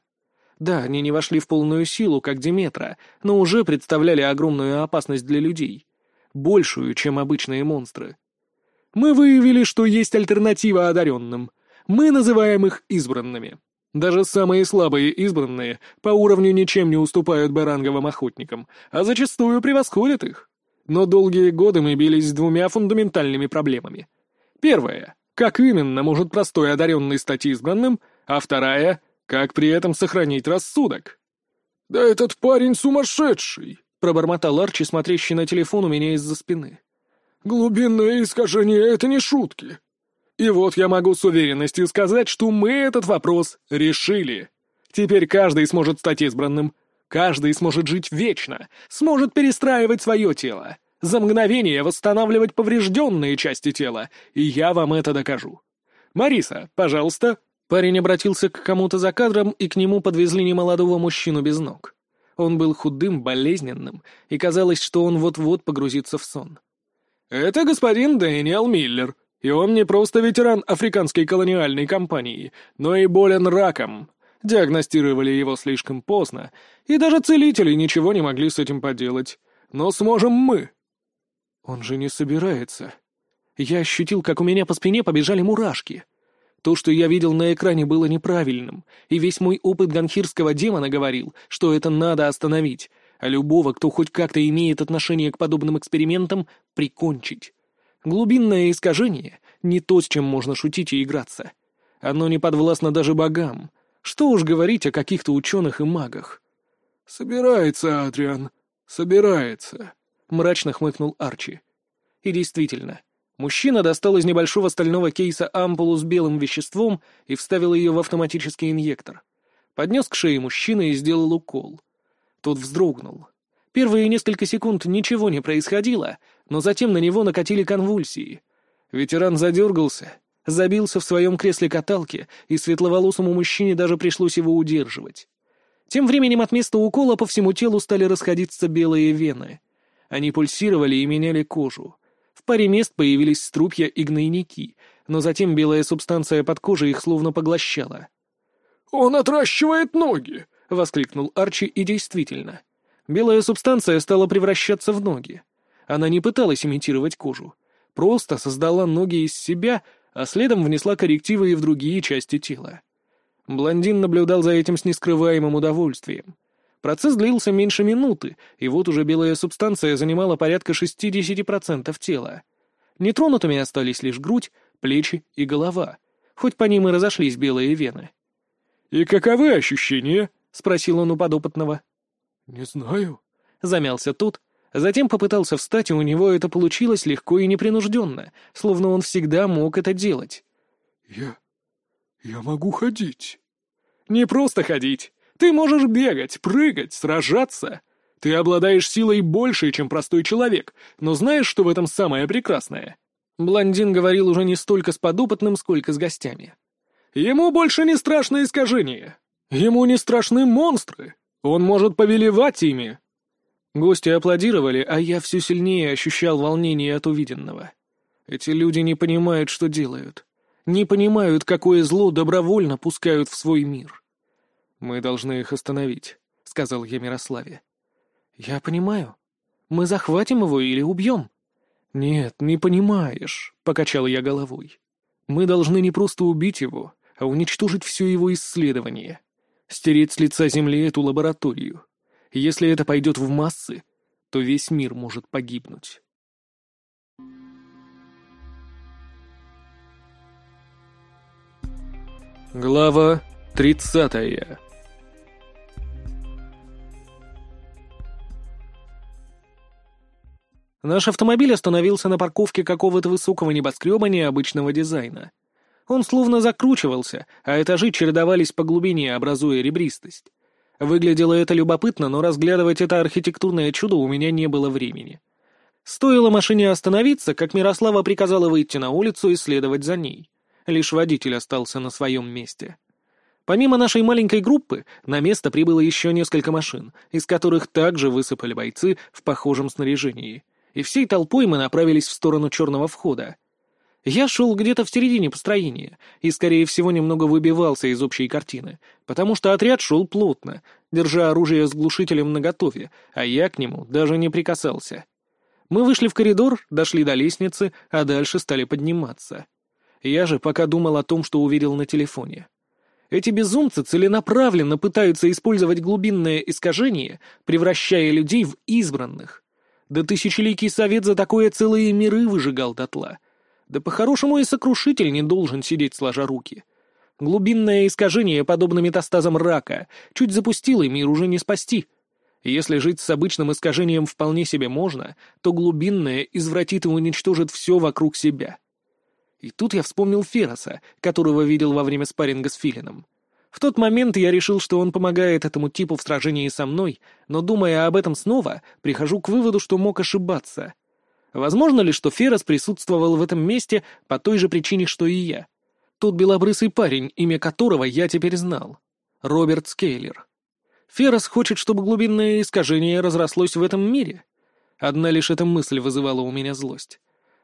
Да, они не вошли в полную силу, как Диметра, но уже представляли огромную опасность для людей. Большую, чем обычные монстры. Мы выявили, что есть альтернатива одаренным. Мы называем их избранными. Даже самые слабые избранные по уровню ничем не уступают баранговым охотникам, а зачастую превосходят их. Но долгие годы мы бились с двумя фундаментальными проблемами. Первая — как именно может простой одаренный стать избранным, а вторая как при этом сохранить рассудок? «Да этот парень сумасшедший!» — пробормотал Арчи, смотрящий на телефон у меня из-за спины. «Глубинное искажение — это не шутки!» И вот я могу с уверенностью сказать, что мы этот вопрос решили. Теперь каждый сможет стать избранным. Каждый сможет жить вечно, сможет перестраивать свое тело, за мгновение восстанавливать поврежденные части тела, и я вам это докажу. Мариса, пожалуйста, Парень обратился к кому-то за кадром, и к нему подвезли немолодого мужчину без ног. Он был худым, болезненным, и казалось, что он вот-вот погрузится в сон. «Это господин Дэниел Миллер, и он не просто ветеран африканской колониальной компании, но и болен раком. Диагностировали его слишком поздно, и даже целители ничего не могли с этим поделать. Но сможем мы». «Он же не собирается». Я ощутил, как у меня по спине побежали мурашки — то, что я видел на экране, было неправильным, и весь мой опыт ганхирского демона говорил, что это надо остановить, а любого, кто хоть как-то имеет отношение к подобным экспериментам, прикончить. Глубинное искажение — не то, с чем можно шутить и играться. Оно не подвластно даже богам. Что уж говорить о каких-то ученых и магах. «Собирается, Адриан, собирается», — мрачно хмыкнул Арчи. И действительно, Мужчина достал из небольшого стального кейса ампулу с белым веществом и вставил ее в автоматический инъектор. Поднес к шее мужчины и сделал укол. Тот вздрогнул. Первые несколько секунд ничего не происходило, но затем на него накатили конвульсии. Ветеран задергался, забился в своем кресле каталки, и светловолосому мужчине даже пришлось его удерживать. Тем временем от места укола по всему телу стали расходиться белые вены. Они пульсировали и меняли кожу. В паре мест появились струпья и гнойники, но затем белая субстанция под кожей их словно поглощала. «Он отращивает ноги!» — воскликнул Арчи, и действительно. Белая субстанция стала превращаться в ноги. Она не пыталась имитировать кожу, просто создала ноги из себя, а следом внесла коррективы и в другие части тела. Блондин наблюдал за этим с нескрываемым удовольствием. Процесс длился меньше минуты, и вот уже белая субстанция занимала порядка 60% тела. Нетронутыми остались лишь грудь, плечи и голова, хоть по ним и разошлись белые вены. «И каковы ощущения?» — спросил он у подопытного. «Не знаю», — замялся тот, затем попытался встать, и у него это получилось легко и непринужденно, словно он всегда мог это делать. «Я... я могу ходить». «Не просто ходить. Ты можешь бегать, прыгать, сражаться. Ты обладаешь силой большей, чем простой человек, но знаешь, что в этом самое прекрасное?» Блондин говорил уже не столько с подопытным, сколько с гостями. «Ему больше не страшно искажение. Ему не страшны монстры. Он может повелевать ими!» Гости аплодировали, а я все сильнее ощущал волнение от увиденного. Эти люди не понимают, что делают. Не понимают, какое зло добровольно пускают в свой мир. «Мы должны их остановить», — сказал я Мирославе. «Я понимаю. Мы захватим его или убьем?» «Нет, не понимаешь», — покачал я головой. «Мы должны не просто убить его, а уничтожить все его исследование стереть с лица Земли эту лабораторию. Если это пойдет в массы, то весь мир может погибнуть. Глава тридцатая Наш автомобиль остановился на парковке какого-то высокого небоскреба необычного дизайна. Он словно закручивался, а этажи чередовались по глубине, образуя ребристость. Выглядело это любопытно, но разглядывать это архитектурное чудо у меня не было времени. Стоило машине остановиться, как Мирослава приказала выйти на улицу и следовать за ней. Лишь водитель остался на своем месте. Помимо нашей маленькой группы, на место прибыло еще несколько машин, из которых также высыпали бойцы в похожем снаряжении. И всей толпой мы направились в сторону черного входа — я шел где-то в середине построения и, скорее всего, немного выбивался из общей картины, потому что отряд шел плотно, держа оружие с глушителем наготове, а я к нему даже не прикасался. Мы вышли в коридор, дошли до лестницы, а дальше стали подниматься. Я же пока думал о том, что увидел на телефоне. Эти безумцы целенаправленно пытаются использовать глубинное искажение, превращая людей в избранных. Да тысячеликий совет за такое целые миры выжигал дотла — да по-хорошему и сокрушитель не должен сидеть сложа руки. Глубинное искажение, подобно метастазам рака, чуть запустило, и мир уже не спасти. Если жить с обычным искажением вполне себе можно, то глубинное извратит и уничтожит все вокруг себя. И тут я вспомнил Фероса, которого видел во время спарринга с Филином. В тот момент я решил, что он помогает этому типу в сражении со мной, но, думая об этом снова, прихожу к выводу, что мог ошибаться — Возможно ли, что Ферос присутствовал в этом месте по той же причине, что и я? Тот белобрысый парень, имя которого я теперь знал. Роберт Скейлер. Ферос хочет, чтобы глубинное искажение разрослось в этом мире. Одна лишь эта мысль вызывала у меня злость.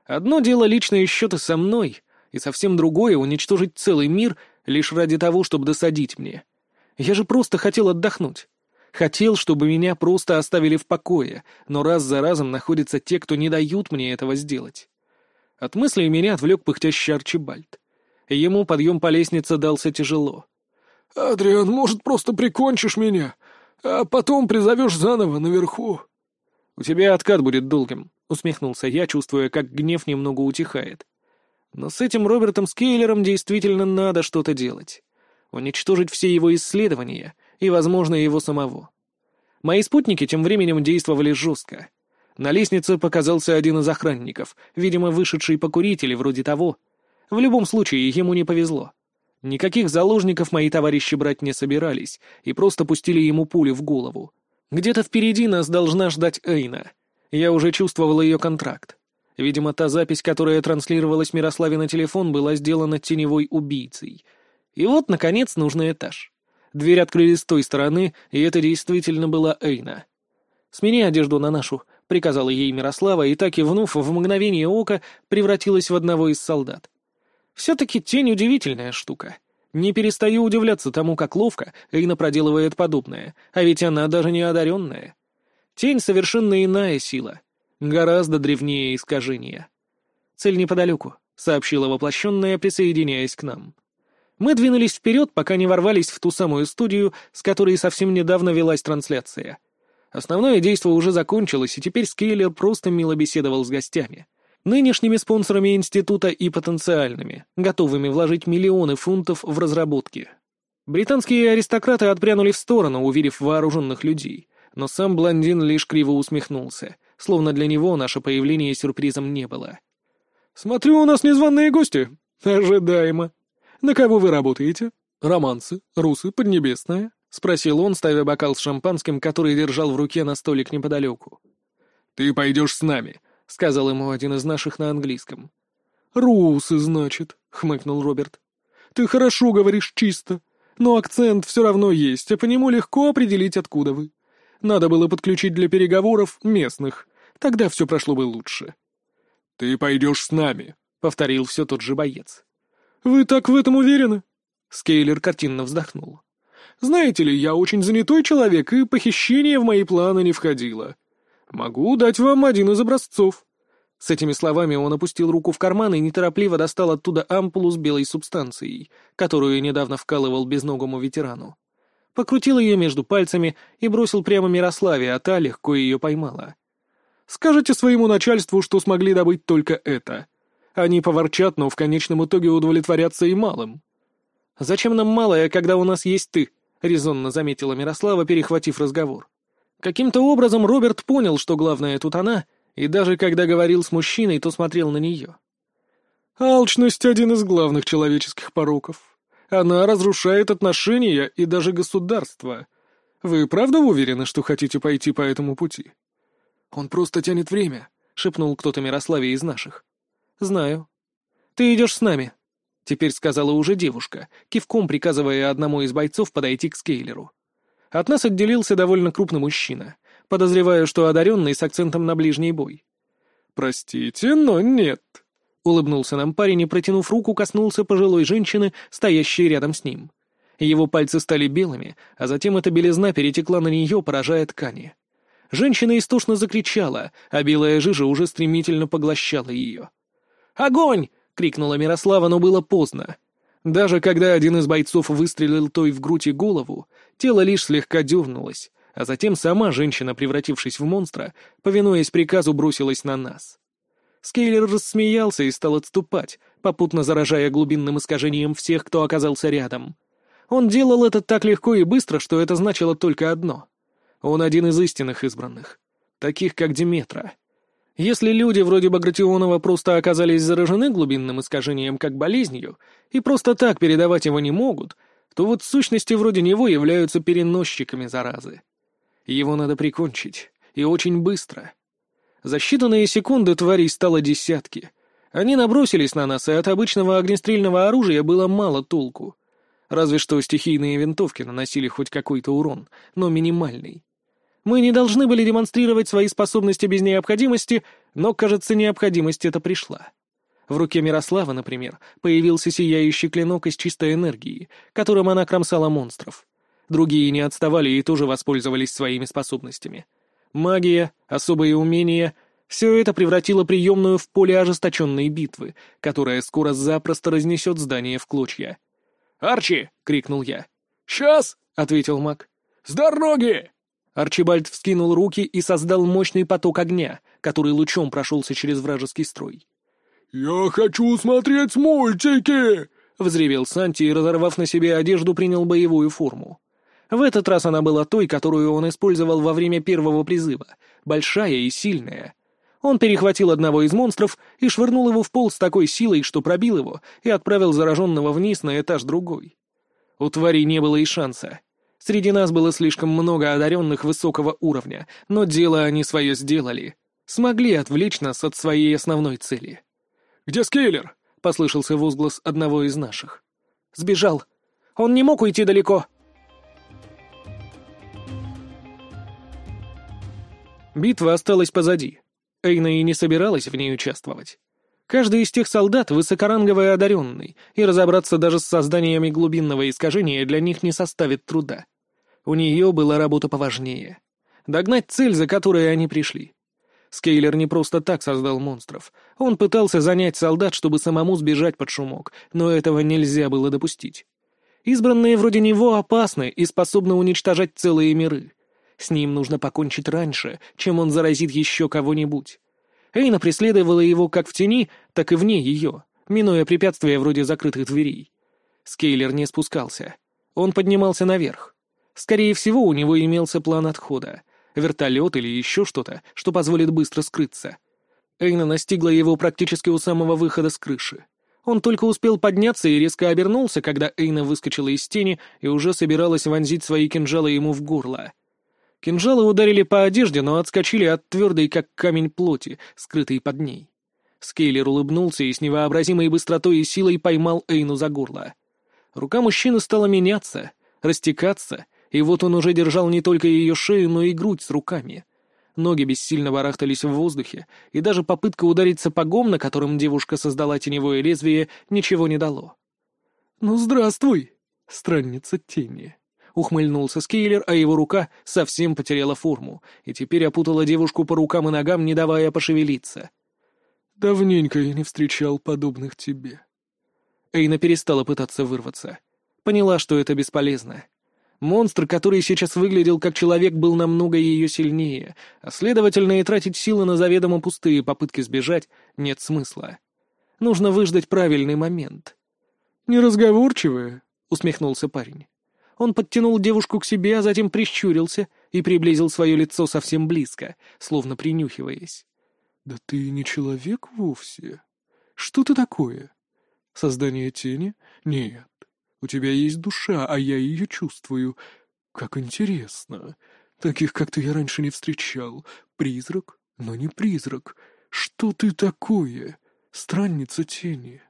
Одно дело личные счеты со мной, и совсем другое — уничтожить целый мир лишь ради того, чтобы досадить мне. Я же просто хотел отдохнуть. Хотел, чтобы меня просто оставили в покое, но раз за разом находятся те, кто не дают мне этого сделать. От мыслей меня отвлек пыхтящий Арчибальд. Ему подъем по лестнице дался тяжело. «Адриан, может, просто прикончишь меня, а потом призовешь заново наверху?» «У тебя откат будет долгим», — усмехнулся я, чувствуя, как гнев немного утихает. «Но с этим Робертом Скейлером действительно надо что-то делать. Уничтожить все его исследования и, возможно, его самого. Мои спутники тем временем действовали жестко. На лестнице показался один из охранников, видимо, вышедший покурить или вроде того. В любом случае, ему не повезло. Никаких заложников мои товарищи брать не собирались и просто пустили ему пули в голову. Где-то впереди нас должна ждать Эйна. Я уже чувствовал ее контракт. Видимо, та запись, которая транслировалась Мирославе на телефон, была сделана теневой убийцей. И вот, наконец, нужный этаж. Дверь открыли с той стороны, и это действительно была Эйна. «Смени одежду на нашу», — приказала ей Мирослава, и так и внув в мгновение ока превратилась в одного из солдат. Все-таки тень удивительная штука. Не перестаю удивляться тому, как ловко Эйна проделывает подобное, а ведь она даже не одаренная. Тень — совершенно иная сила, гораздо древнее искажения. Цель неподалеку, — сообщила воплощенная, присоединяясь к нам. Мы двинулись вперед, пока не ворвались в ту самую студию, с которой совсем недавно велась трансляция. Основное действие уже закончилось, и теперь Скейлер просто мило беседовал с гостями. Нынешними спонсорами института и потенциальными, готовыми вложить миллионы фунтов в разработки. Британские аристократы отпрянули в сторону, увидев вооруженных людей, но сам блондин лишь криво усмехнулся, словно для него наше появление сюрпризом не было. «Смотрю, у нас незваные гости. Ожидаемо. На кого вы работаете? Романсы, русы, поднебесные?» — спросил он, ставя бокал с шампанским, который держал в руке на столик неподалеку. «Ты пойдешь с нами», — сказал ему один из наших на английском. «Русы, значит», — хмыкнул Роберт. «Ты хорошо говоришь чисто, но акцент все равно есть, а по нему легко определить, откуда вы. Надо было подключить для переговоров местных, тогда все прошло бы лучше». «Ты пойдешь с нами», — повторил все тот же боец. «Вы так в этом уверены?» Скейлер картинно вздохнул. «Знаете ли, я очень занятой человек, и похищение в мои планы не входило. Могу дать вам один из образцов». С этими словами он опустил руку в карман и неторопливо достал оттуда ампулу с белой субстанцией, которую недавно вкалывал безногому ветерану. Покрутил ее между пальцами и бросил прямо Мирославе, а та легко ее поймала. «Скажите своему начальству, что смогли добыть только это. Они поворчат, но в конечном итоге удовлетворятся и малым». «Зачем нам малое, когда у нас есть ты?» — резонно заметила Мирослава, перехватив разговор. Каким-то образом Роберт понял, что главное тут она, и даже когда говорил с мужчиной, то смотрел на нее. «Алчность — один из главных человеческих пороков. Она разрушает отношения и даже государство. Вы правда уверены, что хотите пойти по этому пути?» «Он просто тянет время», — шепнул кто-то Мирославе из наших. «Знаю. Ты идешь с нами», — теперь сказала уже девушка, кивком приказывая одному из бойцов подойти к Скейлеру. От нас отделился довольно крупный мужчина, подозреваю, что одаренный с акцентом на ближний бой. «Простите, но нет», — улыбнулся нам парень и, протянув руку, коснулся пожилой женщины, стоящей рядом с ним. Его пальцы стали белыми, а затем эта белизна перетекла на нее, поражая ткани. Женщина истошно закричала, а белая жижа уже стремительно поглощала ее. «Огонь!» — крикнула Мирослава, но было поздно. Даже когда один из бойцов выстрелил той в грудь и голову, тело лишь слегка дернулось, а затем сама женщина, превратившись в монстра, повинуясь приказу, бросилась на нас. Скейлер рассмеялся и стал отступать, попутно заражая глубинным искажением всех, кто оказался рядом. Он делал это так легко и быстро, что это значило только одно. Он один из истинных избранных, таких как Диметра. Если люди вроде Багратионова просто оказались заражены глубинным искажением как болезнью и просто так передавать его не могут, то вот сущности вроде него являются переносчиками заразы. Его надо прикончить, и очень быстро. За считанные секунды тварей стало десятки. Они набросились на нас, и от обычного огнестрельного оружия было мало толку. Разве что стихийные винтовки наносили хоть какой-то урон, но минимальный. Мы не должны были демонстрировать свои способности без необходимости, но, кажется, необходимость эта пришла. В руке Мирослава, например, появился сияющий клинок из чистой энергии, которым она кромсала монстров. Другие не отставали и тоже воспользовались своими способностями. Магия, особые умения — все это превратило приемную в поле ожесточенной битвы, которая скоро запросто разнесет здание в клочья. «Арчи!» — крикнул я. «Сейчас!» — ответил маг. «С дороги!» Арчибальд вскинул руки и создал мощный поток огня, который лучом прошелся через вражеский строй. «Я хочу смотреть мультики!» — взревел Санти и, разорвав на себе одежду, принял боевую форму. В этот раз она была той, которую он использовал во время первого призыва, большая и сильная. Он перехватил одного из монстров и швырнул его в пол с такой силой, что пробил его и отправил зараженного вниз на этаж другой. У твари не было и шанса. Среди нас было слишком много одаренных высокого уровня, но дело они свое сделали. Смогли отвлечь нас от своей основной цели. «Где Скейлер?» — послышался возглас одного из наших. «Сбежал. Он не мог уйти далеко». Битва осталась позади. Эйна и не собиралась в ней участвовать. Каждый из тех солдат — высокоранговый одаренный, и разобраться даже с созданиями глубинного искажения для них не составит труда. У нее была работа поважнее. Догнать цель, за которой они пришли. Скейлер не просто так создал монстров. Он пытался занять солдат, чтобы самому сбежать под шумок, но этого нельзя было допустить. Избранные вроде него опасны и способны уничтожать целые миры. С ним нужно покончить раньше, чем он заразит еще кого-нибудь. Эйна преследовала его как в тени, так и вне ее, минуя препятствия вроде закрытых дверей. Скейлер не спускался. Он поднимался наверх. Скорее всего, у него имелся план отхода. Вертолет или еще что-то, что позволит быстро скрыться. Эйна настигла его практически у самого выхода с крыши. Он только успел подняться и резко обернулся, когда Эйна выскочила из тени и уже собиралась вонзить свои кинжалы ему в горло. Кинжалы ударили по одежде, но отскочили от твердой, как камень плоти, скрытой под ней. Скейлер улыбнулся и с невообразимой быстротой и силой поймал Эйну за горло. Рука мужчины стала меняться, растекаться, и вот он уже держал не только ее шею, но и грудь с руками. Ноги бессильно барахтались в воздухе, и даже попытка ударить сапогом, на котором девушка создала теневое лезвие, ничего не дало. «Ну, здравствуй, странница тени!» — ухмыльнулся Скейлер, а его рука совсем потеряла форму и теперь опутала девушку по рукам и ногам, не давая пошевелиться. «Давненько я не встречал подобных тебе». Эйна перестала пытаться вырваться. Поняла, что это бесполезно. Монстр, который сейчас выглядел как человек, был намного ее сильнее, а следовательно и тратить силы на заведомо пустые попытки сбежать нет смысла. Нужно выждать правильный момент. «Неразговорчивая», — усмехнулся парень. Он подтянул девушку к себе, а затем прищурился и приблизил свое лицо совсем близко, словно принюхиваясь. «Да ты не человек вовсе. Что ты такое? Создание тени? Нет. У тебя есть душа, а я ее чувствую. Как интересно. Таких, как ты, я раньше не встречал. Призрак, но не призрак. Что ты такое? Странница тени».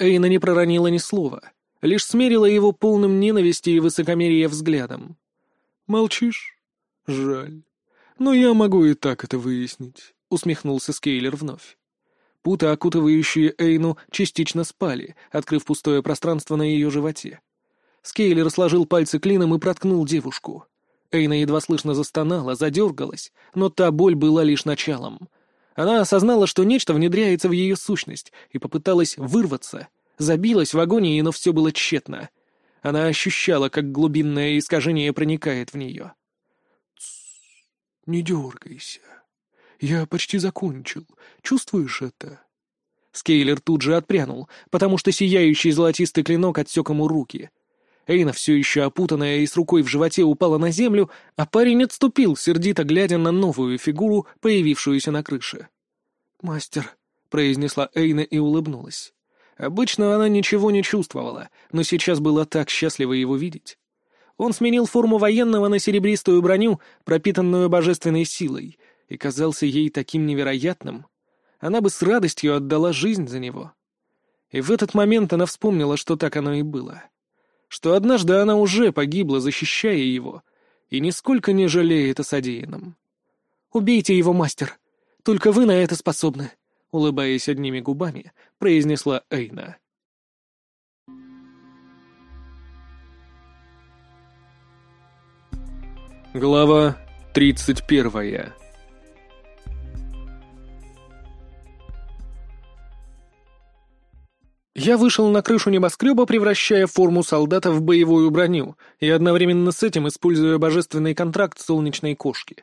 Эйна не проронила ни слова — лишь смерила его полным ненависти и высокомерия взглядом. «Молчишь? Жаль. Но я могу и так это выяснить», — усмехнулся Скейлер вновь. Путы, окутывающие Эйну, частично спали, открыв пустое пространство на ее животе. Скейлер сложил пальцы клином и проткнул девушку. Эйна едва слышно застонала, задергалась, но та боль была лишь началом. Она осознала, что нечто внедряется в ее сущность, и попыталась вырваться, забилась в агонии, но все было тщетно. Она ощущала, как глубинное искажение проникает в нее. «Не дергайся. Я почти закончил. Чувствуешь это?» Скейлер тут же отпрянул, потому что сияющий золотистый клинок отсек ему руки. Эйна, все еще опутанная и с рукой в животе, упала на землю, а парень отступил, сердито глядя на новую фигуру, появившуюся на крыше. «Мастер», — произнесла Эйна и улыбнулась. Обычно она ничего не чувствовала, но сейчас была так счастлива его видеть. Он сменил форму военного на серебристую броню, пропитанную божественной силой, и казался ей таким невероятным. Она бы с радостью отдала жизнь за него. И в этот момент она вспомнила, что так оно и было. Что однажды она уже погибла, защищая его, и нисколько не жалеет о содеянном. «Убейте его, мастер! Только вы на это способны!» — улыбаясь одними губами, произнесла Эйна. Глава 31 Я вышел на крышу небоскреба, превращая форму солдата в боевую броню и одновременно с этим используя божественный контракт солнечной кошки.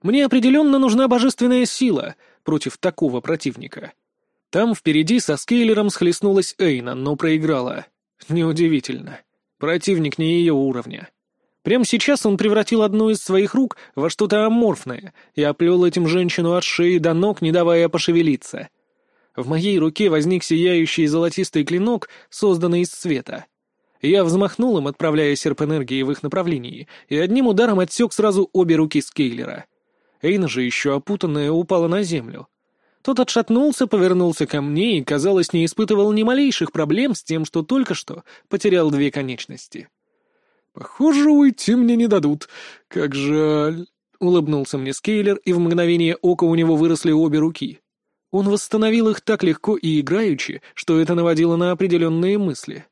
Мне определенно нужна божественная сила, против такого противника. Там впереди со скейлером схлестнулась Эйна, но проиграла. Неудивительно. Противник не ее уровня. Прямо сейчас он превратил одну из своих рук во что-то аморфное и оплел этим женщину от шеи до ног, не давая пошевелиться. В моей руке возник сияющий золотистый клинок, созданный из света. Я взмахнул им, отправляя серп энергии в их направлении, и одним ударом отсек сразу обе руки Скейлера — Эйна же, еще опутанная, упала на землю. Тот отшатнулся, повернулся ко мне и, казалось, не испытывал ни малейших проблем с тем, что только что потерял две конечности. «Похоже, уйти мне не дадут. Как жаль. — улыбнулся мне Скейлер, и в мгновение ока у него выросли обе руки. Он восстановил их так легко и играючи, что это наводило на определенные мысли.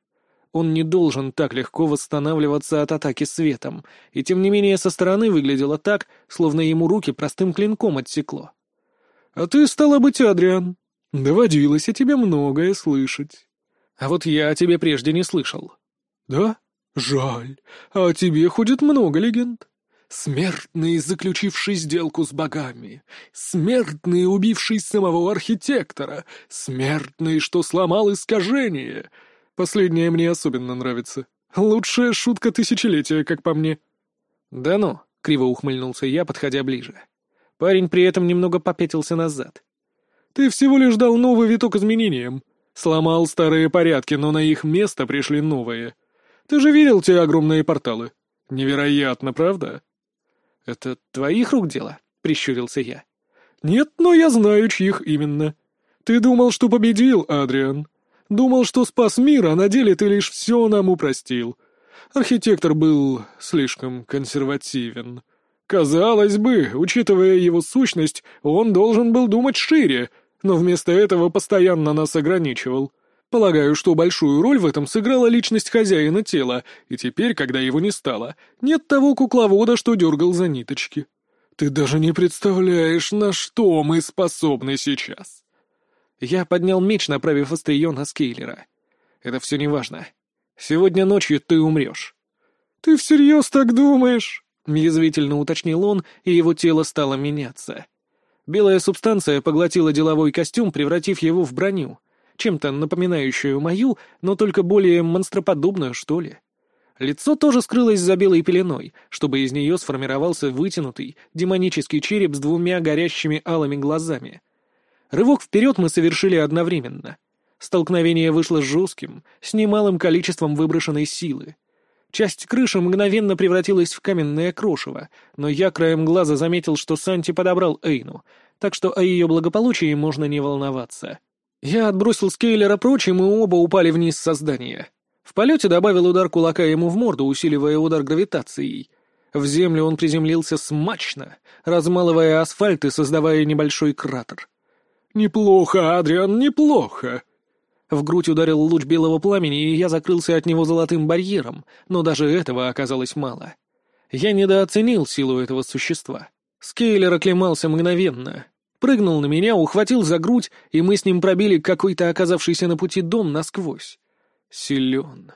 Он не должен так легко восстанавливаться от атаки светом, и тем не менее со стороны выглядело так, словно ему руки простым клинком отсекло. «А ты, стала быть, Адриан. Доводилось о тебе многое слышать. А вот я о тебе прежде не слышал». «Да? Жаль. А о тебе ходит много легенд. Смертный, заключивший сделку с богами. Смертный, убивший самого архитектора. Смертный, что сломал искажение. Последнее мне особенно нравится. Лучшая шутка тысячелетия, как по мне. «Да ну», — криво ухмыльнулся я, подходя ближе. Парень при этом немного попятился назад. «Ты всего лишь дал новый виток изменениям. Сломал старые порядки, но на их место пришли новые. Ты же видел те огромные порталы? Невероятно, правда?» «Это твоих рук дело?» — прищурился я. «Нет, но я знаю, чьих именно. Ты думал, что победил, Адриан. Думал, что спас мир, а на деле ты лишь все нам упростил. Архитектор был слишком консервативен. Казалось бы, учитывая его сущность, он должен был думать шире, но вместо этого постоянно нас ограничивал. Полагаю, что большую роль в этом сыграла личность хозяина тела, и теперь, когда его не стало, нет того кукловода, что дергал за ниточки. Ты даже не представляешь, на что мы способны сейчас. Я поднял меч, направив острие на Скейлера. Это все неважно. Сегодня ночью ты умрешь. Ты всерьез так думаешь? Язвительно уточнил он, и его тело стало меняться. Белая субстанция поглотила деловой костюм, превратив его в броню, чем-то напоминающую мою, но только более монстроподобную, что ли. Лицо тоже скрылось за белой пеленой, чтобы из нее сформировался вытянутый, демонический череп с двумя горящими алыми глазами. Рывок вперед мы совершили одновременно. Столкновение вышло жестким, с немалым количеством выброшенной силы. Часть крыши мгновенно превратилась в каменное крошево, но я краем глаза заметил, что Санти подобрал Эйну, так что о ее благополучии можно не волноваться. Я отбросил Скейлера прочь, и мы оба упали вниз со здания. В полете добавил удар кулака ему в морду, усиливая удар гравитацией. В землю он приземлился смачно, размалывая асфальт и создавая небольшой кратер. «Неплохо, Адриан, неплохо!» В грудь ударил луч белого пламени, и я закрылся от него золотым барьером, но даже этого оказалось мало. Я недооценил силу этого существа. Скейлер оклемался мгновенно, Прыгнул на меня, ухватил за грудь, и мы с ним пробили какой-то оказавшийся на пути дом насквозь. Силен.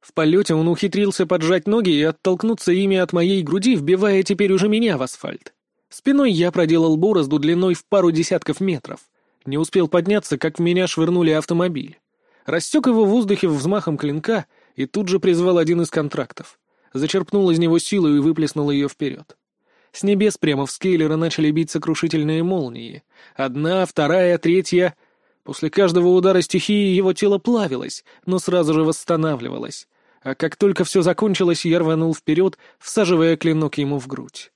В полете он ухитрился поджать ноги и оттолкнуться ими от моей груди, вбивая теперь уже меня в асфальт. Спиной я проделал борозду длиной в пару десятков метров. Не успел подняться, как в меня швырнули автомобиль. Растек его в воздухе взмахом клинка и тут же призвал один из контрактов. Зачерпнул из него силу и выплеснул ее вперед. С небес прямо в скейлера начали бить сокрушительные молнии. Одна, вторая, третья. После каждого удара стихии его тело плавилось, но сразу же восстанавливалось. А как только все закончилось, я рванул вперед, всаживая клинок ему в грудь.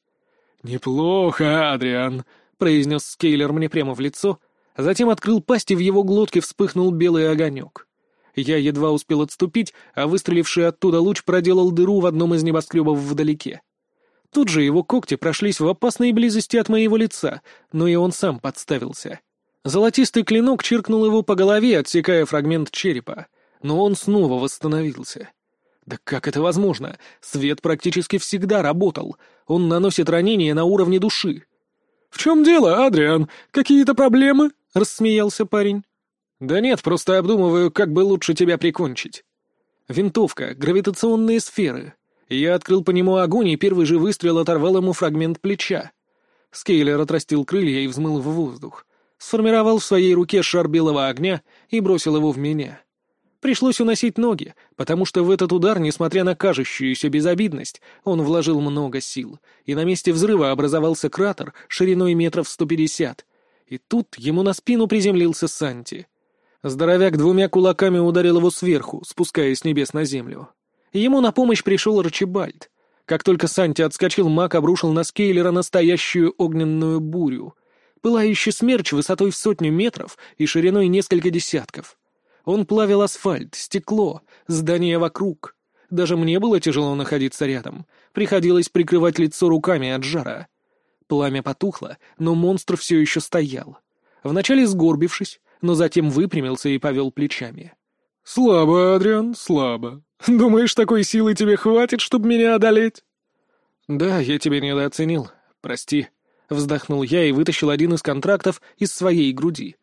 «Неплохо, Адриан», — произнес скейлер мне прямо в лицо, а затем открыл пасть, и в его глотке вспыхнул белый огонек. Я едва успел отступить, а выстреливший оттуда луч проделал дыру в одном из небоскребов вдалеке. Тут же его когти прошлись в опасной близости от моего лица, но и он сам подставился. Золотистый клинок чиркнул его по голове, отсекая фрагмент черепа, но он снова восстановился. Да как это возможно? Свет практически всегда работал. Он наносит ранения на уровне души. «В чем дело, Адриан? Какие-то проблемы?» — рассмеялся парень. «Да нет, просто обдумываю, как бы лучше тебя прикончить. Винтовка, гравитационные сферы, я открыл по нему огонь, и первый же выстрел оторвал ему фрагмент плеча. Скейлер отрастил крылья и взмыл в воздух. Сформировал в своей руке шар белого огня и бросил его в меня. Пришлось уносить ноги, потому что в этот удар, несмотря на кажущуюся безобидность, он вложил много сил, и на месте взрыва образовался кратер шириной метров сто пятьдесят. И тут ему на спину приземлился Санти. Здоровяк двумя кулаками ударил его сверху, спускаясь с небес на землю. Ему на помощь пришел Арчибальд. Как только Санти отскочил, маг обрушил на Скейлера настоящую огненную бурю. Пылающий смерч высотой в сотню метров и шириной несколько десятков. Он плавил асфальт, стекло, здания вокруг. Даже мне было тяжело находиться рядом. Приходилось прикрывать лицо руками от жара. Пламя потухло, но монстр все еще стоял. Вначале сгорбившись, но затем выпрямился и повел плечами. «Слабо, Адриан, слабо. Думаешь, такой силы тебе хватит, чтобы меня одолеть?» «Да, я тебя недооценил. Прости». Вздохнул я и вытащил один из контрактов из своей груди.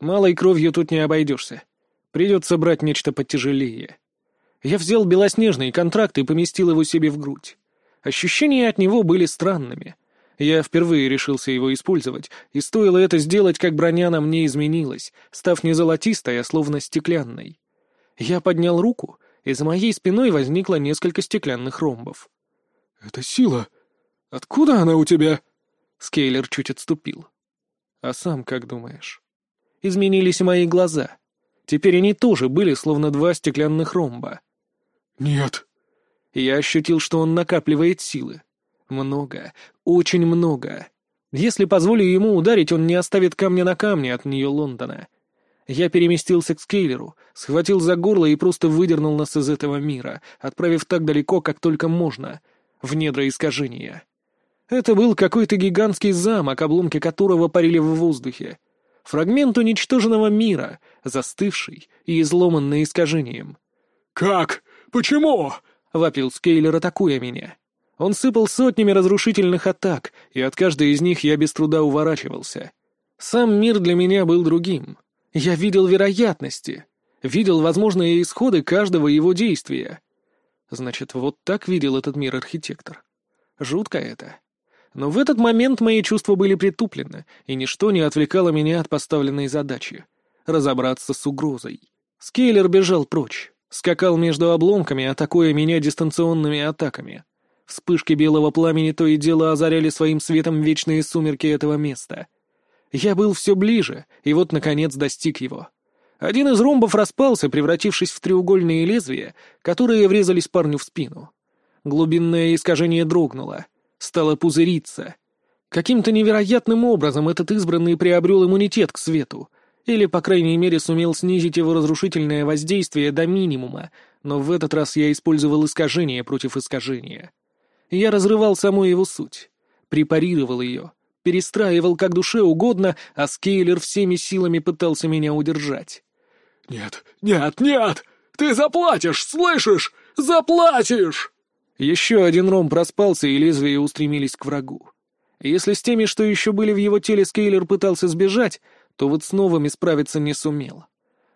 «Малой кровью тут не обойдешься. Придется брать нечто потяжелее». Я взял белоснежный контракт и поместил его себе в грудь. Ощущения от него были странными. Я впервые решился его использовать, и стоило это сделать, как броня на мне изменилась, став не золотистой, а словно стеклянной. Я поднял руку, и за моей спиной возникло несколько стеклянных ромбов. «Это сила. Откуда она у тебя?» Скейлер чуть отступил. «А сам как думаешь?» Изменились и мои глаза. Теперь они тоже были словно два стеклянных ромба. «Нет». Я ощутил, что он накапливает силы. Много, очень много. Если позволю ему ударить, он не оставит камня на камне от нее Лондона. Я переместился к Скейлеру, схватил за горло и просто выдернул нас из этого мира, отправив так далеко, как только можно, в недра искажения. Это был какой-то гигантский замок, обломки которого парили в воздухе. Фрагмент уничтоженного мира, застывший и изломанный искажением. «Как? Почему?» — вопил Скейлер, атакуя меня. Он сыпал сотнями разрушительных атак, и от каждой из них я без труда уворачивался. Сам мир для меня был другим — я видел вероятности, видел возможные исходы каждого его действия. Значит, вот так видел этот мир архитектор. Жутко это. Но в этот момент мои чувства были притуплены, и ничто не отвлекало меня от поставленной задачи — разобраться с угрозой. Скейлер бежал прочь, скакал между обломками, атакуя меня дистанционными атаками. Вспышки белого пламени то и дело озаряли своим светом вечные сумерки этого места — я был все ближе, и вот, наконец, достиг его. Один из ромбов распался, превратившись в треугольные лезвия, которые врезались парню в спину. Глубинное искажение дрогнуло, стало пузыриться. Каким-то невероятным образом этот избранный приобрел иммунитет к свету, или, по крайней мере, сумел снизить его разрушительное воздействие до минимума, но в этот раз я использовал искажение против искажения. Я разрывал саму его суть, препарировал ее, перестраивал как душе угодно, а Скейлер всеми силами пытался меня удержать. «Нет, нет, нет! Ты заплатишь, слышишь? Заплатишь!» Еще один ром проспался, и лезвия устремились к врагу. Если с теми, что еще были в его теле, Скейлер пытался сбежать, то вот с новыми справиться не сумел.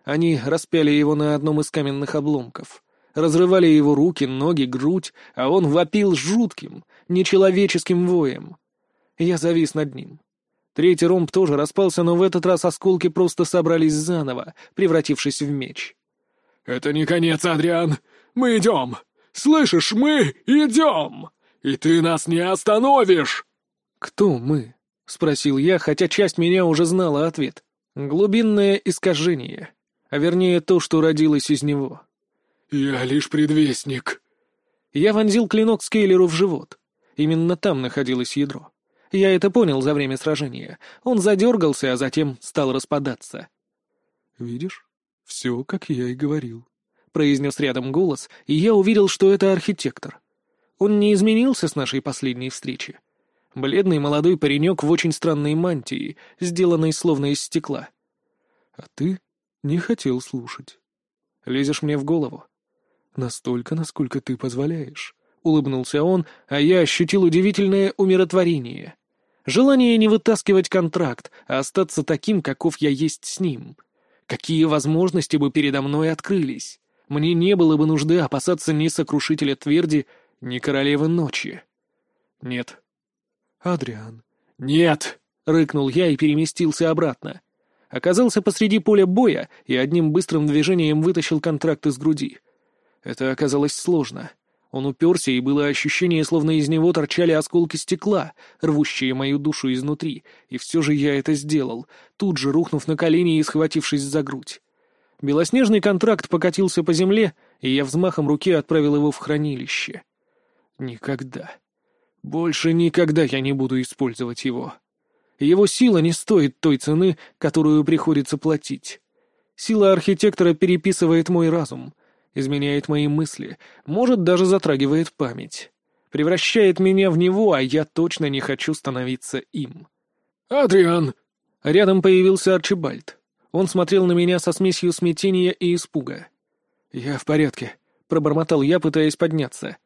Они распяли его на одном из каменных обломков. Разрывали его руки, ноги, грудь, а он вопил жутким, нечеловеческим воем. Я завис над ним. Третий ромб тоже распался, но в этот раз осколки просто собрались заново, превратившись в меч. «Это не конец, Адриан! Мы идем! Слышишь, мы идем! И ты нас не остановишь!» «Кто мы?» — спросил я, хотя часть меня уже знала ответ. «Глубинное искажение, а вернее то, что родилось из него». «Я лишь предвестник». Я вонзил клинок Скейлеру в живот. Именно там находилось ядро. Я это понял за время сражения. Он задергался, а затем стал распадаться. «Видишь? Все, как я и говорил», — произнес рядом голос, и я увидел, что это архитектор. Он не изменился с нашей последней встречи. Бледный молодой паренек в очень странной мантии, сделанной словно из стекла. «А ты не хотел слушать. Лезешь мне в голову?» «Настолько, насколько ты позволяешь», — улыбнулся он, а я ощутил удивительное умиротворение. Желание не вытаскивать контракт, а остаться таким, каков я есть с ним. Какие возможности бы передо мной открылись? Мне не было бы нужды опасаться ни сокрушителя тверди, ни королевы ночи. Нет. Адриан. Нет! — рыкнул я и переместился обратно. Оказался посреди поля боя и одним быстрым движением вытащил контракт из груди. Это оказалось сложно. Он уперся, и было ощущение, словно из него торчали осколки стекла, рвущие мою душу изнутри, и все же я это сделал, тут же рухнув на колени и схватившись за грудь. Белоснежный контракт покатился по земле, и я взмахом руки отправил его в хранилище. Никогда. Больше никогда я не буду использовать его. Его сила не стоит той цены, которую приходится платить. Сила архитектора переписывает мой разум — изменяет мои мысли, может, даже затрагивает память. Превращает меня в него, а я точно не хочу становиться им. «Адриан!» Рядом появился Арчибальд. Он смотрел на меня со смесью смятения и испуга. «Я в порядке», — пробормотал я, пытаясь подняться.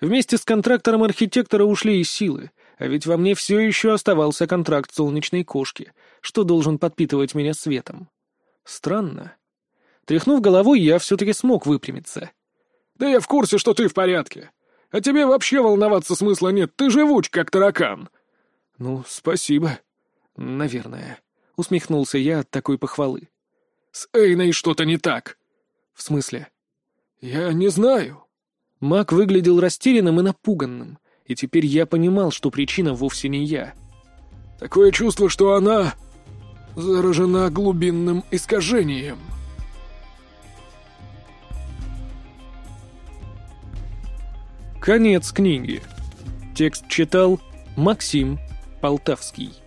Вместе с контрактором архитектора ушли из силы, а ведь во мне все еще оставался контракт солнечной кошки, что должен подпитывать меня светом. Странно. Тряхнув головой, я все-таки смог выпрямиться. «Да я в курсе, что ты в порядке. А тебе вообще волноваться смысла нет, ты живуч, как таракан». «Ну, спасибо. Наверное», — усмехнулся я от такой похвалы. «С Эйной что-то не так». «В смысле?» «Я не знаю». Мак выглядел растерянным и напуганным, и теперь я понимал, что причина вовсе не я. «Такое чувство, что она заражена глубинным искажением». Конец книги. Текст читал Максим Полтавский.